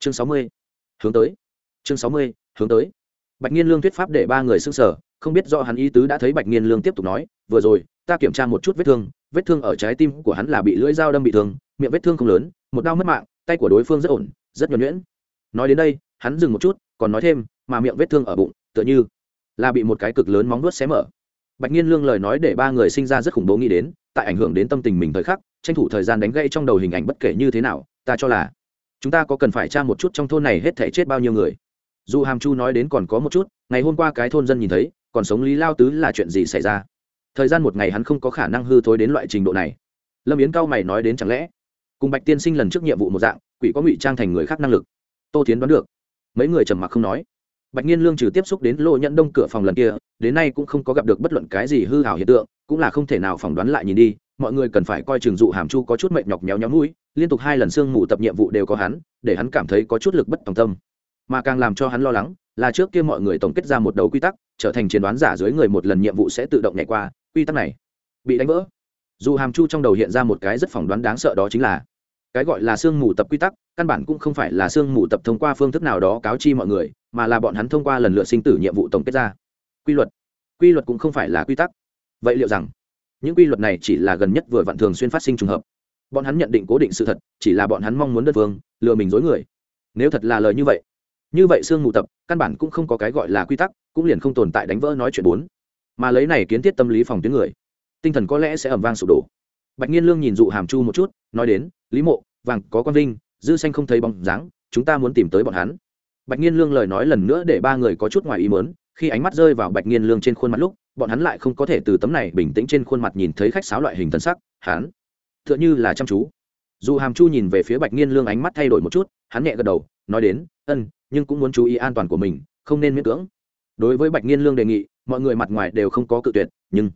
chương sáu mươi. Hướng tới. Chương sáu mươi, hướng tới. Bạch nghiên lương thuyết pháp để ba người s ư n g sở không biết do hắn ý tứ đã thấy bạch nghiên lương tiếp tục nói, vừa rồi, ta kiểm tra một chút vết thương vết thương ở trái tim của hắn là bị lưỡi dao đâm bị thương, miệng vết thương không lớn, một đau mất mạng, tay của đối phương rất ổn, rất nhuẩn nhuyễn. Nói đến đây, hắn dừng một chút, còn nói thêm, mà miệng vết thương ở bụng, tựa như là bị một cái cực lớn móng nuốt xé mở. Bạch nghiên lương lời nói để ba người sinh ra rất khủng bố nghĩ đến, tại ảnh hưởng đến tâm tình mình thời khắc, tranh thủ thời gian đánh gây trong đầu hình ảnh bất kể như thế nào, ta cho là chúng ta có cần phải tra một chút trong thôn này hết thể chết bao nhiêu người? Dù hàm chu nói đến còn có một chút, ngày hôm qua cái thôn dân nhìn thấy, còn sống lý lao tứ là chuyện gì xảy ra? Thời gian một ngày hắn không có khả năng hư thối đến loại trình độ này. Lâm yến cao mày nói đến chẳng lẽ, cùng bạch tiên sinh lần trước nhiệm vụ một dạng, quỷ có ngụy trang thành người khác năng lực? Tô tiến đoán được. Mấy người trầm mặc không nói. Bạch nhiên lương trừ tiếp xúc đến lô nhận đông cửa phòng lần kia, đến nay cũng không có gặp được bất luận cái gì hư hảo hiện tượng, cũng là không thể nào phỏng đoán lại nhìn đi mọi người cần phải coi trường dụ hàm chu có chút mệt nhọc nhéo nhéo mũi, liên tục hai lần sương mù tập nhiệm vụ đều có hắn, để hắn cảm thấy có chút lực bất tòng tâm. Mà càng làm cho hắn lo lắng là trước kia mọi người tổng kết ra một đầu quy tắc, trở thành chiến đoán giả dưới người một lần nhiệm vụ sẽ tự động nhảy qua, quy tắc này bị đánh vỡ. Dù hàm chu trong đầu hiện ra một cái rất phỏng đoán đáng sợ đó chính là, cái gọi là sương mù tập quy tắc, căn bản cũng không phải là sương mù tập thông qua phương thức nào đó cáo chi mọi người, mà là bọn hắn thông qua lần lượt sinh tử nhiệm vụ tổng kết ra. Quy luật. Quy luật cũng không phải là quy tắc. Vậy liệu rằng những quy luật này chỉ là gần nhất vừa vặn thường xuyên phát sinh trùng hợp. Bọn hắn nhận định cố định sự thật, chỉ là bọn hắn mong muốn đất vương lừa mình dối người. Nếu thật là lời như vậy như vậy sương mù tập căn bản cũng không có cái gọi là quy tắc, cũng liền không tồn tại đánh vỡ nói chuyện bốn. Mà lấy này kiến thiết tâm lý phòng tuyến người, tinh thần có lẽ sẽ ẩm vang sụp đổ. Bạch nhiên lương nhìn dụ hàm chu một chút, nói đến, lý mộ, vàng có con vinh, dư xanh không thấy bóng dáng, chúng ta muốn tìm tới bọn hắn. Bạch nhiên lương lời nói lần nữa để ba người có chút ngoài ý mớn khi ánh mắt rơi vào bạch nhiên lương trên khuôn mặt lúc bọn hắn lại không có thể từ tấm này bình tĩnh trên khuôn mặt nhìn thấy khách sáo loại hình thân sắc, hắn, tựa như là chăm chú. Dù hàm chu nhìn về phía bạch nghiên lương ánh mắt thay đổi một chút, hắn nhẹ gật đầu, nói đến, ân, nhưng cũng muốn chú ý an toàn của mình, không nên miễn cưỡng. Đối với bạch nghiên lương đề nghị, mọi người mặt ngoài đều không có cự tuyệt, nhưng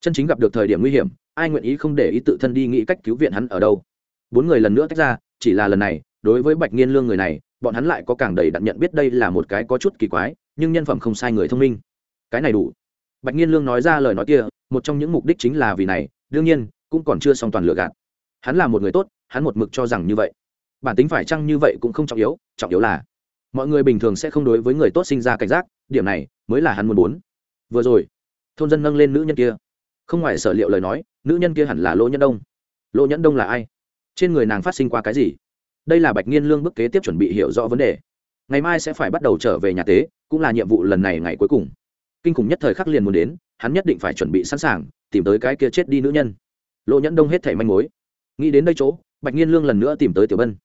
chân chính gặp được thời điểm nguy hiểm, ai nguyện ý không để ý tự thân đi nghĩ cách cứu viện hắn ở đâu. Bốn người lần nữa tách ra, chỉ là lần này, đối với bạch nghiên lương người này, bọn hắn lại có càng đầy đặn nhận biết đây là một cái có chút kỳ quái, nhưng nhân phẩm không sai người thông minh. Cái này đủ bạch nghiên lương nói ra lời nói kia, một trong những mục đích chính là vì này, đương nhiên, cũng còn chưa xong toàn lựa gạt. Hắn là một người tốt, hắn một mực cho rằng như vậy. Bản tính phải chăng như vậy cũng không trọng yếu trọng yếu là mọi người bình thường sẽ không đối với người tốt sinh ra cảnh giác, điểm này mới là hắn muốn muốn. Vừa rồi, thôn dân nâng lên nữ nhân kia. Không ngoài sở liệu lời nói, nữ nhân kia hẳn là lỗ nhẫn đông. Lỗ nhẫn đông là ai? Trên người nàng phát sinh qua cái gì? Đây là bạch nghiên lương bức kế tiếp chuẩn bị hiểu rõ vấn đề. Ngày mai sẽ phải bắt đầu trở về nhà tế, cũng là nhiệm vụ lần này ngày cuối cùng kinh khủng nhất thời khắc liền muốn đến, hắn nhất định phải chuẩn bị sẵn sàng, tìm tới cái kia chết đi nữ nhân. Lỗ nhẫn đông hết thảy manh mối. Nghĩ đến đây chỗ, bạch nghiên lương lần nữa tìm tới tiểu bân.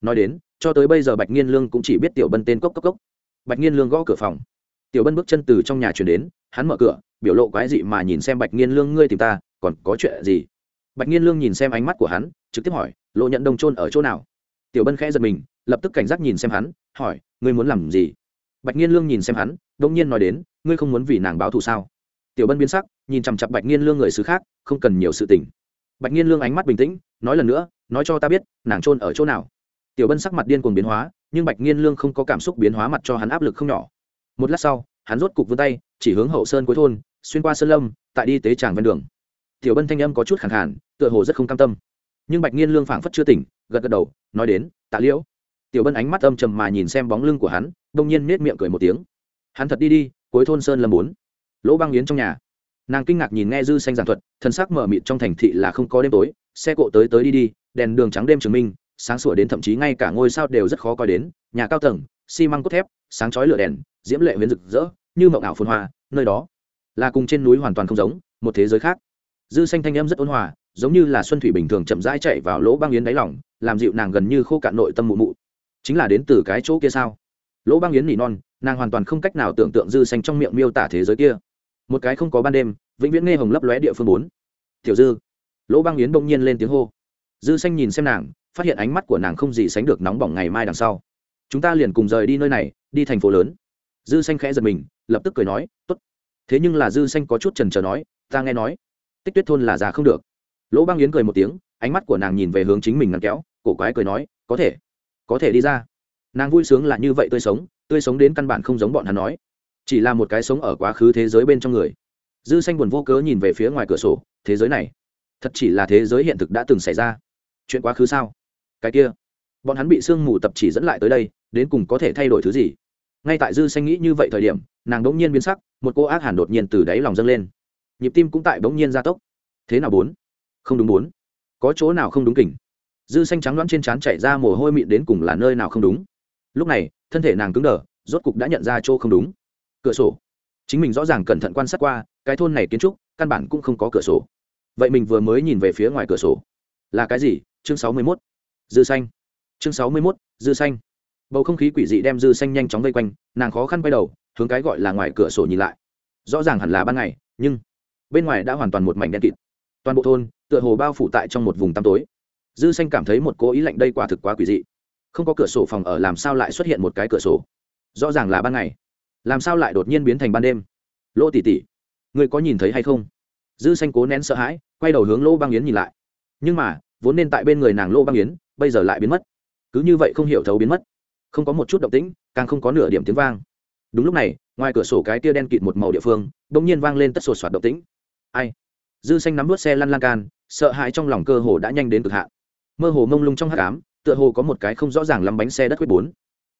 Nói đến, cho tới bây giờ bạch nghiên lương cũng chỉ biết tiểu bân tên cốc cốc cốc. Bạch nghiên lương gõ cửa phòng. Tiểu bân bước chân từ trong nhà chuyển đến, hắn mở cửa, biểu lộ quái dị mà nhìn xem bạch nghiên lương, ngươi tìm ta, còn có chuyện gì? Bạch nghiên lương nhìn xem ánh mắt của hắn, trực tiếp hỏi lộ nhận đông trôn ở chỗ nào? Tiểu bân khẽ giật mình, lập tức cảnh giác nhìn xem hắn, hỏi, ngươi muốn làm gì? Bạch nghiên lương nhìn xem hắn đông nhiên nói đến ngươi không muốn vì nàng báo thù sao? Tiểu bân biến sắc nhìn chằm chặp bạch nghiên lương người xứ khác không cần nhiều sự tình. Bạch nghiên lương ánh mắt bình tĩnh nói lần nữa nói cho ta biết nàng trôn ở chỗ nào? Tiểu bân sắc mặt điên cuồng biến hóa nhưng bạch nghiên lương không có cảm xúc biến hóa mặt cho hắn áp lực không nhỏ. Một lát sau hắn rốt cục vươn tay chỉ hướng hậu sơn cuối thôn xuyên qua sơn lâm tại đi tế tràng ven đường. Tiểu bân thanh âm có chút khẳng hẳn, tựa hồ rất không cam tâm. Nhưng bạch nghiên lương phảng phất chưa tỉnh gật gật đầu nói đến tạ liễu tiểu bân ánh mắt âm trầm mà nhìn xem bóng lưng của hắn, đông nhiên nết miệng cười một tiếng. Hắn thật đi đi, cuối thôn sơn lâm bốn. Lỗ băng yến trong nhà. Nàng kinh ngạc nhìn nghe dư xanh giảng thuật, thân sắc mở mịt trong thành thị là không có đêm tối, xe cộ tới tới đi đi, đèn đường trắng đêm chứng minh, sáng sủa đến thậm chí ngay cả ngôi sao đều rất khó coi đến, nhà cao tầng, xi măng cốt thép, sáng chói lửa đèn, diễm lệ huyền rực rỡ, như mộng ảo phồn hoa, nơi đó là cùng trên núi hoàn toàn không giống, một thế giới khác. Dư xanh thanh âm rất ôn hòa, giống như là xuân thủy bình thường chậm rãi chạy vào lỗ băng yến đáy lỏng làm dịu nàng gần như khô cạn nội tâm mụ mụ chính là đến từ cái chỗ kia sao? Lỗ băng yến nỉ non, nàng hoàn toàn không cách nào tưởng tượng dư xanh trong miệng miêu tả thế giới kia. Một cái không có ban đêm, vĩnh viễn nghe hồng lấp lóe địa phương bốn. Tiểu dư. Lỗ băng yến bỗng nhiên lên tiếng hô. Dư xanh nhìn xem nàng, phát hiện ánh mắt của nàng không gì sánh được nóng bỏng ngày mai đằng sau. Chúng ta liền cùng rời đi nơi này, đi thành phố lớn. Dư xanh khẽ giật mình, lập tức cười nói, tốt. Thế nhưng là dư xanh có chút trần trờ nói, ta nghe nói, tích tuyết thôn là già không được. Lỗ băng yến cười một tiếng, ánh mắt của nàng nhìn về hướng chính mình ngăn kéo, cổ quái cười nói, có thể có thể đi ra. Nàng vui sướng là như vậy tươi sống tươi sống đến căn bản không giống bọn hắn nói. Chỉ là một cái sống ở quá khứ thế giới bên trong người. Dư xanh buồn vô cớ nhìn về phía ngoài cửa sổ, thế giới này, thật chỉ là thế giới hiện thực đã từng xảy ra. Chuyện quá khứ sao? Cái kia, bọn hắn bị sương mù tập chỉ dẫn lại tới đây, đến cùng có thể thay đổi thứ gì? Ngay tại dư xanh nghĩ như vậy thời điểm, nàng đống nhiên biến sắc, một cô ác hẳn đột nhiên từ đáy lòng dâng lên. Nhịp tim cũng tại đống nhiên gia tốc. Thế nào bốn? Không đúng bốn. Có chỗ nào không đúng kỉnh dư xanh trắng đoán trên trán chạy ra mồ hôi mịn đến cùng là nơi nào không đúng. Lúc này thân thể nàng cứng đờ rốt cục đã nhận ra chỗ không đúng. Cửa sổ. Chính mình rõ ràng cẩn thận quan sát qua cái thôn này kiến trúc căn bản cũng không có cửa sổ. Vậy mình vừa mới nhìn về phía ngoài cửa sổ. Là cái gì? Chương sáu mươi 61. dư xanh. Chương sáu mươi 61, dư xanh. Bầu không khí quỷ dị đem dư xanh nhanh chóng vây quanh nàng khó khăn quay đầu hướng cái gọi là ngoài cửa sổ nhìn lại. Rõ ràng hẳn là ban ngày nhưng bên ngoài đã hoàn toàn một mảnh đen kịt. Toàn bộ thôn tựa hồ bao phủ tại trong một vùng tăm tối dư xanh cảm thấy một cố ý lạnh đây quả thực quá quỷ dị. Không có cửa sổ phòng ở làm sao lại xuất hiện một cái cửa sổ? Rõ ràng là ban ngày. Làm sao lại đột nhiên biến thành ban đêm? Lỗ tỉ tỉ người có nhìn thấy hay không? Dư xanh cố nén sợ hãi, quay đầu hướng lỗ băng yến nhìn lại. Nhưng mà, vốn nên tại bên người nàng lỗ băng yến, bây giờ lại biến mất. Cứ như vậy không hiểu thấu biến mất. Không có một chút động tĩnh, càng không có nửa điểm tiếng vang. Đúng lúc này, ngoài cửa sổ cái tia đen kịt một màu địa phương đ ỗ n g nhiên vang lên tất sột soạt động tĩnh. Ai? Dư xanh nắm vớt xe lăn lan can, sợ hãi trong lòng cơ hồ đã nhanh đến cực hạn mơ hồ mông lung trong hát cám tựa hồ có một cái không rõ ràng lắm bánh xe đất quyết bốn.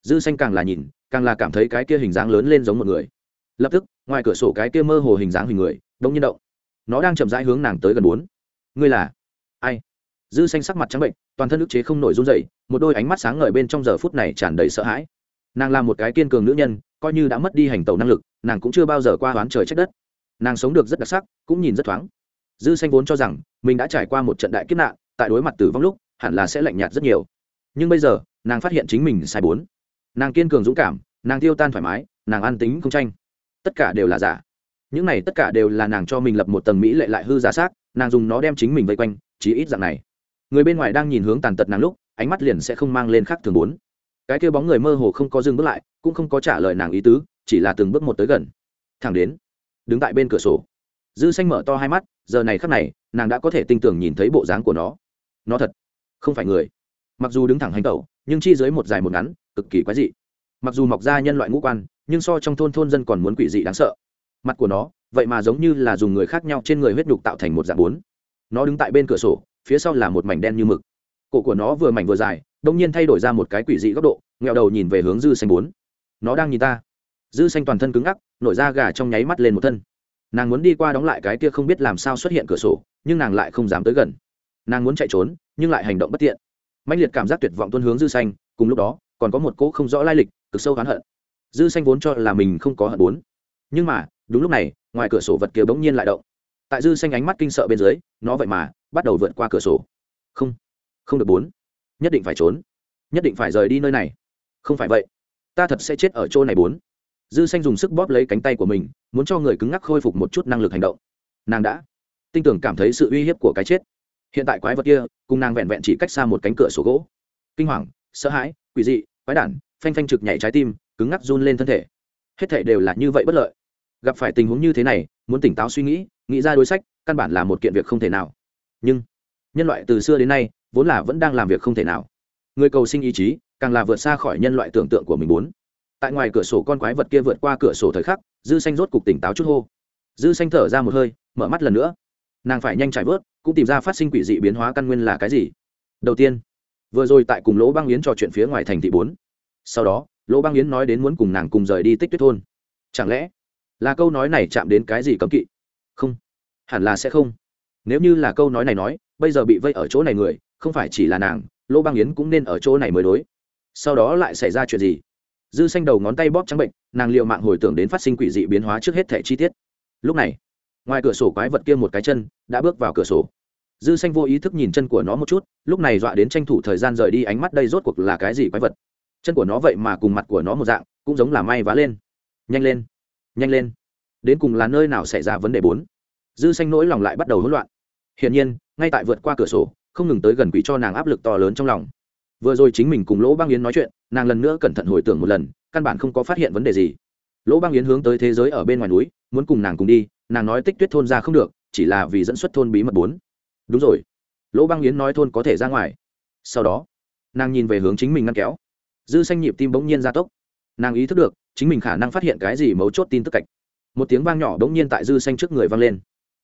Dư xanh càng là nhìn, càng là cảm thấy cái kia hình dáng lớn lên giống một người. Lập tức, ngoài cửa sổ cái kia mơ hồ hình dáng hình người đông nhiên động. Nó đang chậm rãi hướng nàng tới gần bốn. Ngươi là ai? Dư xanh sắc mặt trắng bệnh, toàn thân ức chế không nổi run dậy một đôi ánh mắt sáng ngời bên trong giờ phút này tràn đầy sợ hãi. Nàng là một cái kiên cường nữ nhân, coi như đã mất đi hành tẩu năng lực, nàng cũng chưa bao giờ qua oán trời trách đất. Nàng sống được rất đặc sắc, cũng nhìn rất thoáng. Dư xanh vốn cho rằng, mình đã trải qua một trận đại kiếp nạn tại đối mặt tử vong lúc, hẳn là sẽ lạnh nhạt rất nhiều. Nhưng bây giờ, nàng phát hiện chính mình sai bốn. Nàng kiên cường dũng cảm, nàng tiêu tan thoải mái, nàng an tính không tranh. Tất cả đều là giả. Những này tất cả đều là nàng cho mình lập một tầng mỹ lệ lại hư giả xác, nàng dùng nó đem chính mình vây quanh, chỉ ít dạng này. Người bên ngoài đang nhìn hướng tàn tật nàng lúc, ánh mắt liền sẽ không mang lên khác thường bốn. Cái kêu bóng người mơ hồ không có dừng bước lại, cũng không có trả lời nàng ý tứ, chỉ là từng bước một tới gần. Thẳng đến, đứng tại bên cửa sổ. Dư xanh mở to hai mắt, giờ này khắc này, nàng đã có thể tinh tường nhìn thấy bộ dáng của nó nó thật, không phải người. Mặc dù đứng thẳng hành tẩu, nhưng chi dưới một dài một ngắn, cực kỳ quái dị. Mặc dù mọc ra nhân loại ngũ quan, nhưng so trong thôn thôn dân còn muốn quỷ dị đáng sợ. Mặt của nó, vậy mà giống như là dùng người khác nhau trên người huyết nhục tạo thành một dạng bốn. Nó đứng tại bên cửa sổ, phía sau là một mảnh đen như mực. Cổ của nó vừa mảnh vừa dài đông nhiên thay đổi ra một cái quỷ dị góc độ, nghẹo đầu nhìn về hướng dư xanh bốn. Nó đang nhìn ta. Dư xanh toàn thân cứng ngắc, nổi da gà trong nháy mắt lên một thân. Nàng muốn đi qua đóng lại cái kia không biết làm sao xuất hiện cửa sổ, nhưng nàng lại không dám tới gần nàng muốn chạy trốn, nhưng lại hành động bất tiện. Mạnh liệt cảm giác tuyệt vọng tuôn hướng dư xanh, cùng lúc đó, còn có một cỗ không rõ lai lịch, cực sâu oán hận. Dư xanh vốn cho là mình không có hận bốn nhưng mà, đúng lúc này, ngoài cửa sổ vật kia bỗng nhiên lại động. Tại dư xanh ánh mắt kinh sợ bên dưới, nó vậy mà bắt đầu vượt qua cửa sổ. Không không được bốn. Nhất định phải trốn. Nhất định phải rời đi nơi này. Không phải vậy, ta thật sẽ chết ở chỗ này bốn. Dư xanh dùng sức bóp lấy cánh tay của mình, muốn cho người cứng ngắc khôi phục một chút năng lực hành động. Nàng đã, tin tưởng cảm thấy sự uy hiếp của cái chết hiện tại quái vật kia, cùng nàng vẹn vẹn chỉ cách xa một cánh cửa sổ gỗ. Kinh hoàng, sợ hãi, quỷ dị, quái đản, phanh phanh trực nhảy trái tim, cứng ngắc run lên thân thể. Hết thể đều là như vậy bất lợi. Gặp phải tình huống như thế này, muốn tỉnh táo suy nghĩ nghĩ ra đối sách, căn bản là một kiện việc không thể nào. Nhưng, nhân loại từ xưa đến nay, vốn là vẫn đang làm việc không thể nào. Người cầu sinh ý chí, càng là vượt xa khỏi nhân loại tưởng tượng của mình muốn. Tại ngoài cửa sổ con quái vật kia vượt qua cửa sổ thời khắc, dư xanh rốt cục tỉnh táo chút hô. Dư xanh thở ra một hơi, mở mắt lần nữa nàng phải nhanh chạy vớt, cũng tìm ra phát sinh quỷ dị biến hóa căn nguyên là cái gì. Đầu tiên, vừa rồi tại cùng lỗ băng yến trò chuyện phía ngoài thành thị bốn. Sau đó, lỗ băng yến nói đến muốn cùng nàng cùng rời đi tích tuyết thôn. Chẳng lẽ là câu nói này chạm đến cái gì cấm kỵ? Không. Hẳn là sẽ không. Nếu như là câu nói này nói, bây giờ bị vây ở chỗ này người, không phải chỉ là nàng, lỗ băng yến cũng nên ở chỗ này mới đối. Sau đó lại xảy ra chuyện gì? Dư xanh đầu ngón tay bóp trắng bệnh, nàng liệu mạng hồi tưởng đến phát sinh quỷ dị biến hóa trước hết thể chi tiết. Lúc này ngoài cửa sổ quái vật kia một cái chân, đã bước vào cửa sổ. Dư xanh vô ý thức nhìn chân của nó một chút, lúc này dọa đến tranh thủ thời gian rời đi ánh mắt đây rốt cuộc là cái gì quái vật. Chân của nó vậy mà cùng mặt của nó một dạng, cũng giống là may vá lên. Nhanh lên nhanh lên. Đến cùng là nơi nào xảy ra vấn đề bốn? Dư xanh nỗi lòng lại bắt đầu hỗn loạn. Hiển nhiên, ngay tại vượt qua cửa sổ, không ngừng tới gần quỷ cho nàng áp lực to lớn trong lòng. Vừa rồi chính mình cùng lỗ băng yến nói chuyện, nàng lần nữa cẩn thận hồi tưởng một lần, căn bản không có phát hiện vấn đề gì. Lỗ băng yến hướng tới thế giới ở bên ngoài núi, muốn cùng nàng cùng đi nàng nói tích tuyết thôn ra không được, chỉ là vì dẫn xuất thôn bí mật bốn. Đúng rồi. Lỗ băng yến nói thôn có thể ra ngoài. Sau đó, nàng nhìn về hướng chính mình ngăn kéo. Dư xanh nhịp tim bỗng nhiên gia tốc. Nàng ý thức được, chính mình khả năng phát hiện cái gì mấu chốt tin tức cạch một tiếng vang nhỏ bỗng nhiên tại dư xanh trước người vang lên.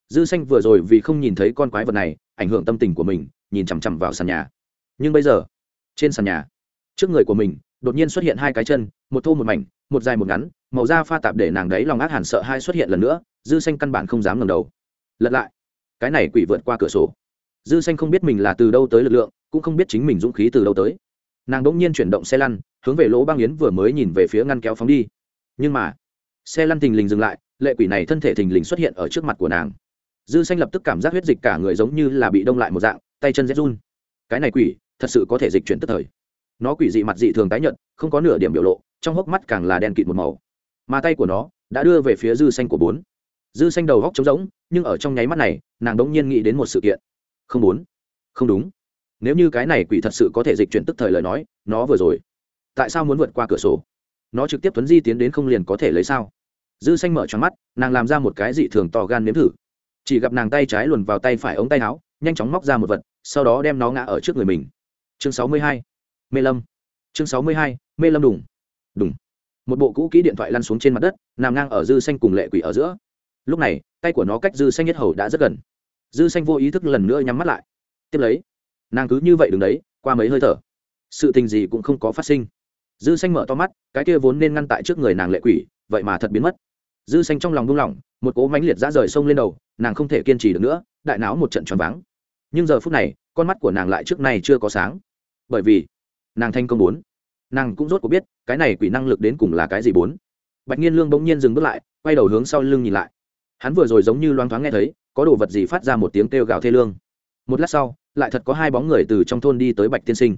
Dư xanh vừa rồi vì không nhìn thấy con quái vật này, ảnh hưởng tâm tình của mình, nhìn chằm chằm vào sàn nhà. Nhưng bây giờ, trên sàn nhà, trước người của mình, đột nhiên xuất hiện hai cái chân, một thô một mảnh, một dài một ngắn, màu da pha tạp để nàng đấy lòng ác hẳn sợ hai xuất hiện lần nữa dư xanh căn bản không dám ngẩng đầu. Lật lại. Cái này quỷ vượt qua cửa sổ. Dư xanh không biết mình là từ đâu tới lực lượng, cũng không biết chính mình dũng khí từ đâu tới. Nàng đỗng nhiên chuyển động xe lăn, hướng về lỗ băng yến vừa mới nhìn về phía ngăn kéo phóng đi. Nhưng mà, xe lăn thình lình dừng lại, lệ quỷ này thân thể thình lình xuất hiện ở trước mặt của nàng. Dư xanh lập tức cảm giác huyết dịch cả người giống như là bị đông lại một dạng, tay chân rét run. Cái này quỷ, thật sự có thể dịch chuyển tức thời. Nó quỷ dị mặt dị thường tái nhợt, không có nửa điểm biểu lộ, trong hốc mắt càng là đen kịt một màu. Mà tay của nó, đã đưa về phía dư xanh của bốn dư xanh đầu góc trống rỗng nhưng ở trong nháy mắt này nàng đống nhiên nghĩ đến một sự kiện. Không muốn, không đúng. Nếu như cái này quỷ thật sự có thể dịch chuyển tức thời lời nói nó vừa rồi. Tại sao muốn vượt qua cửa sổ? Nó trực tiếp tuấn di tiến đến không liền có thể lấy sao? Dư xanh mở tròn mắt nàng làm ra một cái dị thường to gan nếm thử. Chỉ gặp nàng tay trái luồn vào tay phải ống tay áo nhanh chóng móc ra một vật sau đó đem nó ngã ở trước người mình. Chương 62. mê lâm. Chương 62. mê lâm đùng. Đùng. Một bộ cũ kỹ điện thoại lăn xuống trên mặt đất nằm ngang ở dư xanh cùng lệ quỷ ở giữa lúc này, tay của nó cách dư xanh nhất hầu đã rất gần. Dư xanh vô ý thức lần nữa nhắm mắt lại. Tiếp lấy, nàng cứ như vậy đứng đấy, qua mấy hơi thở. Sự tình gì cũng không có phát sinh. Dư xanh mở to mắt, cái kia vốn nên ngăn tại trước người nàng lệ quỷ, vậy mà thật biến mất. Dư xanh trong lòng buông lỏng, một cỗ mãnh liệt ra rời sông lên đầu, nàng không thể kiên trì được nữa, đại não một trận tròn vắng nhưng giờ phút này, con mắt của nàng lại trước nay chưa có sáng. Bởi vì, nàng thanh công bốn. Nàng cũng rốt cuộc biết, cái này quỷ năng lực đến cùng là cái gì bốn. Bạch nhiên lương bỗng nhiên dừng bước lại, quay đầu hướng sau lưng nhìn lại hắn vừa rồi giống như loáng thoáng nghe thấy, có đồ vật gì phát ra một tiếng kêu gào thê lương. Một lát sau, lại thật có hai bóng người từ trong thôn đi tới bạch tiên sinh.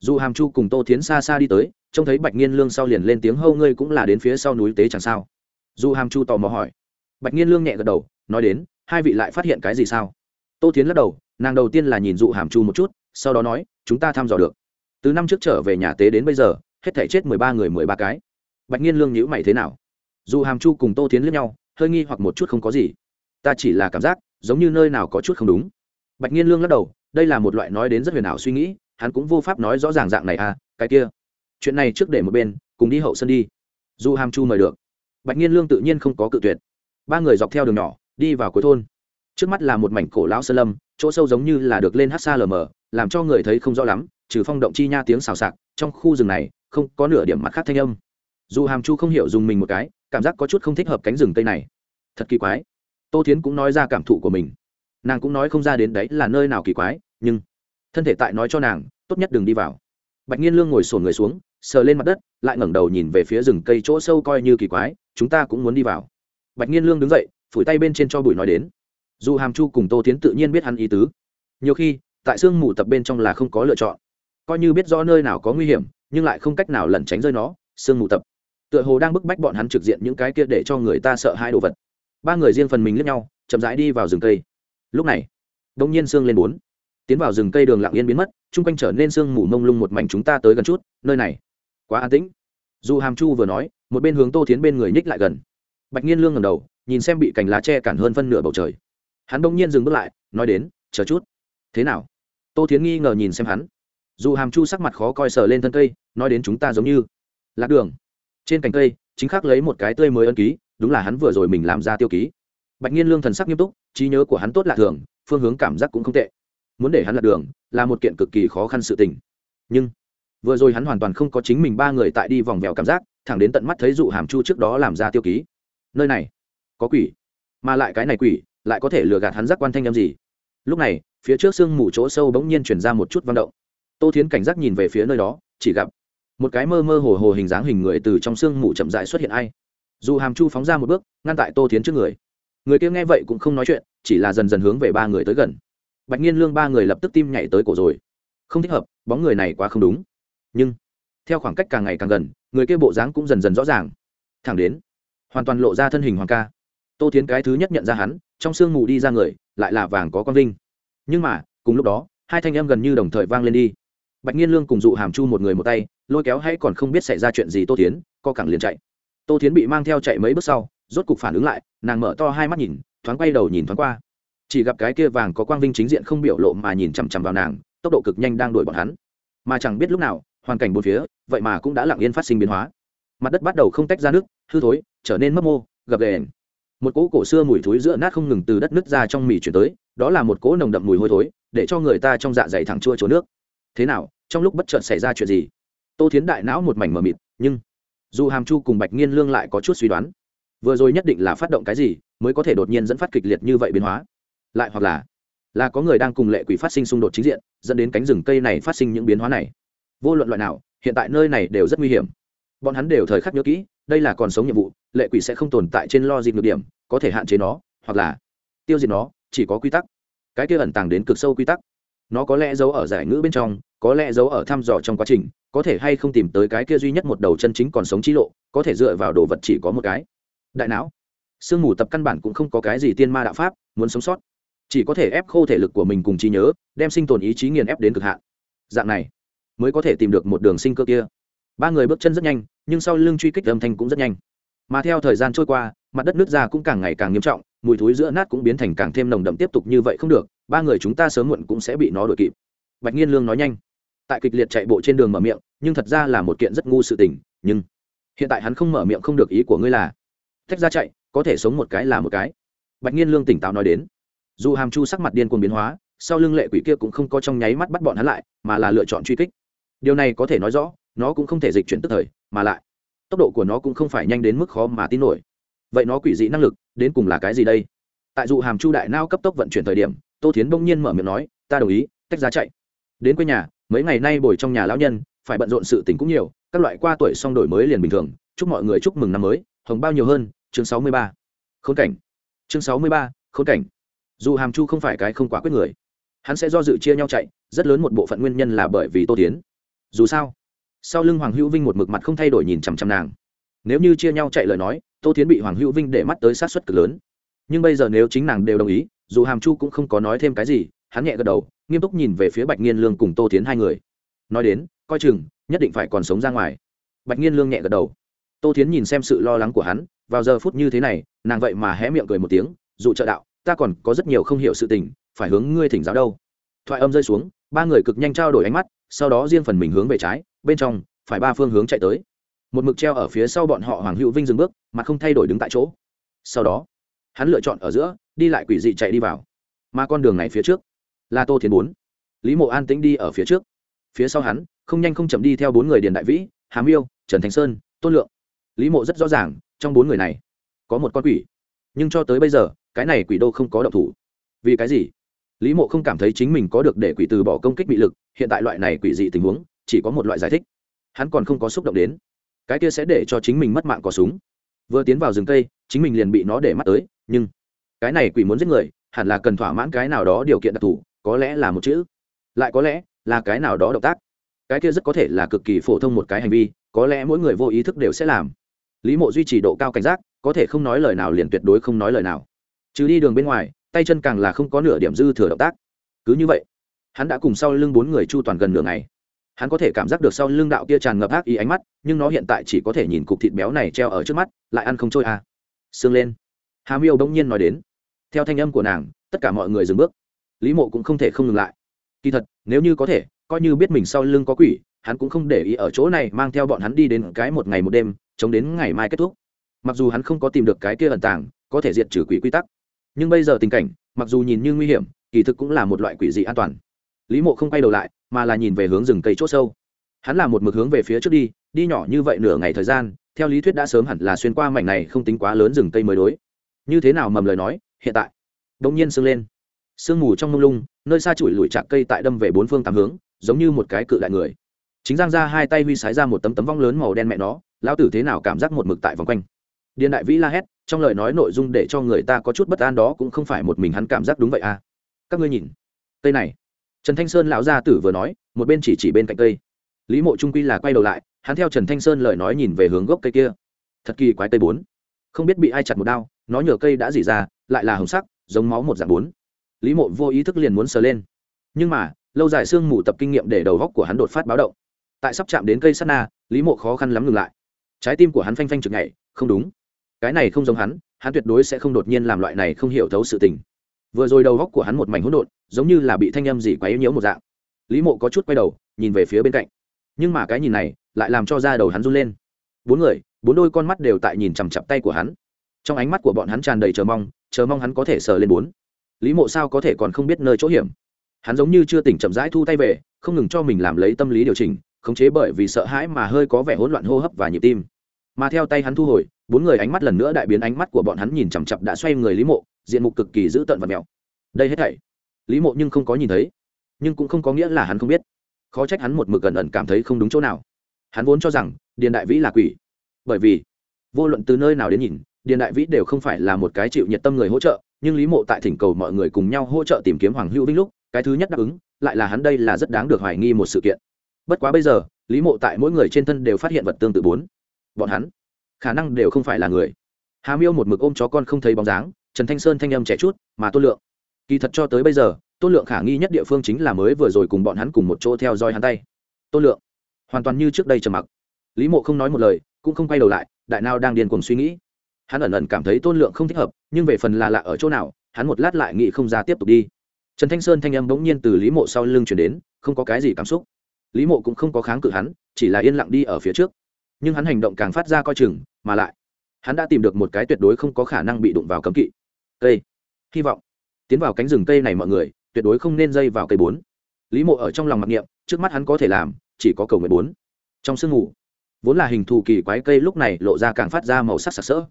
Dù hàm chu cùng tô tiến xa xa đi tới, trông thấy bạch nghiên lương sau liền lên tiếng hâu ngươi cũng là đến phía sau núi tế chẳng sao? Dù hàm chu tò mò hỏi. Bạch nghiên lương nhẹ gật đầu, nói đến, hai vị lại phát hiện cái gì sao? Tô tiến lắc đầu, nàng đầu tiên là nhìn dụ hàm chu một chút, sau đó nói, chúng ta thăm dò được. Từ năm trước trở về nhà tế đến bây giờ, hết thể chết mười ba người mười ba cái. Bạch nghiên lương nhữ mày thế nào? Dù hàm chu cùng tô tiến lướt nhau hơi nghi hoặc một chút không có gì. Ta chỉ là cảm giác, giống như nơi nào có chút không đúng. Bạch nhiên lương lắc đầu, đây là một loại nói đến rất huyền ảo suy nghĩ, hắn cũng vô pháp nói rõ ràng dạng này à cái kia. Chuyện này trước để một bên, cùng đi hậu sân đi. Dù hàm chu mời được. Bạch nhiên lương tự nhiên không có cự tuyệt. Ba người dọc theo đường nhỏ, đi vào cuối thôn. Trước mắt là một mảnh cổ lão sơn lâm, chỗ sâu giống như là được lên hát xa lờ mờ, làm cho người thấy không rõ lắm, trừ phong động chi nha tiếng xào xạc, trong khu rừng này, không có nửa điểm mặt khác thanh âm. Dù hàm chu không hiểu dùng mình một cái cảm giác có chút không thích hợp cánh rừng cây này. Thật kỳ quái. Tô thiến cũng nói ra cảm thụ của mình. Nàng cũng nói không ra đến đấy là nơi nào kỳ quái, nhưng thân thể tại nói cho nàng, tốt nhất đừng đi vào. Bạch nhiên lương ngồi sổn người xuống, sờ lên mặt đất, lại ngẩng đầu nhìn về phía rừng cây chỗ sâu coi như kỳ quái, chúng ta cũng muốn đi vào. Bạch nhiên lương đứng dậy, phủi tay bên trên cho bụi nói đến. Dù hàm chu cùng tô tiến tự nhiên biết hắn ý tứ. Nhiều khi, tại sương mù tập bên trong là không có lựa chọn. Coi như biết rõ nơi nào có nguy hiểm, nhưng lại không cách nào lẩn tránh rơi nó, sương mù tập tựa hồ đang bức bách bọn hắn trực diện những cái kia để cho người ta sợ hai đồ vật. Ba người riêng phần mình lướt nhau, chậm rãi đi vào rừng cây. Lúc này đông nhiên sương lên bốn. Tiến vào rừng cây đường lặng yên biến mất, chung quanh trở nên sương mù mông lung một mảnh chúng ta tới gần chút, nơi này quá an tĩnh. Dù hàm chu vừa nói, một bên hướng tô tiến bên người nhích lại gần. Bạch nhiên lương ngầm đầu, nhìn xem bị cành lá tre cản hơn phân nửa bầu trời. Hắn bỗng nhiên dừng bước lại, nói đến, chờ chút. Thế nào? Tô tiến nghi ngờ nhìn xem hắn. Dù hàm chu sắc mặt khó coi sờ lên thân cây, nói đến, chúng ta giống như lạc đường trên cành cây, chính khắc lấy một cái tươi mới ân ký, đúng là hắn vừa rồi mình làm ra tiêu ký. Bạch nhiên lương thần sắc nghiêm túc, trí nhớ của hắn tốt lạ thường, phương hướng cảm giác cũng không tệ. Muốn để hắn lạc đường, là một kiện cực kỳ khó khăn sự tình. Nhưng, vừa rồi hắn hoàn toàn không có chính mình ba người tại đi vòng vèo cảm giác, thẳng đến tận mắt thấy dụ hàm chu trước đó làm ra tiêu ký. Nơi này, có quỷ. Mà lại cái này quỷ, lại có thể lừa gạt hắn giác quan thanh â m gì? Lúc này, phía trước sương mù chỗ sâu bỗng nhiên chuyển ra một chút văn động. Tô thiến cảnh giác nhìn về phía nơi đó, chỉ gặp một cái mơ mơ hồ hồ hình dáng hình người từ trong sương mù chậm dại xuất hiện ai. Dù hàm chu phóng ra một bước, ngăn tại tô thiến trước người. Người kia nghe vậy cũng không nói chuyện, chỉ là dần dần hướng về ba người tới gần. Bạch nhiên lương ba người lập tức tim nhảy tới cổ rồi. Không thích hợp, bóng người này quá không đúng. Nhưng, theo khoảng cách càng ngày càng gần, người kia bộ dáng cũng dần dần rõ ràng. Thẳng đến, hoàn toàn lộ ra thân hình hoàng ca. Tô thiến cái thứ nhất nhận ra hắn, trong sương mù đi ra người, lại là vàng có con vinh nhưng mà, cùng lúc đó, hai thanh em gần như đồng thời vang lên đi bạch nhiên lương cùng dụ hàm chu một người một tay, lôi kéo hay còn không biết xảy ra chuyện gì tô tiến co cẳng liền chạy. Tô tiến bị mang theo chạy mấy bước sau, rốt cục phản ứng lại, nàng mở to hai mắt nhìn, thoáng quay đầu nhìn thoáng qua. Chỉ gặp cái kia vàng có quang vinh chính diện không biểu lộ mà nhìn chằm chằm vào nàng, tốc độ cực nhanh đang đuổi bọn hắn. Mà chẳng biết lúc nào, hoàn cảnh bốn phía, vậy mà cũng đã lặng yên phát sinh biến hóa. Mặt đất bắt đầu không tách ra nước, hư thối, trở nên mấp mô, gập ghềnh. Một cỗ cổ xưa mùi thối giữa nát không ngừng từ đất nứt ra trong mì chuyển tới, đó là một cỗ nồng đậm mùi hôi thối, để cho người ta trong dạ dày thẳng chua chỗ nước. Thế nào trong lúc bất chợt xảy ra chuyện gì? Tô thiến đại não một mảnh mờ mịt, nhưng dù hàm chu cùng bạch nghiên lương lại có chút suy đoán, vừa rồi nhất định là phát động cái gì mới có thể đột nhiên dẫn phát kịch liệt như vậy biến hóa. Lại hoặc là là có người đang cùng lệ quỷ phát sinh xung đột chính diện, dẫn đến cánh rừng cây này phát sinh những biến hóa này. Vô luận loại nào, hiện tại nơi này đều rất nguy hiểm. Bọn hắn đều thời khắc nhớ kỹ, đây là còn sống nhiệm vụ, lệ quỷ sẽ không tồn tại trên lo dịp được điểm, có thể hạn chế nó, hoặc là tiêu diệt nó, chỉ có quy tắc. Cái kia ẩn tàng đến cực sâu quy tắc nó có lẽ giấu ở giải ngữ bên trong, có lẽ giấu ở thăm dò trong quá trình, có thể hay không tìm tới cái kia duy nhất một đầu chân chính còn sống trí lộ, có thể dựa vào đồ vật chỉ có một cái. Đại não. Sương mù tập căn bản cũng không có cái gì tiên ma đạo pháp, muốn sống sót. Chỉ có thể ép khô thể lực của mình cùng trí nhớ, đem sinh tồn ý chí nghiền ép đến cực hạn. Dạng này, mới có thể tìm được một đường sinh cơ kia. Ba người bước chân rất nhanh, nhưng sau lưng truy kích âm thanh cũng rất nhanh. Mà theo thời gian trôi qua, mặt đất nước ra cũng càng ngày càng nghiêm trọng, mùi thối giữa nát cũng biến thành càng thêm nồng đậm tiếp tục như vậy không được ba người chúng ta sớm muộn cũng sẽ bị nó đuổi kịp. Bạch nghiên lương nói nhanh. Tại kịch liệt chạy bộ trên đường mở miệng, nhưng thật ra là một kiện rất ngu sự tình, nhưng hiện tại hắn không mở miệng không được ý của ngươi là tách ra chạy, có thể sống một cái là một cái. Bạch nghiên lương tỉnh táo nói đến. Dù hàm chu sắc mặt điên cuồng biến hóa, sau lưng lệ quỷ kia cũng không có trong nháy mắt bắt bọn hắn lại, mà là lựa chọn truy kích. Điều này có thể nói rõ, nó cũng không thể dịch chuyển tức thời, mà lại, tốc độ của nó cũng không phải nhanh đến mức khó mà tin nổi. Vậy nó quỷ dị năng lực, đến cùng là cái gì đây? Tại dụ hàm chu đại nao cấp tốc vận chuyển thời điểm tô thiến bỗng nhiên mở miệng nói, ta đồng ý, tách ra chạy. Đến quê nhà, mấy ngày nay bồi trong nhà lão nhân, phải bận rộn sự tình cũng nhiều, các loại qua tuổi xong đổi mới liền bình thường. Chúc mọi người chúc mừng năm mới, hồng bao nhiều hơn, chương sáu mươi ba. Khốn cảnh. Chương sáu mươi ba, khốn cảnh. Dù hàm chu không phải cái không quả quyết người, hắn sẽ do dự chia nhau chạy, rất lớn một bộ phận nguyên nhân là bởi vì tô tiến dù sao, sau lưng hoàng hữu vinh một mực mặt không thay đổi nhìn chằm chằm nàng. Nếu như chia nhau chạy lời nói, tô tiến bị hoàng hữu vinh để mắt tới sát xuất cực lớn. Nhưng bây giờ nếu chính nàng đều đồng ý dù hàm chu cũng không có nói thêm cái gì, hắn nhẹ gật đầu, nghiêm túc nhìn về phía bạch nghiên lương cùng tô tiến hai người. Nói đến, coi chừng, nhất định phải còn sống ra ngoài. Bạch nghiên lương nhẹ gật đầu. Tô tiến nhìn xem sự lo lắng của hắn, vào giờ phút như thế này, nàng vậy mà hé miệng cười một tiếng dụ trợ đạo, ta còn có rất nhiều không hiểu sự tình, phải hướng ngươi thỉnh giáo đâu. Thoại âm rơi xuống, ba người cực nhanh trao đổi ánh mắt, sau đó riêng phần mình hướng về trái, bên trong, phải ba phương hướng chạy tới. Một mực treo ở phía sau bọn họ hoàng hữu vinh dừng bước mà không thay đổi đứng tại chỗ. Sau đó, hắn lựa chọn ở giữa đi lại quỷ dị chạy đi vào. Mà con đường này phía trước, là tô thiến bốn. Lý mộ an tĩnh đi ở phía trước. Phía sau hắn, không nhanh không chậm đi theo bốn người điền đại vĩ hàm yêu trần thành sơn, tôn lượng. Lý mộ rất rõ ràng, trong bốn người này, có một con quỷ. Nhưng cho tới bây giờ, cái này quỷ đô không có động thủ. Vì cái gì? Lý mộ không cảm thấy chính mình có được để quỷ từ bỏ công kích bị lực, hiện tại loại này quỷ dị tình huống, chỉ có một loại giải thích. Hắn còn không có xúc động đến. Cái kia sẽ để cho chính mình mất mạng có súng. Vừa tiến vào rừng cây, chính mình liền bị nó để mắt tới, nhưng cái này quỷ muốn giết người, hẳn là cần thỏa mãn cái nào đó điều kiện đặc thù, có lẽ là một chữ. Lại có lẽ là cái nào đó động tác. Cái kia rất có thể là cực kỳ phổ thông một cái hành vi, có lẽ mỗi người vô ý thức đều sẽ làm. Lý mộ duy trì độ cao cảnh giác, có thể không nói lời nào liền tuyệt đối không nói lời nào. Chứ đi đường bên ngoài, tay chân càng là không có nửa điểm dư thừa động tác. Cứ như vậy, hắn đã cùng sau lưng bốn người chu toàn gần nửa ngày. Hắn có thể cảm giác được sau lưng đạo kia tràn ngập ác ý ánh mắt, nhưng nó hiện tại chỉ có thể nhìn cục thịt béo này treo ở trước mắt, lại ăn không trôi à. sương lên. Hà miêu đông nhiên nói đến theo thanh âm của nàng, tất cả mọi người dừng bước. Lý mộ cũng không thể không ngừng lại. Kỳ thật, nếu như có thể, coi như biết mình sau lưng có quỷ, hắn cũng không để ý ở chỗ này mang theo bọn hắn đi đến cái một ngày một đêm, chống đến ngày mai kết thúc. Mặc dù hắn không có tìm được cái kia ẩn tàng, có thể diệt trừ quỷ quy tắc. Nhưng bây giờ tình cảnh, mặc dù nhìn như nguy hiểm, kỳ thực cũng là một loại quỷ dị an toàn. Lý mộ không quay đầu lại, mà là nhìn về hướng rừng cây c h ỗ sâu. Hắn là một mực hướng về phía trước đi đi nhỏ như vậy nửa ngày thời gian, theo lý thuyết đã sớm hẳn là xuyên qua mảnh này không tính quá lớn rừng cây mới đối. Như thế nào mầm lời nói hiện tại. Đông nhiên sương lên. Sương mù trong mông lung, nơi xa chùi lùi chạc cây tại đâm về bốn phương tám hướng, giống như một cái cự đại người. Chính giang ra hai tay huy sái ra một tấm tấm vong lớn màu đen mẹ nó lao tử thế nào cảm giác một mực tại vòng quanh. Điện đại vĩ la hét, trong lời nói nội dung để cho người ta có chút bất an đó cũng không phải một mình hắn cảm giác đúng vậy à. Các ngươi nhìn. Cây này. Trần thanh sơn lão gia tử vừa nói, một bên chỉ chỉ bên cạnh cây. Lý mộ trung quy là quay đầu lại, hắn theo trần thanh sơn lời nói nhìn về hướng gốc cây kia. Thật kỳ quái cây bốn. Không biết bị ai chặt một đao, nó nhờ cây đã dỉ ra lại là hồng sắc, giống máu một dạng bốn. Lý mộ vô ý thức liền muốn sờ lên. Nhưng mà, lâu dài sương mù tập kinh nghiệm để đầu góc của hắn đột phát báo động. Tại sắp chạm đến cây sắt na, lý mộ khó khăn lắm ngừng lại. Trái tim của hắn phanh phanh chực nhảy, không đúng. Cái này không giống hắn hắn tuyệt đối sẽ không đột nhiên làm loại này không hiểu thấu sự tình. Vừa rồi đầu góc của hắn một mảnh hỗn độn, giống như là bị thanh âm gì quá yếu nhiễu một dạng. Lý mộ có chút quay đầu, nhìn về phía bên cạnh. Nhưng mà cái nhìn này, lại làm cho da đầu hắn run lên. Bốn người, bốn đôi con mắt đều tại nhìn chằm chặp tay của hắn. Trong ánh mắt của bọn hắn tràn đầy chờ mong chờ mong hắn có thể sờ lên bốn. Lý mộ sao có thể còn không biết nơi chỗ hiểm? Hắn giống như chưa tỉnh chậm rãi thu tay về, không ngừng cho mình làm lấy tâm lý điều chỉnh, khống chế bởi vì sợ hãi mà hơi có vẻ hỗn loạn hô hấp và nhịp tim. Mà theo tay hắn thu hồi, bốn người ánh mắt lần nữa đại biến ánh mắt của bọn hắn nhìn chằm chặp đã xoay người lý mộ, diện mục cực kỳ dữ tợn và mèo đây hết thảy. Lý mộ nhưng không có nhìn thấy, nhưng cũng không có nghĩa là hắn không biết. Khó trách hắn một mực gần ẩn cảm thấy không đúng chỗ nào. Hắn vốn cho rằng điền đại vĩ là quỷ. Bởi vì, vô luận từ nơi nào đến nhìn điền đại vĩ đều không phải là một cái chịu nhiệt tâm người hỗ trợ, nhưng lý mộ tại thỉnh cầu mọi người cùng nhau hỗ trợ tìm kiếm hoàng hữu vinh lúc, cái thứ nhất đáp ứng, lại là hắn đây là rất đáng được hoài nghi một sự kiện. Bất quá bây giờ, lý mộ tại mỗi người trên thân đều phát hiện vật tương tự bốn. Bọn hắn, khả năng đều không phải là người. Hà miêu một mực ôm chó con không thấy bóng dáng, trần thanh sơn thanh âm trẻ chút, mà tôn lượng. Kỳ thật cho tới bây giờ tôn lượng khả nghi nhất địa phương chính là mới vừa rồi cùng bọn hắn cùng một chỗ theo dõi hắn tay. Tôn lượng, hoàn toàn như trước đây trầm mặc. Lý mộ không nói một lời, cũng không quay đầu lại, đại nào đang điên cuồng suy nghĩ hắn ẩn ẩn cảm thấy tôn lượng không thích hợp, nhưng về phần là lạ ở chỗ nào, hắn một lát lại nghĩ không ra tiếp tục đi. Trần thanh sơn thanh âm bỗng nhiên từ lý mộ sau lưng chuyển đến, không có cái gì cảm xúc. Lý mộ cũng không có kháng cự hắn, chỉ là yên lặng đi ở phía trước. Nhưng hắn hành động càng phát ra coi chừng, mà lại, hắn đã tìm được một cái tuyệt đối không có khả năng bị đụng vào cấm kỵ. Cây. Hy vọng. Tiến vào cánh rừng cây này mọi người, tuyệt đối không nên dây vào cây bốn. Lý mộ ở trong lòng mặc niệm, trước mắt hắn có thể làm, chỉ có cầu nguyện bốn. Trong sương ngủ vốn là hình thù kỳ quái cây lúc này lộ ra càng phát ra màu sắc sặc sỡ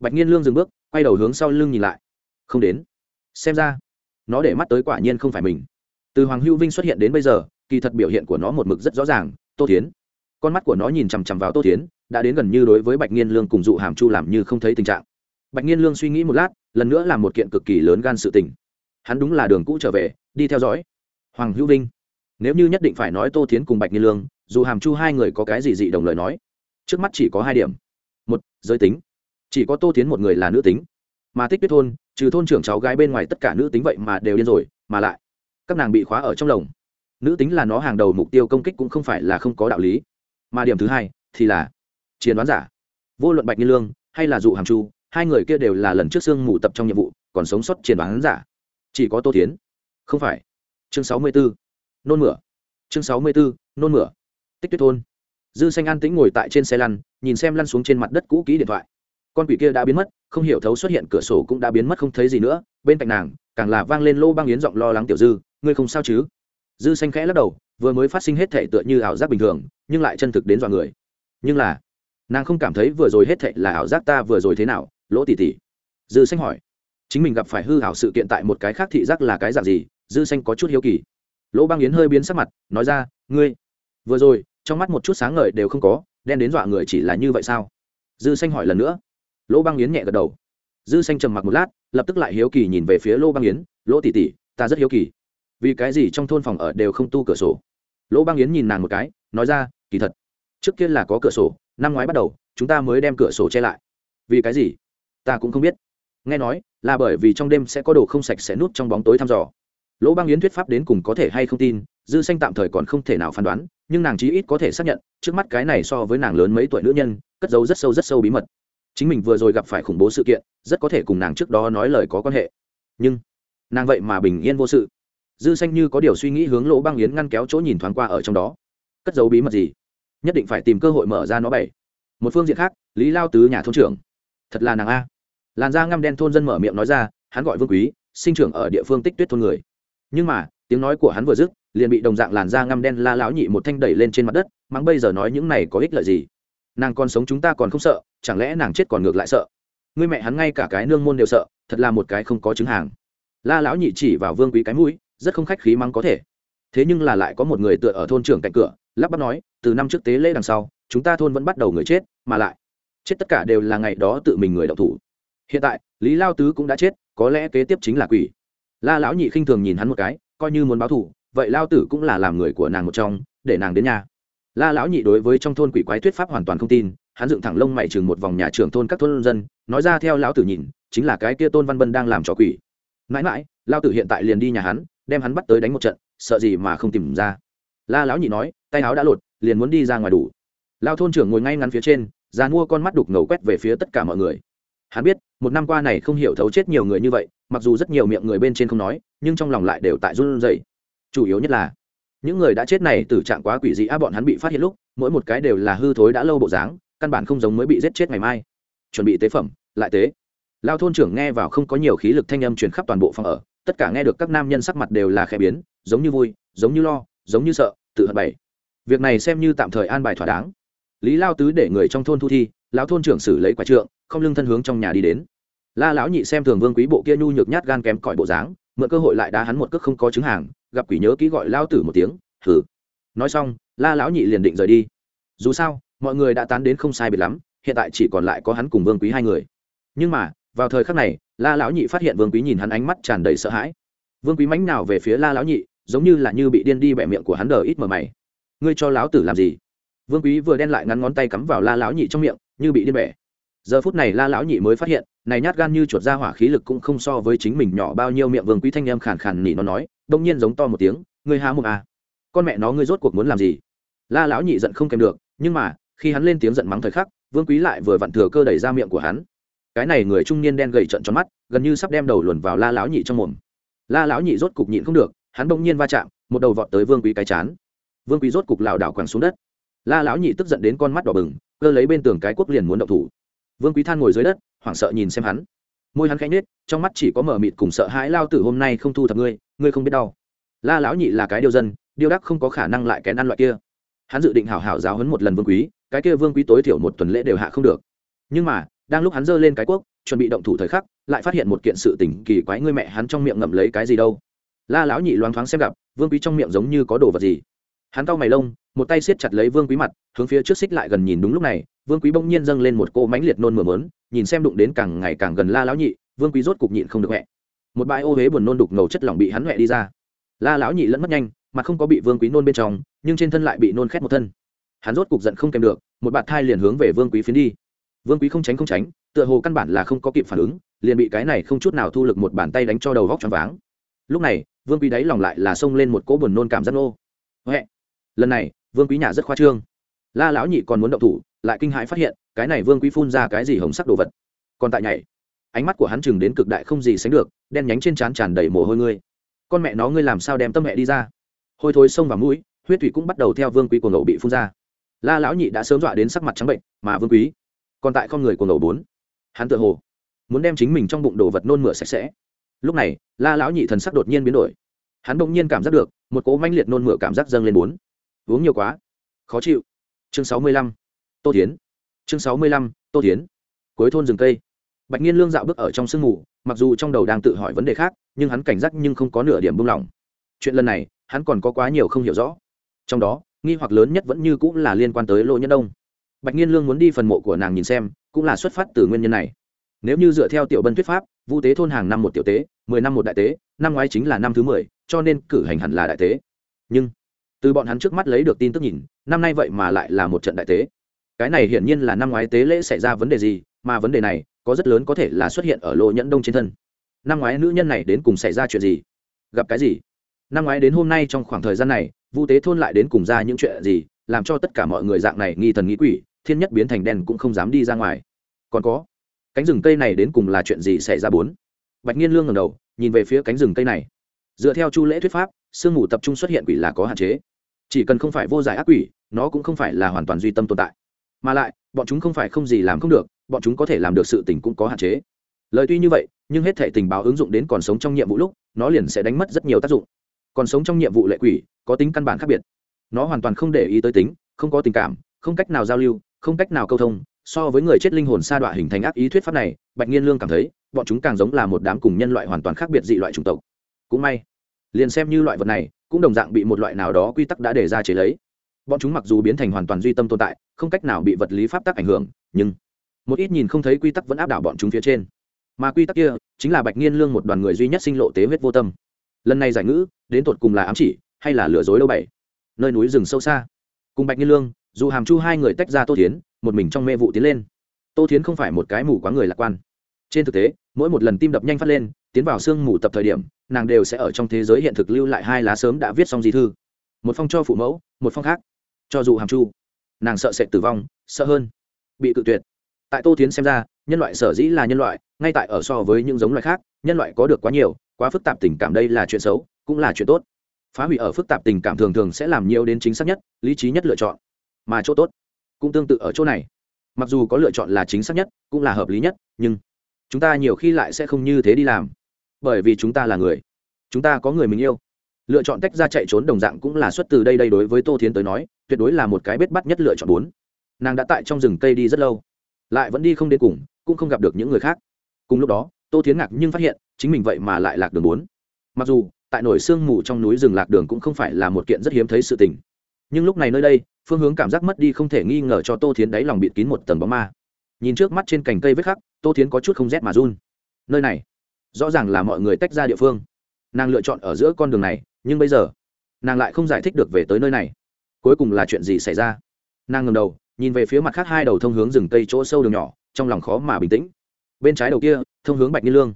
bạch nhiên lương dừng bước, quay đầu hướng sau lưng nhìn lại. Không đến. Xem ra, nó để mắt tới quả nhiên không phải mình. Từ hoàng hữu vinh xuất hiện đến bây giờ, kỳ thật biểu hiện của nó một mực rất rõ ràng, tô tiến con mắt của nó nhìn chằm chằm vào tô tiến đã đến gần như đối với bạch nhiên lương cùng dụ hàm chu làm như không thấy tình trạng. Bạch nhiên lương suy nghĩ một lát, lần nữa là một kiện cực kỳ lớn gan sự tình. Hắn đúng là đường cũ trở về, đi theo dõi. Hoàng hữu vinh. Nếu như nhất định phải nói tô tiến cùng bạch nhiên lương, dù hàm chu hai người có cái gì dị đồng lời nói, trước mắt chỉ có hai điểm. Một, giới tính chỉ có tô tiến một người là nữ tính. Mà tích tuyết thôn, trừ thôn trưởng cháu gái bên ngoài tất cả nữ tính vậy mà đều điên rồi, mà lại, các nàng bị khóa ở trong lồng. Nữ tính là nó hàng đầu mục tiêu công kích cũng không phải là không có đạo lý. Mà điểm thứ hai thì là chiến đoán giả. Vô luận bạch như lương hay là dụ hàm chu, hai người kia đều là lần trước sương mù tập trong nhiệm vụ, còn sống sót chiến đoán giả. Chỉ có tô tiến không phải. Chương sáu mươi bốn nôn mửa. Chương sáu mươi bốn nôn mửa. Tích tuyết thôn. Dư xanh an tĩnh ngồi tại trên xe lăn, nhìn xem lăn xuống trên mặt đất cũ kỹ điện thoại con quỷ kia đã biến mất, không hiểu thấu xuất hiện cửa sổ cũng đã biến mất không thấy gì nữa, bên cạnh nàng, càng là vang lên lô băng yến giọng lo lắng tiểu dư, ngươi không sao chứ? Dư xanh khẽ lắc đầu, vừa mới phát sinh hết thệ tựa như ảo giác bình thường, nhưng lại chân thực đến dọa người. Nhưng là, nàng không cảm thấy vừa rồi hết thệ là ảo giác ta vừa rồi thế nào? Lỗ tỉ tỉ dư xanh hỏi. Chính mình gặp phải hư ảo sự kiện tại một cái khác thị giác là cái dạng gì? Dư xanh có chút hiếu kỳ. Lỗ băng yến hơi biến sắc mặt, nói ra, ngươi, vừa rồi, trong mắt một chút sáng ngời đều không có, đen đến dọa người chỉ là như vậy sao? Dư xanh hỏi lần nữa lỗ băng yến nhẹ gật đầu. Dư xanh trầm mặc một lát, lập tức lại hiếu kỳ nhìn về phía lỗ băng yến, lỗ tỷ tỷ, ta rất hiếu kỳ. Vì cái gì trong thôn phòng ở đều không tu cửa sổ? Lỗ băng yến nhìn nàng một cái, nói ra, kỳ thật, trước kia là có cửa sổ, năm ngoái bắt đầu, chúng ta mới đem cửa sổ che lại. Vì cái gì? Ta cũng không biết. Nghe nói, là bởi vì trong đêm sẽ có đồ không sạch sẽ nút trong bóng tối thăm dò. Lỗ băng yến thuyết pháp đến cùng có thể hay không tin, dư xanh tạm thời còn không thể nào phán đoán, nhưng nàng chí ít có thể xác nhận, trước mắt cái này so với nàng lớn mấy tuổi nữ nhân, cất giấu rất sâu rất sâu bí mật chính mình vừa rồi gặp phải khủng bố sự kiện, rất có thể cùng nàng trước đó nói lời có quan hệ. Nhưng, nàng vậy mà bình yên vô sự. Dư xanh như có điều suy nghĩ hướng lỗ băng yến ngăn kéo chỗ nhìn thoáng qua ở trong đó. Cất giấu bí mật gì? Nhất định phải tìm cơ hội mở ra nó bảy. Một phương diện khác, lý lao tứ nhà thôn trưởng. Thật là nàng a. Làn da ngăm đen thôn dân mở miệng nói ra, hắn gọi vương quý, sinh trưởng ở địa phương tích tuyết thôn người. Nhưng mà, tiếng nói của hắn vừa dứt, liền bị đồng dạng làn da ngăm đen la lão nhị một thanh đẩy lên trên mặt đất, mắng bây giờ nói những này có ích lợi gì? Nàng còn sống chúng ta còn không sợ, chẳng lẽ nàng chết còn ngược lại sợ? Người mẹ hắn ngay cả cái nương môn đều sợ, thật là một cái không có chứng hàng. La lão nhị chỉ vào vương quý cái mũi, rất không khách khí mắng có thể. Thế nhưng là lại có một người tựa ở thôn trưởng cạnh cửa, lắp bắp nói, từ năm trước tế lễ đằng sau, chúng ta thôn vẫn bắt đầu người chết, mà lại, chết tất cả đều là ngày đó tự mình người đọc thủ. Hiện tại, lý lao tứ cũng đã chết, có lẽ kế tiếp chính là quỷ. La lão nhị khinh thường nhìn hắn một cái, coi như muốn báo thù, vậy lao tử cũng là làm người của nàng một trong, để nàng đến nhà la lão nhị đối với trong thôn quỷ quái thuyết pháp hoàn toàn không tin, hắn dựng thẳng lông mày chừng một vòng nhà trưởng thôn các thôn dân, nói ra theo lão tử nhìn, chính là cái kia tôn văn bân đang làm trò quỷ. Mãi mãi lao tử hiện tại liền đi nhà hắn, đem hắn bắt tới đánh một trận, sợ gì mà không tìm ra. La lão nhị nói, tay áo đã lột, liền muốn đi ra ngoài đủ. Lao thôn trưởng ngồi ngay ngắn phía trên, già mua con mắt đục ngầu quét về phía tất cả mọi người. Hắn biết, một năm qua này không hiểu thấu chết nhiều người như vậy, mặc dù rất nhiều miệng người bên trên không nói, nhưng trong lòng lại đều tại run rẩy. Chủ yếu nhất là những người đã chết này, tử trạng quá quỷ dị a bọn hắn bị phát hiện lúc, mỗi một cái đều là hư thối đã lâu bộ dáng, căn bản không giống mới bị giết chết ngày mai. Chuẩn bị tế phẩm, lại tế. Lao thôn trưởng nghe vào không có nhiều khí lực thanh âm truyền khắp toàn bộ phòng ở, tất cả nghe được các nam nhân sắc mặt đều là khẽ biến, giống như vui, giống như lo, giống như sợ, tự hận bảy việc này xem như tạm thời an bài thỏa đáng. Lý lao tứ để người trong thôn thu thi, lão thôn trưởng xử lấy quả trượng, không lưng thân hướng trong nhà đi đến. La lão nhị xem thường vương quý bộ kia nhu nhược nhát gan kém cỏi bộ dáng, mượn cơ hội lại đá hắn một cước không có chứng hàng gặp quỷ nhớ kỹ gọi lao tử một tiếng thử nói xong, la lão nhị liền định rời đi. Dù sao, mọi người đã tán đến không sai biệt lắm, hiện tại chỉ còn lại có hắn cùng vương quý hai người. Nhưng mà, vào thời khắc này, la lão nhị phát hiện vương quý nhìn hắn ánh mắt tràn đầy sợ hãi. Vương quý mánh nào về phía la lão nhị, giống như là như bị điên đi bẻ miệng của hắn đờ ít mờ mày. Ngươi cho lão tử làm gì? Vương quý vừa đen lại ngắn ngón tay cắm vào la lão nhị trong miệng, như bị điên bẻ. Giờ phút này la lão nhị mới phát hiện, này nhát gan như chuột ra hỏa khí lực cũng không so với chính mình nhỏ bao nhiêu miệng vương quý thanh em khàn khàn nỉ nó nói đông nhiên giống to một tiếng, ngươi há một à. con mẹ nó, ngươi rốt cuộc muốn làm gì? La lão nhị giận không kèm được, nhưng mà, khi hắn lên tiếng giận mắng thời khắc, vương quý lại vừa vặn thừa cơ đẩy ra miệng của hắn. Cái này người trung niên đen gầy trận tròn mắt, gần như sắp đem đầu luồn vào la lão nhị trong mồm. La lão nhị rốt cục nhịn không được, hắn bỗng nhiên va chạm, một đầu vọt tới vương quý cái chán. Vương quý rốt cục lảo đảo quẳng xuống đất. La lão nhị tức giận đến con mắt đỏ bừng, cơ lấy bên tường cái quốc liền muốn động thủ. Vương quý than ngồi dưới đất, hoảng sợ nhìn xem hắn môi hắn khẽ nhếch, trong mắt chỉ có mở mịt cùng sợ hãi, lao tử, hôm nay không thu thập ngươi ngươi không biết đau. La lão nhị là cái điều dân điêu đắc không có khả năng lại kén ăn loại kia. Hắn dự định hảo hảo giáo hấn một lần vương quý, cái kia vương quý tối thiểu một tuần lễ đều hạ không được. Nhưng mà, đang lúc hắn giơ lên cái quốc, chuẩn bị động thủ thời khắc, lại phát hiện một kiện sự tình kỳ quái, ngươi mẹ hắn trong miệng ngậm lấy cái gì đâu. La lão nhị loáng thoáng xem gặp, vương quý trong miệng giống như có đồ vật gì. Hắn cau mày lông, một tay siết chặt lấy vương quý mặt, hướng phía trước xích lại gần nhìn đúng lúc này vương quý bỗng nhiên dâng lên một cô mánh liệt nôn mửa mớn, nhìn xem đụng đến càng ngày càng gần la lão nhị, vương quý rốt cục nhịn không được hẹ. Một bãi ô huế buồn nôn đục ngầu chất lỏng bị hắn hẹ đi ra. La lão nhị lẫn mất nhanh, mà không có bị vương quý nôn bên trong, nhưng trên thân lại bị nôn khét một thân. Hắn rốt cục giận không kèm được, một bạt thai liền hướng về vương quý phiến đi. Vương quý không tránh không tránh, tựa hồ căn bản là không có kịp phản ứng, liền bị cái này không chút nào thu lực một bàn tay đánh cho đầu vóc choáng váng. Lúc này, vương quý đáy lòng lại là xông lên một cỗ buồn nôn cảm giác nô. Huệ lần này, vương quý nhà rất khoa trương. La lão nhị còn muốn động thủ lại kinh hãi phát hiện, cái này vương quý phun ra cái gì hồng sắc đồ vật. Còn tại nhảy, ánh mắt của hắn chừng đến cực đại không gì sánh được, đen nhánh trên trán tràn đầy mồ hôi ngươi. Con mẹ nó ngươi làm sao đem tâm mẹ đi ra? Hôi thối sông vào mũi, huyết thủy cũng bắt đầu theo vương quý của ngậu bị phun ra. La lão nhị đã sớm dọa đến sắc mặt trắng bệnh, mà vương quý còn tại con người của ngậu bốn. Hắn tự hồ muốn đem chính mình trong bụng đồ vật nôn mửa sạch sẽ. Lúc này, la lão nhị thần sắc đột nhiên biến đổi. Hắn đ ỗ n g nhiên cảm giác được, một cỗ manh liệt nôn mửa cảm giác dâng lên bốn. Uống nhiều quá, khó chịu. Chương sáu mươi lăm tô tiến chương sáu mươi lăm, tô tiến cuối thôn rừng cây. Bạch nhiên lương dạo bước ở trong sương mù, mặc dù trong đầu đang tự hỏi vấn đề khác, nhưng hắn cảnh giác nhưng không có nửa điểm buông lỏng. Chuyện lần này, hắn còn có quá nhiều không hiểu rõ. Trong đó, nghi hoặc lớn nhất vẫn như cũng là liên quan tới lỗ nhân đông. Bạch nhiên lương muốn đi phần mộ của nàng nhìn xem, cũng là xuất phát từ nguyên nhân này. Nếu như dựa theo tiểu bân thuyết pháp, vu tế thôn hàng năm một tiểu tế, mười năm một đại tế, năm ngoái chính là năm thứ mười, cho nên cử hành hẳn là đại tế. Nhưng, từ bọn hắn trước mắt lấy được tin tức nhìn, năm nay vậy mà lại là một trận đại tế cái này hiển nhiên là năm ngoái tế lễ xảy ra vấn đề gì, mà vấn đề này có rất lớn có thể là xuất hiện ở lô nhẫn đông trên thân. Năm ngoái nữ nhân này đến cùng xảy ra chuyện gì? Gặp cái gì? Năm ngoái đến hôm nay trong khoảng thời gian này, vu tế thôn lại đến cùng ra những chuyện gì, làm cho tất cả mọi người dạng này nghi thần nghĩ quỷ, thiên nhất biến thành đen cũng không dám đi ra ngoài. Còn có, cánh rừng cây này đến cùng là chuyện gì xảy ra bốn? Bạch nhiên lương ngầm đầu, nhìn về phía cánh rừng cây này. Dựa theo chu lễ thuyết pháp, sương mù tập trung xuất hiện quỷ là có hạn chế. Chỉ cần không phải vô giải ác quỷ, nó cũng không phải là hoàn toàn duy tâm tồn tại mà lại, bọn chúng không phải không gì làm không được, bọn chúng có thể làm được sự tình cũng có hạn chế. Lời tuy như vậy, nhưng hết thể tình báo ứng dụng đến còn sống trong nhiệm vụ lúc, nó liền sẽ đánh mất rất nhiều tác dụng. Còn sống trong nhiệm vụ lệ quỷ, có tính căn bản khác biệt. Nó hoàn toàn không để ý tới tính, không có tình cảm, không cách nào giao lưu, không cách nào câu thông. So với người chết linh hồn sa đọa hình thành ác ý thuyết pháp này, bạch nghiên lương cảm thấy, bọn chúng càng giống là một đám cùng nhân loại hoàn toàn khác biệt dị loại chủng tộc. Cũng may, liền xem như loại vật này, cũng đồng dạng bị một loại nào đó quy tắc đã đề ra chế lấy bọn chúng mặc dù biến thành hoàn toàn duy tâm tồn tại, không cách nào bị vật lý pháp tắc ảnh hưởng, nhưng một ít nhìn không thấy quy tắc vẫn áp đảo bọn chúng phía trên. Mà quy tắc kia chính là bạch nghiên lương một đoàn người duy nhất sinh lộ tế huyết vô tâm. Lần này giải ngữ, đến tột cùng là ám chỉ, hay là lừa dối đâu bảy nơi núi rừng sâu xa. Cùng bạch nghiên lương, dù hàm chu hai người tách ra tô tiến một mình trong mê vụ tiến lên. Tô tiến không phải một cái mù quá người lạc quan. Trên thực tế, mỗi một lần tim đập nhanh phát lên, tiến vào sương mù tập thời điểm, nàng đều sẽ ở trong thế giới hiện thực lưu lại hai lá sớm đã viết xong di thư. Một phong cho phụ mẫu, một phong khác cho dù hàm chu, nàng sợ sẽ tử vong, sợ hơn, bị cự tuyệt. Tại tô tiến xem ra, nhân loại sở dĩ là nhân loại, ngay tại ở so với những giống loài khác, nhân loại có được quá nhiều, quá phức tạp tình cảm đây là chuyện xấu, cũng là chuyện tốt. Phá hủy ở phức tạp tình cảm thường thường sẽ làm nhiều đến chính xác nhất, lý trí nhất lựa chọn. Mà chỗ tốt cũng tương tự ở chỗ này. Mặc dù có lựa chọn là chính xác nhất, cũng là hợp lý nhất, nhưng chúng ta nhiều khi lại sẽ không như thế đi làm. Bởi vì chúng ta là người. Chúng ta có người mình yêu lựa chọn tách ra chạy trốn đồng dạng cũng là xuất từ đây đây đối với tô thiến tới nói, tuyệt đối là một cái bết bắt nhất lựa chọn bốn. Nàng đã tại trong rừng cây đi rất lâu, lại vẫn đi không đến cùng, cũng không gặp được những người khác. Cùng lúc đó, tô thiến ngạc nhưng phát hiện, chính mình vậy mà lại lạc đường bốn. Mặc dù, tại nổi sương mù trong núi rừng lạc đường cũng không phải là một kiện rất hiếm thấy sự tình. Nhưng lúc này nơi đây, phương hướng cảm giác mất đi không thể nghi ngờ cho tô thiến đáy lòng bịt kín một tầng bóng ma. Nhìn trước mắt trên cành cây vết khắc, tô thiến có chút không rét mà run. Nơi này, rõ ràng là mọi người tách ra địa phương. Nàng lựa chọn ở giữa con đường này nhưng bây giờ, nàng lại không giải thích được về tới nơi này. Cuối cùng là chuyện gì xảy ra? Nàng ngầm đầu, nhìn về phía mặt khác hai đầu thông hướng rừng cây chỗ sâu đường nhỏ, trong lòng khó mà bình tĩnh. Bên trái đầu kia, thông hướng bạch nghi lương.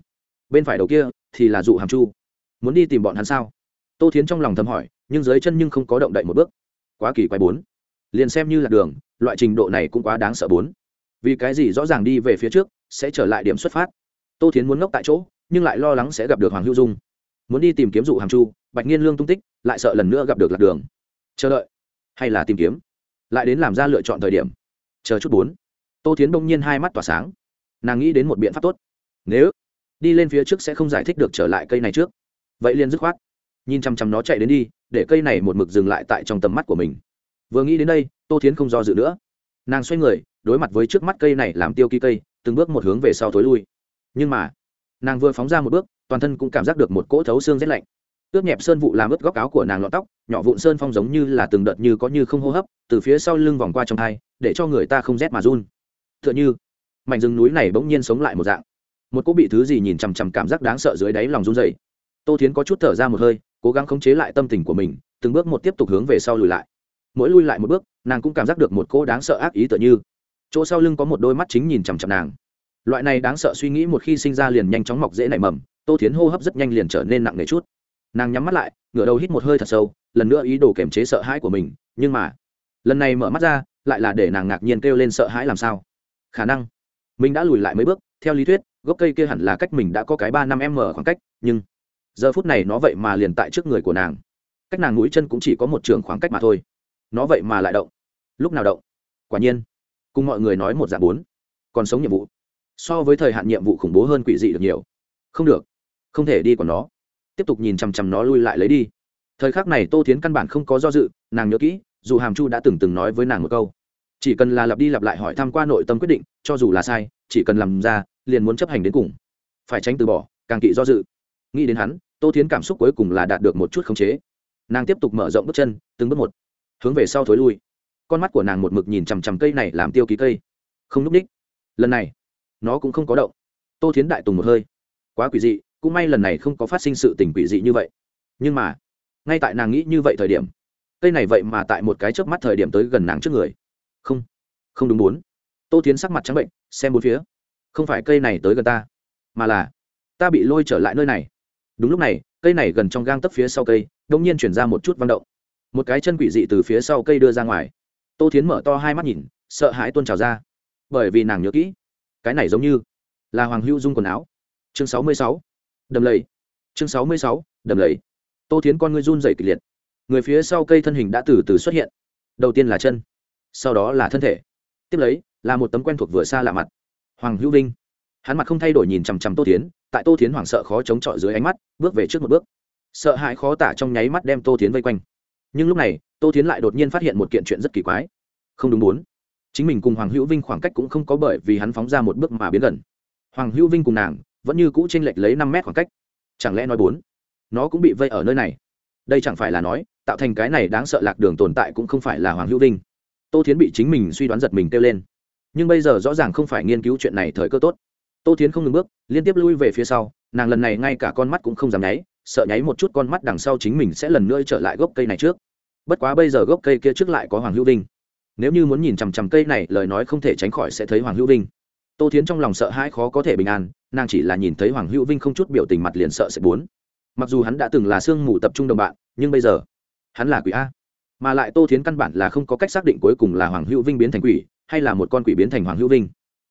Bên phải đầu kia thì là dụ hàm chu. Muốn đi tìm bọn hắn sao? Tô thiến trong lòng thầm hỏi, nhưng dưới chân nhưng không có động đậy một bước. Quá kỳ quái bốn. Liền xem như là đường, loại trình độ này cũng quá đáng sợ bốn. Vì cái gì rõ ràng đi về phía trước, sẽ trở lại điểm xuất phát? Tô thiến muốn ngốc tại chỗ, nhưng lại lo lắng sẽ gặp được hoàng hữu dung muốn đi tìm kiếm dụ hàm chu, bạch nhiên lương tung tích, lại sợ lần nữa gặp được lạc đường. Chờ đợi. Hay là tìm kiếm. Lại đến làm ra lựa chọn thời điểm. Chờ chút bốn. Tô thiến đông nhiên hai mắt tỏa sáng. Nàng nghĩ đến một biện pháp tốt. Nếu đi lên phía trước sẽ không giải thích được trở lại cây này trước. Vậy liền dứt khoát. Nhìn chăm chăm nó chạy đến đi, để cây này một mực dừng lại tại trong tầm mắt của mình. Vừa nghĩ đến đây, tô thiến không do dự nữa. Nàng xoay người, đối mặt với trước mắt cây này làm tiêu ký cây, từng bước một hướng về sau thối lui. Nhưng mà, nàng vừa phóng ra một bước toàn thân cũng cảm giác được một cỗ thấu xương rét lạnh. Ướt nhẹp sơn vụ làm ướt góc áo của nàng lọt tóc, nhỏ vụn sơn phong giống như là từng đợt như có như không hô hấp, từ phía sau lưng vòng qua trong thai để cho người ta không rét mà run. T h ư ợ n h ư mảnh rừng núi này bỗng nhiên sống lại một dạng. Một cỗ bị thứ gì nhìn chằm chằm cảm giác đáng sợ dưới đáy lòng run dày tô thiến có chút thở ra một hơi, cố gắng khống chế lại tâm tình của mình, từng bước một tiếp tục hướng về sau lùi lại. Mỗi lui lại một bước, nàng cũng cảm giác được một cỗ đáng sợ ác ý tựa như. Chỗ sau lưng có một đôi mắt chính nhìn chằm chằm nàng loại này đáng sợ suy nghĩ một khi sinh ra liền nhanh chóng mọc dễ nảy mầm, tô thiến hô hấp rất nhanh liền trở nên nặng nề chút. Nàng nhắm mắt lại, ngửa đầu hít một hơi thật sâu, lần nữa ý đồ kiềm chế sợ hãi của mình, nhưng mà, lần này mở mắt ra, lại là để nàng ngạc nhiên kêu lên sợ hãi làm sao? Khả năng, mình đã lùi lại mấy bước, theo lý thuyết, gốc cây kia hẳn là cách mình đã có cái ba năm m khoảng cách, nhưng giờ phút này nó vậy mà liền tại trước người của nàng. Cách nàng mũi chân cũng chỉ có một trường khoảng cách mà thôi. Nó vậy mà lại động. Lúc nào động? Quả nhiên, cùng mọi người nói một dạng bốn. Còn sống nhiệm vụ so với thời hạn nhiệm vụ khủng bố hơn quỷ dị được nhiều. Không được, không thể đi còn nó. Tiếp tục nhìn chằm chằm nó lui lại lấy đi. Thời khắc này tô thiến căn bản không có do dự, nàng nhớ kỹ, dù hàm chu đã từng từng nói với nàng một câu, chỉ cần là lặp đi lặp lại hỏi thăm qua nội tâm quyết định, cho dù là sai, chỉ cần làm ra, liền muốn chấp hành đến cùng. Phải tránh từ bỏ, càng kỵ do dự. Nghĩ đến hắn, tô thiến cảm xúc cuối cùng là đạt được một chút khống chế. Nàng tiếp tục mở rộng bước chân, từng bước một, hướng về sau thối lui. Con mắt của nàng một mực nhìn chằm chằm cây này làm tiêu ký cây. Không n ú c ních lần này nó cũng không có động. Tô thiến đại tùng một hơi. Quá quỷ dị, cũng may lần này không có phát sinh sự tình quỷ dị như vậy. Nhưng mà, ngay tại nàng nghĩ như vậy thời điểm, cây này vậy mà tại một cái chớp mắt thời điểm tới gần nàng trước người. Không không đúng bốn. Tô Thiến sắc mặt trắng bệnh, xem bốn phía. Không phải cây này tới gần ta, mà là, ta bị lôi trở lại nơi này. Đúng lúc này, cây này gần trong gang tấp phía sau cây đông nhiên chuyển ra một chút văng động. Một cái chân quỷ dị từ phía sau cây đưa ra ngoài. Tô Thiến mở to hai mắt nhìn, sợ hãi tuôn trào ra. Bởi vì nàng nhớ kỹ cái này giống như là hoàng hữu dung quần áo. Chương sáu mươi sáu, đầm lầy. Chương sáu mươi sáu, đầm lầy. Tô thiến con ngươi run dày kịch liệt. Người phía sau cây thân hình đã từ từ xuất hiện. Đầu tiên là chân, sau đó là thân thể. Tiếp lấy, là một tấm quen thuộc vừa xa lạ mặt. Hoàng hữu vinh. Hắn mặt không thay đổi nhìn chằm chằm tô thiến, tại tô thiến hoảng sợ khó chống chọi dưới ánh mắt, bước về trước một bước. Sợ hãi khó tả trong nháy mắt đem tô thiến vây quanh. Nhưng lúc này, tô thiến lại đột nhiên phát hiện một kiện chuyện rất kỳ quái. Không đúng bốn chính mình cùng hoàng hữu vinh khoảng cách cũng không có bởi vì hắn phóng ra một bước mà biến gần. Hoàng hữu vinh cùng nàng vẫn như cũ chênh lệch lấy năm mét khoảng cách. Chẳng lẽ nói bốn? Nó cũng bị vây ở nơi này. Đây chẳng phải là nói, tạo thành cái này đáng sợ lạc đường tồn tại cũng không phải là hoàng hữu vinh. Tô thiến bị chính mình suy đoán giật mình kêu lên. Nhưng bây giờ rõ ràng không phải nghiên cứu chuyện này thời cơ tốt. Tô thiến không ngừng bước, liên tiếp lui về phía sau, nàng lần này ngay cả con mắt cũng không dám nháy, sợ nháy một chút con mắt đằng sau chính mình sẽ lần nữa trở lại gốc cây này trước. Bất quá bây giờ gốc cây kia trước lại có hoàng hữu vinh nếu như muốn nhìn chằm chằm cây này, lời nói không thể tránh khỏi sẽ thấy hoàng hữu vinh. Tô thiến trong lòng sợ hãi khó có thể bình an, nàng chỉ là nhìn thấy hoàng hữu vinh không chút biểu tình mặt liền sợ sẽ bốn mặc dù hắn đã từng là sương mù tập trung đồng bạn, nhưng bây giờ, hắn là quỷ a. Mà lại tô thiến căn bản là không có cách xác định cuối cùng là hoàng hữu vinh biến thành quỷ, hay là một con quỷ biến thành hoàng hữu vinh.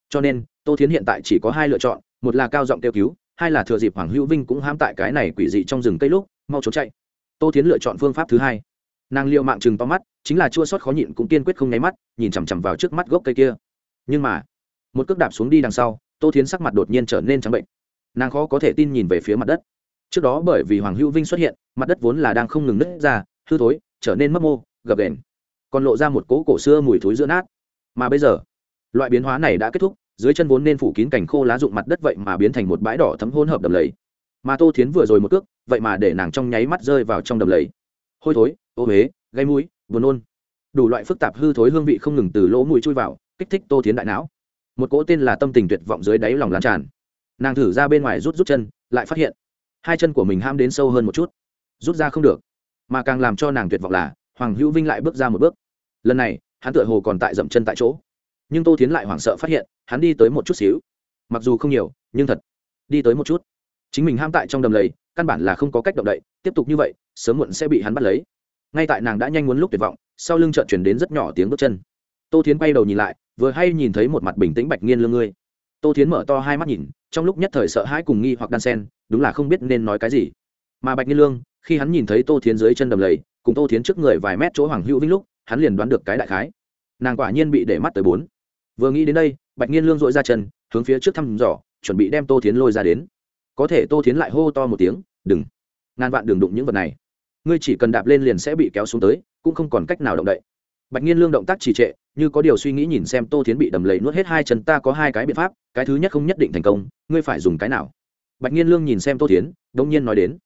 Cho nên, tô thiến hiện tại chỉ có hai lựa chọn, một là cao giọng kêu cứu, hai là thừa dịp hoàng hữu vinh cũng hãm tại cái này quỷ dị trong rừng cây lúc, mau trốn chạy. Tô thiến lựa chọn phương pháp thứ hai. Nàng liệu mạng chừng to mắt chính là chua sót khó nhịn cũng kiên quyết không nháy mắt, nhìn chằm chằm vào trước mắt gốc cây kia. Nhưng mà, một cước đạp xuống đi đằng sau, tô thiến sắc mặt đột nhiên trở nên trắng bệnh. Nàng khó có thể tin nhìn về phía mặt đất. Trước đó bởi vì hoàng hữu vinh xuất hiện, mặt đất vốn là đang không ngừng nứt ra, hư thối, trở nên mấp mô, gập đền còn lộ ra một cỗ cổ xưa mùi thối giữa nát. Mà bây giờ, loại biến hóa này đã kết thúc, dưới chân vốn nên phủ kín cảnh khô lá rụng mặt đất vậy mà biến thành một bãi đỏ thấm hỗn hợp đầm lầy. Mà tô thiến vừa rồi một cước, vậy mà để nàng trong nháy mắt rơi vào trong đầm lầy. Hôi thối, ô huế gây mũi buồn nôn. Đủ loại phức tạp hư thối hương vị không ngừng từ lỗ mũi chui vào, kích thích tô thiến đại não. Một cỗ tên là tâm tình tuyệt vọng dưới đáy lòng lan tràn. Nàng thử ra bên ngoài rút rút chân, lại phát hiện, hai chân của mình ham đến sâu hơn một chút. Rút ra không được, mà càng làm cho nàng tuyệt vọng là, hoàng hữu vinh lại bước ra một bước. Lần này, hắn tựa hồ còn tại dậm chân tại chỗ. Nhưng tô tiến lại hoảng sợ phát hiện, hắn đi tới một chút xíu. Mặc dù không nhiều, nhưng thật, đi tới một chút. Chính mình ham tại trong đầm lầy, căn bản là không có cách động đậy, tiếp tục như vậy, sớm muộn sẽ bị hắn bắt lấy ngay tại nàng đã nhanh muốn lúc tuyệt vọng, sau lưng trợn chuyển đến rất nhỏ tiếng bước chân. Tô Thiến quay đầu nhìn lại, vừa hay nhìn thấy một mặt bình tĩnh bạch nghiên lương ngươi. Tô Thiến mở to hai mắt nhìn, trong lúc nhất thời sợ hãi cùng nghi hoặc đan sen đúng là không biết nên nói cái gì. Mà bạch nghiên lương, khi hắn nhìn thấy tô Thiến dưới chân đầm lầy, cùng tô Thiến trước người vài mét chỗ hoàng hữu vinh lúc, hắn liền đoán được cái đại khái. Nàng quả nhiên bị để mắt tới bốn. Vừa nghĩ đến đây, bạch nghiên lương dội ra chân, hướng phía trước thăm dò, chuẩn bị đem tô Thiến lôi ra đến. Có thể tô Thiến lại hô to một tiếng, đừng. Ngàn vạn đường đụng những vật này ngươi chỉ cần đạp lên liền sẽ bị kéo xuống tới cũng không còn cách nào động đậy. Bạch nhiên lương động tác trì trệ như có điều suy nghĩ nhìn xem tô Thiến bị đầm lầy nuốt hết hai chân ta có hai cái biện pháp cái thứ nhất không nhất định thành công ngươi phải dùng cái nào? Bạch nhiên lương nhìn xem tô Thiến, đông nhiên nói đến.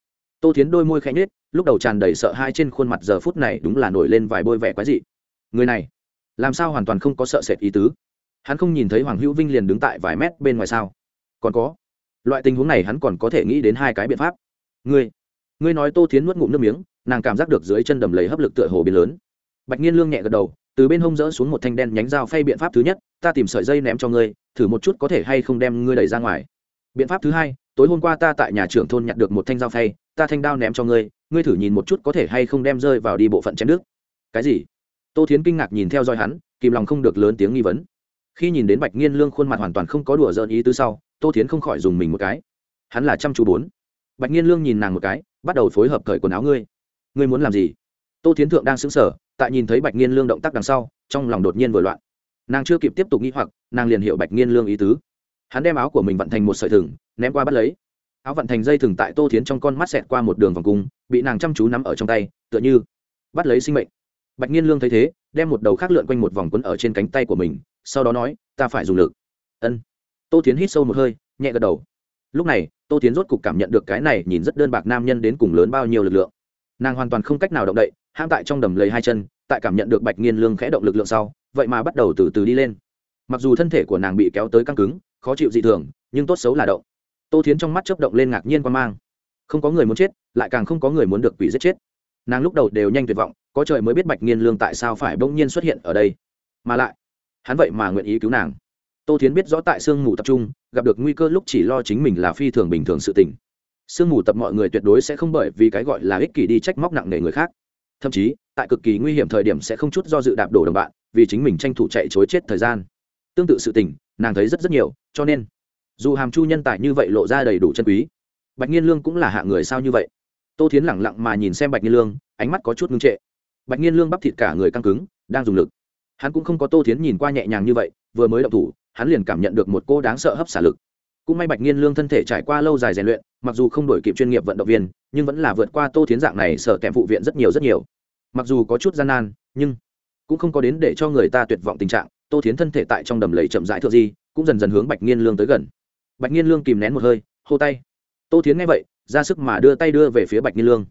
Tô Thiến đôi môi khẽ nhết lúc đầu tràn đầy sợ hai trên khuôn mặt giờ phút này đúng là nổi lên vài bôi vẻ quái dị. Người này làm sao hoàn toàn không có sợ sệt ý tứ? Hắn không nhìn thấy hoàng hữu vinh liền đứng tại vài mét bên ngoài sao? Còn có loại tình huống này hắn còn có thể nghĩ đến hai cái biện pháp. Ngươi ngươi nói tô thiến nuốt ngụm nước miếng, nàng cảm giác được dưới chân đầm lấy hấp lực tựa hồ biến lớn. Bạch nhiên lương nhẹ gật đầu, từ bên hông rỡ xuống một thanh đen nhánh dao phay biện pháp thứ nhất, ta tìm sợi dây ném cho ngươi, thử một chút có thể hay không đem ngươi đẩy ra ngoài. Biện pháp thứ hai, tối hôm qua ta tại nhà trưởng thôn nhặt được một thanh dao phay, ta thanh đao ném cho ngươi ngươi thử nhìn một chút có thể hay không đem rơi vào đi bộ phận chém nước. Cái gì? Tô thiến kinh ngạc nhìn theo dõi hắn, kìm lòng không được lớn tiếng nghi vấn. Khi nhìn đến bạch nghiên lương khuôn mặt hoàn toàn không có đùa giỡn ý tứ sau, tô thiến không khỏi dùng mình một cái. Hắn là chăm chú bốn. Bạch nghiên lương nhìn nàng một cái bắt đầu phối hợp cởi quần áo ngươi. Ngươi muốn làm gì? Tô thiến thượng đang xứng sở tại nhìn thấy bạch nghiên lương động tác đằng sau, trong lòng đột nhiên vừa loạn. Nàng chưa kịp tiếp tục nghĩ hoặc, nàng liền hiểu bạch nghiên lương ý tứ. Hắn đem áo của mình vận thành một sợi thừng, ném qua bắt lấy. Áo vận thành dây thừng tại tô thiến trong con mắt xẹt qua một đường vòng cung, bị nàng chăm chú nắm ở trong tay, tựa như bắt lấy sinh mệnh. Bạch nghiên lương thấy thế, đem một đầu khác lượn quanh một vòng quấn ở trên cánh tay của mình, sau đó nói, ta phải dùng lực. Ân. Tô tiến hít sâu một hơi, nhẹ gật đầu lúc này, tô tiến rốt cục cảm nhận được cái này nhìn rất đơn bạc nam nhân đến cùng lớn bao nhiêu lực lượng. Nàng hoàn toàn không cách nào động đậy ham tại trong đầm lấy hai chân, tại cảm nhận được bạch nghiên lương khẽ động lực lượng sau, vậy mà bắt đầu từ từ đi lên. Mặc dù thân thể của nàng bị kéo tới căng cứng, khó chịu dị thường, nhưng tốt xấu là động. Tô thiến trong mắt chớp động lên ngạc nhiên quan mang. Không có người muốn chết, lại càng không có người muốn được quỷ giết chết. Nàng lúc đầu đều nhanh tuyệt vọng, có trời mới biết bạch nghiên lương tại sao phải bỗng nhiên xuất hiện ở đây. Mà lại, hắn vậy mà nguyện ý cứu nàng tô thiến biết rõ tại sương mù tập trung, gặp được nguy cơ lúc chỉ lo chính mình là phi thường bình thường sự tình. Sương mù tập mọi người tuyệt đối sẽ không bởi vì cái gọi là ích kỷ đi trách móc nặng nề người khác. Thậm chí, tại cực kỳ nguy hiểm thời điểm sẽ không chút do dự đạp đổ đồng bạn, vì chính mình tranh thủ chạy chối chết thời gian. Tương tự sự tình, nàng thấy rất rất nhiều, cho nên, dù hàm chu nhân tài như vậy lộ ra đầy đủ chân quý, bạch nhiên lương cũng là hạ người sao như vậy. Tô thiến lẳng lặng mà nhìn xem bạch nhiên lương, ánh mắt có chút ngưng trệ. Bạch nhiên lương bắp thịt cả người căng cứng, đang dùng lực. Hắn cũng không có tô thiến nhìn qua nhẹ nhàng như vậy, vừa mới động thủ hắn liền cảm nhận được một cô đáng sợ hấp xả lực. Cũng may bạch nhiên lương thân thể trải qua lâu dài rèn luyện, mặc dù không đổi kịp chuyên nghiệp vận động viên, nhưng vẫn là vượt qua tô thiến dạng này sợ kèm phụ viện rất nhiều rất nhiều. Mặc dù có chút gian nan, nhưng cũng không có đến để cho người ta tuyệt vọng tình trạng, tô thiến thân thể tại trong đầm lầy chậm rãi thượng di, cũng dần dần hướng bạch nhiên lương tới gần. Bạch nhiên lương kìm nén một hơi, hô tay. Tô thiến nghe vậy, ra sức mà đưa tay đưa về phía bạch nhiên lương.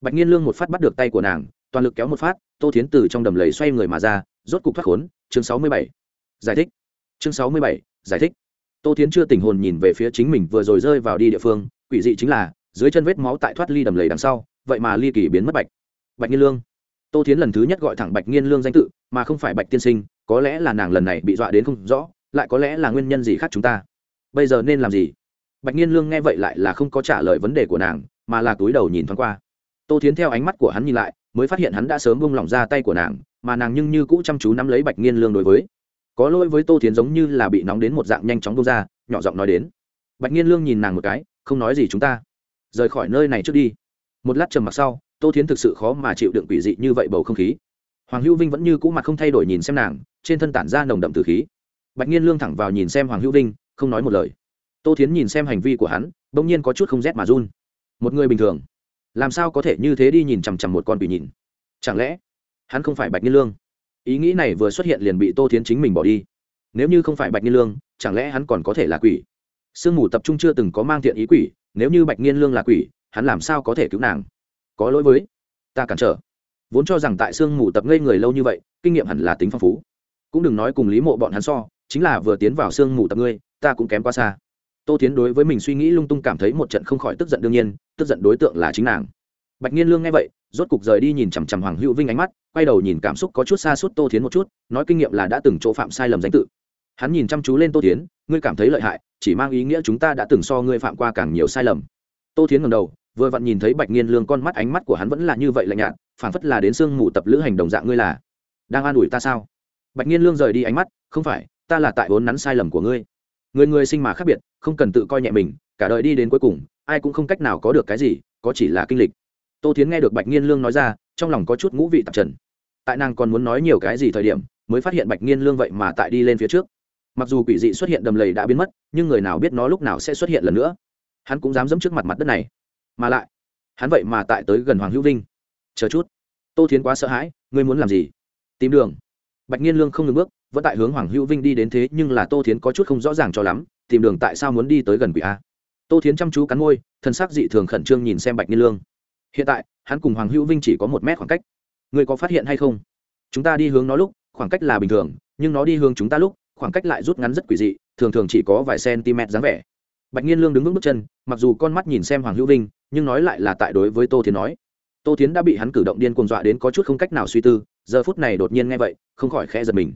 Bạch nhiên lương một phát bắt được tay của nàng, toàn lực kéo một phát, tô thiến từ trong đầm lầy xoay người mà ra, rốt cục thoát khốn, chương sáu mươi bảy. Giải thích chương sáu mươi bảy, giải thích. Tô thiến chưa tình hồn nhìn về phía chính mình vừa rồi rơi vào đi địa phương, quỷ dị chính là, dưới chân vết máu tại thoát ly đầm lầy đằng sau, vậy mà ly kỳ biến mất bạch. Bạch nghiên lương. Tô thiến lần thứ nhất gọi thẳng bạch nghiên lương danh tự, mà không phải bạch tiên sinh, có lẽ là nàng lần này bị dọa đến không rõ, lại có lẽ là nguyên nhân gì khác chúng ta. Bây giờ nên làm gì? Bạch nghiên lương nghe vậy lại là không có trả lời vấn đề của nàng, mà là túi đầu nhìn thoáng qua. Tô thiến theo ánh mắt của hắn nhìn lại, mới phát hiện hắn đã sớm bung lỏng ra tay của nàng, mà nàng nhưng như cũ chăm chú nắm lấy bạch nghiên lương đối với có lỗi với tô thiến giống như là bị nóng đến một dạng nhanh chóng bông ra, nhỏ giọng nói đến. Bạch nhiên lương nhìn nàng một cái, không nói gì chúng ta. Rời khỏi nơi này trước đi. Một lát trầm mặc sau, tô thiến thực sự khó mà chịu đựng quỷ dị như vậy bầu không khí. Hoàng hữu vinh vẫn như cũ mặt không thay đổi nhìn xem nàng, trên thân tản ra nồng đậm từ khí. Bạch nhiên lương thẳng vào nhìn xem hoàng hữu vinh, không nói một lời. Tô thiến nhìn xem hành vi của hắn, bỗng nhiên có chút không rét mà run. Một người bình thường. Làm sao có thể như thế đi nhìn chằm chằm một con quỷ nhìn? Chẳng lẽ hắn không phải bạch nhiên lương? Ý nghĩ này vừa xuất hiện liền bị tô thiến chính mình bỏ đi. Nếu như không phải bạch nghiên lương, chẳng lẽ hắn còn có thể là quỷ? Sương mù tập trung chưa từng có mang thiện ý quỷ, nếu như bạch nghiên lương là quỷ, hắn làm sao có thể cứu nàng? Có lỗi với ta cản trở. Vốn cho rằng tại sương mù tập ngây người lâu như vậy, kinh nghiệm hẳn là tính phong phú. Cũng đừng nói cùng lý mộ bọn hắn so, chính là vừa tiến vào sương mù tập ngươi, ta cũng kém quá xa. Tô tiến đối với mình suy nghĩ lung tung cảm thấy một trận không khỏi tức giận đương nhiên, tức giận đối tượng là chính nàng bạch nhiên lương nghe vậy, rốt cục rời đi nhìn chằm chằm hoàng hữu vinh ánh mắt, quay đầu nhìn cảm xúc có chút xa suốt tô tiến một chút, nói kinh nghiệm là đã từng chỗ phạm sai lầm danh tự. Hắn nhìn chăm chú lên tô tiến ngươi cảm thấy lợi hại, chỉ mang ý nghĩa chúng ta đã từng so ngươi phạm qua càng nhiều sai lầm. Tô tiến ngầm đầu, vừa vặn nhìn thấy bạch nhiên lương con mắt ánh mắt của hắn vẫn là như vậy lạnh nhạt phản phất là đến sương mù tập lữ hành đồng dạng ngươi là. Đang an ủi ta sao? Bạch nhiên lương rời đi ánh mắt, không phải, ta là tại vốn nắn sai lầm của ngươi. Người người sinh mà khác biệt, không cần tự coi nhẹ mình, cả đời đi đến cuối cùng, ai cũng không cách nào có được cái gì, có chỉ là kinh lịch tô tiến nghe được bạch nghiên lương nói ra, trong lòng có chút ngũ vị tạp trần. Tại nàng còn muốn nói nhiều cái gì thời điểm, mới phát hiện bạch nghiên lương vậy mà tại đi lên phía trước. Mặc dù quỷ dị xuất hiện đầm lầy đã biến mất, nhưng người nào biết nó lúc nào sẽ xuất hiện lần nữa. Hắn cũng dám dẫm trước mặt mặt đất này. Mà lại, hắn vậy mà tại tới gần hoàng hữu vinh. Chờ chút. Tô thiến quá sợ hãi, ngươi muốn làm gì? Tìm đường. Bạch nghiên lương không ngừng bước, vẫn tại hướng hoàng hữu vinh đi đến thế, nhưng là tô thiến có chút không rõ ràng cho lắm, tìm đường tại sao muốn đi tới gần quỷ a. Tô thiến chăm chú cắn môi, thân xác dị thường khẩn trương nhìn xem bạch nghiên lương hiện tại, hắn cùng hoàng hữu vinh chỉ có một mét khoảng cách. Người có phát hiện hay không? Chúng ta đi hướng nó lúc, khoảng cách là bình thường, nhưng nó đi hướng chúng ta lúc, khoảng cách lại rút ngắn rất quỷ dị, thường thường chỉ có vài cm dáng vẻ. Bạch nhiên lương đứng vững bước chân, mặc dù con mắt nhìn xem hoàng hữu vinh, nhưng nói lại là tại đối với tô thiến nói. Tô thiến đã bị hắn cử động điên cuồng dọa đến có chút không cách nào suy tư, giờ phút này đột nhiên nghe vậy, không khỏi khẽ giật mình.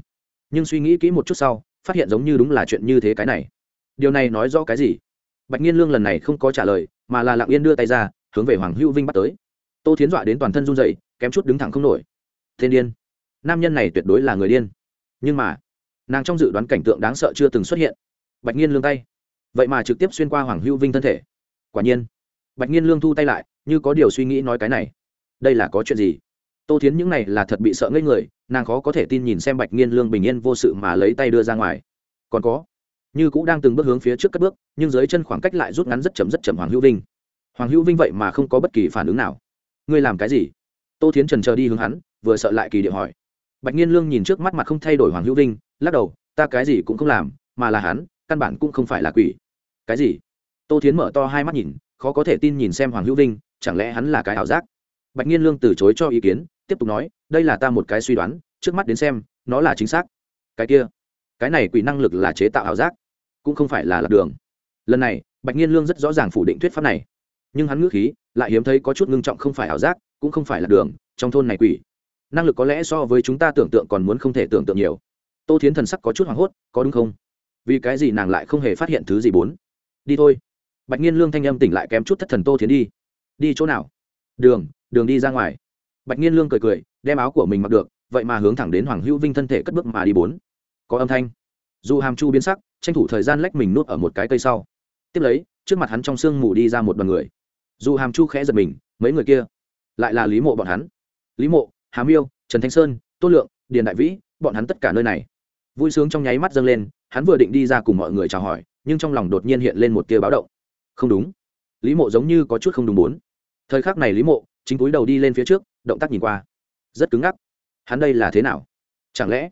Nhưng suy nghĩ kỹ một chút sau, phát hiện giống như đúng là chuyện như thế cái này. Điều này nói rõ cái gì? Bạch nhiên lương lần này không có trả lời, mà là lặng yên đưa tay ra hướng về hoàng hữu vinh bắt tới. Tô thiến dọa đến toàn thân run dậy kém chút đứng thẳng không nổi. Thiên điên. Nam nhân này tuyệt đối là người điên. Nhưng mà, nàng trong dự đoán cảnh tượng đáng sợ chưa từng xuất hiện. Bạch nhiên lương tay. Vậy mà trực tiếp xuyên qua hoàng hữu vinh thân thể. Quả nhiên, bạch nhiên lương thu tay lại, như có điều suy nghĩ nói cái này. Đây là có chuyện gì? Tô thiến những này là thật bị sợ ngây người, nàng khó có thể tin nhìn xem bạch nhiên lương bình yên vô sự mà lấy tay đưa ra ngoài. Còn có, như cũng đang từng bước hướng phía trước cất bước, nhưng dưới chân khoảng cách lại rút ngắn rất chậm rất chậm hoàng hữu vinh hoàng hữu vinh vậy mà không có bất kỳ phản ứng nào. Ngươi làm cái gì? Tô thiến trần chờ đi hướng hắn, vừa sợ lại kỳ điệu hỏi. Bạch nhiên lương nhìn trước mắt mặt không thay đổi hoàng hữu vinh, lắc đầu, ta cái gì cũng không làm, mà là hắn, căn bản cũng không phải là quỷ. Cái gì? Tô thiến mở to hai mắt nhìn, khó có thể tin nhìn xem hoàng hữu vinh, chẳng lẽ hắn là cái ảo giác? Bạch nhiên lương từ chối cho ý kiến, tiếp tục nói, đây là ta một cái suy đoán, trước mắt đến xem, nó là chính xác. Cái kia? Cái này quỷ năng lực là chế tạo ảo giác, cũng không phải là lạc đường. Lần này, bạch nhiên lương rất rõ ràng phủ định thuyết pháp này nhưng hắn ngữ khí lại hiếm thấy có chút ngưng trọng không phải ảo giác, cũng không phải là đường, trong thôn này quỷ. Năng lực có lẽ so với chúng ta tưởng tượng còn muốn không thể tưởng tượng nhiều. Tô thiến thần sắc có chút hoảng hốt, có đúng không? Vì cái gì nàng lại không hề phát hiện thứ gì bốn? Đi thôi. Bạch nhiên lương thanh âm tỉnh lại kém chút thất thần tô thiến đi. Đi chỗ nào? Đường đường đi ra ngoài. Bạch nhiên lương cười cười, đem áo của mình mặc được, vậy mà hướng thẳng đến hoàng hữu vinh thân thể cất bước mà đi bốn. Có âm thanh. Dù hàm chu biến sắc, tranh thủ thời gian lách mình nuốt ở một cái cây sau. Tiếp lấy, trước mặt hắn trong sương mù đi ra một đoàn người dù hàm chu khẽ giật mình, mấy người kia lại là lý mộ bọn hắn. Lý mộ hàm yêu trần thanh sơn Tôn lượng, điền đại vĩ, bọn hắn tất cả nơi này. Vui sướng trong nháy mắt dâng lên, hắn vừa định đi ra cùng mọi người chào hỏi, nhưng trong lòng đột nhiên hiện lên một tia báo động. Không đúng. Lý mộ giống như có chút không đúng bốn thời khắc này lý mộ chính cúi đầu đi lên phía trước, động tác nhìn qua. Rất cứng ngắc. Hắn đây là thế nào? Chẳng lẽ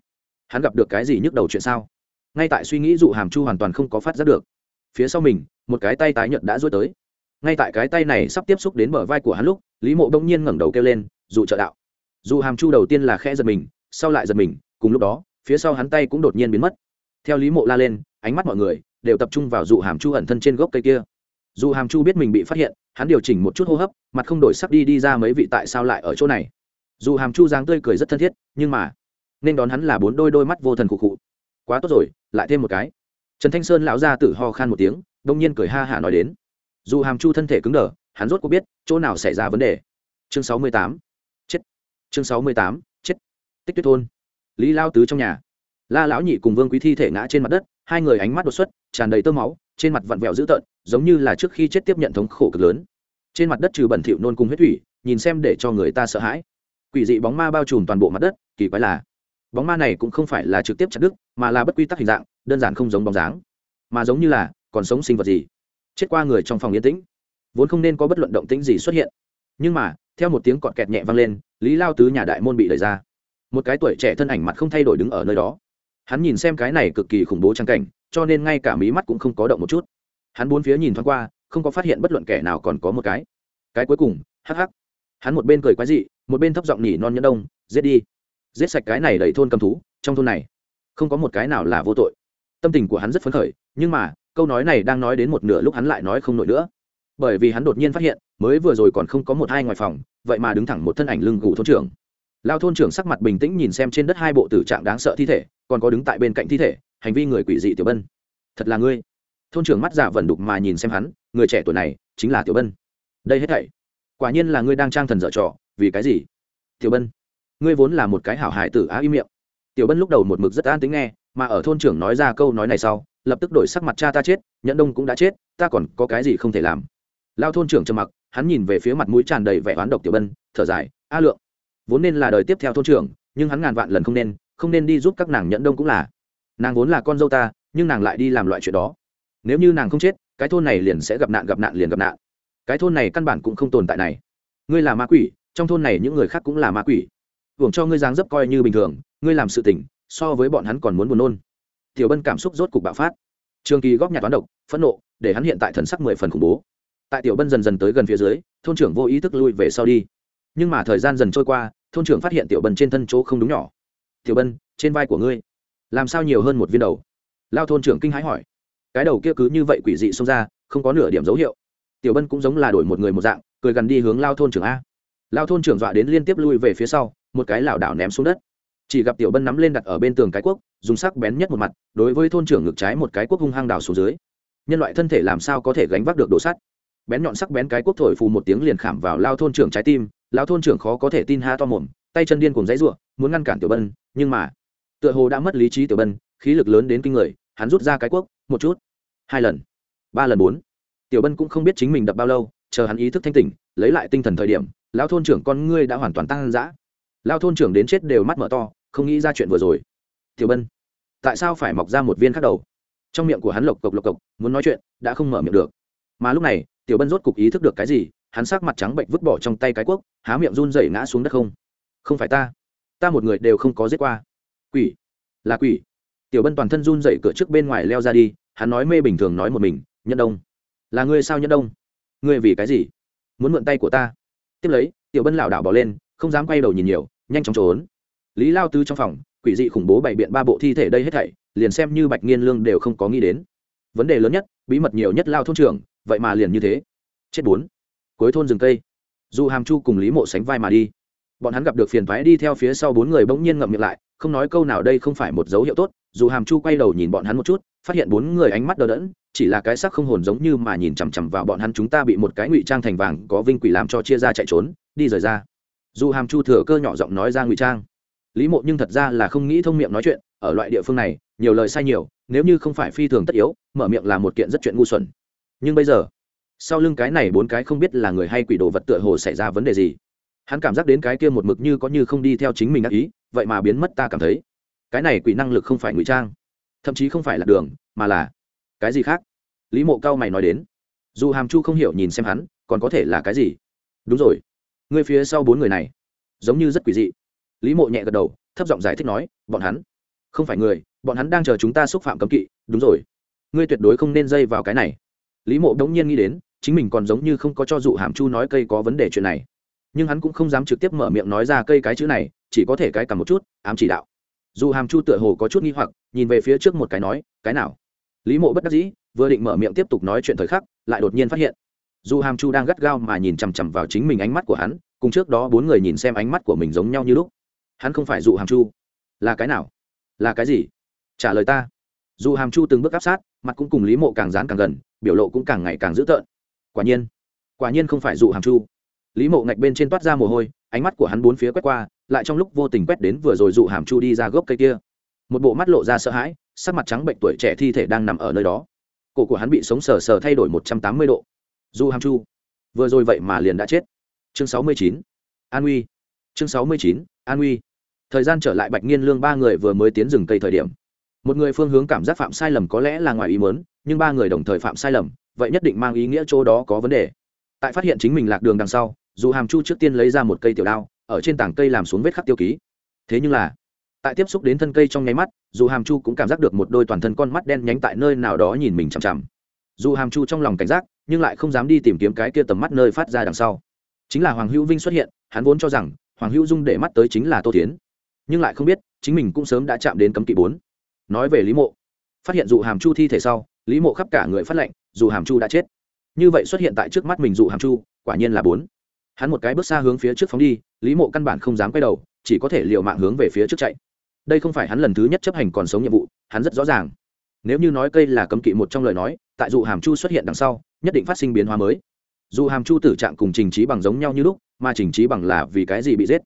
hắn gặp được cái gì nhức đầu chuyện sao? Ngay tại suy nghĩ dụ hàm chu hoàn toàn không có phát giác được. Phía sau mình, một cái tay tái nhợt đã rối tới ngay tại cái tay này sắp tiếp xúc đến bờ vai của hắn lúc, lý mộ đông nhiên ngẩng đầu kêu lên, dù trợ đạo. Dù hàm chu đầu tiên là khẽ giật mình, sau lại giật mình, cùng lúc đó, phía sau hắn tay cũng đột nhiên biến mất. Theo lý mộ la lên, ánh mắt mọi người đều tập trung vào dụ hàm chu ẩn thân trên gốc cây kia. Dù hàm chu biết mình bị phát hiện, hắn điều chỉnh một chút hô hấp, mặt không đổi sắc đi đi ra mấy vị tại sao lại ở chỗ này. Dù hàm chu dáng tươi cười rất thân thiết, nhưng mà, nên đón hắn là bốn đôi đôi mắt vô thần khụ khụ. Quá tốt rồi, lại thêm một cái. Trần thanh sơn lão ra tự ho khan một tiếng, đông nhiên cười ha hả nói đến dù hàm chu thân thể cứng đờ, hắn rốt có biết chỗ nào xảy ra vấn đề. Chương sáu mươi tám, chết. Chương sáu mươi tám, chết. Tích tuyết thôn. Lý lao tứ trong nhà. La lão nhị cùng vương quý thi thể ngã trên mặt đất, hai người ánh mắt đột xuất, tràn đầy tơ máu, trên mặt vặn vẹo dữ tợn, giống như là trước khi chết tiếp nhận thống khổ cực lớn. Trên mặt đất trừ bẩn thỉu nôn cùng huyết thủy, nhìn xem để cho người ta sợ hãi. Quỷ dị bóng ma bao trùm toàn bộ mặt đất, kỳ quái là, bóng ma này cũng không phải là trực tiếp chặt đứt, mà là bất quy tắc hình dạng, đơn giản không giống bóng dáng, mà giống như là còn sống sinh vật gì chết qua người trong phòng yên tĩnh. Vốn không nên có bất luận động tĩnh gì xuất hiện. Nhưng mà, theo một tiếng cọt kẹt nhẹ vang lên, lý lao tứ nhà đại môn bị đẩy ra. Một cái tuổi trẻ thân ảnh mặt không thay đổi đứng ở nơi đó. Hắn nhìn xem cái này cực kỳ khủng bố trang cảnh, cho nên ngay cả mí mắt cũng không có động một chút. Hắn bốn phía nhìn thoáng qua, không có phát hiện bất luận kẻ nào còn có một cái. Cái cuối cùng, hắc hắc. Hắn một bên cười quái dị, một bên thấp giọng nhỉ non nhẫn đông, giết đi. Giết sạch cái này đầy thôn cầm thú, trong thôn này. Không có một cái nào là vô tội. Tâm tình của hắn rất phấn khởi, nhưng mà câu nói này đang nói đến một nửa lúc hắn lại nói không nổi nữa. Bởi vì hắn đột nhiên phát hiện, mới vừa rồi còn không có một hai ngoài phòng, vậy mà đứng thẳng một thân ảnh lưng gù thôn trưởng. Lao thôn trưởng sắc mặt bình tĩnh nhìn xem trên đất hai bộ tử trạng đáng sợ thi thể, còn có đứng tại bên cạnh thi thể, hành vi người quỷ dị tiểu bân. Thật là ngươi. Thôn trưởng mắt giả vẩn đục mà nhìn xem hắn, người trẻ tuổi này, chính là tiểu bân. Đây hết thảy. Quả nhiên là ngươi đang trang thần dở trò, vì cái gì? Tiểu bân. Ngươi vốn là một cái hảo hải tử á im miệng. Tiểu bân lúc đầu một mực rất an tính nghe mà ở thôn trưởng nói ra câu nói này sau, lập tức đổi sắc mặt cha ta chết, nhẫn đông cũng đã chết, ta còn có cái gì không thể làm. Lao thôn trưởng trầm mặc, hắn nhìn về phía mặt mũi tràn đầy vẻ oán độc tiểu bân, thở dài, a lượng, vốn nên là đời tiếp theo thôn trưởng, nhưng hắn ngàn vạn lần không nên không nên đi giúp các nàng nhẫn đông cũng là. Nàng vốn là con dâu ta, nhưng nàng lại đi làm loại chuyện đó. Nếu như nàng không chết, cái thôn này liền sẽ gặp nạn gặp nạn liền gặp nạn. Cái thôn này căn bản cũng không tồn tại này. Ngươi là ma quỷ, trong thôn này những người khác cũng là ma quỷ. Hưởng cho ngươi dáng dấp coi như bình thường, ngươi làm sự tỉnh so với bọn hắn còn muốn buồn nôn. Tiểu bân cảm xúc rốt cục bạo phát. Trường kỳ góp nhặt toán độc, phẫn nộ, để hắn hiện tại thần sắc mười phần khủng bố. Tại tiểu bân dần dần tới gần phía dưới, thôn trưởng vô ý thức lui về sau đi. Nhưng mà thời gian dần trôi qua, thôn trưởng phát hiện tiểu bân trên thân chỗ không đúng nhỏ. Tiểu bân, trên vai của ngươi, làm sao nhiều hơn một viên đầu? Lao thôn trưởng kinh hãi hỏi. Cái đầu kia cứ như vậy quỷ dị xông ra, không có nửa điểm dấu hiệu. Tiểu bân cũng giống là đổi một người một dạng, cười gần đi hướng lao thôn trưởng a. Lao thôn trưởng dọa đến liên tiếp lui về phía sau, một cái lảo đảo ném xuống đất chỉ gặp tiểu bân nắm lên đặt ở bên tường cái quốc, dùng sắc bén nhất một mặt, đối với thôn trưởng ngực trái một cái quốc hung hăng đào xuống dưới. Nhân loại thân thể làm sao có thể gánh vác được đồ sắt? Bén nhọn sắc bén cái quốc thổi phù một tiếng liền khảm vào lao thôn trưởng trái tim, lao thôn trưởng khó có thể tin ha to mồm, tay chân điên cùng dãy ruộng muốn ngăn cản tiểu bân, nhưng mà, tựa hồ đã mất lý trí tiểu bân, khí lực lớn đến kinh người, hắn rút ra cái quốc, một chút, hai lần, ba lần bốn. Tiểu bân cũng không biết chính mình đập bao lâu, chờ hắn ý thức thanh tỉnh, lấy lại tinh thần thời điểm, lao thôn trưởng con ngươi đã hoàn toàn tăng dã lao thôn trưởng đến chết đều mắt mở to, không nghĩ ra chuyện vừa rồi. Tiểu bân, tại sao phải mọc ra một viên khác đầu? Trong miệng của hắn lộc cộc lộc cộc, muốn nói chuyện, đã không mở miệng được. Mà lúc này, tiểu bân rốt cục ý thức được cái gì, hắn sắc mặt trắng bệnh vứt bỏ trong tay cái cuốc, há miệng run rẩy ngã xuống đất không? Không phải ta ta một người đều không có giết qua. Quỷ, là quỷ. Tiểu bân toàn thân run rẩy cửa trước bên ngoài leo ra đi, hắn nói mê bình thường nói một mình nhân đông, là ngươi sao nhân đông? Ngươi vì cái gì? Muốn mượn tay của ta? Tiếp lấy, tiểu bân lảo đảo bỏ lên, không dám quay đầu nhìn nhiều nhanh chóng trốn. Lý lao tư trong phòng, quỷ dị khủng bố bày biện ba bộ thi thể đây hết thảy, liền xem như bạch nghiên lương đều không có nghĩ đến. Vấn đề lớn nhất, bí mật nhiều nhất lao thôn trưởng, vậy mà liền như thế. Chết bốn. Cuối thôn rừng cây. Dù hàm chu cùng lý mộ sánh vai mà đi. Bọn hắn gặp được phiền thoái đi theo phía sau bốn người bỗng nhiên ngậm miệng lại, không nói câu nào đây không phải một dấu hiệu tốt. Dù hàm chu quay đầu nhìn bọn hắn một chút, phát hiện bốn người ánh mắt đờ đẫn, chỉ là cái sắc không hồn giống như mà nhìn chằm chằm vào bọn hắn chúng ta bị một cái ngụy trang thành vàng có vinh quỷ làm cho chia ra chạy trốn, đi rời ra dù hàm chu thừa cơ nhỏ giọng nói ra ngụy trang, lý mộ nhưng thật ra là không nghĩ thông miệng nói chuyện, ở loại địa phương này, nhiều lời sai nhiều, nếu như không phải phi thường tất yếu, mở miệng là một kiện rất chuyện ngu xuẩn. Nhưng bây giờ, sau lưng cái này bốn cái không biết là người hay quỷ đồ vật tựa hồ xảy ra vấn đề gì. Hắn cảm giác đến cái kia một mực như có như không đi theo chính mình ác ý, vậy mà biến mất ta cảm thấy. Cái này quỷ năng lực không phải ngụy trang, thậm chí không phải là đường, mà là cái gì khác? Lý mộ cao mày nói đến. Dù hàm chu không hiểu nhìn xem hắn, còn có thể là cái gì? Đúng rồi người phía sau bốn người này giống như rất quỷ dị. Lý mộ nhẹ gật đầu, thấp giọng giải thích nói, bọn hắn không phải người, bọn hắn đang chờ chúng ta xúc phạm cấm kỵ, đúng rồi. Ngươi tuyệt đối không nên dây vào cái này. Lý mộ đống nhiên nghĩ đến, chính mình còn giống như không có cho dụ hàm chu nói cây có vấn đề chuyện này. Nhưng hắn cũng không dám trực tiếp mở miệng nói ra cây cái chữ này, chỉ có thể cái cầm một chút, ám chỉ đạo. Dù hàm chu tựa hồ có chút nghi hoặc, nhìn về phía trước một cái nói, cái nào? Lý mộ bất đắc dĩ, vừa định mở miệng tiếp tục nói chuyện thời khắc, lại đột nhiên phát hiện dù hàm chu đang gắt gao mà nhìn chằm chằm vào chính mình ánh mắt của hắn, cùng trước đó bốn người nhìn xem ánh mắt của mình giống nhau như lúc. Hắn không phải dụ hàm chu. Là cái nào? Là cái gì? Trả lời ta. Dù hàm chu từng bước áp sát, mặt cũng cùng lý mộ càng dán càng gần, biểu lộ cũng càng ngày càng dữ tợn. Quả nhiên quả nhiên không phải dụ hàm chu. Lý mộ ngạch bên trên toát ra mồ hôi, ánh mắt của hắn bốn phía quét qua, lại trong lúc vô tình quét đến vừa rồi dụ hàm chu đi ra gốc cây kia. Một bộ mắt lộ ra sợ hãi, sắc mặt trắng bệnh tuổi trẻ thi thể đang nằm ở nơi đó. Cổ của hắn bị sống sờ sờ thay đổi một trăm tám mươi độ du hàm chu. Vừa rồi vậy mà liền đã chết. Chương sáu mươi chín. An uy. Chương sáu mươi chín, an uy. Thời gian trở lại bạch nghiên lương ba người vừa mới tiến rừng cây thời điểm. Một người phương hướng cảm giác phạm sai lầm có lẽ là ngoài ý mớn nhưng ba người đồng thời phạm sai lầm, vậy nhất định mang ý nghĩa chỗ đó có vấn đề. Tại phát hiện chính mình lạc đường đằng sau, dù hàm chu trước tiên lấy ra một cây tiểu đao, ở trên tảng cây làm xuống vết khắc tiêu ký. Thế nhưng là, tại tiếp xúc đến thân cây trong nháy mắt, dù hàm chu cũng cảm giác được một đôi toàn thân con mắt đen nhánh tại nơi nào đó nhìn mình chằm chằm dù hàm chu trong lòng cảnh giác, nhưng lại không dám đi tìm kiếm cái kia tầm mắt nơi phát ra đằng sau. Chính là hoàng hữu vinh xuất hiện, hắn vốn cho rằng, hoàng hữu dung để mắt tới chính là tô tiến nhưng lại không biết, chính mình cũng sớm đã chạm đến cấm kỵ bốn. Nói về lý mộ, phát hiện dụ hàm chu thi thể sau, lý mộ khắp cả người phát lệnh, dù hàm chu đã chết. Như vậy xuất hiện tại trước mắt mình dụ hàm chu, quả nhiên là bốn. Hắn một cái bước xa hướng phía trước phóng đi, lý mộ căn bản không dám quay đầu, chỉ có thể l i ề u mạng hướng về phía trước chạy. Đây không phải hắn lần thứ nhất chấp hành còn sống nhiệm vụ, hắn rất rõ ràng nếu như nói cây là cấm kỵ một trong lời nói, tại dụ hàm chu xuất hiện đằng sau, nhất định phát sinh biến hóa mới. Dù hàm chu tử trạng cùng trình trí bằng giống nhau như lúc, mà trình trí bằng là vì cái gì bị giết?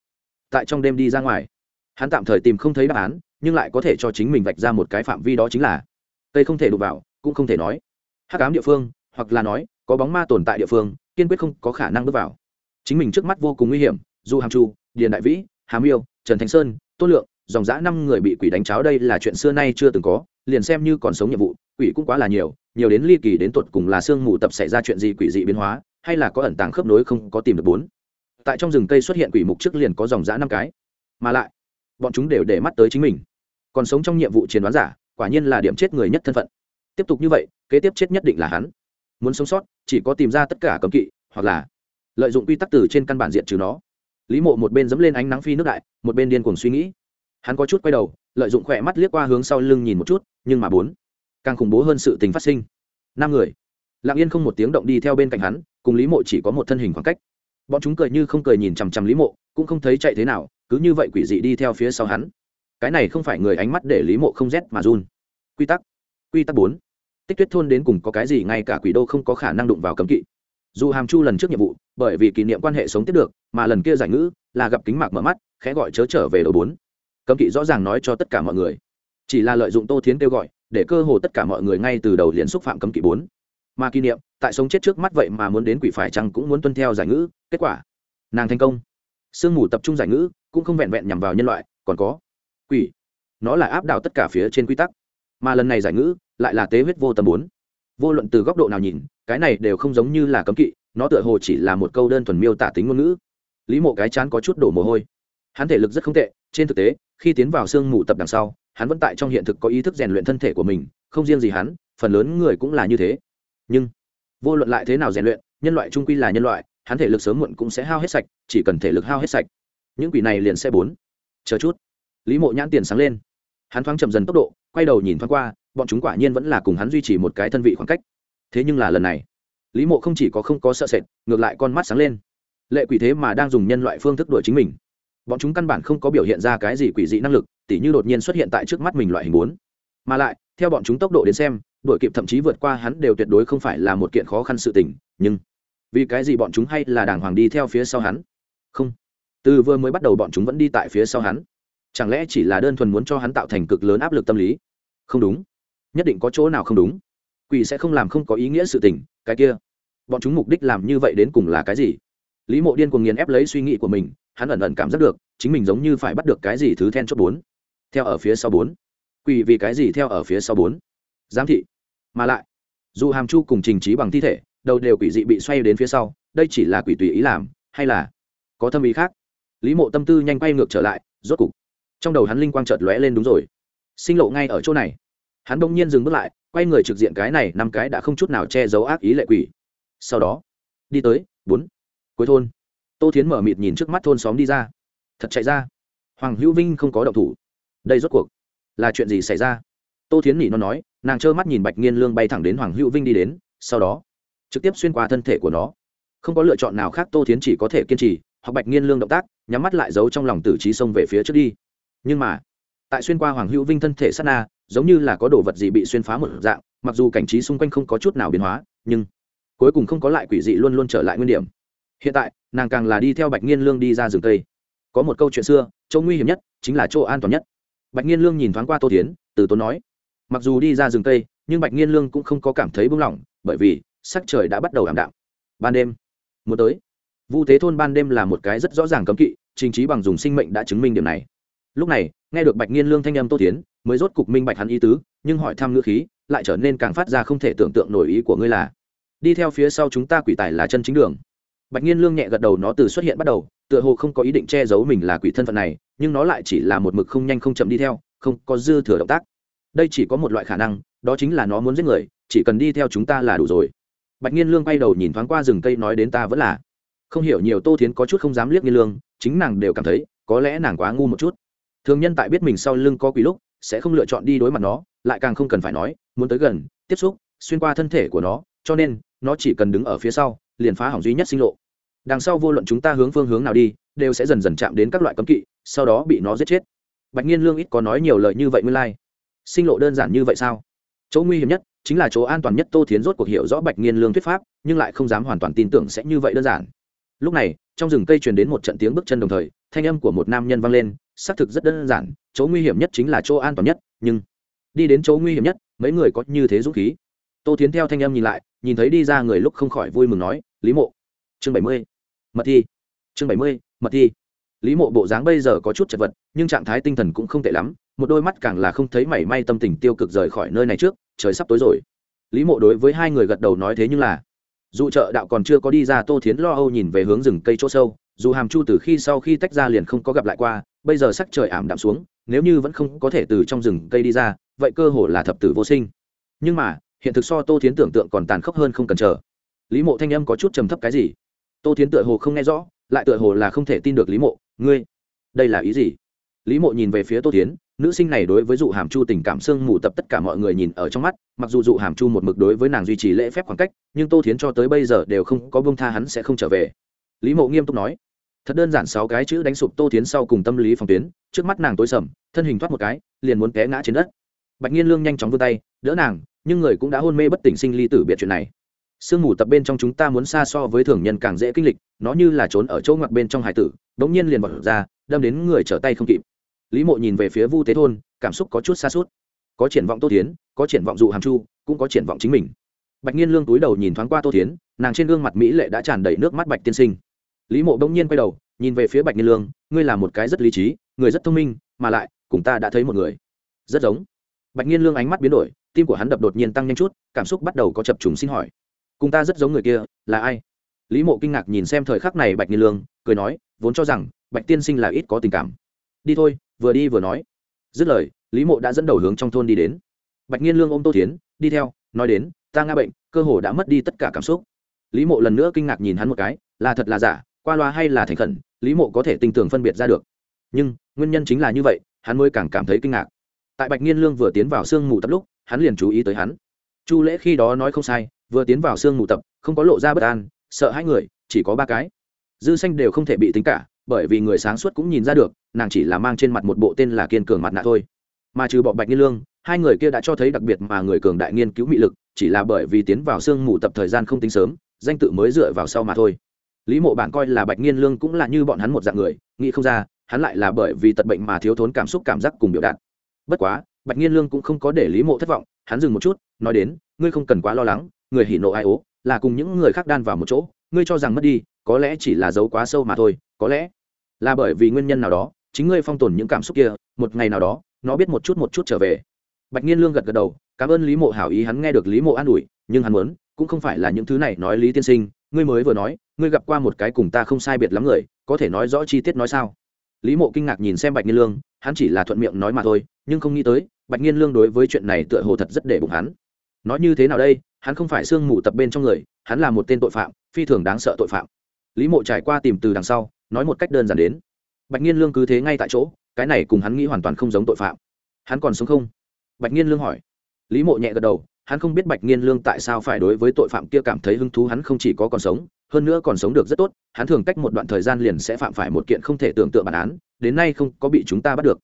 Tại trong đêm đi ra ngoài. Hắn tạm thời tìm không thấy đáp án, nhưng lại có thể cho chính mình vạch ra một cái phạm vi đó chính là, cây không thể đụng vào, cũng không thể nói. Hắc ám địa phương, hoặc là nói, có bóng ma tồn tại địa phương, kiên quyết không có khả năng bước vào. Chính mình trước mắt vô cùng nguy hiểm dù hàm chu, điền đại vĩ, hàm yêu, trần thanh sơn tôn lượng dòng dã năm người bị quỷ đánh cháo đây là chuyện xưa nay chưa từng có, liền xem như còn sống nhiệm vụ, quỷ cũng quá là nhiều nhiều đến ly kỳ đến tột cùng là sương mù tập xảy ra chuyện gì quỷ dị biến hóa, hay là có ẩn tàng khớp nối không có tìm được bốn. Tại trong rừng cây xuất hiện quỷ mục trước liền có dòng dã năm cái. Mà lại, bọn chúng đều để mắt tới chính mình. Còn sống trong nhiệm vụ chiến đoán giả, quả nhiên là điểm chết người nhất thân phận. Tiếp tục như vậy, kế tiếp chết nhất định là hắn. Muốn sống sót, chỉ có tìm ra tất cả cấm kỵ, hoặc là lợi dụng quy tắc từ trên căn bản diện trừ nó. Lý mộ một bên dẫm lên ánh nắng phi nước đại, một bên điên cuồng suy nghĩ hắn có chút quay đầu, lợi dụng khỏe mắt liếc qua hướng sau lưng nhìn một chút, nhưng mà bốn. Càng khủng bố hơn sự tình phát sinh. Năm người. Lặng yên không một tiếng động đi theo bên cạnh hắn, cùng lý mộ chỉ có một thân hình khoảng cách. Bọn chúng cười như không cười nhìn chằm chằm lý mộ, cũng không thấy chạy thế nào, cứ như vậy quỷ dị đi theo phía sau hắn. Cái này không phải người ánh mắt để lý mộ không rét mà run. Quy tắc. Quy tắc bốn. Tích tuyết thôn đến cùng có cái gì ngay cả quỷ đô không có khả năng đụng vào cấm kỵ. Dù hàm chu lần trước nhiệm vụ, bởi vì kỷ niệm quan hệ sống tiếp được, mà lần kia giải ngữ là gặp kính mạc mở mắt, khẽ gọi chớ trở về đầu bốn cấm kỵ rõ ràng nói cho tất cả mọi người. Chỉ là lợi dụng tô thiến kêu gọi, để cơ hồ tất cả mọi người ngay từ đầu liền xúc phạm cấm kỵ bốn. Mà kỷ niệm, tại sống chết trước mắt vậy mà muốn đến quỷ phải chăng cũng muốn tuân theo giải ngữ, kết quả. Nàng thành công. Sương mù tập trung giải ngữ, cũng không vẹn vẹn nhằm vào nhân loại, còn có quỷ. Nó là áp đảo tất cả phía trên quy tắc. Mà lần này giải ngữ, lại là tế huyết vô tầm bốn. Vô luận từ góc độ nào nhìn, cái này đều không giống như là cấm kỵ, nó tựa hồ chỉ là một câu đơn thuần miêu tả tính ngôn ngữ. Lý mộ cái chán có chút đổ mồ hôi hắn thể lực rất không tệ, trên thực tế, khi tiến vào sương mù tập đằng sau, hắn vẫn tại trong hiện thực có ý thức rèn luyện thân thể của mình, không riêng gì hắn, phần lớn người cũng là như thế. Nhưng, vô luận lại thế nào rèn luyện, nhân loại trung quy là nhân loại, hắn thể lực sớm muộn cũng sẽ hao hết sạch, chỉ cần thể lực hao hết sạch, những quỷ này liền sẽ bốn. Chờ chút. Lý mộ nhãn tiền sáng lên. Hắn thoáng chậm dần tốc độ, quay đầu nhìn thoáng qua, bọn chúng quả nhiên vẫn là cùng hắn duy trì một cái thân vị khoảng cách. Thế nhưng là lần này, lý mộ không chỉ có không có sợ sệt, ngược lại con mắt sáng lên. Lệ quỷ thế mà đang dùng nhân loại phương thức đuổi chính mình bọn chúng căn bản không có biểu hiện ra cái gì quỷ dị năng lực, tỉ như đột nhiên xuất hiện tại trước mắt mình loại hình bốn. Mà lại, theo bọn chúng tốc độ đến xem, đuổi kịp thậm chí vượt qua hắn đều tuyệt đối không phải là một kiện khó khăn sự tình, nhưng vì cái gì bọn chúng hay là đàng hoàng đi theo phía sau hắn? Không. Từ vừa mới bắt đầu bọn chúng vẫn đi tại phía sau hắn. Chẳng lẽ chỉ là đơn thuần muốn cho hắn tạo thành cực lớn áp lực tâm lý? Không đúng. Nhất định có chỗ nào không đúng. Quỷ sẽ không làm không có ý nghĩa sự tình, cái kia. Bọn chúng mục đích làm như vậy đến cùng là cái gì? Lý mộ điên cuồng nghiền ép lấy suy nghĩ của mình, hắn ẩn ẩn cảm giác được, chính mình giống như phải bắt được cái gì thứ then chốt bốn. Theo ở phía sau bốn. Quỷ vì cái gì theo ở phía sau bốn? Giám thị. Mà lại, dù hàm chu cùng trình trí bằng thi thể, đầu đều quỷ dị bị xoay đến phía sau, đây chỉ là quỷ tùy ý làm, hay là có thâm ý khác? Lý mộ tâm tư nhanh quay ngược trở lại, rốt cục, trong đầu hắn linh quang chợt lóe lên đúng rồi. Sinh lộ ngay ở chỗ này. Hắn bỗng nhiên dừng bước lại, quay người trực diện cái này năm cái đã không chút nào che giấu ác ý lệ quỷ. Sau đó, đi tới, bốn cuối thôn. Tô thiến mở mịt nhìn trước mắt thôn xóm đi ra. Thật chạy ra. Hoàng hữu vinh không có động thủ. Đây rốt cuộc là chuyện gì xảy ra? Tô thiến nỉ nó nói, nàng trơ mắt nhìn bạch nghiên lương bay thẳng đến hoàng hữu vinh đi đến, sau đó trực tiếp xuyên qua thân thể của nó. Không có lựa chọn nào khác, tô thiến chỉ có thể kiên trì hoặc bạch nghiên lương động tác, nhắm mắt lại giấu trong lòng tử trí xông về phía trước đi. Nhưng mà, tại xuyên qua hoàng hữu vinh thân thể sát na, giống như là có đồ vật gì bị xuyên phá một dạng, mặc dù cảnh trí xung quanh không có chút nào biến hóa, nhưng cuối cùng không có lại quỷ dị luôn luôn trở lại nguyên điểm hiện tại nàng càng là đi theo bạch nghiên lương đi ra rừng Tây. có một câu chuyện xưa chỗ nguy hiểm nhất chính là chỗ an toàn nhất. Bạch nghiên lương nhìn thoáng qua tô tiến từ tốn nói mặc dù đi ra rừng Tây, nhưng bạch nghiên lương cũng không có cảm thấy buông lỏng bởi vì sắc trời đã bắt đầu ảm đạm. Ban đêm muốn tới. Vu tế thôn ban đêm là một cái rất rõ ràng cấm kỵ trình trí bằng dùng sinh mệnh đã chứng minh điểm này. Lúc này nghe được bạch nghiên lương thanh âm tô tiến mới rốt cục minh bạch hắn ý tứ nhưng hỏi thăm ngữ khí lại trở nên càng phát ra không thể tưởng tượng nổi ý của ngươi là đi theo phía sau chúng ta quỷ tài là chân chính đường bạch nhiên lương nhẹ gật đầu, nó từ xuất hiện bắt đầu, tựa hồ không có ý định che giấu mình là quỷ thân phận này, nhưng nó lại chỉ là một mực không nhanh không chậm đi theo, không có dư thừa động tác. Đây chỉ có một loại khả năng, đó chính là nó muốn giết người, chỉ cần đi theo chúng ta là đủ rồi. Bạch nhiên lương quay đầu nhìn thoáng qua rừng cây nói đến ta vẫn là. Không hiểu nhiều tô thiến có chút không dám liếc nhiên lương, chính nàng đều cảm thấy, có lẽ nàng quá ngu một chút. Thường nhân tại biết mình sau lưng có quỷ lúc, sẽ không lựa chọn đi đối mặt nó, lại càng không cần phải nói, muốn tới gần, tiếp xúc, xuyên qua thân thể của nó, cho nên, nó chỉ cần đứng ở phía sau liền phá hỏng duy nhất sinh lộ. Đằng sau vô luận chúng ta hướng phương hướng nào đi, đều sẽ dần dần chạm đến các loại cấm kỵ, sau đó bị nó giết chết. Bạch nhiên lương ít có nói nhiều lời như vậy nguyên lai、like. sinh lộ đơn giản như vậy sao? Chỗ nguy hiểm nhất chính là chỗ an toàn nhất tô thiến rốt cuộc hiểu rõ bạch nhiên lương thuyết pháp, nhưng lại không dám hoàn toàn tin tưởng sẽ như vậy đơn giản. Lúc này, trong rừng cây truyền đến một trận tiếng bước chân đồng thời, thanh âm của một nam nhân vang lên, xác thực rất đơn giản, chỗ nguy hiểm nhất chính là chỗ an toàn nhất, nhưng đi đến chỗ nguy hiểm nhất, mấy người có như thế dũng khí. Tô thiến theo thanh âm nhìn lại, nhìn thấy đi ra người lúc không khỏi vui mừng nói lý mộ. Chương bảy mươi, mật thi. Chương bảy mươi, mật thi. Lý mộ bộ dáng bây giờ có chút chật vật, nhưng trạng thái tinh thần cũng không tệ lắm, một đôi mắt càng là không thấy mảy may tâm tình tiêu cực rời khỏi nơi này trước, trời sắp tối rồi. Lý mộ đối với hai người gật đầu nói thế nhưng là, dù chợ đạo còn chưa có đi ra tô thiến lo âu nhìn về hướng rừng cây chỗ sâu, dù hàm chu từ khi sau khi tách ra liền không có gặp lại qua, bây giờ sắc trời ảm đạm xuống, nếu như vẫn không có thể từ trong rừng cây đi ra, vậy cơ hồ là thập tử vô sinh. Nhưng mà, hiện thực so tô thiến tưởng tượng còn tàn khốc hơn không cần chờ lý mộ thanh âm có chút trầm thấp cái gì? Tô thiến tựa hồ không nghe rõ, lại tựa hồ là không thể tin được lý mộ, ngươi, đây là ý gì? Lý mộ nhìn về phía tô thiến, nữ sinh này đối với dụ hàm chu tình cảm sương mù tập tất cả mọi người nhìn ở trong mắt, mặc dù dụ hàm chu một mực đối với nàng duy trì lễ phép khoảng cách, nhưng tô thiến cho tới bây giờ đều không có bông tha hắn sẽ không trở về. Lý mộ nghiêm túc nói, thật đơn giản sáu cái chữ đánh sụp tô thiến sau cùng tâm lý phòng tuyến, trước mắt nàng tối sầm, thân hình thoát một cái, liền muốn té ngã trên đất. Bạch nhiên lương nhanh chóng vươn tay, đỡ nàng, nhưng người cũng đã hôn mê bất tỉnh sinh ly tử biệt chuyện này sương mù tập bên trong chúng ta muốn xa so với thường nhân càng dễ kinh lịch, nó như là trốn ở chỗ ngoặt bên trong hải tử, bỗng nhiên liền bật ra, đâm đến người trở tay không kịp. Lý mộ nhìn về phía vu tế thôn, cảm xúc có chút xa suốt. Có triển vọng tô tiến có triển vọng dụ hàm chu, cũng có triển vọng chính mình. Bạch nhiên lương túi đầu nhìn thoáng qua tô tiến nàng trên gương mặt mỹ lệ đã tràn đầy nước mắt bạch tiên sinh. Lý mộ bỗng nhiên quay đầu, nhìn về phía bạch nhiên lương, ngươi là một cái rất lý trí, người rất thông minh, mà lại, cùng ta đã thấy một người. Rất giống. Bạch nhiên lương ánh mắt biến đổi, tim của hắn đập đột nhiên tăng nhanh chút, cảm xúc bắt đầu có chập trùng xin hỏi cùng ta rất giống người kia, là ai? Lý mộ kinh ngạc nhìn xem thời khắc này bạch nhiên lương, cười nói, vốn cho rằng bạch tiên sinh là ít có tình cảm. Đi thôi, vừa đi vừa nói. Dứt lời, lý mộ đã dẫn đầu hướng trong thôn đi đến. Bạch nghiên lương ôm tô tiến đi theo, nói đến, ta nga bệnh, cơ hồ đã mất đi tất cả cảm xúc. Lý mộ lần nữa kinh ngạc nhìn hắn một cái, là thật là giả, qua loa hay là thành khẩn, lý mộ có thể tinh tường phân biệt ra được. Nhưng, nguyên nhân chính là như vậy, hắn mới càng cảm thấy kinh ngạc. Tại bạch nghiên lương vừa tiến vào sương mù tập lúc, hắn liền chú ý tới hắn chu lễ khi đó nói không sai, vừa tiến vào sương mù tập, không có lộ ra bất an, sợ hai người, chỉ có ba cái. Dư xanh đều không thể bị tính cả, bởi vì người sáng suốt cũng nhìn ra được, nàng chỉ là mang trên mặt một bộ tên là kiên cường mặt nạ thôi. Mà trừ bọ bạch nghiên lương, hai người kia đã cho thấy đặc biệt mà người cường đại nghiên cứu mị lực, chỉ là bởi vì tiến vào sương mù tập thời gian không tính sớm, danh tự mới dựa vào sau mà thôi. Lý mộ bạn coi là bạch nghiên lương cũng là như bọn hắn một dạng người, nghĩ không ra, hắn lại là bởi vì tật bệnh mà thiếu thốn cảm xúc cảm giác cùng biểu đạt. Bất quá, bạch nghiên lương cũng không có để lý mộ thất vọng hắn dừng một chút, nói đến, ngươi không cần quá lo lắng, người hỉ nộ ai ố, là cùng những người khác đan vào một chỗ, ngươi cho rằng mất đi, có lẽ chỉ là dấu quá sâu mà thôi, có lẽ là bởi vì nguyên nhân nào đó, chính ngươi phong tồn những cảm xúc kia, một ngày nào đó, nó biết một chút một chút trở về. Bạch nhiên lương gật gật đầu, cảm ơn lý mộ hảo ý, hắn nghe được lý mộ an ủi, nhưng hắn muốn, cũng không phải là những thứ này nói lý tiên sinh, ngươi mới vừa nói, ngươi gặp qua một cái cùng ta không sai biệt lắm người, có thể nói rõ chi tiết nói sao? Lý mộ kinh ngạc nhìn xem bạch nhiên lương, hắn chỉ là thuận miệng nói mà thôi nhưng không nghĩ tới, bạch nhiên lương đối với chuyện này tựa hồ thật rất để bụng hắn. Nói như thế nào đây? Hắn không phải sương mù tập bên trong người, hắn là một tên tội phạm, phi thường đáng sợ tội phạm. Lý mộ trải qua tìm từ đằng sau, nói một cách đơn giản đến. Bạch nhiên lương cứ thế ngay tại chỗ, cái này cùng hắn nghĩ hoàn toàn không giống tội phạm. Hắn còn sống không? Bạch nhiên lương hỏi. Lý mộ nhẹ gật đầu, hắn không biết bạch nhiên lương tại sao phải đối với tội phạm kia cảm thấy hứng thú, hắn không chỉ có còn sống, hơn nữa còn sống được rất tốt, hắn thường cách một đoạn thời gian liền sẽ phạm phải một kiện không thể tưởng tượng bản án, đến nay không có bị chúng ta bắt được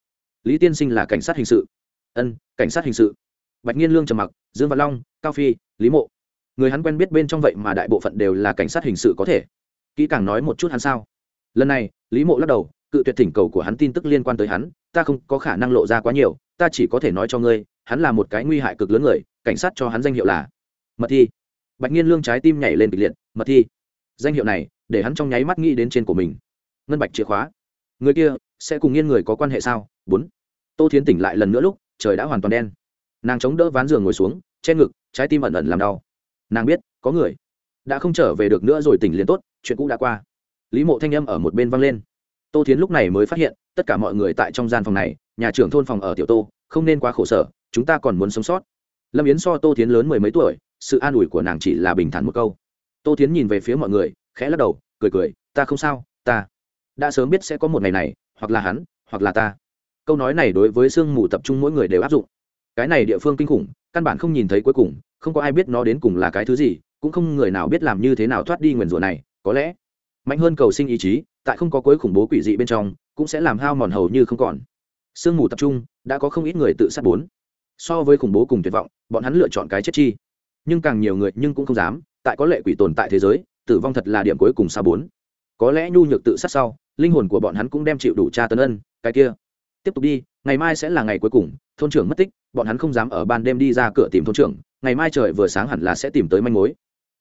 lý tiên sinh là cảnh sát hình sự. Ân, cảnh sát hình sự. Bạch nhiên lương trầm mặc, dương văn long, cao phi, lý mộ. Người hắn quen biết bên trong vậy mà đại bộ phận đều là cảnh sát hình sự có thể. Kỹ càng nói một chút hắn sao? Lần này, lý mộ lắc đầu, cự tuyệt thỉnh cầu của hắn tin tức liên quan tới hắn, ta không có khả năng lộ ra quá nhiều, ta chỉ có thể nói cho ngươi, hắn là một cái nguy hại cực lớn người, cảnh sát cho hắn danh hiệu là mật thi. Bạch nhiên lương trái tim nhảy lên kịch liệt, mật thi, danh hiệu này, để hắn trong nháy mắt nghĩ đến trên của mình. Ngân bạch chìa khóa. Người kia sẽ cùng nghiên người có quan hệ sao? Bốn. Tô thiến tỉnh lại lần nữa lúc, trời đã hoàn toàn đen. Nàng chống đỡ ván giường ngồi xuống, che ngực, trái tim ẩn ẩn làm đau. Nàng biết, có người đã không trở về được nữa rồi tỉnh liền tốt, chuyện cũ đã qua. Lý mộ thanh âm ở một bên vang lên. Tô thiến lúc này mới phát hiện, tất cả mọi người tại trong gian phòng này, nhà trưởng thôn phòng ở tiểu tô, không nên quá khổ sở, chúng ta còn muốn sống sót. Lâm yến so tô thiến lớn mười mấy tuổi, sự an ủi của nàng chỉ là bình thản một câu. Tô thiến nhìn về phía mọi người, khẽ lắc đầu, cười cười, ta không sao, ta đã sớm biết sẽ có một ngày này hoặc là hắn, hoặc là ta. Câu nói này đối với sương mù tập trung mỗi người đều áp dụng. Cái này địa phương kinh khủng, căn bản không nhìn thấy cuối cùng, không có ai biết nó đến cùng là cái thứ gì, cũng không người nào biết làm như thế nào thoát đi nguyền rủa này, có lẽ. Mạnh hơn cầu sinh ý chí, tại không có cuối khủng bố quỷ dị bên trong, cũng sẽ làm hao mòn hầu như không còn. Sương mù tập trung, đã có không ít người tự sát bốn. So với khủng bố cùng tuyệt vọng, bọn hắn lựa chọn cái chết chi. Nhưng càng nhiều người nhưng cũng không dám, tại có lệ quỷ tồn tại thế giới, tử vong thật là điểm cuối cùng xa bốn. Có lẽ nhu nhược tự sát sau linh hồn của bọn hắn cũng đem chịu đủ tra tấn ân, cái kia. Tiếp tục đi, ngày mai sẽ là ngày cuối cùng, thôn trưởng mất tích, bọn hắn không dám ở ban đêm đi ra cửa tìm thôn trưởng, ngày mai trời vừa sáng hẳn là sẽ tìm tới manh mối.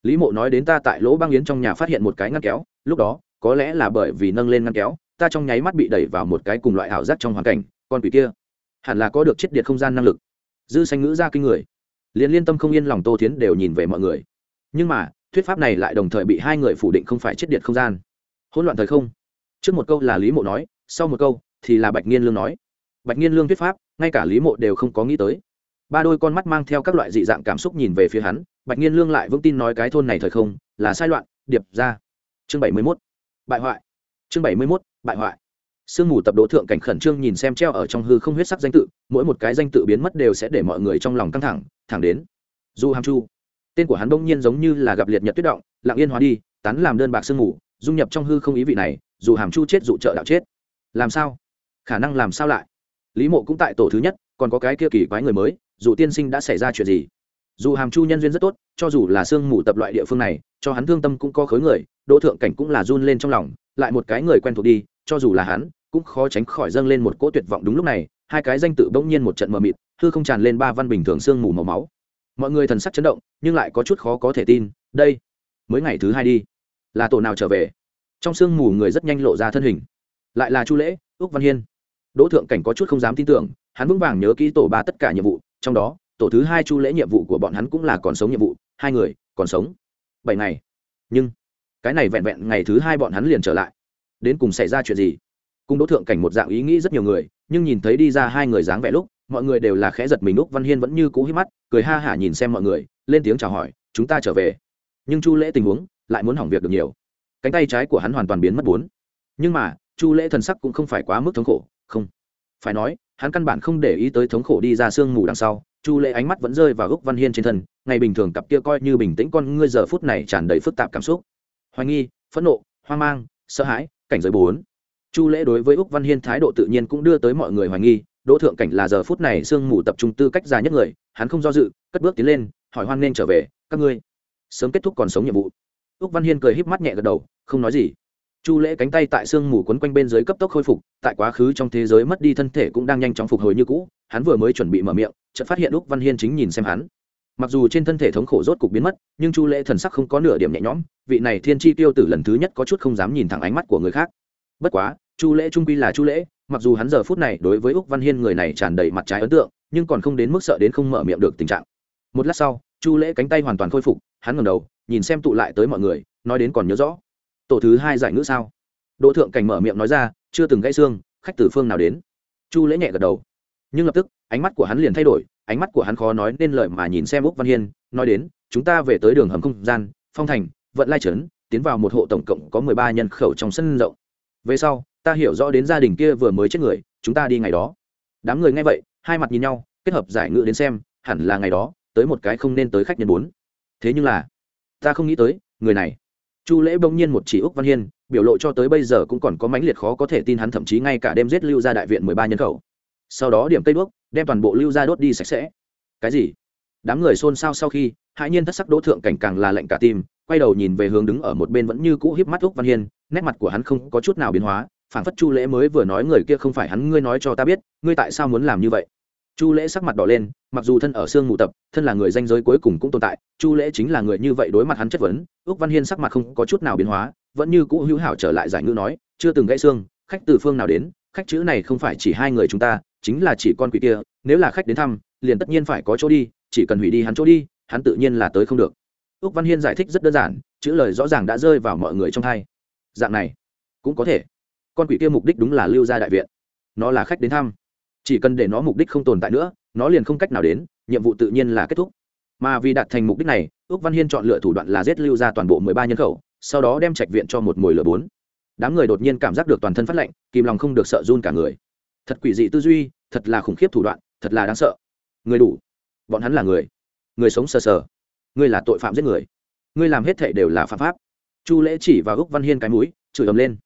Lý mộ nói đến ta tại lỗ băng yến trong nhà phát hiện một cái ngăn kéo, lúc đó, có lẽ là bởi vì nâng lên ngăn kéo, ta trong nháy mắt bị đẩy vào một cái cùng loại ảo giác trong hoàn cảnh, con quỷ kia, hẳn là có được chết điện không gian năng lực. Dư xanh ngữ ra kinh người. Liền liên tâm không yên lòng tô thiến đều nhìn về mọi người. Nhưng mà, thuyết pháp này lại đồng thời bị hai người phủ định không phải chết điện không gian. Hỗn loạn thời không trước một câu là lý mộ nói, sau một câu thì là bạch nghiên lương nói. Bạch nghiên lương thuyết pháp, ngay cả lý mộ đều không có nghĩ tới. Ba đôi con mắt mang theo các loại dị dạng cảm xúc nhìn về phía hắn, bạch nghiên lương lại vững tin nói cái thôn này thời không là sai loạn, điệp ra. Chương bảy mươi mốt, bại hoại. Chương bảy mươi mốt, bại hoại. Sương mù tập đỗ thượng cảnh khẩn trương nhìn xem treo ở trong hư không huyết sắc danh tự, mỗi một cái danh tự biến mất đều sẽ để mọi người trong lòng căng thẳng thẳng đến. Du hàm chu, tên của hắn đông nhiên giống như là gặp liệt nhật tuyết động, lặng yên hóa đi, tán làm đơn bạc sương mù, dung nhập trong hư không ý vị này dù hàm chu chết dụ trợ đạo chết. Làm sao? Khả năng làm sao lại? Lý mộ cũng tại tổ thứ nhất, còn có cái kia kỳ quái người mới, dù tiên sinh đã xảy ra chuyện gì? Dù hàm chu nhân duyên rất tốt, cho dù là sương mù tập loại địa phương này, cho hắn thương tâm cũng có khối người, đỗ thượng cảnh cũng là run lên trong lòng, lại một cái người quen thuộc đi, cho dù là hắn, cũng khó tránh khỏi dâng lên một cỗ tuyệt vọng đúng lúc này, hai cái danh tự bỗng nhiên một trận mờ mịt, hư không tràn lên ba văn bình thường sương mù màu máu. Mọi người thần sắc chấn động, nhưng lại có chút khó có thể tin, đây, mới ngày thứ hai đi, là tổ nào trở về? Trong sương mù người rất nhanh lộ ra thân hình. Lại là chu lễ ước văn hiên. Đỗ thượng cảnh có chút không dám tin tưởng, hắn vững vàng nhớ kỹ tổ ba tất cả nhiệm vụ, trong đó, tổ thứ hai chu lễ nhiệm vụ của bọn hắn cũng là còn sống nhiệm vụ, hai người còn sống. Bảy ngày. Nhưng, cái này vẹn vẹn ngày thứ hai bọn hắn liền trở lại. Đến cùng xảy ra chuyện gì? Cùng đỗ thượng cảnh một dạng ý nghĩ rất nhiều người, nhưng nhìn thấy đi ra hai người dáng vẻ lúc, mọi người đều là khẽ giật mình, úc văn hiên vẫn như cũ hít mắt, cười ha hả nhìn xem mọi người, lên tiếng chào hỏi, chúng ta trở về. Nhưng chu lễ tình huống lại muốn hỏng việc được nhiều cánh tay trái của hắn hoàn toàn biến mất bốn. Nhưng mà, chu lễ thần sắc cũng không phải quá mức thống khổ, không. Phải nói, hắn căn bản không để ý tới thống khổ đi ra sương mù đằng sau, chu lễ ánh mắt vẫn rơi vào gốc văn hiên trên thân, ngày bình thường cặp kia coi như bình tĩnh con ngươi giờ phút này tràn đầy phức tạp cảm xúc. Hoài nghi, phẫn nộ, hoang mang, sợ hãi, cảnh giới bốn. Chu lễ đối với úc văn hiên thái độ tự nhiên cũng đưa tới mọi người hoài nghi, đỗ thượng cảnh là giờ phút này sương mù tập trung tư cách già nhất người, hắn không do dự, cất bước tiến lên, hỏi hoan nên trở về, các ngươi. Sớm kết thúc còn sống nhiệm vụ úc văn hiên cười híp mắt nhẹ gật đầu, không nói gì. Chu lễ cánh tay tại sương mù quấn quanh bên dưới cấp tốc khôi phục, tại quá khứ trong thế giới mất đi thân thể cũng đang nhanh chóng phục hồi như cũ, hắn vừa mới chuẩn bị mở miệng, chợt phát hiện úc văn hiên chính nhìn xem hắn. Mặc dù trên thân thể thống khổ rốt cục biến mất, nhưng chu lễ thần sắc không có nửa điểm nhẹ nhõm, vị này thiên chi tiêu tử lần thứ nhất có chút không dám nhìn thẳng ánh mắt của người khác. Bất quá, chu lễ trung quy là chu lễ, mặc dù hắn giờ phút này đối với úc văn hiên người này tràn đầy mặt trái ấn tượng, nhưng còn không đến mức sợ đến không mở miệng được tình trạng. Một lát sau, chu lễ cánh tay hoàn toàn khôi phục, hắn ngầm đầu nhìn xem tụ lại tới mọi người, nói đến còn nhớ rõ. Tổ thứ hai giải ngữ sao? Đỗ thượng cảnh mở miệng nói ra, chưa từng gãy xương, khách từ phương nào đến? Chu lễ nhẹ gật đầu. Nhưng lập tức, ánh mắt của hắn liền thay đổi, ánh mắt của hắn khó nói nên lời mà nhìn xem úc văn hiên, nói đến, chúng ta về tới đường hầm không gian, phong thành, vận lai trấn, tiến vào một hộ tổng cộng có mười ba nhân khẩu trong sân rộng. Về sau, ta hiểu rõ đến gia đình kia vừa mới chết người, chúng ta đi ngày đó. Đám người nghe vậy, hai mặt nhìn nhau, kết hợp giải ngữ đến xem, hẳn là ngày đó, tới một cái không nên tới khách nhân bốn. Thế nhưng là ta không nghĩ tới, người này. Chu lễ bỗng nhiên một chỉ úc văn hiên, biểu lộ cho tới bây giờ cũng còn có mãnh liệt khó có thể tin hắn thậm chí ngay cả đêm giết lưu ra đại viện mười ba nhân khẩu. Sau đó điểm cây đuốc, đem toàn bộ lưu ra đốt đi sạch sẽ. Cái gì? Đám người xôn xao sau khi, hãi nhiên thất sắc đỗ thượng cảnh càng là lệnh cả tim, quay đầu nhìn về hướng đứng ở một bên vẫn như cũ híp mắt úc văn hiên, nét mặt của hắn không có chút nào biến hóa phản phất chu lễ mới vừa nói người kia không phải hắn, ngươi nói cho ta biết, ngươi tại sao muốn làm như vậy? Chu lễ sắc mặt đỏ lên, mặc dù thân ở xương mù tập, thân là người danh giới cuối cùng cũng tồn tại, chu lễ chính là người như vậy đối mặt hắn chất vấn ước văn hiên sắc mặt không có chút nào biến hóa, vẫn như cũ hữu hảo trở lại giải ngữ nói, chưa từng gãy xương, khách từ phương nào đến, khách chữ này không phải chỉ hai người chúng ta, chính là chỉ con quỷ kia, nếu là khách đến thăm, liền tất nhiên phải có chỗ đi, chỉ cần hủy đi hắn chỗ đi, hắn tự nhiên là tới không được. Ước văn hiên giải thích rất đơn giản, chữ lời rõ ràng đã rơi vào mọi người trong hai dạng này, cũng có thể. Con quỷ kia mục đích đúng là lưu gia đại viện. Nó là khách đến thăm chỉ cần để nó mục đích không tồn tại nữa, nó liền không cách nào đến, nhiệm vụ tự nhiên là kết thúc. Mà vì đạt thành mục đích này ước văn hiên chọn lựa thủ đoạn là giết lưu ra toàn bộ mười ba nhân khẩu, sau đó đem trạch viện cho một mồi lửa bốn. Đám người đột nhiên cảm giác được toàn thân phát lạnh, kìm lòng không được sợ run cả người. Thật quỷ dị tư duy, thật là khủng khiếp thủ đoạn, thật là đáng sợ. Người đủ. Bọn hắn là người. Người sống sờ sờ. Người là tội phạm giết người. Người làm hết thệ đều là phạm pháp. Chu lễ chỉ vào ước văn hiên cái mũi, chửi ầm lên.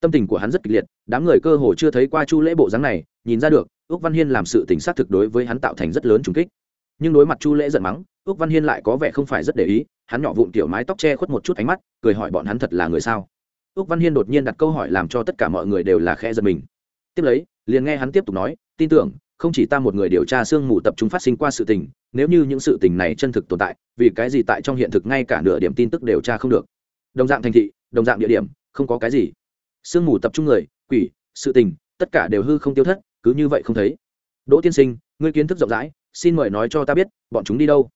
Tâm tình của hắn rất kịch liệt, đám người cơ hồ chưa thấy qua chu lễ bộ dáng này, nhìn ra được ước văn hiên làm sự tình xác thực đối với hắn tạo thành rất lớn trùng kích. Nhưng đối mặt chu lễ giận mắng ước văn hiên lại có vẻ không phải rất để ý, hắn nhỏ vụn kiểu mái tóc che khuất một chút ánh mắt, cười hỏi bọn hắn thật là người sao? Ước văn hiên đột nhiên đặt câu hỏi làm cho tất cả mọi người đều là khe giật mình. Tiếp lấy, liền nghe hắn tiếp tục nói, tin tưởng, không chỉ ta một người điều tra sương mù tập trung phát sinh qua sự tình, nếu như những sự tình này chân thực tồn tại, vì cái gì tại trong hiện thực ngay cả nửa điểm tin tức điều tra không được? Đồng dạng thành thị, đồng dạng địa điểm, không có cái gì. Sương mù tập trung người, quỷ, sự tình, tất cả đều hư không tiêu thất cứ như vậy không thấy. Đỗ tiên sinh, ngươi kiến thức rộng rãi, xin mời nói cho ta biết, bọn chúng đi đâu?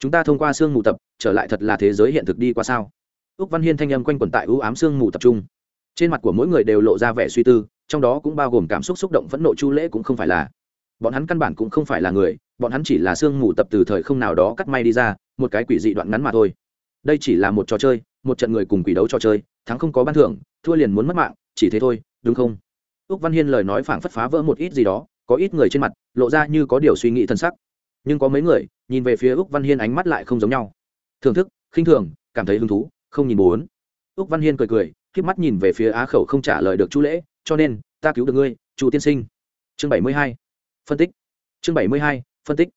Chúng ta thông qua sương mù tập, trở lại thật là thế giới hiện thực đi qua sao? Úc văn hiên thanh âm quanh quẩn tại ưu ám sương mù tập trung. Trên mặt của mỗi người đều lộ ra vẻ suy tư, trong đó cũng bao gồm cảm xúc xúc động phẫn nộ chu lễ cũng không phải là. Bọn hắn căn bản cũng không phải là người, bọn hắn chỉ là sương mù tập từ thời không nào đó cắt may đi ra, một cái quỷ dị đoạn ngắn mà thôi. Đây chỉ là một trò chơi, một trận người cùng quỷ đấu trò chơi, thắng không có ban thưởng, thua liền muốn mất mạng, chỉ thế thôi, đúng không? Úc văn hiên lời nói phảng phất phá vỡ một ít gì đó, có ít người trên mặt, lộ ra như có điều suy nghĩ thân sắc. Nhưng có mấy người, nhìn về phía úc văn hiên ánh mắt lại không giống nhau. Thưởng thức, khinh thường, cảm thấy hứng thú, không nhìn bốn. Úc văn hiên cười cười k mắt nhìn về phía á khẩu không trả lời được chu lễ, cho nên, ta cứu được ngươi, chu tiên sinh. Chương bảy mươi hai, phân tích. Chương bảy mươi hai, phân tích.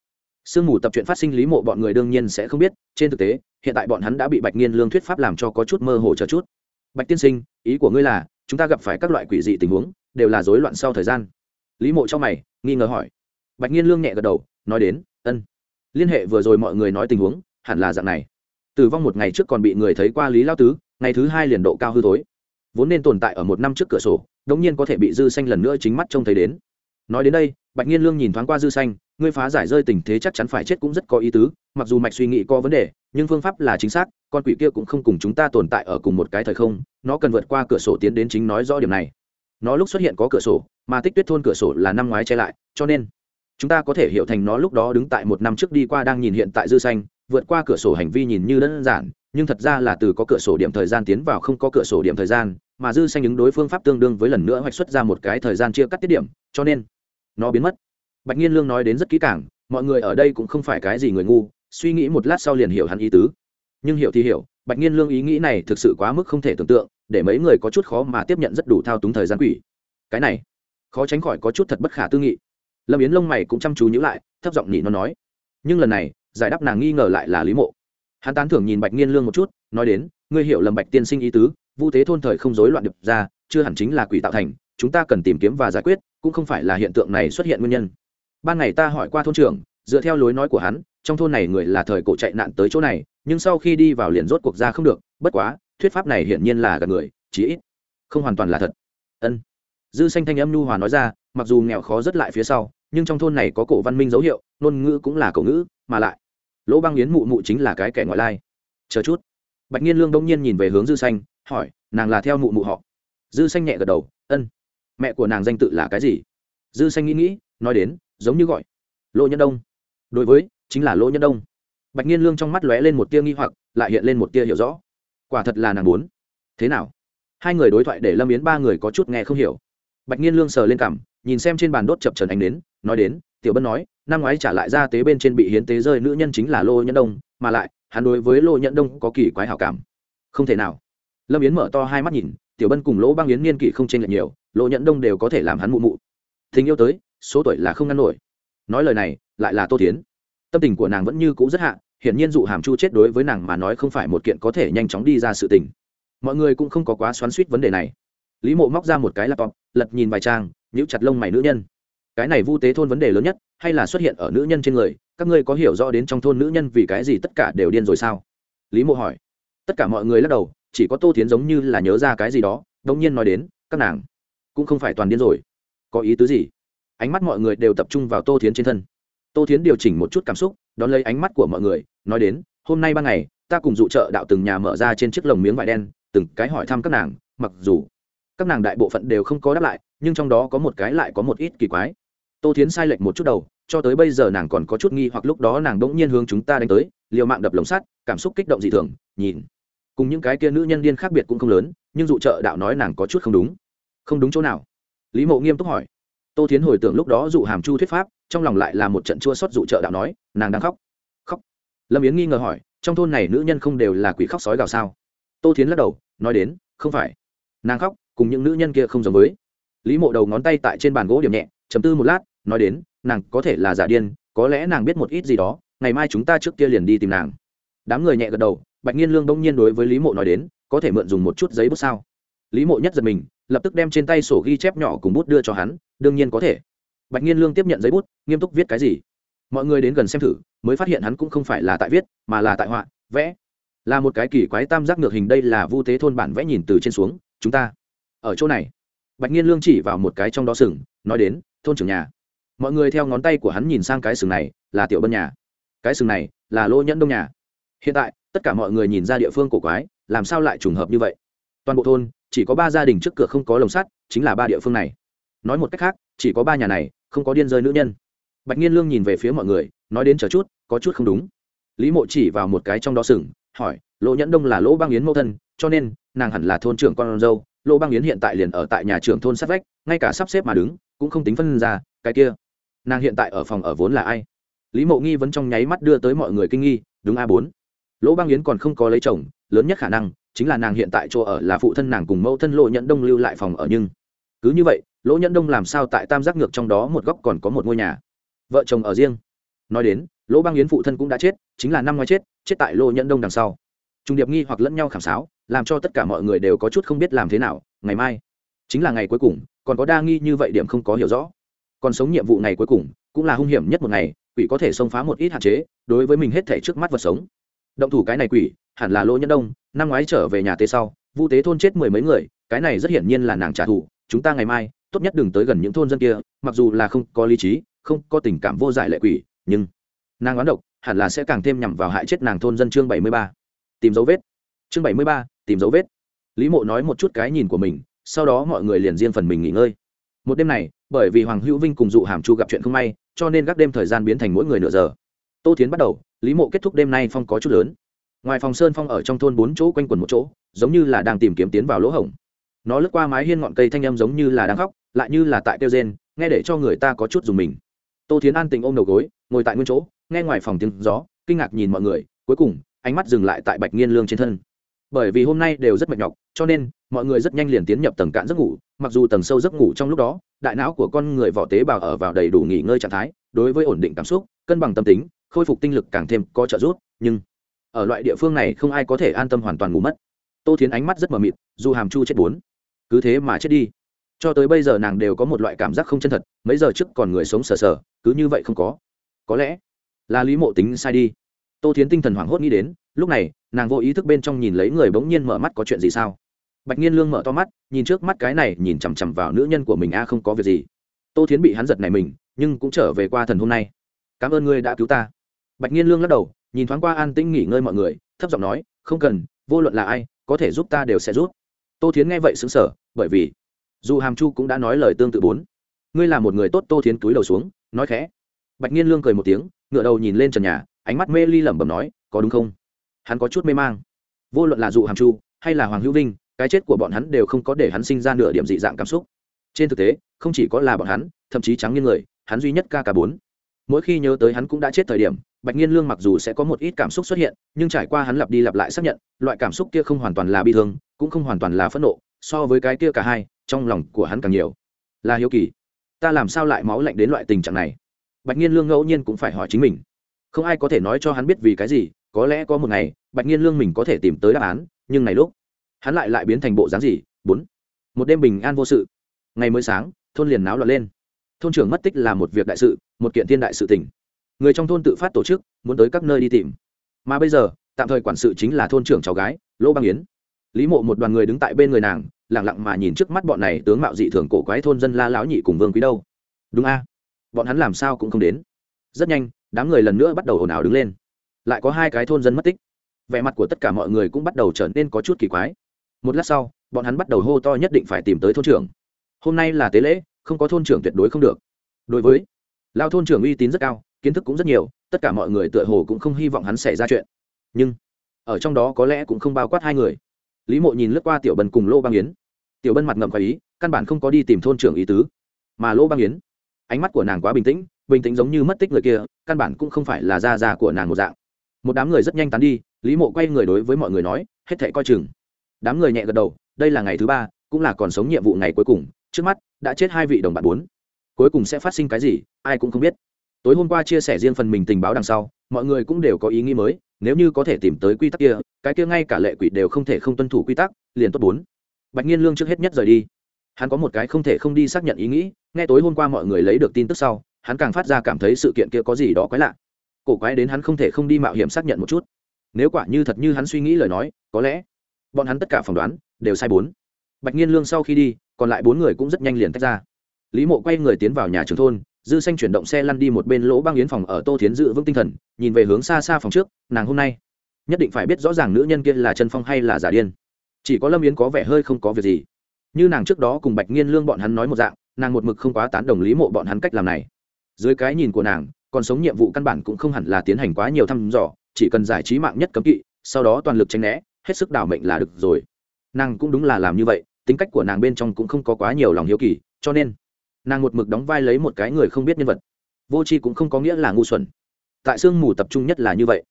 Sương mù tập truyện phát sinh lý mộ bọn người đương nhiên sẽ không biết, trên thực tế, hiện tại bọn hắn đã bị bạch nghiên lương thuyết pháp làm cho có chút mơ hồ chờ chút. Bạch tiên sinh, ý của ngươi là, chúng ta gặp phải các loại quỷ dị tình huống đều là rối loạn sau thời gian. Lý mộ cho mày, nghi ngờ hỏi. Bạch nhiên lương nhẹ gật đầu, nói đến, ân. Liên hệ vừa rồi mọi người nói tình huống, hẳn là dạng này. Tử vong một ngày trước còn bị người thấy qua lý lao tứ, ngày thứ hai liền độ cao hư tối vốn nên tồn tại ở một năm trước cửa sổ, đống nhiên có thể bị dư xanh lần nữa chính mắt trông thấy đến. Nói đến đây, bạch nhiên lương nhìn thoáng qua dư xanh, ngươi phá giải rơi tình thế chắc chắn phải chết cũng rất có ý tứ, mặc dù mạch suy nghĩ có vấn đề, nhưng phương pháp là chính xác, con quỷ kia cũng không cùng chúng ta tồn tại ở cùng một cái thời không, nó cần vượt qua cửa sổ tiến đến chính nói rõ điểm này nó lúc xuất hiện có cửa sổ, mà tích tuyết thôn cửa sổ là năm ngoái che lại, cho nên chúng ta có thể hiểu thành nó lúc đó đứng tại một năm trước đi qua đang nhìn hiện tại dư xanh, vượt qua cửa sổ hành vi nhìn như đơn giản, nhưng thật ra là từ có cửa sổ điểm thời gian tiến vào không có cửa sổ điểm thời gian, mà dư xanh ứng đối phương pháp tương đương với lần nữa hoạch xuất ra một cái thời gian chia cắt tiết điểm, cho nên nó biến mất. Bạch nhiên lương nói đến rất kỹ càng, mọi người ở đây cũng không phải cái gì người ngu, suy nghĩ một lát sau liền hiểu hắn ý tứ. Nhưng hiểu thì hiểu, bạch nhiên lương ý nghĩ này thực sự quá mức không thể tưởng tượng để mấy người có chút khó mà tiếp nhận rất đủ thao túng thời gian quỷ. Cái này, khó tránh khỏi có chút thật bất khả tư nghị. Lâm yến lông mày cũng chăm chú nhữ lại, thấp giọng nhị nó nói. Nhưng lần này, giải đáp nàng nghi ngờ lại là lý mộ. Hắn tán thưởng nhìn bạch nghiên lương một chút, nói đến, ngươi hiểu lầm bạch tiên sinh ý tứ, vu thế thôn thời không rối loạn điệp ra, chưa hẳn chính là quỷ tạo thành, chúng ta cần tìm kiếm và giải quyết, cũng không phải là hiện tượng này xuất hiện nguyên nhân. Ban ngày ta hỏi qua thôn trưởng, dựa theo lối nói của hắn, trong thôn này người là thời cổ chạy nạn tới chỗ này, nhưng sau khi đi vào liền rốt cuộc ra không được, bất quá thuyết pháp này hiển nhiên là gần người, chí ít không hoàn toàn là thật. Ân. Dư xanh thanh âm nhu hòa nói ra, mặc dù nghèo khó rất lại phía sau, nhưng trong thôn này có cổ văn minh dấu hiệu, ngôn ngữ cũng là cổ ngữ, mà lại, lỗ băng yến mụ mụ chính là cái kẻ ngoại lai. Chờ chút. Bạch nhiên lương đông nhiên nhìn về hướng dư xanh, hỏi, nàng là theo mụ mụ họ? Dư xanh nhẹ gật đầu, ân. Mẹ của nàng danh tự là cái gì? Dư xanh nghĩ nghĩ, nói đến, giống như gọi, lỗ nhân đông. Đối với, chính là lỗ nhân đông. Bạch nhiên lương trong mắt lóe lên một tia nghi hoặc, lại hiện lên một tia hiểu rõ quả thật là nàng muốn. Thế nào? Hai người đối thoại để lâm yến ba người có chút nghe không hiểu. Bạch nhiên lương sờ lên cảm nhìn xem trên bàn đốt chập trần ánh đến nói đến, tiểu bân nói, năm ngoái trả lại ra tế bên trên bị hiến tế rơi nữ nhân chính là lô nhẫn đông, mà lại, hắn đối với lô nhẫn đông có kỳ quái hảo cảm. Không thể nào. Lâm yến mở to hai mắt nhìn, tiểu bân cùng lỗ băng yến niên kỷ không tranh lệch nhiều, lô nhẫn đông đều có thể làm hắn mụ mụ. Tình yêu tới, số tuổi là không ngăn nổi. Nói lời này, lại là tô tiến tâm tình của nàng vẫn như cũ rất hạ hiển nhiên dụ hàm chu chết đối với nàng mà nói không phải một kiện có thể nhanh chóng đi ra sự tình. Mọi người cũng không có quá xoắn suýt vấn đề này. Lý mộ móc ra một cái laptop, lật nhìn vài trang, nhíu chặt lông mày nữ nhân. Cái này vu tế thôn vấn đề lớn nhất, hay là xuất hiện ở nữ nhân trên người? Các ngươi có hiểu rõ đến trong thôn nữ nhân vì cái gì tất cả đều điên rồi sao? Lý mộ hỏi. Tất cả mọi người lắc đầu, chỉ có tô tiến giống như là nhớ ra cái gì đó, đống nhiên nói đến, các nàng cũng không phải toàn điên rồi. Có ý tứ gì? Ánh mắt mọi người đều tập trung vào tô tiến trên thân tô Thiến điều chỉnh một chút cảm xúc, đón lấy ánh mắt của mọi người, nói đến, hôm nay ban ngày, ta cùng dụ trợ đạo từng nhà mở ra trên chiếc lồng miếng vải đen, từng cái hỏi thăm các nàng, mặc dù các nàng đại bộ phận đều không có đáp lại, nhưng trong đó có một cái lại có một ít kỳ quái. Tô thiến sai lệch một chút đầu, cho tới bây giờ nàng còn có chút nghi hoặc lúc đó nàng đ ỗ n g nhiên hướng chúng ta đánh tới, liều mạng đập lồng sắt, cảm xúc kích động dị thường, nhìn. Cùng những cái kia nữ nhân điên khác biệt cũng không lớn, nhưng dụ trợ đạo nói nàng có chút không đúng. Không đúng chỗ nào? Lý mộ nghiêm túc hỏi tô thiến hồi tưởng lúc đó dụ hàm chu thuyết pháp, trong lòng lại là một trận chua xót dụ trợ đạo nói, nàng đang khóc. Khóc? Lâm yến nghi ngờ hỏi, trong thôn này nữ nhân không đều là quỷ khóc sói gào sao? Tô thiến lắc đầu, nói đến, không phải. Nàng khóc, cùng những nữ nhân kia không giống với. Lý mộ đầu ngón tay tại trên bàn gỗ điểm nhẹ chấm tư một lát, nói đến, nàng có thể là giả điên, có lẽ nàng biết một ít gì đó, ngày mai chúng ta trước kia liền đi tìm nàng. Đám người nhẹ gật đầu, bạch nhiên lương bỗng nhiên đối với lý mộ nói đến, có thể mượn dùng một chút giấy bút sao? Lý mộ nhất giật mình lập tức đem trên tay sổ ghi chép nhỏ cùng bút đưa cho hắn, đương nhiên có thể. Bạch nhiên lương tiếp nhận giấy bút, nghiêm túc viết cái gì? Mọi người đến gần xem thử, mới phát hiện hắn cũng không phải là tại viết, mà là tại họa, vẽ. Là một cái kỳ quái tam giác ngược hình đây là vu tế thôn bản vẽ nhìn từ trên xuống, chúng ta ở chỗ này. Bạch nhiên lương chỉ vào một cái trong đó sừng, nói đến, thôn trưởng nhà. Mọi người theo ngón tay của hắn nhìn sang cái sừng này, là tiểu bân nhà. Cái sừng này, là lô nhẫn đông nhà. Hiện tại, tất cả mọi người nhìn ra địa phương cổ quái, làm sao lại trùng hợp như vậy? Toàn bộ thôn chỉ có ba gia đình trước cửa không có lồng sắt, chính là ba địa phương này. Nói một cách khác, chỉ có ba nhà này, không có điên rơi nữ nhân. Bạch nhiên lương nhìn về phía mọi người, nói đến chờ chút, có chút không đúng. Lý mộ chỉ vào một cái trong đó sừng, hỏi, lỗ nhẫn đông là lỗ bang yến mẫu thân, cho nên, nàng hẳn là thôn trưởng con dâu. Lỗ bang yến hiện tại liền ở tại nhà trưởng thôn sát vách, ngay cả sắp xếp mà đứng, cũng không tính phân ra, cái kia. Nàng hiện tại ở phòng ở vốn là ai? Lý mộ nghi vẫn trong nháy mắt đưa tới mọi người kinh nghi, đúng a bốn. Lỗ bang yến còn không có lấy chồng, lớn nhất khả năng chính là nàng hiện tại chỗ ở là phụ thân nàng cùng mẫu thân lỗ nhẫn đông lưu lại phòng ở nhưng cứ như vậy, lỗ nhẫn đông làm sao tại tam giác ngược trong đó một góc còn có một ngôi nhà? Vợ chồng ở riêng. Nói đến, lỗ băng yến phụ thân cũng đã chết, chính là năm ngoái chết chết tại lỗ nhẫn đông đằng sau. Trung điệp nghi hoặc lẫn nhau khảm sáo, làm cho tất cả mọi người đều có chút không biết làm thế nào, ngày mai, chính là ngày cuối cùng, còn có đa nghi như vậy điểm không có hiểu rõ. Còn sống nhiệm vụ ngày cuối cùng, cũng là hung hiểm nhất một ngày, quỷ có thể xông phá một ít hạn chế, đối với mình hết thể trước mắt vật sống. Động thủ cái này quỷ hẳn là lỗ nhẫn đông, năm ngoái trở về nhà tế sau, vu tế thôn chết mười mấy người, cái này rất hiển nhiên là nàng trả thù, chúng ta ngày mai, tốt nhất đừng tới gần những thôn dân kia, mặc dù là không có lý trí, không có tình cảm vô giải lệ quỷ, nhưng nàng oán độc hẳn là sẽ càng thêm nhằm vào hại chết nàng thôn dân chương bảy mươi ba. Tìm dấu vết. Chương bảy mươi ba, tìm dấu vết. Lý mộ nói một chút cái nhìn của mình, sau đó mọi người liền riêng phần mình nghỉ ngơi. Một đêm này, bởi vì hoàng hữu vinh cùng dụ hàm chu gặp chuyện không may, cho nên các đêm thời gian biến thành mỗi người nửa giờ. Tô tiến bắt đầu, lý mộ kết thúc đêm nay phong có chút lớn ngoài phòng sơn phong ở trong thôn bốn chỗ quanh quần một chỗ, giống như là đang tìm kiếm tiến vào lỗ hổng. Nó lướt qua mái hiên ngọn cây thanh âm giống như là đang khóc, lại như là tại tiêu rên, nghe để cho người ta có chút dùng mình. Tô thiến an tình ôm đầu gối, ngồi tại nguyên chỗ, nghe ngoài phòng tiếng gió, kinh ngạc nhìn mọi người, cuối cùng, ánh mắt dừng lại tại bạch nghiên lương trên thân. Bởi vì hôm nay đều rất mệt nhọc, cho nên, mọi người rất nhanh liền tiến nhập tầng cạn giấc ngủ, mặc dù tầng sâu giấc ngủ trong lúc đó, đại não của con người vỏ tế bào ở vào đầy đủ nghỉ ngơi trạng thái, đối với ổn định cảm xúc, cân bằng tâm tính, khôi phục tinh lực càng thêm có trợ giúp, nhưng ở loại địa phương này không ai có thể an tâm hoàn toàn ngủ mất. Tô thiến ánh mắt rất mờ mịt, dù hàm chu chết bốn, cứ thế mà chết đi. Cho tới bây giờ nàng đều có một loại cảm giác không chân thật, mấy giờ trước còn người sống sờ sờ, cứ như vậy không có. Có lẽ là lý mộ tính sai đi. Tô thiến tinh thần hoảng hốt nghĩ đến, lúc này, nàng vô ý thức bên trong nhìn lấy người bỗng nhiên mở mắt có chuyện gì sao? Bạch nhiên lương mở to mắt, nhìn trước mắt cái này, nhìn chằm chằm vào nữ nhân của mình, a, không có việc gì. Tô thiến bị hắn giật này mình, nhưng cũng trở về qua thần hôm nay. Cảm ơn ngươi đã cứu ta. Bạch nhiên lương lắc đầu nhìn thoáng qua an tĩnh nghỉ ngơi mọi người, thấp giọng nói, không cần, vô luận là ai, có thể giúp ta đều sẽ giúp. Tô thiến nghe vậy xứng sở bởi vì dù hàm chu cũng đã nói lời tương tự bốn. Ngươi là một người tốt. Tô thiến túi đầu xuống, nói khẽ. Bạch nhiên lương cười một tiếng ngựa đầu nhìn lên trần nhà, ánh mắt mê ly lẩm bẩm nói, có đúng không? Hắn có chút mê mang. Vô luận là dụ hàm chu, hay là hoàng hữu vinh, cái chết của bọn hắn đều không có để hắn sinh ra nửa điểm dị dạng cảm xúc. Trên thực tế, không chỉ có là bọn hắn, thậm chí trắng như người, hắn duy nhất ca cả bốn mỗi khi nhớ tới hắn cũng đã chết thời điểm, bạch nhiên lương mặc dù sẽ có một ít cảm xúc xuất hiện, nhưng trải qua hắn lặp đi lặp lại xác nhận, loại cảm xúc kia không hoàn toàn là bi thương, cũng không hoàn toàn là phẫn nộ, so với cái kia cả hai, trong lòng của hắn càng nhiều. Là hiếu kỳ. Ta làm sao lại máu lạnh đến loại tình trạng này? Bạch nhiên lương ngẫu nhiên cũng phải hỏi chính mình. Không ai có thể nói cho hắn biết vì cái gì, có lẽ có một ngày, bạch nhiên lương mình có thể tìm tới đáp án, nhưng này lúc, hắn lại lại biến thành bộ dáng gì? Bốn. Một đêm bình an vô sự. Ngày mới sáng, thôn liền náo loạn lên. Thôn trưởng mất tích là một việc đại sự một kiện thiên đại sự tình. Người trong thôn tự phát tổ chức, muốn tới các nơi đi tìm. Mà bây giờ, tạm thời quản sự chính là thôn trưởng cháu gái, lỗ băng yến. Lý mộ một đoàn người đứng tại bên người nàng lẳng lặng mà nhìn trước mắt bọn này tướng mạo dị thường cổ quái thôn dân la lão nhị cùng vương quý đâu. Đúng a. Bọn hắn làm sao cũng không đến. Rất nhanh, đám người lần nữa bắt đầu ồn ào đứng lên. Lại có hai cái thôn dân mất tích. Vẻ mặt của tất cả mọi người cũng bắt đầu trở nên có chút kỳ quái. Một lát sau, bọn hắn bắt đầu hô to nhất định phải tìm tới thôn trưởng. Hôm nay là tế lễ, không có thôn trưởng tuyệt đối không được. Đối với lao thôn trưởng uy tín rất cao, kiến thức cũng rất nhiều, tất cả mọi người tựa hồ cũng không hy vọng hắn xảy ra chuyện. Nhưng, ở trong đó có lẽ cũng không bao quát hai người. Lý mộ nhìn lướt qua tiểu bân cùng lô băng yến. Tiểu bân mặt ngậm khỏi ý, căn bản không có đi tìm thôn trưởng ý tứ. Mà lô băng yến, ánh mắt của nàng quá bình tĩnh bình tĩnh giống như mất tích người kia, căn bản cũng không phải là da già của nàng một dạng. Một đám người rất nhanh tán đi, lý mộ quay người đối với mọi người nói, hết thệ coi chừng. Đám người nhẹ gật đầu, đây là ngày thứ ba, cũng là còn sống nhiệm vụ ngày cuối cùng. Trước mắt, đã chết hai vị đồng bạn bốn cuối cùng sẽ phát sinh cái gì, ai cũng không biết. Tối hôm qua chia sẻ riêng phần mình tình báo đằng sau, mọi người cũng đều có ý nghĩ mới, nếu như có thể tìm tới quy tắc kia, cái kia ngay cả lệ quỷ đều không thể không tuân thủ quy tắc, liền tốt bốn. Bạch nhiên lương trước hết nhất rời đi. Hắn có một cái không thể không đi xác nhận ý nghĩ, nghe tối hôm qua mọi người lấy được tin tức sau, hắn càng phát ra cảm thấy sự kiện kia có gì đó quái lạ. Cổ quái đến hắn không thể không đi mạo hiểm xác nhận một chút. Nếu quả như thật như hắn suy nghĩ lời nói, có lẽ bọn hắn tất cả phỏng đoán đều sai bốn. Bạch nhiên lương sau khi đi, còn lại bốn người cũng rất nhanh liền tách ra lý mộ quay người tiến vào nhà trường thôn, dư xanh chuyển động xe lăn đi một bên lỗ băng yến phòng ở tô thiến dự vững tinh thần, nhìn về hướng xa xa phòng trước, nàng hôm nay nhất định phải biết rõ ràng nữ nhân kia là chân phong hay là giả điên. Chỉ có lâm yến có vẻ hơi không có việc gì. Như nàng trước đó cùng bạch nghiên lương bọn hắn nói một dạng, nàng một mực không quá tán đồng lý mộ bọn hắn cách làm này. Dưới cái nhìn của nàng, còn sống nhiệm vụ căn bản cũng không hẳn là tiến hành quá nhiều thăm dò, chỉ cần giải trí mạng nhất cấm kỵ, sau đó toàn lực tranh né, hết sức đảo mệnh là được rồi. Nàng cũng đúng là làm như vậy, tính cách của nàng bên trong cũng không có quá nhiều lòng hiếu kỳ, cho nên nàng một mực đóng vai lấy một cái người không biết nhân vật. Vô tri cũng không có nghĩa là ngu xuẩn. Tại sương mù tập trung nhất là như vậy.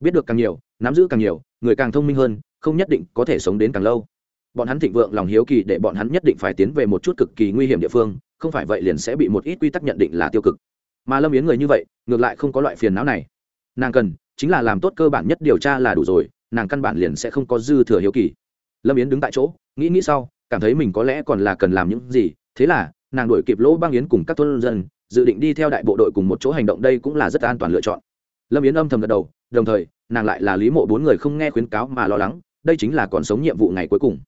Biết được càng nhiều, nắm giữ càng nhiều, người càng thông minh hơn, không nhất định có thể sống đến càng lâu. Bọn hắn thịnh vượng lòng hiếu kỳ để bọn hắn nhất định phải tiến về một chút cực kỳ nguy hiểm địa phương, không phải vậy liền sẽ bị một ít quy tắc nhận định là tiêu cực. Mà lâm yến người như vậy, ngược lại không có loại phiền não này. Nàng cần, chính là làm tốt cơ bản nhất điều tra là đủ rồi, nàng căn bản liền sẽ không có dư thừa hiếu kỳ. Lâm yến đứng tại chỗ, nghĩ nghĩ sau, cảm thấy mình có lẽ còn là cần làm những gì, thế là nàng đuổi kịp lỗ băng yến cùng các thôn dân, dự định đi theo đại bộ đội cùng một chỗ hành động đây cũng là rất an toàn lựa chọn. Lâm yến âm thầm gật đầu, đồng thời, nàng lại là lý mộ bốn người không nghe khuyến cáo mà lo lắng, đây chính là còn sống nhiệm vụ ngày cuối cùng.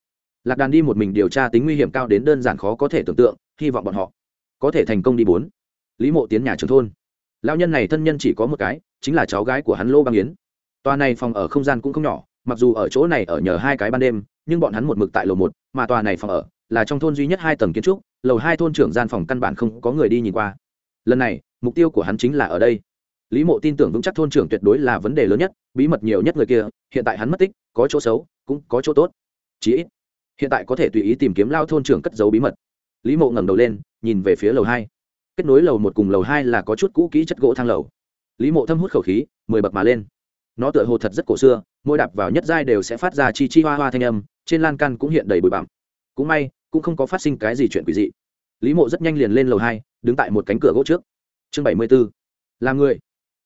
Lạc đàn đi một mình điều tra tính nguy hiểm cao đến đơn giản khó có thể tưởng tượng, hy vọng bọn họ có thể thành công đi bốn. Lý mộ tiến nhà trường thôn. Lao nhân này thân nhân chỉ có một cái, chính là cháu gái của hắn lô băng yến. Tòa này phòng ở không gian cũng không nhỏ, mặc dù ở chỗ này ở nhờ hai cái ban đêm, nhưng bọn hắn một mực tại lầu một, mà tòa này phòng ở là trong thôn duy nhất hai tầng kiến trúc, lầu hai thôn trưởng gian phòng căn bản không có người đi nhìn qua. Lần này, mục tiêu của hắn chính là ở đây. Lý mộ tin tưởng vững chắc thôn trưởng tuyệt đối là vấn đề lớn nhất, bí mật nhiều nhất người kia, hiện tại hắn mất tích, có chỗ xấu, cũng có chỗ tốt. Chí ít, hiện tại có thể tùy ý tìm kiếm lao thôn trưởng cất giấu bí mật. Lý mộ ngẩng đầu lên, nhìn về phía lầu hai. Kết nối lầu một cùng lầu hai là có chút cũ kỹ chất gỗ thang lầu. Lý mộ thâm hút khẩu khí, mười bậc mà lên. Nó tựa hồ thật rất cổ xưa, mỗi đạp vào nhất giai đều sẽ phát ra chi chi hoa hoa thanh âm, trên lan can cũng hiện đầy bụi bặm. Cũng may cũng không có phát sinh cái gì chuyện quỷ dị. Lý mộ rất nhanh liền lên lầu hai, đứng tại một cánh cửa gỗ trước. Chương bảy mươi b ố là người.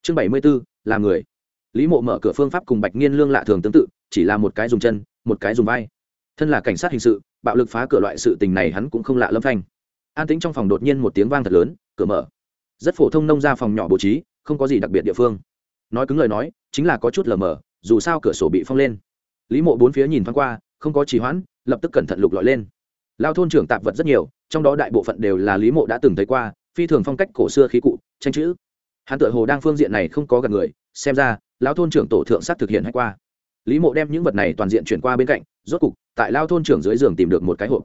Chương bảy mươi b ố là người. Lý mộ mở cửa phương pháp cùng bạch nghiên lương lạ thường tương tự, chỉ là một cái dùng chân, một cái dùng vai. Thân là cảnh sát hình sự, bạo lực phá cửa loại sự tình này hắn cũng không lạ lâm phanh. An tính trong phòng đột nhiên một tiếng vang thật lớn, cửa mở. Rất phổ thông nông ra phòng nhỏ bố trí, không có gì đặc biệt địa phương. Nói cứng lời nói, chính là có chút lờ mờ, dù sao cửa sổ bị phong lên. Lý mộ bốn phía nhìn thoáng qua, không có trì hoãn, lập tức cẩn thận lục lọi lên lao thôn trưởng tạp vật rất nhiều, trong đó đại bộ phận đều là lý mộ đã từng thấy qua, phi thường phong cách cổ xưa khí cụ, tranh chữ. Hắn tự hồ đang phương diện này không có gần người, xem ra lão thôn trưởng tổ thượng sắc thực hiện hay qua. Lý mộ đem những vật này toàn diện chuyển qua bên cạnh, rốt cục, tại lao thôn trưởng dưới giường tìm được một cái hộp.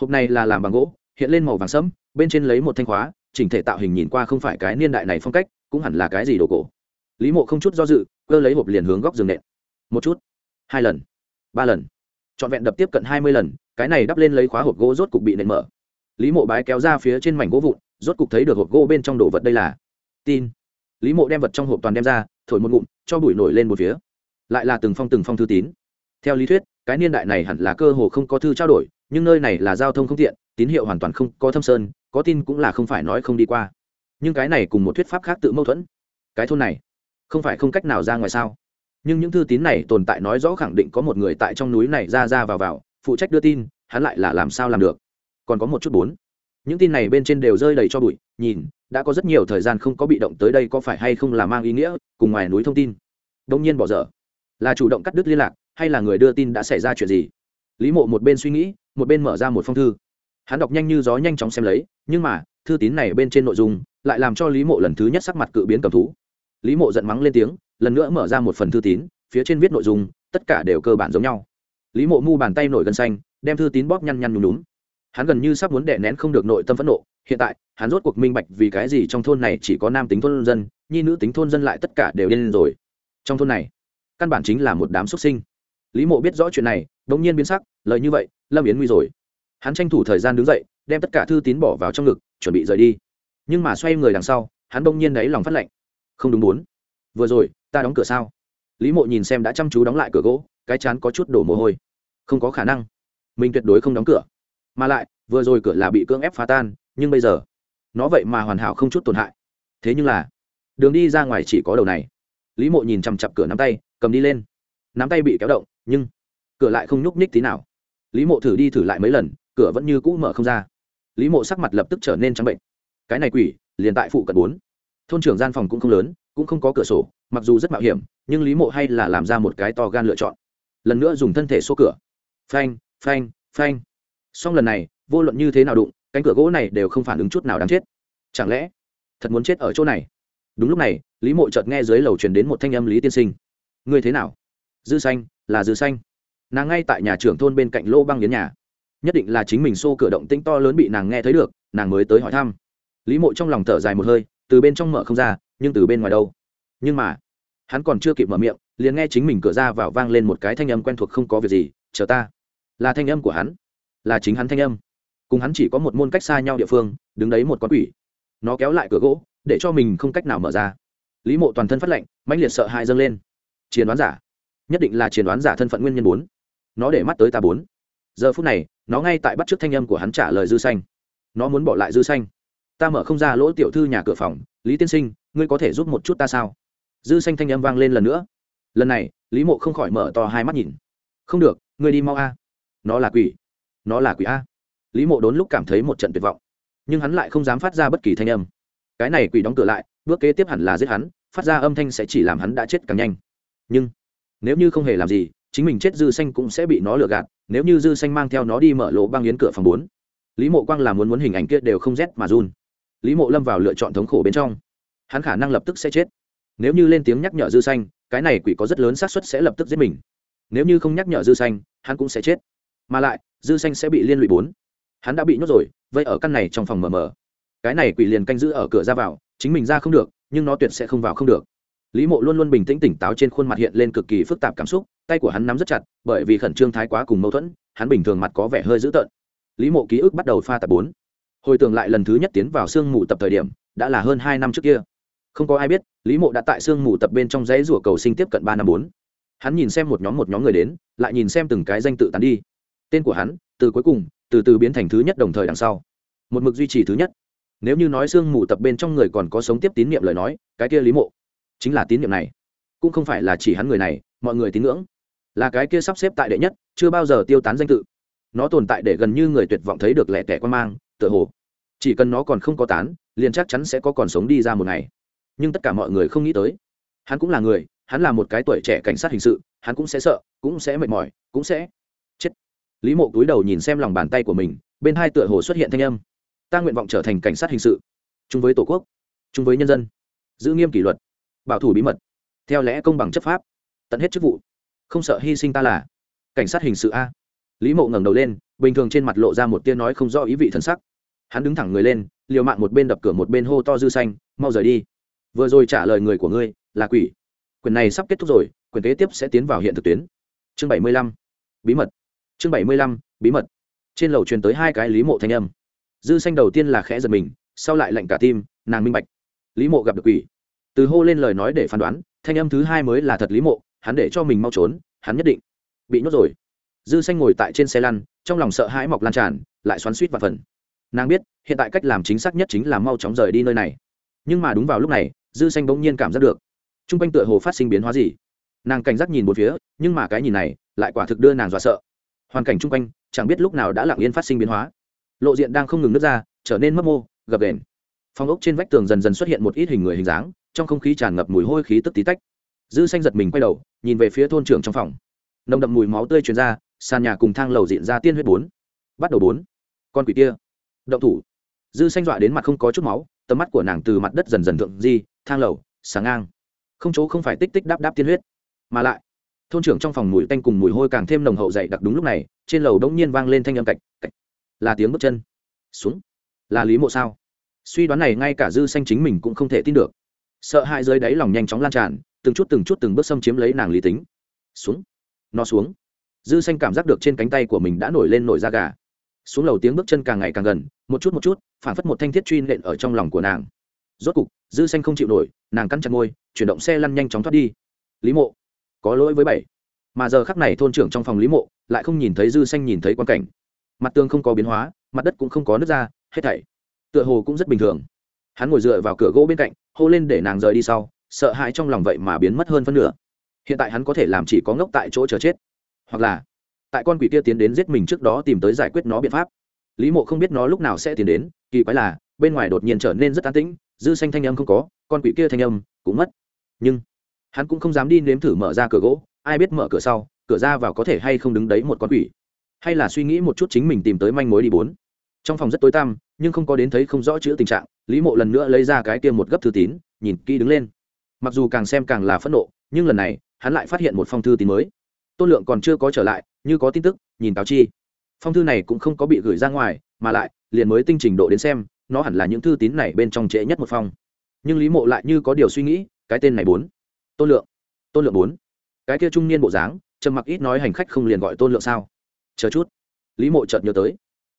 Hộp này là làm bằng gỗ, hiện lên màu vàng sẫm, bên trên lấy một thanh khóa, chỉnh thể tạo hình nhìn qua không phải cái niên đại này phong cách, cũng hẳn là cái gì đồ cổ. Lý mộ không chút do dự, cơ lấy hộp liền hướng góc giường nện. Một chút, hai lần, ba lần, trọn vẹn đập tiếp cận hai mươi lần cái này đắp lên lấy khóa hộp gỗ rốt cục bị nện mở. Lý mộ bái kéo ra phía trên mảnh gỗ vụn, rốt cục thấy được hộp gỗ bên trong đồ vật đây là tin. Lý mộ đem vật trong hộp toàn đem ra, thổi một ngụm, cho bụi nổi lên một phía. Lại là từng phong từng phong thư tín. Theo lý thuyết, cái niên đại này hẳn là cơ hồ không có thư trao đổi, nhưng nơi này là giao thông không tiện, tín hiệu hoàn toàn không có thâm sơn, có tin cũng là không phải nói không đi qua. Nhưng cái này cùng một thuyết pháp khác tự mâu thuẫn. Cái thôn này, không phải không cách nào ra ngoài sao? Nhưng những thư tín này tồn tại nói rõ khẳng định có một người tại trong núi này ra ra vào vào phụ trách đưa tin, hắn lại là làm sao làm được? Còn có một chút bốn. Những tin này bên trên đều rơi đầy cho bụi, nhìn, đã có rất nhiều thời gian không có bị động tới đây có phải hay không là mang ý nghĩa, cùng ngoài núi thông tin. Đông nhiên bỏ dở. Là chủ động cắt đứt liên lạc, hay là người đưa tin đã xảy ra chuyện gì? Lý mộ một bên suy nghĩ, một bên mở ra một phong thư. Hắn đọc nhanh như gió nhanh chóng xem lấy, nhưng mà, thư tín này bên trên nội dung lại làm cho lý mộ lần thứ nhất sắc mặt cự biến cầm thú. Lý mộ giận mắng lên tiếng, lần nữa mở ra một phần thư tín, phía trên viết nội dung, tất cả đều cơ bản giống nhau lý mộ mu bàn tay nổi gân xanh, đem thư tín bóp nhăn nhăn nhùm nhúm hắn gần như sắp muốn đè nén không được nội tâm phẫn nộ. Hiện tại, hắn rốt cuộc minh bạch vì cái gì trong thôn này chỉ có nam tính thôn dân, nhi nữ tính thôn dân lại tất cả đều điên rồi. Trong thôn này, căn bản chính là một đám xuất sinh. Lý mộ biết rõ chuyện này bỗng nhiên biến sắc, lời như vậy, lâm yến nguy rồi. Hắn tranh thủ thời gian đứng dậy, đem tất cả thư tín bỏ vào trong ngực, chuẩn bị rời đi. Nhưng mà xoay người đằng sau, hắn đông nhiên đáy lòng phát lệnh không đúng bốn. Vừa rồi, ta đóng cửa sao? Lý mộ nhìn xem đã chăm chú đóng lại cửa gỗ, cái chán có chút đổ mồ hôi không có khả năng. Mình tuyệt đối không đóng cửa. Mà lại, vừa rồi cửa là bị cưỡng ép phá tan, nhưng bây giờ, nó vậy mà hoàn hảo không chút tổn hại. Thế nhưng là, đường đi ra ngoài chỉ có đầu này. Lý mộ nhìn chằm chặp cửa nắm tay, cầm đi lên. Nắm tay bị kéo động, nhưng cửa lại không nhúc nhích tí nào. Lý mộ thử đi thử lại mấy lần, cửa vẫn như cũ mở không ra. Lý mộ sắc mặt lập tức trở nên trắng bệnh. Cái này quỷ, liền tại phụ cận bốn. Thôn trưởng gian phòng cũng không lớn, cũng không có cửa sổ, mặc dù rất mạo hiểm, nhưng lý mộ hay là làm ra một cái to gan lựa chọn. Lần nữa dùng thân thể xô cửa phanh phanh phanh. Song lần này, vô luận như thế nào đụng, cánh cửa gỗ này đều không phản ứng chút nào đáng chết. Chẳng lẽ, thật muốn chết ở chỗ này? Đúng lúc này, lý mộ chợt nghe dưới lầu truyền đến một thanh âm lý tiên sinh. Ngươi thế nào? Dư xanh, là dư xanh. Nàng ngay tại nhà trưởng thôn bên cạnh lô băng đến nhà. Nhất định là chính mình xô cửa động tĩnh to lớn bị nàng nghe thấy được, nàng mới tới hỏi thăm. Lý mộ trong lòng thở dài một hơi, từ bên trong mở không ra, nhưng từ bên ngoài đâu? Nhưng mà, hắn còn chưa kịp mở miệng, liền nghe chính mình cửa ra vào vang lên một cái thanh âm quen thuộc không có việc gì, chờ ta là thanh âm của hắn, là chính hắn thanh âm. Cùng hắn chỉ có một môn cách xa nhau địa phương, đứng đấy một con quỷ. Nó kéo lại cửa gỗ, để cho mình không cách nào mở ra. Lý mộ toàn thân phát lệnh mãnh liệt sợ hãi dâng lên. Chiến đoán giả. Nhất định là chiến đoán giả thân phận nguyên nhân bốn. Nó để mắt tới ta bốn. Giờ phút này, nó ngay tại bắt t r ư ớ c thanh âm của hắn trả lời dư xanh. Nó muốn bỏ lại dư xanh. Ta mở không ra lỗ tiểu thư nhà cửa phòng, lý tiên sinh, ngươi có thể giúp một chút ta sao? Dư xanh thanh âm vang lên lần nữa. Lần này, lý mộ không khỏi mở to hai mắt nhìn. Không được, ngươi đi mau a nó là quỷ. Nó là quỷ a. Lý mộ đốn lúc cảm thấy một trận tuyệt vọng, nhưng hắn lại không dám phát ra bất kỳ thanh âm. Cái này quỷ đóng cửa lại, bước kế tiếp hẳn là giết hắn, phát ra âm thanh sẽ chỉ làm hắn đã chết càng nhanh. Nhưng, nếu như không hề làm gì, chính mình chết dư xanh cũng sẽ bị nó lừa gạt, nếu như dư xanh mang theo nó đi mở lỗ băng yến cửa phòng bốn. Lý mộ quang làm muốn muốn hình ảnh kia đều không rét mà run. Lý mộ lâm vào lựa chọn thống khổ bên trong. Hắn khả năng lập tức sẽ chết. Nếu như lên tiếng nhắc nhở dư xanh, cái này quỷ có rất lớn xác suất sẽ lập tức giết mình. Nếu như không nhắc nhở dư xanh, hắn cũng sẽ chết mà lại, dư xanh sẽ bị liên lụy bốn. Hắn đã bị nhốt rồi, vậy ở căn này trong phòng mờ mờ. Cái này quỷ liền canh giữ ở cửa ra vào, chính mình ra không được, nhưng nó tuyệt sẽ không vào không được. Lý mộ luôn luôn bình tĩnh tỉnh táo trên khuôn mặt hiện lên cực kỳ phức tạp cảm xúc, tay của hắn nắm rất chặt, bởi vì khẩn trương thái quá cùng mâu thuẫn, hắn bình thường mặt có vẻ hơi dữ tợn. Lý mộ ký ức bắt đầu pha tập bốn. Hồi tưởng lại lần thứ nhất tiến vào sương mù tập thời điểm, đã là hơn hai năm trước kia. Không có ai biết, lý mộ đã tại sương mù tập bên trong dãy rủa cầu sinh tiếp cận ba năm bốn. Hắn nhìn xem một nhóm một nhóm người đến, lại nhìn xem từng cái danh tự tán đi tên của hắn, từ cuối cùng, từ từ biến thành thứ nhất đồng thời đằng sau. Một mực duy trì thứ nhất. Nếu như nói sương mù tập bên trong người còn có sống tiếp tín nhiệm lời nói, cái kia lý mộ chính là tín nhiệm này. Cũng không phải là chỉ hắn người này, mọi người tín ngưỡng. Là cái kia sắp xếp tại đệ nhất, chưa bao giờ tiêu tán danh tự. Nó tồn tại để gần như người tuyệt vọng thấy được lẻ tẻ quan mang, tựa hồ. Chỉ cần nó còn không có tán, liền chắc chắn sẽ có còn sống đi ra một ngày. Nhưng tất cả mọi người không nghĩ tới. Hắn cũng là người, hắn là một cái tuổi trẻ cảnh sát hình sự, hắn cũng sẽ sợ, cũng sẽ mệt mỏi, cũng sẽ lý mộ túi đầu nhìn xem lòng bàn tay của mình, bên hai tựa hồ xuất hiện thanh âm. Ta nguyện vọng trở thành cảnh sát hình sự. Chung với tổ quốc, chung với nhân dân. Giữ nghiêm kỷ luật, bảo thủ bí mật. Theo lẽ công bằng chấp pháp, tận hết chức vụ. Không sợ hy sinh ta là cảnh sát hình sự a. Lý mộ ngẩng đầu lên, bình thường trên mặt lộ ra một tia nói không rõ ý vị thân sắc. Hắn đứng thẳng người lên, liều mạng một bên đập cửa một bên hô to dư xanh, mau rời đi. Vừa rồi trả lời người của ngươi là quỷ. Quyền này sắp kết thúc rồi, quyền kế tiếp sẽ tiến vào hiện thực tuyến. Chương bảy mươi lăm. Bí mật chương bảy mươi lăm, bí mật. Trên lầu truyền tới hai cái lý mộ thanh âm. Dư xanh đầu tiên là khẽ giật mình, sau lại lạnh cả tim, nàng minh bạch. Lý mộ gặp được quỷ. Từ hô lên lời nói để phán đoán, thanh âm thứ hai mới là thật lý mộ, hắn để cho mình mau trốn, hắn nhất định bị nhốt rồi. Dư xanh ngồi tại trên xe lăn, trong lòng sợ hãi mọc lan tràn, lại xoắn suýt và phần. Nàng biết, hiện tại cách làm chính xác nhất chính là mau chóng rời đi nơi này. Nhưng mà đúng vào lúc này, dư xanh bỗng nhiên cảm giác được t r u n g quanh tựa hồ phát sinh biến hóa gì. Nàng cảnh giác nhìn một phía, nhưng mà cái nhìn này, lại quả thực đưa nàng dọa sợ hoàn cảnh chung quanh chẳng biết lúc nào đã lặng yên phát sinh biến hóa lộ diện đang không ngừng nước ra trở nên mấp mô gập đền phong ốc trên vách tường dần dần xuất hiện một ít hình người hình dáng trong không khí tràn ngập mùi hôi khí tức tí tách dư xanh giật mình quay đầu nhìn về phía thôn trưởng trong phòng nồng đậm mùi máu tươi truyền ra sàn nhà cùng thang lầu diện ra tiên huyết bốn bắt đầu bốn con quỷ kia động thủ dư xanh dọa đến mặt không có chút máu tầm mắt của nàng từ mặt đất dần dần thượng di thang lầu sáng ngang không chỗ không phải tích tích đáp đáp tiên huyết mà lại thôn trưởng trong phòng mùi tanh cùng mùi hôi càng thêm nồng hậu dậy đặc đúng lúc này, trên lầu đống nhiên vang lên thanh âm cạch cạch. Là tiếng bước chân. Xuống. Là lý mộ sao? Suy đoán này ngay cả dư xanh chính mình cũng không thể tin được. Sợ hãi dưới đáy lòng nhanh chóng lan tràn, từng chút từng chút từng bước xâm chiếm lấy nàng lý tính. Xuống. Nó xuống. Dư xanh cảm giác được trên cánh tay của mình đã nổi lên nổi da gà. Xuống lầu tiếng bước chân càng ngày càng gần, một chút một chút, phản phất một thanh thiết truy nện ở trong lòng của nàng. Rốt cục, dư xanh không chịu nổi, nàng cắn chặt môi, chuyển động xe lăn nhanh chóng thoát đi. Lý mộ có lỗi với bảy. Mà giờ khắc này thôn trưởng trong phòng lý mộ lại không nhìn thấy dư xanh nhìn thấy quan cảnh. Mặt tường không có biến hóa, mặt đất cũng không có nước ra, hết thảy tựa hồ cũng rất bình thường. Hắn ngồi dựa vào cửa gỗ bên cạnh, hô lên để nàng rời đi sau, sợ hãi trong lòng vậy mà biến mất hơn phân nửa. Hiện tại hắn có thể làm chỉ có ngốc tại chỗ chờ chết. Hoặc là, tại con quỷ kia tiến đến giết mình trước đó tìm tới giải quyết nó biện pháp. Lý mộ không biết nó lúc nào sẽ tiến đến, kỳ quái là, bên ngoài đột nhiên trở nên rất an tĩnh, dư xanh thanh âm không có, con quỷ kia thanh âm cũng mất. Nhưng hắn cũng không dám đi nếm thử mở ra cửa gỗ, ai biết mở cửa sau, cửa ra vào có thể hay không đứng đấy một con quỷ. Hay là suy nghĩ một chút chính mình tìm tới manh mối đi bốn. Trong phòng rất tối tăm, nhưng không có đến thấy không rõ chữ tình trạng, lý mộ lần nữa lấy ra cái kia một gấp thư tín, nhìn kỹ đứng lên. Mặc dù càng xem càng là phẫn nộ, nhưng lần này, hắn lại phát hiện một phong thư tín mới. Tôn lượng còn chưa có trở lại, như có tin tức, nhìn cáo chi. Phong thư này cũng không có bị gửi ra ngoài, mà lại, liền mới tinh trình độ đến xem, nó hẳn là những thư tín này bên trong trễ nhất một phong. Nhưng lý mộ lại như có điều suy nghĩ, cái tên này bốn tôn lượng. Tôn lượng bốn. Cái kia trung niên bộ dáng, trầm mặc ít nói hành khách không liền gọi tôn lượng sao? Chờ chút. Lý mộ chợt nhớ tới.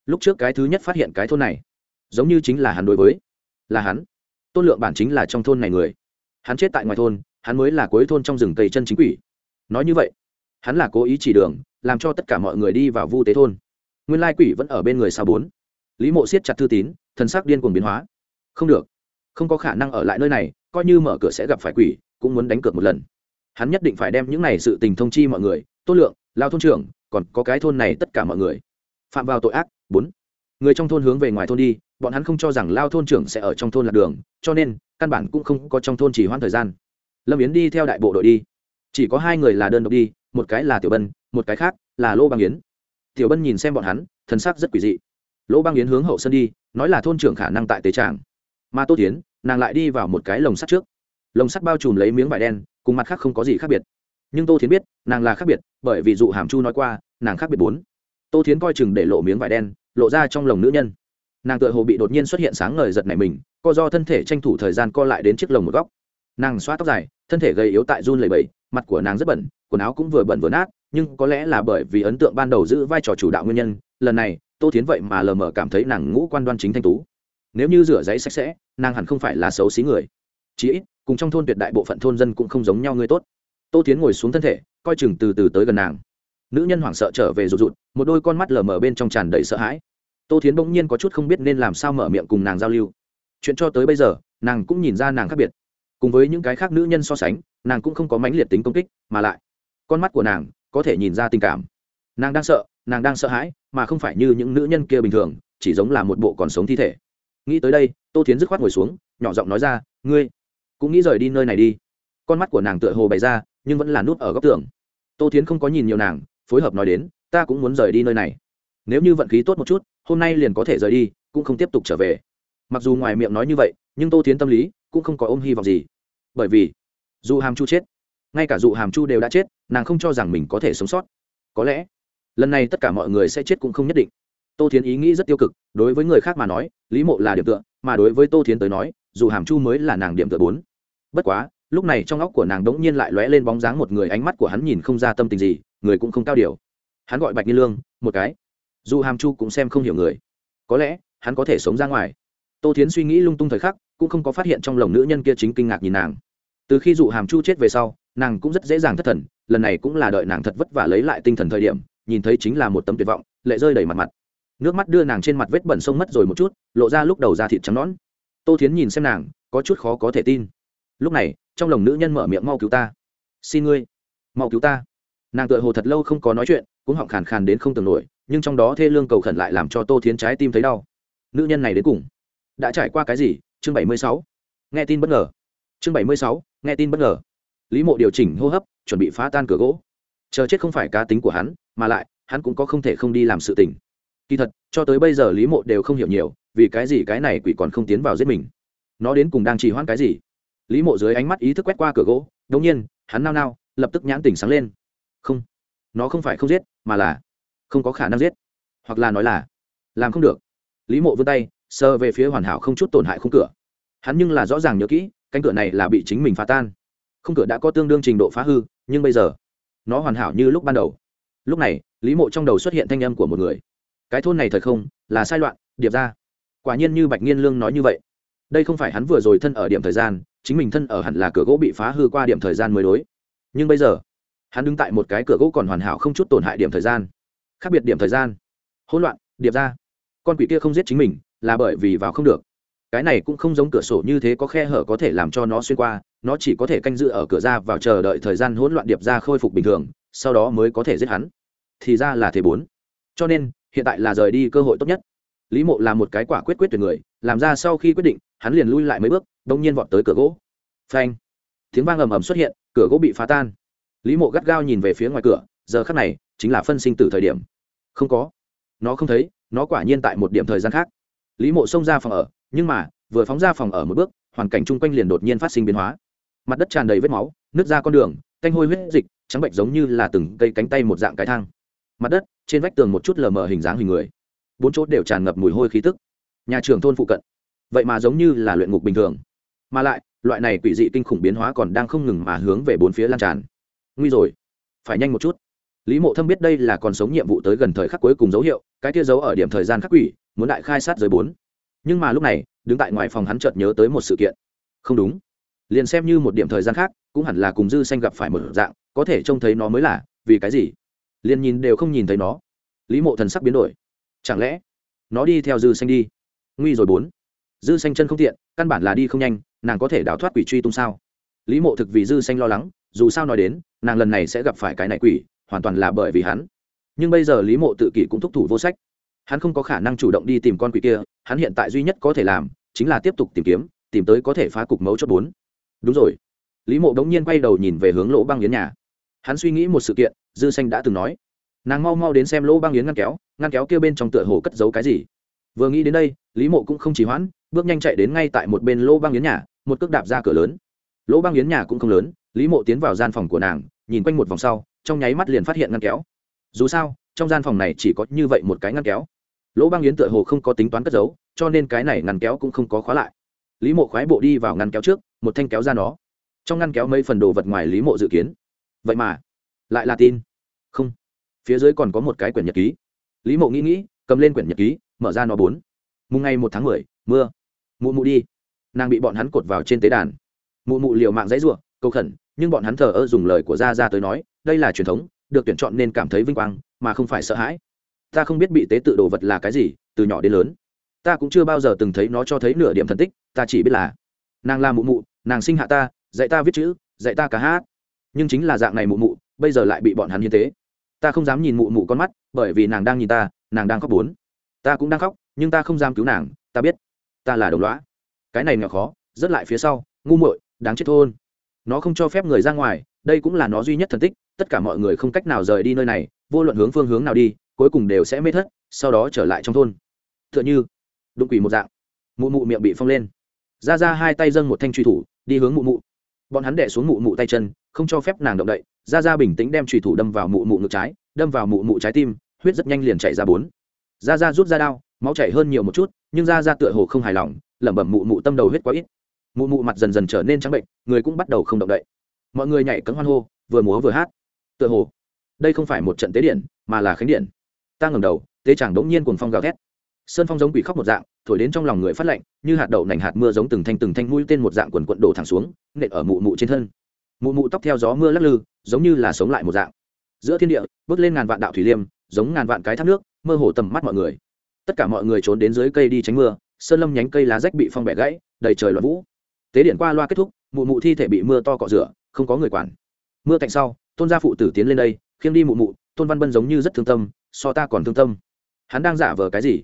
Lúc trước cái thứ nhất phát hiện cái thôn này, giống như chính là hắn đối với. Là hắn. Tôn lượng bản chính là trong thôn này người. Hắn chết tại ngoài thôn, hắn mới là cuối thôn trong rừng cây chân chính quỷ. Nói như vậy, hắn là cố ý chỉ đường, làm cho tất cả mọi người đi vào vu tế thôn. Nguyên lai quỷ vẫn ở bên người sao bốn. Lý mộ siết chặt thư tín, thần sắc điên cuồng biến hóa. Không được. Không có khả năng ở lại nơi này, coi như mở cửa sẽ gặp phải quỷ cũng muốn đánh cược một lần. Hắn nhất định phải đem những này sự tình thông chi mọi người, tô lượng, lao thôn trưởng, còn có cái thôn này tất cả mọi người. Phạm vào tội ác, bốn. Người trong thôn hướng về ngoài thôn đi, bọn hắn không cho rằng lao thôn trưởng sẽ ở trong thôn lạc đường, cho nên, căn bản cũng không có trong thôn chỉ hoãn thời gian. Lâm yến đi theo đại bộ đội đi. Chỉ có hai người là đơn độc đi, một cái là tiểu bân, một cái khác là lô băng yến. Tiểu bân nhìn xem bọn hắn thân xác rất quỷ dị. Lỗ băng yến hướng hậu sân đi, nói là thôn trưởng khả năng tại tế tràng. Mà tô tiến, nàng lại đi vào một cái lồng sắt trước lồng sắt bao trùm lấy miếng vải đen, cùng mặt khác không có gì khác biệt. Nhưng tô thiến biết, nàng là khác biệt, bởi vì dụ hàm chu nói qua, nàng khác biệt bốn. Tô thiến coi chừng để lộ miếng vải đen, lộ ra trong lồng nữ nhân. Nàng tựa hồ bị đột nhiên xuất hiện sáng ngời giật này mình, co do thân thể tranh thủ thời gian co lại đến chiếc lồng một góc. Nàng xoa tóc dài, thân thể gầy yếu tại run lầy bầy mặt của nàng rất bẩn, quần áo cũng vừa bẩn vừa nát, nhưng có lẽ là bởi vì ấn tượng ban đầu giữ vai trò chủ đạo nguyên nhân, lần này, tô thiến vậy mà lờ mờ cảm thấy nàng ngũ quan đoan chính thanh tú. Nếu như rửa giấy sạch sẽ, nàng hẳn không phải là xấu xí người. Chí ít cùng trong thôn tuyệt đại bộ phận thôn dân cũng không giống nhau người tốt. Tô tiến ngồi xuống thân thể, coi chừng từ từ tới gần nàng. Nữ nhân hoảng sợ trở về rụt rụt, một đôi con mắt lờ mờ bên trong tràn đầy sợ hãi. Tô tiến bỗng nhiên có chút không biết nên làm sao mở miệng cùng nàng giao lưu. Chuyện cho tới bây giờ, nàng cũng nhìn ra nàng khác biệt. Cùng với những cái khác nữ nhân so sánh, nàng cũng không có mãnh liệt tính công kích, mà lại, con mắt của nàng có thể nhìn ra tình cảm. Nàng đang sợ, nàng đang sợ hãi, mà không phải như những nữ nhân kia bình thường, chỉ giống là một bộ còn sống thi thể. Nghĩ tới đây, tô tiến dứt khoát ngồi xuống, nhỏ giọng nói ra, ngươi cũng nghĩ rời đi nơi này đi. Con mắt của nàng tựa hồ bày ra, nhưng vẫn là nút ở góc tường. Tô Thiến không có nhìn nhiều nàng, phối hợp nói đến, ta cũng muốn rời đi nơi này. Nếu như vận khí tốt một chút, hôm nay liền có thể rời đi, cũng không tiếp tục trở về. Mặc dù ngoài miệng nói như vậy, nhưng tô Thiến tâm lý cũng không có ôm hy vọng gì. Bởi vì, dù hàm chu chết, ngay cả dù hàm chu đều đã chết, nàng không cho rằng mình có thể sống sót. Có lẽ, lần này tất cả mọi người sẽ chết cũng không nhất định. Tô thiến ý nghĩ rất tiêu cực, đối với người khác mà nói, lý mộ là điểm tựa, mà đối với tô thiến tới nói, dù hàm chu mới là nàng điểm tựa bốn bất quá, lúc này trong óc của nàng đống nhiên lại lóe lên bóng dáng một người, ánh mắt của hắn nhìn không ra tâm tình gì, người cũng không cao điều. Hắn gọi bạch nghi lương, một cái. Dù hàm chu cũng xem không hiểu người. Có lẽ, hắn có thể sống ra ngoài. Tô thiến suy nghĩ lung tung thời khắc, cũng không có phát hiện trong lồng nữ nhân kia chính kinh ngạc nhìn nàng. Từ khi dụ hàm chu chết về sau, nàng cũng rất dễ dàng thất thần, lần này cũng là đợi nàng thật vất vả lấy lại tinh thần thời điểm, nhìn thấy chính là một tấm tuyệt vọng, lệ rơi đầy mặt mặt. Nước mắt đưa nàng trên mặt vết bẩn sông mất rồi một chút, lộ ra lúc đầu da thịt trắng nõn. Tô thiến nhìn xem nàng, có chút khó có thể tin lúc này, trong lồng nữ nhân mở miệng mau cứu ta. Xin ngươi, mau cứu ta. Nàng tựa hồ thật lâu không có nói chuyện cũng họng khàn khàn đến không tưởng nổi, nhưng trong đó thê lương cầu khẩn lại làm cho tô thiến trái tim thấy đau. Nữ nhân này đến cùng đã trải qua cái gì? Chương bảy mươi sáu. Nghe tin bất ngờ. Chương bảy mươi sáu, nghe tin bất ngờ. Lý mộ điều chỉnh hô hấp, chuẩn bị phá tan cửa gỗ. Chờ chết không phải cá tính của hắn, mà lại, hắn cũng có không thể không đi làm sự tình. Kỳ thật, cho tới bây giờ lý mộ đều không hiểu nhiều, vì cái gì cái này quỷ còn không tiến vào giết mình. Nó đến cùng đang trì hoãn cái gì? Lý mộ dưới ánh mắt ý thức quét qua cửa gỗ đống nhiên, hắn nao nao, lập tức nhãn tỉnh sáng lên. Không, nó không phải không giết, mà là không có khả năng giết, hoặc là nói là làm không được. Lý mộ vươn tay, sờ về phía hoàn hảo không chút tổn hại khung cửa. Hắn nhưng là rõ ràng nhớ kỹ, cánh cửa này là bị chính mình phá tan. Khung cửa đã có tương đương trình độ phá hư, nhưng bây giờ, nó hoàn hảo như lúc ban đầu. Lúc này, lý mộ trong đầu xuất hiện thanh âm của một người. Cái thôn này thời không, là sai loạn, điệp ra. Quả nhiên như bạch nghiên lương nói như vậy. Đây không phải hắn vừa rồi thân ở điểm thời gian chính mình thân ở hẳn là cửa gỗ bị phá hư qua điểm thời gian mới đối. Nhưng bây giờ, hắn đứng tại một cái cửa gỗ còn hoàn hảo không chút tổn hại điểm thời gian. Khác biệt điểm thời gian. Hỗn loạn, điệp ra. Con quỷ kia không giết chính mình, là bởi vì vào không được. Cái này cũng không giống cửa sổ như thế có khe hở có thể làm cho nó xuyên qua, nó chỉ có thể canh giữ ở cửa ra vào chờ đợi thời gian hỗn loạn điệp ra khôi phục bình thường, sau đó mới có thể giết hắn. Thì ra là thế bốn. Cho nên, hiện tại là rời đi cơ hội tốt nhất. Lý mộ là một cái quả quyết quyết tuyệt người, làm ra sau khi quyết định hắn liền lui lại mấy bước đông nhiên vọt tới cửa gỗ. Phanh! Tiếng vang ầm ầm xuất hiện, cửa gỗ bị phá tan. Lý mộ gắt gao nhìn về phía ngoài cửa, giờ khắc này, chính là phân sinh tử thời điểm. Không có. Nó không thấy, nó quả nhiên tại một điểm thời gian khác. Lý mộ xông ra phòng ở, nhưng mà, vừa phóng ra phòng ở một bước, hoàn cảnh chung quanh liền đột nhiên phát sinh biến hóa. Mặt đất tràn đầy vết máu, nứt ra con đường canh hôi huyết dịch, trắng bệnh giống như là từng cây cánh tay một dạng cái thang. Mặt đất, trên vách tường một chút lờ mờ hình dáng hình người. Bốn chỗ đều tràn ngập mùi hôi khí tức. Nhà trường thôn phụ cận vậy mà giống như là luyện ngục bình thường. Mà lại, loại này quỷ dị kinh khủng biến hóa còn đang không ngừng mà hướng về bốn phía lan tràn. Nguy rồi. Phải nhanh một chút. Lý mộ thâm biết đây là còn sống nhiệm vụ tới gần thời khắc cuối cùng dấu hiệu, cái kia dấu ở điểm thời gian khắc quỷ, muốn đại khai sát giới bốn. Nhưng mà lúc này, đứng tại ngoài phòng hắn chợt nhớ tới một sự kiện. Không đúng. Liền xem như một điểm thời gian khác, cũng hẳn là cùng dư xanh gặp phải một dạng, có thể trông thấy nó mới là, vì cái gì? Liền nhìn đều không nhìn thấy nó. Lý mộ thần sắc biến đổi. Chẳng lẽ, nó đi theo dư xanh đi? Nguy rồi bốn dư xanh chân không tiện, căn bản là đi không nhanh, nàng có thể đào thoát quỷ truy tung sao? Lý mộ thực vì dư xanh lo lắng, dù sao nói đến, nàng lần này sẽ gặp phải cái này quỷ, hoàn toàn là bởi vì hắn. Nhưng bây giờ lý mộ tự kỷ cũng thúc thủ vô sách. Hắn không có khả năng chủ động đi tìm con quỷ kia, hắn hiện tại duy nhất có thể làm, chính là tiếp tục tìm kiếm, tìm tới có thể phá cục mấu chốt bốn. Đúng rồi. Lý mộ đống nhiên quay đầu nhìn về hướng lỗ băng yến nhà. Hắn suy nghĩ một sự kiện, dư xanh đã từng nói. Nàng mau mau đến xem lỗ băng yến ngăn kéo ngăn kéo kia bên trong tựa hồ cất giấu cái gì vừa nghĩ đến đây, lý mộ cũng không chỉ hoãn, bước nhanh chạy đến ngay tại một bên lỗ băng yến nhà, một cước đạp ra cửa lớn. Lỗ băng yến nhà cũng không lớn, lý mộ tiến vào gian phòng của nàng, nhìn quanh một vòng sau, trong nháy mắt liền phát hiện ngăn kéo. Dù sao, trong gian phòng này chỉ có như vậy một cái ngăn kéo. Lỗ băng yến tựa hồ không có tính toán cất giấu, cho nên cái này ngăn kéo cũng không có khóa lại. Lý mộ khoái bộ đi vào ngăn kéo trước, một thanh kéo ra nó. Trong ngăn kéo mấy phần đồ vật ngoài lý mộ dự kiến. Vậy mà, lại là tin. Không, phía dưới còn có một cái quyển nhật ký. Lý mộ nghĩ nghĩ, cầm lên quyển nhật ký mở ra nó bốn. Mùng ngày một tháng mười mưa. Mụ mụ đi. Nàng bị bọn hắn cột vào trên tế đàn. Mụ mụ liều mạng dãy ruộng câu khẩn nhưng bọn hắn thờ ơ dùng lời của gia ra tới nói đây là truyền thống được tuyển chọn nên cảm thấy vinh quang mà không phải sợ hãi. Ta không biết bị tế tự đồ vật là cái gì từ nhỏ đến lớn. Ta cũng chưa bao giờ từng thấy nó cho thấy nửa điểm thần tích ta chỉ biết là nàng là mụ mụ nàng sinh hạ ta dạy ta viết chữ dạy ta cả hát. Nhưng chính là dạng này mụ mụ bây giờ lại bị bọn hắn như thế, ta không dám nhìn mụ mụ con mắt bởi vì nàng đang nhìn ta nàng đang khóc bốn ta cũng đang khóc, nhưng ta không dám cứu nàng, ta biết, ta là đồng loã cái này nhỏ khó rất lại phía sau, ngu muội, đáng chết thôn. Nó không cho phép người ra ngoài, đây cũng là nó duy nhất thần tích, tất cả mọi người không cách nào rời đi nơi này, vô luận hướng phương hướng nào đi, cuối cùng đều sẽ mê thất, sau đó trở lại trong thôn. T h ư ợ n h ư đụng quỷ một dạng. Mụ mụ miệng bị phong lên. Ra ra hai tay dâng một thanh truy thủ, đi hướng mụ mụ. Bọn hắn đẻ xuống mụ mụ tay chân, không cho phép nàng động đậy. Ra ra bình tĩnh đem truy thủ đâm vào mụ mụ ngực trái, đâm vào mụ mụ trái tim, huyết rất nhanh liền chạy ra bốn ra ra rút ra đao, máu chảy hơn nhiều một chút, nhưng ra ra tựa hồ không hài lòng, lẩm bẩm mụ mụ tâm đầu huyết quá ít. Mụ mụ mặt dần dần trở nên trắng bệnh, người cũng bắt đầu không động đậy. Mọi người nhảy cấm hoan hô, vừa múa vừa hát. Tựa hồ, đây không phải một trận tế điện, mà là khánh điện. Ta ngẩng đầu, tế chàng đống nhiên cuồng phong gào thét. Sơn phong giống quỷ khóc một dạng, thổi đến trong lòng người phát lạnh, như hạt đậu nành hạt mưa giống từng thanh từng thanh mũi tên một dạng quần quận đổ thẳng xuống, nện ở mụ mụ trên thân. Mụ mụ tóc theo gió mưa lắc lư, giống như là sống lại một dạng. Giữa thiên địa, bước lên ngàn vạn đạo thủy liêm, giống ngàn vạn cái thác nước mơ hồ tầm mắt mọi người. Tất cả mọi người trốn đến dưới cây đi tránh mưa, sơn lâm nhánh cây lá rách bị phong bẻ gãy, đầy trời loạn vũ. Tế điện qua loa kết thúc, mụ mụ thi thể bị mưa to cọ rửa, không có người quản. Mưa cạnh sau, tôn gia phụ tử tiến lên đây, khiêng đi mụ mụ, tôn văn bân giống như rất thương tâm, so ta còn thương tâm. Hắn đang giả vờ cái gì?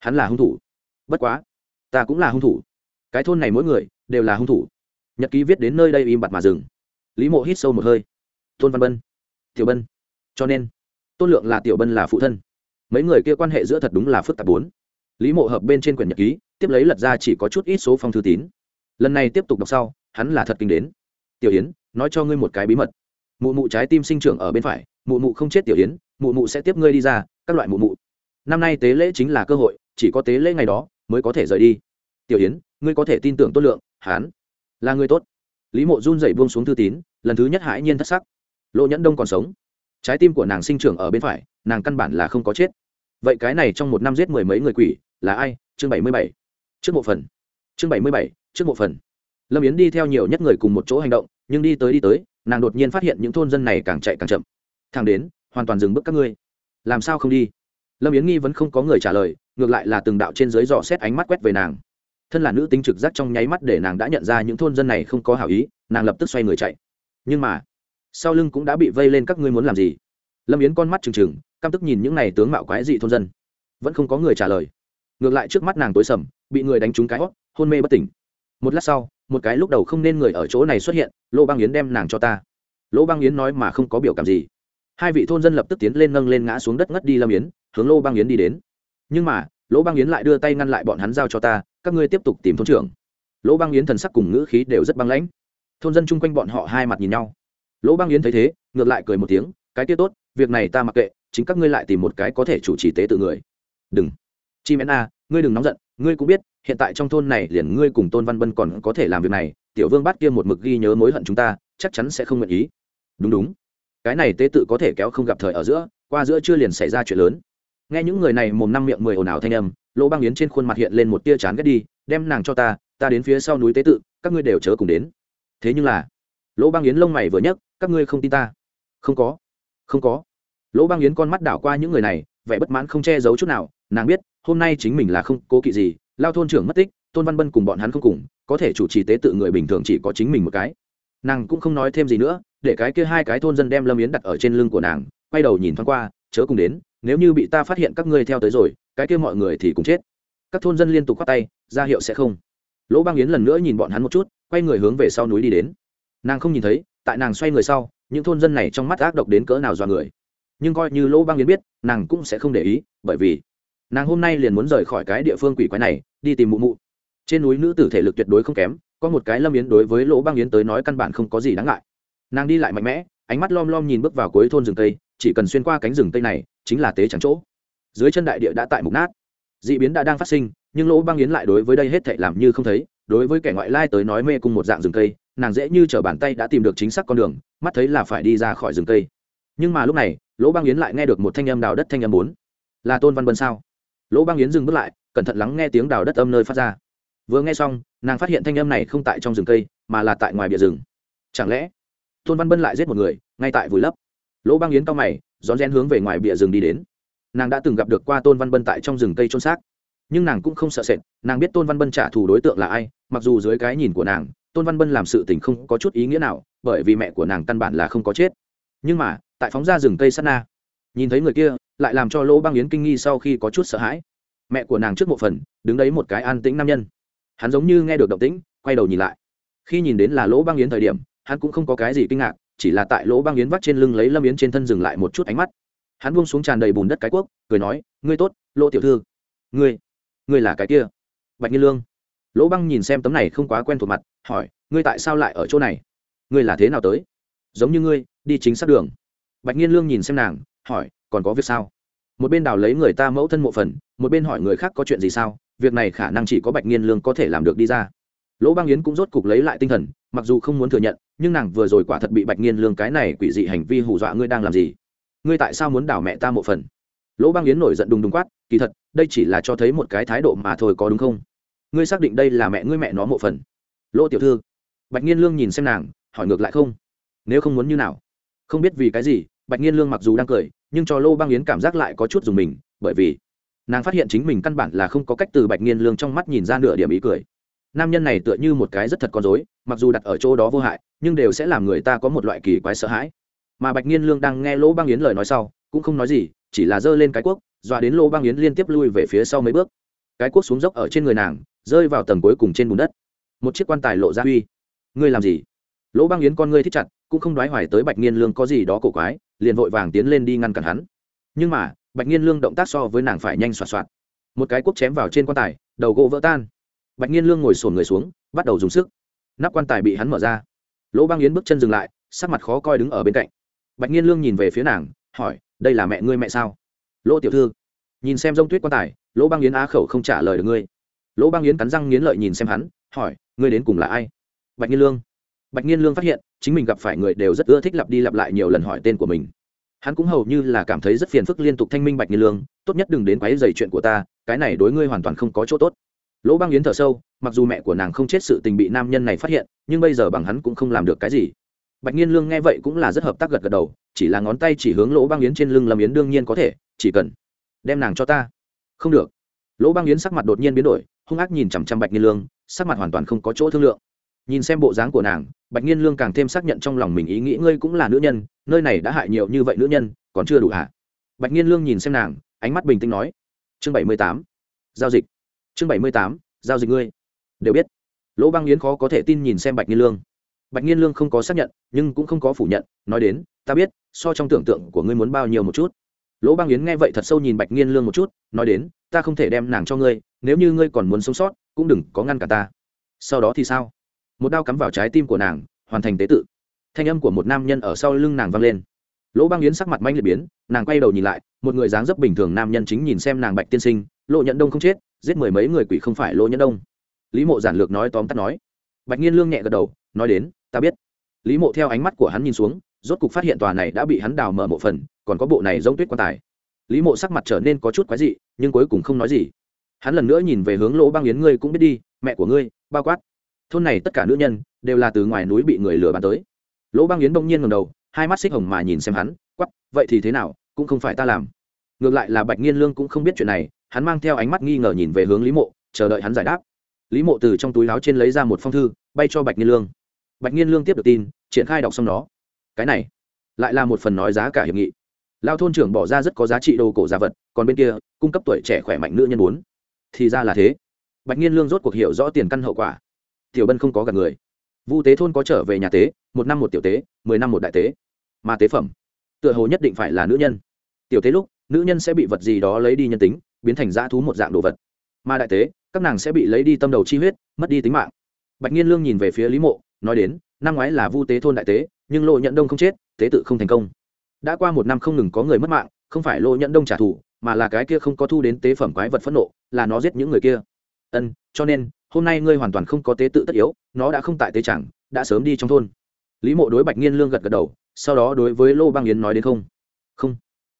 Hắn là hung thủ. Bất quá, ta cũng là hung thủ. Cái thôn này mỗi người đều là hung thủ. Nhật ký viết đến nơi đây im bặt mà dừng. Lý mộ hít sâu một hơi. Tôn văn bân. Tiểu bân. Cho nên, tôn lượng là tiểu bân là phụ thân mấy người kia quan hệ giữa thật đúng là phức tạp bốn. Lý mộ hợp bên trên quyển nhật ký, tiếp lấy lật ra chỉ có chút ít số phong thư tín. Lần này tiếp tục đọc sau, hắn là thật kinh đến. Tiểu yến, nói cho ngươi một cái bí mật. Mụ mụ trái tim sinh trưởng ở bên phải, mụ mụ không chết tiểu yến, mụ mụ sẽ tiếp ngươi đi ra, các loại mụ mụ. Năm nay tế lễ chính là cơ hội, chỉ có tế lễ ngày đó mới có thể rời đi. Tiểu yến, ngươi có thể tin tưởng tốt lượng hán là người tốt. Lý mộ run dậy buông xuống thư tín, lần thứ nhất hãi nhiên thất sắc. Lỗ nhẫn đông còn sống. Trái tim của nàng sinh trưởng ở bên phải, nàng căn bản là không có chết vậy cái này trong một năm giết mười mấy người quỷ, là ai? Chương bảy mươi bảy. Trước bộ phần. Chương bảy mươi bảy, trước bộ phần. Lâm yến đi theo nhiều nhất người cùng một chỗ hành động, nhưng đi tới đi tới, nàng đột nhiên phát hiện những thôn dân này càng chạy càng chậm. Thang đến, hoàn toàn dừng bước các ngươi. Làm sao không đi? Lâm yến nghi vẫn không có người trả lời, ngược lại là từng đạo trên dưới dò xét ánh mắt quét về nàng. Thân là nữ tính trực giác trong nháy mắt để nàng đã nhận ra những thôn dân này không có hảo ý, nàng lập tức xoay người chạy. Nhưng mà, sau lưng cũng đã bị vây lên các ngươi muốn làm gì? Lâm yến con mắt trừng trừng, căm tức nhìn những n à y tướng mạo quái dị thôn dân. Vẫn không có người trả lời. Ngược lại trước mắt nàng tối sầm, bị người đánh trúng cái hót hôn mê bất tỉnh. Một lát sau, một cái lúc đầu không nên người ở chỗ này xuất hiện, lô băng yến đem nàng cho ta. Lô băng yến nói mà không có biểu cảm gì. Hai vị thôn dân lập tức tiến lên nâng lên ngã xuống đất ngất đi lâm yến, hướng lô băng yến đi đến. Nhưng mà lỗ băng yến lại đưa tay ngăn lại bọn hắn giao cho ta, các ngươi tiếp tục tìm thôn trưởng. Lỗ băng yến thần sắc cùng ngữ khí đều rất băng lãnh. Thôn dân chung quanh bọn họ hai mặt nhìn nhau. Lỗ băng yến thấy thế, ngược lại cười một tiếng cái kia tốt, việc này ta mặc kệ, chính các ngươi lại tìm một cái có thể chủ trì tế tự người. Đừng. Chim én a, ngươi đừng nóng giận, ngươi cũng biết, hiện tại trong thôn này liền ngươi cùng tôn văn bân còn có thể làm việc này, tiểu vương bắt kia một mực ghi nhớ mối hận chúng ta, chắc chắn sẽ không nguyện ý. Đúng đúng. Cái này tế tự có thể kéo không gặp thời ở giữa, qua giữa chưa liền xảy ra chuyện lớn. Nghe những người này mồm năm miệng mười ồn ào thanh âm, lỗ băng yến trên khuôn mặt hiện lên một tia chán ghét đi, đem nàng cho ta ta đến phía sau núi tế tự, các ngươi đều chớ cùng đến. Thế nhưng là, lỗ băng yến lông mày vừa nhấc, các ngươi không tin ta. Không có không có. Lỗ băng yến con mắt đảo qua những người này, vẻ bất mãn không che giấu chút nào, nàng biết, hôm nay chính mình là không cố kỵ gì, lao thôn trưởng mất tích, tôn văn bân cùng bọn hắn không cùng, có thể chủ trì tế tự người bình thường chỉ có chính mình một cái. Nàng cũng không nói thêm gì nữa, để cái kia hai cái thôn dân đem lâm yến đặt ở trên lưng của nàng, quay đầu nhìn thoáng qua, chớ cùng đến, nếu như bị ta phát hiện các ngươi theo tới rồi, cái kia mọi người thì cũng chết. Các thôn dân liên tục khoác tay, ra hiệu sẽ không. Lỗ băng yến lần nữa nhìn bọn hắn một chút, quay người hướng về sau núi đi đến. Nàng không nhìn thấy, tại nàng xoay người sau những thôn dân này trong mắt ác độc đến cỡ nào dọa người. Nhưng coi như lỗ băng yến biết, nàng cũng sẽ không để ý, bởi vì nàng hôm nay liền muốn rời khỏi cái địa phương quỷ quái này, đi tìm mụ mụ. Trên núi nữ tử thể lực tuyệt đối không kém, có một cái lâm yến đối với lỗ băng yến tới nói căn bản không có gì đáng ngại. Nàng đi lại mạnh mẽ, ánh mắt lom lom nhìn bước vào cuối thôn rừng tây, chỉ cần xuyên qua cánh rừng tây này, chính là tế trắng chỗ. Dưới chân đại địa đã tại mục nát. D ị biến đã đang phát sinh, nhưng lỗ băng yến lại đối với đây hết thệ làm như không thấy, đối với kẻ ngoại lai tới nói mê cùng một dạng rừng cây nàng dễ như t r ở bàn tay đã tìm được chính xác con đường, mắt thấy là phải đi ra khỏi rừng cây. Nhưng mà lúc này, lỗ băng yến lại nghe được một thanh âm đào đất thanh âm bốn. Là tôn văn bân sao? Lỗ băng yến dừng bước lại, cẩn thận lắng nghe tiếng đào đất âm nơi phát ra. Vừa nghe xong, nàng phát hiện thanh âm này không tại trong rừng cây, mà là tại ngoài bìa rừng. Chẳng lẽ tôn văn bân lại giết một người, ngay tại vùi lấp? Lỗ băng yến cao mày, rón rén hướng về ngoài bìa rừng đi đến. Nàng đã từng gặp được qua tôn văn bân tại trong rừng cây trôn xác. Nhưng nàng cũng không sợ sệt, nàng biết tôn văn bân trả thù đối tượng là ai, mặc dù dưới cái nhìn của nàng tôn văn bân làm sự tình không có chút ý nghĩa nào, bởi vì mẹ của nàng căn bản là không có chết. Nhưng mà, tại phóng ra rừng cây sát na, nhìn thấy người kia, lại làm cho lỗ băng yến kinh nghi sau khi có chút sợ hãi. Mẹ của nàng trước một phần, đứng đấy một cái an tĩnh nam nhân. Hắn giống như nghe được động tĩnh, quay đầu nhìn lại. Khi nhìn đến là lỗ băng yến thời điểm, hắn cũng không có cái gì kinh ngạc, chỉ là tại lỗ băng yến vắt trên lưng lấy lâm yến trên thân dừng lại một chút ánh mắt. Hắn buông xuống tràn đầy bùn đất cái quốc cười nói, ngươi tốt, lỗ tiểu thư. Ngươi ngươi là cái kia? Bạch nhiên lương. Lỗ băng nhìn xem tấm này không quá quen thuộc mặt hỏi, ngươi tại sao lại ở chỗ này? Ngươi là thế nào tới? Giống như ngươi, đi chính xác đường. Bạch nhiên lương nhìn xem nàng, hỏi, còn có việc sao? Một bên đào lấy người ta mẫu thân mộ phần, một bên hỏi người khác có chuyện gì sao? Việc này khả năng chỉ có bạch nhiên lương có thể làm được đi ra. Lỗ băng yến cũng rốt cục lấy lại tinh thần, mặc dù không muốn thừa nhận, nhưng nàng vừa rồi quả thật bị bạch nhiên lương cái này quỷ dị hành vi hù dọa ngươi đang làm gì? Ngươi tại sao muốn đảo mẹ ta mộ phần? Lỗ băng yến nổi giận đùng đùng quát, kỳ thật, đây chỉ là cho thấy một cái thái độ mà thôi có đúng không? Ngươi xác định đây là mẹ ngươi mẹ nó mộ phần lỗ tiểu thư. Bạch nhiên lương nhìn xem nàng, hỏi ngược lại không? Nếu không muốn như nào? Không biết vì cái gì, bạch nhiên lương mặc dù đang cười, nhưng cho lô băng yến cảm giác lại có chút dùng mình, bởi vì nàng phát hiện chính mình căn bản là không có cách từ bạch nhiên lương trong mắt nhìn ra nửa điểm ý cười. Nam nhân này tựa như một cái rất thật con dối mặc dù đặt ở chỗ đó vô hại, nhưng đều sẽ làm người ta có một loại kỳ quái sợ hãi. Mà bạch nhiên lương đang nghe lỗ băng yến lời nói sau, cũng không nói gì, chỉ là giơ lên cái cuốc, dọa đến lỗ băng yến liên tiếp lui về phía sau mấy bước. Cái cuốc xuống dốc ở trên người nàng, rơi vào tầng cuối cùng trên bùn đất một chiếc quan tài lộ ra uy. Ngươi làm gì? Lỗ băng yến con ngươi thích chặt, cũng không đoái hoài tới bạch Niên lương có gì đó cổ quái, liền vội vàng tiến lên đi ngăn cản hắn. Nhưng mà, bạch Niên lương động tác so với nàng phải nhanh soạt soạt một cái cuốc chém vào trên quan tài, đầu gỗ vỡ tan. Bạch Niên lương ngồi sổn người xuống, bắt đầu dùng sức. Nắp quan tài bị hắn mở ra. Lỗ băng yến bước chân dừng lại, sắc mặt khó coi đứng ở bên cạnh. Bạch Niên lương nhìn về phía nàng, hỏi, đây là mẹ ngươi mẹ sao? Lỗ tiểu thư. Nhìn xem rông tuyết quan tài, lỗ băng yến á khẩu không trả lời được ngươi. Lỗ băng yến cắn răng nghiến lợi nhìn xem hắn hỏi, ngươi đến cùng là ai? Bạch nhiên lương. Bạch nhiên lương phát hiện, chính mình gặp phải người đều rất ưa thích lặp đi lặp lại nhiều lần hỏi tên của mình. Hắn cũng hầu như là cảm thấy rất phiền phức liên tục thanh minh bạch nhiên lương, tốt nhất đừng đến quấy dày chuyện của ta, cái này đối ngươi hoàn toàn không có chỗ tốt. Lỗ băng yến thở sâu, mặc dù mẹ của nàng không chết sự tình bị nam nhân này phát hiện, nhưng bây giờ bằng hắn cũng không làm được cái gì. Bạch nhiên lương nghe vậy cũng là rất hợp tác gật gật đầu, chỉ là ngón tay chỉ hướng lỗ băng yến trên lưng lâm yến đương nhiên có thể, chỉ cần đem nàng cho ta. Không được. Lỗ băng yến sắc mặt đột nhiên biến đổi, hung ác nhìn chằm chằm bạch nhiên lương sắc mặt hoàn toàn không có chỗ thương lượng. Nhìn xem bộ dáng của nàng, bạch nhiên lương càng thêm xác nhận trong lòng mình ý nghĩ ngươi cũng là nữ nhân, nơi này đã hại nhiều như vậy nữ nhân, còn chưa đủ hả? Bạch nhiên lương nhìn xem nàng, ánh mắt bình tĩnh nói. Chương bảy mươi tám. Giao dịch. Chương bảy mươi tám. Giao dịch ngươi. Đều biết. Lỗ băng yến khó có thể tin nhìn xem bạch nhiên lương. Bạch nhiên lương không có xác nhận, nhưng cũng không có phủ nhận, nói đến, ta biết, so trong tưởng tượng của ngươi muốn bao nhiêu một chút. Lỗ băng yến nghe vậy thật sâu nhìn bạch nhiên lương một chút, nói đến, ta không thể đem nàng cho ngươi, nếu như ngươi còn muốn sống sót cũng đừng có ngăn cả ta. Sau đó thì sao? Một đao cắm vào trái tim của nàng, hoàn thành tế tự. Thanh âm của một nam nhân ở sau lưng nàng vang lên. Lỗ băng yến sắc mặt manh liệt biến, nàng quay đầu nhìn lại, một người dáng dấp bình thường nam nhân chính nhìn xem nàng bạch tiên sinh lộ nhận đông không chết, giết mười mấy người quỷ không phải lỗ nhẫn đông. Lý mộ giản lược nói tóm tắt nói. Bạch nhiên lương nhẹ gật đầu, nói đến, ta biết. Lý mộ theo ánh mắt của hắn nhìn xuống, rốt cục phát hiện tòa này đã bị hắn đào mở một phần, còn có bộ này giống tuyết quan tài. Lý mộ sắc mặt trở nên có chút quái dị, nhưng cuối cùng không nói gì hắn lần nữa nhìn về hướng lỗ băng yến, ngươi cũng biết đi, mẹ của ngươi, bao quát. Thôn này tất cả nữ nhân, đều là từ ngoài núi bị người lừa bán tới. Lỗ băng yến bỗng nhiên ngầm đầu, hai mắt xích hồng mà nhìn xem hắn quắp vậy thì thế nào, cũng không phải ta làm. Ngược lại là bạch nghiên lương cũng không biết chuyện này, hắn mang theo ánh mắt nghi ngờ nhìn về hướng lý mộ, chờ đợi hắn giải đáp. Lý mộ từ trong túi láo trên lấy ra một phong thư, bay cho bạch nghiên lương. Bạch nghiên lương tiếp được tin, triển khai đọc xong nó. Cái này, lại là một phần nói giá cả hiệp nghị. Lao thôn trưởng bỏ ra rất có giá trị đồ cổ gia vật, còn bên kia, cung cấp tuổi trẻ khỏe mạnh nữ nhân bốn thì ra là thế. Bạch nghiên lương rốt cuộc hiểu rõ tiền căn hậu quả. Tiểu bân không có gặp người. Vu tế thôn có trở về nhà tế, một năm một tiểu tế, mười năm một đại tế. Mà tế phẩm, tựa hồ nhất định phải là nữ nhân. Tiểu tế lúc, nữ nhân sẽ bị vật gì đó lấy đi nhân tính, biến thành dã thú một dạng đồ vật. Mà đại tế, các nàng sẽ bị lấy đi tâm đầu chi huyết, mất đi tính mạng. Bạch nhiên lương nhìn về phía lý mộ, nói đến, năm ngoái là vu tế thôn đại tế, nhưng lộ nhận đông không chết, tế tự không thành công. Đã qua một năm không ngừng có người mất mạng, không phải lộ nhận đông trả thù mà là cái kia không có thu đến tế phẩm quái vật phẫn nộ, là nó giết những người kia. Ân, cho nên, hôm nay ngươi hoàn toàn không có tế tự tất yếu, nó đã không tại tế chẳng, đã sớm đi trong thôn. Lý mộ đối bạch nghiên lương gật gật đầu, sau đó đối với lô băng yến nói đến không. Không.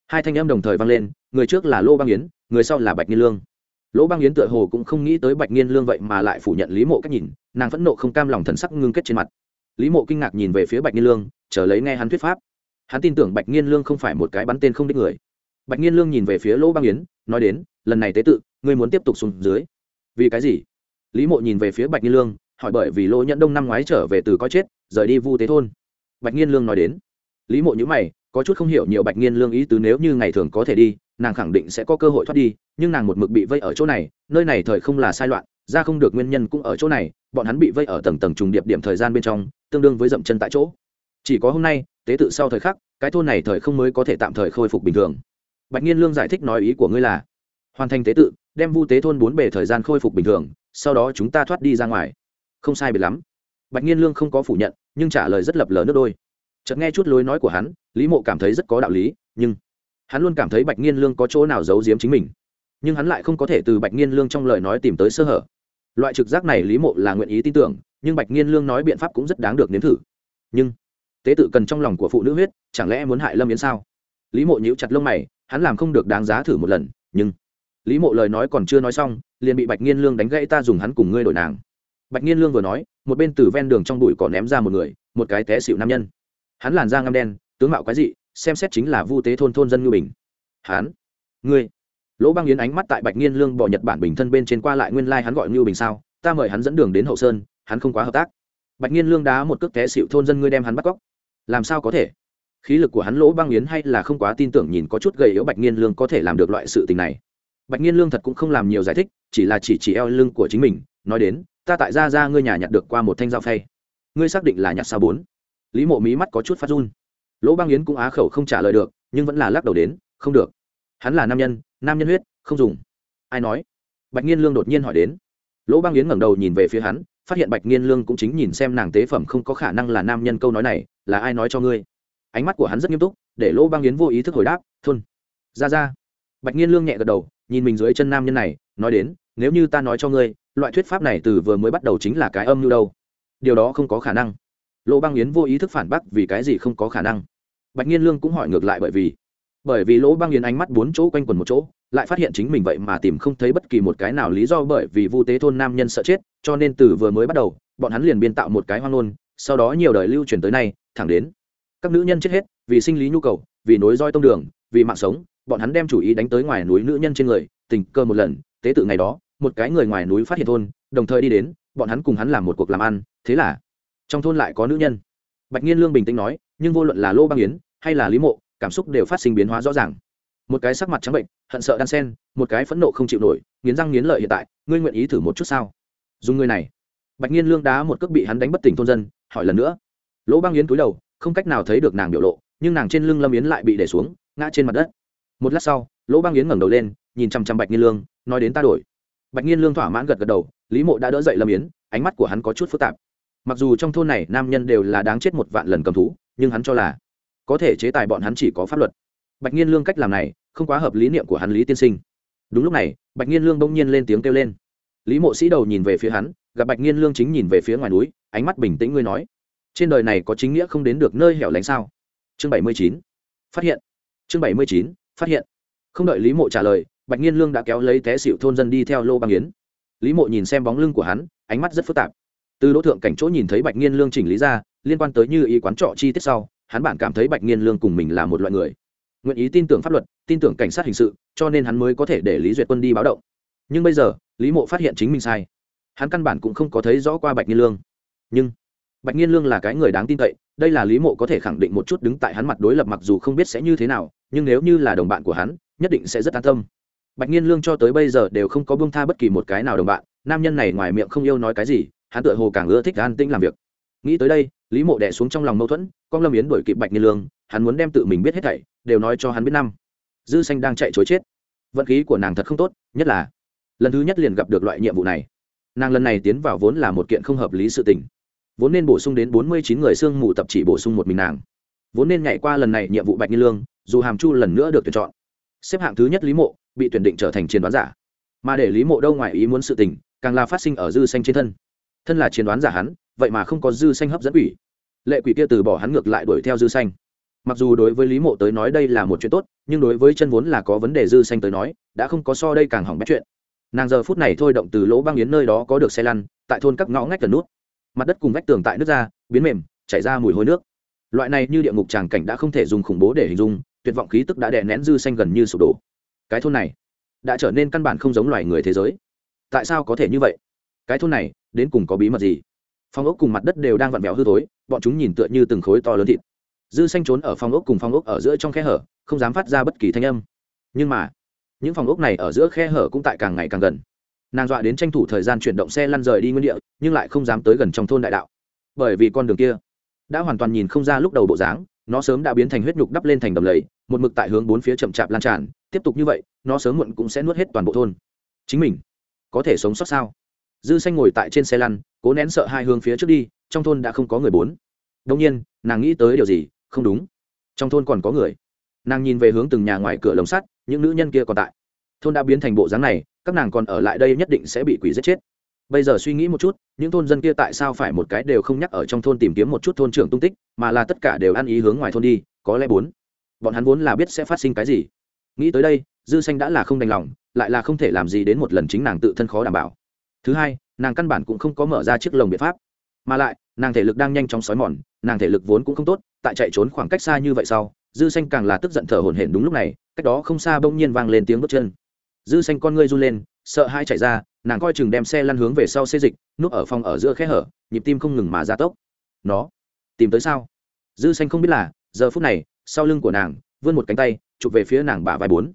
Hai thanh em đồng thời vang lên, người trước là lô băng yến, người sau là bạch nghiên lương. Lỗ băng yến tựa hồ cũng không nghĩ tới bạch nghiên lương vậy mà lại phủ nhận lý mộ cách nhìn, nàng phẫn nộ không cam lòng thần sắc ngưng kết trên mặt. Lý mộ kinh ngạc nhìn về phía bạch nghiên lương, chờ lấy nghe hắn thuyết pháp. Hắn tin tưởng bạch nghiên lương không phải một cái bắn tên không đích người bạch nghiên lương nhìn về phía lỗ băng yến, nói đến, lần này tế tự, ngươi muốn tiếp tục xuống dưới. Vì cái gì? Lý mộ nhìn về phía bạch nghiên lương, hỏi bởi vì lỗ nhẫn đông năm ngoái trở về từ coi chết, rời đi vu tế thôn. Bạch nghiên lương nói đến, lý mộ nhữ mày, có chút không hiểu nhiều bạch nghiên lương ý tứ nếu như ngày thường có thể đi, nàng khẳng định sẽ có cơ hội thoát đi, nhưng nàng một mực bị vây ở chỗ này, nơi này thời không là sai loạn, ra không được nguyên nhân cũng ở chỗ này, bọn hắn bị vây ở tầng tầng trùng điệp điểm thời gian bên trong, tương đương với dậm chân tại chỗ. Chỉ có hôm nay, tế tự sau thời khắc, cái thôn này thời không mới có thể tạm thời khôi phục bình thường bạch nhiên lương giải thích nói ý của ngươi là, hoàn thành tế tự, đem vu tế thôn bốn bề thời gian khôi phục bình thường, sau đó chúng ta thoát đi ra ngoài. Không sai biệt lắm. Bạch nhiên lương không có phủ nhận, nhưng trả lời rất lập lờ nước đôi. Chợt nghe chút lối nói của hắn, lý mộ cảm thấy rất có đạo lý, nhưng hắn luôn cảm thấy bạch nhiên lương có chỗ nào giấu giếm chính mình. Nhưng hắn lại không có thể từ bạch nhiên lương trong lời nói tìm tới sơ hở. Loại trực giác này lý mộ là nguyện ý tin tưởng, nhưng bạch nhiên lương nói biện pháp cũng rất đáng được nếm thử. Nhưng tế tự cần trong lòng của phụ nữ huyết, chẳng lẽ muốn hại lâm yến sao? Lý mộ nhíu chặt lông mày hắn làm không được đáng giá thử một lần, nhưng lý mộ lời nói còn chưa nói xong, liền bị bạch nhiên lương đánh gãy ta dùng hắn cùng ngươi đổi nàng. Bạch nhiên lương vừa nói, một bên từ ven đường trong bụi cỏ ném ra một người, một cái té xịu nam nhân. Hắn làn da ngăm đen, tướng mạo quái dị, xem xét chính là vu tế thôn thôn dân ngư bình. Hắn, ngươi? Lỗ băng yến ánh mắt tại bạch nhiên lương bỏ nhật bản bình thân bên trên qua lại nguyên lai、like、hắn gọi ngưu bình sao? Ta mời hắn dẫn đường đến hậu sơn, hắn không quá hợp tác. Bạch nhiên lương đá một cước té xịu thôn dân ngươi đem hắn bắt cóc. Làm sao có thể? Khí lực của hắn lỗ băng yến hay là không quá tin tưởng nhìn có chút gầy yếu bạch nhiên lương có thể làm được loại sự tình này. Bạch nhiên lương thật cũng không làm nhiều giải thích, chỉ là chỉ chỉ eo lưng của chính mình, nói đến, ta tại ra ra ngươi nhà nhặt được qua một thanh dao phay. Ngươi xác định là nhặt sao bốn? Lý mộ mí mắt có chút phát run. Lỗ băng yến cũng á khẩu không trả lời được, nhưng vẫn là lắc đầu đến, không được. Hắn là nam nhân nam nhân huyết, không dùng. Ai nói? Bạch nhiên lương đột nhiên hỏi đến. Lỗ băng yến ngẩng đầu nhìn về phía hắn, phát hiện bạch nghiên lương cũng chính nhìn xem nàng tế phẩm không có khả năng là nam nhân câu nói này, là ai nói cho ngươi? Ánh mắt của hắn rất nghiêm túc, để lỗ băng yến vô ý thức hồi đáp, thôn, ra ra. Bạch nghiên lương nhẹ gật đầu, nhìn mình dưới chân nam nhân này, nói đến, nếu như ta nói cho ngươi, loại thuyết pháp này từ vừa mới bắt đầu chính là cái âm như đâu. Điều đó không có khả năng. Lỗ băng yến vô ý thức phản bác, vì cái gì không có khả năng? Bạch nhiên lương cũng hỏi ngược lại, bởi vì? Bởi vì lỗ băng yến ánh mắt bốn chỗ quanh quần một chỗ, lại phát hiện chính mình vậy mà tìm không thấy bất kỳ một cái nào lý do bởi vì vu tế thôn nam nhân sợ chết, cho nên từ vừa mới bắt đầu, bọn hắn liền biên tạo một cái hoang ngôn, sau đó nhiều đời lưu truyền tới nay, thẳng đến các nữ nhân chết hết vì sinh lý nhu cầu, vì nối roi tông đường, vì mạng sống, bọn hắn đem chủ ý đánh tới ngoài núi nữ nhân trên người, tình cơ một lần, tế tự ngày đó, một cái người ngoài núi phát hiện thôn, đồng thời đi đến, bọn hắn cùng hắn làm một cuộc làm ăn, thế là, trong thôn lại có nữ nhân. Bạch nhiên lương bình tĩnh nói, nhưng vô luận là lô băng yến hay là lý mộ, cảm xúc đều phát sinh biến hóa rõ ràng. Một cái sắc mặt trắng bệnh, hận sợ đan sen, một cái phẫn nộ không chịu nổi, nghiến răng nghiến lợi hiện tại, ngươi nguyện ý thử một chút sao? Dùng người này. Bạch nhiên lương đá một cước bị hắn đánh bất tỉnh thôn dân, hỏi lần nữa. Lỗ băng yến cúi đầu không cách nào thấy được nàng biểu lộ, nhưng nàng trên lưng lâm yến lại bị để xuống, ngã trên mặt đất. Một lát sau, lỗ băng yến ngẩng đầu lên, nhìn chăm chăm bạch nhiên lương, nói đến ta đổi. Bạch nhiên lương thỏa mãn gật gật đầu, lý mộ đã đỡ dậy lâm yến, ánh mắt của hắn có chút phức tạp. Mặc dù trong thôn này nam nhân đều là đáng chết một vạn lần cầm thú, nhưng hắn cho là có thể chế tài bọn hắn chỉ có pháp luật. Bạch nhiên lương cách làm này không quá hợp lý niệm của hắn lý tiên sinh. Đúng lúc này, bạch nhiên lương bỗng nhiên lên tiếng kêu lên. Lý mộ sĩ đầu nhìn về phía hắn, gặp bạch nhiên lương chính nhìn về phía ngoài núi, ánh mắt bình tĩnh ngươi nói trên đời này có chính nghĩa không đến được nơi hẻo lánh sao? Chương bảy mươi chín, phát hiện. Chương bảy mươi chín, phát hiện. Không đợi lý mộ trả lời, bạch nhiên lương đã kéo lấy té xịu thôn dân đi theo lô băng yến. Lý mộ nhìn xem bóng lưng của hắn, ánh mắt rất phức tạp. Từ đỗ thượng cảnh chỗ nhìn thấy bạch nhiên lương chỉnh lý ra, liên quan tới như ý quán trọ chi tiết sau, hắn bản cảm thấy bạch nhiên lương cùng mình là một loại người. Nguyện ý tin tưởng pháp luật, tin tưởng cảnh sát hình sự, cho nên hắn mới có thể để lý duyệt quân đi báo động. Nhưng bây giờ, lý mộ phát hiện chính mình sai. Hắn căn bản cũng không có thấy rõ qua bạch nhiên lương. Nhưng bạch nhiên lương là cái người đáng tin cậy, đây là lý mộ có thể khẳng định một chút đứng tại hắn mặt đối lập mặc dù không biết sẽ như thế nào, nhưng nếu như là đồng bạn của hắn, nhất định sẽ rất an tâm. Bạch nhiên lương cho tới bây giờ đều không có bông tha bất kỳ một cái nào đồng bạn, nam nhân này ngoài miệng không yêu nói cái gì, hắn tựa hồ càng ưa thích an tĩnh làm việc. Nghĩ tới đây, lý mộ đẻ xuống trong lòng mâu thuẫn con lâm yến đổi kịp bạch nhiên lương, hắn muốn đem tự mình biết hết thảy, đều nói cho hắn biết năm. Dư xanh đang chạy chối chết. Vận khí của nàng thật không tốt, nhất là lần thứ nhất liền gặp được loại nhiệm vụ này. Nàng lần này tiến vào vốn là một kiện không hợp lý sự tình vốn nên bổ sung đến bốn mươi chín người xương mù tập chỉ bổ sung một mình nàng. Vốn nên nhảy qua lần này nhiệm vụ bạch nhiên lương, dù hàm chu lần nữa được tuyển chọn. Xếp hạng thứ nhất lý mộ, bị tuyển định trở thành chiến đoán giả. Mà để lý mộ đâu ngoài ý muốn sự tình, càng là phát sinh ở dư xanh trên thân. Thân là chiến đoán giả hắn, vậy mà không có dư xanh hấp dẫn quỷ. Lệ quỷ kia từ bỏ hắn ngược lại đuổi theo dư xanh. Mặc dù đối với lý mộ tới nói đây là một chuyện tốt, nhưng đối với chân vốn là có vấn đề dư xanh tới nói, đã không có so đây càng hỏng bét chuyện. Nàng giờ phút này thôi động từ lỗ băng yến nơi đó có được xe lăn, tại thôn các ngõ ngách gần nút mặt đất cùng vách tường tại nước ra, biến mềm, chảy ra mùi hôi nước. Loại này như địa ngục tràng cảnh đã không thể dùng khủng bố để hình dung, tuyệt vọng khí tức đã đè nén dư xanh gần như sụp đổ. Cái thôn này đã trở nên căn bản không giống loài người thế giới. Tại sao có thể như vậy? Cái thôn này đến cùng có bí mật gì? Phong ốc cùng mặt đất đều đang vặn vẹo hư thối, bọn chúng nhìn tựa như từng khối to lớn thịt. Dư xanh trốn ở phòng ốc cùng phòng ốc ở giữa trong khe hở, không dám phát ra bất kỳ thanh âm. Nhưng mà, những phòng ốc này ở giữa khe hở cũng tại càng ngày càng gần nàng dọa đến tranh thủ thời gian chuyển động xe lăn rời đi nguyên địa, nhưng lại không dám tới gần trong thôn đại đạo. Bởi vì con đường kia đã hoàn toàn nhìn không ra lúc đầu bộ dáng, nó sớm đã biến thành huyết nhục đắp lên thành đầm lầy, một mực tại hướng bốn phía chậm chạp lan tràn, tiếp tục như vậy, nó sớm muộn cũng sẽ nuốt hết toàn bộ thôn. Chính mình có thể sống sót sao? Dư xanh ngồi tại trên xe lăn, cố nén sợ hai hướng phía trước đi, trong thôn đã không có người bốn. Đông nhiên, nàng nghĩ tới điều gì, không đúng. Trong thôn còn có người. Nàng nhìn về hướng từng nhà ngoài cửa lồng sắt, những nữ nhân kia còn tại thôn đã biến thành bộ dáng này, các nàng còn ở lại đây nhất định sẽ bị quỷ giết chết. Bây giờ suy nghĩ một chút, những thôn dân kia tại sao phải một cái đều không nhắc ở trong thôn tìm kiếm một chút thôn trưởng tung tích, mà là tất cả đều ăn ý hướng ngoài thôn đi, có lẽ bốn. Bọn hắn vốn là biết sẽ phát sinh cái gì. Nghĩ tới đây, dư xanh đã là không đành lòng, lại là không thể làm gì đến một lần chính nàng tự thân khó đảm bảo. Thứ hai, nàng căn bản cũng không có mở ra chiếc lồng biện pháp. Mà lại, nàng thể lực đang nhanh chóng sói mòn, nàng thể lực vốn cũng không tốt, tại chạy trốn khoảng cách xa như vậy sau, dư xanh càng là tức giận thở hổn hển đúng lúc này, cách đó không xa bỗng nhiên vang lên tiếng bước chân dư xanh con ngươi run lên, sợ hai chạy ra, nàng coi chừng đem xe lăn hướng về sau xê dịch, núp ở phòng ở giữa khe hở, nhịp tim không ngừng mà gia tốc. Nó, tìm tới sao? Dư xanh không biết là, giờ phút này, sau lưng của nàng, vươn một cánh tay, chụp về phía nàng bả vai bốn.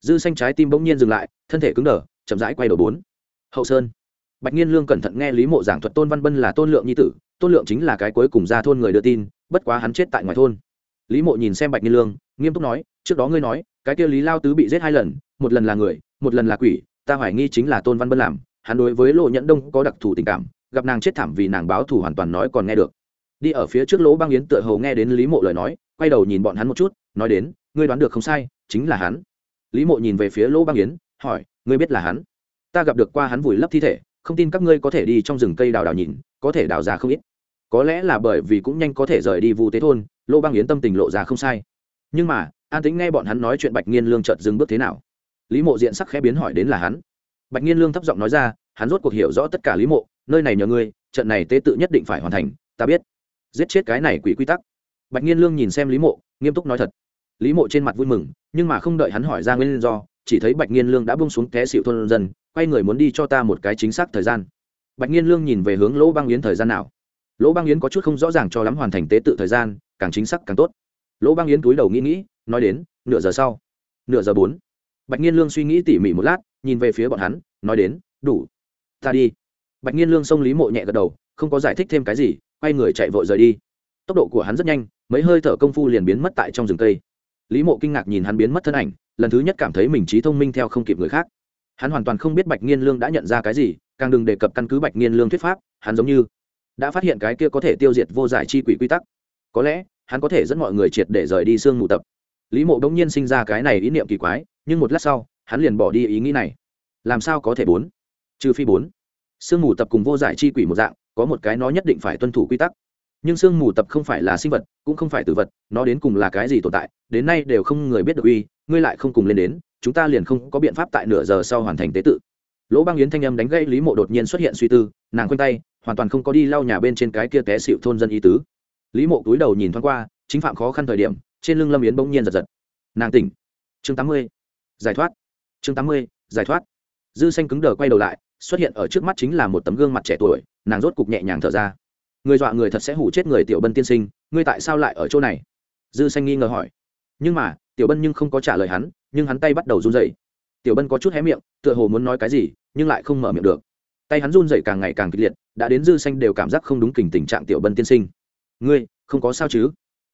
Dư xanh trái tim bỗng nhiên dừng lại, thân thể cứng đờ, chậm rãi quay đầu bốn. Hậu sơn. Bạch nhiên lương cẩn thận nghe lý mộ giảng thuật tôn văn bân là tôn lượng nhi tử, tôn lượng chính là cái cuối cùng ra thôn người đưa tin, bất quá hắn chết tại ngoài thôn. Lý mộ nhìn xem bạch nhiên lương, nghiêm túc nói, trước đó ngươi nói, cái kia lý lao tứ bị giết hai lần một lần là người, một lần là quỷ, ta hoài nghi chính là tôn văn bân làm, hắn đối với lộ nhẫn đông có đặc thù tình cảm, gặp nàng chết thảm vì nàng báo thù hoàn toàn nói còn nghe được. Đi ở phía trước lỗ băng yến tựa hồ nghe đến lý mộ lời nói, quay đầu nhìn bọn hắn một chút, nói đến, ngươi đoán được không sai, chính là hắn. Lý mộ nhìn về phía lỗ băng yến, hỏi, ngươi biết là hắn? Ta gặp được qua hắn vùi lấp thi thể, không tin các ngươi có thể đi trong rừng cây đào đào nhìn, có thể đào ra không ít. Có lẽ là bởi vì cũng nhanh có thể rời đi vu tế thôn, lỗ băng yến tâm tình lộ ra không sai. Nhưng mà, an tính nghe bọn hắn nói chuyện bạch nghiên lương chợt dừng bước thế nào? Lý mộ diện sắc khẽ biến hỏi đến là hắn. Bạch nhiên lương thấp giọng nói ra, hắn rốt cuộc hiểu rõ tất cả lý mộ, nơi này nhờ ngươi, trận này tế tự nhất định phải hoàn thành, ta biết. Giết chết cái này quỷ quy tắc. Bạch nhiên lương nhìn xem lý mộ, nghiêm túc nói thật. Lý mộ trên mặt vui mừng, nhưng mà không đợi hắn hỏi ra nguyên do, chỉ thấy bạch nhiên lương đã bông xuống té xịu thôn dân, quay người muốn đi cho ta một cái chính xác thời gian. Bạch nhiên lương nhìn về hướng lỗ băng yến thời gian nào. Lỗ băng yến có chút không rõ ràng cho lắm hoàn thành tế tự thời gian, càng chính xác càng tốt. Lỗ băng yến túi đầu nghĩ nghĩ, nói đến, nửa giờ sau. Nửa giờ bốn bạch nghiên lương suy nghĩ tỉ mỉ một lát, nhìn về phía bọn hắn, nói đến, đủ, ta đi. Bạch nghiên lương xông lý mộ nhẹ gật đầu, không có giải thích thêm cái gì, quay người chạy vội rời đi. Tốc độ của hắn rất nhanh, mấy hơi thở công phu liền biến mất tại trong rừng cây. Lý mộ kinh ngạc nhìn hắn biến mất thân ảnh, lần thứ nhất cảm thấy mình trí thông minh theo không kịp người khác. Hắn hoàn toàn không biết bạch nghiên lương đã nhận ra cái gì, càng đừng đề cập căn cứ bạch nghiên lương thuyết pháp, hắn giống như đã phát hiện cái kia có thể tiêu diệt vô giải chi quỷ quy tắc. Có lẽ, hắn có thể dẫn mọi người triệt để rời đi sương mù tập lý mộ đống nhiên sinh ra cái này ý niệm kỳ quái, nhưng một lát sau, hắn liền bỏ đi ý nghĩ này. Làm sao có thể bốn? Trừ phi bốn. Sương mù tập cùng vô giải chi quỷ một dạng, có một cái nó nhất định phải tuân thủ quy tắc. Nhưng sương mù tập không phải là sinh vật, cũng không phải tử vật, nó đến cùng là cái gì tồn tại, đến nay đều không người biết được uy, ngươi lại không cùng lên đến, chúng ta liền không có biện pháp tại nửa giờ sau hoàn thành tế tự. Lỗ băng yến thanh âm đánh gây lý mộ đột nhiên xuất hiện suy tư, nàng quanh tay, hoàn toàn không có đi lau nhà bên trên cái kia té xịu thôn dân y tứ. Lý mộ túi đầu nhìn thoáng qua, chính phạm khó khăn thời điểm trên lưng lâm yến bỗng nhiên giật giật nàng tỉnh chương tám mươi giải thoát chương tám mươi giải thoát dư xanh cứng đờ quay đầu lại xuất hiện ở trước mắt chính là một tấm gương mặt trẻ tuổi nàng rốt cục nhẹ nhàng thở ra người dọa người thật sẽ hủ chết người tiểu bân tiên sinh ngươi tại sao lại ở chỗ này dư xanh nghi ngờ hỏi nhưng mà tiểu bân nhưng không có trả lời hắn nhưng hắn tay bắt đầu run rẩy tiểu bân có chút hé miệng tựa hồ muốn nói cái gì nhưng lại không mở miệng được tay hắn run rẩy càng ngày càng kịch liệt đã đến dư xanh đều cảm giác không đúng kình tình trạng tiểu bân tiên sinh ngươi không có sao chứ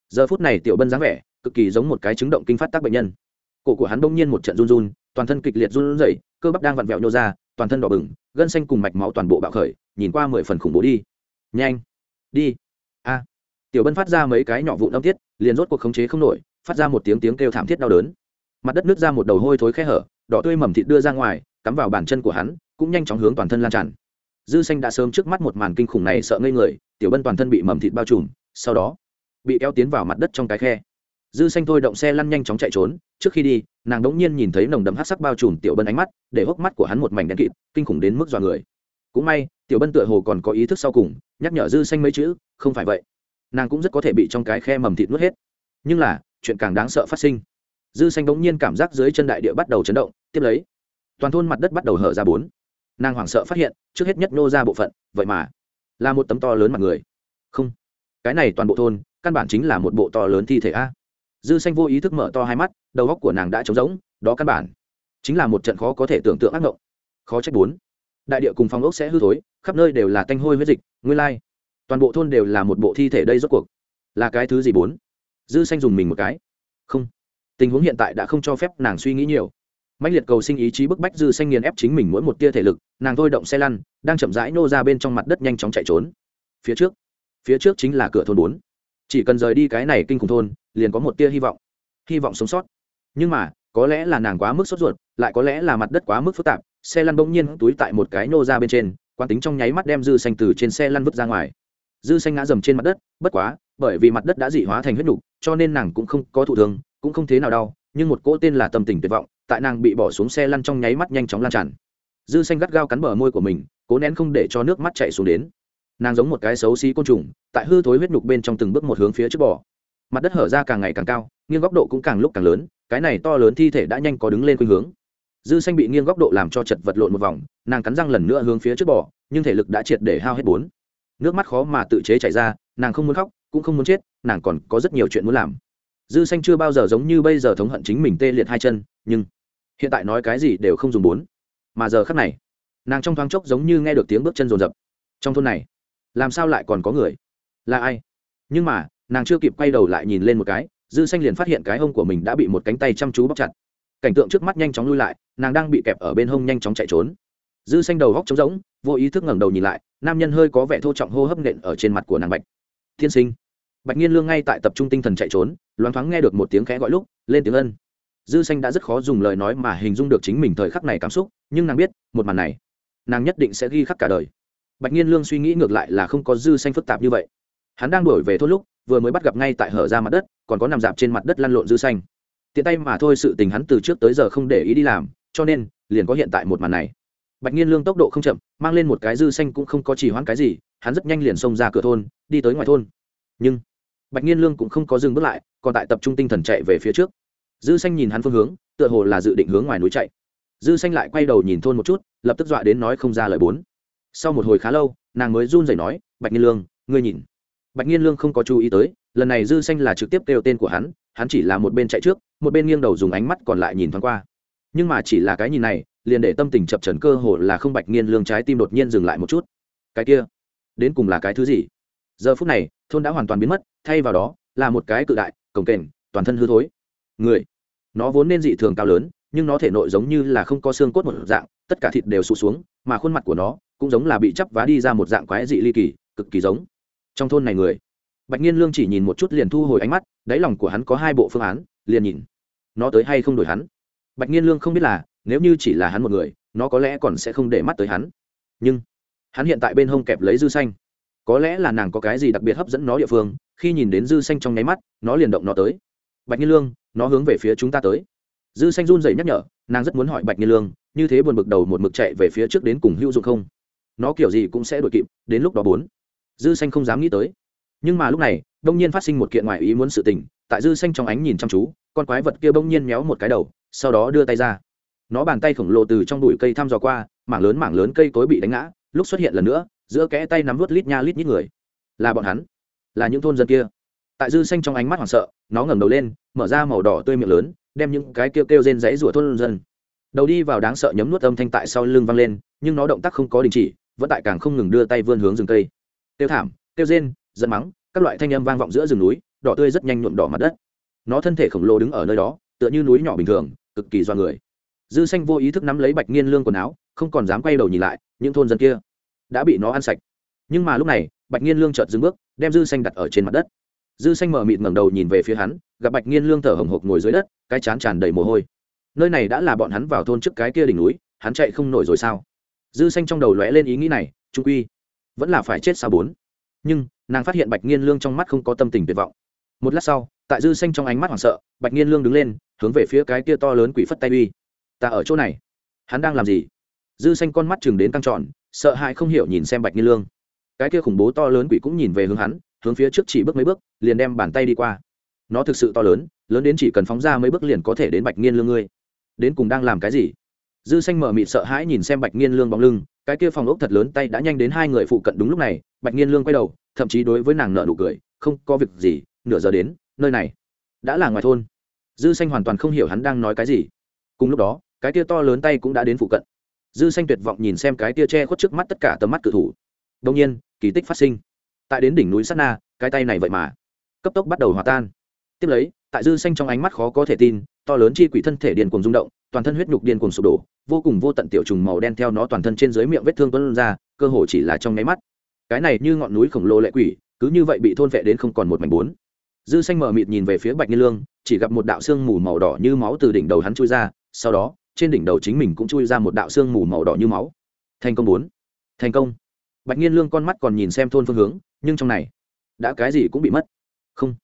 giờ phút này tiểu bân dáng vẻ cực kỳ giống một cái chứng động kinh phát tác bệnh nhân. Cổ của hắn bỗng nhiên một trận run run, toàn thân kịch liệt run rẩy, cơ bắp đang vặn vẹo nhô ra, toàn thân đỏ bừng, gân xanh cùng mạch máu toàn bộ bạo khởi, nhìn qua mười phần khủng bố đi. Nhanh, đi. A. Tiểu bân phát ra mấy cái nhỏ vụn âm tiết, liền rốt cuộc khống chế không nổi, phát ra một tiếng tiếng kêu thảm thiết đau đớn. Mặt đất nước ra một đầu hôi thối khe hở, đỏ tươi mầm thịt đưa ra ngoài, cắm vào bàn chân của hắn, cũng nhanh chóng hướng toàn thân lan tràn. Dư xanh đã sớm trước mắt một màn kinh khủng này sợ ngây người, tiểu bân toàn thân bị mầm thịt bao trùm, sau đó bị kéo tiến vào mặt đất trong cái khe. Dư xanh thôi động xe lăn nhanh chóng chạy trốn, trước khi đi, nàng đống nhiên nhìn thấy nồng đậm hắc sắc bao trùm tiểu bân ánh mắt, để hốc mắt của hắn một mảnh đen kịt, kinh khủng đến mức dọa người. Cũng may, tiểu bân tựa hồ còn có ý thức sau cùng, nhắc nhở dư xanh mấy chữ, không phải vậy. Nàng cũng rất có thể bị trong cái khe mầm thịt nuốt hết. Nhưng là, chuyện càng đáng sợ phát sinh. Dư xanh đống nhiên cảm giác dưới chân đại địa bắt đầu chấn động, tiếp lấy, toàn thôn mặt đất bắt đầu hở ra bốn. Nàng hoảng sợ phát hiện, trước hết nhất nô ra bộ phận, vậy mà là một tấm to lớn mặt người. Không, cái này toàn bộ thôn căn bản chính là một bộ to lớn thi thể a. Dư xanh vô ý thức mở to hai mắt, đầu góc của nàng đã trống rỗng, đó căn bản chính là một trận khó có thể tưởng tượng ác mộng. Khó trách bốn. Đại địa cùng phong ốc sẽ hư thối, khắp nơi đều là tanh hôi huyết dịch, nguyên lai, toàn bộ thôn đều là một bộ thi thể đây rốt cuộc. Là cái thứ gì bốn? Dư xanh dùng mình một cái. Không. Tình huống hiện tại đã không cho phép nàng suy nghĩ nhiều. Mạnh liệt cầu sinh ý chí bức bách dư xanh nghiền ép chính mình mỗi một tia thể lực, nàng thôi động xe lăn, đang chậm rãi nô ra bên trong mặt đất nhanh chóng chạy trốn. Phía trước. Phía trước chính là cửa thôn bốn chỉ cần rời đi cái này kinh khủng thôn, liền có một tia hy vọng. Hy vọng sống sót. Nhưng mà, có lẽ là nàng quá mức sốt ruột, lại có lẽ là mặt đất quá mức phức tạp, xe lăn bỗng nhiên túi tại một cái nô ra bên trên, quán tính trong nháy mắt đem dư xanh từ trên xe lăn vứt ra ngoài. Dư xanh ngã dầm trên mặt đất, bất quá, bởi vì mặt đất đã dị hóa thành huyết nhục cho nên nàng cũng không có thụ thương, cũng không thế nào đau, nhưng một cỗ tên là tâm tình tuyệt vọng, tại nàng bị bỏ xuống xe lăn trong nháy mắt nhanh chóng lan tràn. Dư xanh gắt gao cắn bờ môi của mình, cố nén không để cho nước mắt chảy xuống đến nàng giống một cái xấu xí côn trùng, tại hư thối huyết nhục bên trong từng bước một hướng phía trước bò. Mặt đất hở ra càng ngày càng cao, nghiêng góc độ cũng càng lúc càng lớn, cái này to lớn thi thể đã nhanh có đứng lên khuynh hướng. Dư xanh bị nghiêng góc độ làm cho chật vật lộn một vòng, nàng cắn răng lần nữa hướng phía trước bò, nhưng thể lực đã triệt để hao hết bốn. Nước mắt khó mà tự chế chảy ra, nàng không muốn khóc, cũng không muốn chết, nàng còn có rất nhiều chuyện muốn làm. Dư xanh chưa bao giờ giống như bây giờ thống hận chính mình tê liệt hai chân, nhưng hiện tại nói cái gì đều không dùng bốn. Mà giờ khắc này, nàng trong thoáng chốc giống như nghe được tiếng bước chân rồn rập. Trong thôn này làm sao lại còn có người? Là ai? Nhưng mà, nàng chưa kịp quay đầu lại nhìn lên một cái, dư xanh liền phát hiện cái hông của mình đã bị một cánh tay chăm chú bóc chặt. Cảnh tượng trước mắt nhanh chóng lui lại, nàng đang bị kẹp ở bên hông nhanh chóng chạy trốn. Dư xanh đầu góc trống rỗng, vô ý thức ngẩng đầu nhìn lại, nam nhân hơi có vẻ thô trọng hô hấp nện ở trên mặt của nàng bạch. Thiên sinh. Bạch nhiên lương ngay tại tập trung tinh thần chạy trốn, loáng thoáng nghe được một tiếng khẽ gọi lúc, lên tiếng ân. Dư xanh đã rất khó dùng lời nói mà hình dung được chính mình thời khắc này cảm xúc, nhưng nàng biết, một màn này, nàng nhất định sẽ ghi khắc cả đời bạch nhiên lương suy nghĩ ngược lại là không có dư xanh phức tạp như vậy. Hắn đang đổi về thôn lúc, vừa mới bắt gặp ngay tại hở ra mặt đất, còn có nằm dạp trên mặt đất lăn lộn dư xanh. Tiện tay mà thôi sự tình hắn từ trước tới giờ không để ý đi làm, cho nên, liền có hiện tại một màn này. Bạch nhiên lương tốc độ không chậm, mang lên một cái dư xanh cũng không có chỉ hoãn cái gì, hắn rất nhanh liền xông ra cửa thôn, đi tới ngoài thôn. Nhưng, bạch nhiên lương cũng không có dừng bước lại, còn tại tập trung tinh thần chạy về phía trước. Dư xanh nhìn hắn phương hướng, tựa hồ là dự định hướng ngoài núi chạy. Dư xanh lại quay đầu nhìn thôn một chút, lập tức dọa đến nói không ra lời bốn sau một hồi khá lâu, nàng mới run rẩy nói, bạch nhiên lương, ngươi nhìn. Bạch nhiên lương không có chú ý tới, lần này dư xanh là trực tiếp kêu tên của hắn hắn chỉ là một bên chạy trước, một bên nghiêng đầu dùng ánh mắt còn lại nhìn thoáng qua. Nhưng mà chỉ là cái nhìn này, liền để tâm tình chập trần cơ hồ là không bạch nhiên lương trái tim đột nhiên dừng lại một chút. Cái kia, đến cùng là cái thứ gì? Giờ phút này, thôn đã hoàn toàn biến mất, thay vào đó, là một cái cự đại cổng kềnh, toàn thân hư thối. Người, nó vốn nên dị thường cao lớn, nhưng nó thể nội giống như là không có xương cốt một dạng, tất cả thịt đều sụt xuống mà khuôn mặt của nó cũng giống là bị chắp vá đi ra một dạng quái dị ly kỳ, cực kỳ giống. Trong thôn này người, bạch nhiên lương chỉ nhìn một chút liền thu hồi ánh mắt, đáy lòng của hắn có hai bộ phương án, liền nhìn. Nó tới hay không đổi hắn? Bạch nhiên lương không biết là, nếu như chỉ là hắn một người, nó có lẽ còn sẽ không để mắt tới hắn. Nhưng, hắn hiện tại bên hông kẹp lấy dư xanh. Có lẽ là nàng có cái gì đặc biệt hấp dẫn nó địa phương, khi nhìn đến dư xanh trong nháy mắt, nó liền động nó tới. Bạch nhiên lương, nó hướng về phía chúng ta tới. Dư xanh run rẩy nhắc nhở, nàng rất muốn hỏi bạch nhiên lương như thế buồn bực đầu một mực chạy về phía trước đến cùng hữu dụng không? Nó kiểu gì cũng sẽ đuổi kịp, đến lúc đó bốn. Dư xanh không dám nghĩ tới. Nhưng mà lúc này đông nhiên phát sinh một kiện ngoại ý muốn sự tình, tại dư xanh trong ánh nhìn chăm chú, con quái vật kia bỗng nhiên méo một cái đầu, sau đó đưa tay ra. Nó bàn tay khổng lồ từ trong bụi cây thăm dò qua, mảng lớn mảng lớn cây cối bị đánh ngã, lúc xuất hiện lần nữa, giữa kẽ tay nắm vút lít nha lít nhít người. Là bọn hắn, là những thôn dân kia. Tại dư xanh trong ánh mắt hoảng sợ, nó ngẩng đầu lên, mở ra màu đỏ tươi miệng lớn, đem những cái kêu kêu rên rẫy rủa thôn dân đầu đi vào đáng sợ nhấm nuốt âm thanh tại sau lưng vang lên, nhưng nó động tác không có đình chỉ, vẫn tại càng không ngừng đưa tay vươn hướng rừng cây. Tiêu thảm tiêu rên, giận mắng, các loại thanh âm vang vọng giữa rừng núi, đỏ tươi rất nhanh nhuộm đỏ mặt đất. Nó thân thể khổng lồ đứng ở nơi đó, tựa như núi nhỏ bình thường, cực kỳ do người. Dư xanh vô ý thức nắm lấy bạch nghiên lương quần áo, không còn dám quay đầu nhìn lại, những thôn dân kia đã bị nó ăn sạch. Nhưng mà lúc này, bạch nghiên lương chợt dừng bước, đem dư xanh đặt ở trên mặt đất. Dư xanh mở mịt ngẩng đầu nhìn về phía hắn, gặp bạch nghiên lương thở hồng hộc ngồi dưới đất, cái chán tràn đầy mồ hôi nơi này đã là bọn hắn vào thôn trước cái kia đỉnh núi, hắn chạy không nổi rồi sao? Dư xanh trong đầu lóe lên ý nghĩ này, trung quy, vẫn là phải chết sao bốn. Nhưng, nàng phát hiện bạch nghiên lương trong mắt không có tâm tình tuyệt vọng. Một lát sau, tại dư xanh trong ánh mắt hoảng sợ, bạch nghiên lương đứng lên, hướng về phía cái kia to lớn quỷ phất tay uy. Ta ở chỗ này. Hắn đang làm gì? Dư xanh con mắt chừng đến căng tròn, sợ hãi không hiểu nhìn xem bạch nghiên lương. Cái kia khủng bố to lớn quỷ cũng nhìn về hướng hắn, hướng phía trước chỉ bước mấy bước, liền đem bàn tay đi qua. Nó thực sự to lớn lớn đến chỉ cần phóng ra mấy bước liền có thể đến bạch nghiên lương ngươi đến cùng đang làm cái gì? Dư xanh mở mịt sợ hãi nhìn xem bạch nghiên lương bóng lưng, cái kia phòng ốc thật lớn tay đã nhanh đến hai người phụ cận đúng lúc này, bạch nghiên lương quay đầu, thậm chí đối với nàng nợ nụ cười, không, có việc gì, nửa giờ đến, nơi này đã là ngoài thôn. Dư xanh hoàn toàn không hiểu hắn đang nói cái gì. Cùng lúc đó, cái kia to lớn tay cũng đã đến phụ cận. Dư xanh tuyệt vọng nhìn xem cái kia che khuất trước mắt tất cả tầm mắt cử thủ. Đông nhiên, kỳ tích phát sinh. Tại đến đỉnh núi sát na, cái tay này vậy mà cấp tốc bắt đầu hòa tan. Tiếp lấy, tại dư xanh trong ánh mắt khó có thể tin to lớn chi quỷ thân thể điên cuồng rung động, toàn thân huyết nhục điên cuồng sụp đổ, vô cùng vô tận tiểu trùng màu đen theo nó toàn thân trên dưới miệng vết thương tuôn ra, cơ hồ chỉ là trong nháy mắt. Cái này như ngọn núi khổng lồ lệ quỷ, cứ như vậy bị thôn vệ đến không còn một mảnh bốn. Dư xanh mở mịt nhìn về phía bạch nhiên lương, chỉ gặp một đạo xương mù màu đỏ như máu từ đỉnh đầu hắn chui ra, sau đó, trên đỉnh đầu chính mình cũng chui ra một đạo xương mù màu đỏ như máu. Thành công bốn. Thành công. Bạch nhiên lương con mắt còn nhìn xem thôn phương hướng, nhưng trong này, đã cái gì cũng bị mất. Không,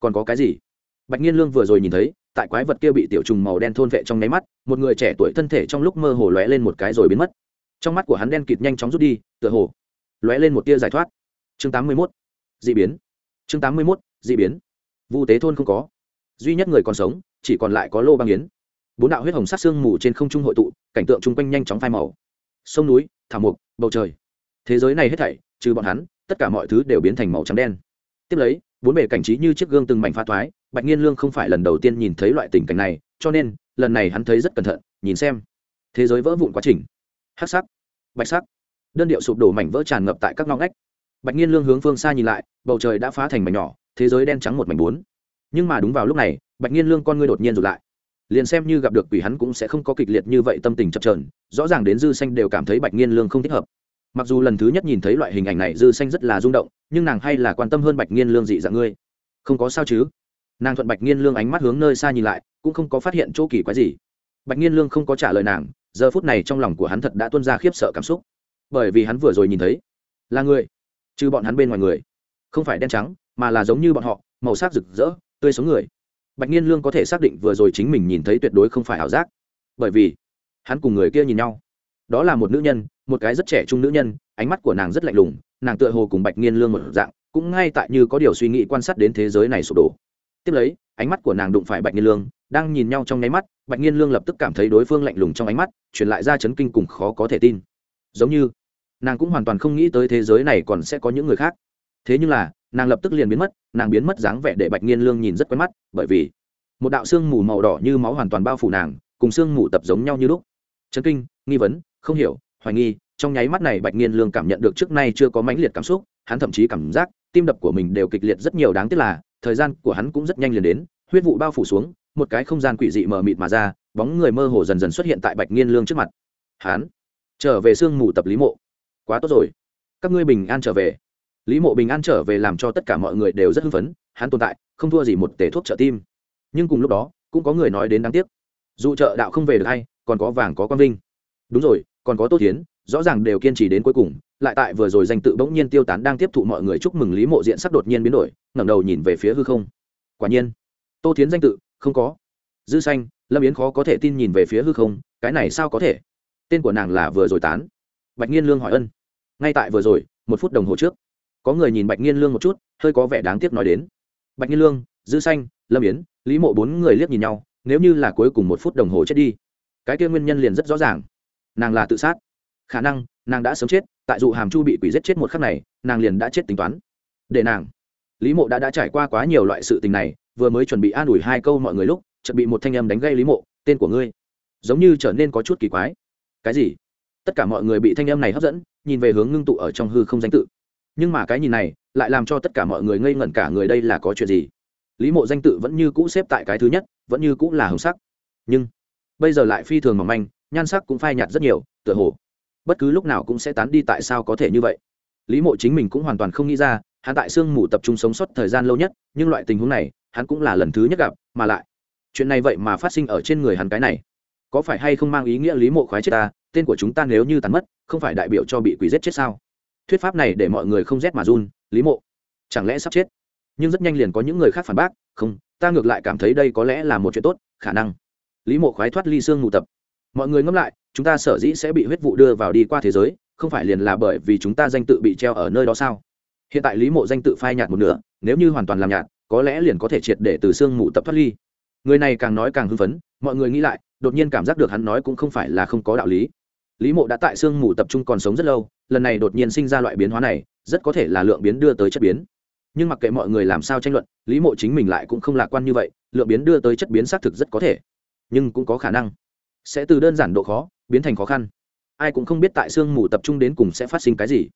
còn có cái gì? Bạch nhiên lương vừa rồi nhìn thấy tại quái vật kia bị tiểu trùng màu đen thôn vệ trong nháy mắt, một người trẻ tuổi thân thể trong lúc mơ hồ lóe lên một cái rồi biến mất. Trong mắt của hắn đen kịt nhanh chóng rút đi, tựa hồ lóe lên một tia giải thoát. Chương tám mươi 81. d biến. Chương tám mươi 81. d biến. Vu tế thôn không có. Duy nhất người còn sống, chỉ còn lại có lô băng yến. Bốn đạo huyết hồng sát xương mù trên không trung hội tụ, cảnh tượng chung quanh nhanh chóng phai màu. Sông núi, thảo mục bầu trời. Thế giới này hết thảy, trừ bọn hắn, tất cả mọi thứ đều biến thành màu trắng đen. Tiếp lấy, bốn bề cảnh trí như chiếc gương từng mảnh pha thoái bạch nghiên lương không phải lần đầu tiên nhìn thấy loại tình cảnh này, cho nên, lần này hắn thấy rất cẩn thận, nhìn xem. Thế giới vỡ vụn quá trình. Hắc sắc, bạch sắc. Đơn điệu sụp đổ mảnh vỡ tràn ngập tại các ngõ ngách. Bạch nghiên lương hướng phương xa nhìn lại, bầu trời đã phá thành mảnh nhỏ, thế giới đen trắng một mảnh bốn. Nhưng mà đúng vào lúc này, bạch nghiên lương con ngươi đột nhiên rụt lại. Liền xem như gặp được quỷ hắn cũng sẽ không có kịch liệt như vậy tâm tình chập trờn rõ ràng đến dư xanh đều cảm thấy bạch nghiên lương không thích hợp. Mặc dù lần thứ nhất nhìn thấy loại hình ảnh này dư xanh rất là rung động, nhưng nàng hay là quan tâm hơn bạch nghiên lương dị dạng ngươi. Không có sao chứ? Nàng thuận bạch nghiên lương ánh mắt hướng nơi xa nhìn lại, cũng không có phát hiện chỗ kỳ quái gì. Bạch nghiên lương không có trả lời nàng, giờ phút này trong lòng của hắn thật đã tuôn ra khiếp sợ cảm xúc. Bởi vì hắn vừa rồi nhìn thấy, là người chứ bọn hắn bên ngoài người. Không phải đen trắng, mà là giống như bọn họ, màu sắc rực rỡ, tươi sống người. Bạch nhiên lương có thể xác định vừa rồi chính mình nhìn thấy tuyệt đối không phải ảo giác. Bởi vì, hắn cùng người kia nhìn nhau. Đó là một nữ nhân, một cái rất trẻ trung nữ nhân, ánh mắt của nàng rất lạnh lùng, nàng tựa hồ cùng bạch nhiên lương một dạng, cũng ngay tại như có điều suy nghĩ quan sát đến thế giới này sụp đổ tiếp lấy, ánh mắt của nàng đụng phải bạch nghiên lương, đang nhìn nhau trong nháy mắt, bạch nghiên lương lập tức cảm thấy đối phương lạnh lùng trong ánh mắt, truyền lại ra chấn kinh cùng khó có thể tin. Giống như, nàng cũng hoàn toàn không nghĩ tới thế giới này còn sẽ có những người khác. Thế nhưng là, nàng lập tức liền biến mất, nàng biến mất dáng vẻ để bạch nghiên lương nhìn rất quen mắt, bởi vì, một đạo xương mù màu đỏ như máu hoàn toàn bao phủ nàng, cùng xương mù tập giống nhau như lúc. Chấn kinh, nghi vấn, không hiểu, hoài nghi, trong nháy mắt này bạch nghiên lương cảm nhận được trước nay chưa có mãnh liệt cảm xúc, hắn thậm chí cảm giác, tim đập của mình đều kịch liệt rất nhiều, đáng tiếc là thời gian của hắn cũng rất nhanh liền đến, huyết vụ bao phủ xuống, một cái không gian quỷ dị mờ mịt mà ra, bóng người mơ hồ dần dần xuất hiện tại bạch nghiên lương trước mặt. Hắn trở về sương mù tập lý mộ. Quá tốt rồi. Các ngươi bình an trở về. Lý mộ bình an trở về làm cho tất cả mọi người đều rất hưng phấn, hắn tồn tại, không thua gì một tể thuốc trợ tim. Nhưng cùng lúc đó, cũng có người nói đến đáng tiếc. Dù trợ đạo không về được hay, còn có vàng có quang vinh. Đúng rồi, còn có tô tiến rõ ràng đều kiên trì đến cuối cùng, lại tại vừa rồi danh tự bỗng nhiên tiêu tán đang tiếp thụ mọi người chúc mừng lý mộ diện sắc đột nhiên biến đổi, ngẩng đầu nhìn về phía hư không. Quả nhiên, tô Thiến danh tự, không có. Dư xanh, lâm yến khó có thể tin nhìn về phía hư không, cái này sao có thể? Tên của nàng là vừa rồi tán. Bạch nghiên lương hỏi ân. Ngay tại vừa rồi, một phút đồng hồ trước, có người nhìn bạch nghiên lương một chút, hơi có vẻ đáng tiếc nói đến. Bạch nghiên lương, dư xanh, lâm yến, lý mộ bốn người liếc nhìn nhau, nếu như là cuối cùng một phút đồng hồ chết đi, cái kia nguyên nhân liền rất rõ ràng. Nàng là tự sát khả năng nàng đã sớm chết, tại dụ hàm chu bị quỷ giết chết một khắc này, nàng liền đã chết tính toán. Để nàng. Lý mộ đã đã trải qua quá nhiều loại sự tình này, vừa mới chuẩn bị an ủi hai câu mọi người lúc chuẩn bị một thanh âm đánh gây lý mộ, tên của ngươi. Giống như trở nên có chút kỳ quái. Cái gì? Tất cả mọi người bị thanh âm này hấp dẫn, nhìn về hướng ngưng tụ ở trong hư không danh tự. Nhưng mà cái nhìn này, lại làm cho tất cả mọi người ngây ngẩn cả người đây là có chuyện gì? Lý mộ danh tự vẫn như cũ xếp tại cái thứ nhất, vẫn như cũ là hồng sắc. Nhưng bây giờ lại phi thường mỏng manh, nhan sắc cũng phai nhạt rất nhiều, tựa hồ bất cứ lúc nào cũng sẽ tán đi tại sao có thể như vậy. Lý mộ chính mình cũng hoàn toàn không nghĩ ra, hắn tại sương mù tập trung sống sót thời gian lâu nhất, nhưng loại tình huống này, hắn cũng là lần thứ nhất gặp, mà lại, chuyện này vậy mà phát sinh ở trên người hắn cái này. Có phải hay không mang ý nghĩa lý mộ khoái chết ta, tên của chúng ta nếu như tàn mất, không phải đại biểu cho bị quỷ giết chết sao? Thuyết pháp này để mọi người không rét mà run, lý mộ, chẳng lẽ sắp chết? Nhưng rất nhanh liền có những người khác phản bác, không, ta ngược lại cảm thấy đây có lẽ là một chuyện tốt, khả năng. Lý mộ khoái thoát ly xương mù tập. Mọi người ngẫm lại chúng ta sở dĩ sẽ bị huyết vụ đưa vào đi qua thế giới, không phải liền là bởi vì chúng ta danh tự bị treo ở nơi đó sao? Hiện tại lý mộ danh tự phai nhạt một nửa, nếu như hoàn toàn làm nhạt, có lẽ liền có thể triệt để từ xương mù tập thoát ly. Người này càng nói càng hưng phấn, mọi người nghĩ lại, đột nhiên cảm giác được hắn nói cũng không phải là không có đạo lý. Lý mộ đã tại xương mù tập trung còn sống rất lâu, lần này đột nhiên sinh ra loại biến hóa này, rất có thể là lượng biến đưa tới chất biến. Nhưng mặc kệ mọi người làm sao tranh luận, lý mộ chính mình lại cũng không lạc quan như vậy, lượng biến đưa tới chất biến xác thực rất có thể, nhưng cũng có khả năng. Sẽ từ đơn giản độ khó biến thành khó khăn. Ai cũng không biết tại sương mù tập trung đến cùng sẽ phát sinh cái gì.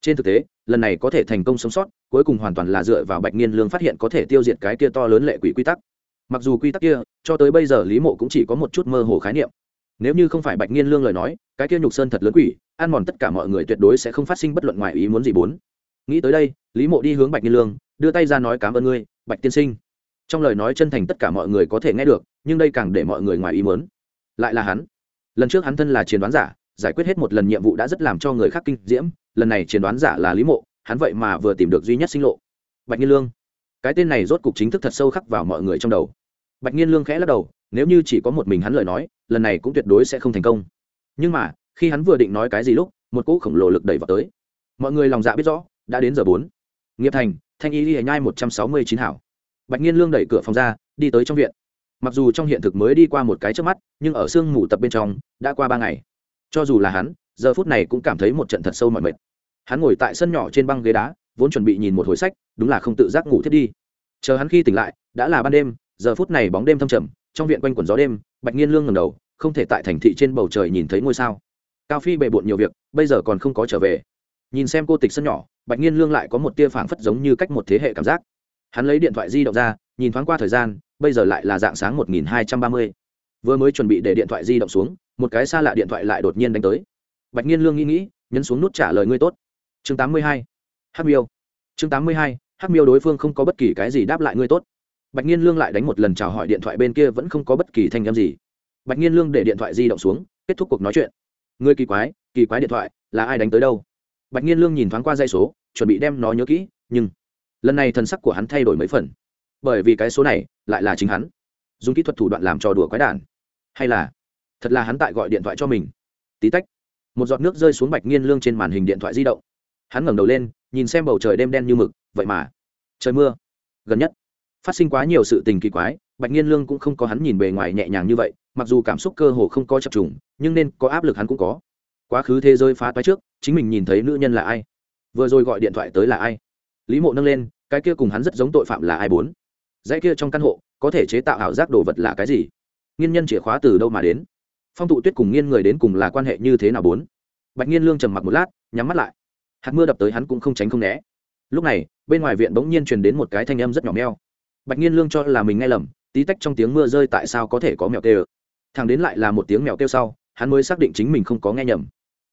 Trên thực tế, lần này có thể thành công sống sót, cuối cùng hoàn toàn là dựa vào bạch nghiên lương phát hiện có thể tiêu diệt cái kia to lớn lệ quỷ quy tắc. Mặc dù quy tắc kia, cho tới bây giờ lý mộ cũng chỉ có một chút mơ hồ khái niệm. Nếu như không phải bạch nghiên lương lời nói, cái kia nhục sơn thật lớn quỷ, ăn mòn tất cả mọi người tuyệt đối sẽ không phát sinh bất luận ngoài ý muốn gì bốn. Nghĩ tới đây, lý mộ đi hướng bạch nghiên lương, đưa tay ra nói cảm ơn ngươi, bạch tiên sinh. Trong lời nói chân thành tất cả mọi người có thể nghe được, nhưng đây càng để mọi người ngoài ý muốn. Lại là hắn lần trước hắn thân là chiến đoán giả, giải quyết hết một lần nhiệm vụ đã rất làm cho người khác kinh diễm, lần này chiến đoán giả là lý mộ, hắn vậy mà vừa tìm được duy nhất sinh lộ. Bạch nhiên lương. Cái tên này rốt cục chính thức thật sâu khắc vào mọi người trong đầu. Bạch nhiên lương khẽ lắc đầu, nếu như chỉ có một mình hắn lời nói, lần này cũng tuyệt đối sẽ không thành công. Nhưng mà, khi hắn vừa định nói cái gì lúc, một cỗ khổng lồ lực đẩy vào tới. Mọi người lòng dạ biết rõ, đã đến giờ bốn. Nghiệp thành, thanh y ghi nhai một trăm sáu mươi chín hảo. Bạch nhiên lương đẩy cửa phòng ra, đi tới trong viện mặc dù trong hiện thực mới đi qua một cái trước mắt, nhưng ở sương ngủ tập bên trong, đã qua ba ngày. Cho dù là hắn, giờ phút này cũng cảm thấy một trận thật sâu mọi mệt. Hắn ngồi tại sân nhỏ trên băng ghế đá, vốn chuẩn bị nhìn một hồi sách, đúng là không tự giác ngủ thiết đi. Chờ hắn khi tỉnh lại, đã là ban đêm, giờ phút này bóng đêm thâm trầm, trong viện quanh quần gió đêm, bạch nghiên lương ngầm đầu, không thể tại thành thị trên bầu trời nhìn thấy ngôi sao. Cao phi bề bộn nhiều việc, bây giờ còn không có trở về. Nhìn xem cô tịch sân nhỏ, bạch nghiên lương lại có một tia phảng phất giống như cách một thế hệ cảm giác. Hắn lấy điện thoại di động ra, nhìn thoáng qua thời gian bây giờ lại là dạng sáng một nghìn hai trăm ba mươi. Vừa mới chuẩn bị để điện thoại di động xuống, một cái xa lạ điện thoại lại đột nhiên đánh tới. Bạch nghiên lương nghĩ nghĩ, nhấn xuống nút trả lời ngươi tốt. Chương 82. hắc miêu. Chương 82. hắc miêu đối phương không có bất kỳ cái gì đáp lại ngươi tốt. Bạch nghiên lương lại đánh một lần chào hỏi điện thoại bên kia vẫn không có bất kỳ thanh âm gì. Bạch nghiên lương để điện thoại di động xuống, kết thúc cuộc nói chuyện. Ngươi kỳ quái kỳ quái điện thoại, là ai đánh tới đâu? Bạch nghiên lương nhìn thoáng qua dây số, chuẩn bị đem nó nhớ kỹ, nhưng lần này thần sắc của hắn thay đổi mấy phần. Bởi vì cái số này lại là chính hắn. Dùng kỹ thuật thủ đoạn làm trò đùa quái đản. Hay là, thật là hắn tại gọi điện thoại cho mình. Tí tách, một giọt nước rơi xuống bạch nghiên lương trên màn hình điện thoại di động. Hắn ngẩng đầu lên, nhìn xem bầu trời đêm đen như mực, vậy mà, trời mưa. Gần nhất, phát sinh quá nhiều sự tình kỳ quái, bạch nghiên lương cũng không có hắn nhìn bề ngoài nhẹ nhàng như vậy, mặc dù cảm xúc cơ hồ không có chập trùng, nhưng nên có áp lực hắn cũng có. Quá khứ thế giới phá toái trước, chính mình nhìn thấy nữ nhân là ai? Vừa rồi gọi điện thoại tới là ai? Lý mộ nâng lên, cái kia cùng hắn rất giống tội phạm là ai bốn? Dãy kia trong căn hộ, có thể chế tạo ảo giác đồ vật là cái gì? Nghiên nhân chìa khóa từ đâu mà đến? Phong tụ tuyết cùng nghiên người đến cùng là quan hệ như thế nào bốn? Bạch nghiên lương trầm mặc một lát, nhắm mắt lại. Hạt mưa đập tới hắn cũng không tránh không né. Lúc này, bên ngoài viện bỗng nhiên truyền đến một cái thanh âm rất nhỏ meo. Bạch nghiên lương cho là mình nghe lầm, tí tách trong tiếng mưa rơi tại sao có thể có mèo kêu. Thằng đến lại là một tiếng mèo kêu sau, hắn mới xác định chính mình không có nghe nhầm.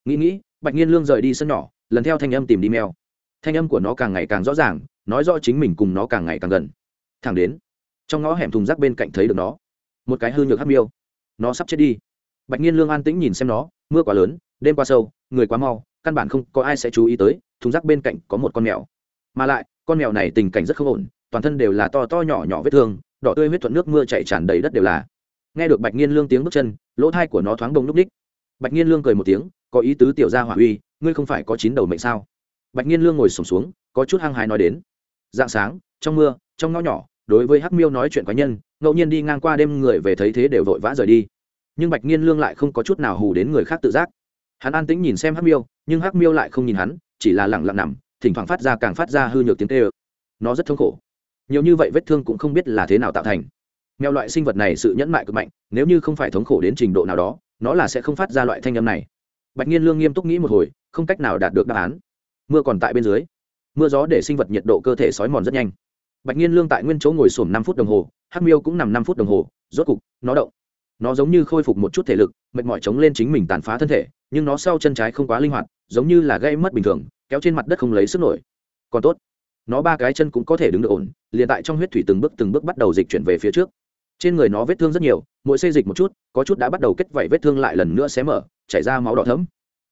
Nghĩ nghĩ, bạch nghiên lương rời đi sân nhỏ, lần theo thanh âm tìm đi mèo. Thanh âm của nó càng ngày càng rõ ràng, nói rõ chính mình cùng nó càng ngày càng gần thẳng đến trong ngõ hẻm thùng rác bên cạnh thấy được nó một cái hư nhược hắc miêu nó sắp chết đi bạch nhiên lương an tĩnh nhìn xem nó mưa quá lớn đêm quá sâu người quá mau căn bản không có ai sẽ chú ý tới thùng rác bên cạnh có một con mèo mà lại con mèo này tình cảnh rất không ổn toàn thân đều là to to nhỏ nhỏ vết thương đỏ tươi huyết thuận nước mưa chảy tràn đầy đất đều là nghe được bạch nhiên lương tiếng bước chân lỗ thai của nó thoáng đông lúc ních bạch nhiên lương cười một tiếng có ý tứ tiểu gia hỏa uy ngươi không phải có chín đầu mệnh sao bạch nhiên lương ngồi sổm xuống có chút hăng hái nói đến dạng sáng trong mưa trong ngõ nhỏ đối với hắc miêu nói chuyện cá nhân, ngẫu nhiên đi ngang qua đêm người về thấy thế đều vội vã rời đi. Nhưng bạch nhiên lương lại không có chút nào hù đến người khác tự giác. Hắn an tĩnh nhìn xem hắc miêu, nhưng hắc miêu lại không nhìn hắn, chỉ là lẳng lặng nằm, thỉnh thoảng phát ra càng phát ra hư nhược tiếng tê ơ nó rất thống khổ. Nhiều như vậy vết thương cũng không biết là thế nào tạo thành. Mèo loại sinh vật này sự nhẫn mại cực mạnh, nếu như không phải thống khổ đến trình độ nào đó, nó là sẽ không phát ra loại thanh âm này. Bạch nhiên lương nghiêm túc nghĩ một hồi, không cách nào đạt được đáp án. Mưa còn tại bên dưới. Mưa gió để sinh vật nhiệt độ cơ thể sói mòn rất nhanh bạch nhiên lương tại nguyên chỗ ngồi xổm năm phút đồng hồ, hắc miêu cũng nằm năm phút đồng hồ, rốt cục, nó động. Nó giống như khôi phục một chút thể lực, mệt mỏi chống lên chính mình tàn phá thân thể, nhưng nó sau chân trái không quá linh hoạt, giống như là gây mất bình thường, kéo trên mặt đất không lấy sức nổi. Còn tốt, nó ba cái chân cũng có thể đứng được ổn, liền tại trong huyết thủy từng bước từng bước bắt đầu dịch chuyển về phía trước. Trên người nó vết thương rất nhiều, mỗi xây dịch một chút, có chút đã bắt đầu kết vảy vết thương lại lần nữa xé mở, chảy ra máu đỏ thấm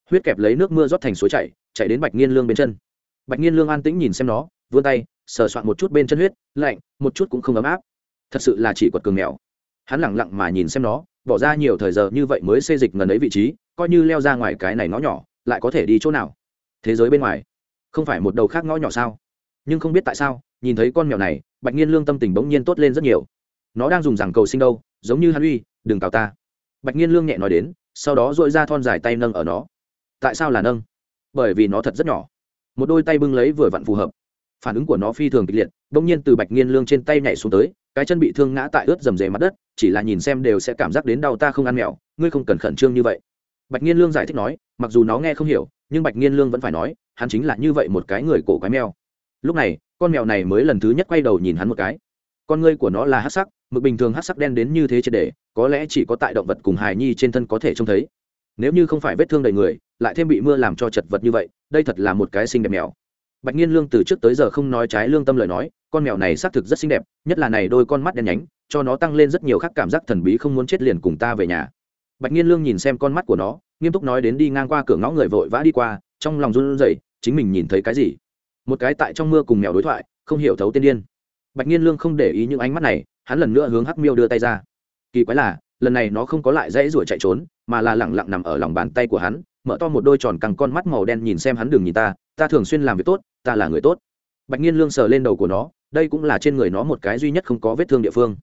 huyết kẹp lấy nước mưa rót thành suối chảy chảy đến bạch nghiên lương bên chân. Bạch nghiên lương an tĩnh nhìn xem nó, vươn tay sờ soạn một chút bên chân huyết, lạnh, một chút cũng không ấm áp. Thật sự là chỉ quật cường mèo hắn lẳng lặng mà nhìn xem nó, bỏ ra nhiều thời giờ như vậy mới xê dịch ngần ấy vị trí, coi như leo ra ngoài cái này ngõ nhỏ, lại có thể đi chỗ nào? Thế giới bên ngoài, không phải một đầu khác ngõ nhỏ sao? Nhưng không biết tại sao, nhìn thấy con mèo này, bạch nhiên lương tâm tình bỗng nhiên tốt lên rất nhiều. Nó đang dùng rằng cầu sinh đâu, giống như hắn uy, đừng cào ta. Bạch nhiên lương nhẹ nói đến, sau đó dội ra thon dài tay nâng ở nó. Tại sao là nâng? Bởi vì nó thật rất nhỏ. Một đôi tay bưng lấy vừa vặn phù hợp phản ứng của nó phi thường kịch liệt bỗng nhiên từ bạch nghiên lương trên tay nhảy xuống tới, cái chân bị thương ngã tại ướt dầm dề mặt đất, chỉ là nhìn xem đều sẽ cảm giác đến đau ta không ăn mèo ngươi không cần khẩn trương như vậy. Bạch nghiên lương giải thích nói, mặc dù nó nghe không hiểu, nhưng bạch nghiên lương vẫn phải nói, hắn chính là như vậy một cái người cổ quái mèo. Lúc này, con mèo này mới lần thứ nhất quay đầu nhìn hắn một cái. Con ngươi của nó là hát sắc, mực bình thường hát sắc đen đến như thế triệt để, có lẽ chỉ có tại động vật cùng hài nhi trên thân có thể trông thấy. Nếu như không phải vết thương đầy người, lại thêm bị mưa làm cho chật vật như vậy, đây thật là một cái xinh đẹp mèo bạch nhiên lương từ trước tới giờ không nói trái lương tâm lời nói, con mèo này xác thực rất xinh đẹp, nhất là này đôi con mắt đen nhánh, cho nó tăng lên rất nhiều khác cảm giác thần bí không muốn chết liền cùng ta về nhà. Bạch nhiên lương nhìn xem con mắt của nó, nghiêm túc nói đến đi ngang qua cửa ngõ người vội vã đi qua, trong lòng run rẩy, chính mình nhìn thấy cái gì? Một cái tại trong mưa cùng mèo đối thoại, không hiểu thấu tiên điên. Bạch nhiên lương không để ý những ánh mắt này, hắn lần nữa hướng hắc miêu đưa tay ra. Kỳ quái là, lần này nó không có lại dãy ruổi chạy trốn, mà là lẳng lặng nằm ở lòng bàn tay của hắn, mở to một đôi tròn căng con mắt màu đen nhìn xem hắn đường nhìn ta ta thường xuyên làm việc tốt ta là người tốt. Bạch nhiên lương sờ lên đầu của nó, đây cũng là trên người nó một cái duy nhất không có vết thương địa phương.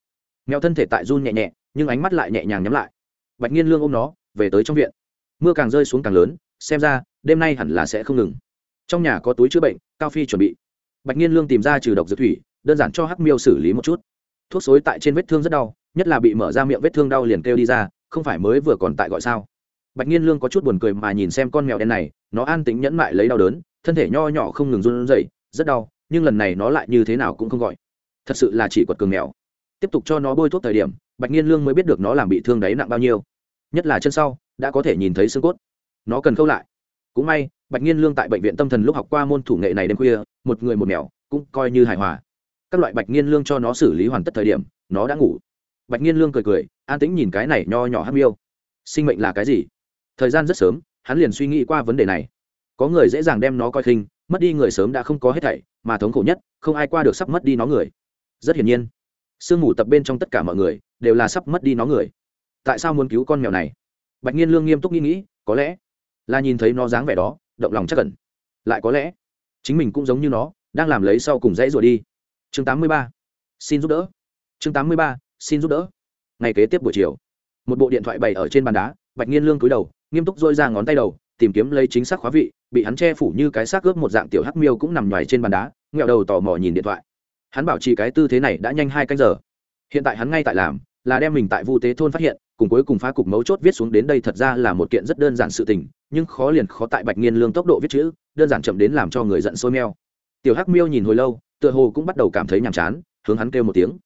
Mèo thân thể tại run nhẹ nhẹ, nhưng ánh mắt lại nhẹ nhàng nhắm lại. Bạch nhiên lương ôm nó, về tới trong viện. Mưa càng rơi xuống càng lớn, xem ra, đêm nay hẳn là sẽ không ngừng. Trong nhà có túi chữa bệnh, cao phi chuẩn bị. Bạch nhiên lương tìm ra trừ độc dược thủy, đơn giản cho hắc miêu xử lý một chút. Thuốc xối tại trên vết thương rất đau, nhất là bị mở ra miệng vết thương đau liền kêu đi ra, không phải mới vừa còn tại gọi sao? Bạch nhiên lương có chút buồn cười mà nhìn xem con mèo đen này, nó an tính nhẫn mại lấy đau đớn thân thể nho nhỏ không ngừng run rẩy, rất đau, nhưng lần này nó lại như thế nào cũng không gọi. Thật sự là chỉ quật cường mèo. Tiếp tục cho nó bôi thuốc thời điểm, bạch nhiên lương mới biết được nó làm bị thương đấy nặng bao nhiêu. Nhất là chân sau, đã có thể nhìn thấy xương cốt. Nó cần khâu lại. Cũng may, bạch nhiên lương tại bệnh viện tâm thần lúc học qua môn thủ nghệ này đêm khuya, một người một mèo, cũng coi như hài hòa. Các loại bạch nhiên lương cho nó xử lý hoàn tất thời điểm, nó đã ngủ. Bạch nhiên lương cười cười, an tĩnh nhìn cái này nho nhỏ hắc miêu. Sinh mệnh là cái gì? Thời gian rất sớm, hắn liền suy nghĩ qua vấn đề này có người dễ dàng đem nó coi khinh, mất đi người sớm đã không có hết thảy, mà thống khổ nhất, không ai qua được sắp mất đi nó người. Rất hiển nhiên, sương mù tập bên trong tất cả mọi người, đều là sắp mất đi nó người. Tại sao muốn cứu con mèo này? Bạch nhiên lương nghiêm túc nghĩ nghĩ, có lẽ là nhìn thấy nó dáng vẻ đó, động lòng chắc cần lại có lẽ, chính mình cũng giống như nó, đang làm lấy sau cùng dãy rồi đi. Chương 83. xin giúp đỡ. Chương 83. xin giúp đỡ. Ngày kế tiếp buổi chiều, một bộ điện thoại bày ở trên bàn đá, bạch nhiên lương cúi đầu, nghiêm túc dôi ra ngón tay đầu tìm kiếm lấy chính xác khóa vị, bị hắn che phủ như cái xác ướp một dạng tiểu hắc miêu cũng nằm ngoài trên bàn đá, nghẹo đầu tò mò nhìn điện thoại. Hắn bảo trì cái tư thế này đã nhanh hai canh giờ. Hiện tại hắn ngay tại làm, là đem mình tại vu tế thôn phát hiện, cùng cuối cùng phá cục mấu chốt viết xuống đến đây thật ra là một kiện rất đơn giản sự tình, nhưng khó liền khó tại bạch nghiên lương tốc độ viết chữ, đơn giản chậm đến làm cho người giận sôi meo. Tiểu hắc miêu nhìn hồi lâu, tựa hồ cũng bắt đầu cảm thấy nhàm chán, hướng hắn kêu một tiếng.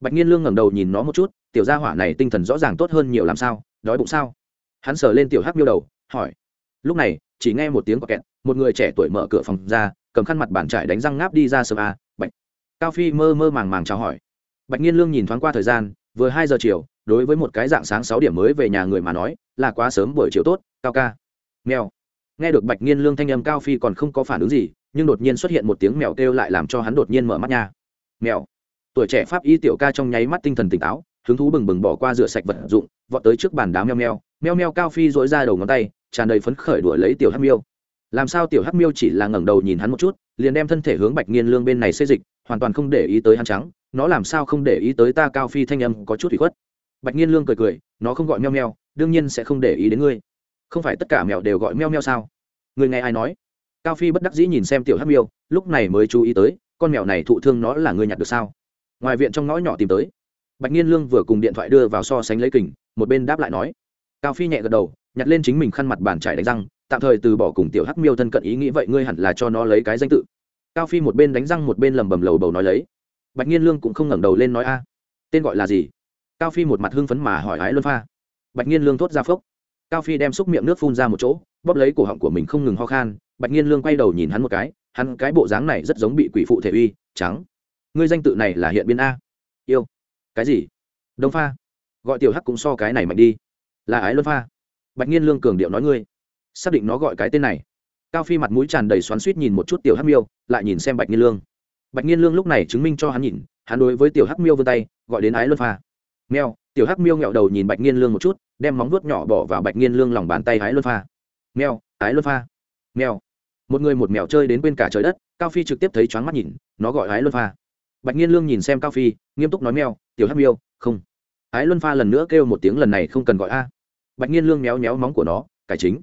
Bạch nghiên lương ngẩng đầu nhìn nó một chút, tiểu gia hỏa này tinh thần rõ ràng tốt hơn nhiều làm sao, đói bụng sao? Hắn sờ lên tiểu hắc miêu đầu, hỏi lúc này, chỉ nghe một tiếng quạt kẹt, một người trẻ tuổi mở cửa phòng ra, cầm khăn mặt bàn trải đánh răng ngáp đi ra sơ a, bạch. Cao phi mơ mơ màng màng chào hỏi. Bạch nhiên lương nhìn thoáng qua thời gian, vừa hai giờ chiều, đối với một cái dạng sáng sáu điểm mới về nhà người mà nói, là quá sớm buổi chiều tốt, cao ca. Mèo. Nghe được bạch nhiên lương thanh âm, cao phi còn không có phản ứng gì, nhưng đột nhiên xuất hiện một tiếng mèo kêu lại làm cho hắn đột nhiên mở mắt nha. Mèo. Tuổi trẻ pháp y tiểu ca trong nháy mắt tinh thần tỉnh táo, hứng thú bừng bừng bỏ qua rửa sạch vật dụng, vọt tới trước bàn đá meo meo. Meo meo cao phi dối ra đầu ngón tay tràn đầy phấn khởi đuổi lấy tiểu hắc miêu. Làm sao tiểu hắc miêu chỉ là ngẩng đầu nhìn hắn một chút, liền đem thân thể hướng bạch nghiên lương bên này xây dịch, hoàn toàn không để ý tới hắn trắng, nó làm sao không để ý tới ta cao phi thanh âm có chút ủy khuất. Bạch nghiên lương cười cười, nó không gọi meo meo, đương nhiên sẽ không để ý đến ngươi. Không phải tất cả mèo đều gọi meo meo sao? Người nghe ai nói? Cao phi bất đắc dĩ nhìn xem tiểu hắc miêu, lúc này mới chú ý tới, con mèo này thụ thương nó là người nhặt được sao? Ngoài viện trong ngõ nhỏ tìm tới. Bạch nghiên lương vừa cùng điện thoại đưa vào so sánh lấy kình, một bên đáp lại nói. Cao phi nhẹ gật đầu nhặt lên chính mình khăn mặt bàn trải đánh răng, tạm thời từ bỏ cùng tiểu hắc miêu thân cận ý nghĩ vậy ngươi hẳn là cho nó lấy cái danh tự. Cao phi một bên đánh răng một bên lầm bầm lầu bầu nói lấy. Bạch nhiên lương cũng không ngẩng đầu lên nói a. Tên gọi là gì? Cao phi một mặt hưng phấn mà hỏi ái luân pha. Bạch nhiên lương thốt ra phốc. Cao phi đem xúc miệng nước phun ra một chỗ, bóp lấy cổ họng của mình không ngừng ho khan. Bạch nhiên lương quay đầu nhìn hắn một cái, hắn cái bộ dáng này rất giống bị quỷ phụ thể uy, trắng. Ngươi danh tự này là hiện biên a. Yêu. Cái gì? Đông pha. Gọi tiểu hắc cũng so cái này mạnh đi. Là ái luân pha bạch nhiên lương cường điệu nói ngươi. Xác định nó gọi cái tên này. Cao phi mặt mũi tràn đầy xoắn suýt nhìn một chút tiểu hắc miêu, lại nhìn xem bạch nhiên lương. Bạch nhiên lương lúc này chứng minh cho hắn nhìn, hắn đối với tiểu hắc miêu vươn tay, gọi đến ái luân pha. Mèo, tiểu hắc miêu nghẹo đầu nhìn bạch nhiên lương một chút, đem móng vuốt nhỏ bỏ vào bạch nhiên lương lòng bàn tay ái luân pha. Mèo, ái luân pha. Mèo. Một người một mèo chơi đến bên cả trời đất, cao phi trực tiếp thấy choáng mắt nhìn, nó gọi ái luân pha. Bạch nhiên lương nhìn xem cao phi, nghiêm túc nói mèo, tiểu hắc miêu, không. Ái luân pha lần nữa kêu một tiếng lần này không cần gọi a bạch nhiên lương méo méo móng của nó, cải chính.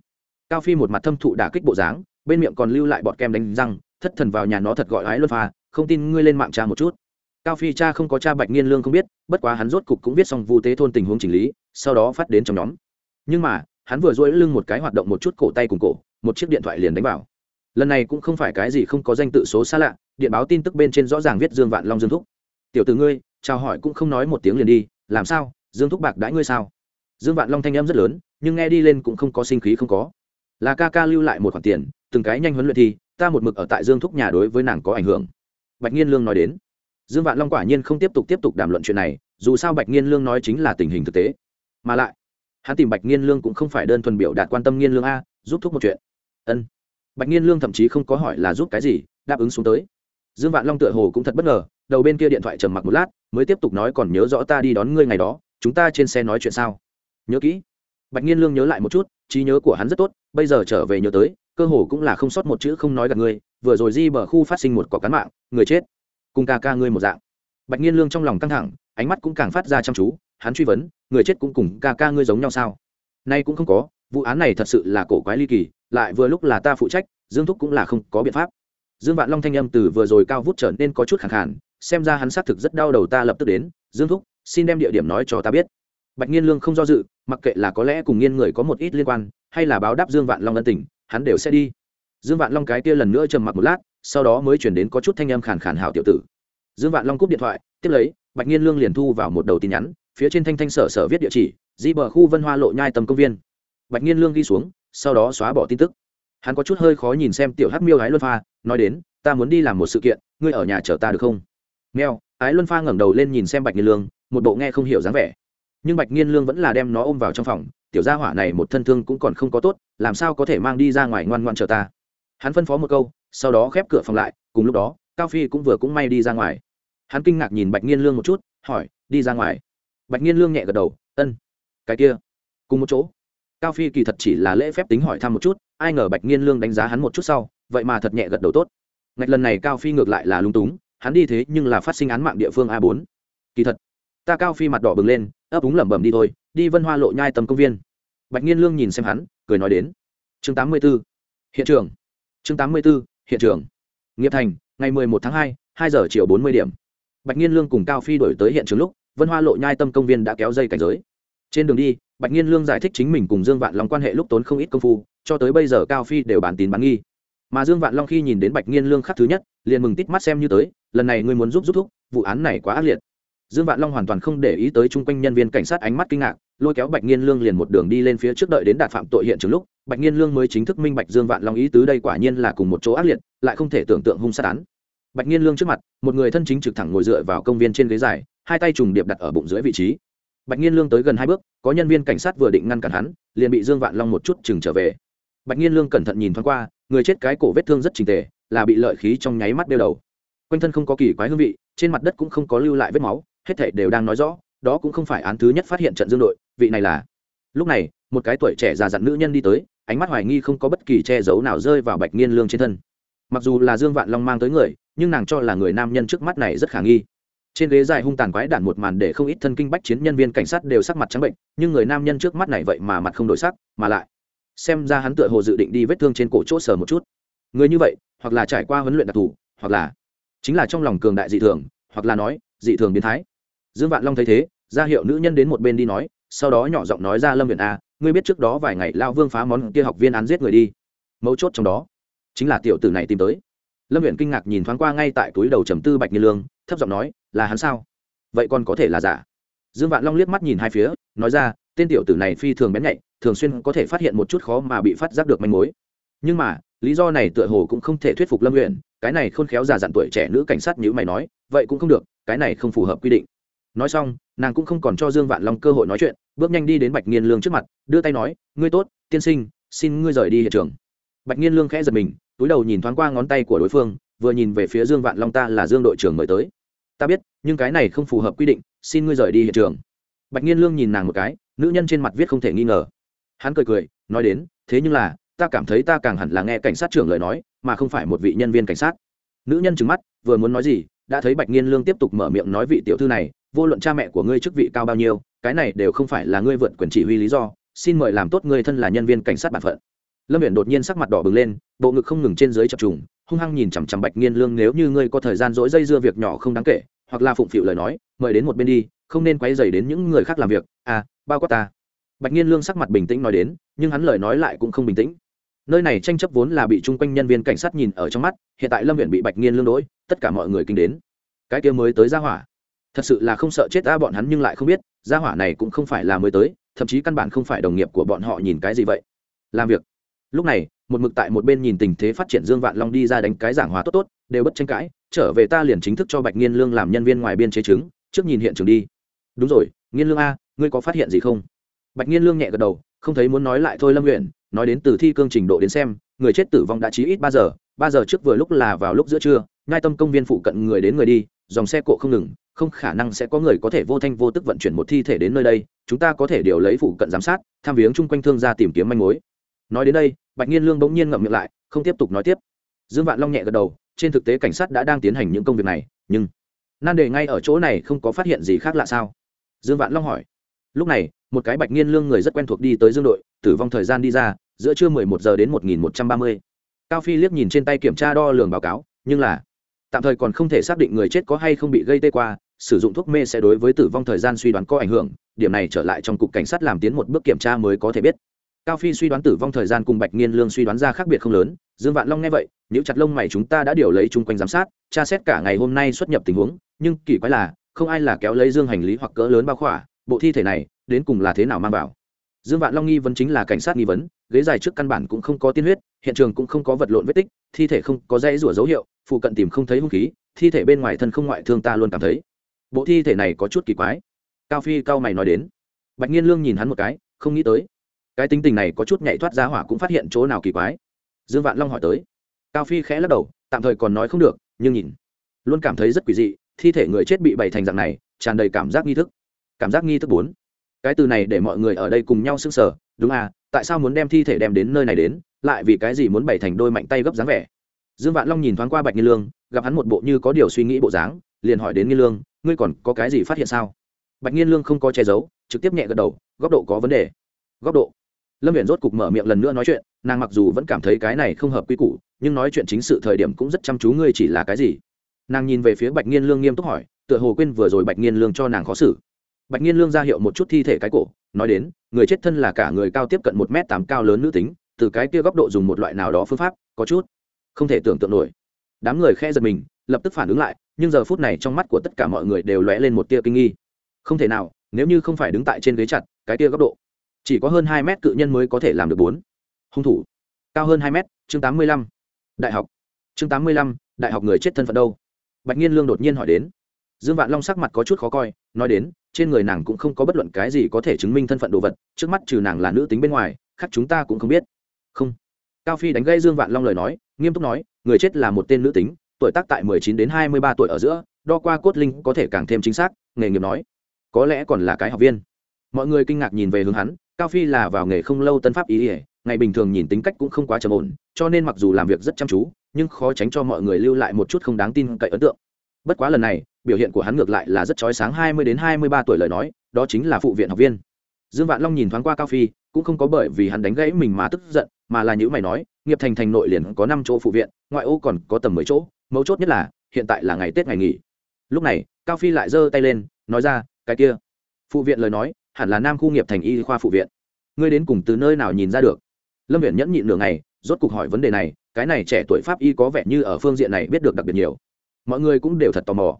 Cao phi một mặt thâm thụ đả kích bộ dáng, bên miệng còn lưu lại bọt kem đánh răng, thất thần vào nhà nó thật gọi ái luân pha, không tin ngươi lên mạng cha một chút. Cao phi cha không có cha bạch nghiên lương không biết, bất quá hắn rốt cục cũng viết xong vu tế thôn tình huống chỉnh lý, sau đó phát đến trong nhóm. Nhưng mà, hắn vừa dỗi lưng một cái hoạt động một chút cổ tay cùng cổ, một chiếc điện thoại liền đánh vào. Lần này cũng không phải cái gì không có danh tự số xa lạ, điện báo tin tức bên trên rõ ràng viết dương vạn long dương thúc. Tiểu từ ngươi, chào hỏi cũng không nói một tiếng liền đi, làm sao? Dương thúc bạc đãi ngươi sao? Dương vạn long thanh em rất lớn, nhưng nghe đi lên cũng không có sinh khí không có. Là ca ca lưu lại một khoản tiền, từng cái nhanh huấn luyện thi, ta một mực ở tại dương thúc nhà đối với nàng có ảnh hưởng. Bạch nghiên lương nói đến. Dương vạn long quả nhiên không tiếp tục tiếp tục đàm luận chuyện này, dù sao bạch nghiên lương nói chính là tình hình thực tế. Mà lại, hắn tìm bạch nghiên lương cũng không phải đơn thuần biểu đạt quan tâm nghiên lương a, giúp thúc một chuyện. Ân. Bạch nghiên lương thậm chí không có hỏi là giúp cái gì, đáp ứng xuống tới. Dương vạn long tựa hồ cũng thật bất ngờ, đầu bên kia điện thoại trầm mặc một lát, mới tiếp tục nói còn nhớ rõ ta đi đón ngươi ngày đó, chúng ta trên xe nói chuyện sao? Nhớ kỹ. Bạch nhiên lương nhớ lại một chút, trí nhớ của hắn rất tốt, bây giờ trở về nhớ tới, cơ hồ cũng là không sót một chữ không nói gặp ngươi vừa rồi di bờ khu phát sinh một cỏ cán mạng, người chết. Cùng ca ca ngươi một dạng. Bạch nhiên lương trong lòng căng thẳng, ánh mắt cũng càng phát ra chăm chú, hắn truy vấn, người chết cũng cùng ca ca ngươi giống nhau sao? Nay cũng không có, vụ án này thật sự là cổ quái ly kỳ, lại vừa lúc là ta phụ trách, dương thúc cũng là không có biện pháp. Dương vạn long thanh âm từ vừa rồi cao vút trở nên có chút khẳng khản xem ra hắn xác thực rất đau đầu ta lập tức đến, dương thúc, xin đem địa điểm nói cho ta biết. Bạch nhiên lương không do dự mặc kệ là có lẽ cùng nghiên người có một ít liên quan, hay là báo đáp dương vạn long ân tình, hắn đều sẽ đi. Dương vạn long cái kia lần nữa trầm mặc một lát, sau đó mới chuyển đến có chút thanh âm khàn khàn hảo tiểu tử. Dương vạn long cúp điện thoại, tiếp lấy, bạch nghiên lương liền thu vào một đầu tin nhắn, phía trên thanh thanh sở sở viết địa chỉ, di bờ khu vân hoa lộ nhai tầm công viên. Bạch nghiên lương ghi xuống, sau đó xóa bỏ tin tức. Hắn có chút hơi khó nhìn xem tiểu hắc miêu ái luân pha, nói đến, ta muốn đi làm một sự kiện, ngươi ở nhà chờ ta được không? Mèo, ái luân pha ngẩng đầu lên nhìn xem bạch nghiên lương, một bộ nghe không hiểu dáng vẻ nhưng bạch nghiên lương vẫn là đem nó ôm vào trong phòng, tiểu gia hỏa này một thân thương cũng còn không có tốt, làm sao có thể mang đi ra ngoài ngoan ngoan chờ ta? Hắn phân phó một câu, sau đó khép cửa phòng lại, cùng lúc đó, cao phi cũng vừa cũng may đi ra ngoài. Hắn kinh ngạc nhìn bạch nghiên lương một chút, hỏi, đi ra ngoài? Bạch nghiên lương nhẹ gật đầu, ân, cái kia, cùng một chỗ. Cao phi kỳ thật chỉ là lễ phép tính hỏi thăm một chút, ai ngờ bạch nghiên lương đánh giá hắn một chút sau, vậy mà thật nhẹ gật đầu tốt. Ngạch lần này cao phi ngược lại là lung túng, hắn đi thế nhưng là phát sinh án mạng địa phương a bốn. Kỳ thật, ta cao phi mặt đỏ bừng lên ấp úng lẩm bẩm đi thôi, đi vân hoa lộ nhai tầm công viên. Bạch nghiên lương nhìn xem hắn, cười nói đến. Chương tám mươi 84. hiện trường. Chương tám mươi 84. hiện trường. Nghiệp thành, ngày mười một tháng hai hai giờ chiều bốn mươi điểm. Bạch nghiên lương cùng cao phi đổi tới hiện trường lúc, vân hoa lộ nhai tâm công viên đã kéo dây cảnh giới. Trên đường đi, bạch nghiên lương giải thích chính mình cùng dương vạn long quan hệ lúc tốn không ít công phu, cho tới bây giờ cao phi đều bản tín bán nghi. Mà dương vạn long khi nhìn đến bạch nghiên lương khắc thứ nhất, liền mừng tít mắt xem như tới, lần này ngươi muốn giúp giúp thúc, vụ án này quá ác liệt dương vạn long hoàn toàn không để ý tới chung quanh nhân viên cảnh sát ánh mắt kinh ngạc, lôi kéo bạch nhiên lương liền một đường đi lên phía trước đợi đến đạt phạm tội hiện trường lúc, bạch nhiên lương mới chính thức minh bạch dương vạn long ý tứ đây quả nhiên là cùng một chỗ ác liệt, lại không thể tưởng tượng hung sát án. Bạch nhiên lương trước mặt, một người thân chính trực thẳng ngồi dựa vào công viên trên ghế dài, hai tay trùng điệp đặt ở bụng dưới vị trí. Bạch nhiên lương tới gần hai bước, có nhân viên cảnh sát vừa định ngăn cản hắn, liền bị dương vạn long một chút chừng trở về. Bạch nhiên lương cẩn thận nhìn thoáng qua, người chết cái cổ vết thương rất trình tề, là bị lợi khí trong nháy mắt đeo đầu. Quanh thân không có kỳ quái hương vị, trên mặt đất cũng không có lưu lại vết máu hết thảy đều đang nói rõ, đó cũng không phải án thứ nhất phát hiện trận dương đội, vị này là. Lúc này, một cái tuổi trẻ già dặn nữ nhân đi tới, ánh mắt hoài nghi không có bất kỳ che giấu nào rơi vào bạch nghiên lương trên thân. Mặc dù là dương vạn long mang tới người, nhưng nàng cho là người nam nhân trước mắt này rất khả nghi. Trên ghế dài hung tàn quái đản một màn để không ít thân kinh bách chiến nhân viên cảnh sát đều sắc mặt trắng bệnh, nhưng người nam nhân trước mắt này vậy mà mặt không đổi sắc, mà lại. Xem ra hắn tựa hồ dự định đi vết thương trên cổ chỗ sờ một chút. Người như vậy, hoặc là trải qua huấn luyện đặc thù, hoặc là chính là trong lòng cường đại dị thường, hoặc là nói, dị thường biến thái dương vạn long thấy thế, ra hiệu nữ nhân đến một bên đi nói, sau đó nhỏ giọng nói ra lâm viện a, ngươi biết trước đó vài ngày lao vương phá món kia học viên án giết người đi. Mấu chốt trong đó, chính là tiểu tử này tìm tới. Lâm viện kinh ngạc nhìn thoáng qua ngay tại túi đầu trầm tư bạch như lương, thấp giọng nói, là hắn sao? Vậy còn có thể là giả? Dương vạn long liếc mắt nhìn hai phía, nói ra, tên tiểu tử này phi thường bén nhạy, thường xuyên có thể phát hiện một chút khó mà bị phát giác được manh mối. Nhưng mà, lý do này tựa hồ cũng không thể thuyết phục lâm nguyện cái này khôn khéo già dặn tuổi trẻ nữ cảnh sát như mày nói, vậy cũng không được, cái này không phù hợp quy định nói xong, nàng cũng không còn cho dương vạn long cơ hội nói chuyện, bước nhanh đi đến bạch nghiên lương trước mặt, đưa tay nói, ngươi tốt, tiên sinh, xin ngươi rời đi hiện trường. Bạch nghiên lương khẽ giật mình, túi đầu nhìn thoáng qua ngón tay của đối phương, vừa nhìn về phía dương vạn long ta là dương đội trưởng mời tới. Ta biết, nhưng cái này không phù hợp quy định, xin ngươi rời đi hiện trường. Bạch nghiên lương nhìn nàng một cái, nữ nhân trên mặt viết không thể nghi ngờ. Hắn cười cười, nói đến, thế nhưng là, ta cảm thấy ta càng hẳn là nghe cảnh sát trưởng lời nói, mà không phải một vị nhân viên cảnh sát. Nữ nhân trừng mắt, vừa muốn nói gì đã thấy bạch nghiên lương tiếp tục mở miệng nói vị tiểu thư này, vô luận cha mẹ của ngươi chức vị cao bao nhiêu, cái này đều không phải là ngươi vượt quyền chỉ huy lý do, xin mời làm tốt ngươi thân là nhân viên cảnh sát bản phận. Lâm viện đột nhiên sắc mặt đỏ bừng lên, bộ ngực không ngừng trên dưới chập trùng, hung hăng nhìn chằm chằm bạch nghiên lương nếu như ngươi có thời gian dỗi dây dưa việc nhỏ không đáng kể, hoặc là phụng phịu lời nói, mời đến một bên đi, không nên quấy dày đến những người khác làm việc. À bao quát ta. Bạch nghiên lương sắc mặt bình tĩnh nói đến, nhưng hắn lời nói lại cũng không bình tĩnh nơi này tranh chấp vốn là bị chung quanh nhân viên cảnh sát nhìn ở trong mắt, hiện tại lâm viện bị bạch nghiên lương đỗi, tất cả mọi người kinh đến. Cái kia mới tới ra hỏa. Thật sự là không sợ chết ta à bọn hắn nhưng lại không biết, gia hỏa này cũng không phải là mới tới, thậm chí căn bản không phải đồng nghiệp của bọn họ nhìn cái gì vậy. Làm việc. Lúc này, một mực tại một bên nhìn tình thế phát triển dương vạn long đi ra đánh cái giảng hòa tốt tốt, đều bất tranh cãi, trở về ta liền chính thức cho bạch nghiên lương làm nhân viên ngoài biên chế chứng, trước nhìn hiện trường đi. Đúng rồi, nghiên lương a, ngươi có phát hiện gì không? Bạch nghiên lương nhẹ gật đầu, không thấy muốn nói lại thôi lâm nguyện nói đến từ thi cương trình độ đến xem, người chết tử vong đã chí ít ba giờ ba giờ trước vừa lúc là vào lúc giữa trưa ngai tâm công viên phụ cận người đến người đi, dòng xe cộ không ngừng, không khả năng sẽ có người có thể vô thanh vô tức vận chuyển một thi thể đến nơi đây, chúng ta có thể điều lấy phụ cận giám sát, tham viếng chung quanh thương gia tìm kiếm manh mối. Nói đến đây, bạch nhiên lương bỗng nhiên ngậm miệng lại, không tiếp tục nói tiếp. Dương vạn long nhẹ gật đầu, trên thực tế cảnh sát đã đang tiến hành những công việc này, nhưng nan đề ngay ở chỗ này không có phát hiện gì khác lạ sao? Dương vạn long hỏi. Lúc này, một cái bạch nhiên lương người rất quen thuộc đi tới dương đội, tử vong thời gian đi ra giữa trưa mười một giờ đến một nghìn một trăm ba mươi. Cao phi liếc nhìn trên tay kiểm tra đo lường báo cáo, nhưng là, tạm thời còn không thể xác định người chết có hay không bị gây tê qua, sử dụng thuốc mê sẽ đối với tử vong thời gian suy đoán có ảnh hưởng, điểm này trở lại trong cục cảnh sát làm tiến một bước kiểm tra mới có thể biết. Cao phi suy đoán tử vong thời gian cùng bạch nghiên lương suy đoán ra khác biệt không lớn, dương vạn long nghe vậy nếu chặt lông mày chúng ta đã điều lấy chúng quanh giám sát, tra xét cả ngày hôm nay xuất nhập tình huống, nhưng kỳ quái là, không ai là kéo lấy dương hành lý hoặc cỡ lớn bao khỏa, bộ thi thể này đến cùng là thế nào mang vào? Dương vạn long nghi vấn chính là cảnh sát nghi vấn ghế dài trước căn bản cũng không có tiên huyết, hiện trường cũng không có vật lộn vết tích, thi thể không có dãy rủa dấu hiệu, phụ cận tìm không thấy hung khí, thi thể bên ngoài thân không ngoại thương ta luôn cảm thấy. Bộ thi thể này có chút kỳ quái. Cao phi cao mày nói đến. Bạch nhiên lương nhìn hắn một cái, không nghĩ tới. Cái tính tình này có chút nhảy thoát ra hỏa cũng phát hiện chỗ nào kỳ quái. Dương vạn long hỏi tới. Cao phi khẽ lắc đầu, tạm thời còn nói không được, nhưng nhìn. Luôn cảm thấy rất quỷ dị, thi thể người chết bị bày thành dạng này, tràn đầy cảm giác nghi thức. Cảm giác nghi thức bốn cái từ này để mọi người ở đây cùng nhau sưng sờ, đúng à tại sao muốn đem thi thể đem đến nơi này đến, lại vì cái gì muốn bày thành đôi mạnh tay gấp dáng vẻ? Dương vạn long nhìn thoáng qua bạch nghi lương, gặp hắn một bộ như có điều suy nghĩ bộ dáng, liền hỏi đến nghi lương, ngươi còn có cái gì phát hiện sao? Bạch nghi lương không có che giấu, trực tiếp nhẹ gật đầu, góc độ có vấn đề. Góc độ? Lâm viện rốt cục mở miệng lần nữa nói chuyện, nàng mặc dù vẫn cảm thấy cái này không hợp quy củ, nhưng nói chuyện chính sự thời điểm cũng rất chăm chú ngươi chỉ là cái gì. Nàng nhìn về phía bạch nghiên lương nghiêm túc hỏi, tựa hồ quên vừa rồi bạch nghiên lương cho nàng khó xử bạch Nhiên lương ra hiệu một chút thi thể cái cổ, nói đến, người chết thân là cả người cao tiếp cận một m tám cao lớn nữ tính, từ cái kia góc độ dùng một loại nào đó phương pháp, có chút không thể tưởng tượng nổi. Đám người khe giật mình, lập tức phản ứng lại, nhưng giờ phút này trong mắt của tất cả mọi người đều lóe lên một tia kinh nghi. Không thể nào, nếu như không phải đứng tại trên ghế chặt, cái tia góc độ, chỉ có hơn hai mét cự nhân mới có thể làm được bốn. Hung thủ, cao hơn hai mét, chương tám mươi lăm. Đại học, chương tám mươi lăm, đại học người chết thân phận đâu? Bạch nhiên lương đột nhiên hỏi đến dương vạn long sắc mặt có chút khó coi, nói đến, trên người nàng cũng không có bất luận cái gì có thể chứng minh thân phận đồ vật, trước mắt trừ nàng là nữ tính bên ngoài, khác chúng ta cũng không biết. Không. Cao phi đánh gây dương vạn long lời nói, nghiêm túc nói, người chết là một tên nữ tính, tuổi tác tại mười chín đến hai mươi ba tuổi ở giữa, đo qua cốt linh có thể càng thêm chính xác, nghề nghiệp nói. Có lẽ còn là cái học viên. Mọi người kinh ngạc nhìn về hướng hắn, cao phi là vào nghề không lâu tân pháp ý ỉa ngày bình thường nhìn tính cách cũng không quá trầm ổn, cho nên mặc dù làm việc rất chăm chú, nhưng khó tránh cho mọi người lưu lại một chút không đáng tin cậy ấn tượng. Bất quá lần này biểu hiện của hắn ngược lại là rất chói sáng hai mươi đến hai mươi ba tuổi lời nói, đó chính là phụ viện học viên. Dương vạn long nhìn thoáng qua cao phi, cũng không có bởi vì hắn đánh gãy mình mà tức giận, mà là những mày nói, nghiệp thành thành nội liền có năm chỗ phụ viện, ngoại ô còn có tầm mười chỗ, mấu chốt nhất là, hiện tại là ngày tết ngày nghỉ. Lúc này, cao phi lại giơ tay lên, nói ra, cái kia. Phụ viện lời nói, hẳn là nam khu nghiệp thành y khoa phụ viện. Ngươi đến cùng từ nơi nào nhìn ra được? Lâm Viễn nhẫn nhịn nửa ngày, rốt cục hỏi vấn đề này, cái này trẻ tuổi pháp y có vẻ như ở phương diện này biết được đặc biệt nhiều. Mọi người cũng đều thật tò mò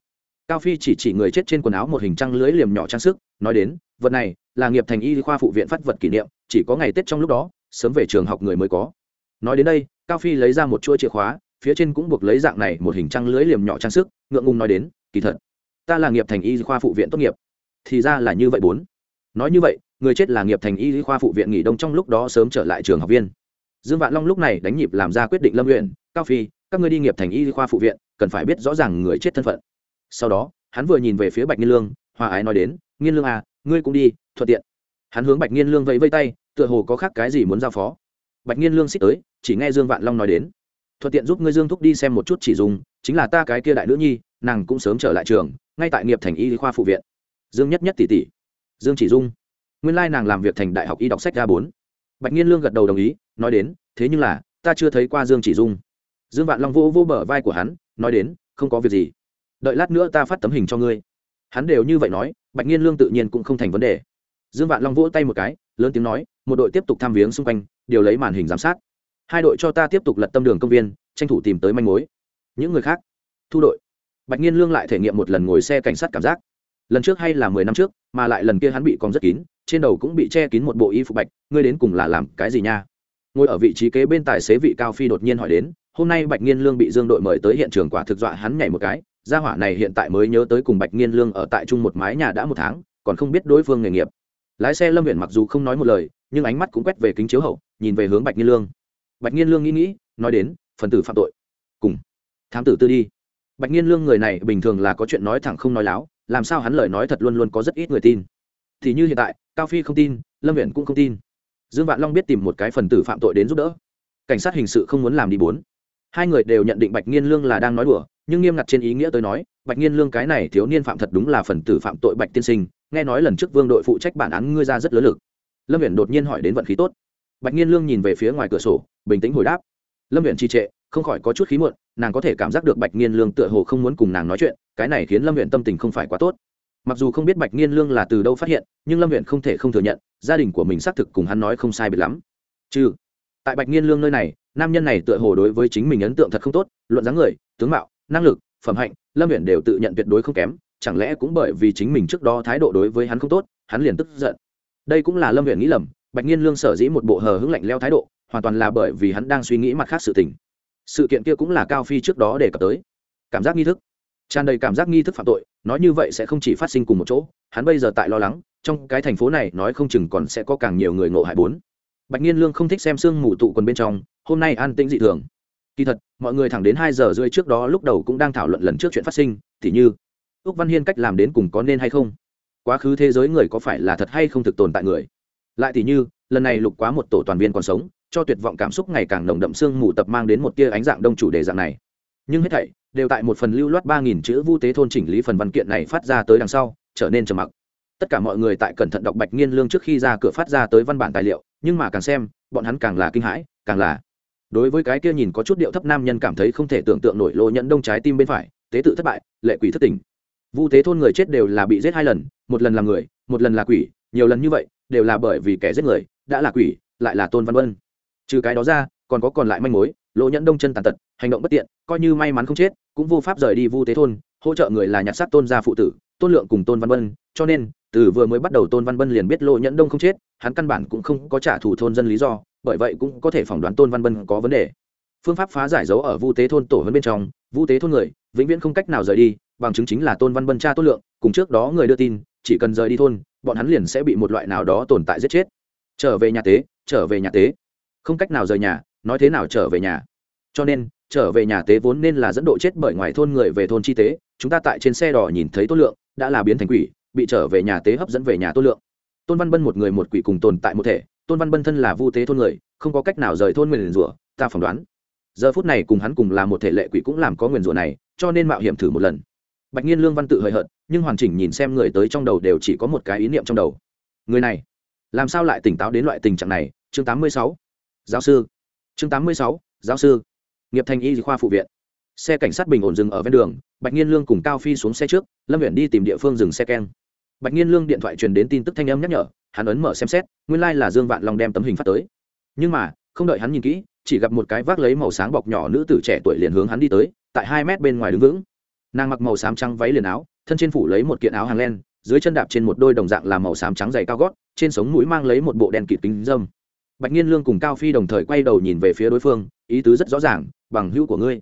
cao phi chỉ chỉ người chết trên quần áo một hình trăng lưới liềm nhỏ trang sức nói đến vật này là nghiệp thành y khoa phụ viện phát vật kỷ niệm chỉ có ngày tết trong lúc đó sớm về trường học người mới có. Nói đến đây cao phi lấy ra một chuỗi chìa khóa phía trên cũng buộc lấy dạng này một hình trăng lưới liềm nhỏ trang sức ngượng ngùng nói đến kỳ thật ta là nghiệp thành y khoa phụ viện tốt nghiệp. Thì ra là như vậy bốn. Nói như vậy người chết là nghiệp thành y khoa phụ viện nghỉ đông trong lúc đó sớm trở lại trường học viên. Dương vạn long lúc này đánh nhịp làm ra quyết định lâm luyện, cao phi các ngươi đi nghiệp thành y khoa phụ viện cần phải biết rõ ràng người chết thân phận sau đó, hắn vừa nhìn về phía bạch nghiên lương, hòa ái nói đến, nghiên lương à ngươi cũng đi, thuận tiện. Hắn hướng bạch nghiên lương vẫy vây tay, tựa hồ có khác cái gì muốn giao phó. Bạch nghiên lương xích tới, chỉ nghe dương vạn long nói đến, thuận tiện giúp ngươi dương thúc đi xem một chút chỉ dùng, chính là ta cái kia đại nữ nhi, nàng cũng sớm trở lại trường, ngay tại nghiệp thành y khoa phụ viện. Dương nhất nhất tỷ tỷ dương chỉ dung nguyên lai nàng làm việc thành đại học y đọc sách a bốn. Bạch nghiên lương gật đầu đồng ý, nói đến, thế nhưng là, ta chưa thấy qua dương chỉ dung dương vạn long vô vô bờ vai của hắn, nói đến, không có việc gì đợi lát nữa ta phát tấm hình cho ngươi. Hắn đều như vậy nói, bạch nghiên lương tự nhiên cũng không thành vấn đề. Dương vạn long vỗ tay một cái, lớn tiếng nói, một đội tiếp tục tham viếng xung quanh, điều lấy màn hình giám sát. Hai đội cho ta tiếp tục lật tâm đường công viên, tranh thủ tìm tới manh mối. Những người khác, thu đội. Bạch nghiên lương lại thể nghiệm một lần ngồi xe cảnh sát cảm giác. Lần trước hay là mười năm trước, mà lại lần kia hắn bị còn rất kín, trên đầu cũng bị che kín một bộ y phục bạch, ngươi đến cùng là làm cái gì nha? Ngồi ở vị trí kế bên tài xế vị cao phi đột nhiên hỏi đến, hôm nay bạch nghiên lương bị dương đội mời tới hiện trường quả thực dọa hắn nhảy một cái gia hỏa này hiện tại mới nhớ tới cùng bạch nghiên lương ở tại chung một mái nhà đã một tháng, còn không biết đối phương nghề nghiệp. Lái xe lâm huyện mặc dù không nói một lời, nhưng ánh mắt cũng quét về kính chiếu hậu, nhìn về hướng bạch nghiên lương. Bạch nghiên lương nghĩ nghĩ, nói đến, phần tử phạm tội. Cùng, thám tử tư đi. Bạch nghiên lương người này bình thường là có chuyện nói thẳng không nói láo, làm sao hắn lời nói thật luôn luôn có rất ít người tin. Thì như hiện tại, cao phi không tin, lâm huyện cũng không tin. Dương vạn long biết tìm một cái phần tử phạm tội đến giúp đỡ. Cảnh sát hình sự không muốn làm đi bốn hai người đều nhận định bạch nghiên lương là đang nói đùa, nhưng nghiêm ngặt trên ý nghĩa tôi nói, bạch nghiên lương cái này thiếu niên phạm thật đúng là phần tử phạm tội bạch tiên sinh, nghe nói lần trước vương đội phụ trách bản án ngươi ra rất lớn lực. Lâm viện đột nhiên hỏi đến vận khí tốt. Bạch nghiên lương nhìn về phía ngoài cửa sổ, bình tĩnh hồi đáp. Lâm viện trì trệ, không khỏi có chút khí muộn, nàng có thể cảm giác được bạch nghiên lương tựa hồ không muốn cùng nàng nói chuyện, cái này khiến lâm huyện tâm tình không phải quá tốt. Mặc dù không biết bạch nghiên lương là từ đâu phát hiện, nhưng lâm huyện không thể không thừa nhận, gia đình của mình xác thực cùng hắn nói không sai biệt lắm. Chứ tại bạch nghiên lương nơi này, nam nhân này tựa hồ đối với chính mình ấn tượng thật không tốt, luận dáng người, tướng mạo, năng lực, phẩm hạnh, lâm huyện đều tự nhận tuyệt đối không kém, chẳng lẽ cũng bởi vì chính mình trước đó thái độ đối với hắn không tốt, hắn liền tức giận. Đây cũng là lâm huyện nghĩ lầm, bạch nghiên lương sở dĩ một bộ hờ hững lạnh leo thái độ, hoàn toàn là bởi vì hắn đang suy nghĩ mặt khác sự tình. Sự kiện kia cũng là cao phi trước đó đề cập tới. Cảm giác nghi thức. Tràn đầy cảm giác nghi thức phạm tội, nói như vậy sẽ không chỉ phát sinh cùng một chỗ, hắn bây giờ tại lo lắng, trong cái thành phố này nói không chừng còn sẽ có càng nhiều người ngộ hại bốn bạch nhiên lương không thích xem sương mù tụ quần bên trong, hôm nay an tĩnh dị thường. Kỳ thật, mọi người thẳng đến hai giờ rưỡi trước đó lúc đầu cũng đang thảo luận lần trước chuyện phát sinh thì như ước văn hiên cách làm đến cùng có nên hay không? Quá khứ thế giới người có phải là thật hay không thực tồn tại người? Lại thì như, lần này lục quá một tổ toàn viên còn sống, cho tuyệt vọng cảm xúc ngày càng nồng đậm sương mù tập mang đến một tia ánh dạng đông chủ đề dạng này. Nhưng hết thảy, đều tại một phần lưu loát ba nghìn chữ vu tế thôn chỉnh lý phần văn kiện này phát ra tới đằng sau, trở nên trầm mặc. Tất cả mọi người tại cẩn thận đọc bạch nghiên lương trước khi ra cửa phát ra tới văn bản tài liệu nhưng mà càng xem, bọn hắn càng là kinh hãi, càng là. Đối với cái kia nhìn có chút điệu thấp nam nhân cảm thấy không thể tưởng tượng nổi lỗ nhẫn đông trái tim bên phải, tế tự thất bại, lệ quỷ thất tình. Vu tế thôn người chết đều là bị giết hai lần, một lần là người, một lần là quỷ, nhiều lần như vậy, đều là bởi vì kẻ giết người, đã là quỷ, lại là tôn văn vân. Trừ cái đó ra, còn có còn lại manh mối lỗ nhẫn đông chân tàn tật, hành động bất tiện, coi như may mắn không chết, cũng vô pháp rời đi vu tế thôn, hỗ trợ người là nhặt xác tôn gia phụ tử, tôn lượng cùng tôn văn vân, cho nên từ vừa mới bắt đầu tôn văn vân liền biết lỗ nhẫn đông không chết, hắn căn bản cũng không có trả thù thôn dân lý do, bởi vậy cũng có thể phỏng đoán tôn văn vân có vấn đề. Phương pháp phá giải dấu ở vu tế thôn tổ hơn bên trong, vu tế thôn người, vĩnh viễn không cách nào rời đi, bằng chứng chính là tôn văn vân cha tôn lượng, cùng trước đó người đưa tin, chỉ cần rời đi thôn, bọn hắn liền sẽ bị một loại nào đó tồn tại giết chết. Trở về nhà tế, trở về nhà tế. Không cách nào rời nhà, nói thế nào trở về nhà? Cho nên, trở về nhà tế vốn nên là dẫn độ chết bởi ngoài thôn người về thôn chi tế, chúng ta tại trên xe đỏ nhìn thấy tôn lượng, đã là biến thành quỷ bị trở về nhà tế hấp dẫn về nhà tôn lượng. Tôn văn bân một người một quỷ cùng tồn tại một thể tôn văn bân thân là vu tế thôn người không có cách nào rời thôn nguyền rủa ta phỏng đoán. Giờ phút này cùng hắn cùng là một thể lệ quỷ cũng làm có nguyền rủa này cho nên mạo hiểm thử một lần. Bạch nhiên lương văn tự hời hợt nhưng hoàn chỉnh nhìn xem người tới trong đầu đều chỉ có một cái ý niệm trong đầu. Người này làm sao lại tỉnh táo đến loại tình trạng này? Chương 86. giáo sư. Chương 86, giáo sư. Nghiệp thành y khoa phụ viện. Xe cảnh sát bình ổn dừng ở ven đường bạch nhiên lương cùng cao phi xuống xe trước lâm huyện đi tìm địa phương dừng xe keng bạch nhiên lương điện thoại truyền đến tin tức thanh âm nhắc nhở, hắn ấn mở xem xét, nguyên lai、like、là dương vạn long đem tấm hình phát tới. Nhưng mà, không đợi hắn nhìn kỹ, chỉ gặp một cái vác lấy màu sáng bọc nhỏ nữ tử trẻ tuổi liền hướng hắn đi tới, tại hai mét bên ngoài đứng vững. Nàng mặc màu xám trắng váy liền áo, thân trên phủ lấy một kiện áo hàng len, dưới chân đạp trên một đôi đồng dạng là màu xám trắng dày cao gót, trên sống mũi mang lấy một bộ đèn kịt kính dâm bạch nhiên lương cùng cao phi đồng thời quay đầu nhìn về phía đối phương, ý tứ rất rõ ràng, bằng hữu của ngươi.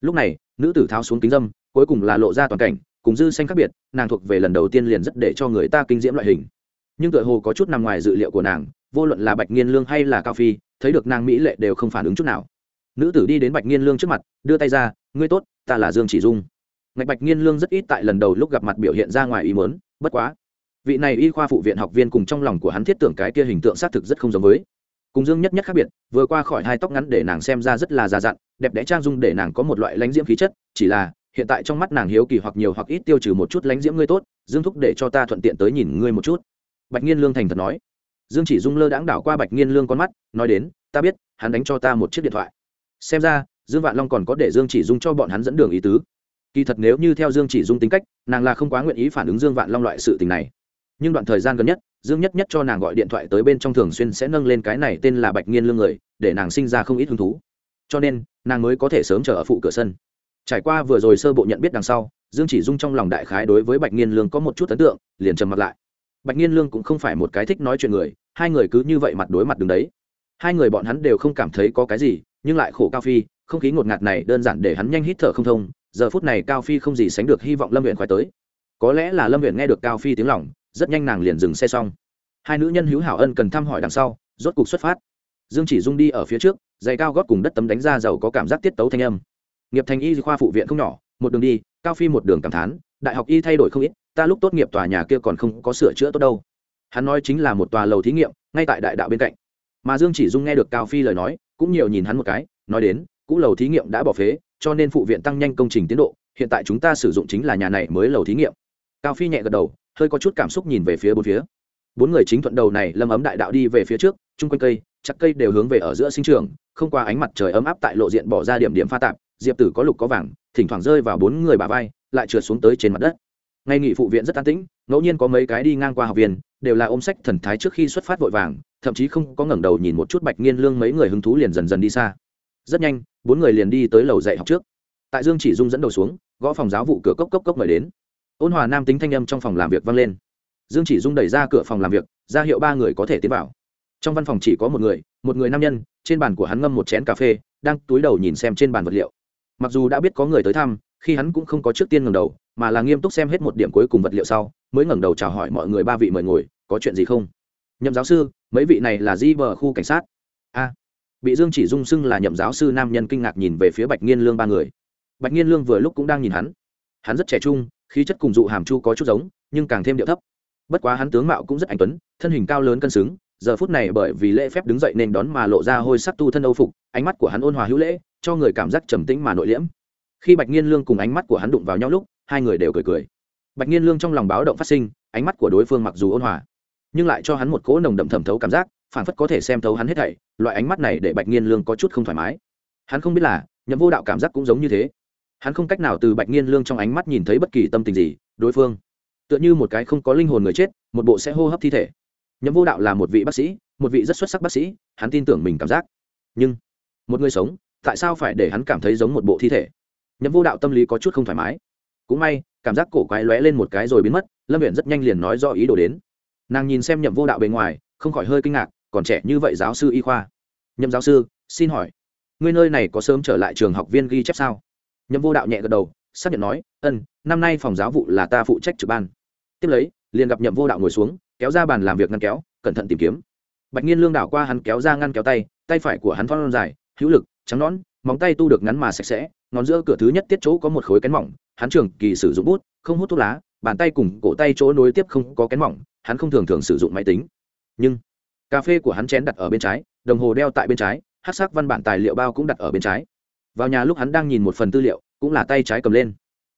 Lúc này, nữ tử tháo xuống kính dâm cuối cùng là lộ ra toàn cảnh cùng dư xanh khác biệt, nàng thuộc về lần đầu tiên liền rất để cho người ta kinh diễm loại hình. Nhưng tựa hồ có chút nằm ngoài dự liệu của nàng, vô luận là bạch nghiên lương hay là cao phi, thấy được nàng mỹ lệ đều không phản ứng chút nào. Nữ tử đi đến bạch nghiên lương trước mặt, đưa tay ra, ngươi tốt, ta là dương chỉ dung. Ngạch bạch nghiên lương rất ít tại lần đầu lúc gặp mặt biểu hiện ra ngoài ý mớn bất quá, vị này y khoa phụ viện học viên cùng trong lòng của hắn thiết tưởng cái kia hình tượng xác thực rất không giống với. Cùng dương nhất nhất khác biệt, vừa qua khỏi hai tóc ngắn để nàng xem ra rất là già dặn, đẹp đẽ trang dung để nàng có một loại lãnh diễm khí chất, chỉ là hiện tại trong mắt nàng hiếu kỳ hoặc nhiều hoặc ít tiêu trừ một chút lánh diễm ngươi tốt, dương thúc để cho ta thuận tiện tới nhìn ngươi một chút. Bạch nghiên lương thành thật nói. Dương chỉ dung lơ đãng đảo qua bạch nghiên lương con mắt, nói đến, ta biết, hắn đánh cho ta một chiếc điện thoại. Xem ra, dương vạn long còn có để dương chỉ dung cho bọn hắn dẫn đường ý tứ. Kỳ thật nếu như theo dương chỉ dung tính cách, nàng là không quá nguyện ý phản ứng dương vạn long loại sự tình này. Nhưng đoạn thời gian gần nhất, dương nhất nhất cho nàng gọi điện thoại tới bên trong thường xuyên sẽ nâng lên cái này tên là bạch nghiên lương người, để nàng sinh ra không ít hứng thú. Cho nên, nàng mới có thể sớm chờ ở phụ cửa sân trải qua vừa rồi sơ bộ nhận biết đằng sau dương chỉ dung trong lòng đại khái đối với bạch nghiên lương có một chút ấn tượng liền trầm mặt lại. Bạch nghiên lương cũng không phải một cái thích nói chuyện người hai người cứ như vậy mặt đối mặt đứng đấy. Hai người bọn hắn đều không cảm thấy có cái gì nhưng lại khổ cao phi không khí ngột ngạt này đơn giản để hắn nhanh hít thở không thông giờ phút này cao phi không gì sánh được hy vọng lâm huyện khoái tới. Có lẽ là lâm huyện nghe được cao phi tiếng lòng, rất nhanh nàng liền dừng xe xong. Hai nữ nhân hữu hảo ân cần thăm hỏi đằng sau rốt cục xuất phát. Dương chỉ dung đi ở phía trước giày cao gót cùng đất tấm đánh ra giàu có cảm giác tiết tấu thanh âm nghiệp thành y khoa phụ viện không nhỏ, một đường đi, cao phi một đường cảm thán, đại học y thay đổi không ít, ta lúc tốt nghiệp tòa nhà kia còn không có sửa chữa tốt đâu. Hắn nói chính là một tòa lầu thí nghiệm, ngay tại đại đạo bên cạnh. Mà dương chỉ dung nghe được cao phi lời nói, cũng nhiều nhìn hắn một cái, nói đến, cũ lầu thí nghiệm đã bỏ phế, cho nên phụ viện tăng nhanh công trình tiến độ, hiện tại chúng ta sử dụng chính là nhà này mới lầu thí nghiệm. Cao phi nhẹ gật đầu, hơi có chút cảm xúc nhìn về phía bốn phía. Bốn người chính thuận đầu này lâm ấm đại đạo đi về phía trước, chung quanh cây chắc cây đều hướng về ở giữa sinh trường, không qua ánh mặt trời ấm áp tại lộ diện bỏ ra điểm điểm pha tạp diệp tử có lục có vàng, thỉnh thoảng rơi vào bốn người bà vai, lại trượt xuống tới trên mặt đất. Ngay nghị phụ viện rất an tĩnh, ngẫu nhiên có mấy cái đi ngang qua học viên, đều là ôm sách thần thái trước khi xuất phát vội vàng, thậm chí không có ngẩng đầu nhìn một chút bạch nghiên lương mấy người hứng thú liền dần dần đi xa. Rất nhanh, bốn người liền đi tới lầu dạy học trước. Tại dương chỉ dung dẫn đầu xuống, gõ phòng giáo vụ cửa cốc cốc cốc mời đến. Ôn hòa nam tính thanh âm trong phòng làm việc vang lên. Dương chỉ dung đẩy ra cửa phòng làm việc, ra hiệu ba người có thể tiến vào. Trong văn phòng chỉ có một người một người nam nhân, trên bàn của hắn ngâm một chén cà phê, đang túi đầu nhìn xem trên bàn vật liệu mặc dù đã biết có người tới thăm, khi hắn cũng không có trước tiên ngẩng đầu, mà là nghiêm túc xem hết một điểm cuối cùng vật liệu sau, mới ngẩng đầu chào hỏi mọi người ba vị mời ngồi, có chuyện gì không? Nhậm giáo sư, mấy vị này là di bờ khu cảnh sát. A. Bị dương chỉ dung xưng là nhậm giáo sư nam nhân kinh ngạc nhìn về phía bạch nghiên lương ba người. Bạch nghiên lương vừa lúc cũng đang nhìn hắn. Hắn rất trẻ trung, khí chất cùng dụ hàm chu có chút giống, nhưng càng thêm điệu thấp. Bất quá hắn tướng mạo cũng rất anh tuấn, thân hình cao lớn cân xứng giờ phút này bởi vì lễ phép đứng dậy nên đón mà lộ ra hôi sắc tu thân âu phục, ánh mắt của hắn ôn hòa hữu lễ, cho người cảm giác trầm tĩnh mà nội liễm. Khi bạch nghiên lương cùng ánh mắt của hắn đụng vào nhau lúc, hai người đều cười cười. Bạch nghiên lương trong lòng báo động phát sinh, ánh mắt của đối phương mặc dù ôn hòa, nhưng lại cho hắn một cỗ nồng đậm thẩm thấu cảm giác phản phất có thể xem thấu hắn hết thảy, loại ánh mắt này để bạch nghiên lương có chút không thoải mái. Hắn không biết là, nhậm vô đạo cảm giác cũng giống như thế. Hắn không cách nào từ bạch nghiên lương trong ánh mắt nhìn thấy bất kỳ tâm tình gì, đối phương. Tựa như một cái không có linh hồn người chết, một bộ sẽ hô hấp thi thể nhậm vô đạo là một vị bác sĩ, một vị rất xuất sắc bác sĩ, hắn tin tưởng mình cảm giác. Nhưng, một người sống, tại sao phải để hắn cảm thấy giống một bộ thi thể? Nhậm vô đạo tâm lý có chút không thoải mái. Cũng may, cảm giác cổ quái lóe lên một cái rồi biến mất, lâm viện rất nhanh liền nói do ý đồ đến. Nàng nhìn xem nhậm vô đạo bề ngoài, không khỏi hơi kinh ngạc, còn trẻ như vậy giáo sư y khoa. Nhậm giáo sư, xin hỏi người nơi này có sớm trở lại trường học viên ghi chép sao? Nhậm vô đạo nhẹ gật đầu, xác nhận nói ân năm nay phòng giáo vụ là ta phụ trách trực ban. Tiếp lấy, liền gặp nhậm vô đạo ngồi xuống kéo ra bàn làm việc ngăn kéo, cẩn thận tìm kiếm. Bạch nhiên lương đảo qua hắn kéo ra ngăn kéo tay tay phải của hắn thon dài, hữu lực, trắng nón móng tay tu được ngắn mà sạch sẽ, ngón giữa cửa thứ nhất tiết chỗ có một khối kén mỏng, hắn trường kỳ sử dụng bút, không hút thuốc lá, bàn tay cùng cổ tay chỗ nối tiếp không có kén mỏng, hắn không thường thường sử dụng máy tính. Nhưng, cà phê của hắn chén đặt ở bên trái, đồng hồ đeo tại bên trái, hát sắc văn bản tài liệu bao cũng đặt ở bên trái. Vào nhà lúc hắn đang nhìn một phần tư liệu, cũng là tay trái cầm lên.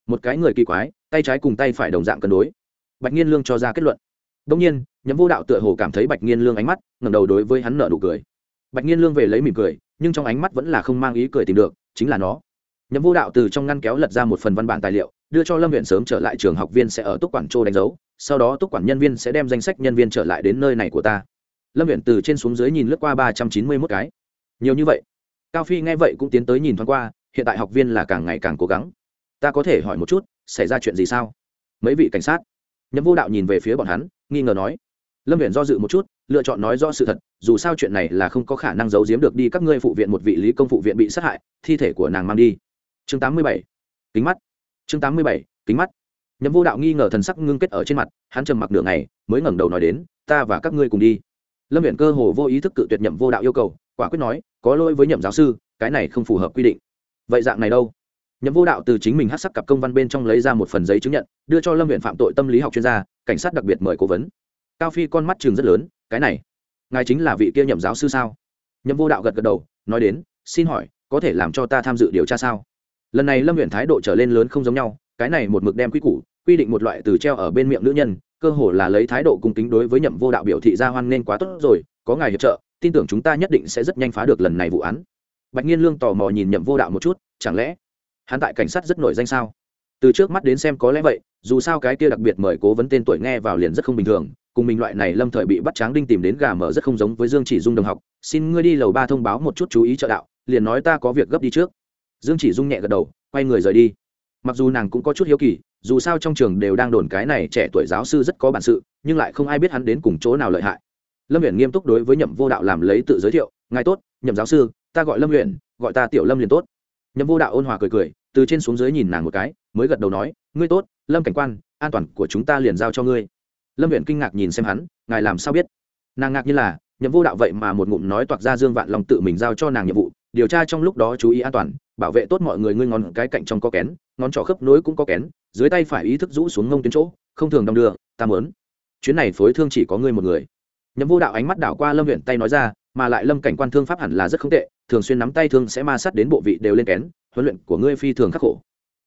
Một cái người kỳ quái, tay trái cùng tay phải đồng dạng cân đối. Bạch nhiên lương cho ra kết luận đông nhiên Nhậm vô đạo tựa hồ cảm thấy bạch nghiên lương ánh mắt, ngẩng đầu đối với hắn nở nụ cười. Bạch nghiên lương về lấy mỉm cười, nhưng trong ánh mắt vẫn là không mang ý cười tìm được, chính là nó. Nhậm vô đạo từ trong ngăn kéo lật ra một phần văn bản tài liệu, đưa cho lâm viện sớm trở lại trường học viên sẽ ở túc quản châu đánh dấu, sau đó túc quản nhân viên sẽ đem danh sách nhân viên trở lại đến nơi này của ta. Lâm viện từ trên xuống dưới nhìn lướt qua ba trăm chín mươi mốt cái. Nhiều như vậy. Cao phi nghe vậy cũng tiến tới nhìn thoáng qua, hiện tại học viên là càng ngày càng cố gắng. Ta có thể hỏi một chút, xảy ra chuyện gì sao? Mấy vị cảnh sát. Nhậm vô đạo nhìn về phía bọn hắn nghi ngờ nói, lâm viện do dự một chút, lựa chọn nói rõ sự thật, dù sao chuyện này là không có khả năng giấu giếm được đi các ngươi phụ viện một vị lý công phụ viện bị sát hại, thi thể của nàng mang đi. Chương tám mươi bảy, kính mắt. Chương tám mươi bảy, kính mắt. Nhậm vô đạo nghi ngờ thần sắc ngưng kết ở trên mặt, hắn trầm mặc nửa ngày, mới ngẩng đầu nói đến, ta và các ngươi cùng đi. Lâm viện cơ hồ vô ý thức cự tuyệt nhậm vô đạo yêu cầu, quả quyết nói, có lỗi với nhậm giáo sư, cái này không phù hợp quy định. Vậy dạng này đâu? Nhậm vô đạo từ chính mình hát sắc cặp công văn bên trong lấy ra một phần giấy chứng nhận, đưa cho lâm viện phạm tội tâm lý học chuyên gia cảnh sát đặc biệt mời cố vấn. Cao phi con mắt trường rất lớn, cái này, ngài chính là vị kia nhậm giáo sư sao? Nhậm vô đạo gật gật đầu, nói đến, xin hỏi, có thể làm cho ta tham dự điều tra sao? Lần này lâm huyện thái độ trở lên lớn không giống nhau, cái này một mực đem quy củ, quy định một loại từ treo ở bên miệng nữ nhân, cơ hồ là lấy thái độ cung kính đối với nhậm vô đạo biểu thị ra hoan nên quá tốt rồi, có ngài hiệp trợ, tin tưởng chúng ta nhất định sẽ rất nhanh phá được lần này vụ án. Bạch nhiên lương tò mò nhìn nhậm vô đạo một chút, chẳng lẽ hắn tại cảnh sát rất nổi danh sao? Từ trước mắt đến xem có lẽ vậy dù sao cái kia đặc biệt mời cố vấn tên tuổi nghe vào liền rất không bình thường, cùng mình loại này lâm thời bị bắt tráng đinh tìm đến gà mở rất không giống với dương chỉ dung đồng học. Xin ngươi đi lầu ba thông báo một chút chú ý trợ đạo, liền nói ta có việc gấp đi trước. Dương chỉ dung nhẹ gật đầu, quay người rời đi. Mặc dù nàng cũng có chút hiếu kỳ, dù sao trong trường đều đang đồn cái này trẻ tuổi giáo sư rất có bản sự, nhưng lại không ai biết hắn đến cùng chỗ nào lợi hại. Lâm huyện nghiêm túc đối với nhậm vô đạo làm lấy tự giới thiệu, ngài tốt, nhậm giáo sư, ta gọi lâm huyện gọi ta tiểu lâm liền tốt. Nhậm vô đạo ôn hòa cười cười, từ trên xuống dưới nhìn nàng một cái, mới gật đầu nói, ngươi tốt lâm cảnh quan, an toàn của chúng ta liền giao cho ngươi. Lâm huyện kinh ngạc nhìn xem hắn, ngài làm sao biết? Nàng ngạc như là, nhậm vô đạo vậy mà một ngụm nói toạc ra dương vạn lòng tự mình giao cho nàng nhiệm vụ, điều tra trong lúc đó chú ý an toàn, bảo vệ tốt mọi người ngươi ngón cái cạnh trong có kén, ngón trỏ khớp nối cũng có kén, dưới tay phải ý thức rũ xuống ngông tuyến chỗ, không thường đong đưa, ta mớn chuyến này phối thương chỉ có ngươi một người. Nhậm vô đạo ánh mắt đảo qua lâm huyện tay nói ra, mà lại lâm cảnh quan thương pháp hẳn là rất không tệ, thường xuyên nắm tay thương sẽ ma sát đến bộ vị đều lên kén, huấn luyện của ngươi phi thường khắc khổ.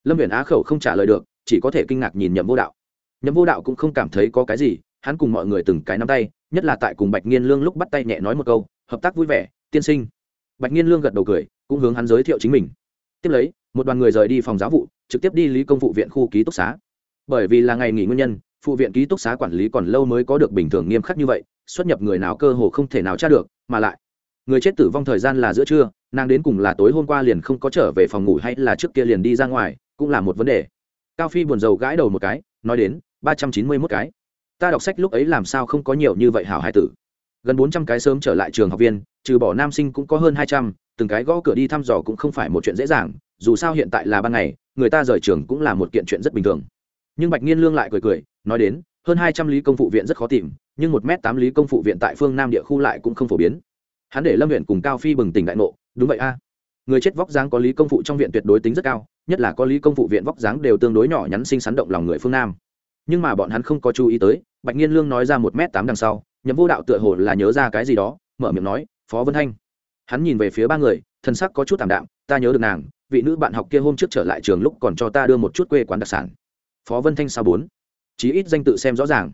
Lâm huyện á khẩu không trả lời được chỉ có thể kinh ngạc nhìn nhậm vô đạo. Nhậm vô đạo cũng không cảm thấy có cái gì, hắn cùng mọi người từng cái nắm tay, nhất là tại cùng bạch nghiên lương lúc bắt tay nhẹ nói một câu, hợp tác vui vẻ, tiên sinh. Bạch nghiên lương gật đầu cười, cũng hướng hắn giới thiệu chính mình. Tiếp lấy, một đoàn người rời đi phòng giáo vụ, trực tiếp đi lý công vụ viện khu ký túc xá. Bởi vì là ngày nghỉ nguyên nhân, phụ viện ký túc xá quản lý còn lâu mới có được bình thường nghiêm khắc như vậy, xuất nhập người nào cơ hồ không thể nào tra được, mà lại, người chết tử vong thời gian là giữa trưa, nàng đến cùng là tối hôm qua liền không có trở về phòng ngủ hay là trước kia liền đi ra ngoài, cũng là một vấn đề cao phi buồn rầu gãi đầu một cái, nói đến, ba trăm chín mươi mốt cái. Ta đọc sách lúc ấy làm sao không có nhiều như vậy hảo hải tử. Gần bốn trăm cái sớm trở lại trường học viên, trừ bỏ nam sinh cũng có hơn hai trăm, từng cái gõ cửa đi thăm dò cũng không phải một chuyện dễ dàng, dù sao hiện tại là ban ngày, người ta rời trường cũng là một kiện chuyện rất bình thường. Nhưng bạch nghiên lương lại cười cười, nói đến, hơn hai trăm lý công phụ viện rất khó tìm, nhưng một m tám lý công phụ viện tại phương nam địa khu lại cũng không phổ biến. Hắn để lâm huyện cùng cao phi bừng tỉnh đại ngộ, đúng vậy a người chết vóc dáng có lý công phụ trong viện tuyệt đối tính rất cao, nhất là có lý công phụ viện vóc dáng đều tương đối nhỏ nhắn xinh xắn động lòng người phương nam. Nhưng mà bọn hắn không có chú ý tới, bạch nhiên lương nói ra một m tám đằng sau, nhậm vô đạo tựa hồ là nhớ ra cái gì đó, mở miệng nói, phó vân thanh. Hắn nhìn về phía ba người, thân sắc có chút t ạ m đạm, ta nhớ được nàng, vị nữ bạn học kia hôm trước trở lại trường lúc còn cho ta đưa một chút quê quán đặc sản. Phó vân thanh sao bốn? Chí ít danh tự xem rõ ràng.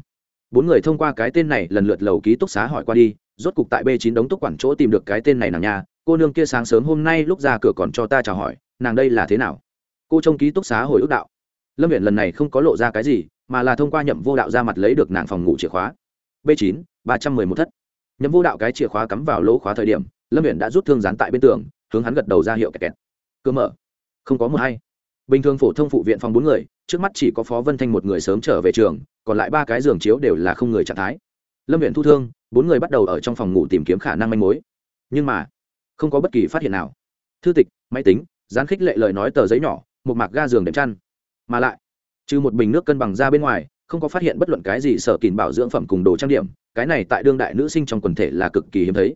Bốn người thông qua cái tên này lần lượt lầu ký túc xá hỏi qua đi, rốt cục tại b chín đống túc quản chỗ tìm được cái tên này nàng nhà cô nương kia sáng sớm hôm nay lúc ra cửa còn cho ta chào hỏi, nàng đây là thế nào? Cô trông ký túc xá hồi ước đạo. Lâm viện lần này không có lộ ra cái gì, mà là thông qua nhậm vô đạo ra mặt lấy được nàng phòng ngủ chìa khóa. B chín, ba trăm mười một thất. Nhậm vô đạo cái chìa khóa cắm vào lỗ khóa thời điểm, lâm viện đã rút thương dán tại bên tường, hướng hắn gật đầu ra hiệu kẹt kẹt. Cơ mở. Không có một hay bình thường phổ thông phụ viện phòng bốn người, trước mắt chỉ có phó vân thanh một người sớm trở về trường, còn lại ba cái giường chiếu đều là không người trạng thái. Lâm viện thu thương, bốn người bắt đầu ở trong phòng ngủ tìm kiếm khả năng manh mối. Nhưng mà không có bất kỳ phát hiện nào. Thư tịch, máy tính, dán khích lệ lời nói tờ giấy nhỏ, một mạc ga giường đệm chăn. Mà lại, trừ một bình nước cân bằng ra bên ngoài, không có phát hiện bất luận cái gì sở kìn bảo dưỡng phẩm cùng đồ trang điểm, cái này tại đương đại nữ sinh trong quần thể là cực kỳ hiếm thấy.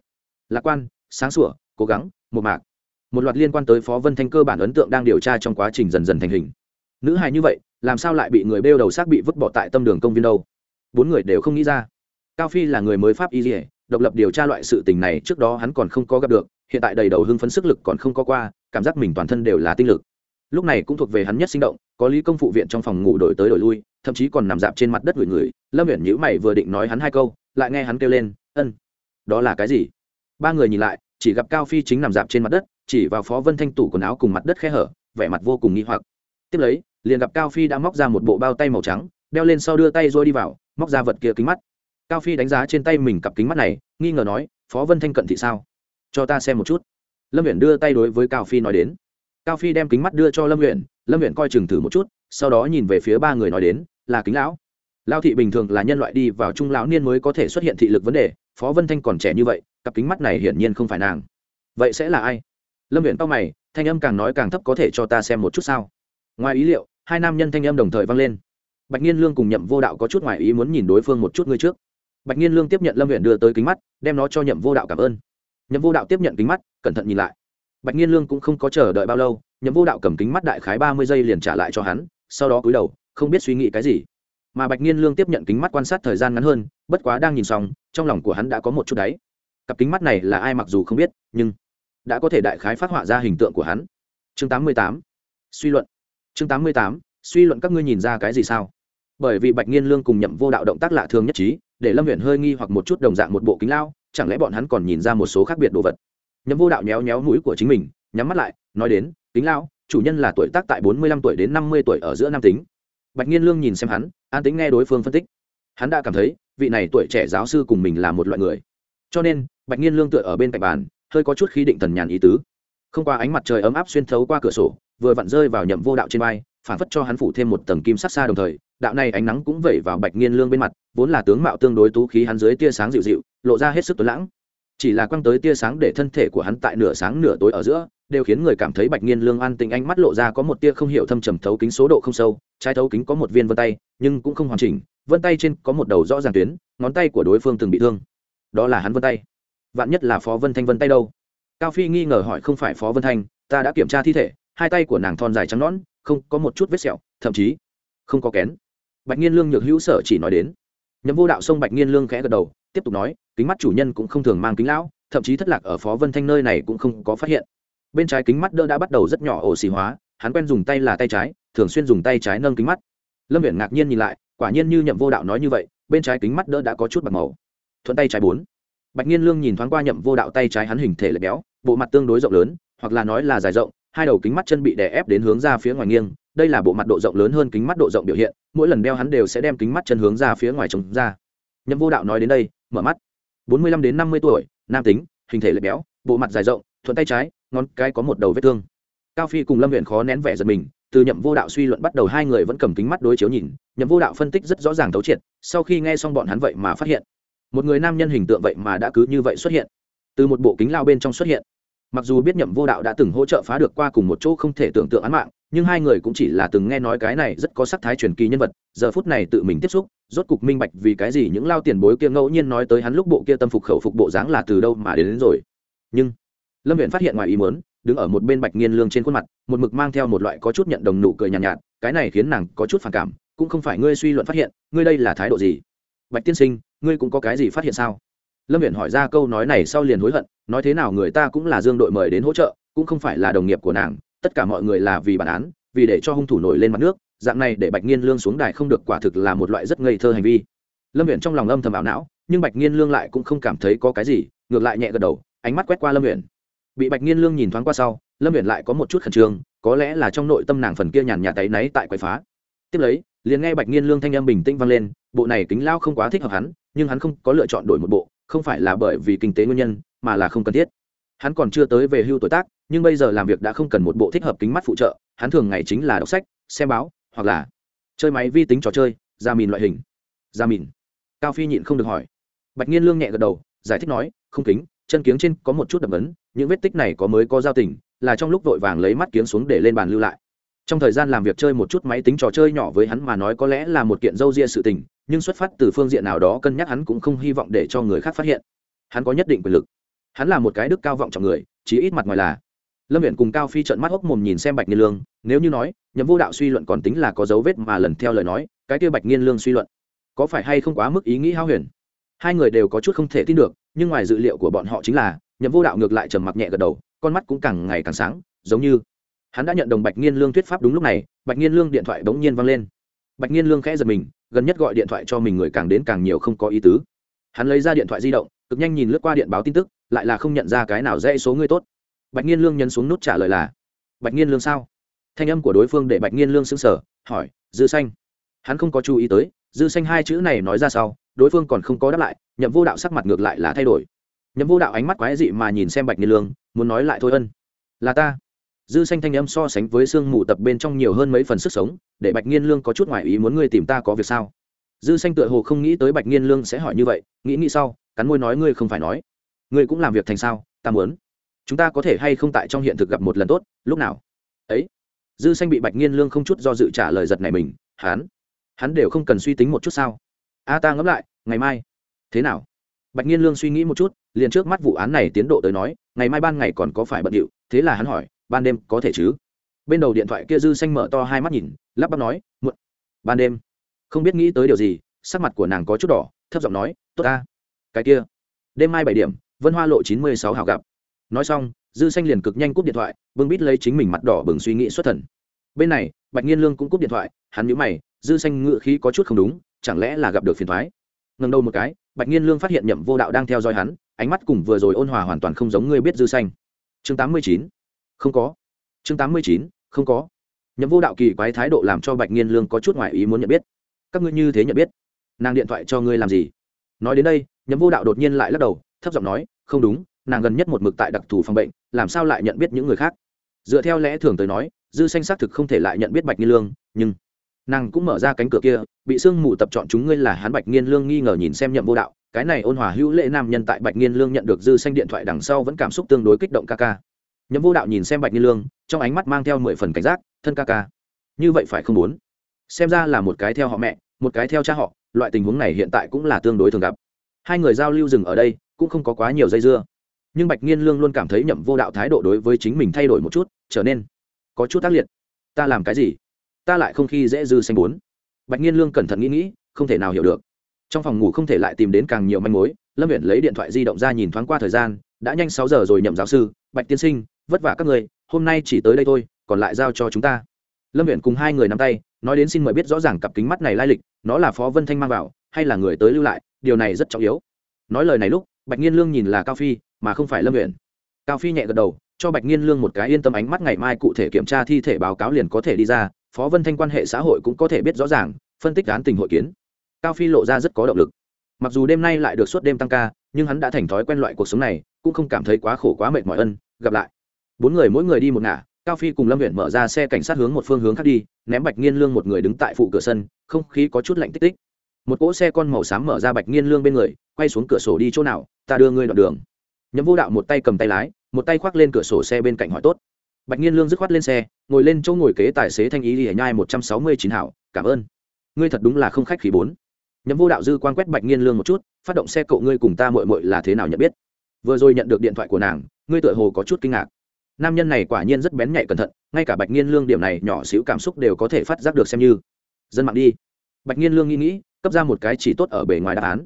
Lạc quan, sáng sủa, cố gắng, một mạc. Một loạt liên quan tới phó vân thanh cơ bản ấn tượng đang điều tra trong quá trình dần dần thành hình. Nữ hài như vậy, làm sao lại bị người bêu đầu xác bị vứt bỏ tại tâm đường công viên đâu? Bốn người đều không nghĩ ra. Cao phi là người mới pháp y dỉa độc lập điều tra loại sự tình này trước đó hắn còn không có gặp được hiện tại đầy đầu hưng phấn sức lực còn không có qua, cảm giác mình toàn thân đều là tinh lực. Lúc này cũng thuộc về hắn nhất sinh động, có lý công phụ viện trong phòng ngủ đổi tới đổi lui, thậm chí còn nằm dạp trên mặt đất người người lâm huyện nhữ mày vừa định nói hắn hai câu, lại nghe hắn kêu lên, ân, đó là cái gì? Ba người nhìn lại, chỉ gặp cao phi chính nằm dạp trên mặt đất, chỉ vào phó vân thanh tủ quần áo cùng mặt đất khe hở, vẻ mặt vô cùng nghi hoặc. Tiếp lấy, liền gặp cao phi đã móc ra một bộ bao tay màu trắng, đeo lên sau đưa tay rồi đi vào, móc ra vật kia kính mắt. Cao phi đánh giá trên tay mình cặp kính mắt này, nghi ngờ nói, phó vân thanh cận thị sao? Cho ta xem một chút. Lâm huyện đưa tay đối với cao phi nói đến. Cao phi đem kính mắt đưa cho lâm huyện lâm huyện coi chừng thử một chút, sau đó nhìn về phía ba người nói đến, là kính lão. Lao thị bình thường là nhân loại đi vào trung lão niên mới có thể xuất hiện thị lực vấn đề, phó vân thanh còn trẻ như vậy, cặp kính mắt này hiển nhiên không phải nàng. Vậy sẽ là ai? Lâm huyện tao mày, thanh âm càng nói càng thấp, có thể cho ta xem một chút sao? Ngoài ý liệu, hai nam nhân thanh âm đồng thời vang lên. Bạch nhiên lương cùng nhậm vô đạo có chút ngoài ý muốn nhìn đối phương một chút ngươi trước. Bạch nhiên lương tiếp nhận lâm huyện đưa tới kính mắt, đem nó cho nhậm vô đạo cảm ơn nhậm vô đạo tiếp nhận kính mắt, cẩn thận nhìn lại. Bạch nhiên lương cũng không có chờ đợi bao lâu, nhậm vô đạo cầm kính mắt đại khái ba mươi giây liền trả lại cho hắn, sau đó cúi đầu, không biết suy nghĩ cái gì. Mà bạch nhiên lương tiếp nhận kính mắt quan sát thời gian ngắn hơn, bất quá đang nhìn xong, trong lòng của hắn đã có một chút đáy. Cặp kính mắt này là ai mặc dù không biết, nhưng đã có thể đại khái phát họa ra hình tượng của hắn. Chương tám mươi tám. Suy luận. Chương tám mươi tám. Suy luận các ngươi nhìn ra cái gì sao? Bởi vì bạch nhiên lương cùng nhậm vô đạo động tác lạ thường nhất trí, để lâm huyện hơi nghi hoặc một chút đồng dạng một bộ kính lao chẳng lẽ bọn hắn còn nhìn ra một số khác biệt đồ vật? Nhấm vô đạo nhéo nhéo mũi của chính mình, nhắm mắt lại, nói đến, kính lao chủ nhân là tuổi tác tại bốn mươi lăm tuổi đến năm mươi tuổi ở giữa nam tính. Bạch nghiên lương nhìn xem hắn, an tính nghe đối phương phân tích. Hắn đã cảm thấy, vị này tuổi trẻ giáo sư cùng mình là một loại người. Cho nên, bạch nghiên lương tựa ở bên cạnh bàn, hơi có chút khí định thần nhàn ý tứ. Không qua ánh mặt trời ấm áp xuyên thấu qua cửa sổ, vừa vặn rơi vào nhậm vô đạo trên vai, phản phất cho hắn phủ thêm một tầng kim sắc xa đồng thời, đạo này ánh nắng cũng vẩy vào bạch nghiên lương bên mặt, vốn là tướng mạo tương đối tú khí hắn dưới tia sáng dịu dịu lộ ra hết sức tối lãng. Chỉ là quăng tới tia sáng để thân thể của hắn tại nửa sáng nửa tối ở giữa, đều khiến người cảm thấy bạch nghiên lương an tình ánh mắt lộ ra có một tia không hiểu thâm trầm thấu kính số độ không sâu, trái thấu kính có một viên vân tay, nhưng cũng không hoàn chỉnh, vân tay trên có một đầu rõ ràng tuyến, ngón tay của đối phương từng bị thương. Đó là hắn vân tay. Vạn nhất là phó vân thanh vân tay đâu? Cao phi nghi ngờ hỏi, không phải phó vân thanh, ta đã kiểm tra thi thể, hai tay của nàng thon dài trắng nõn, không có một chút vết sẹo, thậm chí không có kén. Bạch nhiên lương nhược hữu sở chỉ nói đến. Nhậm vô đạo sông bạch nhiên lương khẽ gật đầu tiếp tục nói, kính mắt chủ nhân cũng không thường mang kính lão, thậm chí thất lạc ở phó vân thanh nơi này cũng không có phát hiện. Bên trái kính mắt đỡ đã bắt đầu rất nhỏ ổ xì hóa, hắn quen dùng tay là tay trái, thường xuyên dùng tay trái nâng kính mắt. Lâm viện ngạc nhiên nhìn lại, quả nhiên như nhậm vô đạo nói như vậy, bên trái kính mắt đỡ đã có chút bạc màu. Thuận tay trái bốn. Bạch nhiên lương nhìn thoáng qua nhậm vô đạo tay trái hắn hình thể lệch béo, bộ mặt tương đối rộng lớn, hoặc là nói là dài rộng, hai đầu kính mắt chân bị đè ép đến hướng ra phía ngoài nghiêng, đây là bộ mặt độ rộng lớn hơn kính mắt độ rộng biểu hiện, mỗi lần đeo hắn đều sẽ đem kính mắt chân hướng ra phía ngoài trống ra nhậm vô đạo nói đến đây, mở mắt. Bốn mươi lăm đến năm mươi tuổi, nam tính, hình thể lệch béo, bộ mặt dài rộng, thuận tay trái, ngón cái có một đầu vết thương. Cao phi cùng lâm huyện khó nén vẻ giật mình, từ nhậm vô đạo suy luận bắt đầu hai người vẫn cầm kính mắt đối chiếu nhìn, nhậm vô đạo phân tích rất rõ ràng thấu triệt, sau khi nghe xong bọn hắn vậy mà phát hiện. Một người nam nhân hình tượng vậy mà đã cứ như vậy xuất hiện, từ một bộ kính lao bên trong xuất hiện. Mặc dù biết nhậm vô đạo đã từng hỗ trợ phá được qua cùng một chỗ không thể tưởng tượng án mạng nhưng hai người cũng chỉ là từng nghe nói cái này rất có sắc thái truyền kỳ nhân vật giờ phút này tự mình tiếp xúc rốt cục minh bạch vì cái gì những lao tiền bối kia ngẫu nhiên nói tới hắn lúc bộ kia tâm phục khẩu phục bộ dáng là từ đâu mà đến, đến rồi. Nhưng lâm viện phát hiện ngoài ý muốn đứng ở một bên bạch nghiên lương trên khuôn mặt một mực mang theo một loại có chút nhận đồng nụ cười nhàn nhạt, nhạt cái này khiến nàng có chút phản cảm cũng không phải ngươi suy luận phát hiện ngươi đây là thái độ gì? Bạch tiên sinh ngươi cũng có cái gì phát hiện sao? Lâm viện hỏi ra câu nói này sau liền hối hận nói thế nào người ta cũng là dương đội mời đến hỗ trợ cũng không phải là đồng nghiệp của nàng tất cả mọi người là vì bản án, vì để cho hung thủ nổi lên mặt nước, dạng này để bạch nghiên lương xuống đài không được quả thực là một loại rất ngây thơ hành vi. Lâm viện trong lòng âm thầm ảo não, nhưng bạch nghiên lương lại cũng không cảm thấy có cái gì, ngược lại nhẹ gật đầu, ánh mắt quét qua lâm viện bị bạch nghiên lương nhìn thoáng qua sau, lâm viện lại có một chút khẩn trương, có lẽ là trong nội tâm nàng phần kia nhàn nhà tay náy tại quậy phá. Tiếp lấy, liền nghe bạch nghiên lương thanh âm bình tĩnh vang lên, bộ này kính lao không quá thích hợp hắn, nhưng hắn không có lựa chọn đổi một bộ, không phải là bởi vì kinh tế nguyên nhân, mà là không cần thiết. Hắn còn chưa tới về hưu tuổi tác nhưng bây giờ làm việc đã không cần một bộ thích hợp kính mắt phụ trợ, hắn thường ngày chính là đọc sách, xem báo, hoặc là chơi máy vi tính trò chơi, ra mìn loại hình. Ra mìn. Cao phi nhịn không được hỏi. Bạch nhiên lương nhẹ gật đầu, giải thích nói, không kính, chân kiếng trên có một chút đậm ấn, những vết tích này có mới có giao tình, là trong lúc vội vàng lấy mắt kiếng xuống để lên bàn lưu lại. Trong thời gian làm việc chơi một chút máy tính trò chơi nhỏ với hắn mà nói có lẽ là một kiện râu ria sự tình, nhưng xuất phát từ phương diện nào đó cân nhắc hắn cũng không hy vọng để cho người khác phát hiện. Hắn có nhất định quyền lực. Hắn là một cái đức cao vọng trọng người chỉ ít mặt ngoài là lâm viện cùng cao phi trợn mắt hốc mồm nhìn xem bạch nghiên lương, nếu như nói, nhậm vô đạo suy luận còn tính là có dấu vết mà lần theo lời nói, cái kia bạch nghiên lương suy luận, có phải hay không quá mức ý nghĩ hao huyền? Hai người đều có chút không thể tin được, nhưng ngoài dự liệu của bọn họ chính là, nhậm vô đạo ngược lại trầm mặc nhẹ gật đầu, con mắt cũng càng ngày càng sáng, giống như hắn đã nhận đồng bạch nghiên lương thuyết pháp đúng lúc này, bạch nghiên lương điện thoại bỗng nhiên văng lên. Bạch nghiên lương khẽ giật mình, gần nhất gọi điện thoại cho mình người càng đến càng nhiều không có ý tứ. Hắn lấy ra điện thoại di động, cực nhanh nhìn lướt qua điện báo tin tức, lại là không nhận ra cái nào dễ số người tốt bạch nhiên lương nhấn xuống nút trả lời là, bạch nhiên lương sao? Thanh âm của đối phương để bạch nhiên lương xứng sở hỏi, dư xanh? Hắn không có chú ý tới, dư xanh hai chữ này nói ra sau, đối phương còn không có đáp lại, nhậm vô đạo sắc mặt ngược lại là thay đổi. Nhậm vô đạo ánh mắt quái dị mà nhìn xem bạch nhiên lương, muốn nói lại thôi ân. Là ta. Dư xanh thanh âm so sánh với sương mù tập bên trong nhiều hơn mấy phần sức sống, để bạch nhiên lương có chút ngoại ý muốn ngươi tìm ta có việc sao? Dư xanh tựa hồ không nghĩ tới bạch nhiên lương sẽ hỏi như vậy, nghĩ nghĩ sau, cắn môi nói ngươi không phải nói. Ngươi cũng làm việc thành sao? Ta muốn chúng ta có thể hay không tại trong hiện thực gặp một lần tốt, lúc nào? Ấy, dư xanh bị bạch nghiên lương không chút do dự trả lời giật này mình, hắn hắn đều không cần suy tính một chút sao? A ta ngẫm lại, ngày mai. Thế nào? Bạch nghiên lương suy nghĩ một chút, liền trước mắt vụ án này tiến độ tới nói, ngày mai ban ngày còn có phải bận điệu, thế là hắn hỏi, ban đêm có thể chứ? Bên đầu điện thoại kia dư xanh mở to hai mắt nhìn, lắp bắp nói, muộn. Ban đêm? Không biết nghĩ tới điều gì, sắc mặt của nàng có chút đỏ, thấp giọng nói, tốt ta. Cái kia, đêm mai bảy điểm, vân hoa lộ chín mươi sáu hào gặp nói xong dư xanh liền cực nhanh cúp điện thoại bưng bít lấy chính mình mặt đỏ bừng suy nghĩ xuất thần. Bên này bạch nhiên lương cũng cúp điện thoại hắn nhíu mày dư xanh ngựa khí có chút không đúng chẳng lẽ là gặp được phiền toái? Ngẩng đầu một cái bạch nhiên lương phát hiện nhậm vô đạo đang theo dõi hắn ánh mắt cùng vừa rồi ôn hòa hoàn toàn không giống ngươi biết dư xanh. Chương 89. không có. Chương 89, không có. Nhậm vô đạo kỳ quái thái độ làm cho bạch nhiên lương có chút ngoài ý muốn nhận biết. Các ngươi như thế nhận biết? Nàng điện thoại cho ngươi làm gì? Nói đến đây nhậm vô đạo đột nhiên lại lắc đầu thấp giọng nói không đúng nàng gần nhất một mực tại đặc thù phòng bệnh, làm sao lại nhận biết những người khác? Dựa theo lẽ thường tới nói, dư xanh xác thực không thể lại nhận biết bạch nghi lương, nhưng nàng cũng mở ra cánh cửa kia, bị sương mù tập chọn chúng ngươi là hắn bạch nghiên lương nghi ngờ nhìn xem nhậm vô đạo, cái này ôn hòa hữu lễ nam nhân tại bạch nghiên lương nhận được dư xanh điện thoại đằng sau vẫn cảm xúc tương đối kích động ca ca. Nhậm vô đạo nhìn xem bạch nghiên lương, trong ánh mắt mang theo mười phần cảnh giác, thân ca ca, như vậy phải không muốn? Xem ra là một cái theo họ mẹ, một cái theo cha họ, loại tình huống này hiện tại cũng là tương đối thường gặp. Hai người giao lưu dừng ở đây, cũng không có quá nhiều dây dưa nhưng bạch nghiên lương luôn cảm thấy nhậm vô đạo thái độ đối với chính mình thay đổi một chút, trở nên có chút tác liệt. Ta làm cái gì? Ta lại không khi dễ dư xanh bốn. Bạch nghiên lương cẩn thận nghĩ nghĩ, không thể nào hiểu được. Trong phòng ngủ không thể lại tìm đến càng nhiều manh mối, lâm viện lấy điện thoại di động ra nhìn thoáng qua thời gian, đã nhanh sáu giờ rồi nhậm giáo sư, bạch tiên sinh, vất vả các người, hôm nay chỉ tới đây thôi, còn lại giao cho chúng ta. Lâm viện cùng hai người nắm tay, nói đến xin mời biết rõ ràng cặp kính mắt này lai lịch, nó là phó vân thanh mang vào, hay là người tới lưu lại, điều này rất trọng yếu. Nói lời này lúc, bạch nghiên lương nhìn là cao phi mà không phải lâm nguyện cao phi nhẹ gật đầu, cho bạch nghiên lương một cái yên tâm ánh mắt ngày mai cụ thể kiểm tra thi thể báo cáo liền có thể đi ra, phó vân thanh quan hệ xã hội cũng có thể biết rõ ràng, phân tích án tình hội kiến. Cao phi lộ ra rất có động lực. Mặc dù đêm nay lại được suốt đêm tăng ca, nhưng hắn đã thành thói quen loại cuộc sống này, cũng không cảm thấy quá khổ quá mệt mỏi ân, gặp lại. Bốn người mỗi người đi một ngả, cao phi cùng lâm huyện mở ra xe cảnh sát hướng một phương hướng khác đi, ném bạch nghiên lương một người đứng tại phụ cửa sân, không khí có chút lạnh tích tích. Một cỗ xe con màu xám mở ra bạch nghiên lương bên người, quay xuống cửa sổ đi chỗ nào, ta đưa ngươi đoạn đường nhậm vô đạo một tay cầm tay lái, một tay khoác lên cửa sổ xe bên cạnh hỏi tốt. Bạch nghiên lương dứt khoát lên xe, ngồi lên chỗ ngồi kế tài xế thanh ý đi nhai một trăm sáu mươi chín hảo, cảm ơn. Ngươi thật đúng là không khách khí bốn. Nhậm vô đạo dư quan quét bạch nghiên lương một chút, phát động xe cậu ngươi cùng ta mội mội là thế nào nhận biết? Vừa rồi nhận được điện thoại của nàng, ngươi tựa hồ có chút kinh ngạc. Nam nhân này quả nhiên rất bén nhạy cẩn thận, ngay cả bạch nghiên lương điểm này nhỏ xíu cảm xúc đều có thể phát giác được xem như. Dân mạng đi. Bạch nghiên lương nghĩ nghĩ, cấp ra một cái chỉ tốt ở bề ngoài đáp án.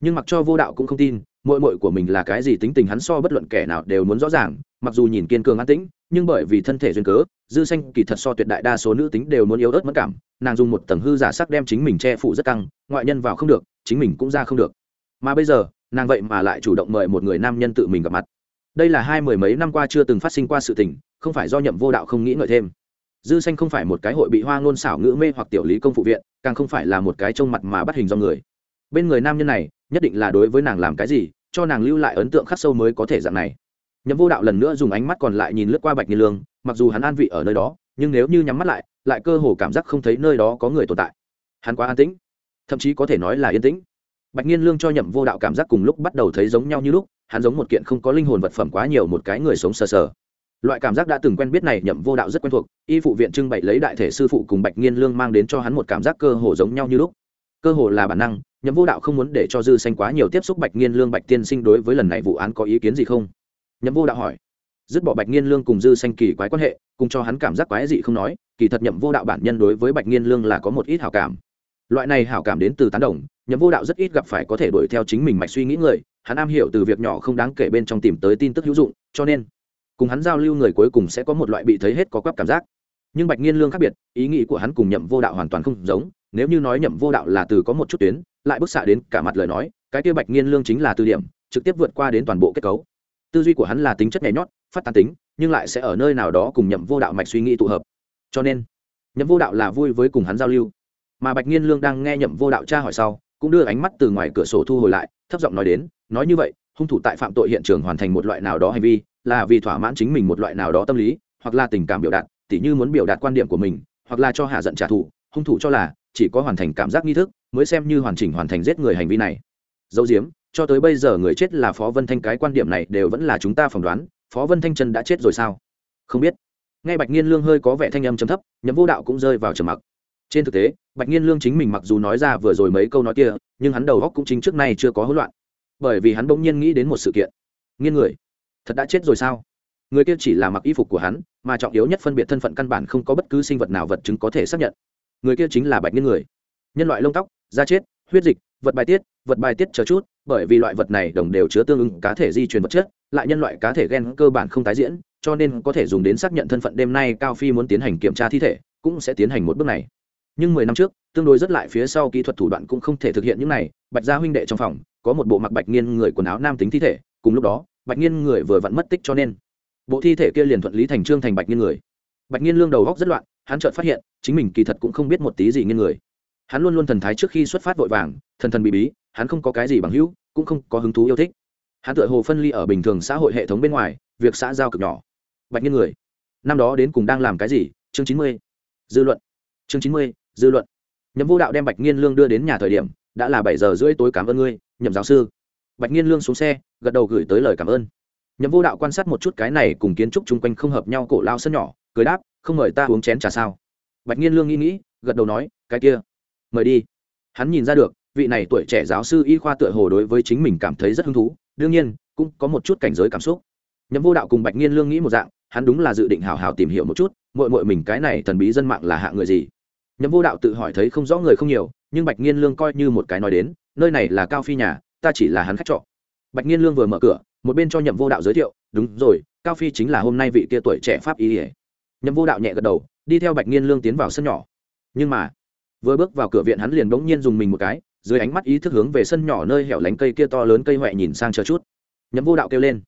Nhưng mặc cho vô đạo cũng không tin mội mội của mình là cái gì tính tình hắn so bất luận kẻ nào đều muốn rõ ràng, mặc dù nhìn kiên cường an tĩnh, nhưng bởi vì thân thể duyên cớ, dư xanh kỳ thật so tuyệt đại đa số nữ tính đều muốn yếu ớt mất cảm, nàng dùng một tầng hư giả sắc đem chính mình che phủ rất căng, ngoại nhân vào không được, chính mình cũng ra không được. Mà bây giờ, nàng vậy mà lại chủ động mời một người nam nhân tự mình gặp mặt. Đây là hai mười mấy năm qua chưa từng phát sinh qua sự tình, không phải do nhậm vô đạo không nghĩ ngợi thêm. Dư xanh không phải một cái hội bị hoa ngôn xảo ngữ mê hoặc tiểu lý công phụ viện, càng không phải là một cái trông mặt mà bắt hình do người. Bên người nam nhân này, nhất định là đối với nàng làm cái gì cho nàng lưu lại ấn tượng khắc sâu mới có thể dạng này. Nhậm vô đạo lần nữa dùng ánh mắt còn lại nhìn lướt qua bạch nghiên lương, mặc dù hắn an vị ở nơi đó, nhưng nếu như nhắm mắt lại lại cơ hồ cảm giác không thấy nơi đó có người tồn tại. Hắn quá an tĩnh, thậm chí có thể nói là yên tĩnh. Bạch nghiên lương cho nhậm vô đạo cảm giác cùng lúc bắt đầu thấy giống nhau như lúc, hắn giống một kiện không có linh hồn vật phẩm quá nhiều một cái người sống sờ sờ. Loại cảm giác đã từng quen biết này nhậm vô đạo rất quen thuộc, y phụ viện trưng bày lấy đại thể sư phụ cùng bạch nghiên lương mang đến cho hắn một cảm giác cơ hồ giống nhau như lúc. Cơ hồ là bản năng nhậm vô đạo không muốn để cho dư xanh quá nhiều tiếp xúc bạch nghiên lương bạch tiên sinh đối với lần này vụ án có ý kiến gì không? Nhậm vô đạo hỏi. Dứt bỏ bạch nghiên lương cùng dư xanh kỳ quái quan hệ, cùng cho hắn cảm giác quái dị không nói, kỳ thật nhậm vô đạo bản nhân đối với bạch nghiên lương là có một ít hảo cảm. Loại này hảo cảm đến từ tán đồng, nhậm vô đạo rất ít gặp phải có thể đuổi theo chính mình mạch suy nghĩ người, hắn am hiểu từ việc nhỏ không đáng kể bên trong tìm tới tin tức hữu dụng, cho nên, cùng hắn giao lưu người cuối cùng sẽ có một loại bị thấy hết có quắp cảm giác. Nhưng bạch nghiên lương khác biệt, ý nghĩ của hắn cùng nhậm vô đạo hoàn toàn không giống nếu như nói nhậm vô đạo là từ có một chút tuyến, lại bức xạ đến cả mặt lời nói, cái kia bạch nghiên lương chính là từ điểm, trực tiếp vượt qua đến toàn bộ kết cấu. Tư duy của hắn là tính chất nhảy nhót, phát tán tính, nhưng lại sẽ ở nơi nào đó cùng nhậm vô đạo mạch suy nghĩ tụ hợp. Cho nên, nhậm vô đạo là vui với cùng hắn giao lưu. Mà bạch nghiên lương đang nghe nhậm vô đạo tra hỏi sau, cũng đưa ánh mắt từ ngoài cửa sổ thu hồi lại, thấp giọng nói đến, nói như vậy, hung thủ tại phạm tội hiện trường hoàn thành một loại nào đó hành vi, là vì thỏa mãn chính mình một loại nào đó tâm lý, hoặc là tình cảm biểu đạt, tỉ như muốn biểu đạt quan điểm của mình, hoặc là cho hạ giận trả thù, hung thủ cho là chỉ có hoàn thành cảm giác nghi thức, mới xem như hoàn chỉnh hoàn thành giết người hành vi này. Dấu diếm, cho tới bây giờ người chết là phó vân thanh, cái quan điểm này đều vẫn là chúng ta phỏng đoán, phó vân thanh chân đã chết rồi sao? Không biết. Ngay bạch nghiên lương hơi có vẻ thanh âm chấm thấp nhấm vô đạo cũng rơi vào trầm mặc. Trên thực tế, bạch nghiên lương chính mình mặc dù nói ra vừa rồi mấy câu nói kia, nhưng hắn đầu góc cũng chính trước nay chưa có hỗn loạn. Bởi vì hắn bỗng nhiên nghĩ đến một sự kiện. Nghiên người, thật đã chết rồi sao? Người kia chỉ là mặc y phục của hắn, mà trọng yếu nhất phân biệt thân phận căn bản không có bất cứ sinh vật nào vật chứng có thể xác nhận người kia chính là bạch nghiên người. Nhân loại lông tóc, da chết, huyết dịch, vật bài tiết, vật bài tiết chờ chút, bởi vì loại vật này đồng đều chứa tương ứng cá thể di truyền vật chất, lại nhân loại cá thể gen cơ bản không tái diễn, cho nên có thể dùng đến xác nhận thân phận đêm nay cao phi muốn tiến hành kiểm tra thi thể, cũng sẽ tiến hành một bước này. Nhưng mười năm trước, tương đối rất lại phía sau kỹ thuật thủ đoạn cũng không thể thực hiện những này, bạch gia huynh đệ trong phòng, có một bộ mặc bạch nghiên người quần áo nam tính thi thể, cùng lúc đó, bạch nghiên người vừa vặn mất tích cho nên. Bộ thi thể kia liền thuận lý thành trương thành bạch nghiên người. Bạch nghiên lương đầu góc rất loạn hắn chợt phát hiện, chính mình kỳ thật cũng không biết một tí gì nghiêng người. Hắn luôn luôn thần thái trước khi xuất phát vội vàng, thần thần bị bí, hắn không có cái gì bằng hữu, cũng không có hứng thú yêu thích. Hắn tựa hồ phân ly ở bình thường xã hội hệ thống bên ngoài, việc xã giao cực nhỏ. Bạch nghiên người. Năm đó đến cùng đang làm cái gì? Chương chín mươi. Dư luận. Chương chín mươi, dư luận. Nhậm vô đạo đem bạch nghiên lương đưa đến nhà thời điểm, đã là bảy giờ rưỡi tối cảm ơn ngươi, nhậm giáo sư. Bạch nghiên lương xuống xe, gật đầu gửi tới lời cảm ơn. Nhậm vô đạo quan sát một chút cái này cùng kiến trúc chung quanh không hợp nhau cổ lao sân nhỏ, cười đáp không mời ta uống chén trà sao? Bạch nhiên lương nghĩ nghĩ, gật đầu nói, cái kia, mời đi. Hắn nhìn ra được, vị này tuổi trẻ giáo sư y khoa tựa hồ đối với chính mình cảm thấy rất hứng thú, đương nhiên, cũng có một chút cảnh giới cảm xúc. Nhậm vô đạo cùng bạch nhiên lương nghĩ một dạng, hắn đúng là dự định hào hào tìm hiểu một chút mội mội mình cái này thần bí dân mạng là hạ người gì. Nhậm vô đạo tự hỏi thấy không rõ người không nhiều, nhưng bạch nhiên lương coi như một cái nói đến, nơi này là cao phi nhà, ta chỉ là hắn khách trọ. Bạch nhiên lương vừa mở cửa, một bên cho nhậm vô đạo giới thiệu, đúng rồi, cao phi chính là hôm nay vị kia tuổi trẻ pháp y. ỉa nhậm vô đạo nhẹ gật đầu, đi theo bạch nghiên lương tiến vào sân nhỏ. Nhưng mà, vừa bước vào cửa viện hắn liền bỗng nhiên dùng mình một cái, dưới ánh mắt ý thức hướng về sân nhỏ nơi hẻo lánh cây kia to lớn cây huệ nhìn sang chờ chút. Nhậm vô đạo kêu lên.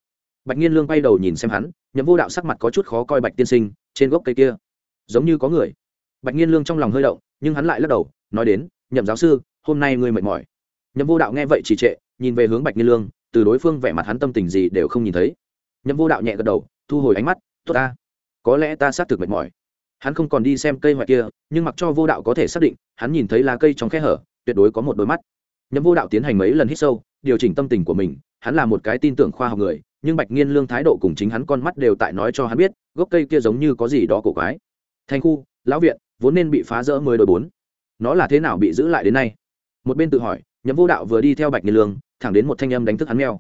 Bạch nghiên lương quay đầu nhìn xem hắn, nhậm vô đạo sắc mặt có chút khó coi bạch tiên sinh, trên gốc cây kia, giống như có người. Bạch nghiên lương trong lòng hơi động, nhưng hắn lại lắc đầu, nói đến, nhậm giáo sư, hôm nay ngươi mệt mỏi. Nhậm vô đạo nghe vậy trì trệ, nhìn về hướng bạch nghiên lương, từ đối phương vẻ mặt hắn tâm tình gì đều không nhìn thấy. Nhậm vô đạo nhẹ gật đầu, thu hồi ánh mắt, tốt ta có lẽ ta xác thực mệt mỏi. Hắn không còn đi xem cây hoại kia, nhưng mặc cho vô đạo có thể xác định, hắn nhìn thấy lá cây trong khe hở, tuyệt đối có một đôi mắt. Nhấm vô đạo tiến hành mấy lần hít sâu, điều chỉnh tâm tình của mình, hắn là một cái tin tưởng khoa học người, nhưng bạch nghiên lương thái độ cùng chính hắn con mắt đều tại nói cho hắn biết, gốc cây kia giống như có gì đó cổ quái. Thành khu, lão viện, vốn nên bị phá rỡ mười đôi bốn. Nó là thế nào bị giữ lại đến nay? Một bên tự hỏi nhấm vô đạo vừa đi theo bạch nghiên lương, thẳng đến một thanh âm đánh thức hắn meo.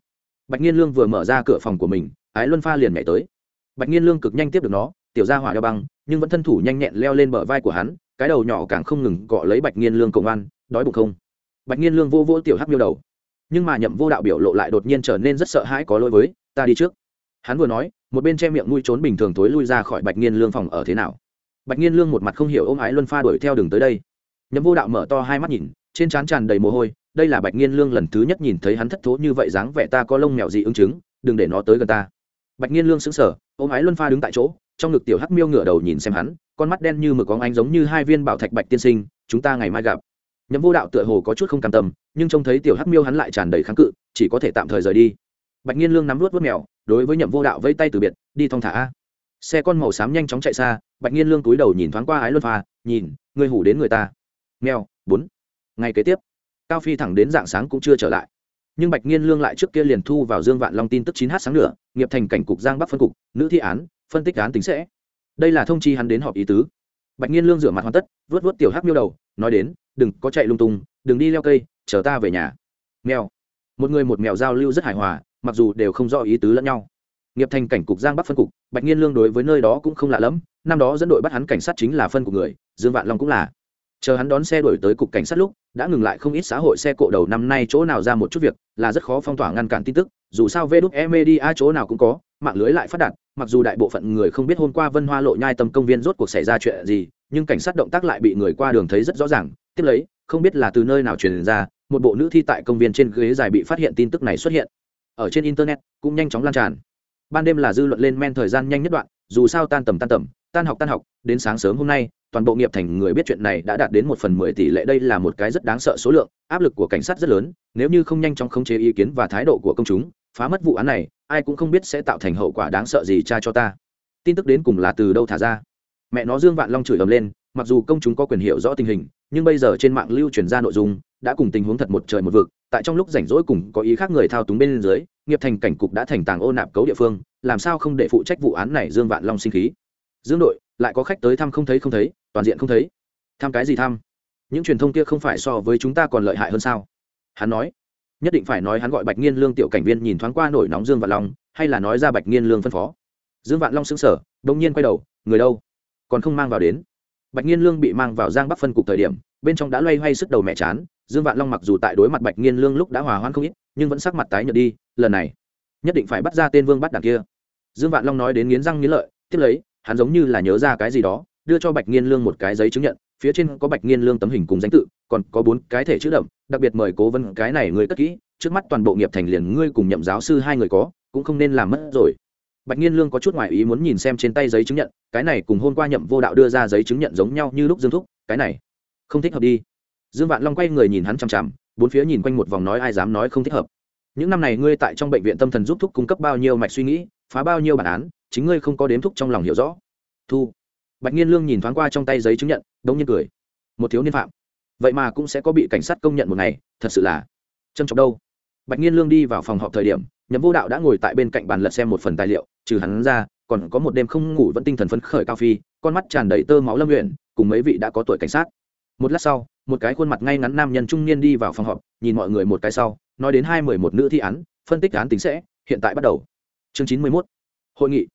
Bạch nghiên lương vừa mở ra cửa phòng của mình, ái luân pha liền nhảy tới bạch nghiên lương cực nhanh tiếp được nó, tiểu ra hỏa đeo băng, nhưng vẫn thân thủ nhanh nhẹn leo lên bờ vai của hắn, cái đầu nhỏ càng không ngừng gọ lấy bạch nghiên lương cộng an đói bụng không? Bạch nghiên lương vô vô tiểu hắc miêu đầu. Nhưng mà nhậm vô đạo biểu lộ lại đột nhiên trở nên rất sợ hãi có lỗi với, ta đi trước. Hắn vừa nói, một bên che miệng nuôi trốn bình thường tối lui ra khỏi bạch nghiên lương phòng ở thế nào. Bạch nghiên lương một mặt không hiểu ôm ái luân pha đuổi theo đường tới đây. Nhậm vô đạo mở to hai mắt nhìn, trên trán tràn đầy mồ hôi, đây là bạch nghiên lương lần thứ nhất nhìn thấy hắn thất thố như vậy dáng vẻ ta có lông mèo gì ứng chứng, đừng để nó tới gần ta bạch nghiên lương sững sờ, ôm ái luân pha đứng tại chỗ, trong ngực tiểu hắc miêu ngửa đầu nhìn xem hắn, con mắt đen như mực có ánh giống như hai viên bảo thạch bạch tiên sinh, chúng ta ngày mai gặp. Nhậm vô đạo tựa hồ có chút không cam tâm, nhưng trông thấy tiểu hắc miêu hắn lại tràn đầy kháng cự, chỉ có thể tạm thời rời đi. Bạch nghiên lương nắm luốt vớt mèo, đối với nhậm vô đạo vây tay từ biệt, đi thong thả. Xe con màu xám nhanh chóng chạy xa, bạch nghiên lương túi đầu nhìn thoáng qua ái luân pha, nhìn người hủ đến người ta. Mèo, bốn, ngày kế tiếp. Cao phi thẳng đến dạng sáng cũng chưa trở lại nhưng bạch nghiên lương lại trước kia liền thu vào dương vạn long tin tức chín h sáng nửa nghiệp thành cảnh cục giang bắc phân cục, nữ thi án, phân tích án tính sẽ. Đây là thông chi hắn đến họp ý tứ. Bạch nghiên lương rửa mặt hoàn tất vớt vớt tiểu hắc miêu đầu, nói đến, đừng, có chạy lung tung, đừng đi leo cây, chờ ta về nhà. Mèo. Một người một mèo giao lưu rất hài hòa, mặc dù đều không rõ ý tứ lẫn nhau. Nghiệp thành cảnh cục giang bắc phân cục, bạch nghiên lương đối với nơi đó cũng không lạ lẫm, năm đó dẫn đội bắt hắn cảnh sát chính là phân của người, dương vạn long cũng là chờ hắn đón xe đổi tới cục cảnh sát lúc, đã ngừng lại không ít xã hội xe cộ đầu năm nay chỗ nào ra một chút việc, là rất khó phong tỏa ngăn cản tin tức, dù sao vê đúc e media chỗ nào cũng có, mạng lưới lại phát đạt, mặc dù đại bộ phận người không biết hôm qua vân hoa lộ nhai tâm công viên rốt cuộc xảy ra chuyện gì, nhưng cảnh sát động tác lại bị người qua đường thấy rất rõ ràng, tiếp lấy, không biết là từ nơi nào truyền ra, một bộ nữ thi tại công viên trên ghế dài bị phát hiện tin tức này xuất hiện. Ở trên internet, cũng nhanh chóng lan tràn. Ban đêm là dư luận lên men thời gian nhanh nhất đoạn, dù sao tan tầm tan tầm, tan học tan học, đến sáng sớm hôm nay toàn bộ nghiệp thành người biết chuyện này đã đạt đến một phần mười tỷ lệ, đây là một cái rất đáng sợ số lượng, áp lực của cảnh sát rất lớn, nếu như không nhanh chóng khống chế ý kiến và thái độ của công chúng, phá mất vụ án này, ai cũng không biết sẽ tạo thành hậu quả đáng sợ gì cha cho ta. Tin tức đến cùng là từ đâu thả ra? Mẹ nó dương vạn long chửi ầm lên, mặc dù công chúng có quyền hiểu rõ tình hình, nhưng bây giờ trên mạng lưu truyền ra nội dung, đã cùng tình huống thật một trời một vực, tại trong lúc rảnh rỗi cùng có ý khác người thao túng bên dưới, nghiệp thành cảnh cục đã thành tàng ô nạp cấu địa phương, làm sao không để phụ trách vụ án này dương vạn long sinh khí? Dương đội, lại có khách tới thăm không thấy không thấy toàn diện không thấy. Tham cái gì tham, những truyền thông kia không phải so với chúng ta còn lợi hại hơn sao? Hắn nói. Nhất định phải nói hắn gọi bạch nghiên lương tiểu cảnh viên nhìn thoáng qua nổi nóng dương vạn long hay là nói ra bạch nghiên lương phân phó. Dương vạn long xứng sở đông nhiên quay đầu người đâu? Còn không mang vào đến. Bạch nghiên lương bị mang vào giang bắc phân cục thời điểm bên trong đã loay hoay sức đầu mẹ chán dương vạn long mặc dù tại đối mặt bạch nghiên lương lúc đã hòa hoãn không ít nhưng vẫn sắc mặt tái nhợt đi lần này nhất định phải bắt ra tên vương bắt đằng kia. Dương vạn long nói đến nghiến răng nghiến lợi tiếp lấy hắn giống như là nhớ ra cái gì đó đưa cho bạch nghiên lương một cái giấy chứng nhận, phía trên có bạch nghiên lương tấm hình cùng danh tự, còn có bốn cái thể chữ đậm, đặc biệt mời cố vấn cái này người cất kỹ, trước mắt toàn bộ nghiệp thành liền ngươi cùng nhậm giáo sư hai người có, cũng không nên làm mất rồi. Bạch nghiên lương có chút ngoại ý muốn nhìn xem trên tay giấy chứng nhận, cái này cùng hôm qua nhậm vô đạo đưa ra giấy chứng nhận giống nhau như lúc dương thúc, cái này không thích hợp đi. Dương vạn long quay người nhìn hắn chằm chằm, bốn phía nhìn quanh một vòng nói ai dám nói không thích hợp. Những năm này ngươi tại trong bệnh viện tâm thần giúp thúc cung cấp bao nhiêu mạch suy nghĩ, phá bao nhiêu bản án, chính ngươi không có đếm thúc trong lòng hiểu rõ. Thu bạch nhiên lương nhìn thoáng qua trong tay giấy chứng nhận, đống nhiên cười. Một thiếu niên phạm. Vậy mà cũng sẽ có bị cảnh sát công nhận một ngày, thật sự là trân trọng đâu. Bạch nhiên lương đi vào phòng họp thời điểm, nhậm vô đạo đã ngồi tại bên cạnh bàn lật xem một phần tài liệu, trừ hắn ra, còn có một đêm không ngủ vẫn tinh thần phấn khởi cao phi, con mắt tràn đầy tơ máu lâm luyện cùng mấy vị đã có tuổi cảnh sát. Một lát sau, một cái khuôn mặt ngay ngắn nam nhân trung niên đi vào phòng họp, nhìn mọi người một cái sau, nói đến hai mười một nữ thi án, phân tích án tính sẽ, hiện tại bắt đầu. Chương chín mươi mốt, hội nghị.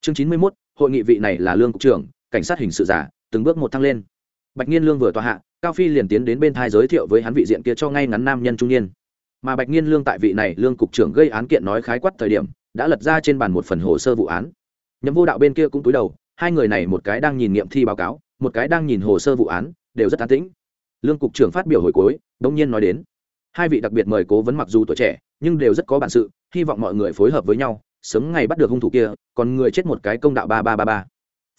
Chương chín mươi mốt, hội nghị vị này là lương cục trưởng cảnh sát hình sự giả, từng bước một thăng lên. Bạch nhiên lương vừa tòa hạ, cao phi liền tiến đến bên thai giới thiệu với hắn vị diện kia cho ngay ngắn nam nhân trung niên. Mà bạch nhiên lương tại vị này lương cục trưởng gây án kiện nói khái quát thời điểm, đã lật ra trên bàn một phần hồ sơ vụ án. Nhóm vô đạo bên kia cũng túi đầu, hai người này một cái đang nhìn nghiệm thi báo cáo, một cái đang nhìn hồ sơ vụ án, đều rất an tĩnh. Lương cục trưởng phát biểu hồi cuối đông nhiên nói đến. Hai vị đặc biệt mời cố vấn mặc dù tuổi trẻ, nhưng đều rất có bản sự, hy vọng mọi người phối hợp với nhau, sớm ngày bắt được hung thủ kia, còn người chết một cái công đạo ba ba ba ba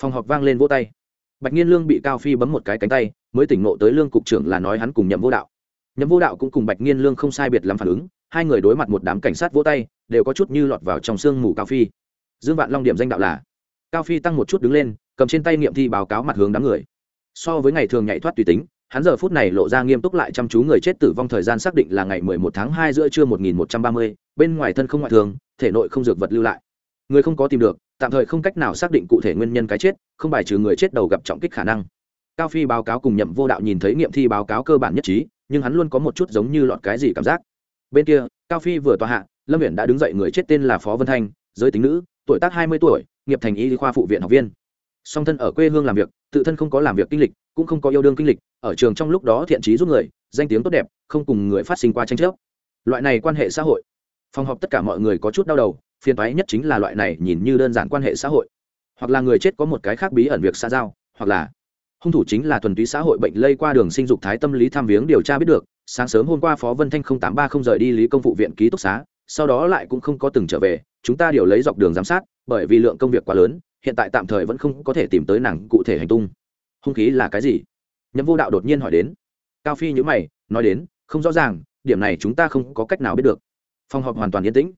phòng họp vang lên vỗ tay. Bạch nhiên lương bị cao phi bấm một cái cánh tay mới tỉnh ngộ tới lương cục trưởng là nói hắn cùng nhậm vô đạo. Nhậm vô đạo cũng cùng bạch nhiên lương không sai biệt lắm phản ứng hai người đối mặt một đám cảnh sát vỗ tay đều có chút như lọt vào trong sương mù cao phi. Dương vạn long điểm danh đạo là. Cao phi tăng một chút đứng lên cầm trên tay nghiệm thi báo cáo mặt hướng đám người. So với ngày thường nhảy thoát tùy tính hắn giờ phút này lộ ra nghiêm túc lại chăm chú người chết tử vong thời gian xác định là ngày 11 tháng 2 giữa trưa 1130, bên ngoài thân không ngoại thường thể nội không dược vật lưu lại. Người không có tìm được tạm thời không cách nào xác định cụ thể nguyên nhân cái chết, không bài trừ người chết đầu gặp trọng kích khả năng. Cao phi báo cáo cùng nhậm vô đạo nhìn thấy nghiệm thi báo cáo cơ bản nhất trí, nhưng hắn luôn có một chút giống như lọt cái gì cảm giác. Bên kia, cao phi vừa tòa hạ, lâm viện đã đứng dậy người chết tên là phó vân thanh, giới tính nữ, tuổi tác hai mươi tuổi, nghiệp thành y khoa phụ viện học viên. Song thân ở quê hương làm việc, tự thân không có làm việc kinh lịch, cũng không có yêu đương kinh lịch, ở trường trong lúc đó thiện trí giúp người, danh tiếng tốt đẹp, không cùng người phát sinh qua tranh chấp. Loại này quan hệ xã hội, phòng họp tất cả mọi người có chút đau đầu phiền toái nhất chính là loại này nhìn như đơn giản quan hệ xã hội. Hoặc là người chết có một cái khác bí ẩn việc xa giao, hoặc là hung thủ chính là thuần túy xã hội bệnh lây qua đường sinh dục thái tâm lý tham viếng điều tra biết được. Sáng sớm hôm qua phó vân thanh tám ba không rời đi lý công vụ viện ký túc xá, sau đó lại cũng không có từng trở về. Chúng ta điều lấy dọc đường giám sát, bởi vì lượng công việc quá lớn, hiện tại tạm thời vẫn không có thể tìm tới nàng cụ thể hành tung. Hung khí là cái gì? Nhậm vô đạo đột nhiên hỏi đến. Cao phi nhữ mày, nói đến, không rõ ràng, điểm này chúng ta không có cách nào biết được. Phòng họp hoàn toàn yên tĩnh.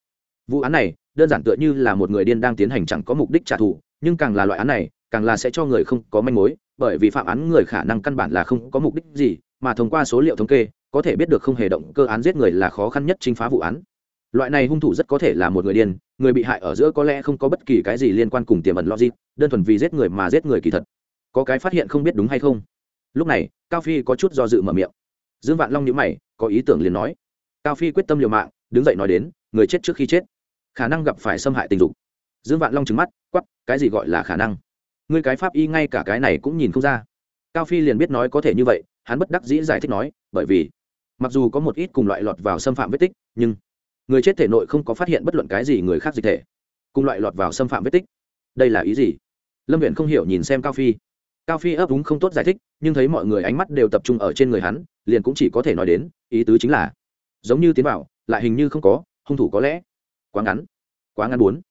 Vụ án này đơn giản tựa như là một người điên đang tiến hành chẳng có mục đích trả thù, nhưng càng là loại án này, càng là sẽ cho người không có manh mối, bởi vì phạm án người khả năng căn bản là không có mục đích gì, mà thông qua số liệu thống kê, có thể biết được không hề động cơ án giết người là khó khăn nhất chính phá vụ án. Loại này hung thủ rất có thể là một người điên, người bị hại ở giữa có lẽ không có bất kỳ cái gì liên quan cùng tiềm ẩn logic, đơn thuần vì giết người mà giết người kỳ thật. Có cái phát hiện không biết đúng hay không? Lúc này, cao phi có chút do dự mở miệng. Dương vạn long nhữ mày, có ý tưởng liền nói. Cao phi quyết tâm liều mạng, đứng dậy nói đến, người chết trước khi chết khả năng gặp phải xâm hại tình dục. Dương vạn long trừng mắt quắp cái gì gọi là khả năng? Ngươi cái pháp y ngay cả cái này cũng nhìn không ra. Cao phi liền biết nói có thể như vậy, hắn bất đắc dĩ giải thích nói, bởi vì, mặc dù có một ít cùng loại lọt vào xâm phạm vết tích, nhưng người chết thể nội không có phát hiện bất luận cái gì người khác dịch thể. Cùng loại lọt vào xâm phạm vết tích, đây là ý gì? Lâm viện không hiểu nhìn xem cao phi. Cao phi ấp úng không tốt giải thích, nhưng thấy mọi người ánh mắt đều tập trung ở trên người hắn, liền cũng chỉ có thể nói đến, ý tứ chính là, giống như tiến bảo, lại hình như không có, hung thủ có lẽ quá ngắn quá ngắn bốn.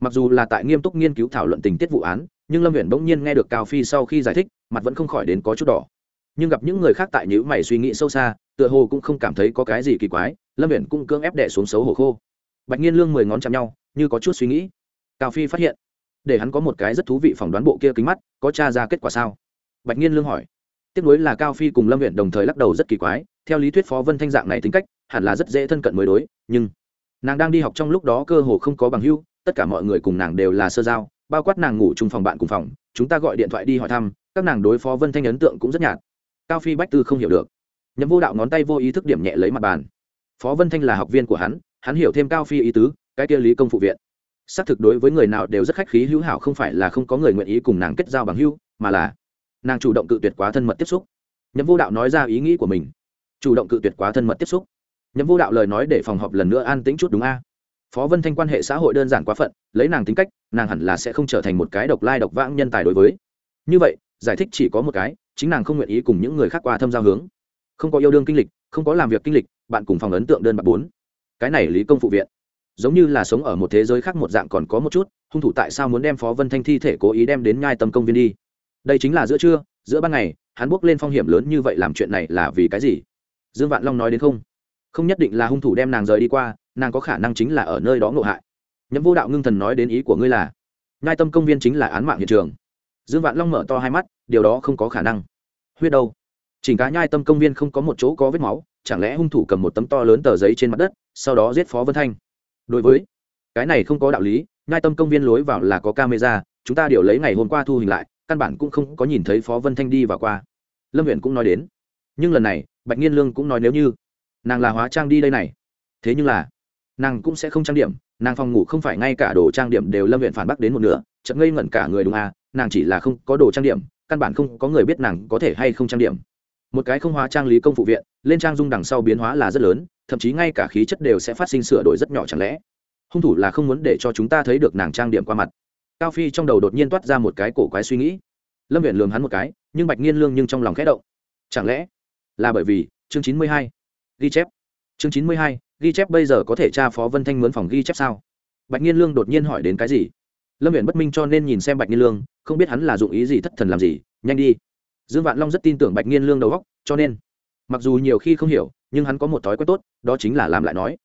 Mặc dù là tại nghiêm túc nghiên cứu thảo luận tình tiết vụ án, nhưng lâm huyện bỗng nhiên nghe được cao phi sau khi giải thích, mặt vẫn không khỏi đến có chút đỏ. Nhưng gặp những người khác tại nhữ mày suy nghĩ sâu xa, tựa hồ cũng không cảm thấy có cái gì kỳ quái, lâm huyện cũng cưỡng ép đẻ xuống xấu hổ khô. Bạch nhiên lương mười ngón chạm nhau, như có chút suy nghĩ. Cao phi phát hiện, để hắn có một cái rất thú vị phỏng đoán bộ kia kính mắt, có t r a ra kết quả sao? Bạch nhiên lương hỏi. Tiếc nối là cao phi cùng lâm huyện đồng thời lắc đầu rất kỳ quái, theo lý thuyết phó vân thanh dạng này tính cách, hẳn là rất dễ thân cận mới đối, nhưng nàng đang đi học trong lúc đó cơ hồ không có bằng hưu, tất cả mọi người cùng nàng đều là sơ giao, bao quát nàng ngủ chung phòng bạn cùng phòng, chúng ta gọi điện thoại đi hỏi thăm, các nàng đối phó vân thanh ấn tượng cũng rất nhạt. Cao phi bách tư không hiểu được. Nhậm vô đạo ngón tay vô ý thức điểm nhẹ lấy mặt bàn. Phó vân thanh là học viên của hắn hắn hiểu thêm cao phi ý tứ, cái kia lý công phụ viện. Xác thực đối với người nào đều rất khách khí hữu hảo, không phải là không có người nguyện ý cùng nàng kết giao bằng hữu, mà là nàng chủ động cự tuyệt quá thân mật tiếp xúc. Nhậm vô đạo nói ra ý nghĩ của mình. Chủ động cự tuyệt quá thân mật tiếp xúc nhậm vô đạo lời nói để phòng họp lần nữa an tĩnh chút đúng a? Phó vân thanh quan hệ xã hội đơn giản quá phận, lấy nàng tính cách, nàng hẳn là sẽ không trở thành một cái độc lai độc vãng nhân tài đối với. Như vậy, giải thích chỉ có một cái, chính nàng không nguyện ý cùng những người khác qua thâm giao hướng. Không có yêu đương kinh lịch, không có làm việc kinh lịch, bạn cùng phòng ấn tượng đơn bạc bốn. Cái này lý công phụ viện. Giống như là sống ở một thế giới khác một dạng còn có một chút, hung thủ tại sao muốn đem phó vân thanh thi thể cố ý đem đến nhai tâm công viên đi? Đây chính là giữa trưa, giữa ban ngày, hắn bước lên phong hiểm lớn như vậy làm chuyện này là vì cái gì? Dương vạn long nói đến không? Không nhất định là hung thủ đem nàng rời đi qua, nàng có khả năng chính là ở nơi đó ngộ hại. Nhậm vô đạo ngưng thần nói đến ý của ngươi là, nhai tâm công viên chính là án mạng hiện trường. Dương vạn long mở to hai mắt, điều đó không có khả năng. Huyết đâu? Chỉnh cá nhai tâm công viên không có một chỗ có vết máu, chẳng lẽ hung thủ cầm một tấm to lớn tờ giấy trên mặt đất, sau đó giết phó vân thanh? Đối với cái này không có đạo lý, nhai tâm công viên lối vào là có camera, chúng ta điều lấy ngày hôm qua thu hình lại, căn bản cũng không có nhìn thấy phó vân thanh đi vào qua. Lâm huyện cũng nói đến. Nhưng lần này, bạch nhiên lương cũng nói nếu như nàng là hóa trang đi đây này. Thế nhưng là, nàng cũng sẽ không trang điểm, nàng phòng ngủ không phải ngay cả đồ trang điểm đều lâm viện phản bác đến một nửa chậm ngây ngẩn cả người đúng à nàng chỉ là không có đồ trang điểm, căn bản không có người biết nàng có thể hay không trang điểm. Một cái không hóa trang lý công phụ viện, lên trang dung đằng sau biến hóa là rất lớn, thậm chí ngay cả khí chất đều sẽ phát sinh sửa đổi rất nhỏ chẳng lẽ. Hung thủ là không muốn để cho chúng ta thấy được nàng trang điểm qua mặt. Cao phi trong đầu đột nhiên toát ra một cái cổ quái suy nghĩ. Lâm viện lường hắn một cái, nhưng bạch nghiên lương nhưng trong lòng khẽ động. Chẳng lẽ là bởi vì chương chín mươi hai ghi chép. Chương chín mươi hai, ghi chép bây giờ có thể tra phó vân thanh mướn phòng ghi chép sao? Bạch nhiên lương đột nhiên hỏi đến cái gì? Lâm viện bất minh cho nên nhìn xem bạch nhiên lương, không biết hắn là dụng ý gì, thất thần làm gì, nhanh đi. Dương vạn long rất tin tưởng bạch nhiên lương đầu góc cho nên, mặc dù nhiều khi không hiểu, nhưng hắn có một thói quen tốt, đó chính là làm lại nói.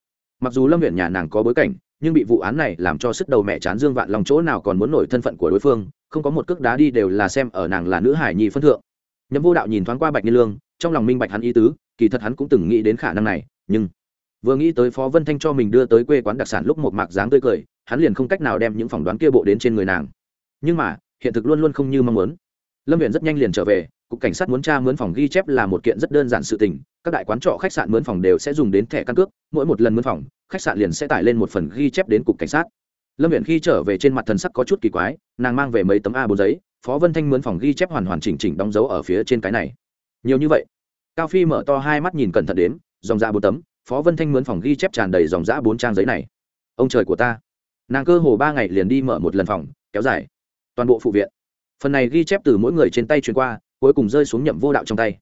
Mặc dù lâm viện nhà nàng có bối cảnh, nhưng bị vụ án này làm cho sức đầu mẹ chán dương vạn lòng chỗ nào còn muốn nổi thân phận của đối phương, không có một cước đá đi đều là xem ở nàng là nữ hải nhi phân thượng. Nhậm vô đạo nhìn thoáng qua bạch nhiên lương, trong lòng minh bạch hắn ý tứ kỳ thật hắn cũng từng nghĩ đến khả năng này, nhưng vừa nghĩ tới phó vân thanh cho mình đưa tới quê quán đặc sản lúc một mạc dáng tươi cười, hắn liền không cách nào đem những phỏng đoán kia bộ đến trên người nàng. Nhưng mà, hiện thực luôn luôn không như mong muốn. Lâm viện rất nhanh liền trở về, cục cảnh sát muốn tra mướn phòng ghi chép là một kiện rất đơn giản sự tình, các đại quán trọ khách sạn mướn phòng đều sẽ dùng đến thẻ căn cước, mỗi một lần mướn phòng, khách sạn liền sẽ tải lên một phần ghi chép đến cục cảnh sát. Lâm viện khi trở về trên mặt thần sắc có chút kỳ quái, nàng mang về mấy tấm a bốn giấy, phó vân thanh mướn phòng ghi chép hoàn hoàn chỉnh chỉnh đóng dấu ở phía trên cái này. Nhiều như vậy cao phi mở to hai mắt nhìn cẩn thận đến dòng dạ bốn tấm, phó vân thanh mướn phòng ghi chép tràn đầy dòng dã bốn trang giấy này. Ông trời của ta. Nàng cơ hồ ba ngày liền đi mở một lần phòng, kéo dài. Toàn bộ phụ viện. Phần này ghi chép từ mỗi người trên tay truyền qua, cuối cùng rơi xuống nhậm vô đạo trong tay.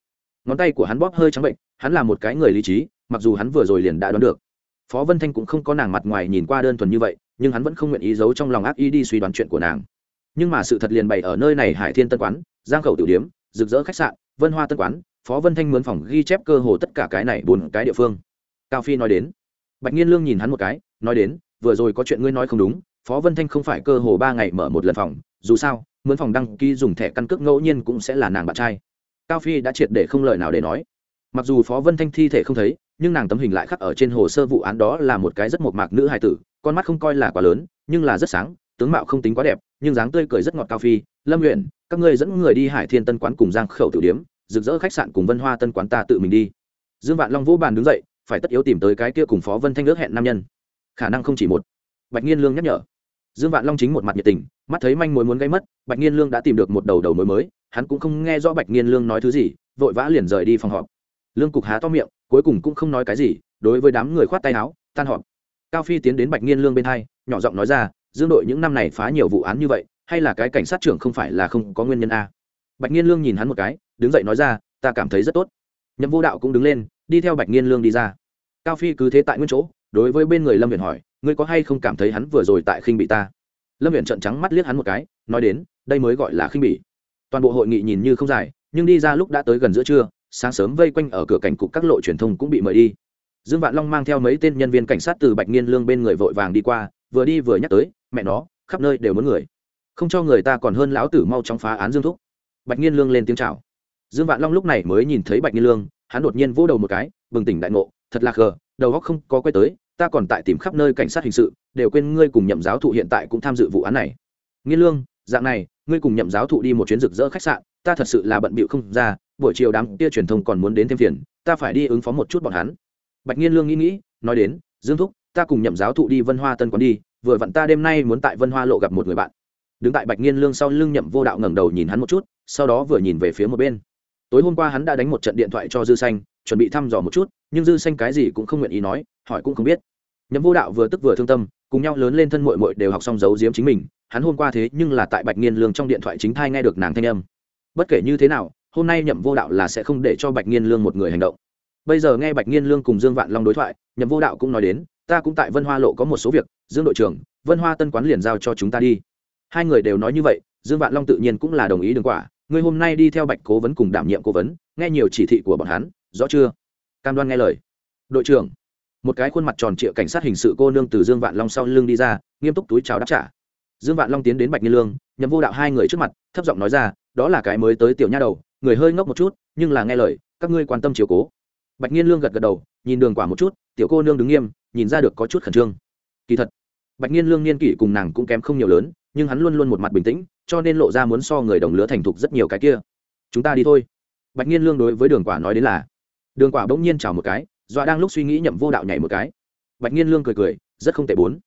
Ngón tay của hắn bóp hơi trắng bệnh, hắn là một cái người lý trí, mặc dù hắn vừa rồi liền đã đoán được. Phó vân thanh cũng không có nàng mặt ngoài nhìn qua đơn thuần như vậy, nhưng hắn vẫn không nguyện ý giấu trong lòng ác ý đi suy đoán chuyện của nàng. Nhưng mà sự thật liền bày ở nơi này hải thiên tân quán, giang khẩu tử điếm, rực rỡ khách sạn, vân hoa tân quán phó vân thanh mướn phòng ghi chép cơ hồ tất cả cái này bốn cái địa phương. Cao phi nói đến. Bạch nhiên lương nhìn hắn một cái nói đến vừa rồi có chuyện ngươi nói không đúng phó vân thanh không phải cơ hồ ba ngày mở một lần phòng dù sao mướn phòng đăng ký dùng thẻ căn cước ngẫu nhiên cũng sẽ là nàng bạn trai. Cao phi đã triệt để không lời nào để nói. Mặc dù phó vân thanh thi thể không thấy nhưng nàng tấm hình lại khắc ở trên hồ sơ vụ án đó là một cái rất mộc mạc nữ hài tử con mắt không coi là quá lớn nhưng là rất sáng tướng mạo không tính quá đẹp nhưng dáng tươi cười rất ngọt cao phi. Lâm luyện, các ngươi dẫn người đi hải thiên tân quán cùng giang khẩu tử điếm rực rỡ khách sạn cùng vân hoa tân quán ta tự mình đi. Dương vạn long vũ bàn đứng dậy, phải tất yếu tìm tới cái kia cùng phó vân thanh ước hẹn nam nhân. Khả năng không chỉ một. Bạch nghiên lương nhắc nhở. Dương vạn long chính một mặt nhiệt tình, mắt thấy manh mối muốn gây mất, bạch nghiên lương đã tìm được một đầu đầu mối mới, hắn cũng không nghe rõ bạch nghiên lương nói thứ gì, vội vã liền rời đi phòng họp. Lương cục há to miệng, cuối cùng cũng không nói cái gì, đối với đám người khoát tay áo, tan họp. Cao phi tiến đến bạch nghiên lương bên hai, nhỏ giọng nói ra, dương đội những năm này phá nhiều vụ án như vậy, hay là cái cảnh sát trưởng không phải là không có nguyên nhân a? Bạch nghiên lương nhìn hắn một cái, đứng dậy nói ra, ta cảm thấy rất tốt. Nhậm vô đạo cũng đứng lên, đi theo bạch nghiên lương đi ra. Cao phi cứ thế tại nguyên chỗ, đối với bên người lâm viện hỏi, ngươi có hay không cảm thấy hắn vừa rồi tại khinh bị ta? Lâm viện trợn trắng mắt liếc hắn một cái, nói đến, đây mới gọi là khinh bị toàn bộ hội nghị nhìn như không dài, nhưng đi ra lúc đã tới gần giữa trưa, sáng sớm vây quanh ở cửa cảnh cục các lộ truyền thông cũng bị mời đi. Dương vạn long mang theo mấy tên nhân viên cảnh sát từ bạch nghiên lương bên người vội vàng đi qua, vừa đi vừa nhắc tới, mẹ nó, khắp nơi đều muốn người. Không cho người ta còn hơn lão tử mau chóng phá án dương thúc bạch nghiên lương lên tiếng chào. Dương vạn long lúc này mới nhìn thấy bạch nghiên lương, hắn đột nhiên vỗ đầu một cái, bừng tỉnh đại ngộ, thật là gờ đầu óc không có quay tới, ta còn tại tìm khắp nơi cảnh sát hình sự, đều quên ngươi cùng nhậm giáo thụ hiện tại cũng tham dự vụ án này. Nghiên lương, dạng này, ngươi cùng nhậm giáo thụ đi một chuyến rực rỡ khách sạn, ta thật sự là bận bịu không ra, buổi chiều đám kia truyền thông còn muốn đến thêm phiền, ta phải đi ứng phó một chút bọn hắn. Bạch nghiên lương nghĩ nghĩ, nói đến, dương thúc, ta cùng nhậm giáo thụ đi vân hoa tân quán đi, vừa vặn ta đêm nay muốn tại vân hoa lộ gặp một người bạn. Đứng tại bạch nghiên lương sau lưng nhậm vô đạo ngẩng đầu nhìn hắn một chút sau đó vừa nhìn về phía một bên. Tối hôm qua hắn đã đánh một trận điện thoại cho dư xanh, chuẩn bị thăm dò một chút, nhưng dư xanh cái gì cũng không nguyện ý nói, hỏi cũng không biết. Nhậm vô đạo vừa tức vừa thương tâm, cùng nhau lớn lên thân mội mội đều học xong giấu giếm chính mình, hắn hôm qua thế nhưng là tại bạch nghiên lương trong điện thoại chính thai nghe được nàng thanh âm. Bất kể như thế nào, hôm nay nhậm vô đạo là sẽ không để cho bạch nghiên lương một người hành động. Bây giờ nghe bạch nghiên lương cùng dương vạn long đối thoại, nhậm vô đạo cũng nói đến, ta cũng tại vân hoa lộ có một số việc, dương đội trưởng, vân hoa tân quán liền giao cho chúng ta đi. Hai người đều nói như vậy, dương vạn long tự nhiên cũng là đồng ý đường quả ngươi hôm nay đi theo bạch cố vấn cùng đảm nhiệm cố vấn, nghe nhiều chỉ thị của bọn hắn, rõ chưa? Cam đoan nghe lời. Đội trưởng, một cái khuôn mặt tròn trịa cảnh sát hình sự cô nương từ dương vạn long sau lưng đi ra, nghiêm túc túi chào đáp trả. Dương vạn long tiến đến bạch nhiên lương nhằm vô đạo hai người trước mặt, thấp giọng nói ra, đó là cái mới tới tiểu nha đầu, người hơi ngốc một chút, nhưng là nghe lời, các ngươi quan tâm chiều cố. Bạch nhiên lương gật gật đầu, nhìn đường quả một chút, tiểu cô nương đứng nghiêm, nhìn ra được có chút khẩn trương. Kỳ thật, bạch nhiên lương niên kỷ cùng nàng cũng kém không nhiều lớn, nhưng hắn luôn luôn một mặt bình tĩnh cho nên lộ ra muốn so người đồng lứa thành thục rất nhiều cái kia. Chúng ta đi thôi. Bạch nhiên lương đối với đường quả nói đến là, đường quả bỗng nhiên chào một cái dọa đang lúc suy nghĩ nhậm vô đạo nhảy một cái. Bạch nhiên lương cười cười, rất không tệ bốn.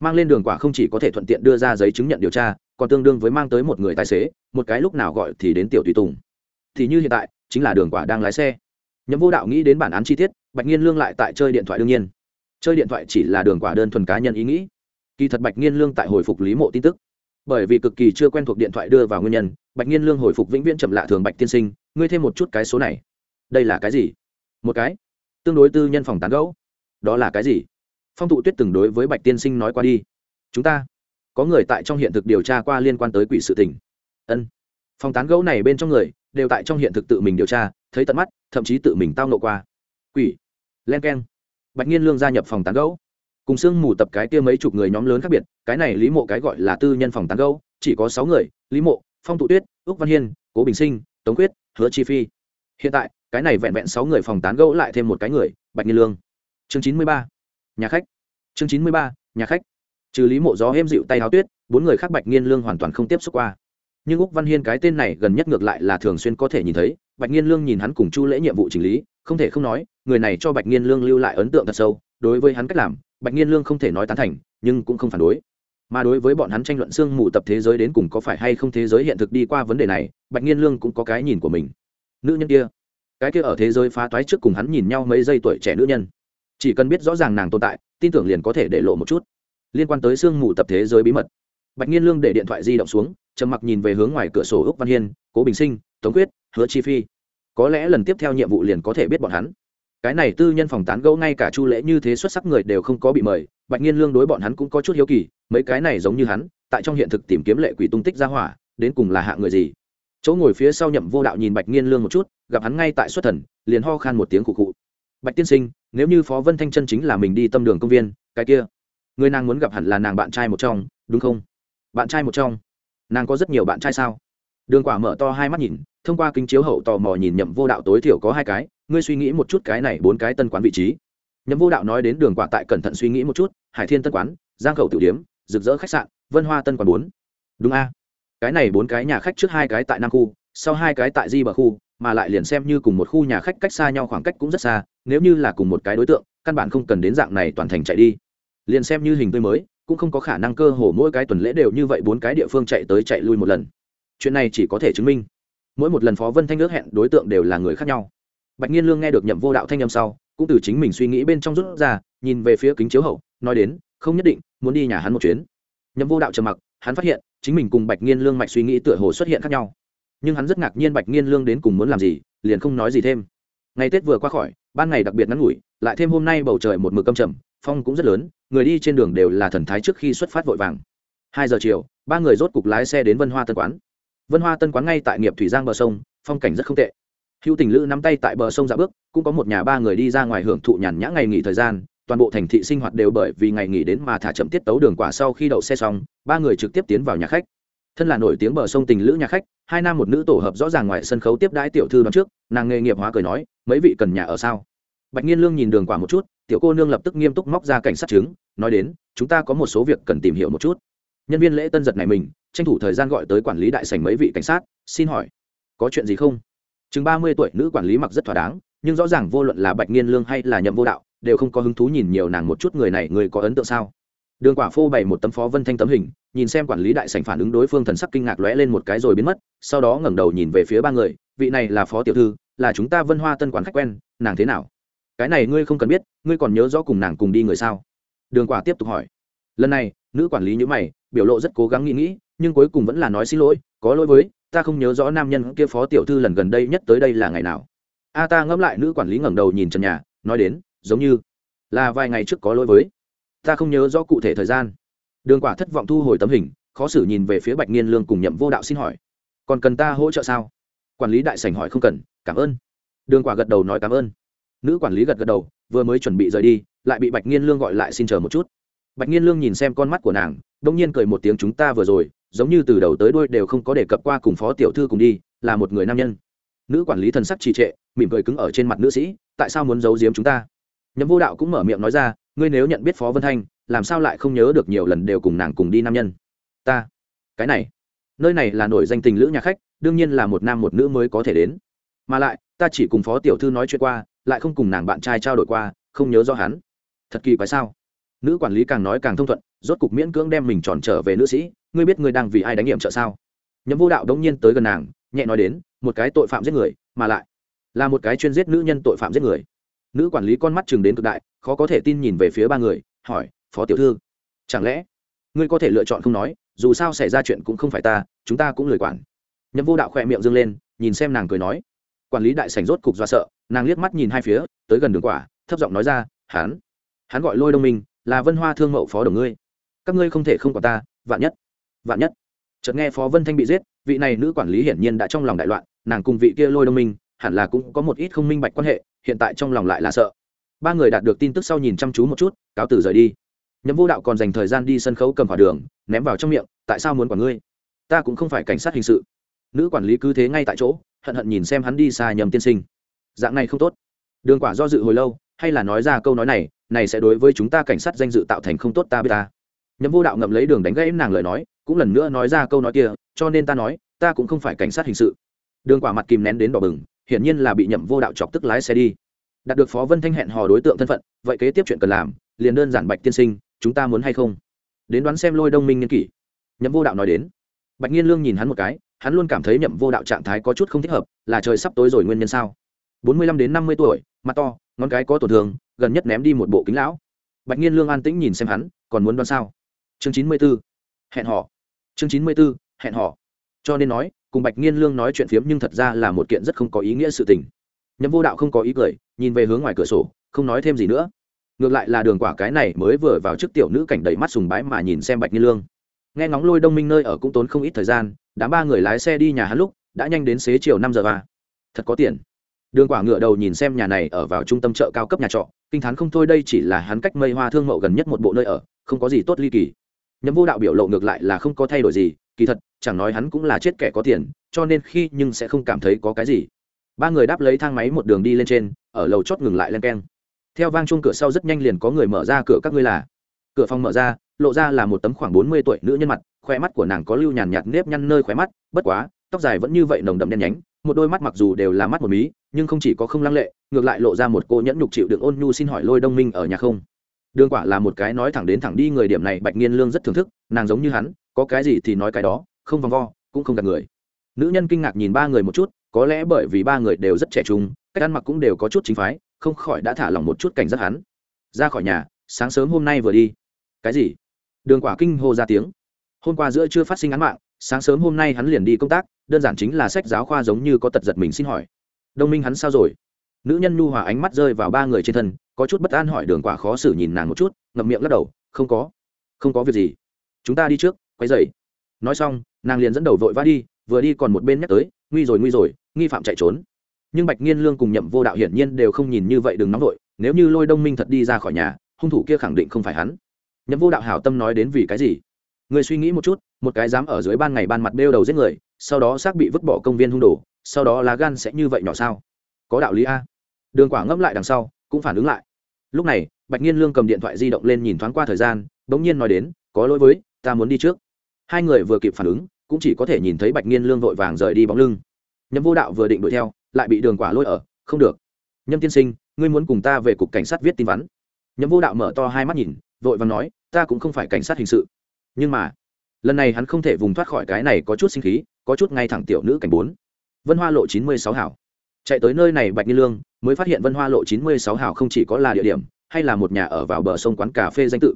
Mang lên đường quả không chỉ có thể thuận tiện đưa ra giấy chứng nhận điều tra, còn tương đương với mang tới một người tài xế, một cái lúc nào gọi thì đến tiểu tùy tùng. Thì như hiện tại, chính là đường quả đang lái xe. Nhậm vô đạo nghĩ đến bản án chi tiết, bạch nhiên lương lại tại chơi điện thoại đương nhiên. Chơi điện thoại chỉ là đường quả đơn thuần cá nhân ý nghĩ. Kỳ thật bạch nhiên lương tại hồi phục lý mộ tin tức bởi vì cực kỳ chưa quen thuộc điện thoại đưa vào nguyên nhân, bạch nhiên lương hồi phục vĩnh viễn chậm lạ thường bạch tiên sinh, ngươi thêm một chút cái số này. Đây là cái gì? Một cái. Tương đối tư nhân phòng tán gẫu. Đó là cái gì? Phong thụ tuyết từng đối với bạch tiên sinh nói qua đi. Chúng ta có người tại trong hiện thực điều tra qua liên quan tới quỷ sự tình. Ân. Phòng tán gẫu này bên trong người đều tại trong hiện thực tự mình điều tra, thấy tận mắt, thậm chí tự mình tao nộ qua. Quỷ. Len k e n bạch nhiên lương gia nhập phòng tán gẫu cùng sương mù tập cái kia mấy chục người nhóm lớn khác biệt, cái này lý mộ cái gọi là tư nhân phòng tán gâu chỉ có sáu người, lý mộ, phong tụ tuyết ước văn hiên, cố bình sinh, tống quyết, hứa chi phi. Hiện tại, cái này vẹn vẹn sáu người phòng tán gẫu lại thêm một cái người, bạch nhiên lương. Chương chín mươi ba, nhà khách. Chương chín mươi ba, nhà khách. Trừ lý mộ gió êm dịu tay áo tuyết, bốn người khác bạch nhiên lương hoàn toàn không tiếp xúc qua. Nhưng úc văn hiên cái tên này gần nhất ngược lại là thường xuyên có thể nhìn thấy, bạch nhiên lương nhìn hắn cùng chu lễ nhiệm vụ chỉnh lý, không thể không nói, người này cho bạch nhiên lương lưu lại ấn tượng thật sâu, đối với hắn cách làm bạch nghiên lương không thể nói tán thành, nhưng cũng không phản đối. Mà đối với bọn hắn tranh luận xương mù tập thế giới đến cùng có phải hay không thế giới hiện thực đi qua vấn đề này, bạch nghiên lương cũng có cái nhìn của mình. Nữ nhân kia, cái kia ở thế giới phá toái trước cùng hắn nhìn nhau mấy giây tuổi trẻ nữ nhân. Chỉ cần biết rõ ràng nàng tồn tại, tin tưởng liền có thể để lộ một chút. Liên quan tới xương mù tập thế giới bí mật, bạch nghiên lương để điện thoại di động xuống, trầm mặc nhìn về hướng ngoài cửa sổ úc văn hiên, cố bình sinh, tống quyết, hứa chi phi, có lẽ lần tiếp theo nhiệm vụ liền có thể biết bọn hắn cái này tư nhân phòng tán gẫu ngay cả chu lễ như thế xuất sắc người đều không có bị mời, bạch nhiên lương đối bọn hắn cũng có chút hiếu kỳ, mấy cái này giống như hắn, tại trong hiện thực tìm kiếm lệ quỷ tung tích ra hỏa, đến cùng là hạ người gì? Chỗ ngồi phía sau nhậm vô đạo nhìn bạch nhiên lương một chút, gặp hắn ngay tại xuất thần, liền ho khan một tiếng khụ khụ. Bạch tiên sinh, nếu như phó vân thanh chân chính là mình đi tâm đường công viên, cái kia, người nàng muốn gặp hẳn là nàng bạn trai một trong, đúng không? Bạn trai một trong. Nàng có rất nhiều bạn trai sao? Đường quả mở to hai mắt nhìn, thông qua kính chiếu hậu tò mò nhìn nhậm vô đạo tối thiểu có hai cái ngươi suy nghĩ một chút cái này bốn cái tân quán vị trí. Nhậm vô đạo nói đến đường quả tại cẩn thận suy nghĩ một chút, hải thiên tân quán, giang khẩu tiểu điếm, rực rỡ khách sạn, vân hoa tân quán bốn. Đúng a. Cái này bốn cái nhà khách trước hai cái tại nam khu, sau hai cái tại di bờ khu, mà lại liền xem như cùng một khu nhà khách cách xa nhau khoảng cách cũng rất xa, nếu như là cùng một cái đối tượng, căn bản không cần đến dạng này toàn thành chạy đi. Liền xem như hình tươi mới, cũng không có khả năng cơ hồ mỗi cái tuần lễ đều như vậy bốn cái địa phương chạy tới chạy lui một lần. Chuyện này chỉ có thể chứng minh. Mỗi một lần phó vân thanh ước hẹn đối tượng đều là người khác nhau bạch nhiên lương nghe được nhậm vô đạo thanh âm sau, cũng từ chính mình suy nghĩ bên trong rút ra, nhìn về phía kính chiếu hậu, nói đến, không nhất định, muốn đi nhà hắn một chuyến. Nhậm vô đạo trầm mặc, hắn phát hiện, chính mình cùng bạch nhiên lương mạch suy nghĩ tựa hồ xuất hiện khác nhau. Nhưng hắn rất ngạc nhiên bạch nhiên lương đến cùng muốn làm gì, liền không nói gì thêm. Ngày tết vừa qua khỏi, ban ngày đặc biệt ngắn ngủi, lại thêm hôm nay bầu trời một mực câm trầm, phong cũng rất lớn, người đi trên đường đều là thần thái trước khi xuất phát vội vàng. Hai giờ chiều, ba người rốt cục lái xe đến vân hoa tân quán. Vân hoa tân quán ngay tại nghiệp thủy giang bờ sông, phong cảnh rất không tệ hữu tình lữ nắm tay tại bờ sông dạ bước, cũng có một nhà ba người đi ra ngoài hưởng thụ nhàn nhã ngày nghỉ thời gian, toàn bộ thành thị sinh hoạt đều bởi vì ngày nghỉ đến mà thả chậm tiết tấu đường quả sau khi đậu xe xong, ba người trực tiếp tiến vào nhà khách. Thân là nổi tiếng bờ sông tình lữ nhà khách, hai nam một nữ tổ hợp rõ ràng ngoài sân khấu tiếp đãi tiểu thư đón trước, nàng nghề nghiệp hóa cười nói, mấy vị cần nhà ở sao? Bạch nhiên lương nhìn đường quả một chút, tiểu cô nương lập tức nghiêm túc móc ra cảnh sát chứng, nói đến, chúng ta có một số việc cần tìm hiểu một chút. Nhân viên lễ tân giật này mình, tranh thủ thời gian gọi tới quản lý đại sành mấy vị cảnh sát, xin hỏi, có chuyện gì không? Chừng ba mươi tuổi nữ quản lý mặc rất thỏa đáng, nhưng rõ ràng vô luận là bạch nghiên lương hay là nhậm vô đạo, đều không có hứng thú nhìn nhiều nàng một chút người này, người có ấn tượng sao? Đường quả phô bày một tấm phó vân thanh tấm hình, nhìn xem quản lý đại sành phản ứng đối phương thần sắc kinh ngạc lóe lên một cái rồi biến mất, sau đó ngẩng đầu nhìn về phía ba người, vị này là phó tiểu thư, là chúng ta vân hoa tân quán khách quen, nàng thế nào? Cái này ngươi không cần biết, ngươi còn nhớ rõ cùng nàng cùng đi người sao? Đường quả tiếp tục hỏi. Lần này, nữ quản lý nhữ mày, biểu lộ rất cố gắng nghĩ nghĩ, nhưng cuối cùng vẫn là nói xin lỗi có lỗi với, ta không nhớ rõ nam nhân kia phó tiểu thư lần gần đây nhất tới đây là ngày nào. A ta ngẫm lại nữ quản lý ngẩng đầu nhìn trần nhà, nói đến, giống như là vài ngày trước có lỗi với. Ta không nhớ rõ cụ thể thời gian. Đường quả thất vọng thu hồi tấm hình, khó xử nhìn về phía bạch nghiên lương cùng nhậm vô đạo xin hỏi. Còn cần ta hỗ trợ sao? Quản lý đại sảnh hỏi không cần, cảm ơn. Đường quả gật đầu nói cảm ơn. Nữ quản lý gật gật đầu, vừa mới chuẩn bị rời đi, lại bị bạch nghiên lương gọi lại xin chờ một chút. Bạch nghiên lương nhìn xem con mắt của nàng, đông nhiên cười một tiếng, chúng ta vừa rồi giống như từ đầu tới đuôi đều không có đề cập qua cùng phó tiểu thư cùng đi, là một người nam nhân. Nữ quản lý thần sắc trì trệ, mỉm cười cứng ở trên mặt nữ sĩ, tại sao muốn giấu giếm chúng ta? Nhậm vô đạo cũng mở miệng nói ra, ngươi nếu nhận biết phó vân thanh, làm sao lại không nhớ được nhiều lần đều cùng nàng cùng đi nam nhân? Ta, cái này, nơi này là nổi danh tình lữ nhà khách, đương nhiên là một nam một nữ mới có thể đến. Mà lại, ta chỉ cùng phó tiểu thư nói chuyện qua, lại không cùng nàng bạn trai trao đổi qua, không nhớ rõ hắn. Thật kỳ quái sao? Nữ quản lý càng nói càng thông thuận, rốt cục miễn cưỡng đem mình tròn trở về nữ sĩ. Ngươi biết ngươi đang vì ai đánh nghiệm trợ sao? Nhậm vô đạo đống nhiên tới gần nàng, nhẹ nói đến, một cái tội phạm giết người, mà lại là một cái chuyên giết nữ nhân tội phạm giết người. Nữ quản lý con mắt chừng đến cực đại, khó có thể tin nhìn về phía ba người, hỏi, phó tiểu thư, chẳng lẽ ngươi có thể lựa chọn không nói, dù sao xảy ra chuyện cũng không phải ta, chúng ta cũng lười quản. Nhậm vô đạo khỏe miệng dâng lên, nhìn xem nàng cười nói. Quản lý đại sảnh rốt cục do sợ, nàng liếc mắt nhìn hai phía, tới gần đường quả, thấp giọng nói ra, hắn hắn gọi lôi đông minh là vân hoa thương mậu phó đồng ngươi. Các ngươi không thể không có ta, vạn nhất vạn nhất. Chợt nghe phó vân thanh bị giết, vị này nữ quản lý hiển nhiên đã trong lòng đại loạn, nàng cùng vị kia lôi đông minh, hẳn là cũng có một ít không minh bạch quan hệ, hiện tại trong lòng lại là sợ. Ba người đạt được tin tức sau nhìn chăm chú một chút, cáo tử rời đi. Nhậm vô đạo còn dành thời gian đi sân khấu cầm quả đường, ném vào trong miệng, tại sao muốn quản ngươi? Ta cũng không phải cảnh sát hình sự. Nữ quản lý cứ thế ngay tại chỗ, hận hận nhìn xem hắn đi xa nhầm tiên sinh. Dạng này không tốt. Đường quả do dự hồi lâu, hay là nói ra câu nói này này sẽ đối với chúng ta cảnh sát danh dự tạo thành không tốt ta biết ta. Nhậm vô đạo ngậm lấy đường đánh gãy nàng lời nói, cũng lần nữa nói ra câu nói kia, cho nên ta nói, ta cũng không phải cảnh sát hình sự. Đường quả mặt kìm nén đến đỏ bừng, hiển nhiên là bị nhậm vô đạo chọc tức lái xe đi. Đạt được phó vân thanh hẹn hò đối tượng thân phận, vậy kế tiếp chuyện cần làm, liền đơn giản bạch tiên sinh, chúng ta muốn hay không? Đến đoán xem lôi đông minh nghiên kỷ. Nhậm vô đạo nói đến. Bạch nhiên lương nhìn hắn một cái, hắn luôn cảm thấy nhậm vô đạo trạng thái có chút không thích hợp, là trời sắp tối rồi nguyên nhân sao? Bốn mươi lăm đến năm mươi tuổi, mặt to, ngón cái có tổn thương gần nhất ném đi một bộ kính lão. Bạch nhiên lương an tĩnh nhìn xem hắn, còn muốn đoán sao? Chương chín mươi b ố hẹn họ chương chín mươi b ố hẹn họ cho nên nói, cùng bạch nhiên lương nói chuyện phiếm nhưng thật ra là một kiện rất không có ý nghĩa sự tình. Nhậm vô đạo không có ý cười, nhìn về hướng ngoài cửa sổ, không nói thêm gì nữa. Ngược lại là đường quả cái này mới vừa vào trước tiểu nữ cảnh đầy mắt sùng bái mà nhìn xem bạch nhiên lương. Nghe ngóng lôi đông minh nơi ở cũng tốn không ít thời gian, đám ba người lái xe đi nhà hắn lúc, đã nhanh đến xế chiều năm giờ và thật có tiền đường quả ngựa đầu nhìn xem nhà này ở vào trung tâm chợ cao cấp nhà trọ, kinh t h á n không thôi đây chỉ là hắn cách mây hoa thương mậu gần nhất một bộ nơi ở, không có gì tốt ly kỳ. Nhấm vô đạo biểu lộ ngược lại là không có thay đổi gì, kỳ thật, chẳng nói hắn cũng là chết kẻ có tiền, cho nên khi nhưng sẽ không cảm thấy có cái gì. Ba người đáp lấy thang máy một đường đi lên trên, ở lầu chót ngừng lại len keng. Theo vang chung cửa sau rất nhanh liền có người mở ra cửa các ngươi là. Cửa phòng mở ra, lộ ra là một tấm khoảng bốn mươi tuổi nữ nhân mặt khoe mắt của nàng có lưu nhàn nhạt nếp nhăn nơi khóe mắt, bất quá, tóc dài vẫn như vậy nồng đậm đen nhánh một đôi mắt mặc dù đều là mắt một mí, nhưng không chỉ có không lăng lệ, ngược lại lộ ra một cô nhẫn nhục chịu đựng ôn nhu xin hỏi lôi đông minh ở nhà không. Đương quả là một cái nói thẳng đến thẳng đi người điểm này bạch nghiên lương rất thưởng thức, nàng giống như hắn, có cái gì thì nói cái đó, không vòng vo, cũng không gạt người. Nữ nhân kinh ngạc nhìn ba người một chút, có lẽ bởi vì ba người đều rất trẻ trung, cách ăn mặc cũng đều có chút chính phái, không khỏi đã thả lòng một chút cảnh giác hắn. Ra khỏi nhà, sáng sớm hôm nay vừa đi. Cái gì? Đường quả kinh hô ra tiếng. Hôm qua giữa chưa phát sinh án mạng sáng sớm hôm nay hắn liền đi công tác, đơn giản chính là sách giáo khoa giống như có tật giật mình xin hỏi. Đông minh hắn sao rồi? Nữ nhân nhu hòa ánh mắt rơi vào ba người trên thân, có chút bất an hỏi đường quả khó xử nhìn nàng một chút, ngậm miệng lắc đầu, không có không có việc gì. Chúng ta đi trước quay dậy nói xong, nàng liền dẫn đầu vội vã đi, vừa đi còn một bên nhắc tới, nguy rồi nguy rồi, nghi phạm chạy trốn. Nhưng bạch nghiên lương cùng nhậm vô đạo hiển nhiên đều không nhìn như vậy đừng nóng vội, nếu như lôi đông minh thật đi ra khỏi nhà, hung thủ kia khẳng định không phải hắn. Nhậm vô đạo hảo tâm nói đến vì cái gì? Người suy nghĩ một chút, một cái dám ở dưới ban ngày ban mặt đeo đầu giết người, sau đó xác bị vứt bỏ công viên hung đồ, sau đó lá gan sẽ như vậy nhỏ sao? Có đạo lý a. Đường quả ngẫm lại đằng sau, cũng phản ứng lại. Lúc này, bạch nhiên lương cầm điện thoại di động lên nhìn thoáng qua thời gian đ ỗ n g nhiên nói đến, có lỗi với, ta muốn đi trước. Hai người vừa kịp phản ứng, cũng chỉ có thể nhìn thấy bạch nhiên lương vội vàng rời đi bóng lưng. Nhâm vô đạo vừa định đuổi theo, lại bị đường quả lôi ở, không được. Nhâm tiên sinh, ngươi muốn cùng ta về cục cảnh sát viết tin vắn. Nhâm vô đạo mở to hai mắt nhìn, vội vàng nói, ta cũng không phải cảnh sát hình sự nhưng mà, lần này hắn không thể vùng thoát khỏi cái này có chút sinh khí, có chút ngay thẳng tiểu nữ cảnh bốn. Vân hoa lộ chín mươi sáu hảo. Chạy tới nơi này bạch nghi lương, mới phát hiện vân hoa lộ chín mươi sáu hảo không chỉ có là địa điểm, hay là một nhà ở vào bờ sông quán cà phê danh tự.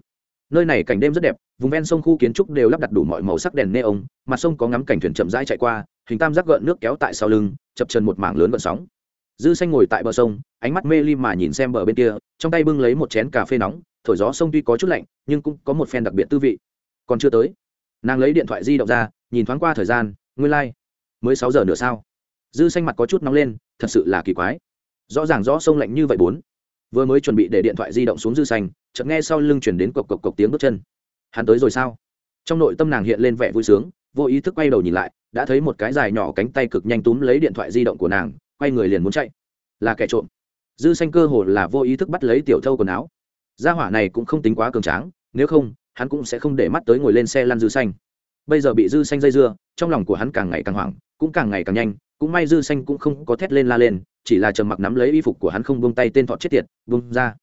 Nơi này cảnh đêm rất đẹp, vùng ven sông khu kiến trúc đều lắp đặt đủ mọi màu sắc đèn neon, mặt sông có ngắm cảnh thuyền chậm rãi chạy qua, hình tam giác gợn nước kéo tại sau lưng, chập chân một mảng lớn gợn sóng. Dư xanh ngồi tại bờ sông, ánh mắt mê ly mà nhìn xem bờ bên kia, trong tay bưng lấy một chén cà phê nóng, thổi gió sông tuy có chút lạnh, nhưng cũng có một phen đặc biệt tư vị còn chưa tới. Nàng lấy điện thoại di động ra, nhìn thoáng qua thời gian, nguyên lai、like. mới sáu giờ nửa sao. Dư xanh mặt có chút nóng lên, thật sự là kỳ quái. Rõ ràng rõ sông lạnh như vậy bốn. Vừa mới chuẩn bị để điện thoại di động xuống dư xanh, chợt nghe sau lưng chuyển đến cộc cộc cộc tiếng bước chân. Hắn tới rồi sao? Trong nội tâm nàng hiện lên vẻ vui sướng, vô ý thức quay đầu nhìn lại, đã thấy một cái dài nhỏ cánh tay cực nhanh túm lấy điện thoại di động của nàng, quay người liền muốn chạy. Là kẻ trộm. Dư xanh cơ hồ là vô ý thức bắt lấy tiểu thâu quần áo. Gia hỏa này cũng không tính quá cường tráng, nếu không hắn cũng sẽ không để mắt tới ngồi lên xe lăn dư xanh. Bây giờ bị dư xanh dây dưa, trong lòng của hắn càng ngày càng hoảng, cũng càng ngày càng nhanh, cũng may dư xanh cũng không có thét lên la lên, chỉ là trầm mặc nắm lấy y phục của hắn không buông tay tên thọ chết tiệt, buông ra.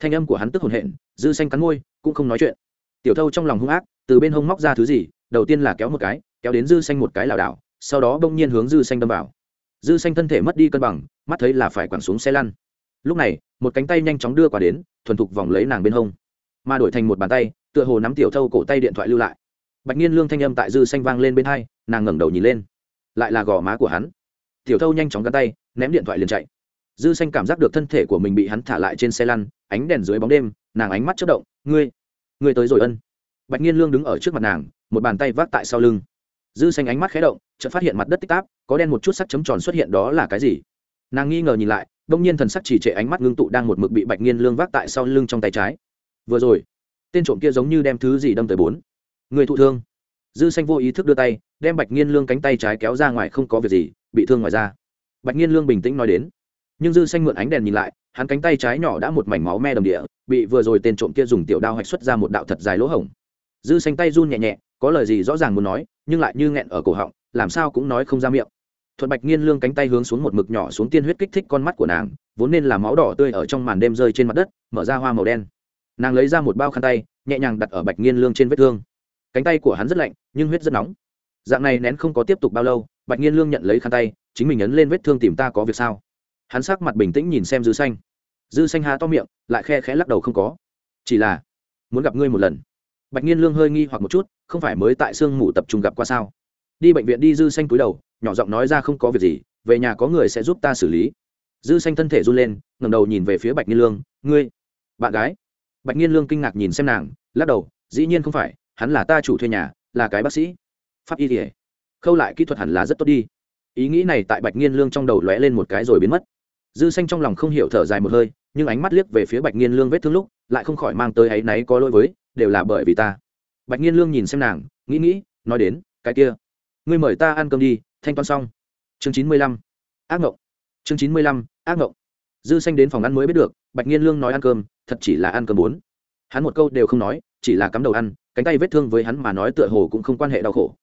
Thanh âm của hắn tức hồn hện, dư xanh cắn môi, cũng không nói chuyện. Tiểu thâu trong lòng hung ác, từ bên hông móc ra thứ gì, đầu tiên là kéo một cái, kéo đến dư xanh một cái lảo đảo, sau đó bỗng nhiên hướng dư xanh đâm vào. Dư xanh thân thể mất đi cân bằng, mắt thấy là phải quẳng xuống xe lăn. Lúc này, một cánh tay nhanh chóng đưa qua đến, thuần thục vòng lấy nàng bên hông. Mà đổi thành một bàn tay tựa hồ nắm tiểu thâu cổ tay điện thoại lưu lại. Bạch nhiên lương thanh âm tại dư xanh vang lên bên hai, nàng ngẩng đầu nhìn lên. Lại là gò má của hắn. Tiểu thâu nhanh chóng gắn tay, ném điện thoại liền chạy. Dư xanh cảm giác được thân thể của mình bị hắn thả lại trên xe lăn, ánh đèn dưới bóng đêm, nàng ánh mắt chất động, ngươi ngươi tới rồi ân. Bạch nhiên lương đứng ở trước mặt nàng, một bàn tay vác tại sau lưng. Dư xanh ánh mắt khé động, chợt phát hiện mặt đất tích táp, có đen một chút sắc chấm tròn xuất hiện đó là cái gì? Nàng nghi ngờ nhìn lại, đông nhiên thần sắc chỉ trệ ánh mắt ngưng tụ đang một mực bị bạch nhiên lương vác tại sau lưng trong tay trái. Vừa rồi tên trộm kia giống như đem thứ gì đâm tới bốn. Người thụ thương. Dư xanh vô ý thức đưa tay, đem bạch nghiên lương cánh tay trái kéo ra ngoài không có việc gì, bị thương ngoài ra bạch nghiên lương bình tĩnh nói đến. Nhưng dư xanh mượn ánh đèn nhìn lại, hắn cánh tay trái nhỏ đã một mảnh máu me đầm địa, bị vừa rồi tên trộm kia dùng tiểu đao hạch xuất ra một đạo thật dài lỗ hổng. Dư xanh tay run nhẹ nhẹ, có lời gì rõ ràng muốn nói, nhưng lại như nghẹn ở cổ họng, làm sao cũng nói không ra miệng. Thuận bạch nghiên lương cánh tay hướng xuống một mực nhỏ xuống tiên huyết kích thích con mắt của nàng, vốn nên là máu đỏ tươi ở trong màn đêm rơi trên mặt đất, mở ra hoa màu đen nàng lấy ra một bao khăn tay, nhẹ nhàng đặt ở bạch nghiên lương trên vết thương. Cánh tay của hắn rất lạnh, nhưng huyết rất nóng. Dạng này nén không có tiếp tục bao lâu, bạch nghiên lương nhận lấy khăn tay, chính mình ấn lên vết thương tìm ta có việc sao? Hắn sắc mặt bình tĩnh nhìn xem dư xanh. Dư xanh há to miệng, lại khe khẽ lắc đầu không có. Chỉ là, muốn gặp ngươi một lần. Bạch nghiên lương hơi nghi hoặc một chút, không phải mới tại sương mù tập trung gặp qua sao? Đi bệnh viện đi dư xanh cúi đầu, nhỏ giọng nói ra không có việc gì, về nhà có người sẽ giúp ta xử lý. Dư xanh thân thể run lên, ngẩng đầu nhìn về phía bạch nghiên lương, ngươi, bạn gái bạch nghiên lương kinh ngạc nhìn xem nàng, lắc đầu, dĩ nhiên không phải, hắn là ta chủ thuê nhà, là cái bác sĩ. Pháp y thể khâu lại kỹ thuật hẳn là rất tốt đi. Ý nghĩ này tại bạch nghiên lương trong đầu lóe lên một cái rồi biến mất. Dư xanh trong lòng không hiểu thở dài một hơi, nhưng ánh mắt liếc về phía bạch nghiên lương vết thương lúc, lại không khỏi mang tới áy náy có lỗi với, đều là bởi vì ta. Bạch nghiên lương nhìn xem nàng, nghĩ nghĩ, nói đến, cái kia, ngươi mời ta ăn cơm đi, thanh toán xong. Chương chín mươi lăm. Ác ngộng. chương chín mươi lăm, ác ngộng. dư xanh đến phòng ăn mới biết được, bạch nghiên lương nói ăn cơm thật chỉ là ăn cơm bốn. Hắn một câu đều không nói, chỉ là cắm đầu ăn, cánh tay vết thương với hắn mà nói tựa hồ cũng không quan hệ đau khổ.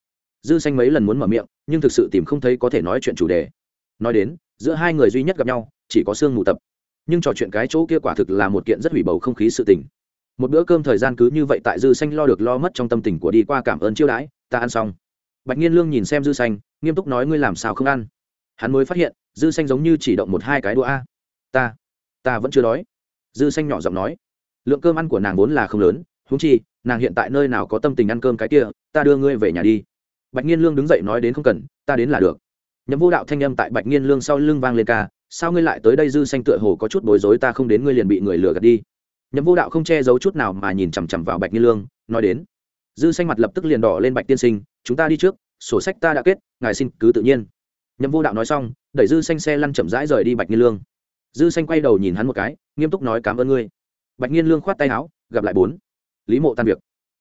Dư xanh mấy lần muốn mở miệng, nhưng thực sự tìm không thấy có thể nói chuyện chủ đề. Nói đến, giữa hai người duy nhất gặp nhau, chỉ có xương mù tập. Nhưng trò chuyện cái chỗ kia quả thực là một kiện rất hủy bầu không khí sự tình. Một bữa cơm thời gian cứ như vậy tại dư xanh lo được lo mất trong tâm tình của đi qua cảm ơn chiêu đãi, ta ăn xong. Bạch nhiên lương nhìn xem dư xanh, nghiêm túc nói ngươi làm sao không ăn. Hắn mới phát hiện, dư xanh giống như chỉ động một hai cái đũa a. Ta ta vẫn chưa đói dư xanh nhỏ giọng nói, lượng cơm ăn của nàng vốn là không lớn, huống chi, nàng hiện tại nơi nào có tâm tình ăn cơm cái kia, ta đưa ngươi về nhà đi. Bạch nhiên lương đứng dậy nói đến không cần, ta đến là được. Nhậm vô đạo thanh âm tại bạch nhiên lương sau lưng vang lên ca, sao ngươi lại tới đây, dư xanh tựa hồ có chút bối rối, ta không đến ngươi liền bị người lừa gạt đi. Nhậm vô đạo không che giấu chút nào mà nhìn chằm chằm vào bạch nhiên lương, nói đến, dư xanh mặt lập tức liền đỏ lên bạch tiên sinh, chúng ta đi trước, sổ sách ta đã kết, ngài xin cứ tự nhiên. Nhậm vô đạo nói xong, đẩy dư xanh xe lăn chậm rãi rời đi bạch nhiên lương dư xanh quay đầu nhìn hắn một cái, nghiêm túc nói cảm ơn ngươi. Bạch nhiên lương khoát tay áo, gặp lại bốn. Lý mộ tan việc.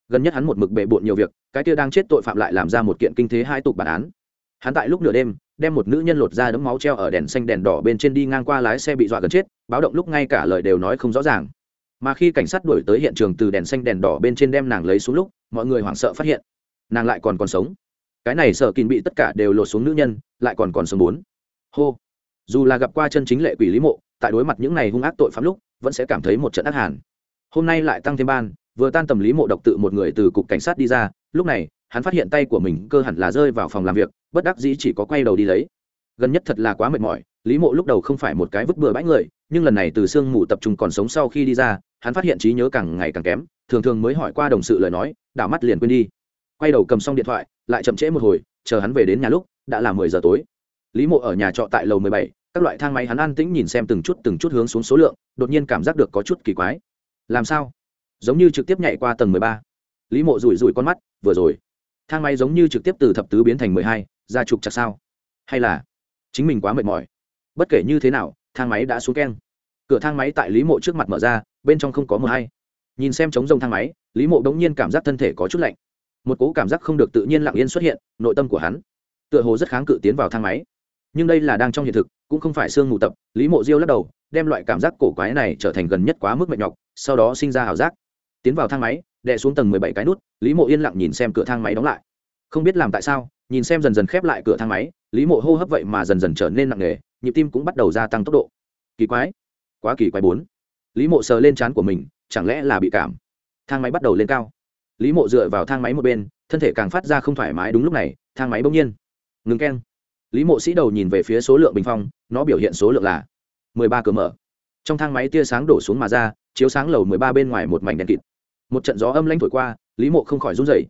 Gần nhất hắn một mực bệ bộn nhiều việc, cái kia đang chết tội phạm lại làm ra một kiện kinh thế hai tục bản án. Hắn tại lúc nửa đêm, đem một nữ nhân lột ra đấm máu treo ở đèn xanh đèn đỏ bên trên đi ngang qua lái xe bị dọa gần chết, báo động lúc ngay cả lời đều nói không rõ ràng. Mà khi cảnh sát đuổi tới hiện trường từ đèn xanh đèn đỏ bên trên đem nàng lấy xuống lúc, mọi người hoảng sợ phát hiện, nàng lại còn còn sống. Cái này sợ kín bị tất cả đều lột xuống nữ nhân, lại còn còn sống bốn. Hô dù là gặp qua chân chính lệ quỷ lý mộ, tại đối mặt những này hung ác tội phạm lúc, vẫn sẽ cảm thấy một trận ác hàn. Hôm nay lại tăng thêm ban, vừa tan tầm lý mộ độc tự một người từ cục cảnh sát đi ra, lúc này, hắn phát hiện tay của mình cơ hẳn là rơi vào phòng làm việc, bất đắc dĩ chỉ có quay đầu đi lấy. Gần nhất thật là quá mệt mỏi, lý mộ lúc đầu không phải một cái vứt bừa bãi người, nhưng lần này từ sương mù tập trung còn sống sau khi đi ra, hắn phát hiện trí nhớ càng ngày càng kém, thường thường mới hỏi qua đồng sự lời nói, đảo mắt liền quên đi. Quay đầu cầm xong điện thoại, lại chậm trễ một hồi, chờ hắn về đến nhà lúc, đã là mười giờ tối lý mộ ở nhà trọ tại lầu mười bảy, các loại thang máy hắn an tĩnh nhìn xem từng chút từng chút hướng xuống số lượng, đột nhiên cảm giác được có chút kỳ quái. Làm sao? Giống như trực tiếp nhảy qua tầng mười ba. Lý mộ rủi rủi con mắt, vừa rồi. Thang máy giống như trực tiếp từ thập tứ biến thành mười hai, ra trục chặt sao? Hay là chính mình quá mệt mỏi? Bất kể như thế nào, thang máy đã xuống keng. Cửa thang máy tại lý mộ trước mặt mở ra, bên trong không có mờ hay. Nhìn xem trống rông thang máy, lý mộ đ n g nhiên cảm giác thân thể có chút lạnh. Một cố cảm giác không được tự nhiên lặng yên xuất hiện, nội tâm của hắn tựa hồ rất kháng cự tiến vào thang máy nhưng đây là đang trong hiện thực, cũng không phải sương mù tập, lý mộ diêu lắc đầu, đem loại cảm giác cổ quái này trở thành gần nhất quá mức mệt nhọc, sau đó sinh ra ảo giác. Tiến vào thang máy, đè xuống tầng mười bảy cái nút, lý mộ yên lặng nhìn xem cửa thang máy đóng lại. Không biết làm tại sao, nhìn xem dần dần khép lại cửa thang máy, lý mộ hô hấp vậy mà dần dần trở nên nặng nề, nhịp tim cũng bắt đầu gia tăng tốc độ. Kỳ quái, quá kỳ quái bốn. Lý mộ sờ lên trán của mình, chẳng lẽ là bị cảm? Thang máy bắt đầu lên cao. Lý mộ dựa vào thang máy một bên, thân thể càng phát ra không thoải mái đúng lúc này, thang máy bỗng nhiên. Ngừng keng lý mộ sĩ đầu nhìn về phía số lượng bình phong, nó biểu hiện số lượng là mười ba cửa mở. Trong thang máy tia sáng đổ xuống mà ra, chiếu sáng lầu mười ba bên ngoài một mảnh đèn kịt. Một trận gió âm lãnh thổi qua, lý mộ không khỏi run rẩy.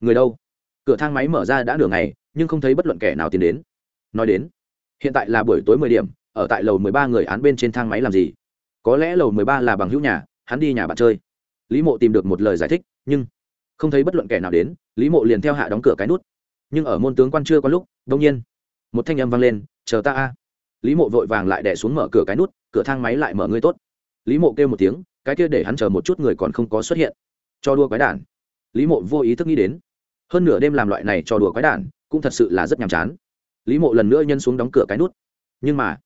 Người đâu? Cửa thang máy mở ra đã nửa ngày, nhưng không thấy bất luận kẻ nào tiến đến. Nói đến, hiện tại là buổi tối mười điểm, ở tại lầu mười ba người án bên trên thang máy làm gì? Có lẽ lầu mười ba là bằng hữu nhà, hắn đi nhà bạn chơi. Lý mộ tìm được một lời giải thích, nhưng không thấy bất luận kẻ nào đến, lý mộ liền theo hạ đóng cửa cái nút. Nhưng ở môn tướng quan chưa có lúc, đông nhiên một thanh âm vang lên, chờ ta a. Lý mộ vội vàng lại đẻ xuống mở cửa cái nút, cửa thang máy lại mở, ngươi tốt. Lý mộ kêu một tiếng, cái kia để hắn chờ một chút người còn không có xuất hiện. Cho đua quái đản. Lý mộ vô ý thức nghĩ đến, hơn nửa đêm làm loại này cho đùa quái đản, cũng thật sự là rất nhàm chán. Lý mộ lần nữa nhân xuống đóng cửa cái nút. Nhưng mà,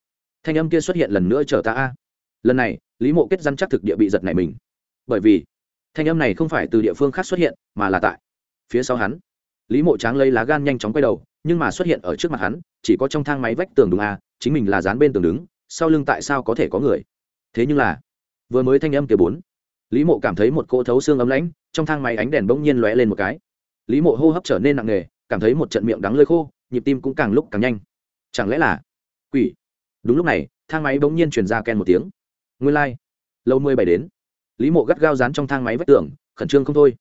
thanh âm kia xuất hiện lần nữa chờ ta a. Lần này, lý mộ kết răn chắc thực địa bị giật này mình. Bởi vì, thanh âm này không phải từ địa phương khác xuất hiện, mà là tại phía sau hắn. Lý mộ tráng lấy lá gan nhanh chóng quay đầu nhưng mà xuất hiện ở trước mặt hắn, chỉ có trong thang máy vách tường đúng a, chính mình là dán bên tường đứng, sau lưng tại sao có thể có người? Thế nhưng là, vừa mới thanh âm kia bốn, lý mộ cảm thấy một cỗ thấu xương ấm lãnh, trong thang máy ánh đèn bỗng nhiên lóe lên một cái. Lý mộ hô hấp trở nên nặng nề, cảm thấy một trận miệng đắng lơi khô, nhịp tim cũng càng lúc càng nhanh. Chẳng lẽ là quỷ? Đúng lúc này, thang máy bỗng nhiên truyền ra ken một tiếng. Nguyên lai、like. lâu mười bảy đến. Lý mộ gắt gao dán trong thang máy vách tường, khẩn trương không thôi.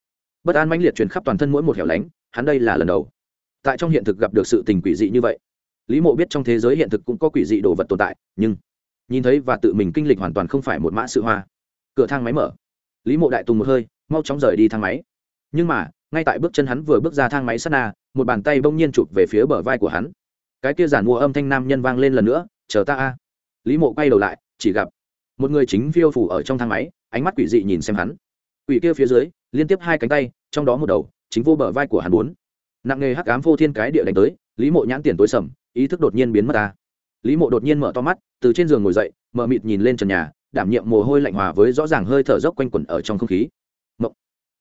Bất an mãnh liệt truyền khắp toàn thân mỗi một hẻo lánh, hắn đây là lần đầu tại trong hiện thực gặp được sự tình quỷ dị như vậy. Lý mộ biết trong thế giới hiện thực cũng có quỷ dị đồ vật tồn tại, nhưng nhìn thấy và tự mình kinh lịch hoàn toàn không phải một mã sự hoa. Cửa thang máy mở. Lý mộ đại tùng một hơi, mau chóng rời đi thang máy. Nhưng mà, ngay tại bước chân hắn vừa bước ra thang máy sát na, một bàn tay bỗng nhiên chụp về phía bờ vai của hắn. Cái kia giản mua âm thanh nam nhân vang lên lần nữa, chờ ta a. Lý mộ quay đầu lại, chỉ gặp một người chính phiêu phủ ở trong thang máy, ánh mắt quỷ dị nhìn xem hắn. Quỷ kia phía dưới, liên tiếp hai cánh tay, trong đó một đầu, chính vô bờ vai của hắn bốn nặng nghề hắc ám vô thiên cái địa đánh tới, lý mộ nhãn tiền tối sầm, ý thức đột nhiên biến mất ta. Lý mộ đột nhiên mở to mắt, từ trên giường ngồi dậy, mở mịt nhìn lên trần nhà, đảm nhiệm mồ hôi lạnh hòa với rõ ràng hơi thở dốc quanh quẩn ở trong không khí. Mộng.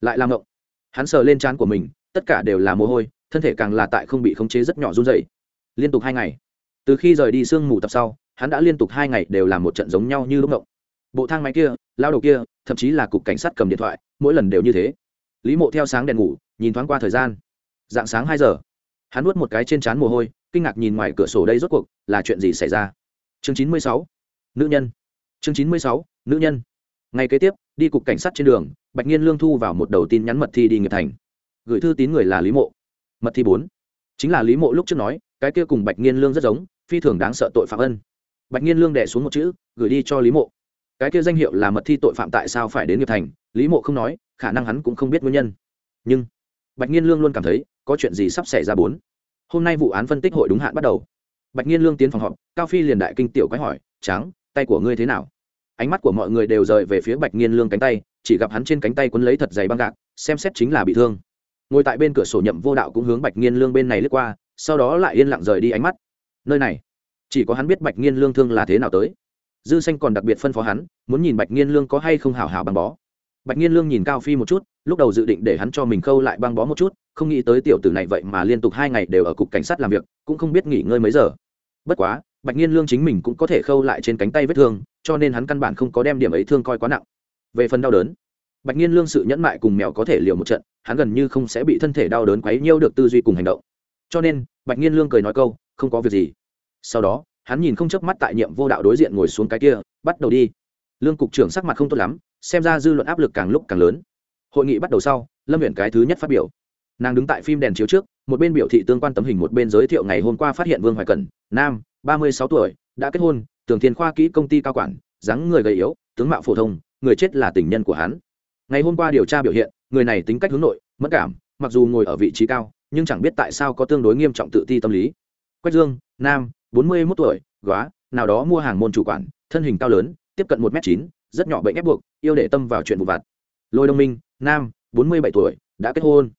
Lại là mộng. Hắn sờ lên trán của mình, tất cả đều là mồ hôi, thân thể càng là tại không bị khống chế rất nhỏ run dậy liên tục hai ngày. Từ khi rời đi sương mù tập sau, hắn đã liên tục hai ngày đều làm một trận giống nhau như lúc mộng. Bộ thang máy kia, lao đầu kia, thậm chí là cục cảnh sát cầm điện thoại, mỗi lần đều như thế. Lý mộ theo sáng đèn ngủ, nhìn thoáng qua thời gian dạng sáng hai giờ. Hắn nuốt một cái trên trán mồ hôi, kinh ngạc nhìn ngoài cửa sổ đây rốt cuộc là chuyện gì xảy ra? Chương chín mươi sáu, nữ nhân. Chương chín mươi sáu, nữ nhân. Ngày kế tiếp, đi cục cảnh sát trên đường, bạch nhiên lương thu vào một đầu tin nhắn mật thi đi nghiệp thành. Gửi thư tín người là lý mộ. Mật thi bốn. Chính là lý mộ lúc trước nói, cái kia cùng bạch nhiên lương rất giống, phi thường đáng sợ tội phạm ân. Bạch nhiên lương đẻ xuống một chữ, gửi đi cho lý mộ. Cái kia danh hiệu là mật thi tội phạm tại sao phải đến nghiệp thành? Lý mộ không nói, khả năng hắn cũng không biết nguyên nhân. Nhưng bạch nhiên lương luôn cảm thấy có chuyện gì sắp xảy ra bốn. Hôm nay vụ án phân tích hội đúng hạn bắt đầu. Bạch nhiên lương tiến phòng họp, cao phi liền đại kinh tiểu quái hỏi, tráng, tay của ngươi thế nào? Ánh mắt của mọi người đều rời về phía bạch nhiên lương cánh tay, chỉ gặp hắn trên cánh tay quấn lấy thật dày băng gạc, xem xét chính là bị thương. Ngồi tại bên cửa sổ nhậm vô đạo cũng hướng bạch nhiên lương bên này lướt qua, sau đó lại yên lặng rời đi ánh mắt. Nơi này. Chỉ có hắn biết bạch nhiên lương thương là thế nào tới. Dư xanh còn đặc biệt phân phó hắn, muốn nhìn bạch nhiên lương có hay không hào hào băng bó bạch nhiên lương nhìn cao phi một chút, lúc đầu dự định để hắn cho mình khâu lại băng bó một chút, không nghĩ tới tiểu tử này vậy mà liên tục hai ngày đều ở cục cảnh sát làm việc, cũng không biết nghỉ ngơi mấy giờ. Bất quá, bạch nhiên lương chính mình cũng có thể khâu lại trên cánh tay vết thương, cho nên hắn căn bản không có đem điểm ấy thương coi quá nặng. Về phần đau đớn, bạch nhiên lương sự nhẫn mại cùng mèo có thể liều một trận, hắn gần như không sẽ bị thân thể đau đớn quấy nhiêu được tư duy cùng hành động. Cho nên, bạch nhiên lương cười nói câu, không có việc gì. Sau đó, hắn nhìn không chớp mắt tại nhiệm vô đạo đối diện ngồi xuống cái kia, bắt đầu đi. Lương cục trưởng sắc mặt không tốt lắm xem ra dư luận áp lực càng lúc càng lớn. Hội nghị bắt đầu sau, lâm huyện cái thứ nhất phát biểu. Nàng đứng tại phim đèn chiếu trước, một bên biểu thị tương quan tấm hình, một bên giới thiệu ngày hôm qua phát hiện vương hoài cẩn, nam, ba mươi sáu tuổi, đã kết hôn, tường thiên khoa kỹ công ty cao quản, dáng người gầy yếu, tướng mạo phổ thông, người chết là tình nhân của hắn. Ngày hôm qua điều tra biểu hiện, người này tính cách hướng nội mất cảm, mặc dù ngồi ở vị trí cao, nhưng chẳng biết tại sao có tương đối nghiêm trọng tự ti tâm lý. Quách dương, nam, bốn mươi mốt tuổi, góa, nào đó mua hàng môn chủ quản, thân hình cao lớn, tiếp cận một m chín rất nhỏ bệnh ép buộc, yêu để tâm vào chuyện vụ vặt. Lôi đông minh, nam, bốn mươi bảy tuổi, đã kết hôn.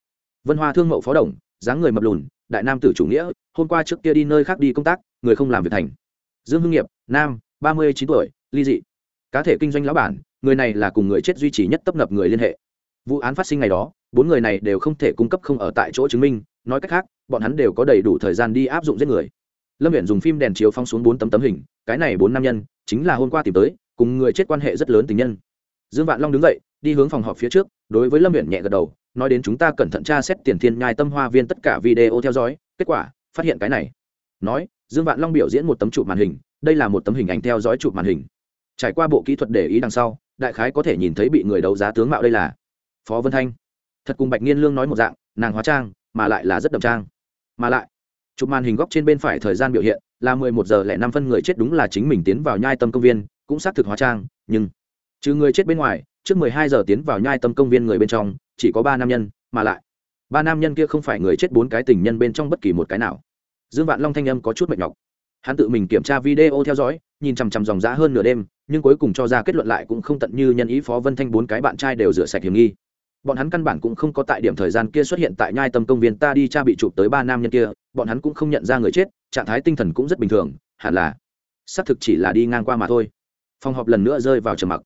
Vân hoa thương mậu phó đồng, dáng người mập lùn, đại nam tử chủ nghĩa, hôm qua trước kia đi nơi khác đi công tác, người không làm việc thành. Dương hưng nghiệp, nam, ba mươi chín tuổi, ly dị. Cá thể kinh doanh lão bản, người này là cùng người chết duy trì nhất tấp nập người liên hệ. Vụ án phát sinh ngày đó, bốn người này đều không thể cung cấp không ở tại chỗ chứng minh, nói cách khác, bọn hắn đều có đầy đủ thời gian đi áp dụng giết người. Lâm viện dùng phim đèn chiếu phong xuống bốn tấm tấm hình, cái này bốn nam nhân, chính là hôm qua tìm tới cùng người chết quan hệ rất lớn tình nhân. Dương vạn long đứng dậy, đi hướng phòng họp phía trước, đối với lâm huyện nhẹ gật đầu, nói đến chúng ta cẩn thận tra xét tiền thiên nhai tâm hoa viên tất cả video theo dõi, kết quả, phát hiện cái này. Nói, dương vạn long biểu diễn một tấm chụp màn hình, đây là một tấm hình ảnh theo dõi chụp màn hình. Trải qua bộ kỹ thuật để ý đằng sau, đại khái có thể nhìn thấy bị người đấu giá tướng mạo đây là phó vân thanh. Thật cùng bạch nghiên lương nói một dạng, nàng hóa trang, mà lại là rất đậm trang. Mà lại, chụp màn hình góc trên bên phải thời gian biểu hiện là mười một giờ lẻ năm phân người chết đúng là chính mình tiến vào nhai tâm công viên cũng xác thực hóa trang, nhưng trừ người chết bên ngoài, trước mười hai giờ tiến vào nhai tâm công viên người bên trong, chỉ có ba nam nhân mà lại. Ba nam nhân kia không phải người chết bốn cái tình nhân bên trong bất kỳ một cái nào. Dương vạn long thanh âm có chút mệt nhọc. Hắn tự mình kiểm tra video theo dõi, nhìn chằm chằm dòng giá hơn nửa đêm, nhưng cuối cùng cho ra kết luận lại cũng không tận như nhân ý phó vân thanh bốn cái bạn trai đều rửa sạch hiểm nghi. Bọn hắn căn bản cũng không có tại điểm thời gian kia xuất hiện tại nhai tâm công viên ta đi cha bị chụp tới ba nam nhân kia, bọn hắn cũng không nhận ra người chết, trạng thái tinh thần cũng rất bình thường, hẳn là xác thực chỉ là đi ngang qua mà thôi phòng họp lần nữa rơi vào trầm mặc.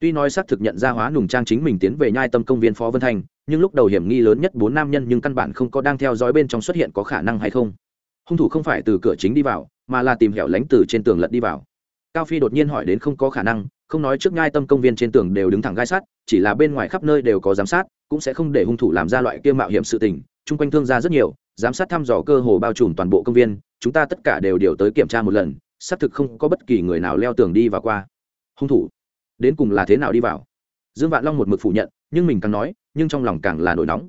Tuy nói xác thực nhận ra hóa nùng trang chính mình tiến về nhai tâm công viên phó vân Thành, nhưng lúc đầu hiểm nghi lớn nhất bốn nam nhân nhưng căn bản không có đang theo dõi bên trong xuất hiện có khả năng hay không. Hung thủ không phải từ cửa chính đi vào mà là tìm hẻo lánh từ trên tường lật đi vào. Cao phi đột nhiên hỏi đến không có khả năng không nói trước nhai tâm công viên trên tường đều đứng thẳng gai sắt chỉ là bên ngoài khắp nơi đều có giám sát cũng sẽ không để hung thủ làm ra loại kia mạo hiểm sự tình chung quanh thương gia rất nhiều giám sát thăm dò cơ hồ bao trùm toàn bộ công viên chúng ta tất cả đều điều tới kiểm tra một lần xác thực không có bất kỳ người nào leo tường đi vào qua hung thủ. Đến cùng là thế nào đi vào? Dương vạn long một mực phủ nhận, nhưng mình càng nói, nhưng trong lòng càng là nổi nóng.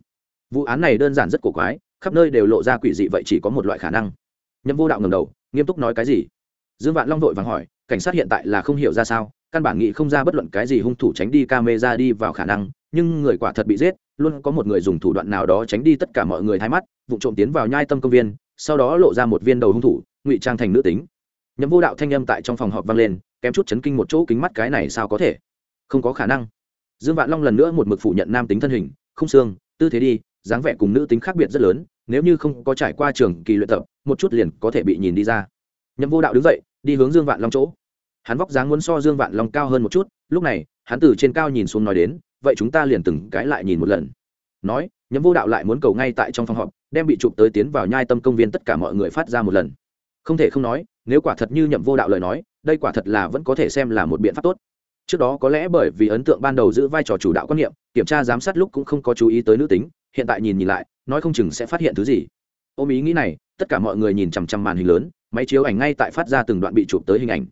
Vụ án này đơn giản rất cổ quái, khắp nơi đều lộ ra quỷ dị vậy chỉ có một loại khả năng. Nhâm vô đạo ngầm đầu, nghiêm túc nói cái gì? Dương vạn long vội vàng hỏi, cảnh sát hiện tại là không hiểu ra sao, căn bản nghĩ không ra bất luận cái gì hung thủ tránh đi ca mê ra đi vào khả năng, nhưng người quả thật bị giết, luôn có một người dùng thủ đoạn nào đó tránh đi tất cả mọi người thay mắt vụ trộm tiến vào nhai tâm công viên, sau đó lộ ra một viên đầu hung thủ, ngụy trang thành nữ tính. Nhậm vô đạo thanh âm tại trong phòng họp vang lên kém chút chấn kinh một chỗ kính mắt cái này sao có thể? Không có khả năng. Dương vạn long lần nữa một mực phủ nhận nam tính thân hình, không xương, tư thế đi, dáng vẻ cùng nữ tính khác biệt rất lớn, nếu như không có trải qua trường kỳ luyện tập, một chút liền có thể bị nhìn đi ra. Nhậm vô đạo đứng dậy, đi hướng dương vạn long chỗ. Hắn vóc dáng muốn so dương vạn long cao hơn một chút, lúc này, hắn từ trên cao nhìn xuống nói đến, vậy chúng ta liền từng cái lại nhìn một lần. Nói, nhậm vô đạo lại muốn cầu ngay tại trong phòng họp, đem bị chụp tới tiến vào nhai tâm công viên tất cả mọi người phát ra một lần. Không thể không nói, nếu quả thật như nhậm vô đạo lời nói đây quả thật là vẫn có thể xem là một biện pháp tốt. Trước đó có lẽ bởi vì ấn tượng ban đầu giữ vai trò chủ đạo quan niệm, kiểm tra giám sát lúc cũng không có chú ý tới nữ tính, hiện tại nhìn nhìn lại, nói không chừng sẽ phát hiện thứ gì. Ôm ý nghĩ này, tất cả mọi người nhìn chằm chằm màn hình lớn, máy chiếu ảnh ngay tại phát ra từng đoạn bị chụp tới hình ảnh.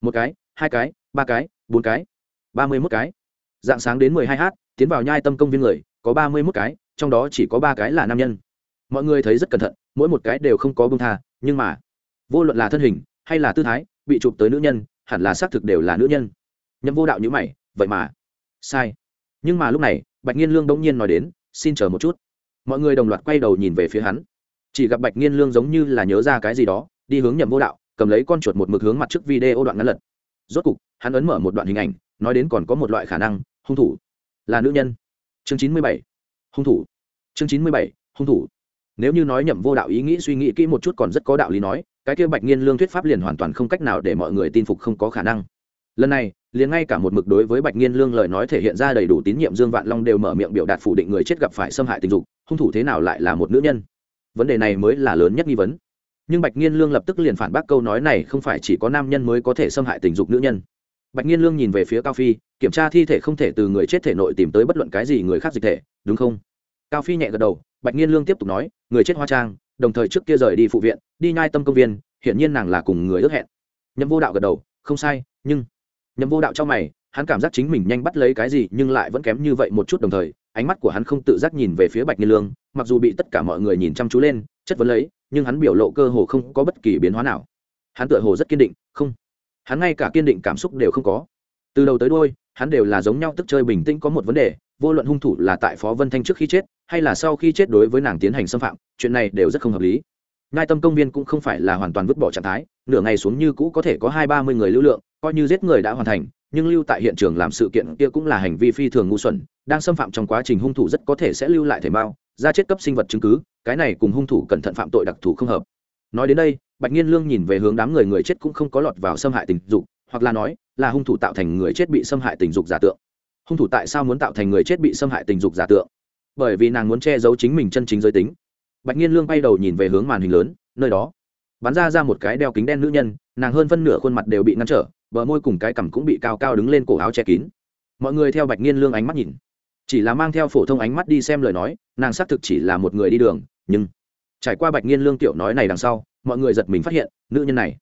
Một cái, hai cái, ba cái, bốn cái, ba mươi mốt cái. Dạng sáng đến mười hai h tiến vào nhai tâm công viên người, có ba mươi mốt cái, trong đó chỉ có ba cái là nam nhân. Mọi người thấy rất cẩn thận, mỗi một cái đều không có bông tha, nhưng mà, vô luận là thân hình hay là tư thái bị chụp tới nữ nhân, hẳn là xác thực đều là nữ nhân. Nhậm vô đạo nhữ mày, vậy mà. Sai. Nhưng mà lúc này, bạch nghiên lương đống nhiên nói đến, xin chờ một chút. Mọi người đồng loạt quay đầu nhìn về phía hắn. Chỉ gặp bạch nghiên lương giống như là nhớ ra cái gì đó, đi hướng nhậm vô đạo, cầm lấy con chuột một mực hướng mặt trước video đoạn ngắn lật. Rốt cục, hắn ấn mở một đoạn hình ảnh, nói đến còn có một loại khả năng, hung thủ là nữ nhân. Chương chín mươi bảy, hung thủ. Chương chín mươi bảy, hung thủ nếu như nói nhậm vô đạo ý nghĩ suy nghĩ kỹ một chút còn rất có đạo lý nói, cái kia bạch nghiên lương thuyết pháp liền hoàn toàn không cách nào để mọi người tin phục không có khả năng. Lần này, liền ngay cả một mực đối với bạch nghiên lương lời nói thể hiện ra đầy đủ tín nhiệm dương vạn long đều mở miệng biểu đạt phủ định người chết gặp phải xâm hại tình dục, hung thủ thế nào lại là một nữ nhân? Vấn đề này mới là lớn nhất nghi vấn. Nhưng bạch nghiên lương lập tức liền phản bác câu nói này không phải chỉ có nam nhân mới có thể xâm hại tình dục nữ nhân. Bạch nghiên lương nhìn về phía cao phi, kiểm tra thi thể không thể từ người chết thể nội tìm tới bất luận cái gì người khác dịch thể, đúng không? Cao phi nhẹ gật đầu bạch nghiên lương tiếp tục nói, người chết hoa trang, đồng thời trước kia rời đi phụ viện, đi nhai tâm công viên, hiển nhiên nàng là cùng người ước hẹn. Nhậm vô đạo gật đầu, không sai, nhưng nhậm vô đạo trong mày, hắn cảm giác chính mình nhanh bắt lấy cái gì nhưng lại vẫn kém như vậy một chút đồng thời, ánh mắt của hắn không tự giác nhìn về phía bạch nghiên lương, mặc dù bị tất cả mọi người nhìn chăm chú lên, chất vấn lấy, nhưng hắn biểu lộ cơ hồ không có bất kỳ biến hóa nào. Hắn tựa hồ rất kiên định, không. Hắn ngay cả kiên định cảm xúc đều không có. Từ đầu tới đôi hắn đều là giống nhau, tức chơi bình tĩnh có một vấn đề vô luận hung thủ là tại phó vân thanh trước khi chết, hay là sau khi chết đối với nàng tiến hành xâm phạm, chuyện này đều rất không hợp lý. Ngai tâm công viên cũng không phải là hoàn toàn vứt bỏ trạng thái, nửa ngày xuống như cũ có thể có hai ba mươi người lưu lượng, coi như giết người đã hoàn thành, nhưng lưu tại hiện trường làm sự kiện kia cũng là hành vi phi thường ngu xuẩn, đang xâm phạm trong quá trình hung thủ rất có thể sẽ lưu lại thể mao ra chết cấp sinh vật chứng cứ, cái này cùng hung thủ cẩn thận phạm tội đặc thù không hợp. Nói đến đây, bạch nhiên lương nhìn về hướng đám người người chết cũng không có lọt vào xâm hại tình dục, hoặc là nói, là hung thủ tạo thành người chết bị xâm hại tình dục giả tượng hung thủ tại sao muốn tạo thành người chết bị xâm hại tình dục giả tượng? Bởi vì nàng muốn che giấu chính mình chân chính giới tính. Bạch nhiên lương bay đầu nhìn về hướng màn hình lớn, nơi đó. Bắn ra ra một cái đeo kính đen nữ nhân, nàng hơn phân nửa khuôn mặt đều bị ngăn trở, bờ môi cùng cái cằm cũng bị cao cao đứng lên cổ áo che kín. Mọi người theo bạch nhiên lương ánh mắt nhìn. Chỉ là mang theo phổ thông ánh mắt đi xem lời nói, nàng xác thực chỉ là một người đi đường, nhưng trải qua bạch nhiên lương tiểu nói này đằng sau, mọi người giật mình phát hiện, nữ nhân này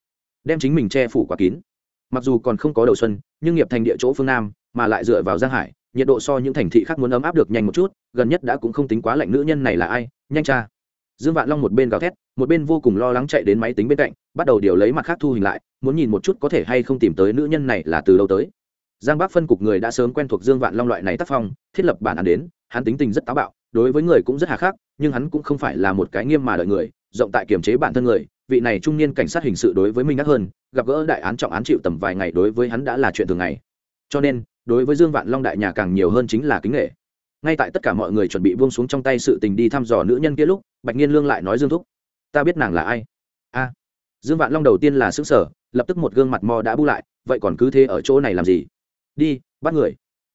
đem chính mình che phủ quá kín. Mặc dù còn không có đầu xuân, nhưng nghiệp thành địa chỗ phương nam mà lại dựa vào giang hải, nhiệt độ so những thành thị khác muốn ấm áp được nhanh một chút, gần nhất đã cũng không tính quá lạnh nữ nhân này là ai, nhanh cha. Dương vạn long một bên gào thét, một bên vô cùng lo lắng chạy đến máy tính bên cạnh, bắt đầu điều lấy mặt khác thu hình lại, muốn nhìn một chút có thể hay không tìm tới nữ nhân này là từ lâu tới. Giang bắc phân cục người đã sớm quen thuộc dương vạn long loại này tác phong, thiết lập bản án đến, hắn tính tình rất táo bạo, đối với người cũng rất hà khắc, nhưng hắn cũng không phải là một cái nghiêm mà đợi người, rộng tại kiềm chế bản thân người, vị này trung niên cảnh sát hình sự đối với minh ngắt hơn, gặp gỡ đại án trọng án chịu tầm vài ngày đối với hắn đã là chuyện thường ngày. Cho nên đối với dương vạn long đại nhà càng nhiều hơn chính là kính nghệ ngay tại tất cả mọi người chuẩn bị buông xuống trong tay sự tình đi thăm dò nữ nhân kia lúc, bạch nhiên lương lại nói dương thúc, ta biết nàng là ai. A. Dương vạn long đầu tiên là xứng sở lập tức một gương mặt mò đã bu lại, vậy còn cứ thế ở chỗ này làm gì? Đi, bắt người.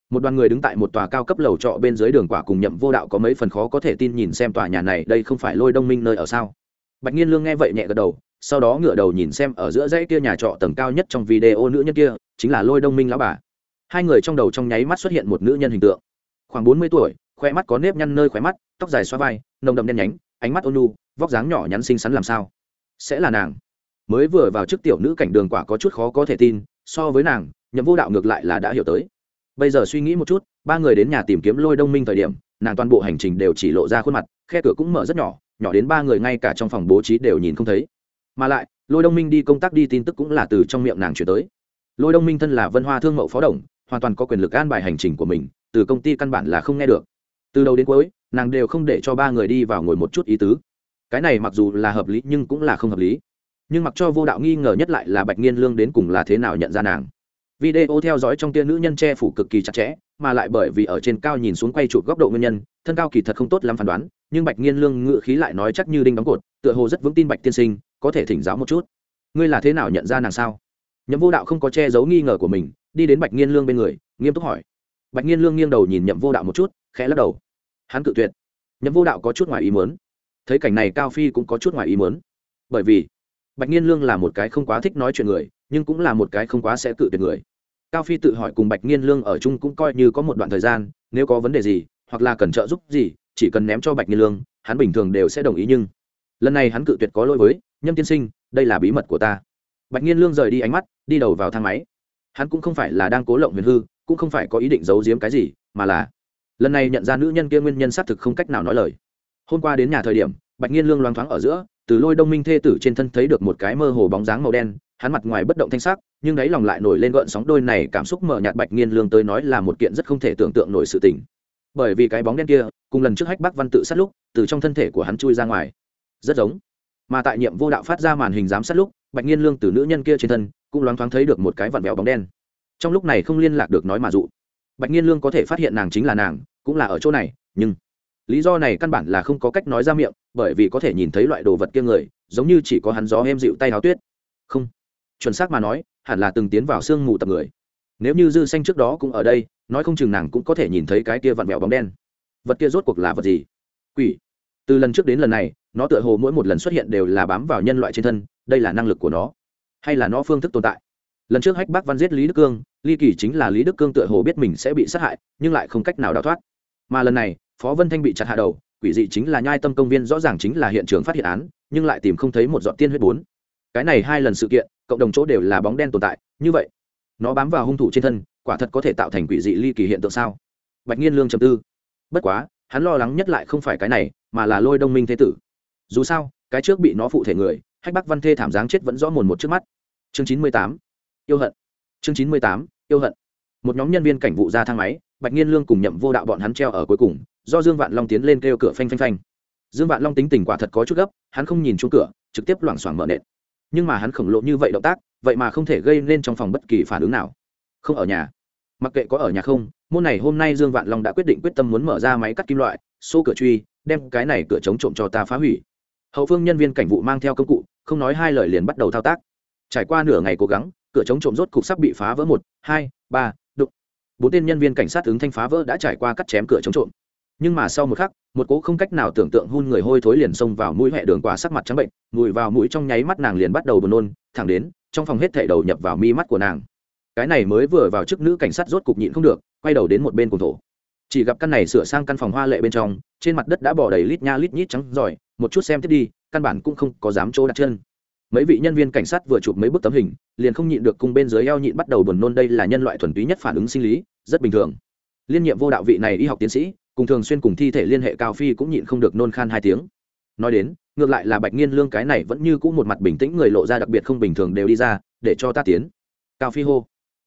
Một đoàn người đứng tại một tòa cao cấp lầu trọ bên dưới đường quả cùng nhậm vô đạo có mấy phần khó có thể tin nhìn xem tòa nhà này, đây không phải lôi đông minh nơi ở sao? Bạch nhiên lương nghe vậy nhẹ gật đầu, sau đó ngựa đầu nhìn xem ở giữa dãy kia nhà trọ tầng cao nhất trong video nữ nhân kia, chính là lôi đông minh lão bà hai người trong đầu trong nháy mắt xuất hiện một nữ nhân hình tượng. Khoảng bốn mươi tuổi khoe mắt có nếp nhăn nơi khoe mắt, tóc dài xoa vai, nồng đậm đen nhánh, ánh mắt ôn vóc dáng nhỏ nhắn xinh xắn làm sao? Sẽ là nàng. Mới vừa vào trước tiểu nữ cảnh đường quả có chút khó có thể tin, so với nàng, nhậm vô đạo ngược lại là đã hiểu tới. Bây giờ suy nghĩ một chút, ba người đến nhà tìm kiếm lôi đông minh thời điểm, nàng toàn bộ hành trình đều chỉ lộ ra khuôn mặt, khe cửa cũng mở rất nhỏ nhỏ đến ba người ngay cả trong phòng bố trí đều nhìn không thấy. Mà lại, lôi đông minh đi công tác đi tin tức cũng là từ trong miệng nàng chuyển tới. Lôi đông minh thân là vân hoa thương mậu phó đồng hoàn toàn có quyền lực an bài hành trình của mình, từ công ty căn bản là không nghe được. Từ đầu đến cuối, nàng đều không để cho ba người đi vào ngồi một chút ý tứ. Cái này mặc dù là hợp lý nhưng cũng là không hợp lý. Nhưng mặc cho vô đạo nghi ngờ nhất lại là bạch nghiên lương đến cùng là thế nào nhận ra nàng. Video theo dõi trong tia nữ nhân che phủ cực kỳ chặt chẽ, mà lại bởi vì ở trên cao nhìn xuống quay chụp góc độ nguyên nhân, thân cao kỳ thật không tốt lắm phán đoán, nhưng bạch nghiên lương ngự khí lại nói chắc như đinh đóng cột, tựa hồ rất vững tin bạch tiên sinh, có thể thỉnh giáo một chút. Ngươi là thế nào nhận ra nàng sao? Nhậm vô đạo không có che giấu nghi ngờ của mình đi đến bạch nghiên lương bên người, nghiêm túc hỏi. Bạch nghiên lương nghiêng đầu nhìn nhậm vô đạo một chút, khẽ lắc đầu. Hắn cự tuyệt. Nhậm vô đạo có chút ngoài ý mớn thấy cảnh này cao phi cũng có chút ngoài ý mớn bởi vì, bạch nghiên lương là một cái không quá thích nói chuyện người, nhưng cũng là một cái không quá sẽ cự tuyệt người. Cao phi tự hỏi cùng bạch nghiên lương ở chung cũng coi như có một đoạn thời gian, nếu có vấn đề gì, hoặc là cần trợ giúp gì, chỉ cần ném cho bạch nghiên lương, hắn bình thường đều sẽ đồng ý nhưng lần này hắn cự tuyệt có lỗi với, nhâm tiên sinh, đây là bí mật của ta. Bạch nghiên lương rời đi ánh mắt, đi đầu vào thang máy hắn cũng không phải là đang cố lộng huyền hư, cũng không phải có ý định giấu giếm cái gì, mà là lần này nhận ra nữ nhân kia nguyên nhân xác thực không cách nào nói lời. Hôm qua đến nhà thời điểm, bạch nhiên lương loáng thoáng ở giữa, từ lôi đông minh thê tử trên thân thấy được một cái mơ hồ bóng dáng màu đen, hắn mặt ngoài bất động thanh sắc, nhưng đáy lòng lại nổi lên gợn sóng đôi này cảm xúc mở nhạt bạch nghiên lương tới nói là một kiện rất không thể tưởng tượng nổi sự tình. Bởi vì cái bóng đen kia, cùng lần trước hách bắc văn tự sát lúc, từ trong thân thể của hắn chui ra ngoài. Rất giống. Mà tại nhiệm vô đạo phát ra màn hình giám sát lúc, bạch nghiên lương từ nữ nhân kia trên thân cũng loáng thoáng thấy được một cái vặn vẹo bóng đen. Trong lúc này không liên lạc được nói mà dụ. Bạch nghiên lương có thể phát hiện nàng chính là nàng, cũng là ở chỗ này, nhưng lý do này căn bản là không có cách nói ra miệng, bởi vì có thể nhìn thấy loại đồ vật kia người, giống như chỉ có hắn gió em dịu tay áo tuyết. Không. Chuẩn xác mà nói, hẳn là từng tiến vào sương mù tập người. Nếu như dư xanh trước đó cũng ở đây, nói không chừng nàng cũng có thể nhìn thấy cái kia vặn vẹo bóng đen. Vật kia rốt cuộc là vật gì? Quỷ. Từ lần trước đến lần này, nó tựa hồ mỗi một lần xuất hiện đều là bám vào nhân loại trên thân, đây là năng lực của nó hay là nó phương thức tồn tại. Lần trước hách bác văn giết lý đức cương, ly kỳ chính là lý đức cương tựa hồ biết mình sẽ bị sát hại, nhưng lại không cách nào đào thoát. Mà lần này, phó vân thanh bị chặt hạ đầu, quỷ dị chính là nhai tâm công viên rõ ràng chính là hiện trường phát hiện án, nhưng lại tìm không thấy một dọn tiên huyết bốn. Cái này hai lần sự kiện, cộng đồng chỗ đều là bóng đen tồn tại, như vậy, nó bám vào hung thủ trên thân, quả thật có thể tạo thành quỷ dị ly kỳ hiện tượng sao? Bạch nhiên lương trầm tư. Bất quá, hắn lo lắng nhất lại không phải cái này, mà là lôi đông minh thế tử. Dù sao, cái trước bị nó phụ thể người hách bắc văn thê thảm giáng chết vẫn rõ mồn một trước mắt. Chương chín mươi tám, yêu hận. Chương chín mươi tám, yêu hận. Một nhóm nhân viên cảnh vụ ra thang máy, bạch nhiên lương cùng nhậm vô đạo bọn hắn treo ở cuối cùng, do dương vạn long tiến lên kêu cửa phanh phanh phanh. Dương vạn long tính tình quả thật có chút gấp, hắn không nhìn chung cửa, trực tiếp loảng xoảng mở nện. Nhưng mà hắn khổng lộ như vậy động tác, vậy mà không thể gây nên trong phòng bất kỳ phản ứng nào. Không ở nhà. Mặc kệ có ở nhà không, môn này hôm nay dương vạn long đã quyết định quyết tâm muốn mở ra máy cắt kim loại xô cửa truy, đem cái này cửa chống trộm cho ta phá hủy. Hậu phương nhân viên cảnh vụ mang theo công cụ không nói hai lời liền bắt đầu thao tác. Trải qua nửa ngày cố gắng, cửa chống trộm rốt cục sắp bị phá vỡ một, hai, ba, đụng. Bốn tên nhân viên cảnh sát ứng thanh phá vỡ đã trải qua cắt chém cửa chống trộm. Nhưng mà sau một khắc, một cỗ không cách nào tưởng tượng hun người hôi thối liền xông vào mũi hẹ đường quả sắc mặt trắng bệnh, mùi vào mũi trong nháy mắt nàng liền bắt đầu buồn nôn, thẳng đến, trong phòng hết thảy đầu nhập vào mi mắt của nàng. Cái này mới vừa vào chức nữ cảnh sát rốt cục nhịn không được, quay đầu đến một bên cùng thổ. Chỉ gặp căn này sửa sang căn phòng hoa lệ bên trong, trên mặt đất đã bỏ đầy lít nha lít nhít trắng giỏi, một chút xem tiếp đi căn bản cũng không có dám chỗ đặt chân. Mấy vị nhân viên cảnh sát vừa chụp mấy bức tấm hình, liền không nhịn được cung bên dưới eo nhịn bắt đầu buồn nôn đây là nhân loại thuần túy nhất phản ứng sinh lý, rất bình thường. Liên nhiệm vô đạo vị này y học tiến sĩ, cùng thường xuyên cùng thi thể liên hệ cao phi cũng nhịn không được nôn khan hai tiếng. Nói đến, ngược lại là bạch nghiên lương cái này vẫn như cũ một mặt bình tĩnh người lộ ra đặc biệt không bình thường đều đi ra, để cho ta tiến. Cao phi hô.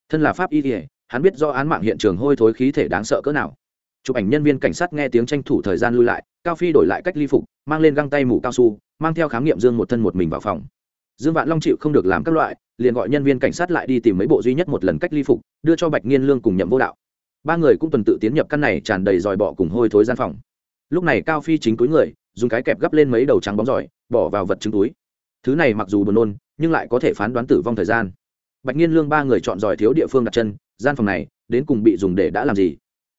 Thân là pháp y thì, hắn biết do án mạng hiện trường hôi thối khí thể đáng sợ cỡ nào. Chụp ảnh nhân viên cảnh sát nghe tiếng tranh thủ thời gian lui lại, cao phi đổi lại cách ly phục mang lên găng tay mũ cao su, mang theo khám nghiệm dương một thân một mình vào phòng. Dương vạn long chịu không được làm các loại, liền gọi nhân viên cảnh sát lại đi tìm mấy bộ duy nhất một lần cách ly phục, đưa cho bạch nghiên lương cùng nhậm vô đạo. Ba người cũng tuần tự tiến nhập căn này tràn đầy dòi bọ cùng hôi thối gian phòng. Lúc này cao phi chính túi người, dùng cái kẹp gấp lên mấy đầu trắng bóng giỏi, bỏ vào vật chứng túi. Thứ này mặc dù buồn nôn, nhưng lại có thể phán đoán tử vong thời gian. Bạch nghiên lương ba người chọn giỏi thiếu địa phương đặt chân, gian phòng này, đến cùng bị dùng để đã làm gì?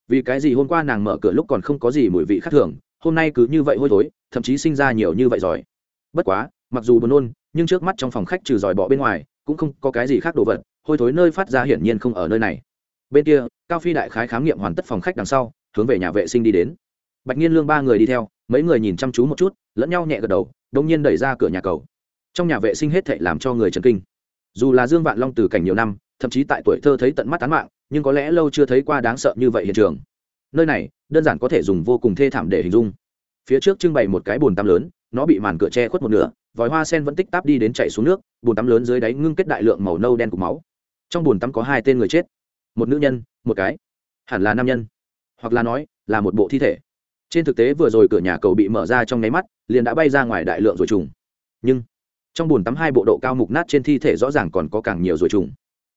Vì cái gì hôm qua nàng mở cửa lúc còn không có gì mùi vị khác thường hôm nay cứ như vậy hôi thối, thậm chí sinh ra nhiều như vậy giỏi. Bất quá, mặc dù buồn nôn, nhưng trước mắt trong phòng khách trừ giỏi bọ bên ngoài, cũng không có cái gì khác đồ vật, hôi thối nơi phát ra hiển nhiên không ở nơi này. Bên kia, cao phi đại khái khám nghiệm hoàn tất phòng khách đằng sau, hướng về nhà vệ sinh đi đến. Bạch nhiên lương ba người đi theo, mấy người nhìn chăm chú một chút, lẫn nhau nhẹ gật đầu đông nhiên đẩy ra cửa nhà cầu. Trong nhà vệ sinh hết thệ làm cho người trần kinh. Dù là dương vạn long từ cảnh nhiều năm, thậm chí tại tuổi thơ thấy tận mắt tán mạng, nhưng có lẽ lâu chưa thấy qua đáng sợ như vậy hiện trường nơi này, đơn giản có thể dùng vô cùng thê thảm để hình dung. Phía trước trưng bày một cái bồn tắm lớn, nó bị màn cửa che khuất một nửa, vòi hoa sen vẫn tích táp đi đến chạy xuống nước, bồn tắm lớn dưới đáy ngưng kết đại lượng màu nâu đen của máu. Trong bồn tắm có hai tên người chết, một nữ nhân, một cái, hẳn là nam nhân, hoặc là nói, là một bộ thi thể. Trên thực tế vừa rồi cửa nhà cầu bị mở ra trong nháy mắt, liền đã bay ra ngoài đại lượng rồi trùng. Nhưng, trong bồn tắm hai bộ độ cao mục nát trên thi thể rõ ràng còn có càng nhiều rồi trùng.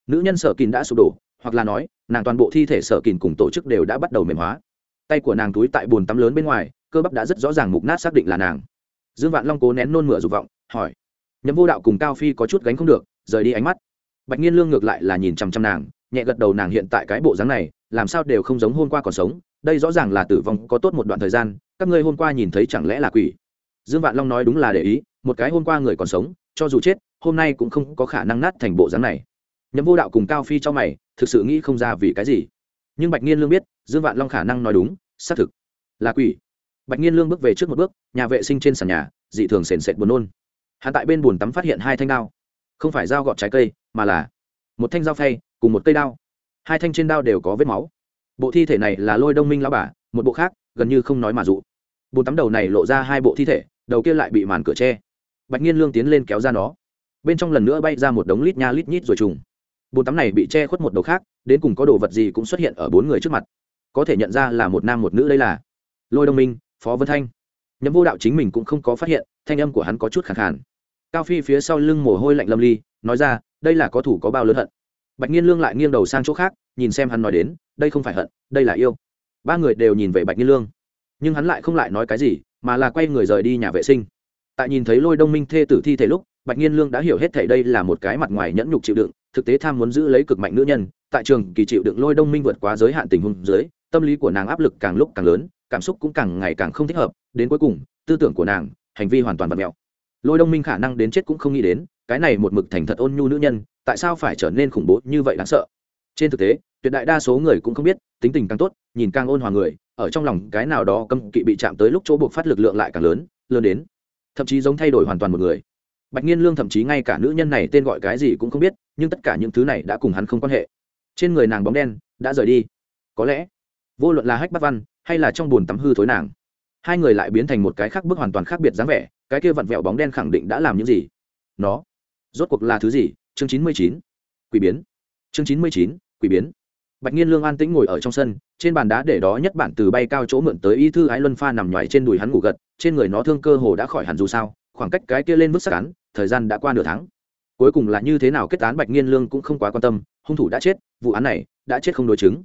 Nữ nhân sở kín đã sụp đổ hoặc là nói, nàng toàn bộ thi thể sở kìn cùng tổ chức đều đã bắt đầu mềm hóa. Tay của nàng túi tại bồn tắm lớn bên ngoài, cơ bắp đã rất rõ ràng mục nát xác định là nàng. Dương vạn long cố nén nôn mửa dục vọng, hỏi nhấm vô đạo cùng cao phi có chút gánh không được, rời đi ánh mắt. Bạch nhiên lương ngược lại là nhìn chằm chằm nàng, nhẹ gật đầu nàng hiện tại cái bộ dáng này, làm sao đều không giống hôm qua còn sống, đây rõ ràng là tử vong có tốt một đoạn thời gian, các ngươi hôm qua nhìn thấy chẳng lẽ là quỷ? Dương vạn long nói đúng là để ý, một cái hôm qua người còn sống, cho dù chết, hôm nay cũng không có khả năng nát thành bộ dáng này. Nhấm vô đạo cùng cao phi cho mày thực sự nghĩ không ra vì cái gì. Nhưng bạch nhiên lương biết, dương vạn long khả năng nói đúng, xác thực là quỷ. Bạch nhiên lương bước về trước một bước, nhà vệ sinh trên sàn nhà, dị thường sền sệt buồn nôn. Hạ tại bên bùn tắm phát hiện hai thanh đao. Không phải dao gọt trái cây, mà là một thanh dao phay cùng một cây đao. Hai thanh trên đao đều có vết máu. Bộ thi thể này là lôi đông minh lao bà, một bộ khác, gần như không nói mà dụ. Bùn tắm đầu này lộ ra hai bộ thi thể, đầu kia lại bị màn cửa tre bạch nhiên lương tiến lên kéo ra nó. Bên trong lần nữa bay ra một đống lít nha lít nhít rồi trùng bùn tắm này bị che khuất một đầu khác, đến cùng có đồ vật gì cũng xuất hiện ở bốn người trước mặt. Có thể nhận ra là một nam một nữ đây là. Lôi đông minh, phó vân thanh. Nhậm vô đạo chính mình cũng không có phát hiện, thanh âm của hắn có chút khẳng khàn. Cao phi phía sau lưng mồ hôi lạnh lâm ly, nói ra, đây là có thủ có bao lớn hận. Bạch nhiên lương lại nghiêng đầu sang chỗ khác, nhìn xem hắn nói đến, đây không phải hận, đây là yêu. Ba người đều nhìn về bạch nhiên lương. Nhưng hắn lại không lại nói cái gì, mà là quay người rời đi nhà vệ sinh. Tại nhìn thấy lôi đông minh thê tử thi thể lúc bạch nghiên lương đã hiểu hết thảy đây là một cái mặt ngoài nhẫn nhục chịu đựng, thực tế tham muốn giữ lấy cực mạnh nữ nhân, tại trường kỳ chịu đựng lôi đông minh vượt quá giới hạn tình huống dưới, tâm lý của nàng áp lực càng lúc càng lớn, cảm xúc cũng càng ngày càng không thích hợp, đến cuối cùng, tư tưởng của nàng, hành vi hoàn toàn vật mẹo. Lôi đông minh khả năng đến chết cũng không nghĩ đến, cái này một mực thành thật ôn nhu nữ nhân, tại sao phải trở nên khủng bố như vậy đáng sợ? Trên thực tế, tuyệt đại đa số người cũng không biết, tính tình càng tốt, nhìn càng ôn hòa người, ở trong lòng cái nào đó cấm kỵ bị chạm tới lúc chỗ buộc phát lực lượng lại càng lớn lớn đến, thậm chí giống thay đổi hoàn toàn một người bạch nhiên lương thậm chí ngay cả nữ nhân này tên gọi cái gì cũng không biết, nhưng tất cả những thứ này đã cùng hắn không quan hệ. Trên người nàng bóng đen, đã rời đi. Có lẽ, vô luận là hách bắc văn hay là trong bùn tắm hư thối nàng, hai người lại biến thành một cái khác bước hoàn toàn khác biệt dáng vẻ, cái kia vặn vẹo bóng đen khẳng định đã làm những gì? Nó, rốt cuộc là thứ gì? Chương chín mươi chín, quỷ biến. Chương chín mươi chín, quỷ biến. Bạch nhiên lương an tĩnh ngồi ở trong sân, trên bàn đá để đó nhất bản từ bay cao chỗ mượn tới y thư ái luân pha nằm nhoài trên đùi hắn ngủ gật, trên người nó thương cơ hồ đã khỏi hẳn dù sao, khoảng cách cái kia lên vứt sắc án thời gian đã qua nửa tháng. Cuối cùng là như thế nào kết án bạch nghiên lương cũng không quá quan tâm, hung thủ đã chết, vụ án này đã chết không đối chứng.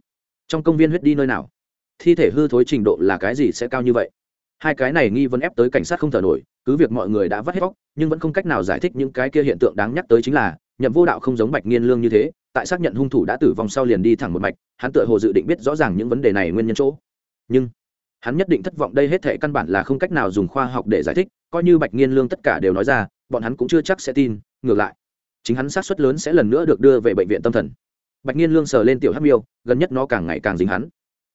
Trong công viên huyết đi nơi nào? Thi thể hư thối trình độ là cái gì sẽ cao như vậy? Hai cái này nghi vấn ép tới cảnh sát không thở nổi, cứ việc mọi người đã vắt hết vóc nhưng vẫn không cách nào giải thích những cái kia hiện tượng đáng nhắc tới chính là, nhậm vô đạo không giống bạch nghiên lương như thế, tại xác nhận hung thủ đã tử vong sau liền đi thẳng một mạch, hắn tựa hồ dự định biết rõ ràng những vấn đề này nguyên nhân chỗ. Nhưng, hắn nhất định thất vọng đây hết thệ căn bản là không cách nào dùng khoa học để giải thích, coi như bạch nghiên lương tất cả đều nói ra bọn hắn cũng chưa chắc sẽ tin, ngược lại, chính hắn sát suất lớn sẽ lần nữa được đưa về bệnh viện tâm thần. Bạch nhiên lương sờ lên tiểu hắc miêu, gần nhất nó càng ngày càng dính hắn.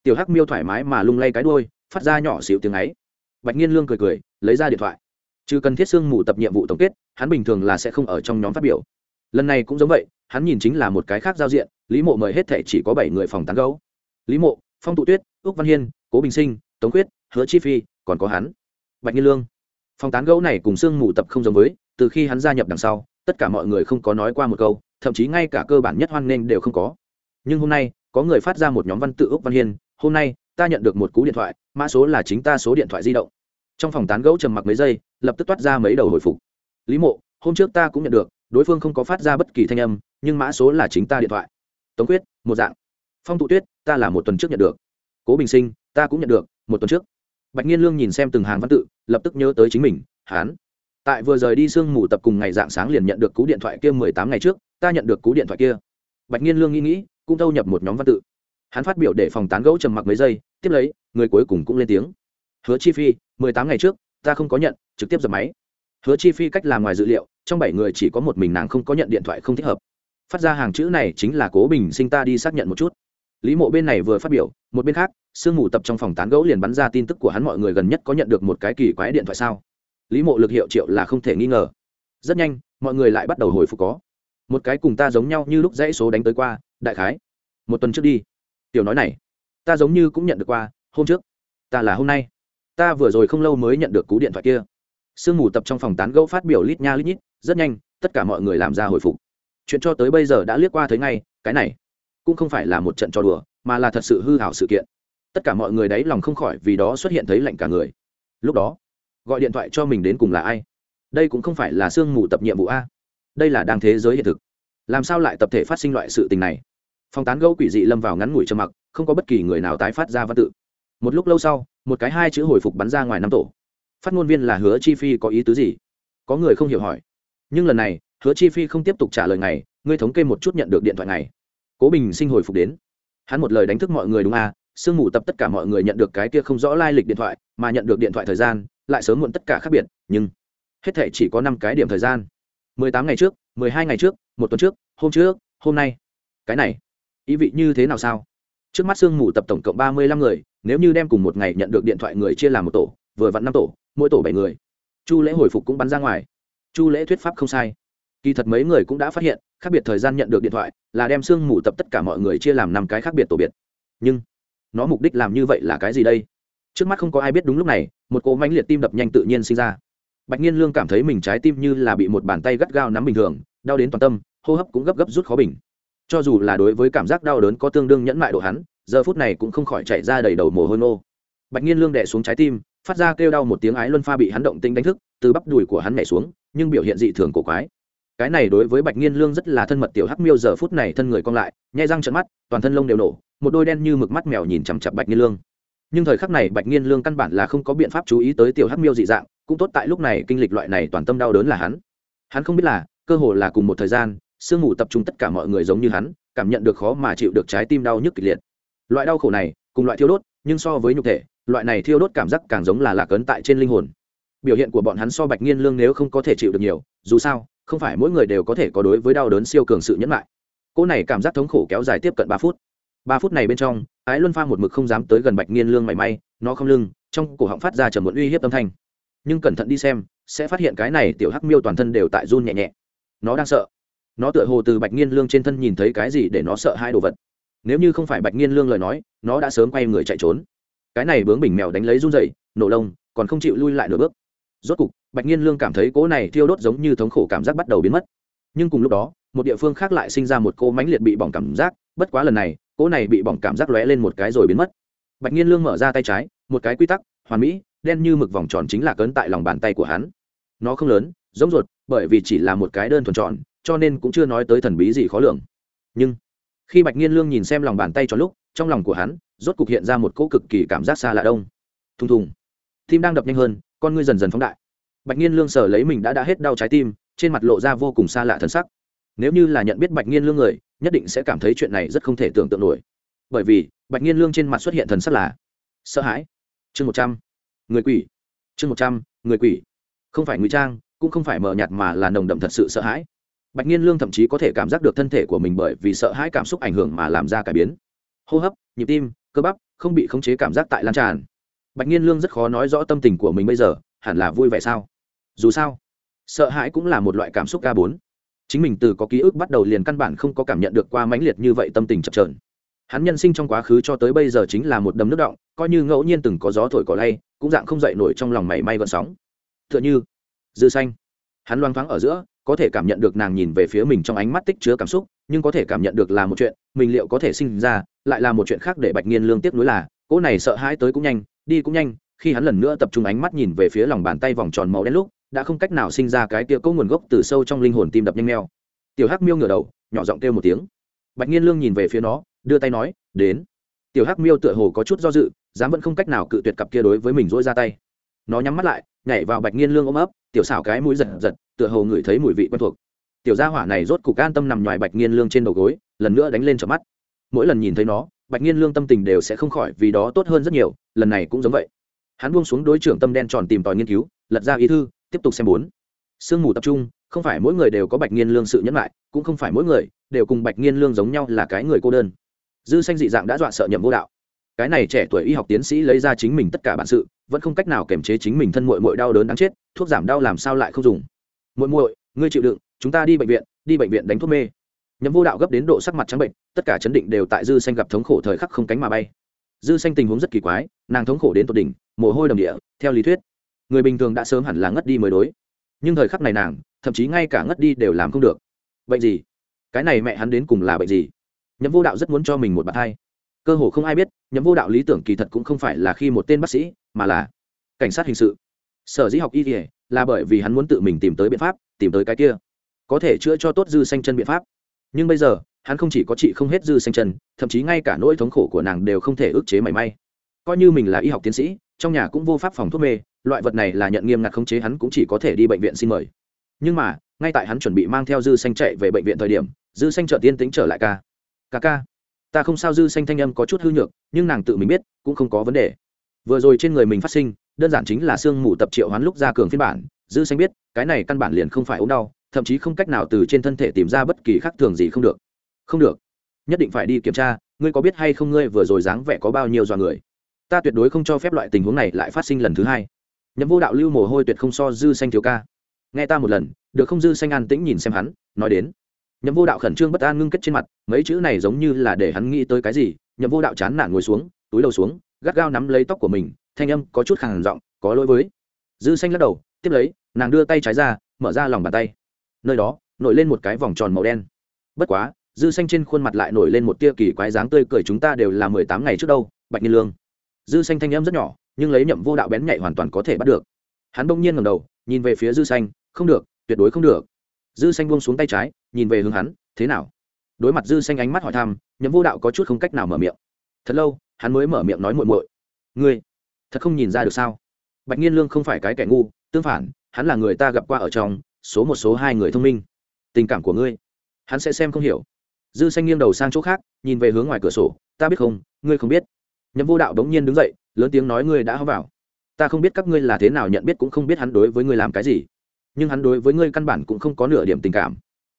Tiểu hắc miêu thoải mái mà lung lay cái đôi phát ra nhỏ xịu tiếng ấy. Bạch nhiên lương cười cười, lấy ra điện thoại. Chứ cần thiết xương mù tập nhiệm vụ tổng kết, hắn bình thường là sẽ không ở trong nhóm phát biểu. Lần này cũng giống vậy, hắn nhìn chính là một cái khác giao diện, lý mộ mời hết thể chỉ có bảy người phòng tán gấu lý mộ, phong tụ tuyết ước văn hiên, cố bình sinh, tống quyết hứa chi phi, còn có hắn. Bạch nhiên lương. Phòng tán gấu này cùng xương mù tập không giống với từ khi hắn gia nhập đằng sau, tất cả mọi người không có nói qua một câu, thậm chí ngay cả cơ bản nhất hoan nghênh đều không có. Nhưng hôm nay, có người phát ra một nhóm văn tự ước văn hiên, hôm nay, ta nhận được một cú điện thoại, mã số là chính ta số điện thoại di động. Trong phòng tán gẫu trầm mặc mấy giây, lập tức toát ra mấy đầu hồi phục. Lý mộ, hôm trước ta cũng nhận được, đối phương không có phát ra bất kỳ thanh âm, nhưng mã số là chính ta điện thoại. Tống quyết, một dạng. Phong tụ tuyết, ta là một tuần trước nhận được. Cố bình sinh, ta cũng nhận được, một tuần trước. Bạch nhiên lương nhìn xem từng hàng văn tự, lập tức nhớ tới chính mình hán tại vừa rời đi sương mù tập cùng ngày dạng sáng liền nhận được cú điện thoại kia mười tám ngày trước, ta nhận được cú điện thoại kia. Bạch nhiên lương nghĩ nghĩ, cũng thâu nhập một nhóm văn tự. Hắn phát biểu để phòng tán gẫu trầm mặc mấy giây, tiếp lấy, người cuối cùng cũng lên tiếng. Hứa chi phi, mười tám ngày trước, ta không có nhận, trực tiếp dập máy. Hứa chi phi cách làm ngoài dự liệu, trong bảy người chỉ có một mình nàng không có nhận điện thoại không thích hợp. Phát ra hàng chữ này chính là cố bình sinh ta đi xác nhận một chút. Lý mộ bên này vừa phát biểu, một bên khác, sương mù tập trong phòng tán gẫu liền bắn ra tin tức của hắn mọi người gần nhất có nhận được một cái kỳ quái điện thoại sao? Lý mộ lực hiệu triệu là không thể nghi ngờ. Rất nhanh, mọi người lại bắt đầu hồi phục có. Một cái cùng ta giống nhau như lúc dãy số đánh tới qua, đại khái. Một tuần trước đi. Tiểu nói này, ta giống như cũng nhận được qua, hôm trước. Ta là hôm nay. Ta vừa rồi không lâu mới nhận được cú điện thoại kia. Sương mù tập trong phòng tán gẫu phát biểu lít nha lít nhít, rất nhanh, tất cả mọi người làm ra hồi phục. Chuyện cho tới bây giờ đã liếc qua thấy ngay, cái này cũng không phải là một trận trò đùa, mà là thật sự hư hảo sự kiện. Tất cả mọi người đấy lòng không khỏi vì đó xuất hiện thấy lạnh cả người. Lúc đó gọi điện thoại cho mình đến cùng là ai? Đây cũng không phải là sương mù tập nhiệm vụ a. Đây là đang thế giới hiện thực. Làm sao lại tập thể phát sinh loại sự tình này? Phòng tán gẫu quỷ dị lâm vào ngắn ngủi trầm mặc, không có bất kỳ người nào tái phát ra văn tự. Một lúc lâu sau, một cái hai chữ hồi phục bắn ra ngoài năm tổ. Phát ngôn viên là hứa chi phi có ý tứ gì? Có người không hiểu hỏi. Nhưng lần này, hứa chi phi không tiếp tục trả lời ngày, ngươi thống kê một chút nhận được điện thoại này cố bình sinh hồi phục đến. Hắn một lời đánh thức mọi người đúng à sương mù tập tất cả mọi người nhận được cái kia không rõ lai lịch điện thoại, mà nhận được điện thoại thời gian lại sớm muộn tất cả khác biệt, nhưng hết thể chỉ có năm cái điểm thời gian. Mười tám ngày trước, mười hai ngày trước, một tuần trước, hôm trước, hôm nay. Cái này, ý vị như thế nào sao? Trước mắt sương mù tập tổng cộng ba mươi lăm người, nếu như đem cùng một ngày nhận được điện thoại người chia làm một tổ, vừa vặn năm tổ, mỗi tổ bảy người. Chu lễ hồi phục cũng bắn ra ngoài. Chu lễ thuyết pháp không sai. Kỳ thật mấy người cũng đã phát hiện, khác biệt thời gian nhận được điện thoại là đem sương mù tập tất cả mọi người chia làm năm cái khác biệt tổ biệt. Nhưng, nó mục đích làm như vậy là cái gì đây? Trước mắt không có ai biết đúng lúc này, một cỗ mãnh liệt tim đập nhanh tự nhiên sinh ra. Bạch nhiên lương cảm thấy mình trái tim như là bị một bàn tay gắt gao nắm bình thường, đau đến toàn tâm, hô hấp cũng gấp gấp rút khó bình. Cho dù là đối với cảm giác đau đớn có tương đương nhẫn mại độ hắn, giờ phút này cũng không khỏi chạy ra đầy đầu mồ hôi nô. Bạch nhiên lương đẻ xuống trái tim, phát ra kêu đau một tiếng ái luân pha bị hắn động tinh đánh thức, từ bắp đùi của hắn nhảy xuống, nhưng biểu hiện dị thường cổ quái. Cái này đối với bạch nhiên lương rất là thân mật tiểu hắc miêu giờ phút này thân người cong lại, nhai răng trận mắt, toàn thân lông đều nổ, một đôi đen như mực mắt mèo nhìn chằm chặp bạch nhiên lương nhưng thời khắc này bạch nghiên lương căn bản là không có biện pháp chú ý tới tiểu hắc miêu dị dạng, cũng tốt tại lúc này kinh lịch loại này toàn tâm đau đớn là hắn. Hắn không biết là, cơ hồ là cùng một thời gian, sương mù tập trung tất cả mọi người giống như hắn, cảm nhận được khó mà chịu được trái tim đau nhức kịch liệt. Loại đau khổ này, cùng loại thiêu đốt, nhưng so với nhục thể, loại này thiêu đốt cảm giác càng giống là lạc ấn tại trên linh hồn. Biểu hiện của bọn hắn so bạch nghiên lương nếu không có thể chịu được nhiều, dù sao, không phải mỗi người đều có thể có đối với đau đớn siêu cường sự nhẫn lại cô này cảm giác thống khổ kéo dài tiếp cận ba phút ba phút này bên trong, ái luân pha một mực không dám tới gần bạch nghiên lương mảy may, nó không lưng, trong cổ họng phát ra chờ một uy hiếp âm thanh. Nhưng cẩn thận đi xem, sẽ phát hiện cái này tiểu hắc miêu toàn thân đều tại run nhẹ nhẹ. Nó đang sợ. Nó tựa hồ từ bạch nghiên lương trên thân nhìn thấy cái gì để nó sợ hai đồ vật. Nếu như không phải bạch nghiên lương lời nói, nó đã sớm quay người chạy trốn. Cái này bướng bình mèo đánh lấy run dậy nổ lông, còn không chịu lui lại nửa bước. Rốt cục, bạch Niên lương cảm thấy cỗ này thiêu đốt giống như thống khổ cảm giác bắt đầu biến mất. Nhưng cùng lúc đó, một địa phương khác lại sinh ra một cô mánh liệt bị bỏng cảm giác, bất quá lần này cỗ này bị bỏng cảm giác lóe lên một cái rồi biến mất. Bạch nhiên lương mở ra tay trái, một cái quy tắc, hoàn mỹ, đen như mực vòng tròn chính là cấn tại lòng bàn tay của hắn. Nó không lớn, giống ruột, bởi vì chỉ là một cái đơn thuần tròn, cho nên cũng chưa nói tới thần bí gì khó lường. Nhưng, khi bạch nhiên lương nhìn xem lòng bàn tay cho lúc, trong lòng của hắn, rốt cục hiện ra một cỗ cực kỳ cảm giác xa lạ đông. Thùng thùng. Tim đang đập nhanh hơn, con ngươi dần dần phóng đại. Bạch nhiên lương sở lấy mình đã đã hết đau trái tim, trên mặt lộ ra vô cùng xa lạ thân sắc nếu như là nhận biết bạch nghiên lương người, nhất định sẽ cảm thấy chuyện này rất không thể tưởng tượng nổi. Bởi vì, bạch nghiên lương trên mặt xuất hiện thần sắc là, sợ hãi. Chương một trăm, người quỷ. Chương một trăm, người quỷ. Không phải ngụy trang, cũng không phải mờ nhạt mà là nồng đậm thật sự sợ hãi. Bạch nghiên lương thậm chí có thể cảm giác được thân thể của mình bởi vì sợ hãi cảm xúc ảnh hưởng mà làm ra cải biến. Hô hấp, nhịp tim, cơ bắp, không bị khống chế cảm giác tại lan tràn. Bạch nghiên lương rất khó nói rõ tâm tình của mình bây giờ, hẳn là vui vẻ sao? Dù sao, sợ hãi cũng là một loại cảm xúc ca bốn chính mình từ có ký ức bắt đầu liền căn bản không có cảm nhận được qua mãnh liệt như vậy tâm tình chập trờn hắn nhân sinh trong quá khứ cho tới bây giờ chính là một đầm nước động, coi như ngẫu nhiên từng có gió thổi cỏ lay, cũng dạng không dậy nổi trong lòng mảy may gọn sóng. T h ư ợ n h ư dư xanh. Hắn loang thoáng ở giữa, có thể cảm nhận được nàng nhìn về phía mình trong ánh mắt tích chứa cảm xúc, nhưng có thể cảm nhận được là một chuyện mình liệu có thể sinh ra, lại là một chuyện khác để bạch nghiên lương tiếp nối là, cỗ này sợ hãi tới cũng nhanh, đi cũng nhanh, khi hắn lần nữa tập trung ánh mắt nhìn về phía lòng bàn tay vòng tròn màu đen lúc đã không cách nào sinh ra cái tia cỗ nguồn gốc từ sâu trong linh hồn tim đập nhanh neo. Tiểu hắc miêu ngửa đầu, nhỏ giọng kêu một tiếng. Bạch nhiên lương nhìn về phía nó, đưa tay nói, đến. Tiểu hắc miêu tựa hồ có chút do dự, dám vẫn không cách nào cự tuyệt cặp kia đối với mình dỗi ra tay. Nó nhắm mắt lại, nhảy vào bạch nhiên lương ôm ấp, tiểu xảo cái mũi giật giật, tựa hồ ngửi thấy mùi vị quen thuộc. Tiểu gia hỏa này rốt cục an tâm nằm ngoài bạch nhiên lương trên đầu gối, lần nữa đánh lên trở mắt. Mỗi lần nhìn thấy nó, bạch nhiên lương tâm tình đều sẽ không khỏi vì đó tốt hơn rất nhiều, lần này cũng giống vậy. Hắn buông xuống đối trưởng tâm đen tròn tìm tòi nghiên cứu, lật ra ý thư tiếp tục xem bốn. Sương mù tập trung, không phải mỗi người đều có bạch nghiên lương sự nhẫn lại, cũng không phải mỗi người đều cùng bạch nghiên lương giống nhau là cái người cô đơn. Dư xanh dị dạng đã dọa sợ nhậm vô đạo. Cái này trẻ tuổi y học tiến sĩ lấy ra chính mình tất cả bản sự, vẫn không cách nào kiềm chế chính mình thân muội muội đau đớn đáng chết, thuốc giảm đau làm sao lại không dùng. Muội muội, ngươi chịu đựng, chúng ta đi bệnh viện, đi bệnh viện đánh thuốc mê. Nhậm vô đạo gấp đến độ sắc mặt trắng bệnh, tất cả chấn định đều tại dư xanh gặp thống khổ thời khắc không cánh mà bay. Dư xanh tình huống rất kỳ quái, nàng thống khổ đến tột đỉnh, mồ hôi đầm địa, theo lý thuyết người bình thường đã sớm hẳn là ngất đi mới đối. Nhưng thời khắc này nàng, thậm chí ngay cả ngất đi đều làm không được. Bệnh gì? Cái này mẹ hắn đến cùng là bệnh gì? Nhậm vô đạo rất muốn cho mình một bạn thai. Cơ hồ không ai biết, nhậm vô đạo lý tưởng kỳ thật cũng không phải là khi một tên bác sĩ, mà là cảnh sát hình sự. Sở dĩ học y thì là bởi vì hắn muốn tự mình tìm tới biện pháp, tìm tới cái kia. Có thể chữa cho tốt dư xanh chân biện pháp. Nhưng bây giờ, hắn không chỉ có trị không hết dư xanh chân, thậm chí ngay cả nỗi thống khổ của nàng đều không thể ức chế mảy may. Coi như mình là y học tiến sĩ, trong nhà cũng vô pháp phòng thuốc mê loại vật này là nhận nghiêm ngặt khống chế hắn cũng chỉ có thể đi bệnh viện xin mời. Nhưng mà, ngay tại hắn chuẩn bị mang theo dư xanh chạy về bệnh viện thời điểm, dư xanh chợt tiên tính trở lại ca. Ca ca, ta không sao. Dư xanh thanh âm có chút hư nhược, nhưng nàng tự mình biết, cũng không có vấn đề. Vừa rồi trên người mình phát sinh, đơn giản chính là xương mù tập triệu hoán lúc ra cường phiên bản. Dư xanh biết, cái này căn bản liền không phải ốm đau, thậm chí không cách nào từ trên thân thể tìm ra bất kỳ khác thường gì không được. Không được. Nhất định phải đi kiểm tra, ngươi có biết hay không ngươi vừa rồi dáng vẻ có bao nhiêu dọa người? Ta tuyệt đối không cho phép loại tình huống này lại phát sinh lần thứ hai nhậm vô đạo lưu mồ hôi tuyệt không so dư xanh thiếu ca. Nghe ta một lần, được không dư xanh an tĩnh nhìn xem hắn, nói đến. Nhậm vô đạo khẩn trương bất an ngưng kết trên mặt, mấy chữ này giống như là để hắn nghĩ tới cái gì, nhậm vô đạo chán nản ngồi xuống, túi đầu xuống, gắt gao nắm lấy tóc của mình, thanh âm có chút khàn giọng, có lỗi với. Dư xanh lắc đầu, tiếp lấy, nàng đưa tay trái ra, mở ra lòng bàn tay. Nơi đó, nổi lên một cái vòng tròn màu đen. Bất quá, dư xanh trên khuôn mặt lại nổi lên một tia kỳ quái dáng tươi cười chúng ta đều là mười tám ngày trước đâu, bạch nhiên lương. Dư xanh thanh âm rất nhỏ nhưng lấy nhậm vô đạo bén nhạy hoàn toàn có thể bắt được. Hắn bỗng nhiên ngầm đầu, nhìn về phía dư xanh, không được, tuyệt đối không được. Dư xanh buông xuống tay trái, nhìn về hướng hắn, thế nào? Đối mặt dư xanh ánh mắt hỏi thăm, nhậm vô đạo có chút không cách nào mở miệng. Thật lâu, hắn mới mở miệng nói muội muội, ngươi, thật không nhìn ra được sao? Bạch nhiên lương không phải cái kẻ ngu, tương phản, hắn là người ta gặp qua ở trong, số một số hai người thông minh. Tình cảm của ngươi, hắn sẽ xem không hiểu. Dư xanh nghiêng đầu sang chỗ khác, nhìn về hướng ngoài cửa sổ, ta biết không, ngươi không biết. Nhậm vô đạo đống nhiên đứng dậy lớn tiếng nói ngươi đã háo vào. Ta không biết các ngươi là thế nào nhận biết cũng không biết hắn đối với ngươi làm cái gì. Nhưng hắn đối với ngươi căn bản cũng không có nửa điểm tình cảm.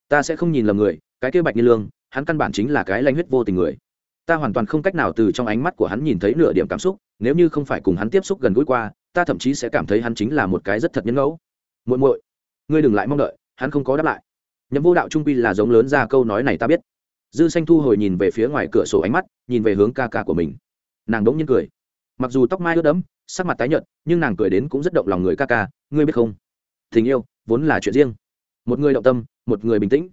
Ta sẽ không nhìn lầm người, cái kia bạch như lương, hắn căn bản chính là cái lanh huyết vô tình người. Ta hoàn toàn không cách nào từ trong ánh mắt của hắn nhìn thấy nửa điểm cảm xúc, nếu như không phải cùng hắn tiếp xúc gần gũi qua, ta thậm chí sẽ cảm thấy hắn chính là một cái rất thật nhân ngẫu. Muội muội, ngươi đừng lại mong đợi, hắn không có đáp lại. Nhậm vô đạo trung quy là giống lớn ra câu nói này ta biết. Dư xanh thu hồi nhìn về phía ngoài cửa sổ ánh mắt, nhìn về hướng ca ca của mình. Nàng đống nhiên cười mặc dù tóc mai ướt đẫm, sắc mặt tái nhợt, nhưng nàng cười đến cũng rất động lòng người ca ca, ngươi biết không? Tình yêu vốn là chuyện riêng. Một người động tâm, một người bình tĩnh.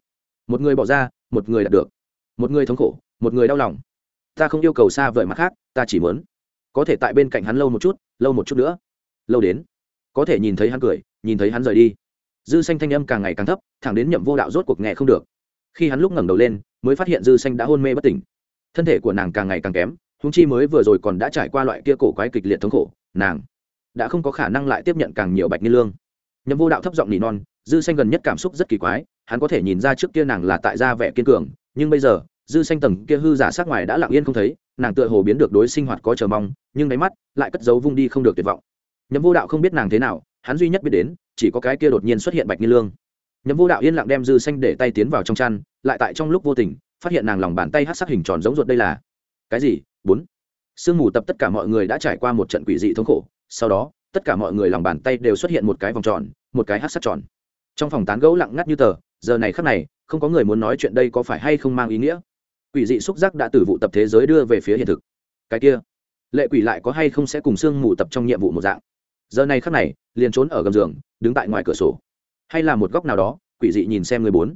Một người bỏ ra, một người đạt được. Một người thống khổ, một người đau lòng. Ta không yêu cầu xa vời mặt khác, ta chỉ muốn có thể tại bên cạnh hắn lâu một chút, lâu một chút nữa. Lâu đến, có thể nhìn thấy hắn cười, nhìn thấy hắn rời đi. Dư xanh thanh âm càng ngày càng thấp, thẳng đến nhậm vô đạo rốt cuộc nghe không được. Khi hắn lúc ngẩng đầu lên, mới phát hiện dư xanh đã hôn mê bất tỉnh. Thân thể của nàng càng ngày càng kém húng chi mới vừa rồi còn đã trải qua loại kia cổ quái kịch liệt thống khổ, nàng đã không có khả năng lại tiếp nhận càng nhiều bạch niên lương. Nhậm vô đạo thấp giọng nỉ non, dư xanh gần nhất cảm xúc rất kỳ quái, hắn có thể nhìn ra trước kia nàng là tại gia vẻ kiên cường, nhưng bây giờ, dư xanh tầng kia hư giả sát ngoài đã lặng yên không thấy, nàng tựa hồ biến được đối sinh hoạt có chờ mong, nhưng đáy mắt lại cất giấu vung đi không được tuyệt vọng. Nhậm vô đạo không biết nàng thế nào, hắn duy nhất biết đến, chỉ có cái kia đột nhiên xuất hiện bạch niên lương. Nhậm vô đạo yên lặng đem dư xanh để tay tiến vào trong chăn, lại tại trong lúc vô tình, phát hiện nàng lòng bàn tay hát sắc hình tròn giống ruột đây là. Cái gì? Bốn. Sương mù tập tất cả mọi người đã trải qua một trận quỷ dị thống khổ, sau đó, tất cả mọi người lòng bàn tay đều xuất hiện một cái vòng tròn, một cái hát sắc tròn. Trong phòng tán gẫu lặng ngắt như tờ, giờ này khắc này, không có người muốn nói chuyện đây có phải hay không mang ý nghĩa? Quỷ dị xúc giác đã từ vụ tập thế giới đưa về phía hiện thực. Cái kia, lệ quỷ lại có hay không sẽ cùng sương mù tập trong nhiệm vụ một dạng? Giờ này khắc này, liền trốn ở gầm giường, đứng tại ngoài cửa sổ. Hay là một góc nào đó, quỷ dị nhìn xem người bốn.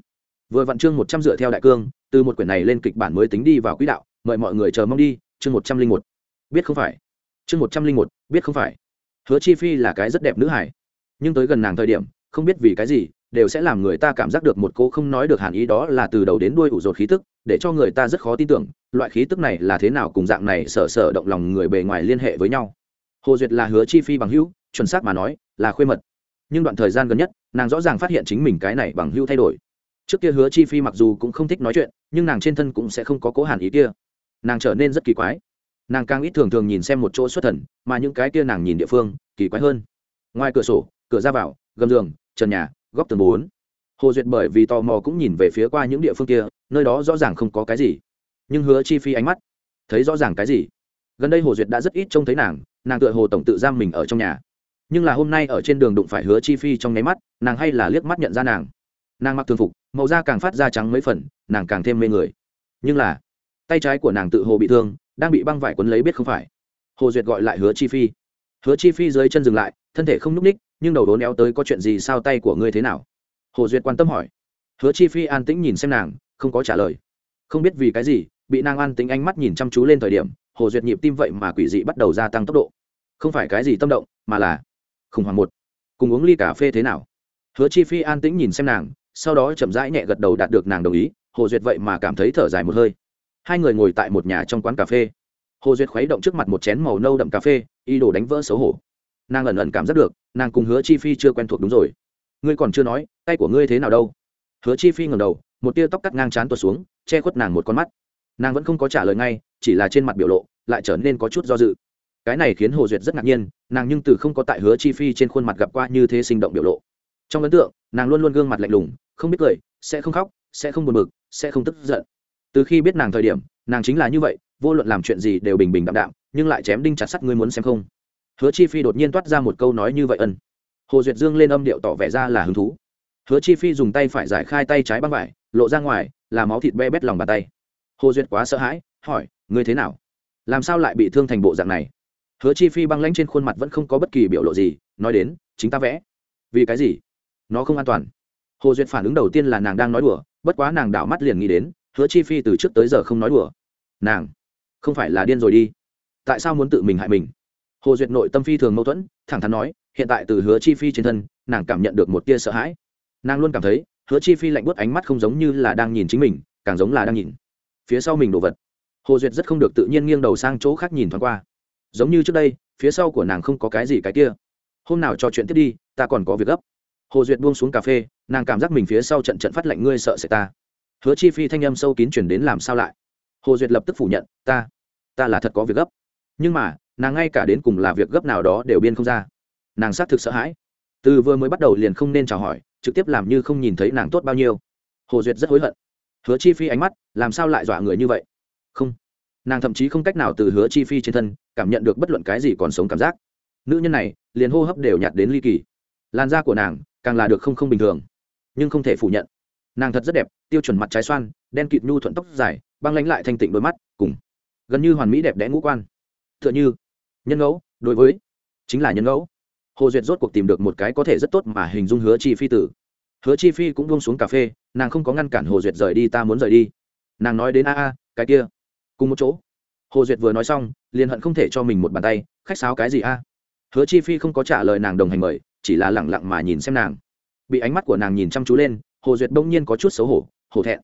Vừa vặn chương một trăm dựa theo đại cương, từ một quyển này lên kịch bản mới tính đi vào quỹ đạo, mời mọi người chờ mong đi chương một trăm linh một, biết không phải. Chương một trăm linh một, biết không phải. Hứa chi phi là cái rất đẹp nữ hải nhưng tới gần nàng thời điểm, không biết vì cái gì, đều sẽ làm người ta cảm giác được một cô không nói được hàn ý đó là từ đầu đến đuôi ủ rột khí tức, để cho người ta rất khó tin tưởng, loại khí tức này là thế nào cùng dạng này sở sở động lòng người bề ngoài liên hệ với nhau. Hồ duyệt là hứa chi phi bằng hữu, chuẩn xác mà nói, là khuê mật. Nhưng đoạn thời gian gần nhất, nàng rõ ràng phát hiện chính mình cái này bằng hữu thay đổi. Trước kia hứa chi phi mặc dù cũng không thích nói chuyện, nhưng nàng trên thân cũng sẽ không có cố hàn ý kia nàng trở nên rất kỳ quái. Nàng càng ít thường thường nhìn xem một chỗ xuất thần, mà những cái kia nàng nhìn địa phương, kỳ quái hơn. Ngoài cửa sổ, cửa ra vào, gầm giường, trần nhà, góc tường bốn. Hồ duyệt bởi vì tò mò cũng nhìn về phía qua những địa phương kia, nơi đó rõ ràng không có cái gì. Nhưng hứa chi phi ánh mắt, thấy rõ ràng cái gì? Gần đây hồ duyệt đã rất ít trông thấy nàng nàng tựa hồ tổng tự giam mình ở trong nhà. Nhưng là hôm nay ở trên đường đụng phải hứa chi phi trong nháy mắt, nàng hay là liếc mắt nhận ra nàng. Nàng mặc thường phục, màu da càng phát ra trắng mấy phần, nàng càng thêm mê người. Nhưng là tay trái của nàng tự hồ bị thương, đang bị băng vải quấn lấy biết không phải. Hồ duyệt gọi lại hứa chi phi. Hứa chi phi dưới chân dừng lại, thân thể không n ú c ních, nhưng đầu đố néo tới có chuyện gì sao tay của ngươi thế nào? Hồ duyệt quan tâm hỏi. Hứa chi phi an tĩnh nhìn xem nàng, không có trả lời. Không biết vì cái gì, bị nàng an tĩnh ánh mắt nhìn chăm chú lên thời điểm, hồ duyệt nhịp tim vậy mà quỷ dị bắt đầu gia tăng tốc độ. Không phải cái gì tâm động, mà là khủng hoảng một. Cùng uống ly cà phê thế nào? Hứa chi phi an tĩnh nhìn xem nàng, sau đó chậm rãi nhẹ gật đầu đạt được nàng đồng ý. Hồ duyệt vậy mà cảm thấy thở dài một hơi hai người ngồi tại một nhà trong quán cà phê. Hồ duyệt khuấy động trước mặt một chén màu nâu đậm cà phê y đồ đánh vỡ xấu hổ. Nàng ẩn ẩn cảm giác được, nàng cùng hứa chi phi chưa quen thuộc đúng rồi. Ngươi còn chưa nói, tay của ngươi thế nào đâu? Hứa chi phi ngầm đầu, một tia tóc cắt ngang chán tuột xuống, che khuất nàng một con mắt. Nàng vẫn không có trả lời ngay, chỉ là trên mặt biểu lộ, lại trở nên có chút do dự. Cái này khiến hồ duyệt rất ngạc nhiên, nàng nhưng từ không có tại hứa chi phi trên khuôn mặt gặp qua như thế sinh động biểu lộ. Trong ấn tượng, nàng luôn luôn gương mặt lạnh lùng, không biết cười, sẽ không khóc, sẽ không buồn bực, sẽ không tức giận từ khi biết nàng thời điểm, nàng chính là như vậy, vô luận làm chuyện gì đều bình bình đạm đạm, nhưng lại chém đinh chặt sắt ngươi muốn xem không? Hứa chi phi đột nhiên toát ra một câu nói như vậy ân. Hồ duyệt dương lên âm điệu tỏ vẻ ra là hứng thú. Hứa chi phi dùng tay phải giải khai tay trái băng vải, lộ ra ngoài, là máu thịt be bét lòng bàn tay. Hồ duyệt quá sợ hãi, hỏi, ngươi thế nào? Làm sao lại bị thương thành bộ dạng này? Hứa chi phi băng lãnh trên khuôn mặt vẫn không có bất kỳ biểu lộ gì, nói đến, chính ta vẽ. Vì cái gì? Nó không an toàn. Hồ duyệt phản ứng đầu tiên là nàng đang nói đùa, bất quá nàng đảo mắt liền nghĩ đến hứa chi phi từ trước tới giờ không nói đùa. Nàng, không phải là điên rồi đi. Tại sao muốn tự mình hại mình? Hồ duyệt nội tâm phi thường mâu thuẫn, thẳng thắn nói, hiện tại từ hứa chi phi trên thân, nàng cảm nhận được một tia sợ hãi. Nàng luôn cảm thấy, hứa chi phi lạnh bớt ánh mắt không giống như là đang nhìn chính mình, càng giống là đang nhìn. Phía sau mình đồ vật. Hồ duyệt rất không được tự nhiên nghiêng đầu sang chỗ khác nhìn thoáng qua. Giống như trước đây, phía sau của nàng không có cái gì cái kia. Hôm nào trò chuyện tiếp đi, ta còn có việc gấp. Hồ duyệt buông xuống cà phê, nàng cảm giác mình phía sau trận trận phát lạnh, ngươi sợ sẽ ta hứa chi phi thanh âm sâu kín chuyển đến làm sao lại? Hồ duyệt lập tức phủ nhận, ta ta là thật có việc gấp. Nhưng mà, nàng ngay cả đến cùng là việc gấp nào đó đều biên không ra. Nàng xác thực sợ hãi. Từ vừa mới bắt đầu liền không nên chào hỏi, trực tiếp làm như không nhìn thấy nàng tốt bao nhiêu. Hồ duyệt rất hối hận. Hứa chi phi ánh mắt, làm sao lại dọa người như vậy? Không. Nàng thậm chí không cách nào từ hứa chi phi trên thân cảm nhận được bất luận cái gì còn sống cảm giác. Nữ nhân này, liền hô hấp đều nhạt đến ly kỳ. Làn da của nàng, càng là được không không bình thường. Nhưng không thể phủ nhận nàng thật rất đẹp, tiêu chuẩn mặt trái xoan, đen kịt nhu thuận tóc dài, băng lánh lại thanh tịnh đôi mắt, cùng gần như hoàn mỹ đẹp đẽ ngũ quan. T h ư ợ n h ư nhân ngẫu, đối với chính là nhân ngẫu. Hồ duyệt rốt cuộc tìm được một cái có thể rất tốt mà hình dung hứa chi phi tử. Hứa chi phi cũng buông xuống cà phê, nàng không có ngăn cản hồ duyệt rời đi, ta muốn rời đi. Nàng nói đến, a a, cái kia. Cùng một chỗ, hồ duyệt vừa nói xong, liền hận không thể cho mình một bàn tay, khách sáo cái gì, a? Hứa chi phi không có trả lời nàng đồng hành mời, chỉ là lẳng lặng mà nhìn xem nàng. Bị ánh mắt của nàng nhìn chăm chú lên hồ duyệt bỗng nhiên có chút xấu hổ hổ thẹn.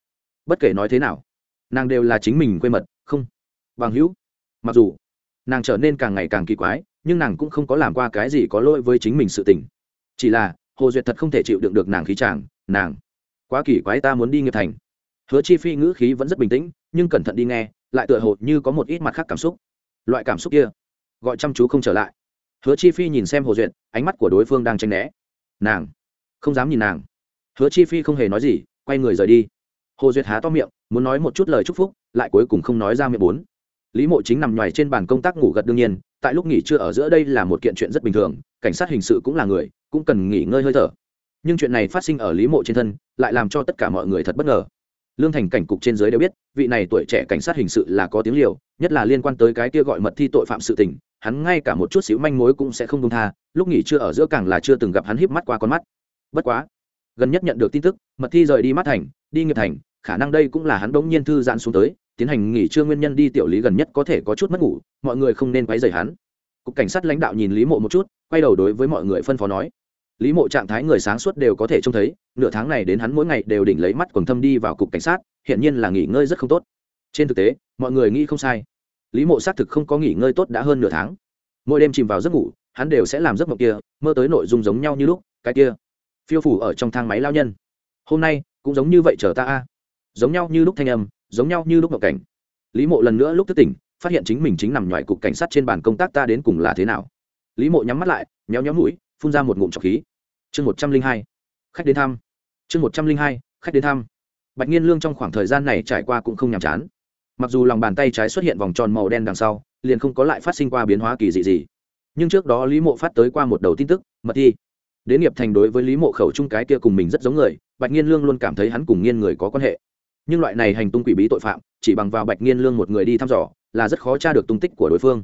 Bất kể nói thế nào, nàng đều là chính mình quê mật, không. Bằng hữu. Mặc dù, nàng trở nên càng ngày càng kỳ quái, nhưng nàng cũng không có làm qua cái gì có lỗi với chính mình sự tình. Chỉ là, hồ duyệt thật không thể chịu đựng được nàng khí chàng, nàng. Quá kỳ quái ta muốn đi nghiệp thành. Hứa chi phi ngữ khí vẫn rất bình tĩnh, nhưng cẩn thận đi nghe, lại tựa hồ như có một ít mặt khác cảm xúc. Loại cảm xúc kia, gọi chăm chú không trở lại. Hứa chi phi nhìn xem hồ duyệt, ánh mắt của đối phương đang tranh né. Nàng, không dám nhìn nàng hứa chi phi không hề nói gì, quay người rời đi. Hồ duyệt há to miệng, muốn nói một chút lời chúc phúc, lại cuối cùng không nói ra miệng bốn. Lý mộ chính nằm ngoài trên bàn công tác ngủ gật đương nhiên, tại lúc nghỉ trưa ở giữa đây là một kiện chuyện rất bình thường, cảnh sát hình sự cũng là người, cũng cần nghỉ ngơi hơi thở. Nhưng chuyện này phát sinh ở lý mộ trên thân, lại làm cho tất cả mọi người thật bất ngờ. Lương thành cảnh cục trên giới đều biết, vị này tuổi trẻ cảnh sát hình sự là có tiếng liều, nhất là liên quan tới cái kia gọi mật thi tội phạm sự tình, hắn ngay cả một chút xíu manh mối cũng sẽ không công tha, lúc nghỉ trưa ở giữa càng là chưa từng gặp hắn híp mắt qua con mắt. Bất quá gần nhất nhận được tin tức, mật thi rời đi mắt thành, đi nghiệp thành, khả năng đây cũng là hắn bỗng nhiên thư giãn xuống tới, tiến hành nghỉ trưa nguyên nhân đi tiểu lý gần nhất có thể có chút mất ngủ, mọi người không nên quấy rầy hắn. Cục cảnh sát lãnh đạo nhìn lý mộ một chút, quay đầu đối với mọi người phân phó nói, lý mộ trạng thái người sáng suốt đều có thể trông thấy, nửa tháng này đến hắn mỗi ngày đều đỉnh lấy mắt quần thâm đi vào cục cảnh sát hiện nhiên là nghỉ ngơi rất không tốt. Trên thực tế, mọi người nghĩ không sai. Lý mộ xác thực không có nghỉ ngơi tốt đã hơn nửa tháng. Mỗi đêm chìm vào giấc ngủ, hắn đều sẽ làm giấc mộng kia, mơ tới nội dung giống nhau như lúc, cái kia phiêu phủ ở trong thang máy lao nhân. Hôm nay, cũng giống như vậy chờ ta a. Giống nhau như lúc thanh âm, giống nhau như lúc ngọc cảnh. Lý mộ lần nữa lúc thức tỉnh, phát hiện chính mình chính nằm ngoài cục cảnh sát trên bàn công tác ta đến cùng là thế nào. Lý mộ nhắm mắt lại, méo nhóm mũi, phun ra một ngụm trọc khí. Chương một trăm linh hai, khách đến thăm. Chương một trăm linh hai, khách đến thăm. Bạch nhiên lương trong khoảng thời gian này trải qua cũng không nhàm chán. Mặc dù lòng bàn tay trái xuất hiện vòng tròn màu đen đằng sau, liền không có lại phát sinh qua biến hóa kỳ dị gì. Nhưng trước đó lý mộ phát tới qua một đầu tin tức, mật thi đến nghiệp thành đối với lý mộ khẩu trung cái kia cùng mình rất giống người, bạch nhiên lương luôn cảm thấy hắn cùng nghiên người có quan hệ. Nhưng loại này hành tung quỷ bí tội phạm, chỉ bằng vào bạch nhiên lương một người đi thăm dò, là rất khó tra được tung tích của đối phương.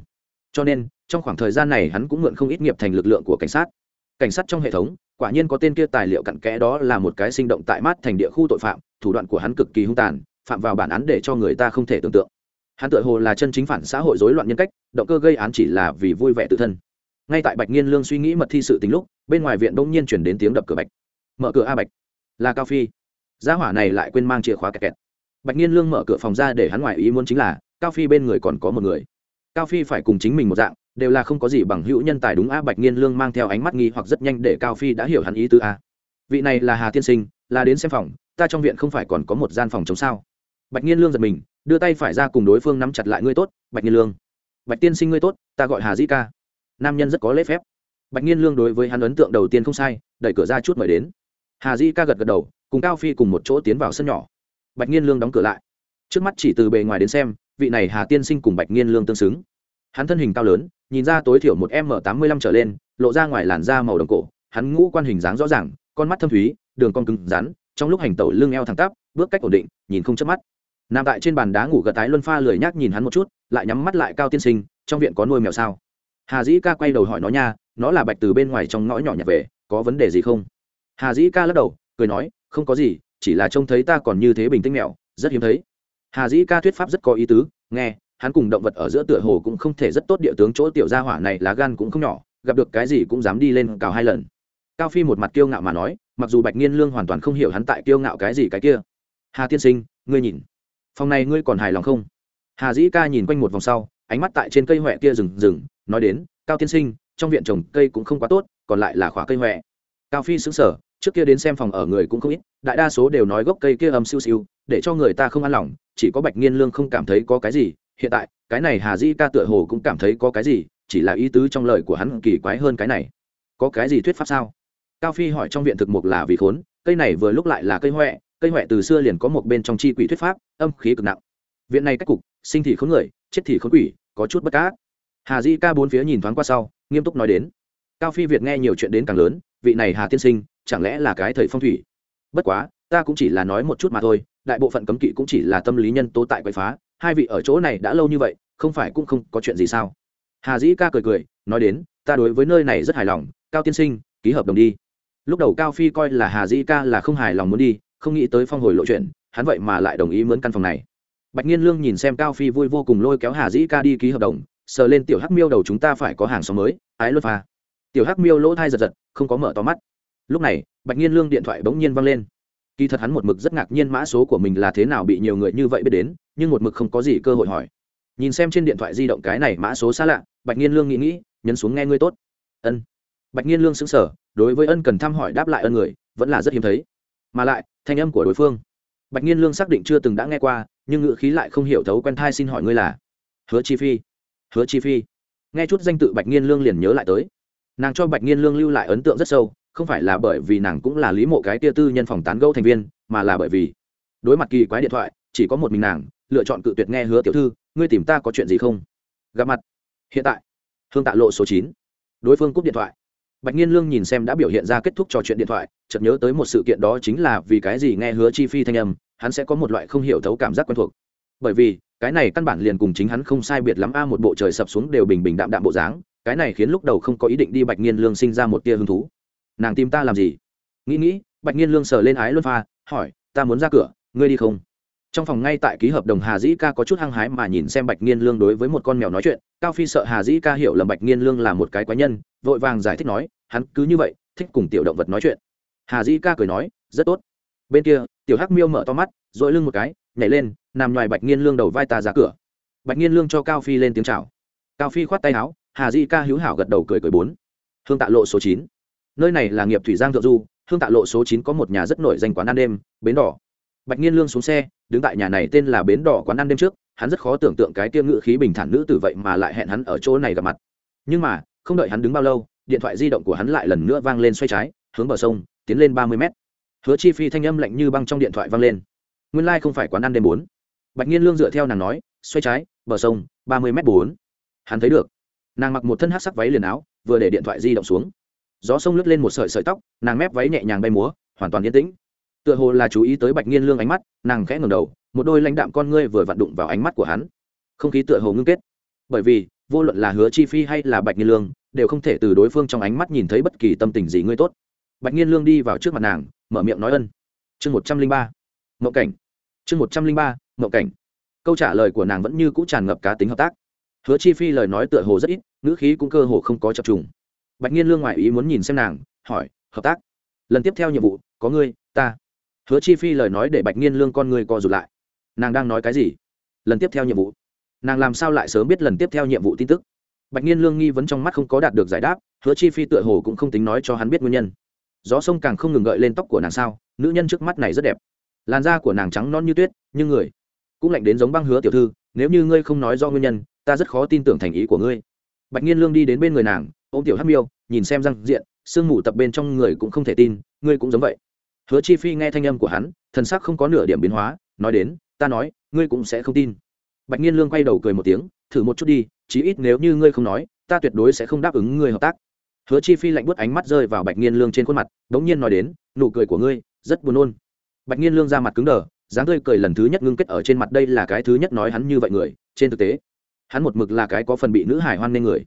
Cho nên, trong khoảng thời gian này hắn cũng mượn không ít nghiệp thành lực lượng của cảnh sát. Cảnh sát trong hệ thống, quả nhiên có tên kia tài liệu cặn kẽ đó là một cái sinh động tại mát thành địa khu tội phạm, thủ đoạn của hắn cực kỳ hung tàn, phạm vào bản án để cho người ta không thể tưởng tượng. Hắn tự hồ là chân chính phản xã hội rối loạn nhân cách, động cơ gây án chỉ là vì vui vẻ tự thân ngay tại bạch nghiên lương suy nghĩ mật thi sự tính lúc, bên ngoài viện đông nhiên chuyển đến tiếng đập cửa bạch. Mở cửa a bạch. Là cao phi. Gia hỏa này lại quên mang chìa khóa kẹt kẹt. Bạch nghiên lương mở cửa phòng ra để hắn ngoài ý muốn chính là, cao phi bên người còn có một người. Cao phi phải cùng chính mình một dạng, đều là không có gì bằng hữu nhân tài đúng a bạch nghiên lương mang theo ánh mắt nghi hoặc rất nhanh để cao phi đã hiểu hắn ý tứ a. Vị này là hà tiên sinh, là đến xem phòng, ta trong viện không phải còn có một gian phòng chống sao? Bạch nghiên lương giật mình, đưa tay phải ra cùng đối phương nắm chặt lại ngươi tốt, bạch nghiên lương. Bạch tiên sinh ngươi tốt, ta gọi hà dĩ ca nam nhân rất có lễ phép. Bạch nghiên lương đối với hắn ấn tượng đầu tiên không sai, đẩy cửa ra chút mời đến. Hà Di ca gật gật đầu, cùng cao phi cùng một chỗ tiến vào sân nhỏ. Bạch nghiên lương đóng cửa lại. Trước mắt chỉ từ bề ngoài đến xem, vị này hà tiên sinh cùng bạch nghiên lương tương xứng. Hắn thân hình cao lớn, nhìn ra tối thiểu một m tám mươi lăm trở lên, lộ ra ngoài làn da màu đồng cổ, hắn ngũ quan hình dáng rõ ràng, con mắt thâm thúy, đường con cứng rắn, trong lúc hành tẩu lưng eo thẳng tắp, bước cách ổn định, nhìn không chớp mắt. Nằm tại trên bàn đá ngủ gật tái luân pha lười nhác nhìn hắn một chút, lại nhắm mắt lại cao tiên sinh, trong viện có nuôi mèo sao? Hà dĩ ca quay đầu hỏi nó nha, nó là bạch từ bên ngoài trong ngõ nhỏ nhặt về, có vấn đề gì không? Hà dĩ ca lắc đầu, cười nói, không có gì, chỉ là trông thấy ta còn như thế bình tĩnh mèo rất hiếm thấy. Hà dĩ ca thuyết pháp rất có ý tứ, nghe, hắn cùng động vật ở giữa tựa hồ cũng không thể rất tốt địa tướng chỗ tiểu gia hỏa này lá gan cũng không nhỏ, gặp được cái gì cũng dám đi lên cào hai lần. Cao phi một mặt kiêu ngạo mà nói, mặc dù bạch nghiên lương hoàn toàn không hiểu hắn tại kiêu ngạo cái gì cái kia. Hà tiên sinh, ngươi nhìn, phòng này ngươi còn hài lòng không? Hà dĩ ca nhìn quanh một vòng sau, ánh mắt tại trên cây huệ kia rừng rừng nói đến, cao tiên sinh, trong viện trồng cây cũng không quá tốt, còn lại là khóa cây huệ cao phi xứng sở trước kia đến xem phòng ở người cũng không ít, đại đa số đều nói gốc cây kia âm siêu siêu, để cho người ta không an lòng, chỉ có bạch nghiên lương không cảm thấy có cái gì, hiện tại, cái này hà di ca tựa hồ cũng cảm thấy có cái gì, chỉ là ý tứ trong lời của hắn kỳ quái hơn cái này. Có cái gì thuyết pháp sao? Cao phi hỏi trong viện thực mục là vì khốn, cây này vừa lúc lại là cây huệ cây huệ từ xưa liền có một bên trong chi quỷ thuyết pháp, âm khí cực nặng. Viện này cách cục, sinh thì khốn người, chết thì khốn quỷ, có chút bất cát hà di ca bốn phía nhìn thoáng qua sau nghiêm túc nói đến cao phi việt nghe nhiều chuyện đến càng lớn vị này hà tiên sinh chẳng lẽ là cái thầy phong thủy bất quá ta cũng chỉ là nói một chút mà thôi đại bộ phận cấm kỵ cũng chỉ là tâm lý nhân tố tại quậy phá hai vị ở chỗ này đã lâu như vậy không phải cũng không có chuyện gì sao hà dĩ ca cười cười nói đến ta đối với nơi này rất hài lòng cao tiên sinh ký hợp đồng đi lúc đầu cao phi coi là hà dĩ ca là không hài lòng muốn đi không nghĩ tới phong hồi lộ chuyện hắn vậy mà lại đồng ý mướn căn phòng này bạch nhiên lương nhìn xem cao phi vui vô cùng lôi kéo hà dĩ ca đi ký hợp đồng sờ lên tiểu hắc miêu đầu chúng ta phải có hàng xóm mới, ái luật pha. Tiểu hắc miêu lỗ thai giật giật, không có mở to mắt. Lúc này, bạch nhiên lương điện thoại bỗng nhiên văng lên. Kỳ thật hắn một mực rất ngạc nhiên mã số của mình là thế nào bị nhiều người như vậy biết đến, nhưng một mực không có gì cơ hội hỏi. Nhìn xem trên điện thoại di động cái này mã số xa lạ, bạch nhiên lương nghĩ nghĩ, nhấn xuống nghe ngươi tốt. Ân. Bạch nhiên lương xứng sở đối với ân cần thăm hỏi đáp lại ân người, vẫn là rất hiếm thấy. Mà lại, thanh âm của đối phương. Bạch nhiên lương xác định chưa từng đã nghe qua, nhưng ngữ khí lại không hiểu thấu quen thai xin hỏi ngươi là hứa chi phi hứa chi phi. Nghe chút danh tự bạch nghiên lương liền nhớ lại tới. Nàng cho bạch nghiên lương lưu lại ấn tượng rất sâu, không phải là bởi vì nàng cũng là lý mộ cái tia tư nhân phòng tán gẫu thành viên, mà là bởi vì đối mặt kỳ quái điện thoại, chỉ có một mình nàng, lựa chọn cự tuyệt nghe hứa tiểu thư, ngươi tìm ta có chuyện gì không? Gặp mặt. Hiện tại, hương tạ lộ số chín. Đối phương cúp điện thoại. Bạch nghiên lương nhìn xem đã biểu hiện ra kết thúc trò chuyện điện thoại, chợt nhớ tới một sự kiện đó chính là vì cái gì nghe hứa chi phi thanh âm, hắn sẽ có một loại không hiểu thấu cảm giác quen thuộc. Bởi vì cái này căn bản liền cùng chính hắn không sai biệt lắm, a, một bộ trời sập xuống đều bình bình đạm đạm bộ dáng, cái này khiến lúc đầu không có ý định đi bạch nhiên lương sinh ra một tia hứng thú. Nàng tìm ta làm gì? Nghĩ nghĩ, bạch nhiên lương sờ lên ái luân pha, hỏi, ta muốn ra cửa, ngươi đi không? Trong phòng ngay tại ký hợp đồng hà dĩ ca có chút hăng hái mà nhìn xem bạch nghiên lương đối với một con mèo nói chuyện, cao phi sợ hà dĩ ca hiểu lầm bạch nghiên lương là một cái quái nhân, vội vàng giải thích nói, hắn cứ như vậy, thích cùng tiểu động vật nói chuyện. Hà dĩ ca cười nói, rất tốt. Bên kia, tiểu hắc miêu mở to mắt dội lưng một cái nhảy lên, nằm ngoài bạch nghiên lương đầu vai ta ra cửa. Bạch nghiên lương cho cao phi lên tiếng chào. Cao phi khoát tay áo, hà di ca hữu hảo gật đầu cười cười bốn. Hương tạ lộ số chín. Nơi này là nghiệp thủy giang thượng du, hương tạ lộ số chín có một nhà rất nổi danh quán ăn đêm, bến đỏ. Bạch nghiên lương xuống xe, đứng tại nhà này tên là bến đỏ quán ăn đêm trước, hắn rất khó tưởng tượng cái tiêu ngự khí bình thản nữ tử vậy mà lại hẹn hắn ở chỗ này gặp mặt. Nhưng mà, không đợi hắn đứng bao lâu, điện thoại di động của hắn lại lần nữa vang lên xoay trái, hướng bờ sông, tiến lên ba mươi mét. Hứa chi phi thanh âm lạnh như băng trong điện thoại vang lên nguyên Lai không phải quán ăn đêm bốn. Bạch nhiên lương dựa theo nàng nói, xoay trái, bờ sông, ba mươi m bốn. Hắn thấy được. Nàng mặc một thân hát sắc váy liền áo, vừa để điện thoại di động xuống. Gió sông lướt lên một sợi sợi tóc, nàng mép váy nhẹ nhàng bay múa, hoàn toàn yên tĩnh. Tựa hồ là chú ý tới bạch nhiên lương ánh mắt, nàng khẽ ngầm đầu, một đôi lãnh đạm con ngươi vừa vặn đụng vào ánh mắt của hắn. Không khí tựa hồ ngưng kết. Bởi vì, vô luận là hứa chi phi hay là bạch nhiên lương, đều không thể từ đối phương trong ánh mắt nhìn thấy bất kỳ tâm tình gì ngươi tốt. Bạch nhiên lương đi vào trước mặt nàng, mở miệng nói ân. Chương một trăm linh ba mộng cảnh. Chương một trăm linh ba, mộng cảnh. Câu trả lời của nàng vẫn như cũ tràn ngập cá tính hợp tác. Hứa chi phi lời nói tựa hồ rất ít, ngữ khí cũng cơ hồ không có chập trùng. Bạch nhiên lương ngoại ý muốn nhìn xem nàng, hỏi, hợp tác? Lần tiếp theo nhiệm vụ, có ngươi, ta? Hứa chi phi lời nói để bạch nhiên lương con ngươi co rụt lại. Nàng đang nói cái gì? Lần tiếp theo nhiệm vụ. Nàng làm sao lại sớm biết lần tiếp theo nhiệm vụ tin tức? Bạch nhiên lương nghi vấn trong mắt không có đạt được giải đáp, hứa chi phi tựa hồ cũng không tính nói cho hắn biết nguyên nhân. Gió sông càng không ngừng gợi lên tóc của nàng sao, nữ nhân trước mắt này rất đẹp làn da của nàng trắng non như tuyết, nhưng người cũng lạnh đến giống băng hứa tiểu thư, nếu như ngươi không nói do nguyên nhân, ta rất khó tin tưởng thành ý của ngươi. Bạch nhiên lương đi đến bên người nàng ô m tiểu hắc miêu, nhìn xem răng diện, sương mù tập bên trong người cũng không thể tin, ngươi cũng giống vậy. Hứa chi phi nghe thanh âm của hắn, thần sắc không có nửa điểm biến hóa, nói đến, ta nói, ngươi cũng sẽ không tin. Bạch nhiên lương quay đầu cười một tiếng, thử một chút đi, chí ít nếu như ngươi không nói, ta tuyệt đối sẽ không đáp ứng ngươi hợp tác. Hứa chi phi lạnh bớt ánh mắt rơi vào bạch nhiên lương trên khuôn mặt đ ố n g nhiên nói đến, nụ cười của ngươi rất buồn nôn bạch nhiên lương ra mặt cứng đờ, dáng tươi cười lần thứ nhất ngưng kết ở trên mặt đây là cái thứ nhất nói hắn như vậy người, trên thực tế, hắn một mực là cái có phần bị nữ hải hoan nên người.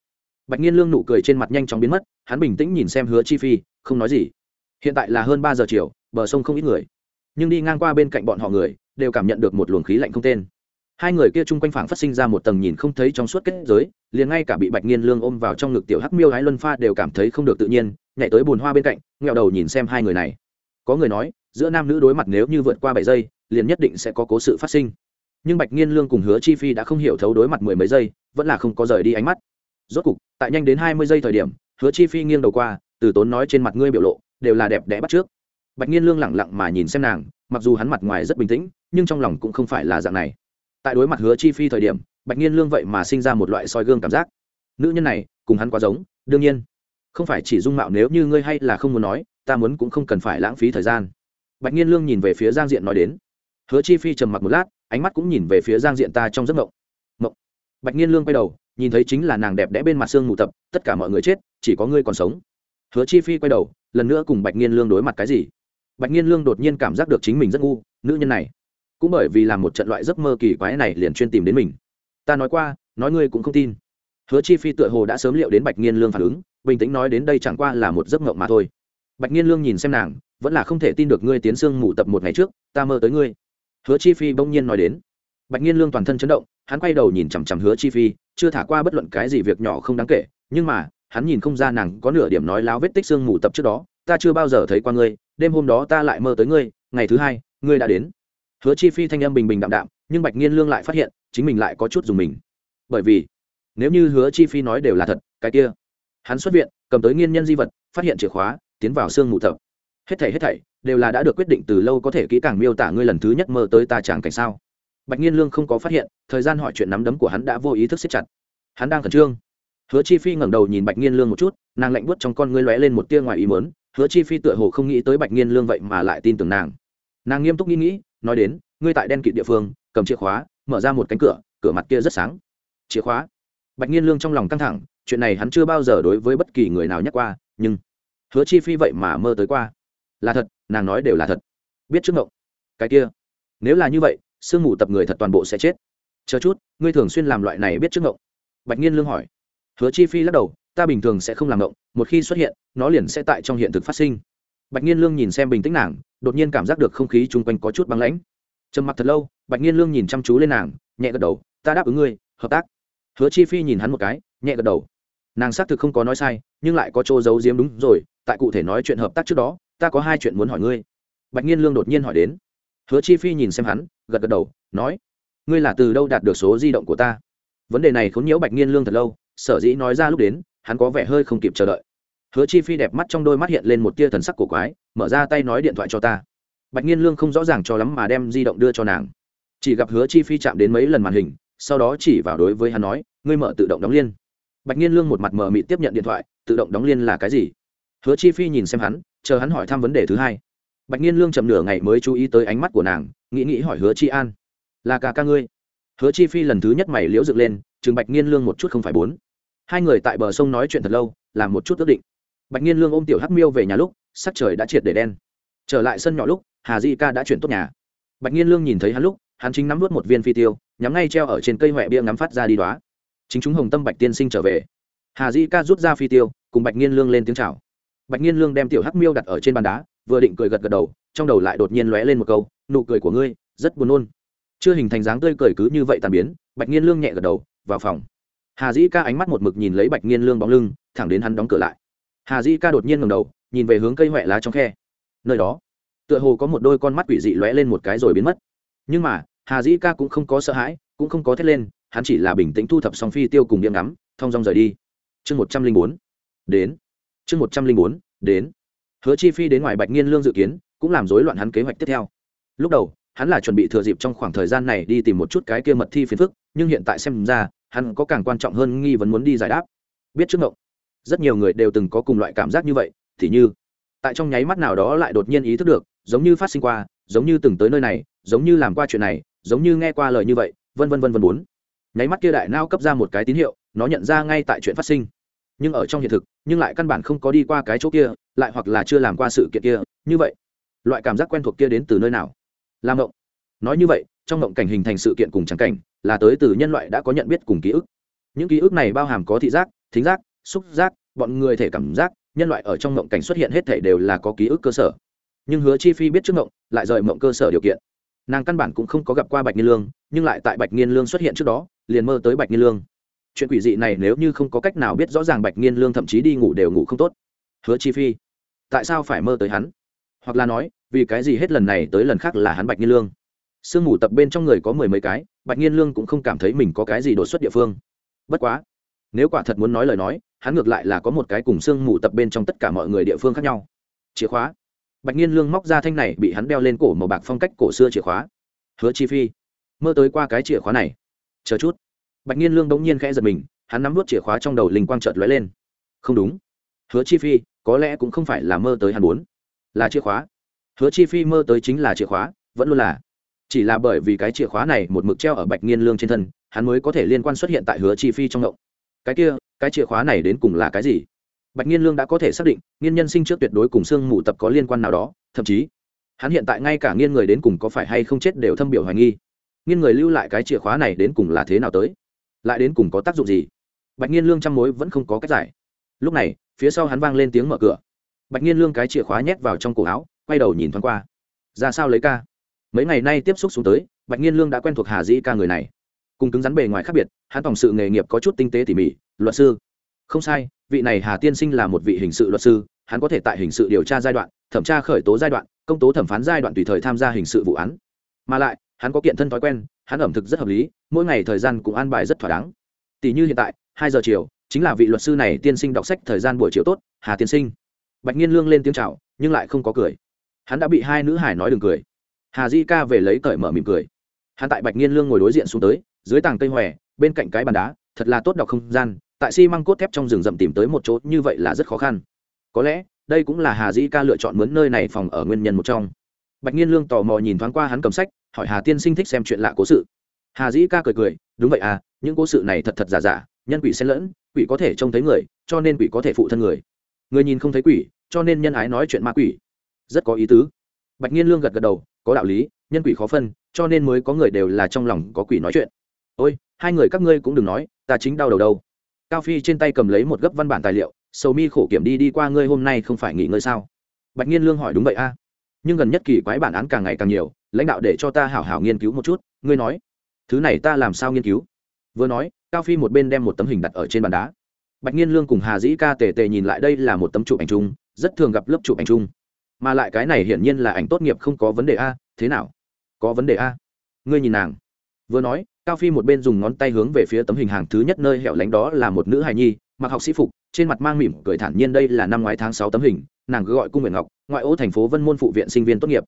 Bạch nhiên lương nụ cười trên mặt nhanh chóng biến mất, hắn bình tĩnh nhìn xem hứa chi phi, không nói gì. Hiện tại là hơn ba giờ chiều, bờ sông không ít người. Nhưng đi ngang qua bên cạnh bọn họ người, đều cảm nhận được một luồng khí lạnh không tên. Hai người kia chung quanh phảng phát sinh ra một tầng nhìn không thấy trong suốt kết giới, liền ngay cả bị bạch nhiên lương ôm vào trong ngực tiểu hắc miêu hái luân pha đều cảm thấy không được tự nhiên, nhảy tới bùn hoa bên cạnh nghẹo đầu nhìn xem hai người này. Có người nói giữa nam nữ đối mặt nếu như vượt qua bảy giây, liền nhất định sẽ có cố sự phát sinh. Nhưng bạch nghiên lương cùng hứa chi phi đã không hiểu thấu đối mặt mười mấy giây, vẫn là không có rời đi ánh mắt. Rốt cục, tại nhanh đến hai mươi giây thời điểm, hứa chi phi nghiêng đầu qua, từ tốn nói trên mặt ngươi biểu lộ, đều là đẹp đẽ bắt trước. Bạch nghiên lương lẳng lặng mà nhìn xem nàng, mặc dù hắn mặt ngoài rất bình tĩnh, nhưng trong lòng cũng không phải là dạng này. Tại đối mặt hứa chi phi thời điểm, bạch nghiên lương vậy mà sinh ra một loại soi gương cảm giác. Nữ nhân này, cùng hắn quá giống, đương nhiên. Không phải chỉ dung mạo nếu như ngươi hay là không muốn nói, ta muốn cũng không cần phải lãng phí thời gian bạch nhiên lương nhìn về phía giang diện nói đến. Hứa chi phi trầm mặc một lát, ánh mắt cũng nhìn về phía giang diện ta trong giấc mộng. Mộng. Bạch nhiên lương quay đầu, nhìn thấy chính là nàng đẹp đẽ bên mặt xương mù tập, tất cả mọi người chết, chỉ có ngươi còn sống. Hứa chi phi quay đầu, lần nữa cùng bạch nhiên lương đối mặt cái gì? Bạch nhiên lương đột nhiên cảm giác được chính mình rất ngu, nữ nhân này. Cũng bởi vì làm một trận loại giấc mơ kỳ quái này liền chuyên tìm đến mình. Ta nói qua, nói ngươi cũng không tin. Hứa chi phi tựa hồ đã sớm liệu đến bạch nhiên lương phản ứng, bình tĩnh nói đến đây chẳng qua là một giấc mộng mà thôi. Bạch nhiên lương nhìn xem nàng vẫn là không thể tin được ngươi tiến sương mù tập một ngày trước, ta mơ tới ngươi. Hứa chi phi bỗng nhiên nói đến. Bạch nhiên lương toàn thân chấn động, hắn quay đầu nhìn chằm chằm hứa chi phi, chưa thả qua bất luận cái gì việc nhỏ không đáng kể, nhưng mà, hắn nhìn không ra nàng có nửa điểm nói láo vết tích sương mù tập trước đó, ta chưa bao giờ thấy qua ngươi, đêm hôm đó ta lại mơ tới ngươi, ngày thứ hai, ngươi đã đến. Hứa chi phi thanh âm bình bình đạm đạm, nhưng bạch nhiên lương lại phát hiện, chính mình lại có chút dùng mình. Bởi vì, nếu như hứa chi phi nói đều là thật, cái kia, hắn xuất viện, cầm tới nghiên nhân di vật, phát hiện chìa khóa, tiến vào sương mù tập hết thảy hết thảy, đều là đã được quyết định từ lâu có thể kỹ càng miêu tả ngươi lần thứ nhất mơ tới ta chẳng cảnh sao? Bạch nhiên lương không có phát hiện, thời gian hỏi chuyện nắm đấm của hắn đã vô ý thức xếp chặt. Hắn đang khẩn trương. Hứa chi phi ngẩng đầu nhìn bạch nhiên lương một chút, nàng lạnh buốt trong con ngươi lóe lên một tia ngoài ý mớn hứa chi phi tựa hồ không nghĩ tới bạch nhiên lương vậy mà lại tin tưởng nàng. Nàng nghiêm túc nghĩ nghĩ, nói đến, ngươi tại đen kịt địa phương, cầm chìa khóa, mở ra một cánh cửa cửa mặt kia rất sáng. Chìa khóa? Bạch nhiên lương trong lòng căng thẳng, chuyện này hắn chưa bao giờ đối với bất kỳ người nào nhắc qua, nhưng hứa chi phi vậy mà mơ tới qua là thật, nàng nói đều là thật. Biết trước ngộng. Cái kia, nếu là như vậy, sương mù tập người thật toàn bộ sẽ chết. Chờ chút, ngươi thường xuyên làm loại này biết trước ngộng. Bạch nhiên lương hỏi. Hứa chi phi lắc đầu, ta bình thường sẽ không làm ngộng, một khi xuất hiện, nó liền sẽ tại trong hiện thực phát sinh. Bạch nhiên lương nhìn xem bình tĩnh nàng, đột nhiên cảm giác được không khí chung quanh có chút băng lãnh. Trầm mặc thật lâu, bạch nhiên lương nhìn chăm chú lên nàng, nhẹ gật đầu, ta đáp ứng ngươi, hợp tác. Hứa chi phi nhìn hắn một cái, nhẹ gật đầu. Nàng xác thực không có nói sai, nhưng lại có chỗ giấu giếm đúng rồi, tại cụ thể nói chuyện hợp tác trước đó ta có hai chuyện muốn hỏi ngươi. Bạch nhiên lương đột nhiên hỏi đến. Hứa chi phi nhìn xem hắn, gật gật đầu, nói, ngươi là từ đâu đạt được số di động của ta? Vấn đề này khốn nhiễu bạch nhiên lương thật lâu, sở dĩ nói ra lúc đến, hắn có vẻ hơi không kịp chờ đợi. Hứa chi phi đẹp mắt trong đôi mắt hiện lên một tia thần sắc cổ quái, mở ra tay nói điện thoại cho ta. Bạch nhiên lương không rõ ràng cho lắm mà đem di động đưa cho nàng. Chỉ gặp hứa chi phi chạm đến mấy lần màn hình, sau đó chỉ vào đối với hắn nói, ngươi mở tự động đóng liên. Bạch nhiên lương một mặt mờ mịt tiếp nhận điện thoại, tự động đóng liên là cái gì? Hứa chi phi nhìn xem hắn chờ hắn hỏi thăm vấn đề thứ hai. Bạch nhiên lương chậm nửa ngày mới chú ý tới ánh mắt của nàng, nghĩ nghĩ hỏi hứa chi an. Là cả ca ngươi? Hứa chi phi lần thứ nhất mày liễu dựng lên, chừng bạch nhiên lương một chút không phải bốn. Hai người tại bờ sông nói chuyện thật lâu, làm một chút ước định. Bạch nhiên lương ôm tiểu hắc miêu về nhà lúc, sắc trời đã triệt để đen. Trở lại sân nhỏ lúc, hà di ca đã chuyển tốt nhà. Bạch nhiên lương nhìn thấy hắn lúc, hắn chính nắm vớt một viên phi tiêu, nhắm ngay treo ở trên cây huệ bia ngắm phát ra đi đoá chính chúng hồng tâm bạch tiên sinh trở về. Hà di ca rút ra phi tiêu, cùng bạch nhiên lương lên tiếng chào bạch nhiên lương đem tiểu hắc miêu đặt ở trên bàn đá, vừa định cười gật gật đầu, trong đầu lại đột nhiên lóe lên một câu, nụ cười của ngươi, rất buồn nôn. Chưa hình thành dáng tươi cười cứ như vậy tàn biến, bạch nhiên lương nhẹ gật đầu, vào phòng. Hà dĩ ca ánh mắt một mực nhìn lấy bạch nhiên lương bóng lưng, thẳng đến hắn đóng cửa lại. Hà dĩ ca đột nhiên ngầm đầu, nhìn về hướng cây huệ lá trong khe. Nơi đó, tựa hồ có một đôi con mắt quỷ dị lóe lên một cái rồi biến mất. Nhưng mà, hà dĩ ca cũng không có sợ hãi, cũng không có thét lên, hắn chỉ là bình tĩnh thu thập song phi tiêu cùng điểm ngắm, thong dong rời đi. Chương một trăm linh bốn. Đến chương một trăm linh bốn, đến. Hứa chi phi đến ngoài bạch nghiên lương dự kiến, cũng làm rối loạn hắn kế hoạch tiếp theo. Lúc đầu, hắn là chuẩn bị thừa dịp trong khoảng thời gian này đi tìm một chút cái kia mật thi phiền phức, nhưng hiện tại xem ra, hắn có càng quan trọng hơn nghi vấn muốn đi giải đáp. Biết trước ngộng, rất nhiều người đều từng có cùng loại cảm giác như vậy, thì như, tại trong nháy mắt nào đó lại đột nhiên ý thức được, giống như phát sinh qua, giống như từng tới nơi này, giống như làm qua chuyện này, giống như nghe qua lời như vậy, vân vân vân vân bốn. Nháy mắt kia đại nao cấp ra một cái tín hiệu, nó nhận ra ngay tại chuyện phát sinh nhưng ở trong hiện thực, nhưng lại căn bản không có đi qua cái chỗ kia, lại hoặc là chưa làm qua sự kiện kia, như vậy, loại cảm giác quen thuộc kia đến từ nơi nào? Làm động nói như vậy, trong mộng cảnh hình thành sự kiện cùng trắng cảnh, là tới từ nhân loại đã có nhận biết cùng ký ức. Những ký ức này bao hàm có thị giác, thính giác, xúc giác, bọn người thể cảm giác, nhân loại ở trong mộng cảnh xuất hiện hết thể đều là có ký ức cơ sở. Nhưng hứa chi phi biết trước mộng lại rời mộng cơ sở điều kiện. Nàng căn bản cũng không có gặp qua bạch nhiên lương, nhưng lại tại bạch nhiên lương xuất hiện trước đó, liền mơ tới bạch nhiên lương chuyện quỷ dị này nếu như không có cách nào biết rõ ràng bạch nghiên lương thậm chí đi ngủ đều ngủ không tốt. Hứa chi phi, tại sao phải mơ tới hắn? Hoặc là nói, vì cái gì hết lần này tới lần khác là hắn bạch nghiên lương? Sương mù tập bên trong người có mười mấy cái, bạch nghiên lương cũng không cảm thấy mình có cái gì đột xuất địa phương. Bất quá, nếu quả thật muốn nói lời nói, hắn ngược lại là có một cái cùng sương mù tập bên trong tất cả mọi người địa phương khác nhau. Chìa khóa. Bạch nghiên lương móc ra thanh này bị hắn đeo lên cổ màu bạc phong cách cổ xưa chìa khóa. Hứa chi phi, mơ tới qua cái chìa khóa này. Chờ chút bạch nhiên lương bỗng nhiên khẽ giật mình, hắn nắm vút chìa khóa trong đầu linh quang chợt lóe lên. Không đúng. Hứa chi phi, có lẽ cũng không phải là mơ tới hắn muốn. Là chìa khóa. Hứa chi phi mơ tới chính là chìa khóa, vẫn luôn là. Chỉ là bởi vì cái chìa khóa này một mực treo ở bạch nhiên lương trên thân, hắn mới có thể liên quan xuất hiện tại hứa chi phi trong ngộng cái kia, cái chìa khóa này đến cùng là cái gì? Bạch nhiên lương đã có thể xác định, nghiên nhân sinh trước tuyệt đối cùng xương mù tập có liên quan nào đó, thậm chí, hắn hiện tại ngay cả nghiên người đến cùng có phải hay không chết đều thâm biểu hoài nghi. Nghiên người lưu lại cái chìa khóa này đến cùng là thế nào tới? Lại đến cùng có tác dụng gì? Bạch nhiên lương trăm mối vẫn không có cách giải. Lúc này, phía sau hắn vang lên tiếng mở cửa. Bạch nhiên lương cái chìa khóa nhét vào trong cổ áo, quay đầu nhìn thoáng qua. Ra sao lấy ca? Mấy ngày nay tiếp xúc xuống tới, bạch nhiên lương đã quen thuộc hà dĩ ca người này. Cùng cứng rắn bề ngoài khác biệt, hắn tổng sự nghề nghiệp có chút tinh tế tỉ mỉ, luật sư. Không sai, vị này hà tiên sinh là một vị hình sự luật sư, hắn có thể tại hình sự điều tra giai đoạn, thẩm tra khởi tố giai đoạn, công tố thẩm phán giai đoạn tùy thời tham gia hình sự vụ án. Mà lại hắn có kiện thân thói quen, hắn ẩm thực rất hợp lý, mỗi ngày thời gian cũng an bài rất thỏa đáng. Tỷ như hiện tại, hai giờ chiều, chính là vị luật sư này tiên sinh đọc sách thời gian buổi chiều tốt, hà tiên sinh. Bạch nhiên lương lên tiếng chào, nhưng lại không có cười. Hắn đã bị hai nữ hải nói đừng cười. Hà di ca về lấy cởi mở mỉm cười. Hắn tại bạch nhiên lương ngồi đối diện xuống tới, dưới tàng cây hòe, bên cạnh cái bàn đá, thật là tốt đọc không gian, tại xi、si、măng cốt thép trong rừng rậm tìm tới một chỗ, như vậy là rất khó khăn. Có lẽ, đây cũng là hà di ca lựa chọn mướn nơi này phòng ở nguyên nhân một trong bạch nhiên lương tò mò nhìn thoáng qua hắn cầm sách, hỏi hà tiên sinh thích xem chuyện lạ cố sự. Hà dĩ ca cười cười, đúng vậy à những cố sự này thật thật giả giả, nhân quỷ xen lẫn, quỷ có thể trông thấy người, cho nên quỷ có thể phụ thân người. Người nhìn không thấy quỷ, cho nên nhân ái nói chuyện ma quỷ. Rất có ý tứ. Bạch nhiên lương gật gật đầu, có đạo lý, nhân quỷ khó phân, cho nên mới có người đều là trong lòng có quỷ nói chuyện. Ôi, hai người các ngươi cũng đừng nói, ta chính đau đầu đâu. Cao phi trên tay cầm lấy một gấp văn bản tài liệu, sầu mi khổ kiểm đi đi qua ngươi hôm nay không phải nghỉ ngơi sao? Bạch nhiên lương hỏi, đúng vậy a nhưng gần nhất kỳ quái bản án càng ngày càng nhiều, lãnh đạo để cho ta hảo hảo nghiên cứu một chút, ngươi nói, thứ này ta làm sao nghiên cứu? Vừa nói, cao phi một bên đem một tấm hình đặt ở trên bàn đá. Bạch nhiên lương cùng hà dĩ ca tề tề nhìn lại đây là một tấm chụp ảnh chung, rất thường gặp lớp chụp ảnh chung. Mà lại cái này hiển nhiên là ảnh tốt nghiệp không có vấn đề a, thế nào? Có vấn đề a? Ngươi nhìn nàng. Vừa nói, cao phi một bên dùng ngón tay hướng về phía tấm hình hàng thứ nhất nơi hẻo lánh đó là một nữ hài nhi mặc học sĩ phục, trên mặt mang mỉm cười thản nhiên đây là năm ngoái tháng sáu tấm hình, nàng cứ gọi cung nguyện ngọc, ngoại ô thành phố vân môn phụ viện sinh viên tốt nghiệp.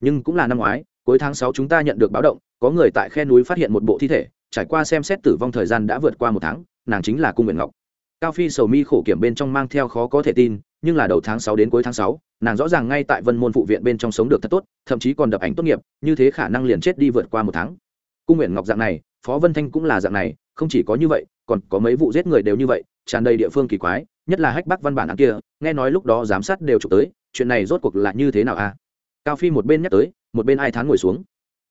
Nhưng cũng là năm ngoái, cuối tháng sáu chúng ta nhận được báo động, có người tại khe núi phát hiện một bộ thi thể, trải qua xem xét tử vong thời gian đã vượt qua một tháng, nàng chính là cung nguyện ngọc. Cao phi sầu mi khổ kiểm bên trong mang theo khó có thể tin, nhưng là đầu tháng sáu đến cuối tháng sáu, nàng rõ ràng ngay tại vân môn phụ viện bên trong sống được thật tốt, thậm chí còn đập ảnh tốt nghiệp, như thế khả năng liền chết đi vượt qua một tháng. Cung nguyện ngọc dạng này, phó vân thanh cũng là dạng này không chỉ có như vậy, còn có mấy vụ giết người đều như vậy, tràn đầy địa phương kỳ quái, nhất là hách bắc văn bản án kia, nghe nói lúc đó giám sát đều chụp tới, chuyện này rốt cuộc là như thế nào a cao phi một bên nhắc tới, một bên ai thán ngồi xuống.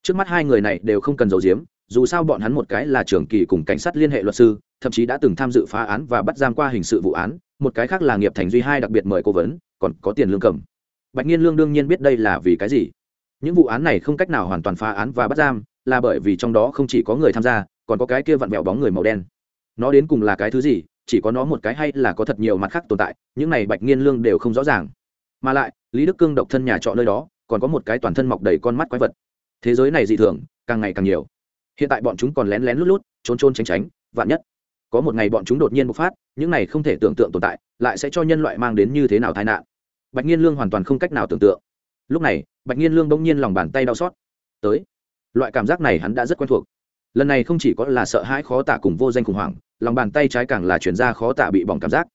Trước mắt hai người này đều không cần giấu giếm, dù sao bọn hắn một cái là trưởng kỳ cùng cảnh sát liên hệ luật sư, thậm chí đã từng tham dự phá án và bắt giam qua hình sự vụ án, một cái khác là nghiệp thành duy hai đặc biệt mời cố vấn, còn có tiền lương cầm. Bạch nhiên lương đương nhiên biết đây là vì cái gì. Những vụ án này không cách nào hoàn toàn phá án và bắt giam là bởi vì trong đó không chỉ có người tham gia, còn có cái kia vặn vẹo bóng người màu đen. Nó đến cùng là cái thứ gì, chỉ có nó một cái hay là có thật nhiều mặt khác tồn tại, những này bạch nghiên lương đều không rõ ràng. Mà lại, lý đức cương độc thân nhà trọ nơi đó, còn có một cái toàn thân mọc đầy con mắt quái vật. Thế giới này dị thường, càng ngày càng nhiều. Hiện tại bọn chúng còn lén lén lút lút, trốn trốn tránh tránh, vạn nhất. Có một ngày bọn chúng đột nhiên bộc phát, những này không thể tưởng tượng tồn tại, lại sẽ cho nhân loại mang đến như thế nào tai nạn. Bạch nghiên lương hoàn toàn không cách nào tưởng tượng. Lúc này, bạch nghiên lương bỗng nhiên lòng bàn tay đau xót. Tới loại cảm giác này hắn đã rất quen thuộc. Lần này không chỉ có là sợ hãi khó tả cùng vô danh khủng hoảng, lòng bàn tay trái càng là chuyển ra khó tả bị bỏng cảm giác.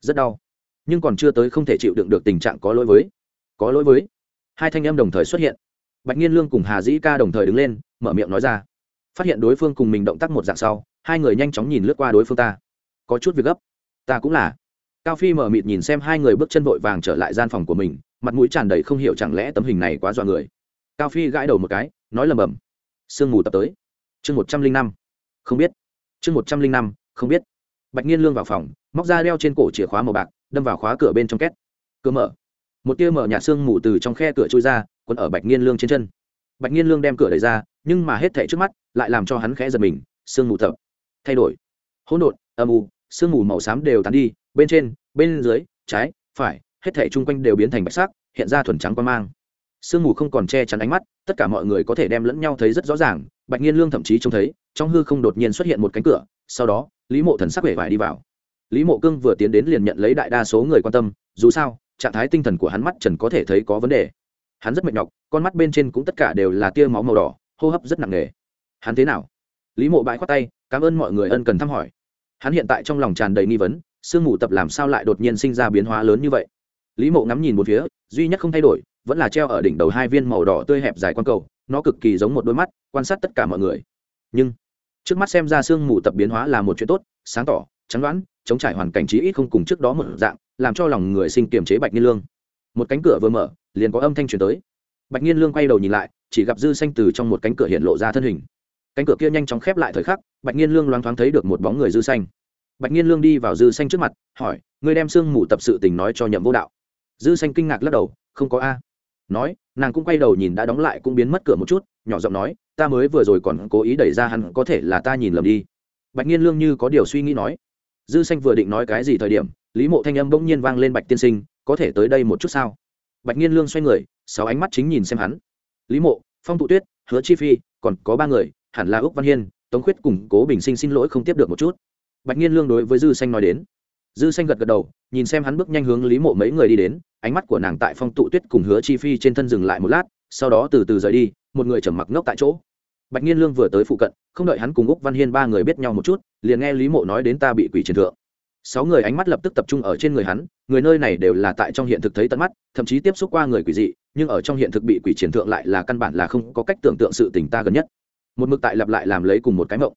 Rất đau, nhưng còn chưa tới không thể chịu đựng được tình trạng có lỗi với. Có lỗi với. Hai thanh em đồng thời xuất hiện. Bạch nhiên lương cùng hà dĩ ca đồng thời đứng lên, mở miệng nói ra. Phát hiện đối phương cùng mình động tác một dạng sau, hai người nhanh chóng nhìn lướt qua đối phương ta. Có chút việc gấp. Ta cũng là. Cao phi mở mịt nhìn xem hai người bước chân vội vàng trở lại gian phòng của mình, mặt mũi tràn đầy không hiểu chẳng lẽ tấm hình này quá dọa người. Cao phi gãi đầu một cái, nói lầm bầm sương mù tập tới. Chương một trăm linh năm. Không biết. Chương một trăm linh năm, không biết. Bạch nhiên lương vào phòng, móc ra đeo trên cổ chìa khóa màu bạc, đâm vào khóa cửa bên trong két. Cửa mở. Một tia mở nhà sương mù từ trong khe cửa trôi ra, quấn ở bạch nhiên lương trên chân. Bạch nhiên lương đem cửa đẩy ra, nhưng mà hết thảy trước mắt lại làm cho hắn khẽ giật mình, sương mù thập. Thay đổi. Hỗn độn, âm u, sương mù màu xám đều tán đi, bên trên, bên dưới, trái, phải, hết thảy chung quanh đều biến thành bạch sắc, hiện ra thuần trắng quan mang sương mù không còn che chắn ánh mắt, tất cả mọi người có thể đem lẫn nhau thấy rất rõ ràng, bạch nhiên lương thậm chí trông thấy, trong hư không đột nhiên xuất hiện một cánh cửa, sau đó, lý mộ thần sắc vẻ vải đi vào. Lý mộ cương vừa tiến đến liền nhận lấy đại đa số người quan tâm, dù sao, trạng thái tinh thần của hắn mắt trần có thể thấy có vấn đề. Hắn rất mệt nhọc, con mắt bên trên cũng tất cả đều là tia máu màu đỏ, hô hấp rất nặng nề. Hắn thế nào? Lý mộ bãi khoát tay, cảm ơn mọi người ân cần thăm hỏi. Hắn hiện tại trong lòng tràn đầy nghi vấn, sương mù tập làm sao lại đột nhiên sinh ra biến hóa lớn như vậy? Lý mộ ngắm nhìn một phía, duy nhất không thay đổi vẫn là treo ở đỉnh đầu hai viên màu đỏ tươi hẹp dài q cầu, nó cực kỳ giống một đôi mắt, quan sát tất cả mọi người. Nhưng, trước mắt xem ra sương mù tập biến hóa là một chuyện tốt, sáng tỏ chắn đoán, chống trải hoàn cảnh trí ít không cùng trước đó một dạng, làm cho lòng người sinh kiềm chế bạch nhiên lương. Một cánh cửa vừa mở, liền có âm thanh truyền tới. Bạch nhiên lương quay đầu nhìn lại, chỉ gặp dư xanh từ trong một cánh cửa hiện lộ ra thân hình. Cánh cửa kia nhanh chóng khép lại thời khắc, bạch nhiên lương loáng thoáng thấy được một bóng người dư xanh. Bạch nhiên lương đi vào dư xanh trước mặt, hỏi, ngươi đem sương mù tập sự tình nói cho nhậm vô đạo. Dư xanh kinh ngạc lắc đầu, không có a nói, nàng cũng quay đầu nhìn đã đóng lại cũng biến mất cửa một chút, nhỏ giọng nói, ta mới vừa rồi còn cố ý đẩy ra hắn, có thể là ta nhìn lầm đi. Bạch nhiên lương như có điều suy nghĩ nói. Dư xanh vừa định nói cái gì thời điểm, lý mộ thanh âm bỗng nhiên vang lên bạch tiên sinh, có thể tới đây một chút sao? Bạch nhiên lương xoay người, sáu ánh mắt chính nhìn xem hắn. Lý mộ, phong tụ tuyết, hứa chi phi, còn có ba người, hẳn là úc văn hiên, tống khuyết cùng cố bình sinh xin lỗi không tiếp được một chút. Bạch nhiên lương đối với dư xanh nói đến. Dư xanh gật gật đầu, nhìn xem hắn bước nhanh hướng lý mộ mấy người đi đến ánh mắt của nàng tại phong tụ tuyết cùng hứa chi phi trên thân dừng lại một lát, sau đó từ từ rời đi, một người trầm mặc ngốc tại chỗ. Bạch nhiên lương vừa tới phụ cận, không đợi hắn cùng úc văn hiên ba người biết nhau một chút, liền nghe lý mộ nói đến ta bị quỷ triển thượng. Sáu người ánh mắt lập tức tập trung ở trên người hắn, người nơi này đều là tại trong hiện thực thấy tận mắt, thậm chí tiếp xúc qua người quỷ dị, nhưng ở trong hiện thực bị quỷ triển thượng lại là căn bản là không có cách tưởng tượng sự tình ta gần nhất. Một mực tại lặp lại làm lấy cùng một cái mộng.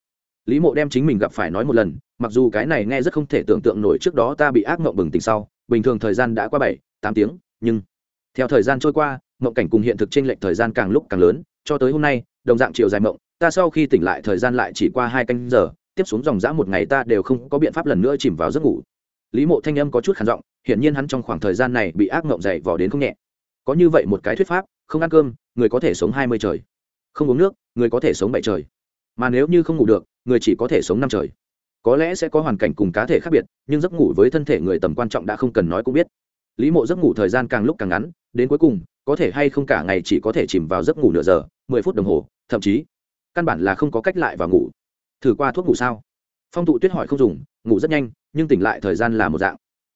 Lý mộ đem chính mình gặp phải nói một lần, mặc dù cái này nghe rất không thể tưởng tượng nổi trước đó ta bị ác mộng bừng tỉnh sau, bình thường thời gian đã qua bảy tám tiếng, nhưng theo thời gian trôi qua, mộng cảnh cùng hiện thực trên lệch thời gian càng lúc càng lớn, cho tới hôm nay, đồng dạng chiều dài mộng, ta sau khi tỉnh lại thời gian lại chỉ qua hai canh giờ, tiếp xuống dòng dã một ngày ta đều không có biện pháp lần nữa chìm vào giấc ngủ. Lý mộ thanh âm có chút khản giọng, hiển nhiên hắn trong khoảng thời gian này bị ác mộng dày vò đến không nhẹ. Có như vậy một cái thuyết pháp, không ăn cơm, người có thể sống hai mươi trời. Không uống nước, người có thể sống bảy trời. Mà nếu như không ngủ được, người chỉ có thể sống năm trời. Có lẽ sẽ có hoàn cảnh cùng cá thể khác biệt, nhưng giấc ngủ với thân thể người tầm quan trọng đã không cần nói cũng biết lý mộ giấc ngủ thời gian càng lúc càng ngắn, đến cuối cùng, có thể hay không cả ngày chỉ có thể chìm vào giấc ngủ nửa giờ, mười phút đồng hồ, thậm chí, căn bản là không có cách lại vào ngủ. Thử qua thuốc ngủ sao? Phong tụ tuyết hỏi không dùng, ngủ rất nhanh, nhưng tỉnh lại thời gian là một dạng.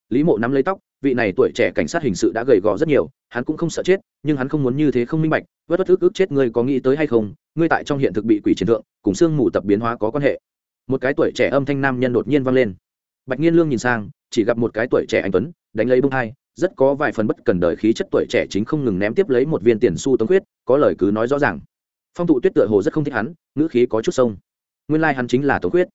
Lý mộ nắm lấy tóc, vị này tuổi trẻ cảnh sát hình sự đã gầy gò rất nhiều, hắn cũng không sợ chết, nhưng hắn không muốn như thế không minh bạch, vất vất ức ức chết ngươi có nghĩ tới hay không, ngươi tại trong hiện thực bị quỷ chiến thượng, cùng xương mù tập biến hóa có quan hệ. Một cái tuổi trẻ âm thanh nam nhân đột nhiên vang lên. Bạch nhiên lương nhìn sang, chỉ gặp một cái tuổi trẻ anh tuấn đánh lấy bông hai rất có vài phần bất cần đời khí chất tuổi trẻ chính không ngừng ném tiếp lấy một viên tiền xu tống khuyết, có lời cứ nói rõ ràng. Phong thụ tuyết tựa hồ rất không thích hắn, ngữ khí có chút sông. Nguyên lai、like、hắn chính là tống khuyết.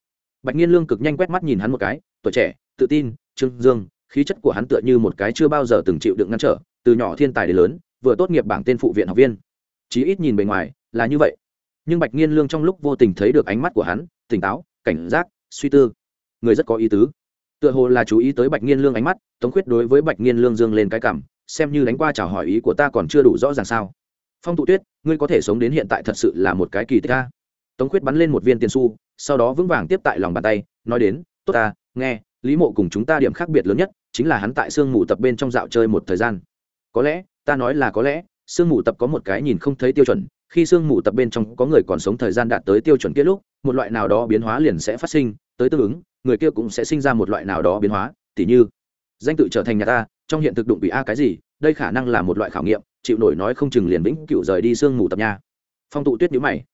Bạch nhiên lương cực nhanh quét mắt nhìn hắn một cái, tuổi trẻ, tự tin, trương dương, khí chất của hắn tựa như một cái chưa bao giờ từng chịu đựng ngăn trở, từ nhỏ thiên tài đến lớn, vừa tốt nghiệp bảng tên phụ viện học viên. Chí ít nhìn bề ngoài là như vậy. Nhưng bạch nhiên lương trong lúc vô tình thấy được ánh mắt của hắn, tỉnh táo, cảnh giác, suy tư. Người rất có ý tứ tựa hồ là chú ý tới bạch nghiên lương ánh mắt, tống khuyết đối với bạch nghiên lương dương lên cái cảm, xem như đánh qua chào hỏi ý của ta còn chưa đủ rõ ràng sao. Phong tụ tuyết, ngươi có thể sống đến hiện tại thật sự là một cái kỳ tích ta tống khuyết bắn lên một viên tiền su sau đó vững vàng tiếp tại lòng bàn tay, nói đến, tốt ta, nghe, lý mộ cùng chúng ta điểm khác biệt lớn nhất, chính là hắn tại sương mù tập bên trong dạo chơi một thời gian. Có lẽ, ta nói là có lẽ, sương mù tập có một cái nhìn không thấy tiêu chuẩn, khi sương mù tập bên trong có người còn sống thời gian đạt tới tiêu chuẩn kết lúc, một loại nào đó biến hóa liền sẽ phát sinh, tới tương ứng người kia cũng sẽ sinh ra một loại nào đó biến hóa, tỉ như, danh tự trở thành nhà ta, trong hiện thực đụng bị a cái gì, đây khả năng là một loại khảo nghiệm, chịu nổi nói không chừng liền vĩnh cựu rời đi sương mù tập nha. Phong tụ tuyết nhữ mày.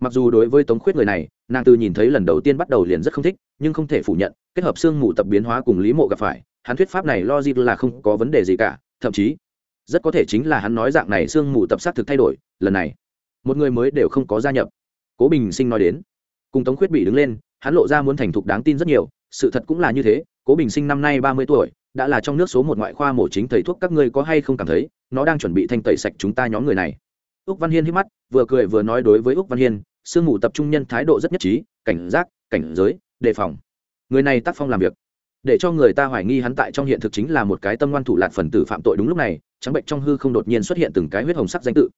Mặc dù đối với tống khuyết người này, nàng từ nhìn thấy lần đầu tiên bắt đầu liền rất không thích, nhưng không thể phủ nhận, kết hợp sương mù tập biến hóa cùng lý mộ gặp phải, hắn thuyết pháp này lo gì là không có vấn đề gì cả, thậm chí, rất có thể chính là hắn nói dạng này sương mù tập xác thực thay đổi, lần này, một người mới đều không có gia nhập. Cố bình sinh nói đến, cùng tống khuyết bị đứng lên hắn lộ ra muốn thành thục đáng tin rất nhiều, sự thật cũng là như thế, cố bình sinh năm nay ba mươi tuổi, đã là trong nước số một ngoại khoa mổ chính thầy thuốc, các ngươi có hay không cảm thấy, nó đang chuẩn bị thanh tẩy sạch chúng ta nhóm người này? Úc văn hiên hít mắt, vừa cười vừa nói đối với úc văn hiên, sương mù tập trung nhân thái độ rất nhất trí, cảnh giác, cảnh giới, đề phòng. Người này tác phong làm việc. Để cho người ta hoài nghi hắn tại trong hiện thực chính là một cái tâm ngoan thủ lạc phần tử phạm tội đúng lúc này, trắng bệnh trong hư không đột nhiên xuất hiện từng cái huyết hồng sắc danh tự.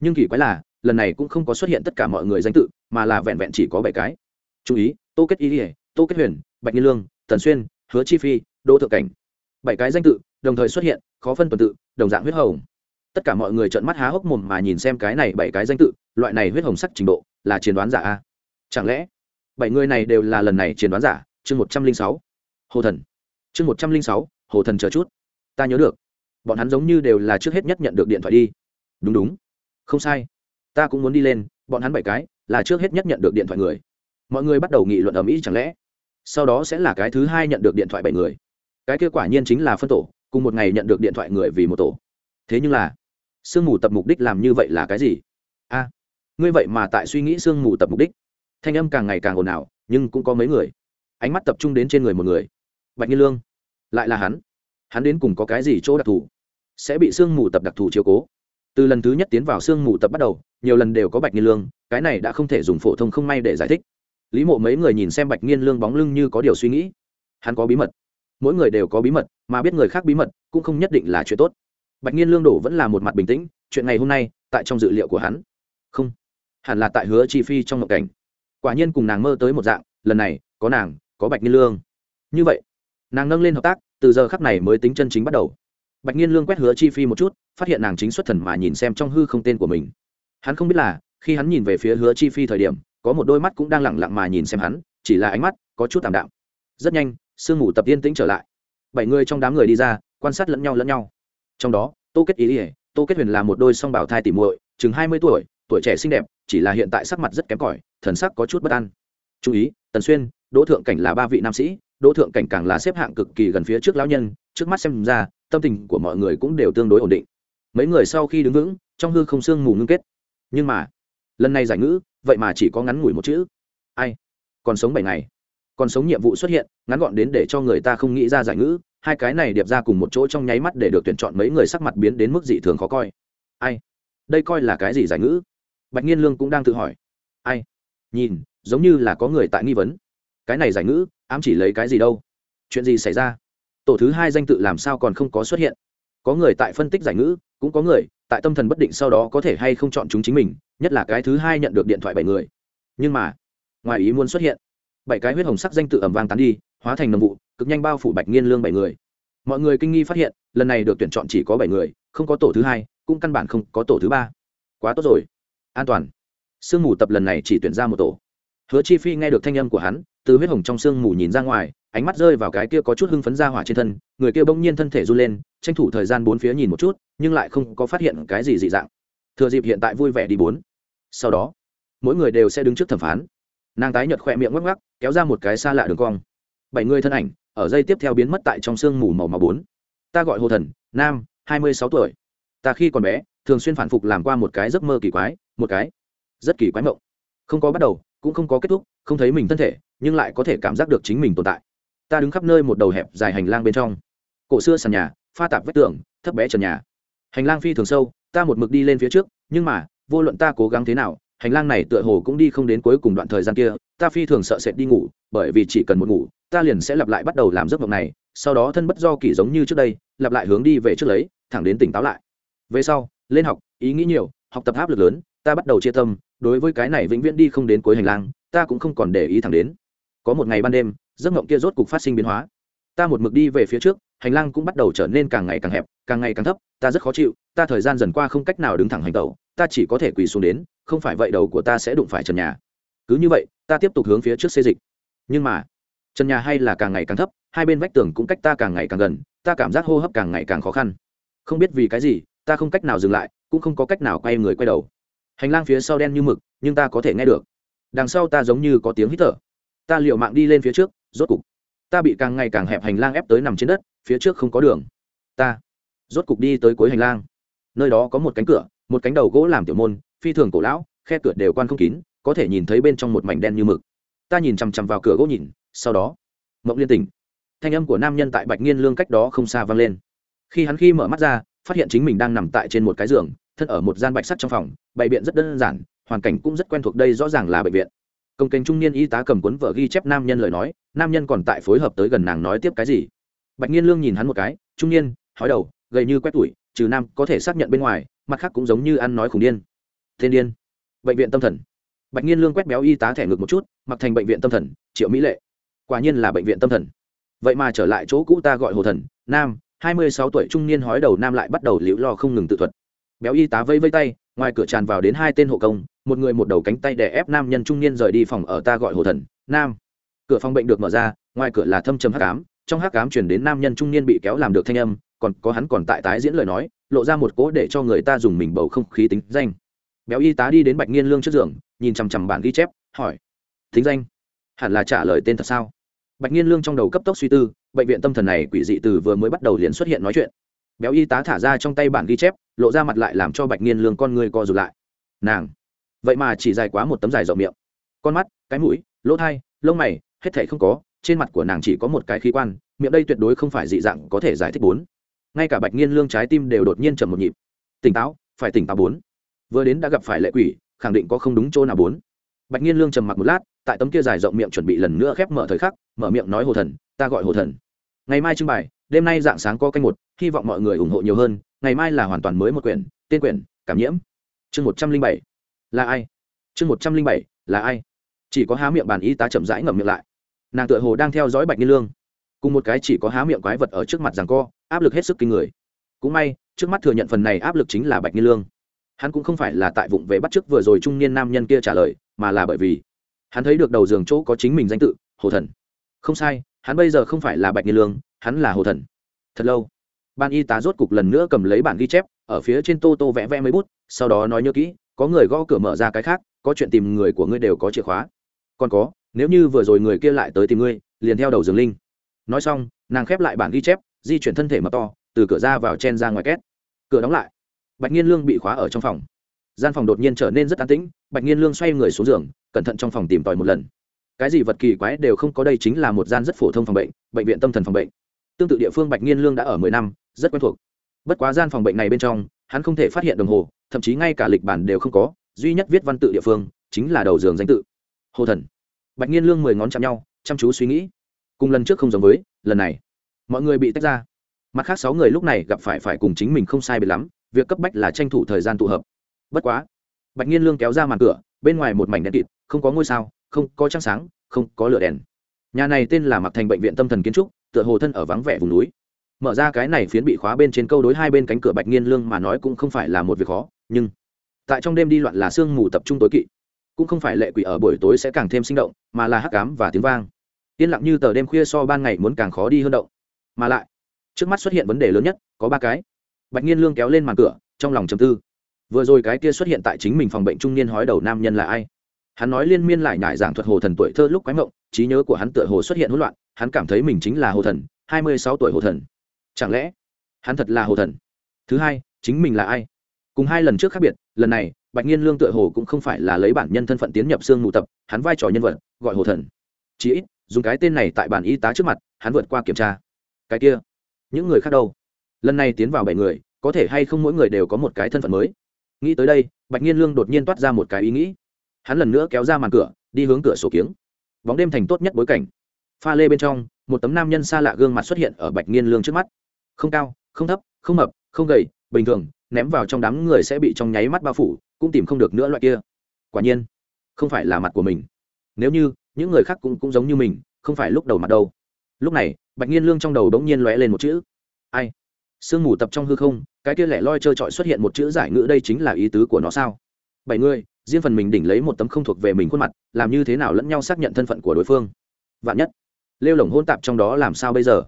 Nhưng kỳ quái là, lần này cũng không có xuất hiện tất cả mọi người danh tự, mà là vẹn vẹn chỉ có bảy cái. Chú ý tô kết y ỉa tô kết huyền, bạch nhiên lương, tần xuyên, hứa chi phi, đỗ thượng cảnh. Bảy cái danh tự, đồng thời xuất hiện, khó phân tuần tự, đồng dạng huyết hồng. Tất cả mọi người trợn mắt há hốc mồm mà nhìn xem cái này bảy cái danh tự, loại này huyết hồng sắc trình độ là chiến đoán giả a? Chẳng lẽ bảy người này đều là lần này chiến đoán giả? Chương một trăm linh sáu. Hồ thần. Chương một trăm linh sáu, hồ thần chờ chút. Ta nhớ được. Bọn hắn giống như đều là trước hết nhất nhận được điện thoại đi. Đúng đúng. Không sai. Ta cũng muốn đi lên, bọn hắn bảy cái là trước hết nhất nhận được điện thoại người mọi người bắt đầu nghị luận ở mỹ chẳng lẽ? Sau đó sẽ là cái thứ hai nhận được điện thoại bảy người. Cái kết quả nhiên chính là phân tổ, cùng một ngày nhận được điện thoại người vì một tổ. Thế nhưng là, sương mù tập mục đích làm như vậy là cái gì? A, ngươi vậy mà tại suy nghĩ sương mù tập mục đích. Thanh âm càng ngày càng ồn ào, nhưng cũng có mấy người. Ánh mắt tập trung đến trên người một người. Bạch nhiên lương, lại là hắn. Hắn đến cùng có cái gì chỗ đặc thù? Sẽ bị sương mù tập đặc thù chiếu cố. Từ lần thứ nhất tiến vào sương mù tập bắt đầu, nhiều lần đều có bạch nhiên lương, cái này đã không thể dùng phổ thông không may để giải thích lý mộ mấy người nhìn xem bạch nghiên lương bóng lưng như có điều suy nghĩ. Hắn có bí mật. Mỗi người đều có bí mật, mà biết người khác bí mật cũng không nhất định là chuyện tốt. Bạch nghiên lương đổ vẫn là một mặt bình tĩnh, chuyện ngày hôm nay, tại trong dự liệu của hắn. Không, hẳn là tại hứa chi phi trong ngộng cảnh. Quả nhiên cùng nàng mơ tới một dạng, lần này, có nàng, có bạch nghiên lương. Như vậy, nàng nâng lên hợp tác, từ giờ khắc này mới tính chân chính bắt đầu. Bạch nghiên lương quét hứa chi phi một chút, phát hiện nàng chính xuất thần mà nhìn xem trong hư không tên của mình. Hắn không biết là, khi hắn nhìn về phía hứa chi phi thời điểm có một đôi mắt cũng đang lẳng lặng mà nhìn xem hắn, chỉ là ánh mắt có chút tạm đạm. Rất nhanh, sương mù tập yên tĩnh trở lại. Bảy người trong đám người đi ra, quan sát lẫn nhau lẫn nhau. Trong đó, tô kết ý ỉa tô kết huyền là một đôi song bảo thai tỉ muội, chừng hai mươi tuổi tuổi trẻ xinh đẹp, chỉ là hiện tại sắc mặt rất kém cỏi, thần sắc có chút bất an. Chú ý, tần xuyên, đỗ thượng cảnh là ba vị nam sĩ, đỗ thượng cảnh càng là xếp hạng cực kỳ gần phía trước lão nhân, trước mắt xem ra, tâm tình của mọi người cũng đều tương đối ổn định. Mấy người sau khi đứng vững, trong hư không sương mù ngưng kết. Nhưng mà lần này giải ngữ, vậy mà chỉ có ngắn ngủi một chữ. Ai? Còn sống bảy ngày. Còn sống nhiệm vụ xuất hiện, ngắn gọn đến để cho người ta không nghĩ ra giải ngữ, hai cái này điệp ra cùng một chỗ trong nháy mắt để được tuyển chọn mấy người sắc mặt biến đến mức dị thường khó coi. Ai? Đây coi là cái gì giải ngữ? Bạch nhiên lương cũng đang tự hỏi. Ai? Nhìn, giống như là có người tại nghi vấn. Cái này giải ngữ, ám chỉ lấy cái gì đâu? Chuyện gì xảy ra? Tổ thứ hai danh tự làm sao còn không có xuất hiện? Có người tại phân tích giải ngữ, cũng có người, tại tâm thần bất định sau đó có thể hay không chọn chúng chính mình nhất là cái thứ hai nhận được điện thoại bảy người. Nhưng mà, ngoài ý muốn xuất hiện, bảy cái huyết hồng sắc danh tự ẩm vang tán đi, hóa thành nồng vụ, cực nhanh bao phủ bạch nghiên lương bảy người. Mọi người kinh nghi phát hiện, lần này được tuyển chọn chỉ có bảy người, không có tổ thứ hai, cũng căn bản không có tổ thứ ba. Quá tốt rồi. An toàn. Sương mù tập lần này chỉ tuyển ra một tổ. Hứa chi phi nghe được thanh âm của hắn, từ huyết hồng trong sương mù nhìn ra ngoài, ánh mắt rơi vào cái kia có chút hưng phấn ra hỏa trên thân, người kia bỗng nhiên thân thể run lên, tranh thủ thời gian bốn phía nhìn một chút, nhưng lại không có phát hiện cái gì dị dạng thừa dịp hiện tại vui vẻ đi bốn. Sau đó, mỗi người đều sẽ đứng trước thẩm phán. Nàng tái nhợt khỏe miệng ngắc ngắc kéo ra một cái xa lạ đường cong. Bảy người thân ảnh, ở dây tiếp theo biến mất tại trong sương mù màu màu bốn. Ta gọi hồ thần, nam, hai mươi sáu tuổi. Ta khi còn bé, thường xuyên phản phục làm qua một cái giấc mơ kỳ quái, một cái rất kỳ quái mộng. Không có bắt đầu, cũng không có kết thúc, không thấy mình thân thể, nhưng lại có thể cảm giác được chính mình tồn tại. Ta đứng khắp nơi một đầu hẹp dài hành lang bên trong. Cổ xưa sàn nhà, pha tạp vách tường, thấp bé trần nhà. Hành lang phi thường sâu ta một mực đi lên phía trước, nhưng mà, vô luận ta cố gắng thế nào, hành lang này tựa hồ cũng đi không đến cuối cùng đoạn thời gian kia, ta phi thường sợ sệt đi ngủ, bởi vì chỉ cần một ngủ, ta liền sẽ lặp lại bắt đầu làm giấc mộng này, sau đó thân bất do kỳ giống như trước đây, lặp lại hướng đi về trước lấy, thẳng đến tỉnh táo lại. Về sau, lên học, ý nghĩ nhiều, học tập áp lực lớn, ta bắt đầu chia tâm, đối với cái này vĩnh viễn đi không đến cuối hành lang, ta cũng không còn để ý thẳng đến. Có một ngày ban đêm, giấc mộng kia rốt cục phát sinh biến hóa. Ta một mực đi về phía trước, hành lang cũng bắt đầu trở nên càng ngày càng hẹp, càng ngày càng thấp, ta rất khó chịu ta thời gian dần qua không cách nào đứng thẳng hành tẩu, ta chỉ có thể quỳ xuống đến, không phải vậy đầu của ta sẽ đụng phải trần nhà. Cứ như vậy, ta tiếp tục hướng phía trước xê dịch. Nhưng mà, trần nhà hay là càng ngày càng thấp, hai bên vách tường cũng cách ta càng ngày càng gần, ta cảm giác hô hấp càng ngày càng khó khăn. Không biết vì cái gì, ta không cách nào dừng lại, cũng không có cách nào quay người quay đầu. Hành lang phía sau đen như mực, nhưng ta có thể nghe được. Đằng sau ta giống như có tiếng hít thở. Ta liệu mạng đi lên phía trước, rốt cục. Ta bị càng ngày càng hẹp hành lang ép tới nằm trên đất, phía trước không có đường. Ta rốt cục đi tới cuối hành lang nơi đó có một cánh cửa, một cánh đầu gỗ làm tiểu môn, phi thường cổ lão, khe cửa đều quan không kín, có thể nhìn thấy bên trong một mảnh đen như mực. Ta nhìn chằm chằm vào cửa gỗ nhìn, sau đó, mộng liên tỉnh. Thanh âm của nam nhân tại bạch nghiên lương cách đó không xa vang lên. Khi hắn khi mở mắt ra, phát hiện chính mình đang nằm tại trên một cái giường, thân ở một gian bạch sắt trong phòng, bày biện rất đơn giản, hoàn cảnh cũng rất quen thuộc đây rõ ràng là bệnh viện. Công kênh trung niên y tá cầm cuốn vợ ghi chép nam nhân lời nói, nam nhân còn tại phối hợp tới gần nàng nói tiếp cái gì. Bạch nghiên lương nhìn hắn một cái, trung niên, hói đầu, gầy như quét tuổi trừ nam có thể xác nhận bên ngoài, mặt khác cũng giống như ăn nói khủng điên. Thiên điên. Bệnh viện tâm thần. Bạch nhiên lương quét béo y tá thẻ ngược một chút, mặc thành bệnh viện tâm thần, triệu mỹ lệ. Quả nhiên là bệnh viện tâm thần. Vậy mà trở lại chỗ cũ ta gọi hồ thần, nam, hai mươi sáu tuổi trung niên hói đầu nam lại bắt đầu liễu lo không ngừng tự thuật. Béo y tá vây vây tay, ngoài cửa tràn vào đến hai tên hộ công, một người một đầu cánh tay đè ép nam nhân trung niên rời đi phòng ở ta gọi hồ thần, nam. Cửa phòng bệnh được mở ra, ngoài cửa là thâm trầm hắc ám, trong hắc ám chuyển đến nam nhân trung niên bị kéo làm được thanh âm còn có hắn còn tại tái diễn lời nói, lộ ra một cố để cho người ta dùng mình bầu không khí tính danh. Béo y tá đi đến bạch nghiên lương trước giường, nhìn chằm chằm bản ghi chép, hỏi, tính danh? Hẳn là trả lời tên thật sao? Bạch nghiên lương trong đầu cấp tốc suy tư, bệnh viện tâm thần này quỷ dị từ vừa mới bắt đầu liền xuất hiện nói chuyện. Béo y tá thả ra trong tay bản ghi chép, lộ ra mặt lại làm cho bạch nghiên lương con người co rụt lại. Nàng. Vậy mà chỉ dài quá một tấm dài rộng miệng. Con mắt, cái mũi, lỗ thai, lông mày, hết thể không có, trên mặt của nàng chỉ có một cái khí quan, miệng đây tuyệt đối không phải dị dạng có thể giải thích bốn ngay cả bạch nghiên lương trái tim đều đột nhiên chậm một nhịp. Tỉnh táo, phải tỉnh táo bốn. Vừa đến đã gặp phải lệ quỷ, khẳng định có không đúng chỗ nào bốn. Bạch nghiên lương trầm mặc một lát, tại tấm kia dài rộng miệng chuẩn bị lần nữa khép mở thời khắc, mở miệng nói hồ thần, ta gọi hồ thần. Ngày mai trưng bày, đêm nay dạng sáng có canh một, hy vọng mọi người ủng hộ nhiều hơn, ngày mai là hoàn toàn mới một quyển, tên quyển, cảm nhiễm. Chương một trăm linh bảy, là ai? Chương một trăm linh bảy, là ai? Chỉ có há miệng bàn y tá chậm rãi ngậm miệng lại. Nàng tựa hồ đang theo dõi bạch nghiên lương cùng một cái chỉ có há miệng quái vật ở trước mặt rằng co, áp lực hết sức kinh người. Cũng may, trước mắt thừa nhận phần này áp lực chính là bạch nghi lương. Hắn cũng không phải là tại vụng về bắt chước vừa rồi trung niên nam nhân kia trả lời, mà là bởi vì hắn thấy được đầu giường chỗ có chính mình danh tự, hồ thần. Không sai, hắn bây giờ không phải là bạch nghi lương, hắn là hồ thần. Thật lâu, ban y tá rốt cục lần nữa cầm lấy bản ghi chép, ở phía trên tô tô vẽ vẽ mấy bút, sau đó nói nhớ kỹ, có người gõ cửa mở ra cái khác, có chuyện tìm người của ngươi đều có chìa khóa. Còn có, nếu như vừa rồi người kia lại tới tìm ngươi, liền theo đầu giường linh nói xong, nàng khép lại bản ghi chép, di chuyển thân thể mập to, từ cửa ra vào chen ra ngoài két. Cửa đóng lại. Bạch nhiên lương bị khóa ở trong phòng. Gian phòng đột nhiên trở nên rất an tĩnh, bạch nhiên lương xoay người xuống giường, cẩn thận trong phòng tìm tòi một lần. Cái gì vật kỳ quái đều không có đây chính là một gian rất phổ thông phòng bệnh bệnh viện tâm thần phòng bệnh. Tương tự địa phương bạch nhiên lương đã ở mười năm, rất quen thuộc. Bất quá gian phòng bệnh này bên trong, hắn không thể phát hiện đồng hồ, thậm chí ngay cả lịch bản đều không có, duy nhất viết văn tự địa phương chính là đầu giường danh tự. Hồ thần. Bạch nhiên lương mười ngón chạm nhau, chăm chú suy nghĩ cùng lần trước không giống với, lần này, mọi người bị tách ra. Mặt khác sáu người lúc này gặp phải phải cùng chính mình không sai biệt lắm, việc cấp bách là tranh thủ thời gian tụ hợp. Bất quá, bạch nhiên lương kéo ra màn cửa, bên ngoài một mảnh đèn kịt, không có ngôi sao, không có trăng sáng, không có lửa đèn. Nhà này tên là mặc thành bệnh viện tâm thần kiến trúc, tựa hồ thân ở vắng vẻ vùng núi. Mở ra cái này phiến bị khóa bên trên câu đối hai bên cánh cửa bạch nghiên lương mà nói cũng không phải là một việc khó, nhưng tại trong đêm đi loạn là sương mù tập trung tối kỵ. Cũng không phải lệ quỷ ở buổi tối sẽ càng thêm sinh động, mà là hắc cám và tiếng vang yên lặng như tờ đêm khuya so ban ngày muốn càng khó đi hơn động. Mà lại, trước mắt xuất hiện vấn đề lớn nhất, có ba cái. Bạch nhiên lương kéo lên màn cửa, trong lòng chầm tư. Vừa rồi cái kia xuất hiện tại chính mình phòng bệnh trung niên hói đầu nam nhân là ai? Hắn nói liên miên lại nhải giảng thuật hồ thần tuổi thơ lúc quái mộng, trí nhớ của hắn tựa hồ xuất hiện hỗn loạn, hắn cảm thấy mình chính là hồ thần, hai mươi sáu tuổi hồ thần. Chẳng lẽ, hắn thật là hồ thần? Thứ hai, chính mình là ai? Cùng hai lần trước khác biệt, lần này, bạch nhiên lương tựa hồ cũng không phải là lấy bản nhân thân phận tiến nhập xương mù tập, hắn vai trò nhân vật, gọi hồ thần. Chí ít dùng cái tên này tại bản y tá trước mặt, hắn vượt qua kiểm tra. Cái kia, những người khác đâu? Lần này tiến vào bảy người, có thể hay không mỗi người đều có một cái thân phận mới? Nghĩ tới đây, bạch nhiên lương đột nhiên toát ra một cái ý nghĩ. Hắn lần nữa kéo ra màn cửa, đi hướng cửa sổ kiếng. Bóng đêm thành tốt nhất bối cảnh. Pha lê bên trong, một tấm nam nhân xa lạ gương mặt xuất hiện ở bạch nhiên lương trước mắt. Không cao, không thấp, không mập, không gầy, bình thường, ném vào trong đám người sẽ bị trong nháy mắt bao phủ, cũng tìm không được nữa loại kia. Quả nhiên, không phải là mặt của mình. Nếu như những người khác cũng cũng giống như mình, không phải lúc đầu mặt đâu. Lúc này, bạch nhiên lương trong đầu đống nhiên lóe lên một chữ. Ai? Sương mù tập trong hư không, cái kia lẻ loi trơ trọi xuất hiện một chữ giải ngữ đây chính là ý tứ của nó sao? Bảy người, riêng phần mình đỉnh lấy một tấm không thuộc về mình khuôn mặt, làm như thế nào lẫn nhau xác nhận thân phận của đối phương? Vạn nhất, lêu lồng hôn tạp trong đó làm sao bây giờ?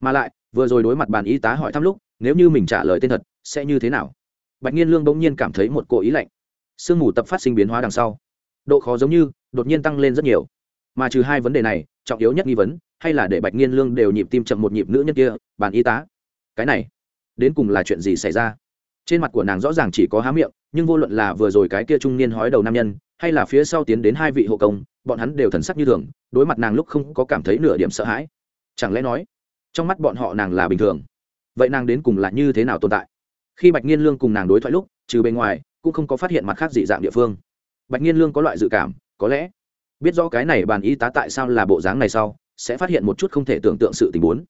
Mà lại, vừa rồi đối mặt bàn y tá hỏi thăm lúc, nếu như mình trả lời tên thật, sẽ như thế nào? Bạch nhiên lương bỗng nhiên cảm thấy một cỗ ý lạnh. Sương mù tập phát sinh biến hóa đằng sau. Độ khó giống như, đột nhiên tăng lên rất nhiều mà trừ hai vấn đề này, trọng yếu nhất nghi vấn, hay là để bạch nghiên lương đều nhịp tim chậm một nhịp nữ nhân kia, bàn y tá. Cái này, đến cùng là chuyện gì xảy ra? Trên mặt của nàng rõ ràng chỉ có há miệng, nhưng vô luận là vừa rồi cái kia trung niên hói đầu nam nhân, hay là phía sau tiến đến hai vị hộ công, bọn hắn đều thần sắc như thường, đối mặt nàng lúc không có cảm thấy nửa điểm sợ hãi. Chẳng lẽ nói, trong mắt bọn họ nàng là bình thường? Vậy nàng đến cùng là như thế nào tồn tại? Khi bạch nghiên lương cùng nàng đối thoại lúc, trừ bên ngoài, cũng không có phát hiện mặt khác dị dạng địa phương. Bạch nghiên lương có loại dự cảm, có lẽ biết rõ cái này bàn y tá tại sao là bộ dáng này sau, sẽ phát hiện một chút không thể tưởng tượng sự tình huống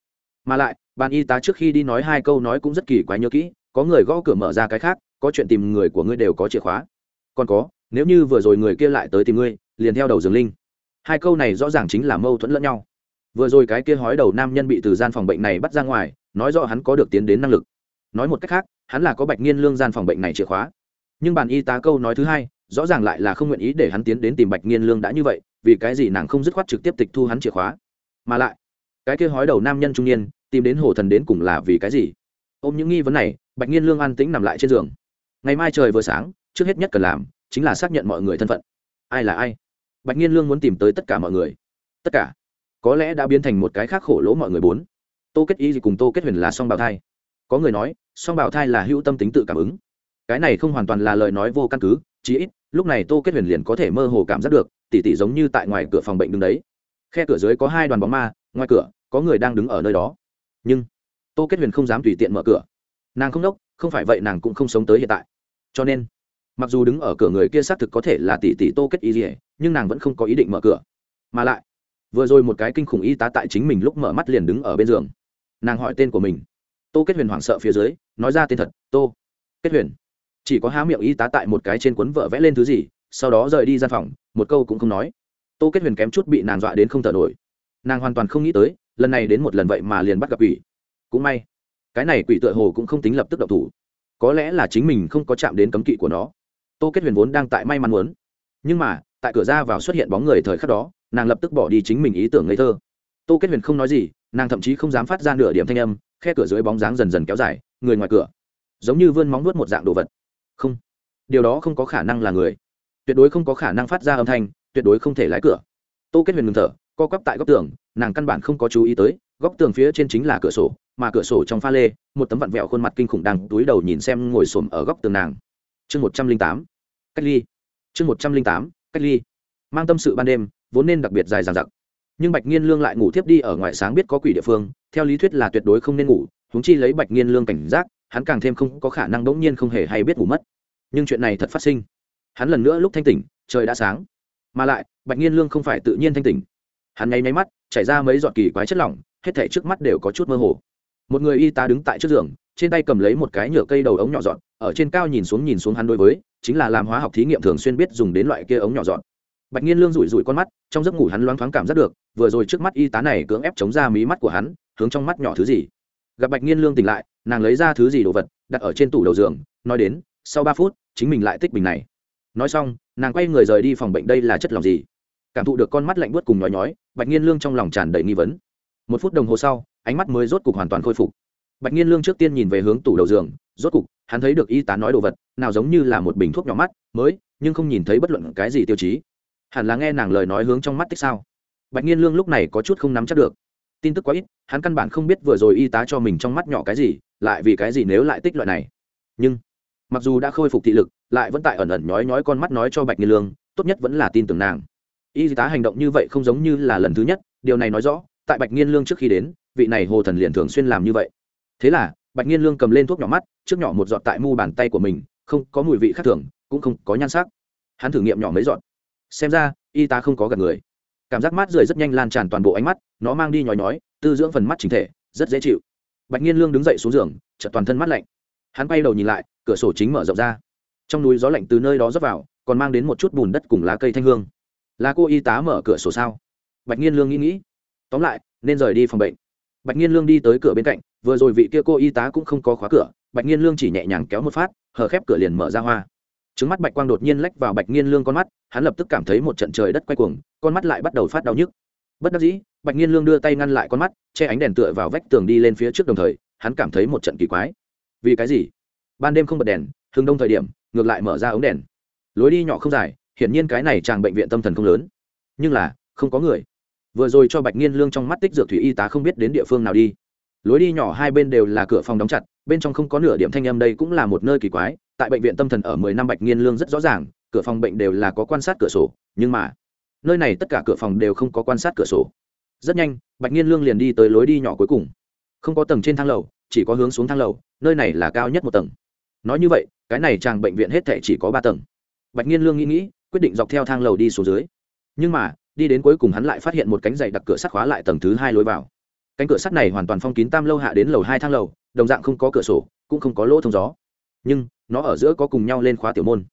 mà lại, bàn y tá trước khi đi nói hai câu nói cũng rất kỳ quái nhớ kỹ, có người gõ cửa mở ra cái khác, có chuyện tìm người của ngươi đều có chìa khóa. Còn có, nếu như vừa rồi người kia lại tới tìm ngươi, liền theo đầu dường linh. Hai câu này rõ ràng chính là mâu thuẫn lẫn nhau. Vừa rồi cái kia hói đầu nam nhân bị từ gian phòng bệnh này bắt ra ngoài, nói rõ hắn có được tiến đến năng lực. Nói một cách khác, hắn là có bạch nghiên lương gian phòng bệnh này chìa khóa. Nhưng bàn y tá câu nói thứ hai rõ ràng lại là không nguyện ý để hắn tiến đến tìm bạch nghiên lương đã như vậy, vì cái gì nàng không dứt khoát trực tiếp tịch thu hắn chìa khóa? Mà lại, cái kia hói đầu nam nhân trung niên, tìm đến hồ thần đến cùng là vì cái gì? Ôm những nghi vấn này, bạch nghiên lương an tĩnh nằm lại trên giường. Ngày mai trời vừa sáng, trước hết nhất cần làm chính là xác nhận mọi người thân phận. Ai là ai? Bạch nghiên lương muốn tìm tới tất cả mọi người. Tất cả. Có lẽ đã biến thành một cái khác khổ lỗ mọi người bốn. Tô kết y gì cùng tô kết huyền là song bào thai. Có người nói, song bào thai là hữu tâm tính tự cảm ứng. Cái này không hoàn toàn là lời nói vô căn cứ chí ít, lúc này tô kết huyền liền có thể mơ hồ cảm giác được, tỉ tỉ giống như tại ngoài cửa phòng bệnh đứng đấy. Khe cửa dưới có hai đoàn bóng ma, ngoài cửa, có người đang đứng ở nơi đó. Nhưng, tô kết huyền không dám tùy tiện mở cửa. Nàng không đốc, không phải vậy nàng cũng không sống tới hiện tại. Cho nên, mặc dù đứng ở cửa người kia xác thực có thể là tỷ tỷ tô kết y dỉa nhưng nàng vẫn không có ý định mở cửa. Mà lại, vừa rồi một cái kinh khủng y tá tại chính mình lúc mở mắt liền đứng ở bên giường. Nàng hỏi tên của mình. Tô kết huyền hoảng sợ phía dưới, nói ra tên thật, tô kết huyền chỉ có há miệng y tá tại một cái trên cuốn vợ vẽ lên thứ gì, sau đó rời đi gian phòng, một câu cũng không nói. Tô kết huyền kém chút bị nàng dọa đến không thở nổi. Nàng hoàn toàn không nghĩ tới, lần này đến một lần vậy mà liền bắt gặp quỷ. Cũng may, cái này quỷ tựa hồ cũng không tính lập tức độc thủ. Có lẽ là chính mình không có chạm đến cấm kỵ của nó. Tô kết huyền vốn đang tại may mắn muốn. Nhưng mà, tại cửa ra vào xuất hiện bóng người thời khắc đó, nàng lập tức bỏ đi chính mình ý tưởng ngây thơ. Tô kết huyền không nói gì, nàng thậm chí không dám phát ra nửa điểm thanh âm, khe cửa dưới bóng dáng dần dần kéo dài, người ngoài cửa. Giống như vươn móng nuốt một dạng đồ vật không. Điều đó không có khả năng là người. Tuyệt đối không có khả năng phát ra âm thanh, tuyệt đối không thể lái cửa. Tô kết huyền ngừng thở, co quắp tại góc tường, nàng căn bản không có chú ý tới, góc tường phía trên chính là cửa sổ, mà cửa sổ trong pha lê, một tấm vặn vẹo khuôn mặt kinh khủng đang túi đầu nhìn xem ngồi xổm ở góc tường nàng. Chương một trăm linh tám, cách ly. Chương một trăm linh tám, cách ly. Mang tâm sự ban đêm, vốn nên đặc biệt dài dằng dặc. Nhưng bạch nghiên lương lại ngủ thiếp đi ở ngoài sáng biết có quỷ địa phương, theo lý thuyết là tuyệt đối không nên ngủ húng chi lấy bạch nghiên lương cảnh giác hắn càng thêm không có khả năng đống nhiên không hề hay biết ngủ mất. Nhưng chuyện này thật phát sinh. Hắn lần nữa lúc thanh tỉnh, trời đã sáng. Mà lại, bạch nhiên lương không phải tự nhiên thanh tỉnh. Hắn nháy máy mắt, chảy ra mấy giọt kỳ quái chất lỏng, hết thảy trước mắt đều có chút mơ hồ. Một người y tá đứng tại trước giường, trên tay cầm lấy một cái nhựa cây đầu ống nhỏ dọn, ở trên cao nhìn xuống nhìn xuống hắn đối với, chính là làm hóa học thí nghiệm thường xuyên biết dùng đến loại kia ống nhỏ dọn. Bạch nhiên lương rủi rủi con mắt, trong giấc ngủ hắn loáng thoáng cảm giác được, vừa rồi trước mắt y tá này cưỡng ép chống ra mí mắt của hắn, hướng trong mắt nhỏ thứ gì gặp bạch nghiên lương tỉnh lại, nàng lấy ra thứ gì đồ vật, đặt ở trên tủ đầu giường, nói đến, sau ba phút, chính mình lại tích bình này. Nói xong, nàng quay người rời đi phòng bệnh đây là chất lòng gì? Cảm thụ được con mắt lạnh buốt cùng nhói nhói, bạch nghiên lương trong lòng tràn đầy nghi vấn. Một phút đồng hồ sau, ánh mắt mới rốt cục hoàn toàn khôi phục. Bạch nghiên lương trước tiên nhìn về hướng tủ đầu giường, rốt cục, hắn thấy được y tá nói đồ vật, nào giống như là một bình thuốc nhỏ mắt, mới, nhưng không nhìn thấy bất luận cái gì tiêu chí. Hẳn là nghe nàng lời nói hướng trong mắt tích sao? Bạch nghiên lương lúc này có chút không nắm chắc được tin tức quá ít, hắn căn bản không biết vừa rồi y tá cho mình trong mắt nhỏ cái gì, lại vì cái gì nếu lại tích loại này. Nhưng, mặc dù đã khôi phục thị lực, lại vẫn tại ẩn ẩn nhói nhói con mắt nói cho bạch nghi lương, tốt nhất vẫn là tin tưởng nàng. Y tá hành động như vậy không giống như là lần thứ nhất, điều này nói rõ, tại bạch nghiên lương trước khi đến, vị này hồ thần liền thường xuyên làm như vậy. Thế là, bạch nghiên lương cầm lên thuốc nhỏ mắt, trước nhỏ một giọt tại mu bàn tay của mình, không có mùi vị khác thường, cũng không có nhan sắc. Hắn thử nghiệm nhỏ mấy giọt. Xem ra, y tá không có gặp người cảm giác mát rượi rất nhanh lan tràn toàn bộ ánh mắt, nó mang đi nhói nhói, tư dưỡng phần mắt chính thể, rất dễ chịu. Bạch nghiên lương đứng dậy xuống giường, chợt toàn thân mắt lạnh. Hắn quay đầu nhìn lại, cửa sổ chính mở rộng ra. Trong núi gió lạnh từ nơi đó rót vào, còn mang đến một chút bùn đất cùng lá cây thanh hương. Là cô y tá mở cửa sổ sao? Bạch nghiên lương nghĩ nghĩ. Tóm lại, nên rời đi phòng bệnh. Bạch nghiên lương đi tới cửa bên cạnh, vừa rồi vị kia cô y tá cũng không có khóa cửa, bạch nghiên lương chỉ nhẹ nhàng kéo một phát, hở khép cửa liền mở ra hoa trứng mắt bạch quang đột nhiên lách vào bạch nghiên lương con mắt, hắn lập tức cảm thấy một trận trời đất quay cuồng, con mắt lại bắt đầu phát đau nhức. Bất đắc dĩ, bạch nghiên lương đưa tay ngăn lại con mắt, che ánh đèn tựa vào vách tường đi lên phía trước đồng thời, hắn cảm thấy một trận kỳ quái. Vì cái gì? Ban đêm không bật đèn thường đông thời điểm, ngược lại mở ra ống đèn. Lối đi nhỏ không dài, hiển nhiên cái này chàng bệnh viện tâm thần không lớn. Nhưng là, không có người. Vừa rồi cho bạch nghiên lương trong mắt tích dược thủy y tá không biết đến địa phương nào đi. Lối đi nhỏ hai bên đều là cửa phòng đóng chặt, bên trong không có nửa điểm thanh âm, đây cũng là một nơi kỳ quái tại bệnh viện tâm thần ở mười năm bạch nghiên lương rất rõ ràng, cửa phòng bệnh đều là có quan sát cửa sổ, nhưng mà nơi này tất cả cửa phòng đều không có quan sát cửa sổ. Rất nhanh, bạch nghiên lương liền đi tới lối đi nhỏ cuối cùng. Không có tầng trên thang lầu, chỉ có hướng xuống thang lầu, nơi này là cao nhất một tầng. Nói như vậy, cái này chàng bệnh viện hết thảy chỉ có ba tầng. Bạch nghiên lương nghĩ nghĩ, quyết định dọc theo thang lầu đi xuống dưới. Nhưng mà, đi đến cuối cùng hắn lại phát hiện một cánh dày đặc cửa sắt khóa lại tầng thứ hai lối vào. Cánh cửa sắt này hoàn toàn phong kín tam lâu hạ đến lầu hai thang lầu, đồng dạng không có cửa sổ, cũng không có lỗ thông gió nhưng nó ở giữa có cùng nhau lên khóa tiểu môn.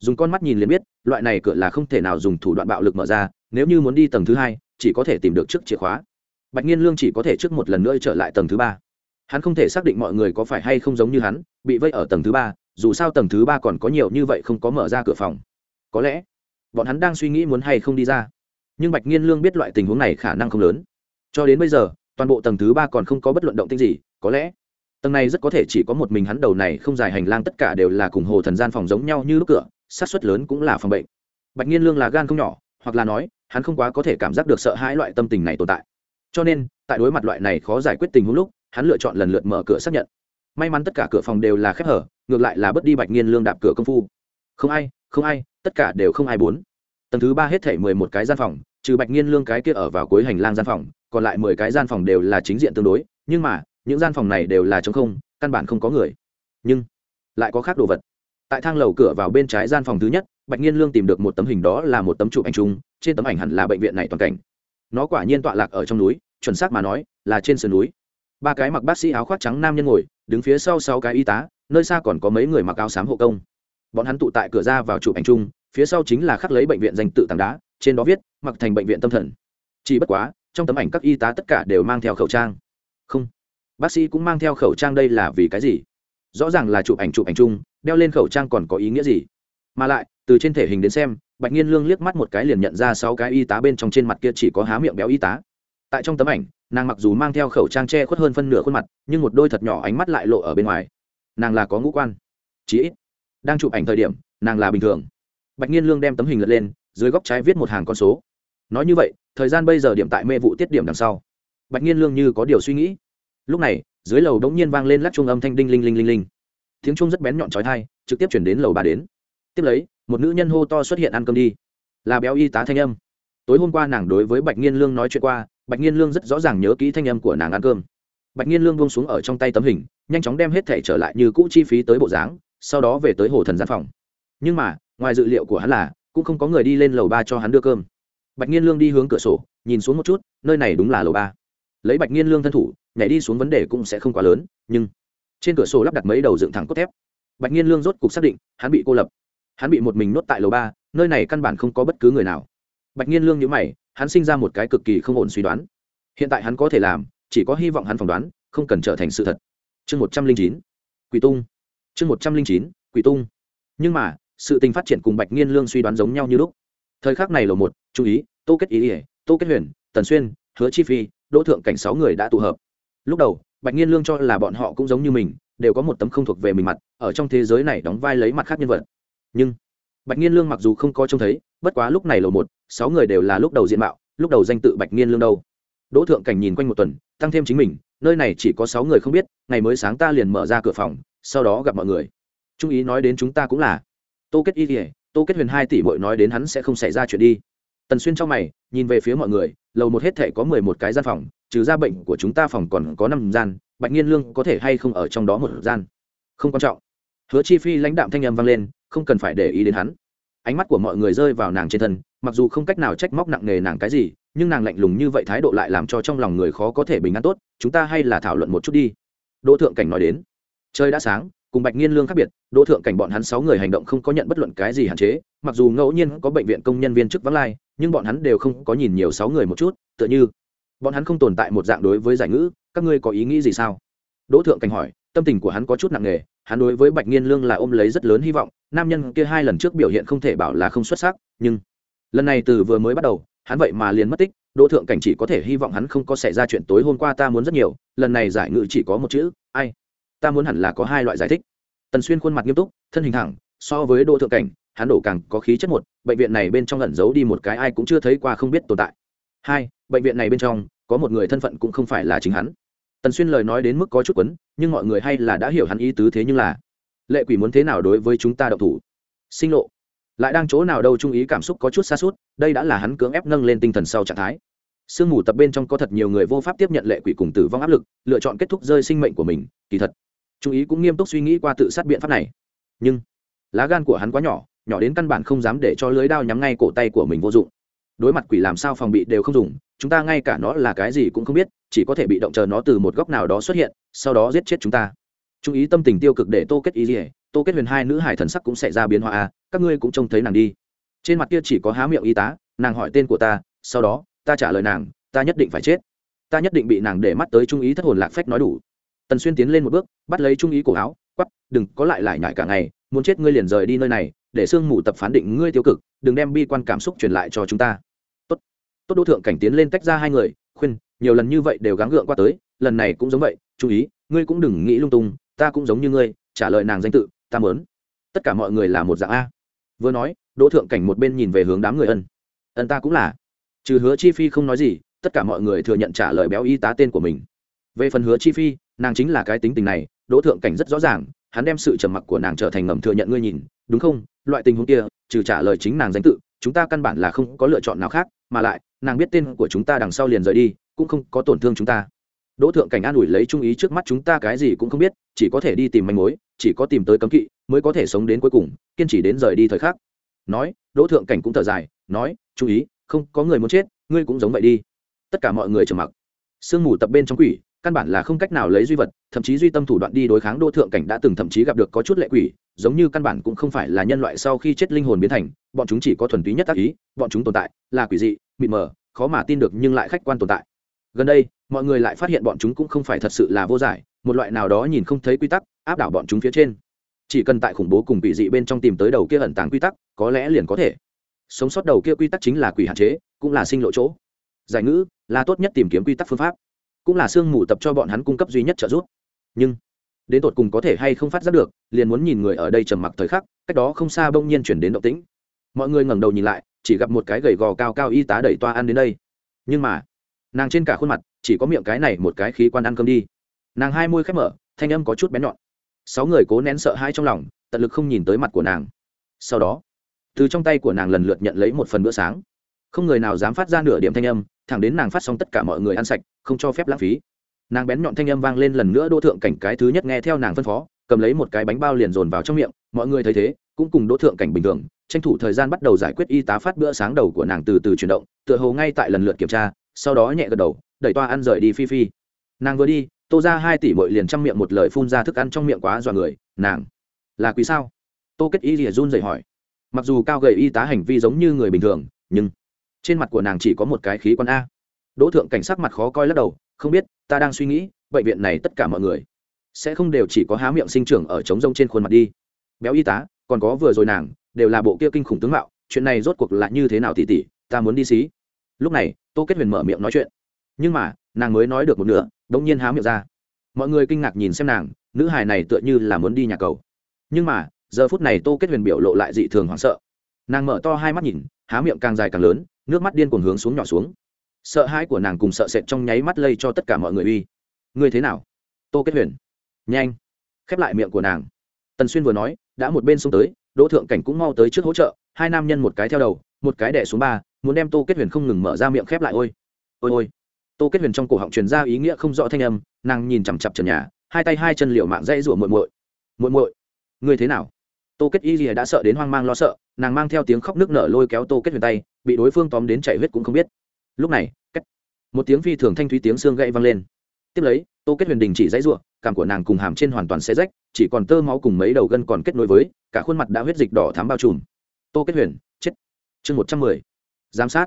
Dùng con mắt nhìn liền biết, loại này cửa là không thể nào dùng thủ đoạn bạo lực mở ra, nếu như muốn đi tầng thứ hai, chỉ có thể tìm được trước chìa khóa. Bạch nhiên lương chỉ có thể trước một lần nữa trở lại tầng thứ ba. Hắn không thể xác định mọi người có phải hay không giống như hắn, bị vây ở tầng thứ ba, dù sao tầng thứ ba còn có nhiều như vậy không có mở ra cửa phòng. Có lẽ, bọn hắn đang suy nghĩ muốn hay không đi ra. Nhưng bạch nhiên lương biết loại tình huống này khả năng không lớn. Cho đến bây giờ, toàn bộ tầng thứ ba còn không có bất luận động tinh gì, có lẽ tầng này rất có thể chỉ có một mình hắn đầu này không dài hành lang, tất cả đều là cùng hồ thần gian phòng giống nhau như lúc cửa sát xuất lớn cũng là phòng bệnh. Bạch nhiên lương là gan không nhỏ, hoặc là nói, hắn không quá có thể cảm giác được sợ hãi loại tâm tình này tồn tại. Cho nên, tại đối mặt loại này khó giải quyết tình huống lúc, hắn lựa chọn lần lượt mở cửa xác nhận. May mắn tất cả cửa phòng đều là khép hở, ngược lại là bất đi bạch nhiên lương đạp cửa công phu. Không ai không ai, tất cả đều không ai bốn. Tầng thứ ba hết thể mười một cái gian phòng, trừ bạch nhiên lương cái kia ở vào cuối hành lang gian phòng, còn lại mười cái gian phòng đều là chính diện tương đối, nhưng mà những gian phòng này đều là trống không, căn bản không có người. Nhưng lại có khác đồ vật. Tại thang lầu cửa vào bên trái gian phòng thứ nhất, bạch nhiên lương tìm được một tấm hình đó là một tấm chụp ảnh chung, trên tấm ảnh hẳn là bệnh viện này toàn cảnh. Nó quả nhiên tọa lạc ở trong núi, chuẩn xác mà nói là trên sườn núi. Ba cái mặc bác sĩ áo khoác trắng nam nhân ngồi, đứng phía sau sáu cái y tá, nơi xa còn có mấy người mặc áo xám hộ công. Bọn hắn tụ tại cửa ra vào chụp ảnh chung, phía sau chính là khắc lấy bệnh viện danh tự tảng đá, trên đó viết, mặc thành bệnh viện tâm thần. Chỉ bất quá, trong tấm ảnh các y tá tất cả đều mang theo khẩu trang. Không bác sĩ cũng mang theo khẩu trang đây là vì cái gì? Rõ ràng là chụp ảnh chụp ảnh chung, đeo lên khẩu trang còn có ý nghĩa gì? Mà lại, từ trên thể hình đến xem, bạch nhiên lương liếc mắt một cái liền nhận ra sáu cái y tá bên trong trên mặt kia chỉ có há miệng béo y tá. Tại trong tấm ảnh, nàng mặc dù mang theo khẩu trang che khuất hơn phân nửa khuôn mặt, nhưng một đôi thật nhỏ ánh mắt lại lộ ở bên ngoài. Nàng là có ngũ quan. Chí ít, đang chụp ảnh thời điểm, nàng là bình thường. Bạch nhiên lương đem tấm hình lật lên, dưới góc trái viết một hàng con số. Nói như vậy, thời gian bây giờ điểm tại mê vụ tiết điểm đằng sau. Bạch nhiên lương như có điều suy nghĩ lúc này, dưới lầu đống nhiên vang lên lắc chuông âm thanh đinh linh linh linh linh. Tiếng chuông rất bén nhọn trói thai trực tiếp chuyển đến lầu ba đến. Tiếp lấy, một nữ nhân hô to xuất hiện ăn cơm đi. Là béo y tá thanh âm. Tối hôm qua nàng đối với bạch nghiên lương nói chuyện qua, bạch nghiên lương rất rõ ràng nhớ kỹ thanh âm của nàng ăn cơm. Bạch nghiên lương buông xuống ở trong tay tấm hình, nhanh chóng đem hết thẻ trở lại như cũ chi phí tới bộ dáng, sau đó về tới hồ thần gian phòng. Nhưng mà, ngoài dự liệu của hắn là, cũng không có người đi lên lầu ba cho hắn đưa cơm. Bạch nghiên lương đi hướng cửa sổ, nhìn xuống một chút, nơi này đúng là lầu ba. Lấy bạch nghiên lương thân thủ nhảy đi xuống vấn đề cũng sẽ không quá lớn, nhưng trên cửa sổ lắp đặt mấy đầu dựng thẳng cốt thép. Bạch nhiên lương rốt cục xác định, hắn bị cô lập. Hắn bị một mình nuốt tại lầu ba, nơi này căn bản không có bất cứ người nào. Bạch nhiên lương nhữ mày, hắn sinh ra một cái cực kỳ không ổn suy đoán. Hiện tại hắn có thể làm, chỉ có hy vọng hắn phỏng đoán, không cần trở thành sự thật. Chương một trăm linh chín, quỷ tung. Chương một trăm linh chín, quỷ tung. Nhưng mà, sự tình phát triển cùng bạch nghiên lương suy đoán giống nhau như lúc. Thời khắc này lầu một, chú ý, tô kết ý ỉa tô kết huyền, tần xuyên, hứa chi phi, đỗ thượng cảnh sáu người đã tụ hợp lúc đầu, bạch nghiên lương cho là bọn họ cũng giống như mình, đều có một tấm không thuộc về mình mặt, ở trong thế giới này đóng vai lấy mặt khác nhân vật. Nhưng, bạch nghiên lương mặc dù không có trông thấy, bất quá lúc này lầu một, sáu người đều là lúc đầu diện mạo, lúc đầu danh tự bạch nghiên lương đâu. Đỗ thượng cảnh nhìn quanh một tuần, tăng thêm chính mình, nơi này chỉ có sáu người không biết, ngày mới sáng ta liền mở ra cửa phòng, sau đó gặp mọi người. Trung ý nói đến chúng ta cũng là. Tô kết y kỉa tô kết huyền hai tỷ bội nói đến hắn sẽ không xảy ra chuyện đi. Tần xuyên trong mày, nhìn về phía mọi người, lầu một hết thể có mười một cái gian phòng trừ ra bệnh của chúng ta phòng còn có năm gian, bạch nghiên lương có thể hay không ở trong đó một gian? Không quan trọng. Hứa chi phi lãnh đạm thanh âm vang lên, không cần phải để ý đến hắn. Ánh mắt của mọi người rơi vào nàng trên thân, mặc dù không cách nào trách móc nặng nề nàng cái gì, nhưng nàng lạnh lùng như vậy thái độ lại làm cho trong lòng người khó có thể bình an tốt, chúng ta hay là thảo luận một chút đi. Đỗ thượng cảnh nói đến. Trời đã sáng, cùng bạch nghiên lương khác biệt, đỗ thượng cảnh bọn hắn sáu người hành động không có nhận bất luận cái gì hạn chế, mặc dù ngẫu nhiên có bệnh viện công nhân viên chức vắng lai, nhưng bọn hắn đều không có nhìn nhiều sáu người một chút, tựa như bọn hắn không tồn tại một dạng đối với giải ngữ, các ngươi có ý nghĩ gì sao? Đỗ thượng cảnh hỏi, tâm tình của hắn có chút nặng nề, hắn đối với bạch nghiên lương là ôm lấy rất lớn hy vọng, nam nhân kia hai lần trước biểu hiện không thể bảo là không xuất sắc, nhưng lần này từ vừa mới bắt đầu, hắn vậy mà liền mất tích, đỗ thượng cảnh chỉ có thể hy vọng hắn không có xảy ra chuyện tối hôm qua ta muốn rất nhiều, lần này giải ngữ chỉ có một chữ, ai? Ta muốn hẳn là có hai loại giải thích. Tần xuyên khuôn mặt nghiêm túc, thân hình thẳng, so với đỗ thượng cảnh, hắn đổ càng có khí chất một, bệnh viện này bên trong ẩn giấu đi một cái ai cũng chưa thấy qua không biết tồn tại hai, bệnh viện này bên trong, có một người thân phận cũng không phải là chính hắn. Tần xuyên lời nói đến mức có chút quấn, nhưng mọi người hay là đã hiểu hắn ý tứ thế nhưng là, lệ quỷ muốn thế nào đối với chúng ta độc thủ? Sinh lộ. Lại đang chỗ nào đâu trung ý cảm xúc có chút xa suốt, đây đã là hắn cưỡng ép nâng lên tinh thần sau trạng thái. Sương mù tập bên trong có thật nhiều người vô pháp tiếp nhận lệ quỷ cùng tử vong áp lực, lựa chọn kết thúc rơi sinh mệnh của mình, kỳ thật. Trung ý cũng nghiêm túc suy nghĩ qua tự sát biện pháp này. Nhưng, lá gan của hắn quá nhỏ nhỏ đến căn bản không dám để cho lưới đao nhắm ngay cổ tay của mình vô dụng đối mặt quỷ làm sao phòng bị đều không dùng, chúng ta ngay cả nó là cái gì cũng không biết, chỉ có thể bị động chờ nó từ một góc nào đó xuất hiện, sau đó giết chết chúng ta. Chú ý tâm tình tiêu cực để tô kết ý gì tô kết huyền hai nữ hải thần sắc cũng sẽ ra biến hóa à các ngươi cũng trông thấy nàng đi. Trên mặt kia chỉ có há miệng y tá, nàng hỏi tên của ta, sau đó, ta trả lời nàng, ta nhất định phải chết. Ta nhất định bị nàng để mắt tới trung ý thất hồn lạc phách nói đủ. Tần xuyên tiến lên một bước, bắt lấy trung ý cổ áo, quắp, đừng có lại lại nhại cả ngày, muốn chết ngươi liền rời đi nơi này, để sương mù tập phán định ngươi tiêu cực, đừng đem bi quan cảm xúc truyền lại cho chúng ta tốt đỗ thượng cảnh tiến lên tách ra hai người, khuyên, nhiều lần như vậy đều gắng gượng qua tới, lần này cũng giống vậy, chú ý, ngươi cũng đừng nghĩ lung tung, ta cũng giống như ngươi, trả lời nàng danh tự, ta mớn tất cả mọi người là một dạng a. Vừa nói, đỗ thượng cảnh một bên nhìn về hướng đám người ân. Ân ta cũng là. Trừ hứa chi phi không nói gì, tất cả mọi người thừa nhận trả lời béo y tá tên của mình. Về phần hứa chi phi, nàng chính là cái tính tình này, đỗ thượng cảnh rất rõ ràng, hắn đem sự trầm mặc của nàng trở thành ngầm thừa nhận ngươi nhìn, đúng không? Loại tình huống kia, trừ trả lời chính nàng danh tự, chúng ta căn bản là không có lựa chọn nào khác, mà lại nàng biết tên của chúng ta đằng sau liền rời đi, cũng không có tổn thương chúng ta. Đỗ thượng cảnh an ủi lấy trung ý trước mắt chúng ta cái gì cũng không biết, chỉ có thể đi tìm manh mối, chỉ có tìm tới cấm kỵ mới có thể sống đến cuối cùng, kiên trì đến rời đi thời khắc. Nói, đỗ thượng cảnh cũng thở dài, nói chú ý, không có người muốn chết, ngươi cũng giống vậy đi. Tất cả mọi người trầm mặc. Sương mù tập bên trong quỷ căn bản là không cách nào lấy duy vật, thậm chí duy tâm thủ đoạn đi đối kháng đô thượng cảnh đã từng thậm chí gặp được có chút lệ quỷ, giống như căn bản cũng không phải là nhân loại sau khi chết linh hồn biến thành, bọn chúng chỉ có thuần túy nhất tác ý, bọn chúng tồn tại, là quỷ dị, mịt mờ, khó mà tin được nhưng lại khách quan tồn tại. Gần đây, mọi người lại phát hiện bọn chúng cũng không phải thật sự là vô giải, một loại nào đó nhìn không thấy quy tắc, áp đảo bọn chúng phía trên. Chỉ cần tại khủng bố cùng quỷ dị bên trong tìm tới đầu kia ẩn tàng quy tắc, có lẽ liền có thể. Sống sót đầu kia quy tắc chính là quỷ hạn chế, cũng là sinh lộ chỗ. Giải ngữ, là tốt nhất tìm kiếm quy tắc phương pháp cũng là sương mù tập cho bọn hắn cung cấp duy nhất trợ giúp. Nhưng, đến tột cùng có thể hay không phát giác được, liền muốn nhìn người ở đây trầm mặc thời khắc, cách đó không xa bỗng nhiên chuyển đến động tĩnh. Mọi người ngẩng đầu nhìn lại, chỉ gặp một cái gầy gò cao cao y tá đẩy toa ăn đến đây. Nhưng mà, nàng trên cả khuôn mặt, chỉ có miệng cái này một cái khí quan ăn cơm đi. Nàng hai môi khép mở, thanh âm có chút bén nhọn. Sáu người cố nén sợ hãi trong lòng, tận lực không nhìn tới mặt của nàng. Sau đó, từ trong tay của nàng lần lượt nhận lấy một phần bữa sáng. Không người nào dám phát ra nửa điểm thanh âm, thẳng đến nàng phát xong tất cả mọi người ăn sạch không cho phép lãng phí. Nàng bén nhọn thanh âm vang lên lần nữa, đỗ thượng cảnh cái thứ nhất nghe theo nàng phân phó, cầm lấy một cái bánh bao liền dồn vào trong miệng, mọi người thấy thế, cũng cùng đỗ thượng cảnh bình thường, tranh thủ thời gian bắt đầu giải quyết y tá phát bữa sáng đầu của nàng từ từ chuyển động, tựa hồ ngay tại lần lượt kiểm tra, sau đó nhẹ gật đầu, đẩy toa ăn rời đi phi phi. Nàng vừa đi, tô ra hai tỷ bội liền chăm miệng một lời phun ra thức ăn trong miệng quá dọa người, nàng, là quý sao? Tô kết y rìa run dậy hỏi. Mặc dù cao gầy y tá hành vi giống như người bình thường, nhưng trên mặt của nàng chỉ có một cái khí quan a đỗ thượng cảnh sắc mặt khó coi lắc đầu, không biết, ta đang suy nghĩ, bệnh viện này tất cả mọi người sẽ không đều chỉ có há miệng sinh trưởng ở trống rông trên khuôn mặt đi. Béo y tá, còn có vừa rồi nàng, đều là bộ kia kinh khủng tướng mạo, chuyện này rốt cuộc là như thế nào tỉ tỉ, ta muốn đi xí. Lúc này, tô kết huyền mở miệng nói chuyện. Nhưng mà, nàng mới nói được một nửa đ ỗ n g nhiên há miệng ra. Mọi người kinh ngạc nhìn xem nàng, nữ hài này tựa như là muốn đi nhà cầu. Nhưng mà, giờ phút này tô kết huyền biểu lộ lại dị thường hoảng sợ. Nàng mở to hai mắt nhìn, há miệng càng dài càng lớn, nước mắt điên cuồng hướng xuống nhỏ xuống sợ hãi của nàng cùng sợ sệt trong nháy mắt lây cho tất cả mọi người uy. Ngươi thế nào? Tô kết huyền. Nhanh. Khép lại miệng của nàng. Tần xuyên vừa nói, đã một bên xông tới, đỗ thượng cảnh cũng mau tới trước hỗ trợ, hai nam nhân một cái theo đầu, một cái đẻ xuống ba, muốn đem tô kết huyền không ngừng mở ra miệng khép lại, ôi ôi ôi. Tô kết huyền trong cổ họng truyền ra ý nghĩa không rõ thanh âm, nàng nhìn chằm chặp trần nhà, hai tay hai chân liệu mạng dây rủa muội muội. Muội muội, ngươi thế nào? Tô kết y rìa đã sợ đến hoang mang lo sợ, nàng mang theo tiếng khóc nước nở lôi kéo tô kết huyền tay, bị đối phương tóm đến chảy huyết cũng không biết lúc này cách một tiếng phi thường thanh thúy tiếng xương gãy vang lên. Tiếp lấy, tô kết huyền đình chỉ dãy ruộng cảm của nàng cùng hàm trên hoàn toàn xe rách, chỉ còn tơ máu cùng mấy đầu gân còn kết nối với, cả khuôn mặt đã huyết dịch đỏ thám bao trùm. Tô kết huyền, chết. Chương một trăm mười. Giám sát.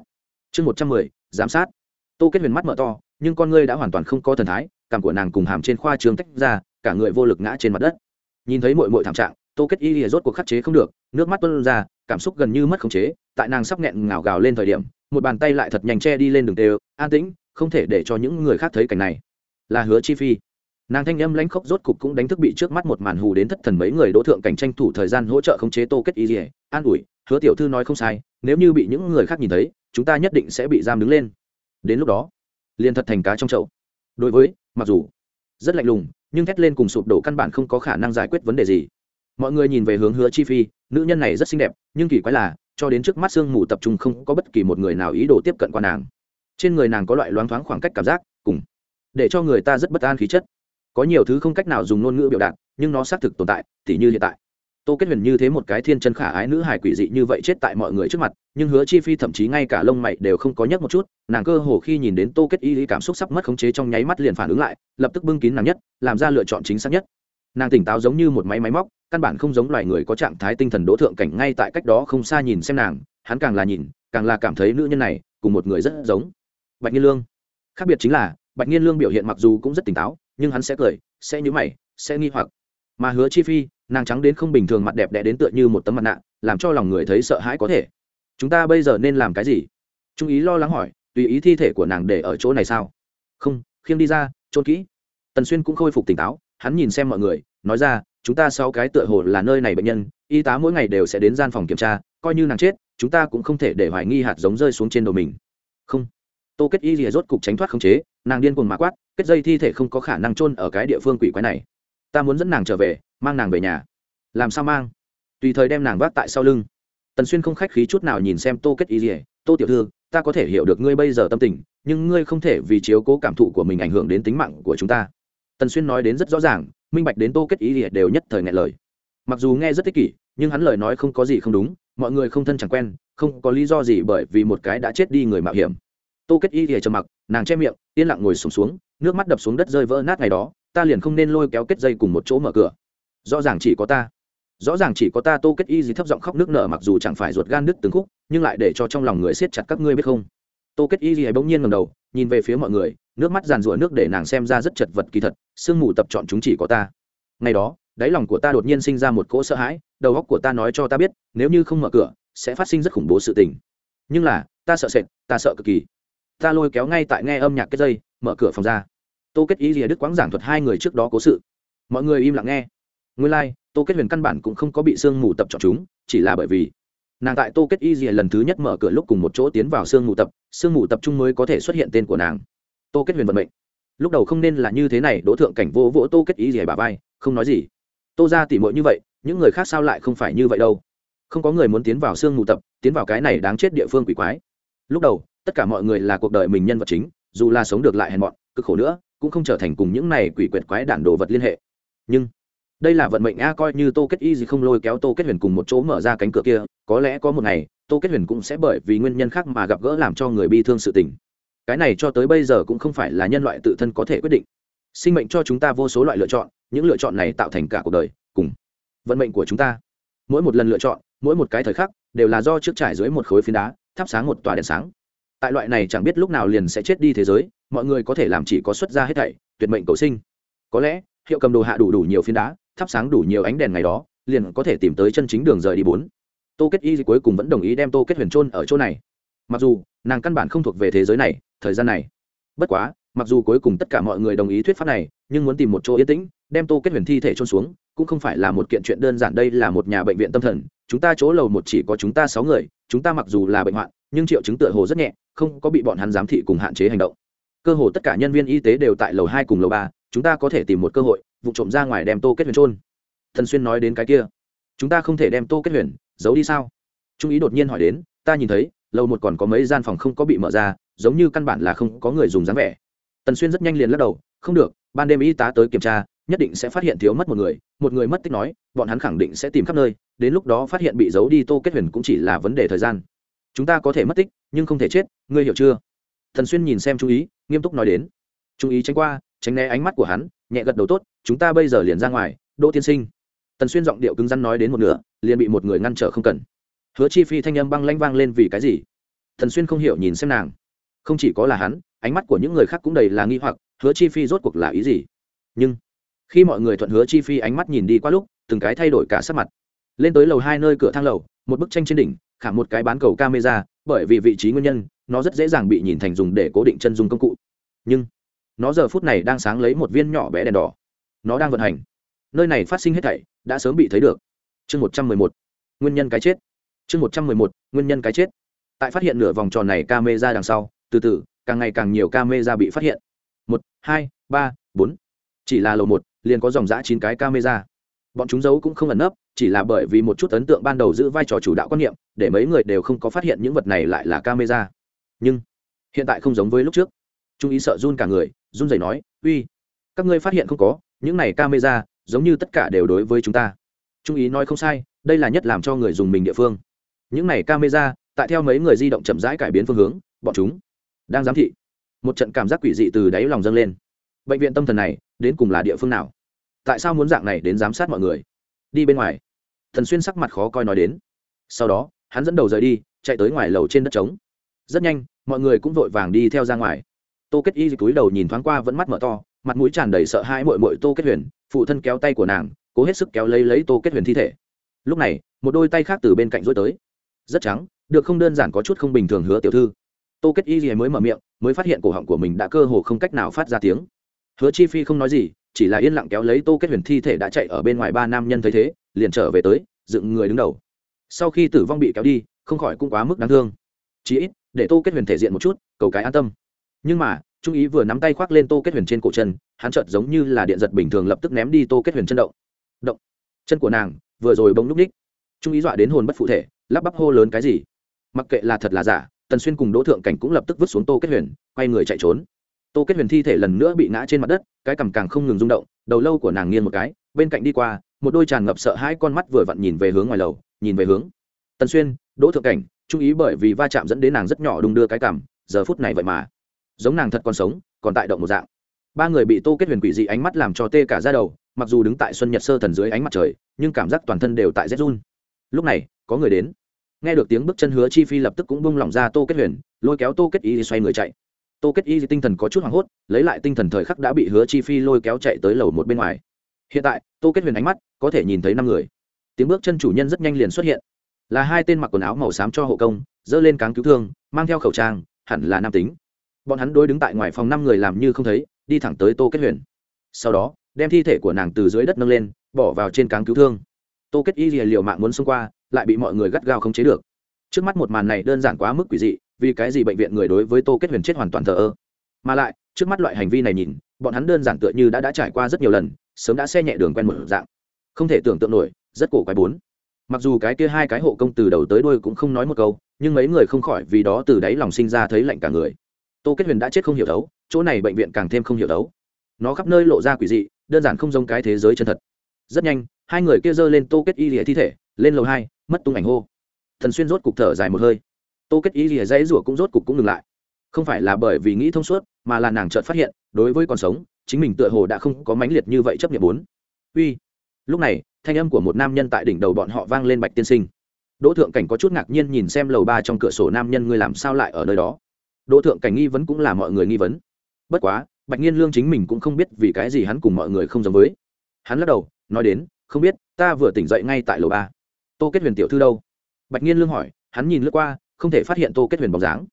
Chương một trăm mười, giám sát. Tô kết huyền mắt mở to, nhưng con ngươi đã hoàn toàn không có thần thái, cảm của nàng cùng hàm trên khoa trường tách ra, cả người vô lực ngã trên mặt đất. Nhìn thấy mội mội thảm trạng, tô kết y lìa rốt cuộc khắc chế không được, nước mắt tuân ra, cảm xúc gần như mất khống chế, tại nàng sắp nghẹn ngào gào lên thời điểm một bàn tay lại thật nhanh che đi lên đường tê an tĩnh, không thể để cho những người khác thấy cảnh này. Là hứa chi phi. Nàng thanh âm lãnh khốc rốt cục cũng đánh thức bị trước mắt một màn hù đến thất thần mấy người đỗ thượng cảnh tranh thủ thời gian hỗ trợ khống chế tô kết y dỉa an ủi, hứa tiểu thư nói không sai, nếu như bị những người khác nhìn thấy, chúng ta nhất định sẽ bị giam đứng lên. Đến lúc đó, liền thật thành cá trong chậu. Đối với, mặc dù rất lạnh lùng, nhưng thét lên cùng sụp đổ căn bản không có khả năng giải quyết vấn đề gì. Mọi người nhìn về hướng hứa chi phi, nữ nhân này rất xinh đẹp, nhưng kỳ quái là cho đến trước mắt sương mù tập trung không có bất kỳ một người nào ý đồ tiếp cận qua nàng. Trên người nàng có loại loáng thoáng khoảng cách cảm giác, cùng để cho người ta rất bất an khí chất. Có nhiều thứ không cách nào dùng ngôn ngữ biểu đạt, nhưng nó xác thực tồn tại, tỉ như hiện tại. Tô kết huyền như thế một cái thiên chân khả ái nữ hài quỷ dị như vậy chết tại mọi người trước mặt, nhưng hứa chi phi thậm chí ngay cả lông mày đều không có nhấc một chút, nàng cơ hồ khi nhìn đến tô kết y cảm xúc sắp mất khống chế trong nháy mắt liền phản ứng lại, lập tức bưng kín nàng nhất, làm ra lựa chọn chính xác nhất. Nàng tỉnh táo giống như một máy máy móc căn bản không giống loài người có trạng thái tinh thần đỗ thượng cảnh ngay tại cách đó không xa nhìn xem nàng, hắn càng là nhìn, càng là cảm thấy nữ nhân này cùng một người rất giống. Bạch nhiên lương. Khác biệt chính là, bạch nhiên lương biểu hiện mặc dù cũng rất tỉnh táo, nhưng hắn sẽ cười, sẽ nhữ mày, sẽ nghi hoặc. Mà hứa chi phi, nàng trắng đến không bình thường mặt đẹp đẽ đến tựa như một tấm mặt nạ, làm cho lòng người thấy sợ hãi có thể. Chúng ta bây giờ nên làm cái gì? Trung ý lo lắng hỏi, tùy ý thi thể của nàng để ở chỗ này sao? Không, khiêng đi ra, trôn kỹ. Tần xuyên cũng khôi phục tỉnh táo, hắn nhìn xem mọi người, nói ra chúng ta sau cái tựa hồ là nơi này bệnh nhân, y tá mỗi ngày đều sẽ đến gian phòng kiểm tra, coi như nàng chết, chúng ta cũng không thể để hoài nghi hạt giống rơi xuống trên đầu mình. Không. Tô kết y rìa rốt cục tránh thoát không chế, nàng điên cuồng mã quát, kết dây thi thể không có khả năng chôn ở cái địa phương quỷ quái này. Ta muốn dẫn nàng trở về, mang nàng về nhà. Làm sao mang? Tùy thời đem nàng vác tại sau lưng. Tần xuyên không khách khí chút nào nhìn xem tô kết y rìa tô tiểu thư, ta có thể hiểu được ngươi bây giờ tâm tình, nhưng ngươi không thể vì chiếu cố cảm thụ của mình ảnh hưởng đến tính mạng của chúng ta. Tần xuyên nói đến rất rõ ràng minh bạch đến tô kết ý ỉa đều nhất thời ngại lời. Mặc dù nghe rất tích kỷ nhưng hắn lời nói không có gì không đúng mọi người không thân chẳng quen không có lý do gì bởi vì một cái đã chết đi người mạo hiểm. Tô kết y ỉa trầm mặc nàng che miệng yên lặng ngồi sùng xuống, xuống nước mắt đập xuống đất rơi vỡ nát ngày đó ta liền không nên lôi kéo kết dây cùng một chỗ mở cửa. Rõ ràng chỉ có ta. Rõ ràng chỉ có ta tô kết y gì thấp giọng khóc nước nở mặc dù chẳng phải ruột gan đứt từng khúc nhưng lại để cho trong lòng người siết chặt các ngươi biết không? Tô kết y gì bỗng nhiên ngầm đầu nhìn về phía mọi người nước mắt giàn rủa nước để nàng xem ra rất chật vật kỳ thật sương mù tập chọn chúng chỉ có ta. Ngày đó đáy lòng của ta đột nhiên sinh ra một cỗ sợ hãi đầu óc của ta nói cho ta biết nếu như không mở cửa sẽ phát sinh rất khủng bố sự tình. Nhưng là ta sợ sệt ta sợ cực kỳ. Ta lôi kéo ngay tại nghe âm nhạc kết dây mở cửa phòng ra. Tô kết ý rìa đức quãng giảng thuật hai người trước đó cố sự. Mọi người im lặng nghe. Nguyên lai、like, tô kết huyền căn bản cũng không có bị sương mù tập chọn chúng chỉ là bởi vì nàng tại tô kết y rìa lần thứ nhất mở cửa lúc cùng một chỗ tiến vào sương mù tập sương mù tập trung mới có thể xuất hiện tên của nàng. Tô kết huyền vận mệnh lúc đầu không nên là như thế này, đỗ thượng cảnh vô vỗ tô kết ý gì bà vai, không nói gì. Tô ra tỉ mội như vậy, những người khác sao lại không phải như vậy đâu? Không có người muốn tiến vào sương mù tập, tiến vào cái này đáng chết địa phương quỷ quái. Lúc đầu, tất cả mọi người là cuộc đời mình nhân vật chính, dù là sống được lại hèn mọn, cực khổ nữa, cũng không trở thành cùng những này quỷ quyệt quái đản đồ vật liên hệ. Nhưng, đây là vận mệnh a, coi như tô kết y gì không lôi kéo tô kết huyền cùng một chỗ mở ra cánh cửa kia, có lẽ có một ngày, tô kết huyền cũng sẽ bởi vì nguyên nhân khác mà gặp gỡ làm cho người bi thương sự tình cái này cho tới bây giờ cũng không phải là nhân loại tự thân có thể quyết định. Sinh mệnh cho chúng ta vô số loại lựa chọn, những lựa chọn này tạo thành cả cuộc đời, cùng vận mệnh của chúng ta. Mỗi một lần lựa chọn, mỗi một cái thời khắc, đều là do trước trải dưới một khối phiến đá, thắp sáng một tòa đèn sáng. Tại loại này chẳng biết lúc nào liền sẽ chết đi thế giới, mọi người có thể làm chỉ có xuất ra hết thảy, tuyệt mệnh cầu sinh. Có lẽ, hiệu cầm đồ hạ đủ đủ nhiều phiến đá, thắp sáng đủ nhiều ánh đèn ngày đó, liền có thể tìm tới chân chính đường rời đi bốn. Tô kết y cuối cùng vẫn đồng ý đem tô kết huyền trôn ở chỗ này mặc dù, nàng căn bản không thuộc về thế giới này, thời gian này. Bất quá, mặc dù cuối cùng tất cả mọi người đồng ý thuyết pháp này, nhưng muốn tìm một chỗ yên tĩnh, đem tô kết huyền thi thể trôn xuống, cũng không phải là một kiện chuyện đơn giản đây là một nhà bệnh viện tâm thần. Chúng ta chỗ lầu một chỉ có chúng ta sáu người, chúng ta mặc dù là bệnh hoạn, nhưng triệu chứng tựa hồ rất nhẹ, không có bị bọn hắn giám thị cùng hạn chế hành động. Cơ hồ tất cả nhân viên y tế đều tại lầu hai cùng lầu ba, chúng ta có thể tìm một cơ hội, vụ trộm ra ngoài đem tô kết huyền trôn thần xuyên nói đến cái kia. Chúng ta không thể đem tô kết huyền giấu đi sao? Trung ý đột nhiên hỏi đến, ta nhìn thấy lầu một còn có mấy gian phòng không có bị mở ra, giống như căn bản là không có người dùng dáng vẻ. Tần xuyên rất nhanh liền lắc đầu, không được, ban đêm y tá tới kiểm tra, nhất định sẽ phát hiện thiếu mất một người. Một người mất tích nói, bọn hắn khẳng định sẽ tìm khắp nơi, đến lúc đó phát hiện bị giấu đi tô kết huyền cũng chỉ là vấn đề thời gian. Chúng ta có thể mất tích, nhưng không thể chết, ngươi hiểu chưa? Thần xuyên nhìn xem chú ý, nghiêm túc nói đến. Chú ý tránh qua, tránh né ánh mắt của hắn, nhẹ gật đầu tốt, chúng ta bây giờ liền ra ngoài, đỗ tiên sinh. Tần xuyên giọng điệu cứng rắn nói đến một nửa, liền bị một người ngăn trở không cần hứa chi phi thanh âm băng lanh vang lên vì cái gì? Thần xuyên không hiểu nhìn xem nàng. Không chỉ có là hắn, ánh mắt của những người khác cũng đầy là nghi hoặc, hứa chi phi rốt cuộc là ý gì? Nhưng, khi mọi người thuận hứa chi phi ánh mắt nhìn đi qua lúc, từng cái thay đổi cả sắc mặt. Lên tới lầu hai nơi cửa thang lầu, một bức tranh trên đỉnh khảm một cái bán cầu camera, bởi vì vị trí nguyên nhân, nó rất dễ dàng bị nhìn thành dùng để cố định chân dung công cụ. Nhưng, nó giờ phút này đang sáng lấy một viên nhỏ bé đèn đỏ. Nó đang vận hành. Nơi này phát sinh hết thảy, đã sớm bị thấy được. Chương một trăm mười một. Nguyên nhân cái chết chương một trăm mười một, nguyên nhân cái chết. Tại phát hiện nửa vòng tròn này camera đằng sau, từ từ, càng ngày càng nhiều camera bị phát hiện. Một, hai, ba, bốn. Chỉ là lầu một, liền có dòng giã chín cái camera. Bọn chúng giấu cũng không ẩn nấp, chỉ là bởi vì một chút ấn tượng ban đầu giữ vai trò chủ đạo quan niệm, để mấy người đều không có phát hiện những vật này lại là camera. Nhưng, hiện tại không giống với lúc trước. Trung ý sợ run cả người, run rẩy nói, uy, các ngươi phát hiện không có, những này camera giống như tất cả đều đối với chúng ta. Trung ý nói không sai, đây là nhất làm cho người dùng mình địa phương những này camera, tại theo mấy người di động chậm rãi cải biến phương hướng, bọn chúng đang giám thị. Một trận cảm giác quỷ dị từ đáy lòng dâng lên. Bệnh viện tâm thần này, đến cùng là địa phương nào? Tại sao muốn dạng này đến giám sát mọi người? Đi bên ngoài. Thần xuyên sắc mặt khó coi nói đến. Sau đó, hắn dẫn đầu rời đi, chạy tới ngoài lầu trên đất trống. Rất nhanh, mọi người cũng vội vàng đi theo ra ngoài. Tô kết y cúi đầu nhìn thoáng qua vẫn mắt mở to, mặt mũi tràn đầy sợ hãi mội mội tô kết huyền, phụ thân kéo tay của nàng, cố hết sức kéo lấy lấy tô kết huyền thi thể. Lúc này, một đôi tay khác từ bên cạnh rối tới rất trắng, được không đơn giản có chút không bình thường hứa tiểu thư. Tô kết y gì mới mở miệng, mới phát hiện cổ họng của mình đã cơ hồ không cách nào phát ra tiếng. Hứa chi phi không nói gì, chỉ là yên lặng kéo lấy tô kết huyền thi thể đã chạy ở bên ngoài ba nam nhân thấy thế, liền trở về tới, dựng người đứng đầu. Sau khi tử vong bị kéo đi, không khỏi cũng quá mức đáng thương. Chí ít, để tô kết huyền thể diện một chút, cầu cái an tâm. Nhưng mà, trung ý vừa nắm tay khoác lên tô kết huyền trên cổ chân, hắn chợt giống như là điện giật bình thường lập tức ném đi tô kết huyền chân động. Động. Chân của nàng vừa rồi bỗng núp ních. Trung ý dọa đến hồn bất phụ thể lắp bắp hô lớn cái gì? Mặc kệ là thật là giả, tần xuyên cùng đỗ thượng cảnh cũng lập tức vứt xuống tô kết huyền, quay người chạy trốn. Tô kết huyền thi thể lần nữa bị ngã trên mặt đất, cái cằm càng không ngừng rung động, đầu lâu của nàng nghiêng một cái, bên cạnh đi qua, một đôi tràn ngập sợ hãi con mắt vừa vặn nhìn về hướng ngoài lầu, nhìn về hướng tần xuyên, đỗ thượng cảnh, chú ý bởi vì va chạm dẫn đến nàng rất nhỏ đung đưa cái cằm, giờ phút này vậy mà, giống nàng thật còn sống, còn tại động một dạng. Ba người bị tô kết huyền quỷ dị ánh mắt làm cho tê cả ra đầu, mặc dù đứng tại xuân nhật sơ thần dưới ánh mặt trời, nhưng cảm giác toàn thân đều tại rét run lúc này, có người đến. Nghe được tiếng bước chân hứa chi phi lập tức cũng bung lỏng ra tô kết huyền, lôi kéo tô kết y xoay người chạy. Tô kết y tinh thần có chút hoảng hốt, lấy lại tinh thần thời khắc đã bị hứa chi phi lôi kéo chạy tới lầu một bên ngoài. Hiện tại, tô kết huyền ánh mắt có thể nhìn thấy năm người. Tiếng bước chân chủ nhân rất nhanh liền xuất hiện. Là hai tên mặc quần áo màu xám cho hộ công dơ lên cáng cứu thương, mang theo khẩu trang, hẳn là nam tính. Bọn hắn đôi đứng tại ngoài phòng năm người làm như không thấy, đi thẳng tới tô kết huyền. Sau đó, đem thi thể của nàng từ dưới đất nâng lên, bỏ vào trên cáng cứu thương tô kết y liều mạng muốn xông qua, lại bị mọi người gắt gao không chế được. Trước mắt một màn này đơn giản quá mức quỷ dị, vì cái gì bệnh viện người đối với tô kết huyền chết hoàn toàn thờ ơ? Mà lại, trước mắt loại hành vi này nhìn, bọn hắn đơn giản tựa như đã đã trải qua rất nhiều lần, sớm đã xe nhẹ đường quen một dạng. Không thể tưởng tượng nổi, rất cổ quái bốn. Mặc dù cái kia hai cái hộ công từ đầu tới đuôi cũng không nói một câu, nhưng mấy người không khỏi vì đó từ đáy lòng sinh ra thấy lạnh cả người. Tô kết huyền đã chết không hiểu đấu, chỗ này bệnh viện càng thêm không hiểu đấu. Nó khắp nơi lộ ra quỷ dị, đơn giản không giống cái thế giới chân thật. Rất nhanh hai người kia giơ lên tô kết y lìa thi thể, lên lầu hai, mất tung ảnh hô. Thần xuyên rốt cục thở dài một hơi. Tô kết y lìa dãy rủa cũng rốt cục cũng ngừng lại. Không phải là bởi vì nghĩ thông suốt, mà là nàng chợt phát hiện, đối với còn sống, chính mình tựa hồ đã không có mãnh liệt như vậy chấp nhận bốn. Uy. Lúc này, thanh âm của một nam nhân tại đỉnh đầu bọn họ vang lên bạch tiên sinh. Đỗ thượng cảnh có chút ngạc nhiên nhìn xem lầu ba trong cửa sổ nam nhân ngươi làm sao lại ở nơi đó. Đỗ thượng cảnh nghi vấn cũng là mọi người nghi vấn. Bất quá, bạch nhiên lương chính mình cũng không biết vì cái gì hắn cùng mọi người không giống với. Hắn lắc đầu, nói đến không biết, ta vừa tỉnh dậy ngay tại lầu ba. Tô kết huyền tiểu thư đâu? Bạch nhiên lương hỏi, hắn nhìn lướt qua, không thể phát hiện tô kết huyền bóng dáng.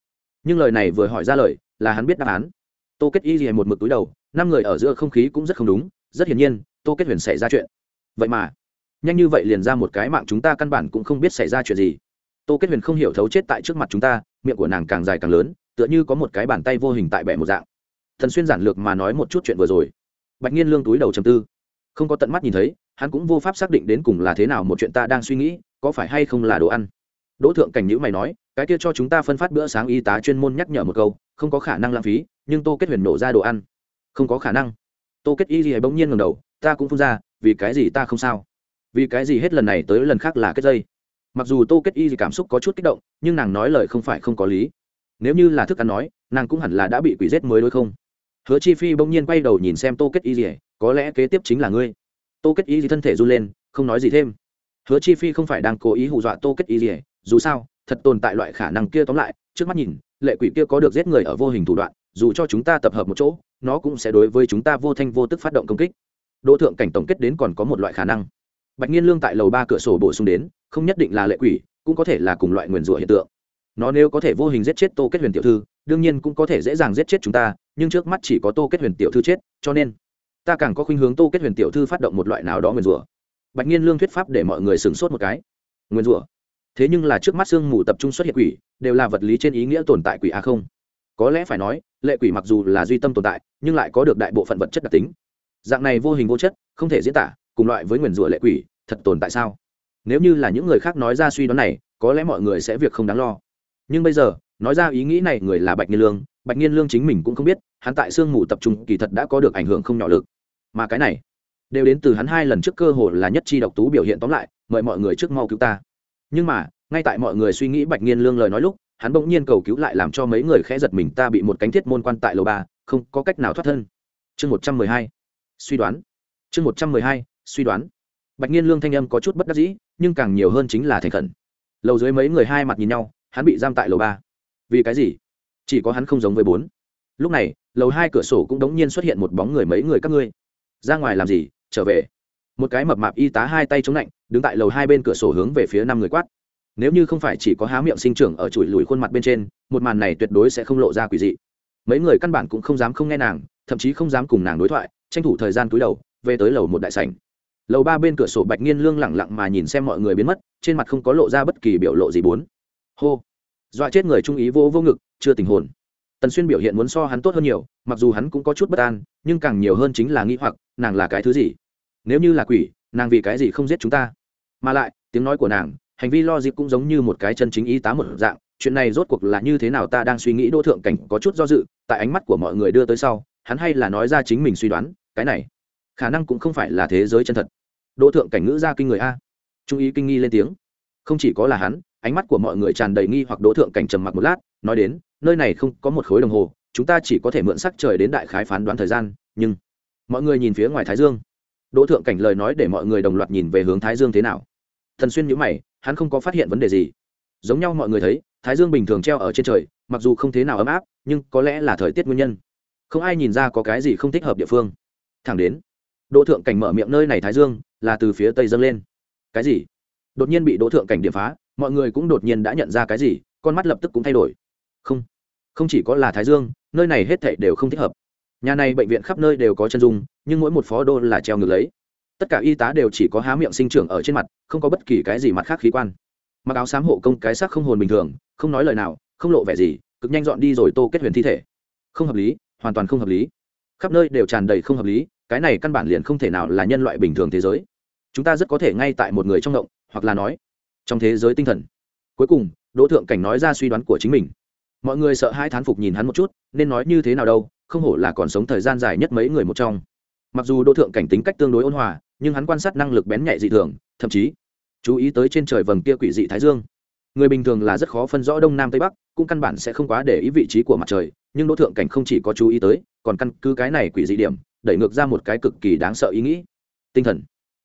Nhưng lời này vừa hỏi ra lời, là hắn biết đáp án. Tô kết y gì một mực túi đầu, năm người ở giữa không khí cũng rất không đúng, rất hiển nhiên, tô kết huyền xảy ra chuyện. Vậy mà, nhanh như vậy liền ra một cái mạng chúng ta căn bản cũng không biết xảy ra chuyện gì. Tô kết huyền không hiểu thấu chết tại trước mặt chúng ta, miệng của nàng càng dài càng lớn, tựa như có một cái bàn tay vô hình tại bẻ một dạng. Thần xuyên giản lược mà nói một chút chuyện vừa rồi. Bạch nhiên lương túi đầu chầm tư, không có tận mắt nhìn thấy hắn cũng vô pháp xác định đến cùng là thế nào một chuyện ta đang suy nghĩ, có phải hay không là đồ ăn. Đỗ thượng cảnh nhữ mày nói, cái kia cho chúng ta phân phát bữa sáng y tá chuyên môn nhắc nhở một câu, không có khả năng lãng phí, nhưng tô kết huyền nổ ra đồ ăn. Không có khả năng. Tô kết y gì bỗng nhiên ngầm đầu, ta cũng phun ra, vì cái gì ta không sao? Vì cái gì hết lần này tới lần khác là kết dây? Mặc dù tô kết y gì cảm xúc có chút kích động, nhưng nàng nói lời không phải không có lý. Nếu như là thức ăn nói, nàng cũng hẳn là đã bị quỷ rết mới đối không? Hứa chi phi bỗng nhiên quay đầu nhìn xem tô kết y gì có lẽ kế tiếp chính là ngươi tô kết ý gì thân thể run lên, không nói gì thêm. Hứa chi phi không phải đang cố ý hù dọa tô kết y gì, dù sao, thật tồn tại loại khả năng kia tóm lại, trước mắt nhìn, lệ quỷ kia có được giết người ở vô hình thủ đoạn, dù cho chúng ta tập hợp một chỗ, nó cũng sẽ đối với chúng ta vô thanh vô tức phát động công kích. Đỗ thượng cảnh tổng kết đến còn có một loại khả năng. Bạch nhiên lương tại lầu ba cửa sổ bổ sung đến, không nhất định là lệ quỷ, cũng có thể là cùng loại nguyền rủa hiện tượng. Nó nếu có thể vô hình giết chết tô kết huyền tiểu thư, đương nhiên cũng có thể dễ dàng giết chết chúng ta, nhưng trước mắt chỉ có tô kết huyền tiểu thư chết, cho nên ta càng có khuynh hướng tô kết huyền tiểu thư phát động một loại nào đó nguyền rủa. Bạch nhiên lương thuyết pháp để mọi người sửng sốt một cái. Nguyền rủa? Thế nhưng là trước mắt sương mù tập trung xuất hiện quỷ, đều là vật lý trên ý nghĩa tồn tại quỷ a không? Có lẽ phải nói, lệ quỷ mặc dù là duy tâm tồn tại, nhưng lại có được đại bộ phận vật chất đặc tính. Dạng này vô hình vô chất, không thể diễn tả, cùng loại với nguyền rủa lệ quỷ, thật tồn tại sao? Nếu như là những người khác nói ra suy đoán này, có lẽ mọi người sẽ việc không đáng lo. Nhưng bây giờ, nói ra ý nghĩ này người là bạch nhiên lương, bạch nhiên lương chính mình cũng không biết, hắn tại sương mù tập trung kỳ thật đã có được ảnh hưởng không nhỏ lực mà cái này đều đến từ hắn hai lần trước cơ hội là nhất chi độc tú biểu hiện tóm lại, mời mọi người trước mau cứu ta. Nhưng mà, ngay tại mọi người suy nghĩ bạch nghiên lương lời nói lúc, hắn bỗng nhiên cầu cứu lại làm cho mấy người khẽ giật mình, ta bị một cánh thiết môn quan tại lầu ba, không có cách nào thoát thân. Chương một trăm mười hai, suy đoán. Chương một trăm mười hai, suy đoán. Bạch nghiên lương thanh âm có chút bất đắc dĩ, nhưng càng nhiều hơn chính là thành khẩn. Lầu dưới mấy người hai mặt nhìn nhau, hắn bị giam tại lầu ba. Vì cái gì? Chỉ có hắn không giống với bốn. Lúc này, lầu hai cửa sổ cũng đống nhiên xuất hiện một bóng người mấy người các ngươi ra ngoài làm gì, trở về. Một cái mập mạp y tá hai tay chống lạnh, đứng tại lầu hai bên cửa sổ hướng về phía năm người quát. Nếu như không phải chỉ có há miệng sinh trưởng ở chùi lùi khuôn mặt bên trên, một màn này tuyệt đối sẽ không lộ ra quỷ dị. Mấy người căn bản cũng không dám không nghe nàng, thậm chí không dám cùng nàng đối thoại, tranh thủ thời gian túi đầu, về tới lầu một đại sảnh. Lầu ba bên cửa sổ bạch nghiên lương lẳng lặng mà nhìn xem mọi người biến mất, trên mặt không có lộ ra bất kỳ biểu lộ gì bốn. Hô. Dọa chết người trung ý vô vô ngực, chưa tình hồn tần xuyên biểu hiện muốn so hắn tốt hơn nhiều, mặc dù hắn cũng có chút bất an, nhưng càng nhiều hơn chính là nghĩ hoặc, nàng là cái thứ gì? Nếu như là quỷ, nàng vì cái gì không giết chúng ta? Mà lại, tiếng nói của nàng, hành vi lo dịp cũng giống như một cái chân chính y tá một dạng, chuyện này rốt cuộc là như thế nào ta đang suy nghĩ đô thượng cảnh có chút do dự, tại ánh mắt của mọi người đưa tới sau, hắn hay là nói ra chính mình suy đoán, cái này, khả năng cũng không phải là thế giới chân thật. Đỗ thượng cảnh ngữ ra kinh người a. Trung ý kinh nghi lên tiếng. Không chỉ có là hắn, ánh mắt của mọi người tràn đầy nghi hoặc, đỗ thượng cảnh trầm mặc một lát, nói đến nơi này không có một khối đồng hồ, chúng ta chỉ có thể mượn sắc trời đến đại khái phán đoán thời gian, nhưng mọi người nhìn phía ngoài thái dương. Đỗ thượng cảnh lời nói để mọi người đồng loạt nhìn về hướng thái dương thế nào. Thần xuyên nhữ mày, hắn không có phát hiện vấn đề gì. Giống nhau mọi người thấy, thái dương bình thường treo ở trên trời, mặc dù không thế nào ấm áp, nhưng có lẽ là thời tiết nguyên nhân. Không ai nhìn ra có cái gì không thích hợp địa phương. Thẳng đến, đỗ thượng cảnh mở miệng nơi này thái dương, là từ phía tây dâng lên. Cái gì? Đột nhiên bị đỗ thượng cảnh điểm phá, mọi người cũng đột nhiên đã nhận ra cái gì, con mắt lập tức cũng thay đổi. Không không chỉ có là thái dương, nơi này hết thảy đều không thích hợp. Nhà này bệnh viện khắp nơi đều có chân dung, nhưng mỗi một phó đô là treo ngược lấy. Tất cả y tá đều chỉ có há miệng sinh trưởng ở trên mặt, không có bất kỳ cái gì mặt khác khí quan. Mặc áo xám hộ công cái sắc không hồn bình thường, không nói lời nào, không lộ vẻ gì, cực nhanh dọn đi rồi tô kết huyền thi thể. Không hợp lý, hoàn toàn không hợp lý. Khắp nơi đều tràn đầy không hợp lý, cái này căn bản liền không thể nào là nhân loại bình thường thế giới. Chúng ta rất có thể ngay tại một người trong động, hoặc là nói, trong thế giới tinh thần. Cuối cùng, đỗ thượng cảnh nói ra suy đoán của chính mình mọi người sợ hai thán phục nhìn hắn một chút, nên nói như thế nào đâu, không hổ là còn sống thời gian dài nhất mấy người một trong. Mặc dù đỗ thượng cảnh tính cách tương đối ôn hòa, nhưng hắn quan sát năng lực bén nhạy dị thường, thậm chí chú ý tới trên trời vầng kia quỷ dị thái dương. Người bình thường là rất khó phân rõ đông nam tây bắc, cũng căn bản sẽ không quá để ý vị trí của mặt trời, nhưng đỗ thượng cảnh không chỉ có chú ý tới, còn căn cứ cái này quỷ dị điểm, đẩy ngược ra một cái cực kỳ đáng sợ ý nghĩ. Tinh thần.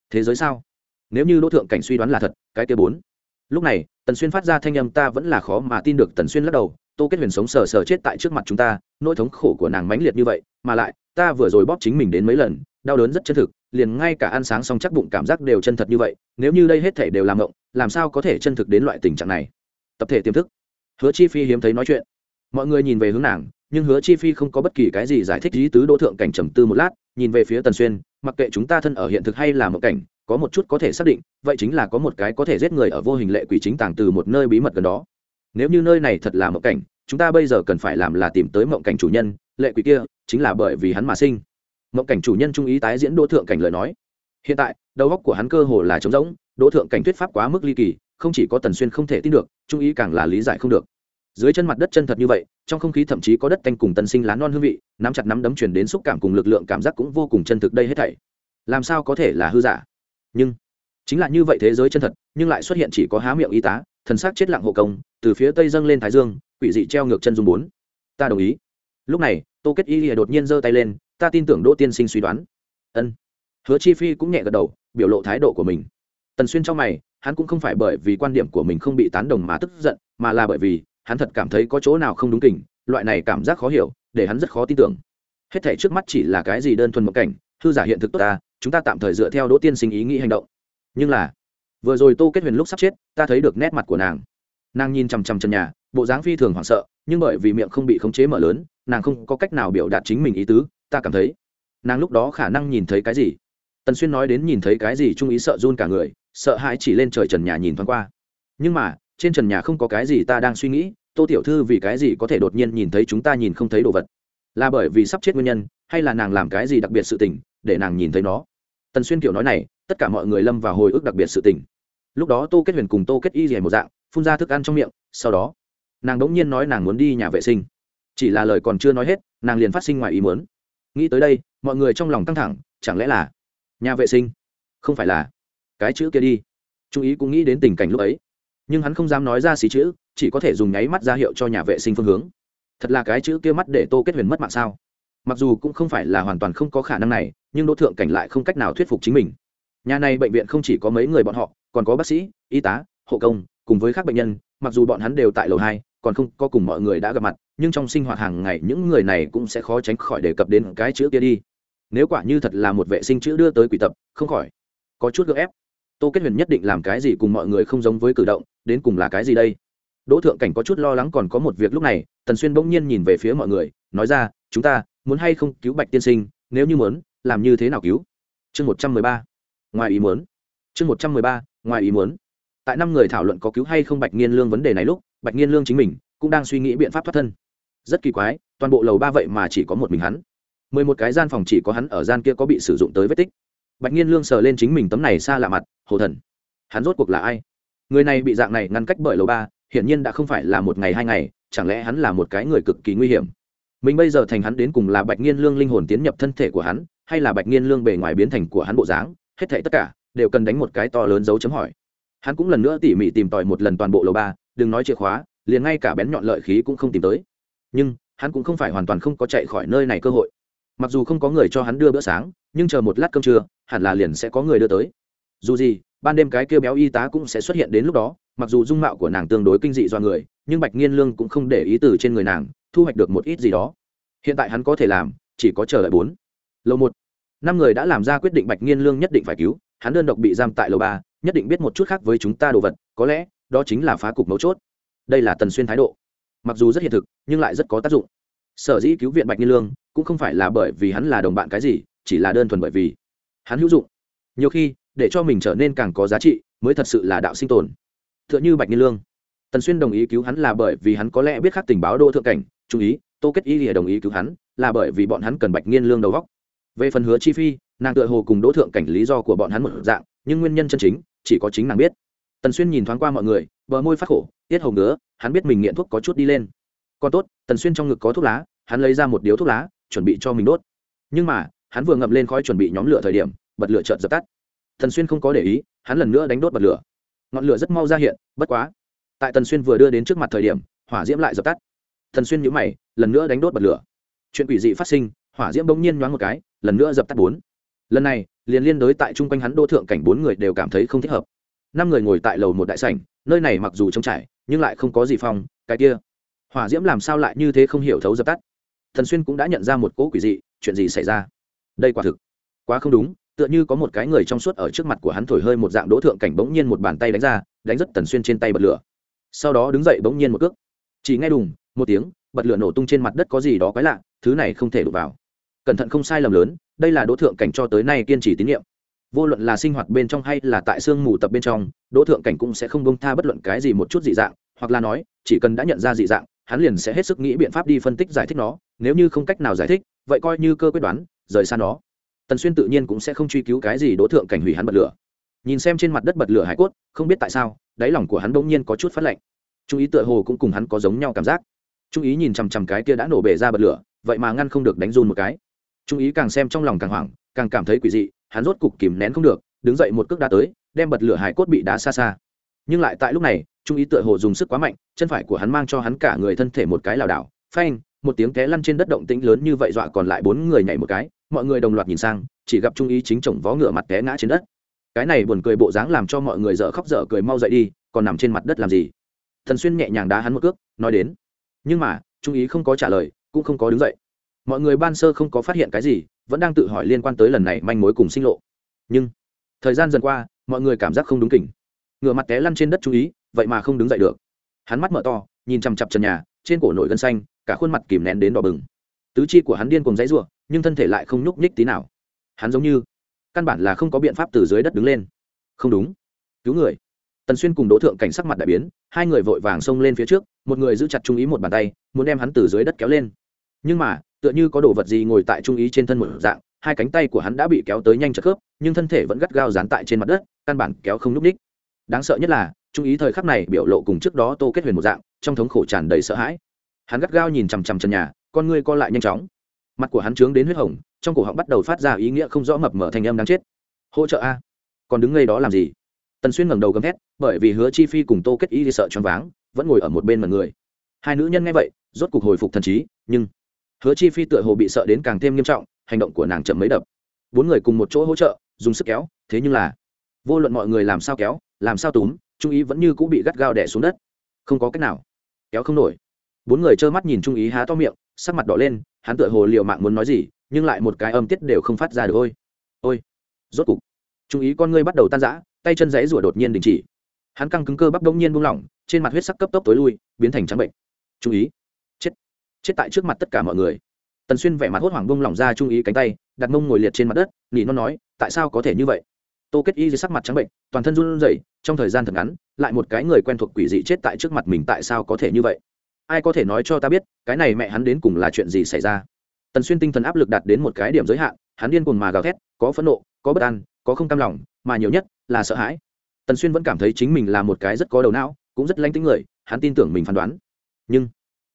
Thế giới sao? Nếu như đỗ thượng cảnh suy đoán là thật, cái kia bốn. Lúc này, tần xuyên phát ra thanh âm ta vẫn là khó mà tin được tần xuyên lắc đầu tô kết huyền sống sờ sờ chết tại trước mặt chúng ta, nỗi thống khổ của nàng mãnh liệt như vậy, mà lại, ta vừa rồi bóp chính mình đến mấy lần, đau đớn rất chân thực, liền ngay cả ăn sáng xong chắc bụng cảm giác đều chân thật như vậy, nếu như đây hết thể đều làm ngộng, làm sao có thể chân thực đến loại tình trạng này? Tập thể tiềm thức. Hứa chi phi hiếm thấy nói chuyện. Mọi người nhìn về hướng nàng, nhưng hứa chi phi không có bất kỳ cái gì giải thích lý tứ đỗ thượng cảnh trầm tư một lát, nhìn về phía tần xuyên, mặc kệ chúng ta thân ở hiện thực hay là một cảnh, có một chút có thể xác định, vậy chính là có một cái có thể giết người ở vô hình lệ quỷ chính tàng từ một nơi bí mật gần đó nếu như nơi này thật là mộng cảnh, chúng ta bây giờ cần phải làm là tìm tới mộng cảnh chủ nhân, lệ quỷ kia, chính là bởi vì hắn mà sinh. Mộng cảnh chủ nhân trung ý tái diễn đỗ thượng cảnh lời nói. Hiện tại, đầu óc của hắn cơ hồ là trống rỗng, đỗ thượng cảnh thuyết pháp quá mức ly kỳ, không chỉ có tần xuyên không thể tin được, trung ý càng là lý giải không được. Dưới chân mặt đất chân thật như vậy, trong không khí thậm chí có đất tanh cùng tân sinh lá non hương vị, nắm chặt nắm đấm truyền đến xúc cảm cùng lực lượng cảm giác cũng vô cùng chân thực đây hết thảy. Làm sao có thể là hư giả? Nhưng, chính là như vậy thế giới chân thật, nhưng lại xuất hiện chỉ có há miệng y tá thần sắc chết lặng hộ công, từ phía tây dâng lên thái dương, quỷ dị treo ngược chân dung bốn. Ta đồng ý. Lúc này, tô kết y lìa đột nhiên giơ tay lên, ta tin tưởng đỗ tiên sinh suy đoán. Ân. Hứa chi phi cũng nhẹ gật đầu, biểu lộ thái độ của mình. Tần xuyên trong mày, hắn cũng không phải bởi vì quan điểm của mình không bị tán đồng mà tức giận, mà là bởi vì, hắn thật cảm thấy có chỗ nào không đúng kỉnh loại này cảm giác khó hiểu, để hắn rất khó tin tưởng. Hết thể trước mắt chỉ là cái gì đơn thuần một cảnh thư giả hiện thực tốt ta, chúng ta tạm thời dựa theo đỗ tiên sinh ý nghĩ hành động. Nhưng là vừa rồi tô kết huyền lúc sắp chết, ta thấy được nét mặt của nàng. Nàng nhìn chằm chằm chân nhà, bộ dáng phi thường hoảng sợ, nhưng bởi vì miệng không bị khống chế mở lớn, nàng không có cách nào biểu đạt chính mình ý tứ, ta cảm thấy nàng lúc đó khả năng nhìn thấy cái gì? Tần xuyên nói đến nhìn thấy cái gì trung ý sợ run cả người, sợ hãi chỉ lên trời trần nhà nhìn thoáng qua. Nhưng mà, trên trần nhà không có cái gì ta đang suy nghĩ, tô tiểu thư vì cái gì có thể đột nhiên nhìn thấy chúng ta nhìn không thấy đồ vật? Là bởi vì sắp chết nguyên nhân, hay là nàng làm cái gì đặc biệt sự tình, để nàng nhìn thấy nó? Tần xuyên kiểu nói này, tất cả mọi người lâm vào hồi ức đặc biệt sự tình. Lúc đó tô kết huyền cùng tô kết y rìa một dạng, phun ra thức ăn trong miệng, sau đó, nàng đ ỗ n g nhiên nói nàng muốn đi nhà vệ sinh. Chỉ là lời còn chưa nói hết, nàng liền phát sinh ngoài ý muốn. Nghĩ tới đây, mọi người trong lòng căng thẳng, chẳng lẽ là nhà vệ sinh? Không phải là cái chữ kia đi. Trung ý cũng nghĩ đến tình cảnh lúc ấy, nhưng hắn không dám nói ra xí chữ, chỉ có thể dùng nháy mắt ra hiệu cho nhà vệ sinh phương hướng. Thật là cái chữ kia mắt để tô kết huyền mất mạng sao? Mặc dù cũng không phải là hoàn toàn không có khả năng này, nhưng đỗ thượng cảnh lại không cách nào thuyết phục chính mình. Nhà này bệnh viện không chỉ có mấy người bọn họ, còn có bác sĩ, y tá, hộ công, cùng với các bệnh nhân, mặc dù bọn hắn đều tại lầu hai, còn không có cùng mọi người đã gặp mặt, nhưng trong sinh hoạt hàng ngày những người này cũng sẽ khó tránh khỏi đề cập đến cái chữ kia đi. Nếu quả như thật là một vệ sinh chữ đưa tới quỷ tập, không khỏi. Có chút gợ ép. Tô kết huyền nhất định làm cái gì cùng mọi người không giống với cử động, đến cùng là cái gì đây? Đỗ thượng cảnh có chút lo lắng còn có một việc lúc này, tần xuyên bỗng nhiên nhìn về phía mọi người, nói ra, chúng ta muốn hay không cứu bạch tiên sinh, nếu như muốn, làm như thế nào cứu? Chương một trăm mười ba. Ngoài ý muốn. Chương một trăm mười ba, ngoài ý muốn. Tại năm người thảo luận có cứu hay không bạch nghiên lương vấn đề này lúc, bạch nghiên lương chính mình cũng đang suy nghĩ biện pháp thoát thân. Rất kỳ quái, toàn bộ lầu ba vậy mà chỉ có một mình hắn. Mười một cái gian phòng chỉ có hắn ở gian kia có bị sử dụng tới vết tích. Bạch nghiên lương sờ lên chính mình tấm này xa lạ mặt, hồ thần, hắn rốt cuộc là ai? Người này bị dạng này ngăn cách bởi lầu ba, hiển nhiên đã không phải là một ngày hai ngày, chẳng lẽ hắn là một cái người cực kỳ nguy hiểm? Mình bây giờ thành hắn đến cùng là bạch nghiên lương linh hồn tiến nhập thân thể của hắn, hay là bạch nghiên lương bề ngoài biến thành của hắn bộ dáng, hết thảy tất cả đều cần đánh một cái to lớn dấu chấm hỏi. Hắn cũng lần nữa tỉ mỉ tìm tòi một lần toàn bộ lầu ba, đừng nói chìa khóa, liền ngay cả bén nhọn lợi khí cũng không tìm tới. Nhưng, hắn cũng không phải hoàn toàn không có chạy khỏi nơi này cơ hội. Mặc dù không có người cho hắn đưa bữa sáng, nhưng chờ một lát cơm trưa, hẳn là liền sẽ có người đưa tới. Dù gì, ban đêm cái kêu béo y tá cũng sẽ xuất hiện đến lúc đó, mặc dù dung mạo của nàng tương đối kinh dị do người, nhưng bạch nghiên lương cũng không để ý từ trên người nàng thu hoạch được một ít gì đó. Hiện tại hắn có thể làm, chỉ có chờ đợi bốn. Lầu một. Năm người đã làm ra quyết định bạch nghiên lương nhất định phải cứu, hắn đơn độc bị giam tại lầu ba, nhất định biết một chút khác với chúng ta đồ vật, có lẽ, đó chính là phá cục mấu chốt. Đây là tần xuyên thái độ. Mặc dù rất hiện thực, nhưng lại rất có tác dụng. Sở dĩ cứu viện bạch nghiên lương, cũng không phải là bởi vì hắn là đồng bạn cái gì, chỉ là đơn thuần bởi vì hắn hữu dụng. Nhiều khi, để cho mình trở nên càng có giá trị, mới thật sự là đạo sinh tồn. T h ư ợ n h ư bạch nghiên lương. Tần xuyên đồng ý cứu hắn là bởi vì hắn có lẽ biết khắc tình báo đô thượng cảnh chú ý, tô kết y lìa đồng ý cứu hắn, là bởi vì bọn hắn cần bạch nghiên lương đầu góc về phần hứa chi phi, nàng tựa hồ cùng đỗ thượng cảnh lý do của bọn hắn một dạng, nhưng nguyên nhân chân chính, chỉ có chính nàng biết. Tần xuyên nhìn thoáng qua mọi người, bờ môi phát khổ, tiết hồng nữa hắn biết mình nghiện thuốc có chút đi lên. Còn tốt, tần xuyên trong ngực có thuốc lá, hắn lấy ra một điếu thuốc lá, chuẩn bị cho mình đốt. Nhưng mà, hắn vừa ngậm lên khói chuẩn bị nhóm lửa thời điểm, bật lửa chợt dập tắt. Tần xuyên không có để ý, hắn lần nữa đánh đốt bật lửa. Ngọn lửa rất mau ra hiện, bất quá. Tại tần xuyên vừa đưa đến trước mặt thời điểm, hỏa diễm lại dập tắt. Thần xuyên nhíu mày, lần nữa đánh đốt bật lửa. Chuyện quỷ dị phát sinh, hỏa diễm bỗng nhiên nhoáng một cái, lần nữa dập tắt bốn. Lần này, liền liên đối tại chung quanh hắn đô thượng cảnh bốn người đều cảm thấy không thích hợp. Năm người ngồi tại lầu một đại sảnh, nơi này mặc dù trống trải, nhưng lại không có gì phong, cái kia. Hỏa diễm làm sao lại như thế không hiểu thấu dập tắt? Thần xuyên cũng đã nhận ra một cỗ quỷ dị, chuyện gì xảy ra? Đây quả thực, quá không đúng, tựa như có một cái người trong suốt ở trước mặt của hắn thổi hơi một dạng đỗ thượng cảnh bỗng nhiên một bàn tay đánh ra, đánh rất tần xuyên trên tay bật lửa. Sau đó đứng dậy bỗng nhiên một cước. Chỉ nghe đùng một tiếng, bật lửa nổ tung trên mặt đất có gì đó quái lạ, thứ này không thể đụng vào. Cẩn thận không sai lầm lớn, đây là đỗ thượng cảnh cho tới nay kiên trì tín nhiệm. Vô luận là sinh hoạt bên trong hay là tại sương mù tập bên trong, đỗ thượng cảnh cũng sẽ không bông tha bất luận cái gì một chút dị dạng, hoặc là nói, chỉ cần đã nhận ra dị dạng, hắn liền sẽ hết sức nghĩ biện pháp đi phân tích giải thích nó, nếu như không cách nào giải thích, vậy coi như cơ quyết đoán, rời xa nó. Tần xuyên tự nhiên cũng sẽ không truy cứu cái gì đỗ thượng cảnh hủy hắn bật lửa. Nhìn xem trên mặt đất bật lửa hải cốt, không biết tại sao, đáy lòng của hắn bỗng nhiên có chút phát lạnh. Trung ý tựa hồ cũng cùng hắn có giống nhau cảm giác trung ý nhìn chằm chằm cái kia đã nổ bể ra bật lửa, vậy mà ngăn không được đánh run một cái. Trung ý càng xem trong lòng càng hoảng, càng cảm thấy quỷ dị, hắn rốt cục kìm nén không được, đứng dậy một cước đá tới, đem bật lửa hải cốt bị đá xa xa. Nhưng lại tại lúc này, trung ý tựa hồ dùng sức quá mạnh, chân phải của hắn mang cho hắn cả người thân thể một cái lảo đảo, phanh, một tiếng té lăn trên đất động tĩnh lớn như vậy dọa còn lại bốn người nhảy một cái, mọi người đồng loạt nhìn sang, chỉ gặp trung ý chính chồng vó ngựa mặt té ngã trên đất. Cái này buồn cười bộ dáng làm cho mọi người dở khóc dở cười mau dậy đi, còn nằm trên mặt đất làm gì? Thần xuyên nhẹ nhàng đá hắn một cước, nói đến nhưng mà, trung ý không có trả lời, cũng không có đứng dậy. Mọi người ban sơ không có phát hiện cái gì, vẫn đang tự hỏi liên quan tới lần này manh mối cùng sinh lộ. Nhưng, thời gian dần qua, mọi người cảm giác không đúng kỉnh. Ngựa mặt té lăn trên đất Trung ý, vậy mà không đứng dậy được. Hắn mắt mở to, nhìn chằm chặp trần nhà, trên cổ nổi gân xanh, cả khuôn mặt kìm nén đến đỏ bừng. Tứ chi của hắn điên cùng dãy r u ộ nhưng thân thể lại không nhúc nhích tí nào. Hắn giống như, căn bản là không có biện pháp từ dưới đất đứng lên. Không đúng. Cứu người. Tần xuyên cùng đỗ thượng cảnh sắc mặt đại biến, hai người vội vàng xông lên phía trước một người giữ chặt trung ý một bàn tay, muốn đem hắn từ dưới đất kéo lên. Nhưng mà, tựa như có đồ vật gì ngồi tại trung ý trên thân một dạng, hai cánh tay của hắn đã bị kéo tới nhanh chật khớp, nhưng thân thể vẫn gắt gao dán tại trên mặt đất, căn bản kéo không núp ních đáng sợ nhất là, trung ý thời khắc này biểu lộ cùng trước đó tô kết huyền một dạng, trong thống khổ tràn đầy sợ hãi. Hắn gắt gao nhìn chằm chằm trần nhà, con ngươi co lại nhanh chóng. Mặt của hắn trướng đến huyết hồng, trong cổ họng bắt đầu phát ra ý nghĩa không rõ mập mở thành âm đáng chết. Hỗ trợ a, còn đứng ngay đó làm gì? Tần xuyên ngẩng đầu gầm thét, bởi vì hứa chi phi cùng tô kết y đi sợ choáng váng vẫn ngồi ở một bên mật người. Hai nữ nhân nghe vậy, rốt cục hồi phục thần trí, nhưng hứa chi phi tựa hồ bị sợ đến càng thêm nghiêm trọng, hành động của nàng chậm mấy đập. Bốn người cùng một chỗ hỗ trợ, dùng sức kéo, thế nhưng là, vô luận mọi người làm sao kéo, làm sao túm, trung ý vẫn như cũng bị gắt gao đẻ xuống đất. Không có cách nào, kéo không nổi. Bốn người trơ mắt nhìn trung ý há to miệng, sắc mặt đỏ lên, hắn tựa hồ liều mạng muốn nói gì, nhưng lại một cái âm tiết đều không phát ra được. Ôi ôi. Rốt cục, trung ý con ngươi bắt đầu tan rã, tay chân giấy rủa đột nhiên đình chỉ hắn căng cứng cơ bắp đông nhiên buông lỏng, trên mặt huyết sắc cấp tốc tối lui, biến thành trắng bệnh. Trung ý. Chết. Chết tại trước mặt tất cả mọi người. Tần xuyên vẻ mặt hốt hoảng buông lỏng ra trung ý cánh tay, đặt mông ngồi liệt trên mặt đất, nỉ nó nói, tại sao có thể như vậy? Tô kết y dưới sắc mặt trắng bệnh, toàn thân run rẩy, trong thời gian thật ngắn, lại một cái người quen thuộc quỷ dị chết tại trước mặt mình tại sao có thể như vậy? Ai có thể nói cho ta biết, cái này mẹ hắn đến cùng là chuyện gì xảy ra? Tần xuyên tinh thần áp lực đạt đến một cái điểm giới hạn, hắn điên cuồng mà gào thét, có phẫn nộ, có bất an, có không cam lòng, mà nhiều nhất là sợ hãi tần xuyên vẫn cảm thấy chính mình là một cái rất có đầu não, cũng rất lanh tính người, hắn tin tưởng mình phán đoán. Nhưng,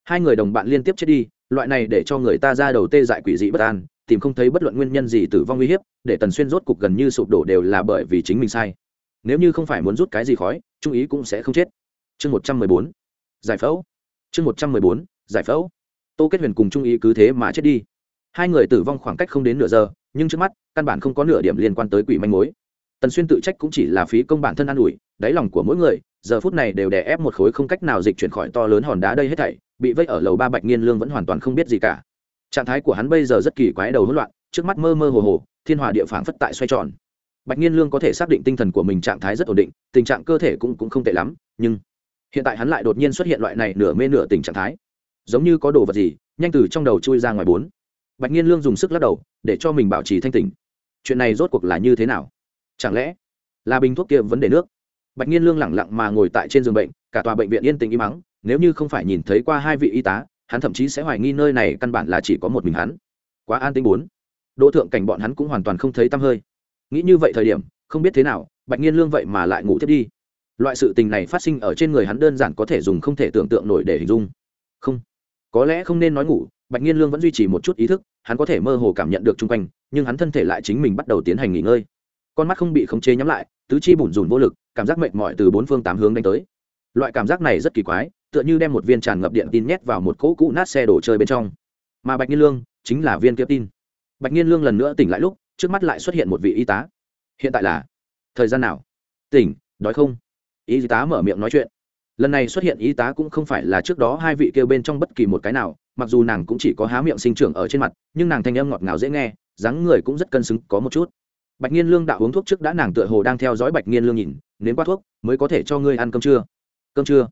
hai người đồng bạn liên tiếp chết đi, loại này để cho người ta ra đầu tê dại quỷ dị bất an, tìm không thấy bất luận nguyên nhân gì tử vong uy hiếp, để tần xuyên rốt cục gần như sụp đổ đều là bởi vì chính mình sai. Nếu như không phải muốn rút cái gì khói, trung ý cũng sẽ không chết. Chương một trăm mười bốn, giải phẫu. Chương một trăm mười bốn, giải phẫu. Tô kết huyền cùng trung ý cứ thế mà chết đi. Hai người tử vong khoảng cách không đến nửa giờ, nhưng trước mắt, căn bản không có nửa điểm liên quan tới quỷ manh mối tần xuyên tự trách cũng chỉ là phí công bản thân an ủi, đáy lòng của mỗi người, giờ phút này đều đè ép một khối không cách nào dịch chuyển khỏi to lớn hòn đá đây hết thảy, bị vây ở lầu ba bạch nghiên lương vẫn hoàn toàn không biết gì cả. Trạng thái của hắn bây giờ rất kỳ quái đầu hỗn loạn, trước mắt mơ mơ hồ hồ, thiên hòa địa phản phất tại xoay tròn. Bạch nghiên lương có thể xác định tinh thần của mình trạng thái rất ổn định, tình trạng cơ thể cũng cũng không tệ lắm, nhưng hiện tại hắn lại đột nhiên xuất hiện loại này nửa mê nửa tình trạng thái. Giống như có đồ vật gì, nhanh từ trong đầu chui ra ngoài bốn. Bạch nghiên lương dùng sức lắc đầu, để cho mình bảo trì thanh tỉnh. Chuyện này rốt cuộc là như thế nào? Chẳng lẽ là bình thuốc kia vấn đề nước? Bạch nhiên lương lẳng lặng mà ngồi tại trên giường bệnh, cả tòa bệnh viện yên tĩnh im mắng nếu như không phải nhìn thấy qua hai vị y tá, hắn thậm chí sẽ hoài nghi nơi này căn bản là chỉ có một mình hắn. Quá an tĩnh bốn. Đỗ thượng cảnh bọn hắn cũng hoàn toàn không thấy tăm hơi. Nghĩ như vậy thời điểm, không biết thế nào, bạch nhiên lương vậy mà lại ngủ thiết đi. Loại sự tình này phát sinh ở trên người hắn đơn giản có thể dùng không thể tưởng tượng nổi để hình dung. Không. Có lẽ không nên nói ngủ, bạch nhiên lương vẫn duy trì một chút ý thức, hắn có thể mơ hồ cảm nhận được chung quanh, nhưng hắn thân thể lại chính mình bắt đầu tiến hành nghỉ ngơi con mắt không bị khống chế nhắm lại, tứ chi bủn rủn vô lực, cảm giác mệt mỏi từ bốn phương tám hướng đánh tới. Loại cảm giác này rất kỳ quái, tựa như đem một viên tràn ngập điện tin nhét vào một cỗ cũ nát xe đổ chơi bên trong. Mà bạch nhiên lương chính là viên kia tin. Bạch nhiên lương lần nữa tỉnh lại lúc, trước mắt lại xuất hiện một vị y tá. Hiện tại là thời gian nào? Tỉnh, đói không? Y tá mở miệng nói chuyện. Lần này xuất hiện y tá cũng không phải là trước đó hai vị kêu bên trong bất kỳ một cái nào, mặc dù nàng cũng chỉ có há miệng sinh trưởng ở trên mặt, nhưng nàng thanh âm ngọt ngào dễ nghe, dáng người cũng rất cân xứng, có một chút bạch nghiên lương đạo uống thuốc trước đã nàng tựa hồ đang theo dõi bạch nghiên lương nhìn, nếm qua thuốc, mới có thể cho ngươi ăn cơm trưa. Cơm trưa?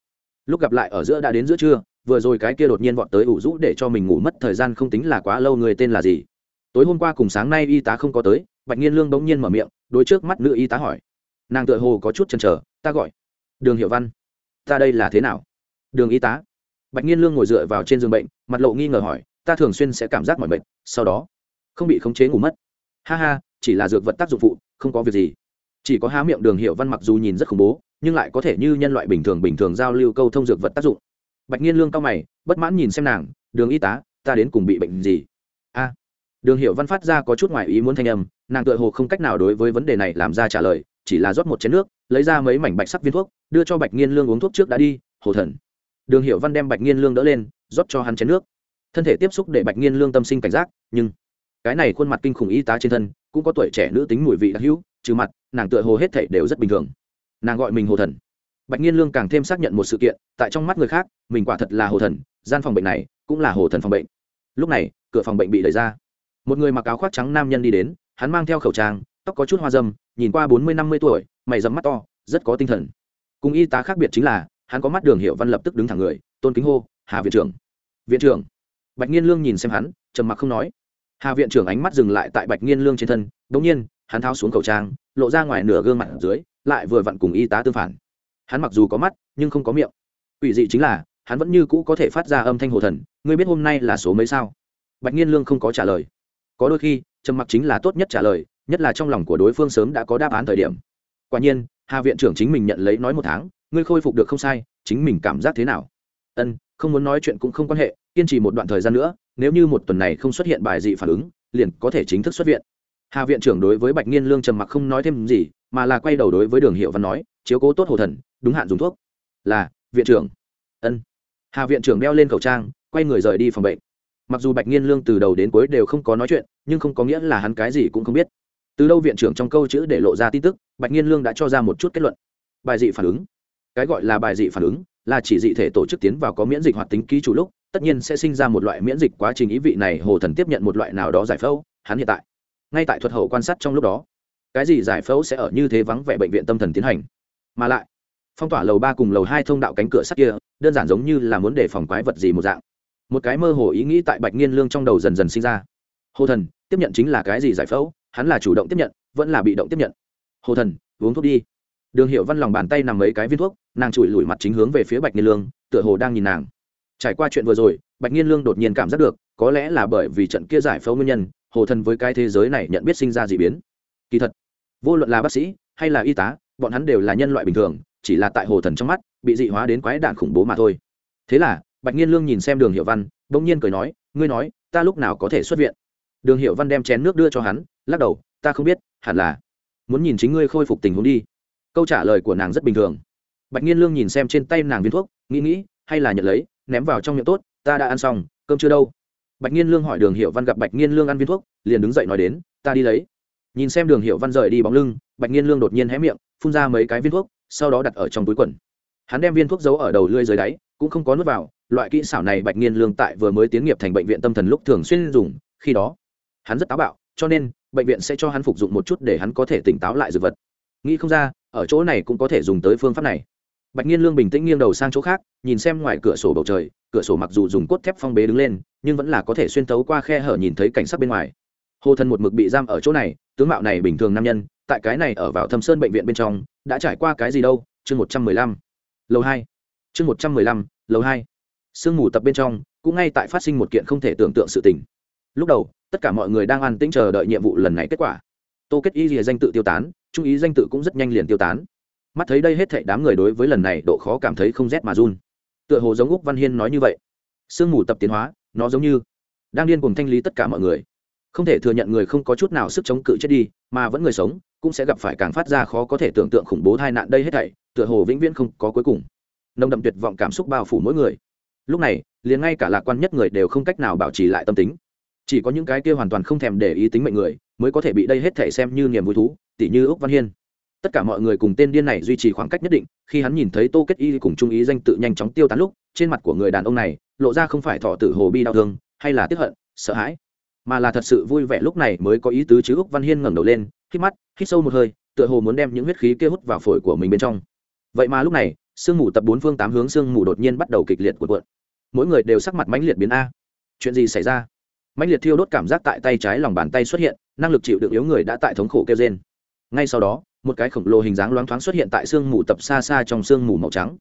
Lúc gặp lại ở giữa đã đến giữa trưa, vừa rồi cái kia đột nhiên vọt tới ủ rũ để cho mình ngủ mất thời gian không tính là quá lâu người tên là gì? Tối hôm qua cùng sáng nay y tá không có tới, bạch nghiên lương bỗng nhiên mở miệng, đối trước mắt nữ y tá hỏi. Nàng tựa hồ có chút chần chờ, ta gọi. Đường hiệu văn. Ta đây là thế nào? Đường y tá. Bạch nghiên lương ngồi dựa vào trên giường bệnh, mặt lộ nghi ngờ hỏi, ta thường xuyên sẽ cảm giác mỏi mệt, sau đó không bị khống chế ngủ mất. Ha ha chỉ là dược vật tác dụng phụ, không có việc gì. Chỉ có há miệng đường hiệu văn mặc dù nhìn rất khủng bố, nhưng lại có thể như nhân loại bình thường bình thường giao lưu câu thông dược vật tác dụng. Bạch nhiên lương cao mày, bất mãn nhìn xem nàng, đường y tá, ta đến cùng bị bệnh gì? A. Đường hiệu văn phát ra có chút ngoại ý muốn thanh âm, nàng tựa hồ không cách nào đối với vấn đề này làm ra trả lời, chỉ là rót một chén nước, lấy ra mấy mảnh bạch sắc viên thuốc, đưa cho bạch nhiên lương uống thuốc trước đã đi, hồ thần. Đường hiệu văn đem bạch nhiên lương đỡ lên, rót cho hắn chén nước. Thân thể tiếp xúc để bạch nhiên lương tâm sinh cảnh giác, nhưng cái này khuôn mặt kinh khủng y tá trên thân, cũng có tuổi trẻ nữ tính mùi vị đặc hữu, trừ mặt, nàng tựa hồ hết thể đều rất bình thường. Nàng gọi mình hồ thần. Bạch nhiên lương càng thêm xác nhận một sự kiện, tại trong mắt người khác, mình quả thật là hồ thần, gian phòng bệnh này cũng là hồ thần phòng bệnh. Lúc này, cửa phòng bệnh bị đẩy ra. Một người mặc áo khoác trắng nam nhân đi đến, hắn mang theo khẩu trang, tóc có chút hoa dâm, nhìn qua bốn mươi năm mươi tuổi, mày dẫm mắt to, rất có tinh thần. Cùng y tá khác biệt chính là, hắn có mắt đường hiệu văn lập tức đứng thẳng người, tôn kính hô, hà viện trưởng. Viện trưởng. Bạch nhiên lương nhìn xem hắn, trầm mặc không nói hà viện trưởng ánh mắt dừng lại tại bạch nghiên lương trên thân đ ỗ n g nhiên, hắn tháo xuống khẩu trang, lộ ra ngoài nửa gương mặt ở dưới, lại vừa vặn cùng y tá tương phản. Hắn mặc dù có mắt, nhưng không có miệng. Ủy dị chính là, hắn vẫn như cũ có thể phát ra âm thanh hồ thần, ngươi biết hôm nay là số mấy sao? Bạch nghiên lương không có trả lời. Có đôi khi, trầm mặc chính là tốt nhất trả lời, nhất là trong lòng của đối phương sớm đã có đáp án thời điểm. Quả nhiên, hà viện trưởng chính mình nhận lấy nói một tháng, ngươi khôi phục được không sai, chính mình cảm giác thế nào? Ân không muốn nói chuyện cũng không quan hệ, kiên trì một đoạn thời gian nữa, nếu như một tuần này không xuất hiện bài dị phản ứng, liền có thể chính thức xuất viện. Hà viện trưởng đối với bạch nghiên lương trầm mặc không nói thêm gì, mà là quay đầu đối với đường hiệu văn nói, chiếu cố tốt hồ thần, đúng hạn dùng thuốc. Là, viện trưởng. Ân. Hà viện trưởng đeo lên khẩu trang, quay người rời đi phòng bệnh. Mặc dù bạch nghiên lương từ đầu đến cuối đều không có nói chuyện, nhưng không có nghĩa là hắn cái gì cũng không biết. Từ đâu viện trưởng trong câu chữ để lộ ra tin tức, bạch nghiên lương đã cho ra một chút kết luận. Bài dị phản ứng. Cái gọi là bài dị phản ứng là chỉ dị thể tổ chức tiến vào có miễn dịch hoạt tính ký chủ lúc, tất nhiên sẽ sinh ra một loại miễn dịch quá trình ý vị này, hồ thần tiếp nhận một loại nào đó giải phẫu, hắn hiện tại, ngay tại thuật hậu quan sát trong lúc đó. Cái gì giải phẫu sẽ ở như thế vắng vẻ bệnh viện tâm thần tiến hành? Mà lại, phong tỏa lầu ba cùng lầu hai thông đạo cánh cửa sắt kia, đơn giản giống như là muốn để phòng quái vật gì một dạng. Một cái mơ hồ ý nghĩ tại bạch nghiên lương trong đầu dần dần sinh ra. Hồ thần, tiếp nhận chính là cái gì giải phẫu? Hắn là chủ động tiếp nhận, vẫn là bị động tiếp nhận. Hồ thần, uống thuốc đi đường hiệu văn lòng bàn tay nằm mấy cái viên thuốc, nàng chùi lùi mặt chính hướng về phía bạch nghiên lương, tựa hồ đang nhìn nàng. Trải qua chuyện vừa rồi, bạch nghiên lương đột nhiên cảm giác được, có lẽ là bởi vì trận kia giải phẫu nguyên nhân, hồ thần với cái thế giới này nhận biết sinh ra d ị biến. Kỳ thật, vô luận là bác sĩ hay là y tá, bọn hắn đều là nhân loại bình thường, chỉ là tại hồ thần trong mắt, bị dị hóa đến quái đạn khủng bố mà thôi. Thế là, bạch nghiên lương nhìn xem đường hiệu văn đ ỗ n g nhiên cười nói, ngươi nói, ta lúc nào có thể xuất viện? Đường hiệu văn đem chén nước đưa cho hắn, lắc đầu, ta không biết, hẳn là muốn nhìn chính ngươi khôi phục tình huống đi câu trả lời của nàng rất bình thường. Bạch nhiên lương nhìn xem trên tay nàng viên thuốc, nghĩ nghĩ, hay là nhận lấy, ném vào trong miệng tốt, ta đã ăn xong, cơm chưa đâu? Bạch nhiên lương hỏi đường hiệu văn gặp bạch nhiên lương ăn viên thuốc, liền đứng dậy nói đến, ta đi lấy. Nhìn xem đường hiệu văn rời đi bóng lưng, bạch nhiên lương đột nhiên hé miệng, phun ra mấy cái viên thuốc, sau đó đặt ở trong túi quần. Hắn đem viên thuốc giấu ở đầu lưỡi dưới đáy, cũng không có nuốt vào, loại kỹ xảo này bạch nhiên lương tại vừa mới tiến nghiệp thành bệnh viện tâm thần lúc thường xuyên dùng, khi đó, hắn rất táo bạo, cho nên, bệnh viện sẽ cho hắn phục dụng một chút để hắn có thể tỉnh táo lại dược vật. Nghĩ không ra ở chỗ này cũng có thể dùng tới phương pháp này. Bạch nhiên lương bình tĩnh nghiêng đầu sang chỗ khác, nhìn xem ngoài cửa sổ bầu trời, cửa sổ mặc dù dùng cốt thép phong bế đứng lên, nhưng vẫn là có thể xuyên tấu qua khe hở nhìn thấy cảnh sắc bên ngoài. Hồ thần một mực bị giam ở chỗ này, tướng mạo này bình thường nam nhân, tại cái này ở vào thâm sơn bệnh viện bên trong, đã trải qua cái gì đâu? Chương một trăm mười lăm. Lầu hai. Chương một trăm mười lăm, lầu hai. Sương mù tập bên trong, cũng ngay tại phát sinh một kiện không thể tưởng tượng sự tình. Lúc đầu, tất cả mọi người đang an tĩnh chờ đợi nhiệm vụ lần này kết quả tô kết y rìa danh tự tiêu tán, trung ý danh tự cũng rất nhanh liền tiêu tán. Mắt thấy đây hết thảy đám người đối với lần này độ khó cảm thấy không rét mà run. Tựa hồ giống úc văn hiên nói như vậy. Sương mù tập tiến hóa, nó giống như đang điên cùng thanh lý tất cả mọi người. Không thể thừa nhận người không có chút nào sức chống cự chết đi, mà vẫn người sống, cũng sẽ gặp phải càng phát ra khó có thể tưởng tượng khủng bố tai nạn đây hết thảy, tựa hồ vĩnh viễn không có cuối cùng. Nồng đậm tuyệt vọng cảm xúc bao phủ mỗi người. Lúc này, liền ngay cả lạc quan nhất người đều không cách nào bảo trì lại tâm tính chỉ có những cái kia hoàn toàn không thèm để ý tính mệnh người, mới có thể bị đây hết thể xem như niềm vui thú tỷ như úc văn hiên. Tất cả mọi người cùng tên điên này duy trì khoảng cách nhất định, khi hắn nhìn thấy tô kết y cùng trung ý danh tự nhanh chóng tiêu tán lúc, trên mặt của người đàn ông này, lộ ra không phải thọ tử hồ bi đau thương, hay là tiếp hận, sợ hãi, mà là thật sự vui vẻ lúc này mới có ý tứ chứ úc văn hiên ngẩng đầu lên, hít mắt, hít sâu một hơi, tựa hồ muốn đem những huyết khí kia hút vào phổi của mình bên trong. Vậy mà lúc này, sương mù tập bốn phương tám hướng sương mù đột nhiên bắt đầu kịch liệt của cuộn. Mỗi người đều sắc mặt mãnh liệt biến a. Chuyện gì xảy ra? Mạnh liệt thiêu đốt cảm giác tại tay trái lòng bàn tay xuất hiện, năng lực chịu đựng yếu người đã tại thống khổ kêu trên ngay sau đó, một cái khổng lồ hình dáng loáng thoáng xuất hiện tại sương mù tập xa xa trong sương mù màu trắng.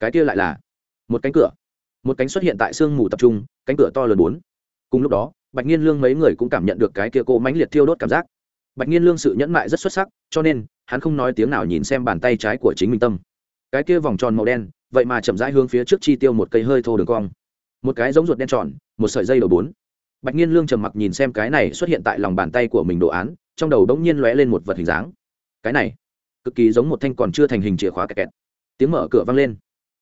Cái kia lại là một cánh cửa. Một cánh xuất hiện tại sương mù tập trung, cánh cửa to lớn bốn. Cùng lúc đó, bạch nhiên lương mấy người cũng cảm nhận được cái kia cô mãnh liệt thiêu đốt cảm giác. Bạch nhiên lương sự nhẫn mại rất xuất sắc, cho nên, hắn không nói tiếng nào nhìn xem bàn tay trái của chính mình tâm. Cái kia vòng tròn màu đen, vậy mà chậm rãi hướng phía trước chi tiêu một cây hơi thô đường cong. Một cái giống ruột đen tròn, một sợi dây đầu bốn bạch nhiên lương trầm mặc nhìn xem cái này xuất hiện tại lòng bàn tay của mình đồ án, trong đầu đống nhiên lóe lên một vật hình dáng. Cái này, cực kỳ giống một thanh còn chưa thành hình chìa khóa kẹt kẹt. Tiếng mở cửa vang lên.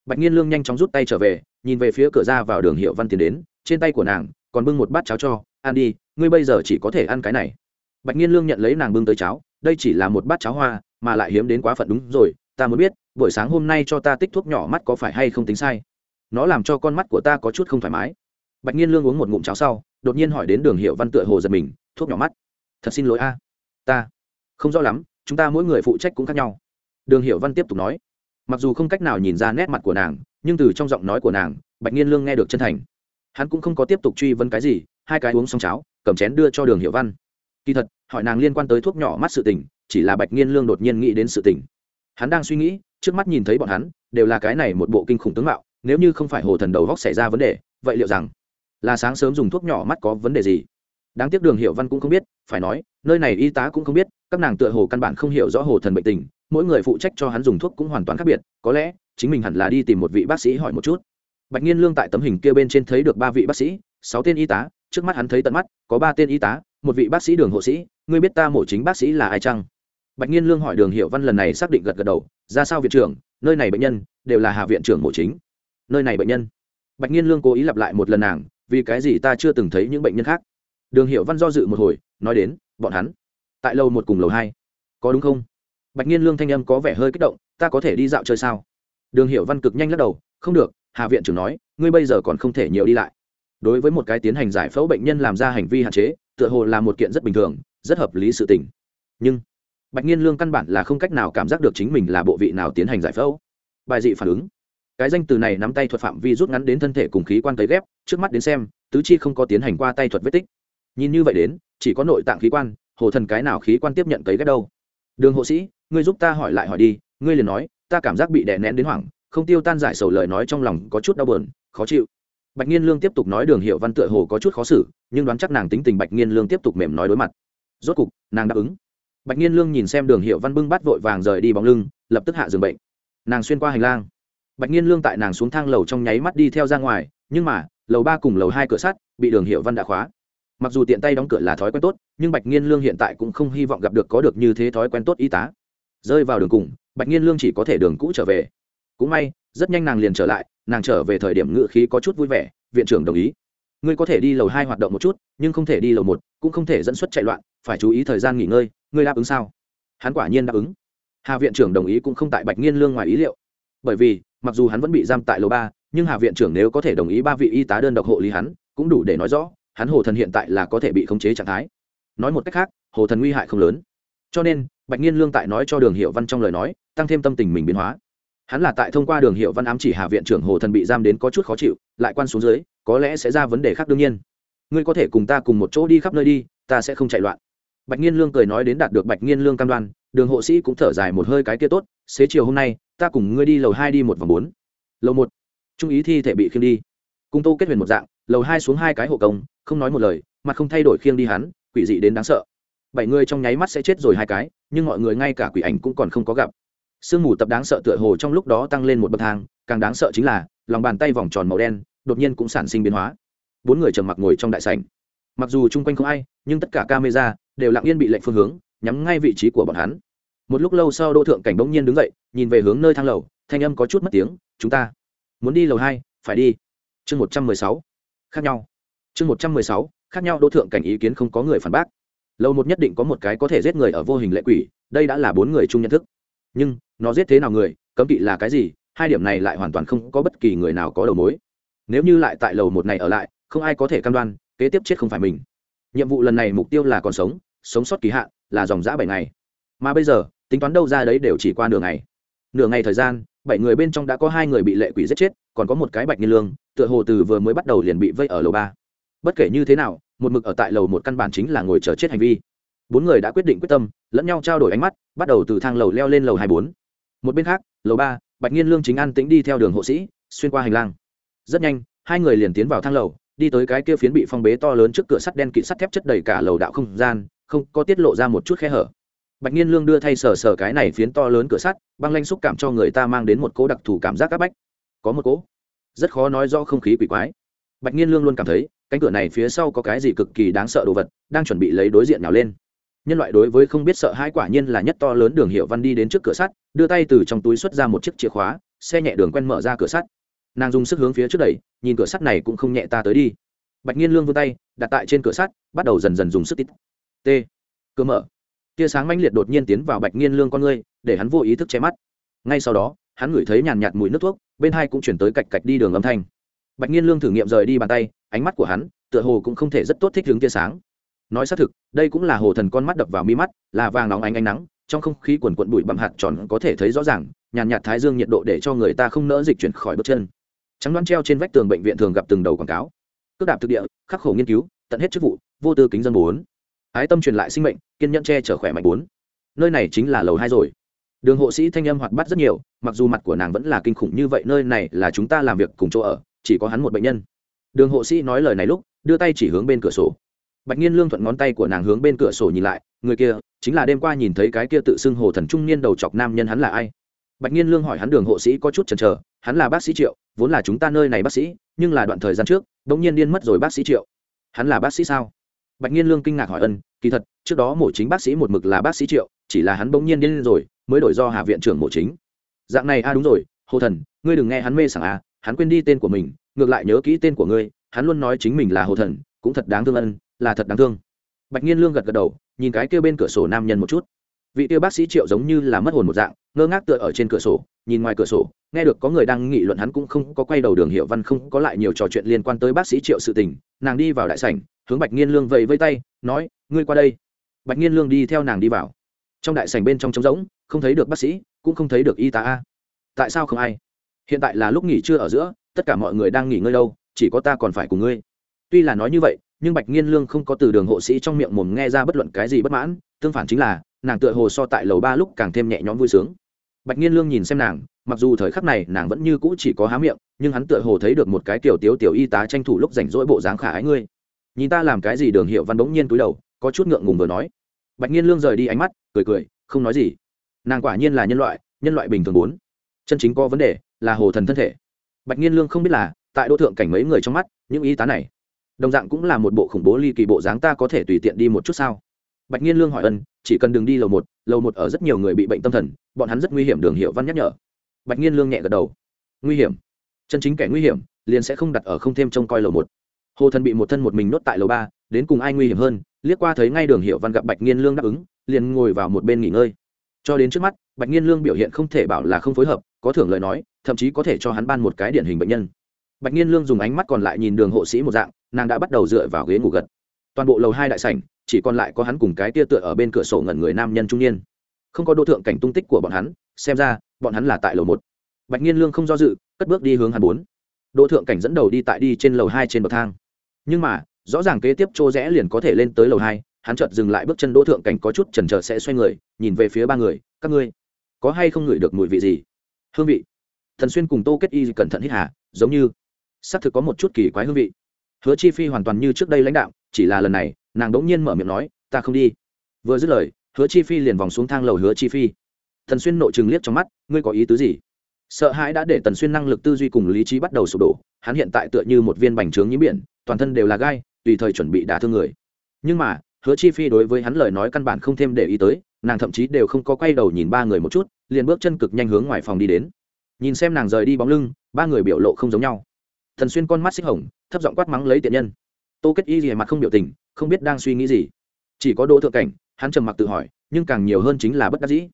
Bạch nhiên lương nhanh chóng rút tay trở về, nhìn về phía cửa ra vào đường hiệu văn tiến đến, trên tay của nàng còn bưng một bát cháo cho, ăn đi, ngươi bây giờ chỉ có thể ăn cái này. Bạch nhiên lương nhận lấy nàng bưng tới cháo, đây chỉ là một bát cháo hoa, mà lại hiếm đến quá phận đúng rồi, ta muốn biết, buổi sáng hôm nay cho ta tích thuốc nhỏ mắt có phải hay không tính sai? Nó làm cho con mắt của ta có chút không thoải mái. Bạch nhiên lương uống một ngụm cháo sau đột nhiên hỏi đến đường hiệu văn tựa hồ giật mình, thuốc nhỏ mắt. Thật xin lỗi a. Ta không rõ lắm, chúng ta mỗi người phụ trách cũng khác nhau. Đường hiệu văn tiếp tục nói. Mặc dù không cách nào nhìn ra nét mặt của nàng, nhưng từ trong giọng nói của nàng, bạch nhiên lương nghe được chân thành. Hắn cũng không có tiếp tục truy vấn cái gì, hai cái uống xong cháo, cầm chén đưa cho đường hiệu văn. Kỳ thật, hỏi nàng liên quan tới thuốc nhỏ mắt sự tình, chỉ là bạch nhiên lương đột nhiên nghĩ đến sự tình. Hắn đang suy nghĩ, trước mắt nhìn thấy bọn hắn, đều là cái này một bộ kinh khủng tướng mạo, nếu như không phải hồ thần đầu góc xảy ra vấn đề, vậy liệu rằng là sáng sớm dùng thuốc nhỏ mắt có vấn đề gì? Đáng tiếc đường hiệu văn cũng không biết, phải nói, nơi này y tá cũng không biết, các nàng tựa hồ căn bản không hiểu rõ hồ thần bệnh tình, mỗi người phụ trách cho hắn dùng thuốc cũng hoàn toàn khác biệt, có lẽ, chính mình hẳn là đi tìm một vị bác sĩ hỏi một chút. Bạch nhiên lương tại tấm hình kia bên trên thấy được ba vị bác sĩ, sáu tên y tá, trước mắt hắn thấy tận mắt, có ba tên y tá, một vị bác sĩ đường hộ sĩ, ngươi biết ta mổ chính bác sĩ là ai chăng? Bạch nhiên lương hỏi đường hiệu văn lần này xác định gật gật đầu, ra sao viện trưởng, nơi này bệnh nhân, đều là hạ viện trưởng mổ chính. Nơi này bệnh nhân. Bạch nhiên lương cố ý lặp lại một lần nàng vì cái gì ta chưa từng thấy những bệnh nhân khác? Đường hiệu văn do dự một hồi, nói đến, bọn hắn, tại lầu một cùng lầu hai. Có đúng không? Bạch nhiên lương thanh âm có vẻ hơi kích động, ta có thể đi dạo chơi sao? Đường hiệu văn cực nhanh lắc đầu, không được, hà viện trưởng nói, ngươi bây giờ còn không thể nhiều đi lại. Đối với một cái tiến hành giải phẫu bệnh nhân làm ra hành vi hạn chế, tựa hồ là một kiện rất bình thường, rất hợp lý sự tình. Nhưng, bạch nhiên lương căn bản là không cách nào cảm giác được chính mình là bộ vị nào tiến hành giải phẫu. Bài dị phản ứng cái danh từ này nắm tay thuật phạm vi rút ngắn đến thân thể cùng khí quan cấy ghép, trước mắt đến xem, tứ chi không có tiến hành qua tay thuật vết tích. Nhìn như vậy đến, chỉ có nội tạng khí quan, hồ thần cái nào khí quan tiếp nhận cấy ghép đâu? Đường hộ sĩ, ngươi giúp ta hỏi lại hỏi đi, ngươi liền nói, ta cảm giác bị đè nén đến hoảng, không tiêu tan giải sầu lời nói trong lòng có chút đau buồn, khó chịu. Bạch nghiên lương tiếp tục nói đường hiệu văn tựa hồ có chút khó xử, nhưng đoán chắc nàng tính tình bạch nghiên lương tiếp tục mềm nói đối mặt. Rốt cục, nàng đáp ứng. Bạch nghiên lương nhìn xem đường hiệu văn bưng bắt vội vàng rời đi bóng lưng, lập tức hạ giường bệnh. Nàng xuyên qua hành lang bạch nhiên lương tại nàng xuống thang lầu trong nháy mắt đi theo ra ngoài, nhưng mà, lầu ba cùng lầu hai cửa sắt bị đường hiệu văn đã khóa. Mặc dù tiện tay đóng cửa là thói quen tốt, nhưng bạch nhiên lương hiện tại cũng không hy vọng gặp được có được như thế thói quen tốt y tá. Rơi vào đường cùng, bạch nhiên lương chỉ có thể đường cũ trở về. Cũng may, rất nhanh nàng liền trở lại, nàng trở về thời điểm ngự khí có chút vui vẻ, viện trưởng đồng ý. Ngươi có thể đi lầu hai hoạt động một chút, nhưng không thể đi lầu một, cũng không thể dẫn xuất chạy loạn, phải chú ý thời gian nghỉ ngơi, ngươi đáp ứng sao? Hắn quả nhiên đáp ứng. Hà viện trưởng đồng ý cũng không tại bạch nghiên lương ngoài ý liệu. Bởi vì mặc dù hắn vẫn bị giam tại lầu ba, nhưng hà viện trưởng nếu có thể đồng ý ba vị y tá đơn độc hộ lý hắn, cũng đủ để nói rõ, hắn hồ thần hiện tại là có thể bị khống chế trạng thái. Nói một cách khác, hồ thần nguy hại không lớn. Cho nên, bạch nghiên lương tại nói cho đường hiệu văn trong lời nói, tăng thêm tâm tình mình biến hóa. Hắn là tại thông qua đường hiệu văn ám chỉ hà viện trưởng hồ thần bị giam đến có chút khó chịu, lại quan xuống dưới, có lẽ sẽ ra vấn đề khác đương nhiên. Ngươi có thể cùng ta cùng một chỗ đi khắp nơi đi, ta sẽ không chạy loạn. Bạch nhiên lương cười nói đến đạt được bạch nhiên lương cam đoan, đường hộ sĩ cũng thở dài một hơi cái kia tốt, xế chiều hôm nay ta cùng ngươi đi lầu hai đi một vòng bốn. Lầu một. Trung ý thi thể bị khiêng đi. Cung tô kết huyền một dạng, lầu hai xuống hai cái hộ công, không nói một lời, mặt không thay đổi khiêng đi hắn, quỷ dị đến đáng sợ. Bảy người trong nháy mắt sẽ chết rồi hai cái, nhưng mọi người ngay cả quỷ ảnh cũng còn không có gặp. Sương mù tập đáng sợ tựa hồ trong lúc đó tăng lên một bậc thang, càng đáng sợ chính là, lòng bàn tay vòng tròn màu đen, đột nhiên cũng sản sinh biến hóa. Bốn người trầm mặc ngồi trong đại sảnh. Mặc dù chung quanh không ai, nhưng tất cả camera đều lặng yên bị lệnh phương hướng, nhắm ngay vị trí của bọn hắn một lúc lâu sau đô thượng cảnh bỗng nhiên đứng dậy, nhìn về hướng nơi thang lầu, thanh âm có chút mất tiếng, chúng ta muốn đi lầu hai, phải đi. Chương một trăm mười sáu, khác nhau. Chương một trăm mười sáu, khác nhau đô thượng cảnh ý kiến không có người phản bác. Lâu một nhất định có một cái có thể giết người ở vô hình lệ quỷ, đây đã là bốn người chung nhận thức. Nhưng, nó giết thế nào người, cấm kỵ là cái gì, hai điểm này lại hoàn toàn không có bất kỳ người nào có đầu mối. Nếu như lại tại lầu một này ở lại, không ai có thể cam đoan, kế tiếp chết không phải mình. Nhiệm vụ lần này mục tiêu là còn sống sống sót kỳ hạn, là dòng giã bảy ngày. Mà bây giờ tính toán đâu ra đấy đều chỉ qua nửa ngày. Nửa ngày thời gian, bảy người bên trong đã có hai người bị lệ quỷ giết chết, còn có một cái bạch nhiên lương, tựa hồ từ vừa mới bắt đầu liền bị vây ở lầu ba. Bất kể như thế nào, một mực ở tại lầu một căn bản chính là ngồi chờ chết hành vi. Bốn người đã quyết định quyết tâm, lẫn nhau trao đổi ánh mắt, bắt đầu từ thang lầu leo lên lầu hai bốn. Một bên khác, lầu ba, bạch nhiên lương chính an tĩnh đi theo đường hộ sĩ, xuyên qua hành lang. Rất nhanh, hai người liền tiến vào thang lầu, đi tới cái kia phiến bị phong bế to lớn trước cửa sắt đen kỵ sắt thép chất đầy cả lầu đạo không gian, không có tiết lộ ra một chút khe hở bạch nhiên lương đưa thay sờ sờ cái này phiến to lớn cửa sắt, băng lanh xúc cảm cho người ta mang đến một cỗ đặc thù cảm giác áp bách. Có một cỗ. Rất khó nói rõ không khí quỷ quái. Bạch nhiên lương luôn cảm thấy, cánh cửa này phía sau có cái gì cực kỳ đáng sợ đồ vật, đang chuẩn bị lấy đối diện nào lên. Nhân loại đối với không biết sợ hãi quả nhiên là nhất to lớn đường hiệu văn đi đến trước cửa sắt, đưa tay từ trong túi xuất ra một chiếc chìa khóa, xe nhẹ đường quen mở ra cửa sắt. Nàng dùng sức hướng phía trước đẩy, nhìn cửa sắt này cũng không nhẹ ta tới đi. Bạch nhiên lương vươn tay, đặt tại trên cửa sắt, bắt đầu dần dần dùng sức tít. T. Cửa mở tia sáng mãnh liệt đột nhiên tiến vào bạch nghiên lương con ngươi, để hắn vô ý thức che mắt. Ngay sau đó, hắn ngửi thấy nhàn nhạt mùi nước thuốc, bên hai cũng chuyển tới cạch cạch đi đường âm thanh. Bạch nghiên lương thử nghiệm rời đi bàn tay, ánh mắt của hắn, tựa hồ cũng không thể rất tốt thích hướng tia sáng. Nói xác thực, đây cũng là hồ thần con mắt đập vào mi mắt, là vàng nóng ánh ánh nắng, trong không khí quần quận bụi bặm hạt tròn có thể thấy rõ ràng, nhàn nhạt thái dương nhiệt độ để cho người ta không nỡ dịch chuyển khỏi bước chân. Trắng đoán treo trên vách tường bệnh viện thường gặp từng đầu quảng cáo. Cước đạp thực địa, khắc khổ nghiên cứu, tận hết chức vụ, vô tư kính dân bốn. Ái tâm truyền lại sinh mệnh kiên nhẫn che chở khỏe mạnh bốn. Nơi này chính là lầu hai rồi. Đường hộ sĩ thanh âm hoạt bát rất nhiều, mặc dù mặt của nàng vẫn là kinh khủng như vậy, nơi này là chúng ta làm việc cùng chỗ ở, chỉ có hắn một bệnh nhân. Đường hộ sĩ nói lời này lúc, đưa tay chỉ hướng bên cửa sổ. Bạch nhiên lương thuận ngón tay của nàng hướng bên cửa sổ nhìn lại, người kia chính là đêm qua nhìn thấy cái kia tự xưng hồ thần trung niên đầu chọc nam nhân hắn là ai? Bạch nhiên lương hỏi hắn đường hộ sĩ có chút chần chờ, hắn là bác sĩ triệu, vốn là chúng ta nơi này bác sĩ, nhưng là đoạn thời gian trước đ ỗ n g nhiên điên mất rồi bác sĩ triệu. Hắn là bác sĩ sao? Bạch nhiên lương kinh ngạc hỏi ân kỳ thật, trước đó mổ chính bác sĩ một mực là bác sĩ triệu, chỉ là hắn bỗng nhiên điên rồi, mới đổi do hạ viện trưởng mổ chính. Dạng này a đúng rồi, hồ thần, ngươi đừng nghe hắn mê sảng a hắn quên đi tên của mình, ngược lại nhớ kỹ tên của ngươi, hắn luôn nói chính mình là hồ thần, cũng thật đáng thương ân, là thật đáng thương. Bạch nhiên lương gật gật đầu, nhìn cái kia bên cửa sổ nam nhân một chút. Vị tiêu bác sĩ triệu giống như là mất hồn một dạng, ngơ ngác tựa ở trên cửa sổ, nhìn ngoài cửa sổ, nghe được có người đang nghị luận hắn cũng không có quay đầu đường hiệu văn, không có lại nhiều trò chuyện liên quan tới bác sĩ triệu sự tình, nàng đi vào đại sảnh hướng bạch nghiên lương vẫy vây tay, nói, ngươi qua đây. Bạch nghiên lương đi theo nàng đi vào. Trong đại sảnh bên trong trống rỗng, không thấy được bác sĩ, cũng không thấy được y tá a. Tại sao không ai? Hiện tại là lúc nghỉ trưa ở giữa, tất cả mọi người đang nghỉ ngơi đâu, chỉ có ta còn phải cùng ngươi. Tuy là nói như vậy, nhưng bạch nghiên lương không có từ đường hộ sĩ trong miệng mồm nghe ra bất luận cái gì bất mãn, tương phản chính là, nàng tựa hồ so tại lầu ba lúc càng thêm nhẹ nhõm vui sướng. Bạch nghiên lương nhìn xem nàng, mặc dù thời khắc này nàng vẫn như cũ chỉ có há miệng, nhưng hắn tựa hồ thấy được một cái tiểu tiếu tiểu y tá tranh thủ lúc rảnh rỗi bộ dáng khả ái ngươi nhìn ta làm cái gì đường hiệu văn bỗng nhiên túi đầu, có chút ngượng ngùng vừa nói. Bạch nhiên lương rời đi ánh mắt, cười cười, không nói gì. Nàng quả nhiên là nhân loại nhân loại bình thường bốn. Chân chính có vấn đề là hồ thần thân thể. Bạch nhiên lương không biết là, tại đô thượng cảnh mấy người trong mắt, những y tá này, đồng dạng cũng là một bộ khủng bố ly kỳ bộ dáng ta có thể tùy tiện đi một chút sao? Bạch nhiên lương hỏi ân, chỉ cần đừng đi lầu một lầu một ở rất nhiều người bị bệnh tâm thần, bọn hắn rất nguy hiểm đường hiệu văn nhắc nhở. Bạch nhiên lương nhẹ gật đầu. Nguy hiểm? Chân chính kẻ nguy hiểm, liền sẽ không đặt ở không thêm trông coi lầu một hồ thần bị một thân một mình nốt tại lầu ba, đến cùng ai nguy hiểm hơn? Liếc qua thấy ngay đường hiệu văn gặp bạch nghiên lương đáp ứng, liền ngồi vào một bên nghỉ ngơi. Cho đến trước mắt, bạch nghiên lương biểu hiện không thể bảo là không phối hợp, có thưởng lời nói, thậm chí có thể cho hắn ban một cái điển hình bệnh nhân. Bạch nghiên lương dùng ánh mắt còn lại nhìn đường hộ sĩ một dạng, nàng đã bắt đầu dựa vào ghế ngủ gật. Toàn bộ lầu hai đại sảnh, chỉ còn lại có hắn cùng cái tia tựa ở bên cửa sổ ngẩn người nam nhân trung niên. Không có đô thượng cảnh tung tích của bọn hắn, xem ra, bọn hắn là tại lầu một. Bạch nghiên lương không do dự, cất bước đi hướng hắn bốn. Đô thượng cảnh dẫn đầu đi tại đi trên lầu hai trên bậc thang nhưng mà, rõ ràng kế tiếp chỗ rẽ liền có thể lên tới lầu hai, hắn chợt dừng lại bước chân đỗ thượng cảnh có chút chần chờ sẽ xoay người, nhìn về phía ba người, các ngươi, có hay không ngửi được mùi vị gì? Hương vị. Thần xuyên cùng tô kết y cẩn thận hít hà, giống như, xác thực có một chút kỳ quái hương vị. Hứa chi phi hoàn toàn như trước đây lãnh đạo, chỉ là lần này, nàng đỗng nhiên mở miệng nói, ta không đi. Vừa dứt lời, hứa chi phi liền vòng xuống thang lầu hứa chi phi. Thần xuyên nội chừng liếc trong mắt, ngươi có ý tứ gì? Sợ hãi đã để tần xuyên năng lực tư duy cùng lý trí bắt đầu sụp đổ, hắn hiện tại tựa như một viên bành trướng nhiễm biển toàn thân đều là gai, tùy thời chuẩn bị đả thương người. Nhưng mà, hứa chi phi đối với hắn lời nói căn bản không thêm để ý tới, nàng thậm chí đều không có quay đầu nhìn ba người một chút, liền bước chân cực nhanh hướng ngoài phòng đi đến. Nhìn xem nàng rời đi bóng lưng, ba người biểu lộ không giống nhau. Thần xuyên con mắt xích hồng, thấp giọng quát mắng lấy tiện nhân. Tô kết y gì mặt không biểu tình, không biết đang suy nghĩ gì. Chỉ có đỗ thượng cảnh, hắn trầm mặc tự hỏi, nhưng càng nhiều hơn chính là bất đắc dĩ.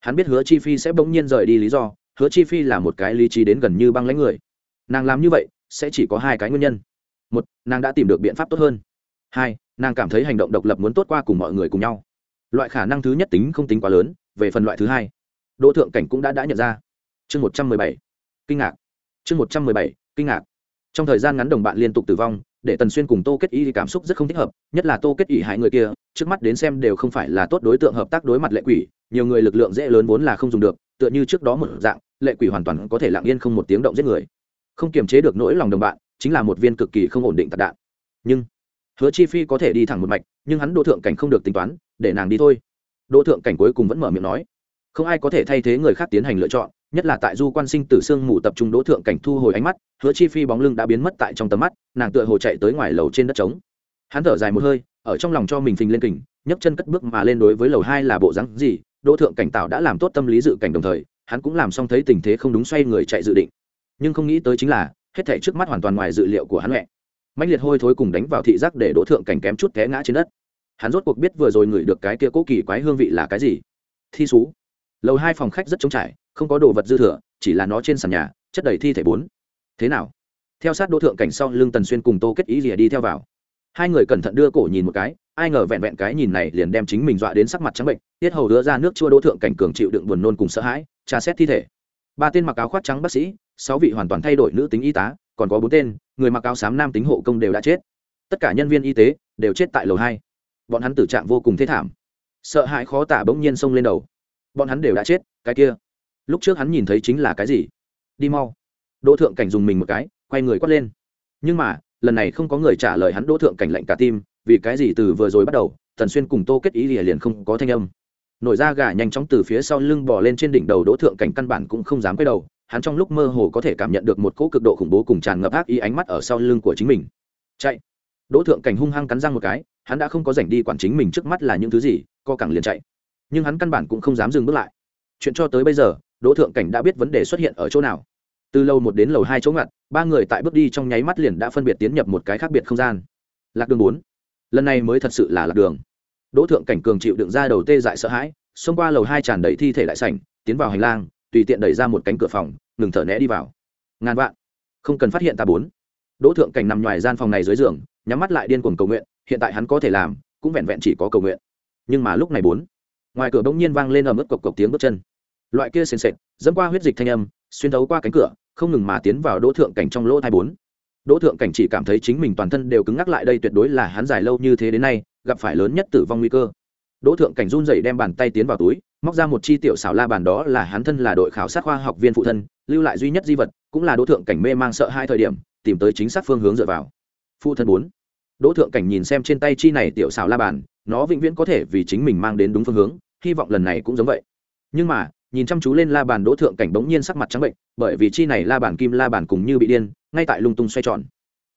Hắn biết hứa chi phi sẽ bỗng nhiên rời đi lý do, hứa chi phi là một cái lý trí đến gần như băng lãnh người. Nàng làm như vậy, sẽ chỉ có hai cái nguyên nhân một, nàng đã tìm được biện pháp tốt hơn. Hai, nàng cảm thấy hành động độc lập muốn tốt qua cùng mọi người cùng nhau. Loại khả năng thứ nhất tính không tính quá lớn, về phần loại thứ hai, đỗ thượng cảnh cũng đã đã nhận ra. Chương một trăm mười bảy, kinh ngạc. Chương một trăm mười bảy, kinh ngạc. Trong thời gian ngắn đồng bạn liên tục tử vong, để tần xuyên cùng tô kết y cảm xúc rất không thích hợp, nhất là tô kết y hại người kia, trước mắt đến xem đều không phải là tốt đối tượng hợp tác đối mặt lệ quỷ, nhiều người lực lượng dễ lớn vốn là không dùng được, tựa như trước đó một dạng, lệ quỷ hoàn toàn có thể lặng yên không một tiếng động giết người. Không kiềm chế được nỗi lòng đồng bạn chính là một viên cực kỳ không ổn định tạc đạn. Nhưng, hứa chi phi có thể đi thẳng một mạch, nhưng hắn đỗ thượng cảnh không được tính toán, để nàng đi thôi. Đỗ thượng cảnh cuối cùng vẫn mở miệng nói, không ai có thể thay thế người khác tiến hành lựa chọn, nhất là tại du quan sinh tử sương mù tập trung đỗ thượng cảnh thu hồi ánh mắt, hứa chi phi bóng lưng đã biến mất tại trong tầm mắt, nàng tựa hồ chạy tới ngoài lầu trên đất trống. Hắn thở dài một hơi, ở trong lòng cho mình phình lên kình, nhấc chân cất bước mà lên đối với lầu hai là bộ rắn gì, đỗ thượng cảnh tạo đã làm tốt tâm lý dự cảnh đồng thời, hắn cũng làm xong thấy tình thế không đúng xoay người chạy dự định. Nhưng không nghĩ tới chính là hết thảy trước mắt hoàn toàn ngoài dự liệu của hắn mẹ mạnh liệt hôi thối cùng đánh vào thị giác để đỗ thượng cảnh kém chút té ngã trên đất. Hắn rốt cuộc biết vừa rồi ngửi được cái kia cố kỳ quái hương vị là cái gì. Thi sú lầu hai phòng khách rất trống trải, không có đồ vật dư thừa, chỉ là nó trên sàn nhà, chất đầy thi thể bốn. Thế nào? Theo sát đỗ thượng cảnh sau lưng tần xuyên cùng tô kết ý rìa đi theo vào. Hai người cẩn thận đưa cổ nhìn một cái, ai ngờ vẹn vẹn cái nhìn này liền đem chính mình dọa đến sắc mặt trắng bệnh, tiết hầu đưa ra nước chua đỗ thượng cảnh cường chịu đựng buồn nôn cùng sợ hãi, tra xét thi thể ba tên mặc áo khoác trắng bác sĩ, sáu vị hoàn toàn thay đổi nữ tính y tá, còn có bốn tên, người mặc áo xám nam tính hộ công đều đã chết. Tất cả nhân viên y tế đều chết tại lầu hai. Bọn hắn tử trạng vô cùng thê thảm. Sợ hãi khó tả bỗng nhiên xông lên đầu. Bọn hắn đều đã chết, cái kia. Lúc trước hắn nhìn thấy chính là cái gì? Đi mau. Đỗ thượng cảnh dùng mình một cái, quay người quát lên. Nhưng mà, lần này không có người trả lời hắn đỗ thượng cảnh lạnh cả tim, vì cái gì từ vừa rồi bắt đầu, tần xuyên cùng tô kết ý liền liền không có thanh âm nổi ra gà nhanh chóng từ phía sau lưng bỏ lên trên đỉnh đầu đỗ thượng cảnh căn bản cũng không dám quay đầu, hắn trong lúc mơ hồ có thể cảm nhận được một cỗ cực độ khủng bố cùng tràn ngập ác ý ánh mắt ở sau lưng của chính mình. Chạy! Đỗ thượng cảnh hung hăng cắn răng một cái, hắn đã không có rảnh đi quản chính mình trước mắt là những thứ gì, co cẳng liền chạy. Nhưng hắn căn bản cũng không dám dừng bước lại. Chuyện cho tới bây giờ, đỗ thượng cảnh đã biết vấn đề xuất hiện ở chỗ nào. Từ lâu một đến lầu hai chỗ ngặt, ba người tại bước đi trong nháy mắt liền đã phân biệt tiến nhập một cái khác biệt không gian. Lạc đường bốn. Lần này mới thật sự là lạc đường đỗ thượng cảnh cường chịu đựng ra đầu tê dại sợ hãi, xông qua lầu hai tràn đầy thi thể lại sảnh, tiến vào hành lang, tùy tiện đẩy ra một cánh cửa phòng, ngừng thở né đi vào. Ngàn vạn. Không cần phát hiện ta bốn. Đỗ thượng cảnh nằm ngoài gian phòng này dưới giường, nhắm mắt lại điên cuồng cầu nguyện, hiện tại hắn có thể làm, cũng vẹn vẹn chỉ có cầu nguyện. Nhưng mà lúc này bốn, ngoài cửa bỗng nhiên vang lên ở mức cộc cộc tiếng bước chân. Loại kia sền sệt, dẫm qua huyết dịch thanh âm, xuyên thấu qua cánh cửa, không ngừng mà tiến vào đỗ thượng cảnh trong lỗ thai bốn. Đỗ thượng cảnh chỉ cảm thấy chính mình toàn thân đều cứng ngắc lại đây tuyệt đối là hắn dài lâu như thế đến nay gặp phải lớn nhất tử vong nguy cơ. Đỗ thượng cảnh run rẩy đem bàn tay tiến vào túi, móc ra một chi tiểu xảo la bàn đó là hắn thân là đội khảo sát khoa học viên phụ thân, lưu lại duy nhất di vật cũng là đỗ thượng cảnh mê mang sợ hai thời điểm, tìm tới chính xác phương hướng dựa vào. Phụ thân bốn. Đỗ thượng cảnh nhìn xem trên tay chi này tiểu xảo la bàn, nó vĩnh viễn có thể vì chính mình mang đến đúng phương hướng, hy vọng lần này cũng giống vậy. Nhưng mà, nhìn chăm chú lên la bàn, đỗ thượng cảnh bỗng nhiên sắc mặt trắng bệnh, bởi vì chi này la bàn kim la bàn cùng như bị điên, ngay tại lung tung xoay tròn.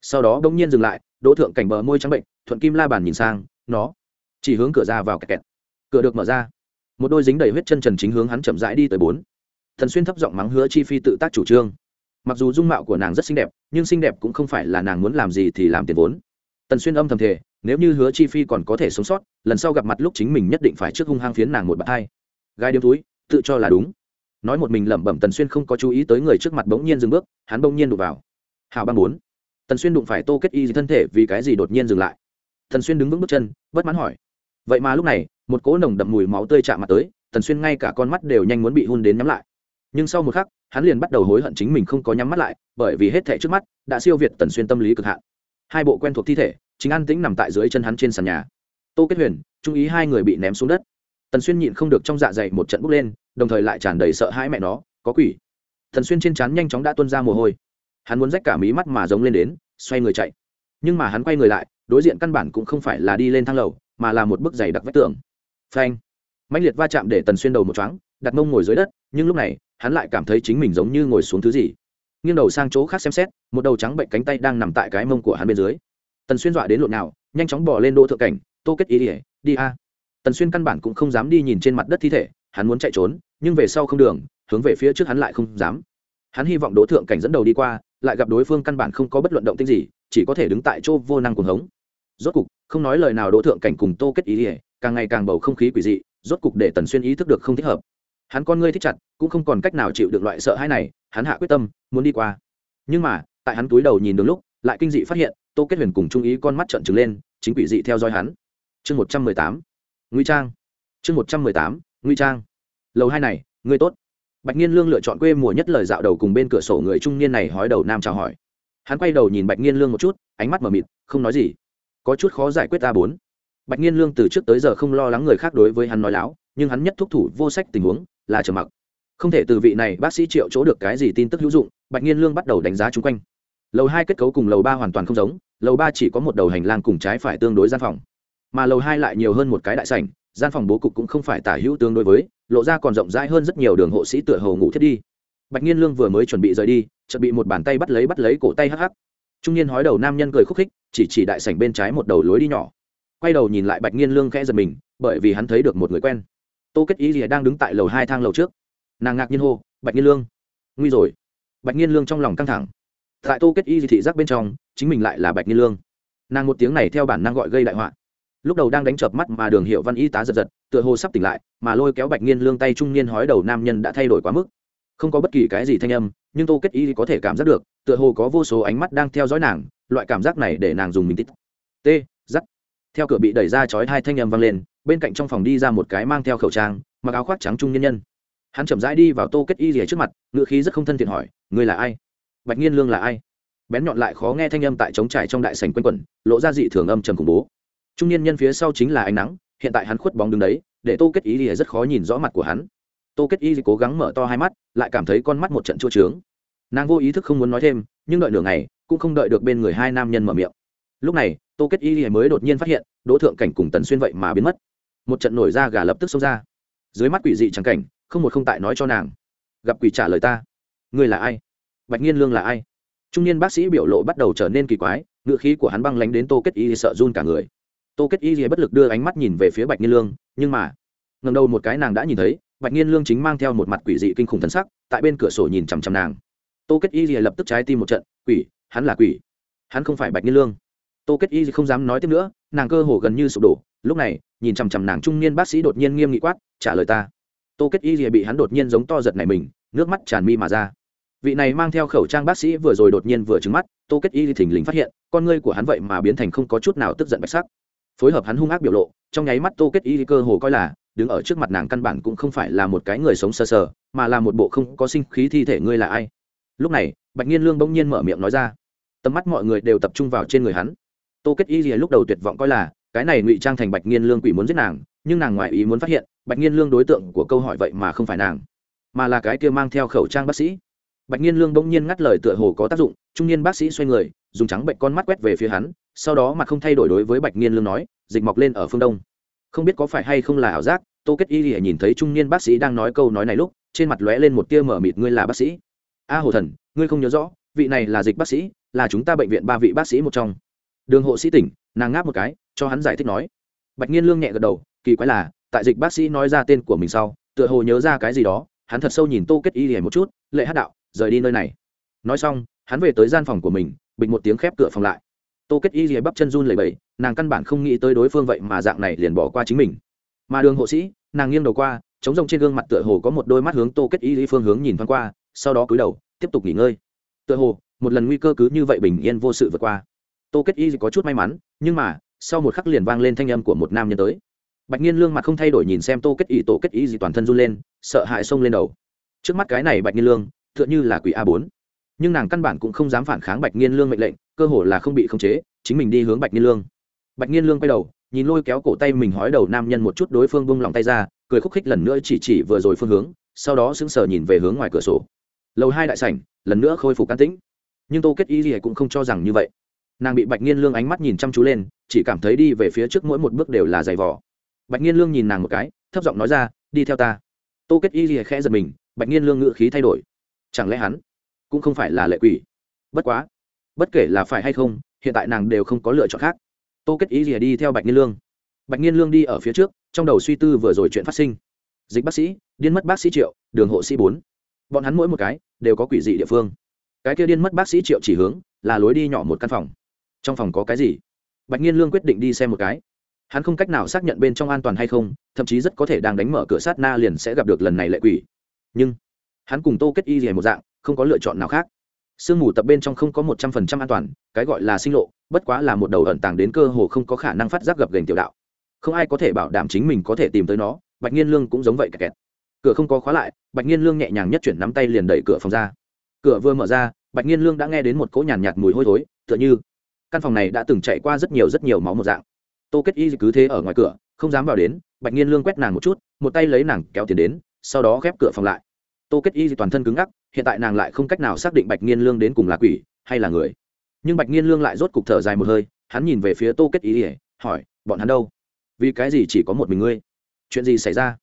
Sau đó bỗng nhiên dừng lại, đỗ thượng cảnh bờ môi trắng bệnh, thuận kim la bàn nhìn sang nó. Chỉ hướng cửa ra vào kẹt kẹt. Cửa được mở ra. Một đôi dính đầy huyết chân trần chính hướng hắn chậm rãi đi tới bốn. Thần xuyên thấp giọng mắng hứa chi phi tự tác chủ trương. Mặc dù dung mạo của nàng rất xinh đẹp, nhưng xinh đẹp cũng không phải là nàng muốn làm gì thì làm tiền vốn. Tần xuyên âm thầm thể nếu như hứa chi phi còn có thể sống sót, lần sau gặp mặt lúc chính mình nhất định phải trước hung hăng phiến nàng một bạt hai. Gai điếm túi, tự cho là đúng. Nói một mình lẩm bẩm tần xuyên không có chú ý tới người trước mặt bỗng nhiên dừng bước, hắn bỗng nhiên đụng vào. Hào băng bốn. Tần xuyên đụng phải tô kết y thân thể vì cái gì đột nhiên dừng lại? Thần xuyên đứng vững bước chân, bất mãn hỏi. Vậy mà lúc này, một cỗ nồng đậm mùi máu tươi chạm mặt tới thần xuyên ngay cả con mắt đều nhanh muốn bị hun đến nhắm lại. Nhưng sau một khắc, hắn liền bắt đầu hối hận chính mình không có nhắm mắt lại, bởi vì hết thẻ trước mắt đã siêu việt tần xuyên tâm lý cực hạn. Hai bộ quen thuộc thi thể, chính an tĩnh nằm tại dưới chân hắn trên sàn nhà. Tô kết huyền, trung ý hai người bị ném xuống đất. Tần xuyên nhịn không được trong dạ dày một trận bốc lên, đồng thời lại tràn đầy sợ hãi mẹ nó, có quỷ. Thần xuyên trên trán nhanh chóng đã tuôn ra mồ hôi. Hắn muốn rách cả mí mắt mà giống lên đến, xoay người chạy. Nhưng mà hắn quay người lại đối diện căn bản cũng không phải là đi lên thang lầu, mà là một bức giày đặc vách tường. Phanh. Mạnh liệt va chạm để tần xuyên đầu một chóng đặt mông ngồi dưới đất, nhưng lúc này, hắn lại cảm thấy chính mình giống như ngồi xuống thứ gì. Nghiêng đầu sang chỗ khác xem xét, một đầu trắng bệnh cánh tay đang nằm tại cái mông của hắn bên dưới. Tần xuyên dọa đến lộn nào, nhanh chóng bỏ lên đỗ thượng cảnh, tô kết ý ỉa đi a. Tần xuyên căn bản cũng không dám đi nhìn trên mặt đất thi thể, hắn muốn chạy trốn, nhưng về sau không đường, hướng về phía trước hắn lại không dám. Hắn hy vọng đỗ thượng cảnh dẫn đầu đi qua, lại gặp đối phương căn bản không có bất luận động tích gì, chỉ có thể đứng tại chỗ vô năng cuồng hống rốt cục, không nói lời nào đỗ thượng cảnh cùng tô kết ý ỉa càng ngày càng bầu không khí quỷ dị, rốt cục để tần xuyên ý thức được không thích hợp. Hắn con ngươi thích chặt, cũng không còn cách nào chịu được loại sợ hãi này, hắn hạ quyết tâm, muốn đi qua. Nhưng mà, tại hắn túi đầu nhìn đúng lúc, lại kinh dị phát hiện, tô kết huyền cùng trung ý con mắt trợn trừng lên, chính quỷ dị theo dõi hắn. Chương một trăm mười tám nguy trang. Chương một trăm mười tám nguy trang. Lầu hai này, ngươi tốt. Bạch nhiên lương lựa chọn quê mùa nhất lời dạo đầu cùng bên cửa sổ người trung niên này hói đầu nam chào hỏi. Hắn quay đầu nhìn bạch nhiên lương một chút, ánh mắt mờ mịt, không nói gì có chút khó giải quyết a bốn. Bạch nhiên lương từ trước tới giờ không lo lắng người khác đối với hắn nói láo, nhưng hắn nhất thúc thủ vô sách tình huống là trầm mặc. Không thể từ vị này bác sĩ triệu chỗ được cái gì tin tức hữu dụng, bạch nhiên lương bắt đầu đánh giá chung quanh. Lầu hai kết cấu cùng lầu ba hoàn toàn không giống, lầu ba chỉ có một đầu hành lang cùng trái phải tương đối gian phòng. Mà lầu hai lại nhiều hơn một cái đại sảnh, gian phòng bố cục cũng không phải tả hữu tương đối với, lộ ra còn rộng rãi hơn rất nhiều đường hộ sĩ tựa hầu ngủ thiết đi. Bạch nhiên lương vừa mới chuẩn bị rời đi, chợt bị một bàn tay bắt lấy bắt lấy cổ tay hắc hắc trung niên hói đầu nam nhân cười khúc khích, chỉ chỉ đại sảnh bên trái một đầu lối đi nhỏ. Quay đầu nhìn lại bạch nghiên lương khẽ giật mình, bởi vì hắn thấy được một người quen. Tô kết ý gì đang đứng tại lầu hai thang lầu trước. Nàng ngạc nhiên hô, bạch nghiên lương. Nguy rồi. Bạch nghiên lương trong lòng căng thẳng. Tại tô kết y thị giác bên trong, chính mình lại là bạch nghiên lương. Nàng một tiếng này theo bản năng gọi gây đại họa. Lúc đầu đang đánh chợp mắt mà đường hiệu văn y tá giật giật, tựa hồ sắp tỉnh lại, mà lôi kéo bạch nghiên lương tay trung niên hói đầu nam nhân đã thay đổi quá mức không có bất kỳ cái gì thanh âm, nhưng tô kết y có thể cảm giác được, tựa hồ có vô số ánh mắt đang theo dõi nàng, loại cảm giác này để nàng dùng mình tít t giắt theo cửa bị đẩy ra chói hai thanh âm vang lên, bên cạnh trong phòng đi ra một cái mang theo khẩu trang, mặc áo khoác trắng trung nhân nhân. Hắn chậm rãi đi vào tô kết y rìa trước mặt ngựa khí rất không thân thiện hỏi, ngươi là ai? Bạch nhiên lương là ai? Bén nhọn lại khó nghe thanh âm tại trống trải trong đại sành quanh quẩn, lộ ra dị thường âm trầm khủng bố. Trung niên nhân phía sau chính là ánh nắng, hiện tại hắn khuất bóng đứng đấy, để tô kết y rìa rất khó nhìn rõ mặt của hắn tô kết y cố gắng mở to hai mắt, lại cảm thấy con mắt một trận chua trướng nàng vô ý thức không muốn nói thêm, nhưng đợi nửa ngày, cũng không đợi được bên người hai nam nhân mở miệng. Lúc này, tô kết y mới đột nhiên phát hiện, đỗ thượng cảnh cùng tần xuyên vậy mà biến mất. Một trận nổi ra gà lập tức xông ra. Dưới mắt quỷ dị trắng cảnh, không một không tại nói cho nàng. Gặp quỷ trả lời ta. Ngươi là ai? Bạch nhiên lương là ai? Trung niên bác sĩ biểu lộ bắt đầu trở nên kỳ quái ngựa khí của hắn băng lánh đến tô kết y sợ run cả người. Tô kết y bất lực đưa ánh mắt nhìn về phía bạch nhiên lương, nhưng mà ngầm đầu một cái nàng đã nhìn thấy bạch nhiên lương chính mang theo một mặt quỷ dị kinh khủng thân sắc, tại bên cửa sổ nhìn chằm chằm nàng. Tô kết y lập tức trái tim một trận, quỷ, hắn là quỷ. Hắn không phải bạch nhiên lương. Tô kết y không dám nói tiếp nữa, nàng cơ hồ gần như sụp đổ. Lúc này, nhìn chằm chằm nàng trung niên bác sĩ đột nhiên nghiêm nghị quát, trả lời ta. Tô kết y lìa bị hắn đột nhiên giống to giật này mình, nước mắt tràn mi mà ra. Vị này mang theo khẩu trang bác sĩ vừa rồi đột nhiên vừa trứng mắt, tô kết y thình lình phát hiện, con ngươi của hắn vậy mà biến thành không có chút nào tức giận bạch sắc. Phối hợp hắn hung ác biểu lộ, trong nháy mắt tô kết y cơ hồ coi là đứng ở trước mặt nàng căn bản cũng không phải là một cái người sống sờ sờ, mà là một bộ không có sinh khí thi thể ngươi là ai? Lúc này, bạch nhiên lương bỗng nhiên mở miệng nói ra. Tầm mắt mọi người đều tập trung vào trên người hắn. Tô kết y lúc đầu tuyệt vọng coi là, cái này ngụy trang thành bạch nhiên lương quỷ muốn giết nàng, nhưng nàng ngoại ý muốn phát hiện, bạch nhiên lương đối tượng của câu hỏi vậy mà không phải nàng, mà là cái kia mang theo khẩu trang bác sĩ. Bạch nhiên lương bỗng nhiên ngắt lời tựa hồ có tác dụng, trung niên bác sĩ xoay người, dùng trắng bệnh con mắt quét về phía hắn, sau đó mặt không thay đổi đối với bạch nhiên lương nói, dịch mọc lên ở phương đông không biết có phải hay không là ảo giác, tô kết y lìa nhìn thấy trung niên bác sĩ đang nói câu nói này lúc, trên mặt lóe lên một tia mở mịt, ngươi là bác sĩ? A hồ thần, ngươi không nhớ rõ, vị này là dịch bác sĩ, là chúng ta bệnh viện ba vị bác sĩ một trong. Đường hộ sĩ tỉnh, nàng ngáp một cái, cho hắn giải thích nói. Bạch nhiên lương nhẹ gật đầu, kỳ quái là, tại dịch bác sĩ nói ra tên của mình sau, tựa hồ nhớ ra cái gì đó, hắn thật sâu nhìn tô kết y lìa một chút, lệ hát đạo, rời đi nơi này. Nói xong, hắn về tới gian phòng của mình bịch một tiếng khép cửa phòng lại tô kết y rìa bắp chân run lầy bầy nàng căn bản không nghĩ tới đối phương vậy mà dạng này liền bỏ qua chính mình. Mà đường hộ sĩ, nàng nghiêng đầu qua chống rông trên gương mặt tựa hồ có một đôi mắt hướng tô kết y phương hướng nhìn thoáng qua, sau đó cúi đầu, tiếp tục nghỉ ngơi. Tựa hồ, một lần nguy cơ cứ như vậy bình yên vô sự vượt qua. Tô kết y có chút may mắn, nhưng mà, sau một khắc liền vang lên thanh âm của một nam nhân tới. Bạch nhiên lương mặt không thay đổi nhìn xem tô kết y tổ kết y gì toàn thân run lên, sợ hãi xông lên đầu. Trước mắt cái này bạch nhiên lương, tựa như là quỷ a bốn. Nhưng nàng căn bản cũng không dám phản kháng bạch nhiên lương mệnh lệnh cơ hồ là không bị khống chế, chính mình đi hướng bạch nhiên lương. Bạch nhiên lương quay đầu, nhìn lôi kéo cổ tay mình hói đầu nam nhân một chút, đối phương bung lòng tay ra, cười khúc khích lần nữa chỉ chỉ vừa rồi phương hướng, sau đó sững sờ nhìn về hướng ngoài cửa sổ. Lầu hai đại sảnh, lần nữa khôi phục can tĩnh. Nhưng tô kết y gì cũng không cho rằng như vậy. Nàng bị bạch nhiên lương ánh mắt nhìn chăm chú lên, chỉ cảm thấy đi về phía trước mỗi một bước đều là giày vỏ bạch nhiên lương nhìn nàng một cái, thấp giọng nói ra, đi theo ta. Tô kết y lìa khẽ giật mình, bạch nhiên lương ngự khí thay đổi. Chẳng lẽ hắn cũng không phải là lệ quỷ? Bất quá bất kể là phải hay không, hiện tại nàng đều không có lựa chọn khác. Tô kết y lìa đi theo bạch nhiên lương. Bạch nhiên lương đi ở phía trước, trong đầu suy tư vừa rồi chuyện phát sinh. Dịch bác sĩ, điên mất bác sĩ triệu, đường hộ sĩ bốn. Bọn hắn mỗi một cái đều có quỷ dị địa phương. Cái kia điên mất bác sĩ triệu chỉ hướng là lối đi nhỏ một căn phòng. Trong phòng có cái gì? Bạch nhiên lương quyết định đi xem một cái. Hắn không cách nào xác nhận bên trong an toàn hay không, thậm chí rất có thể đang đánh mở cửa sát na liền sẽ gặp được lần này lệ quỷ. Nhưng, hắn cùng tô kết y rìa một dạng, không có lựa chọn nào khác sương mù tập bên trong không có một trăm phần trăm an toàn cái gọi là sinh lộ bất quá là một đầu ẩn tàng đến cơ hồ không có khả năng phát giác gập gành tiểu đạo. Không ai có thể bảo đảm chính mình có thể tìm tới nó bạch nhiên lương cũng giống vậy kẹt kẹt. Cửa không có khóa lại bạch nhiên lương nhẹ nhàng nhất chuyển nắm tay liền đẩy cửa phòng ra. Cửa vừa mở ra bạch nhiên lương đã nghe đến một cỗ nhàn nhạt, mùi hôi thối tựa như căn phòng này đã từng chạy qua rất nhiều rất nhiều máu một dạng. Tô kết y cứ thế ở ngoài cửa không dám vào đến bạch nhiên lương quét nàng một chút một tay lấy nàng kéo tiền đến sau đó ghép cửa phòng lại. Tô kết y toàn thân cứng ngắc hiện tại nàng lại không cách nào xác định bạch nghiên lương đến cùng là quỷ hay là người. Nhưng bạch nghiên lương lại rốt cục thở dài một hơi, hắn nhìn về phía tô kết ý y hỏi, bọn hắn đâu? Vì cái gì chỉ có một mình ngươi? Chuyện gì xảy ra?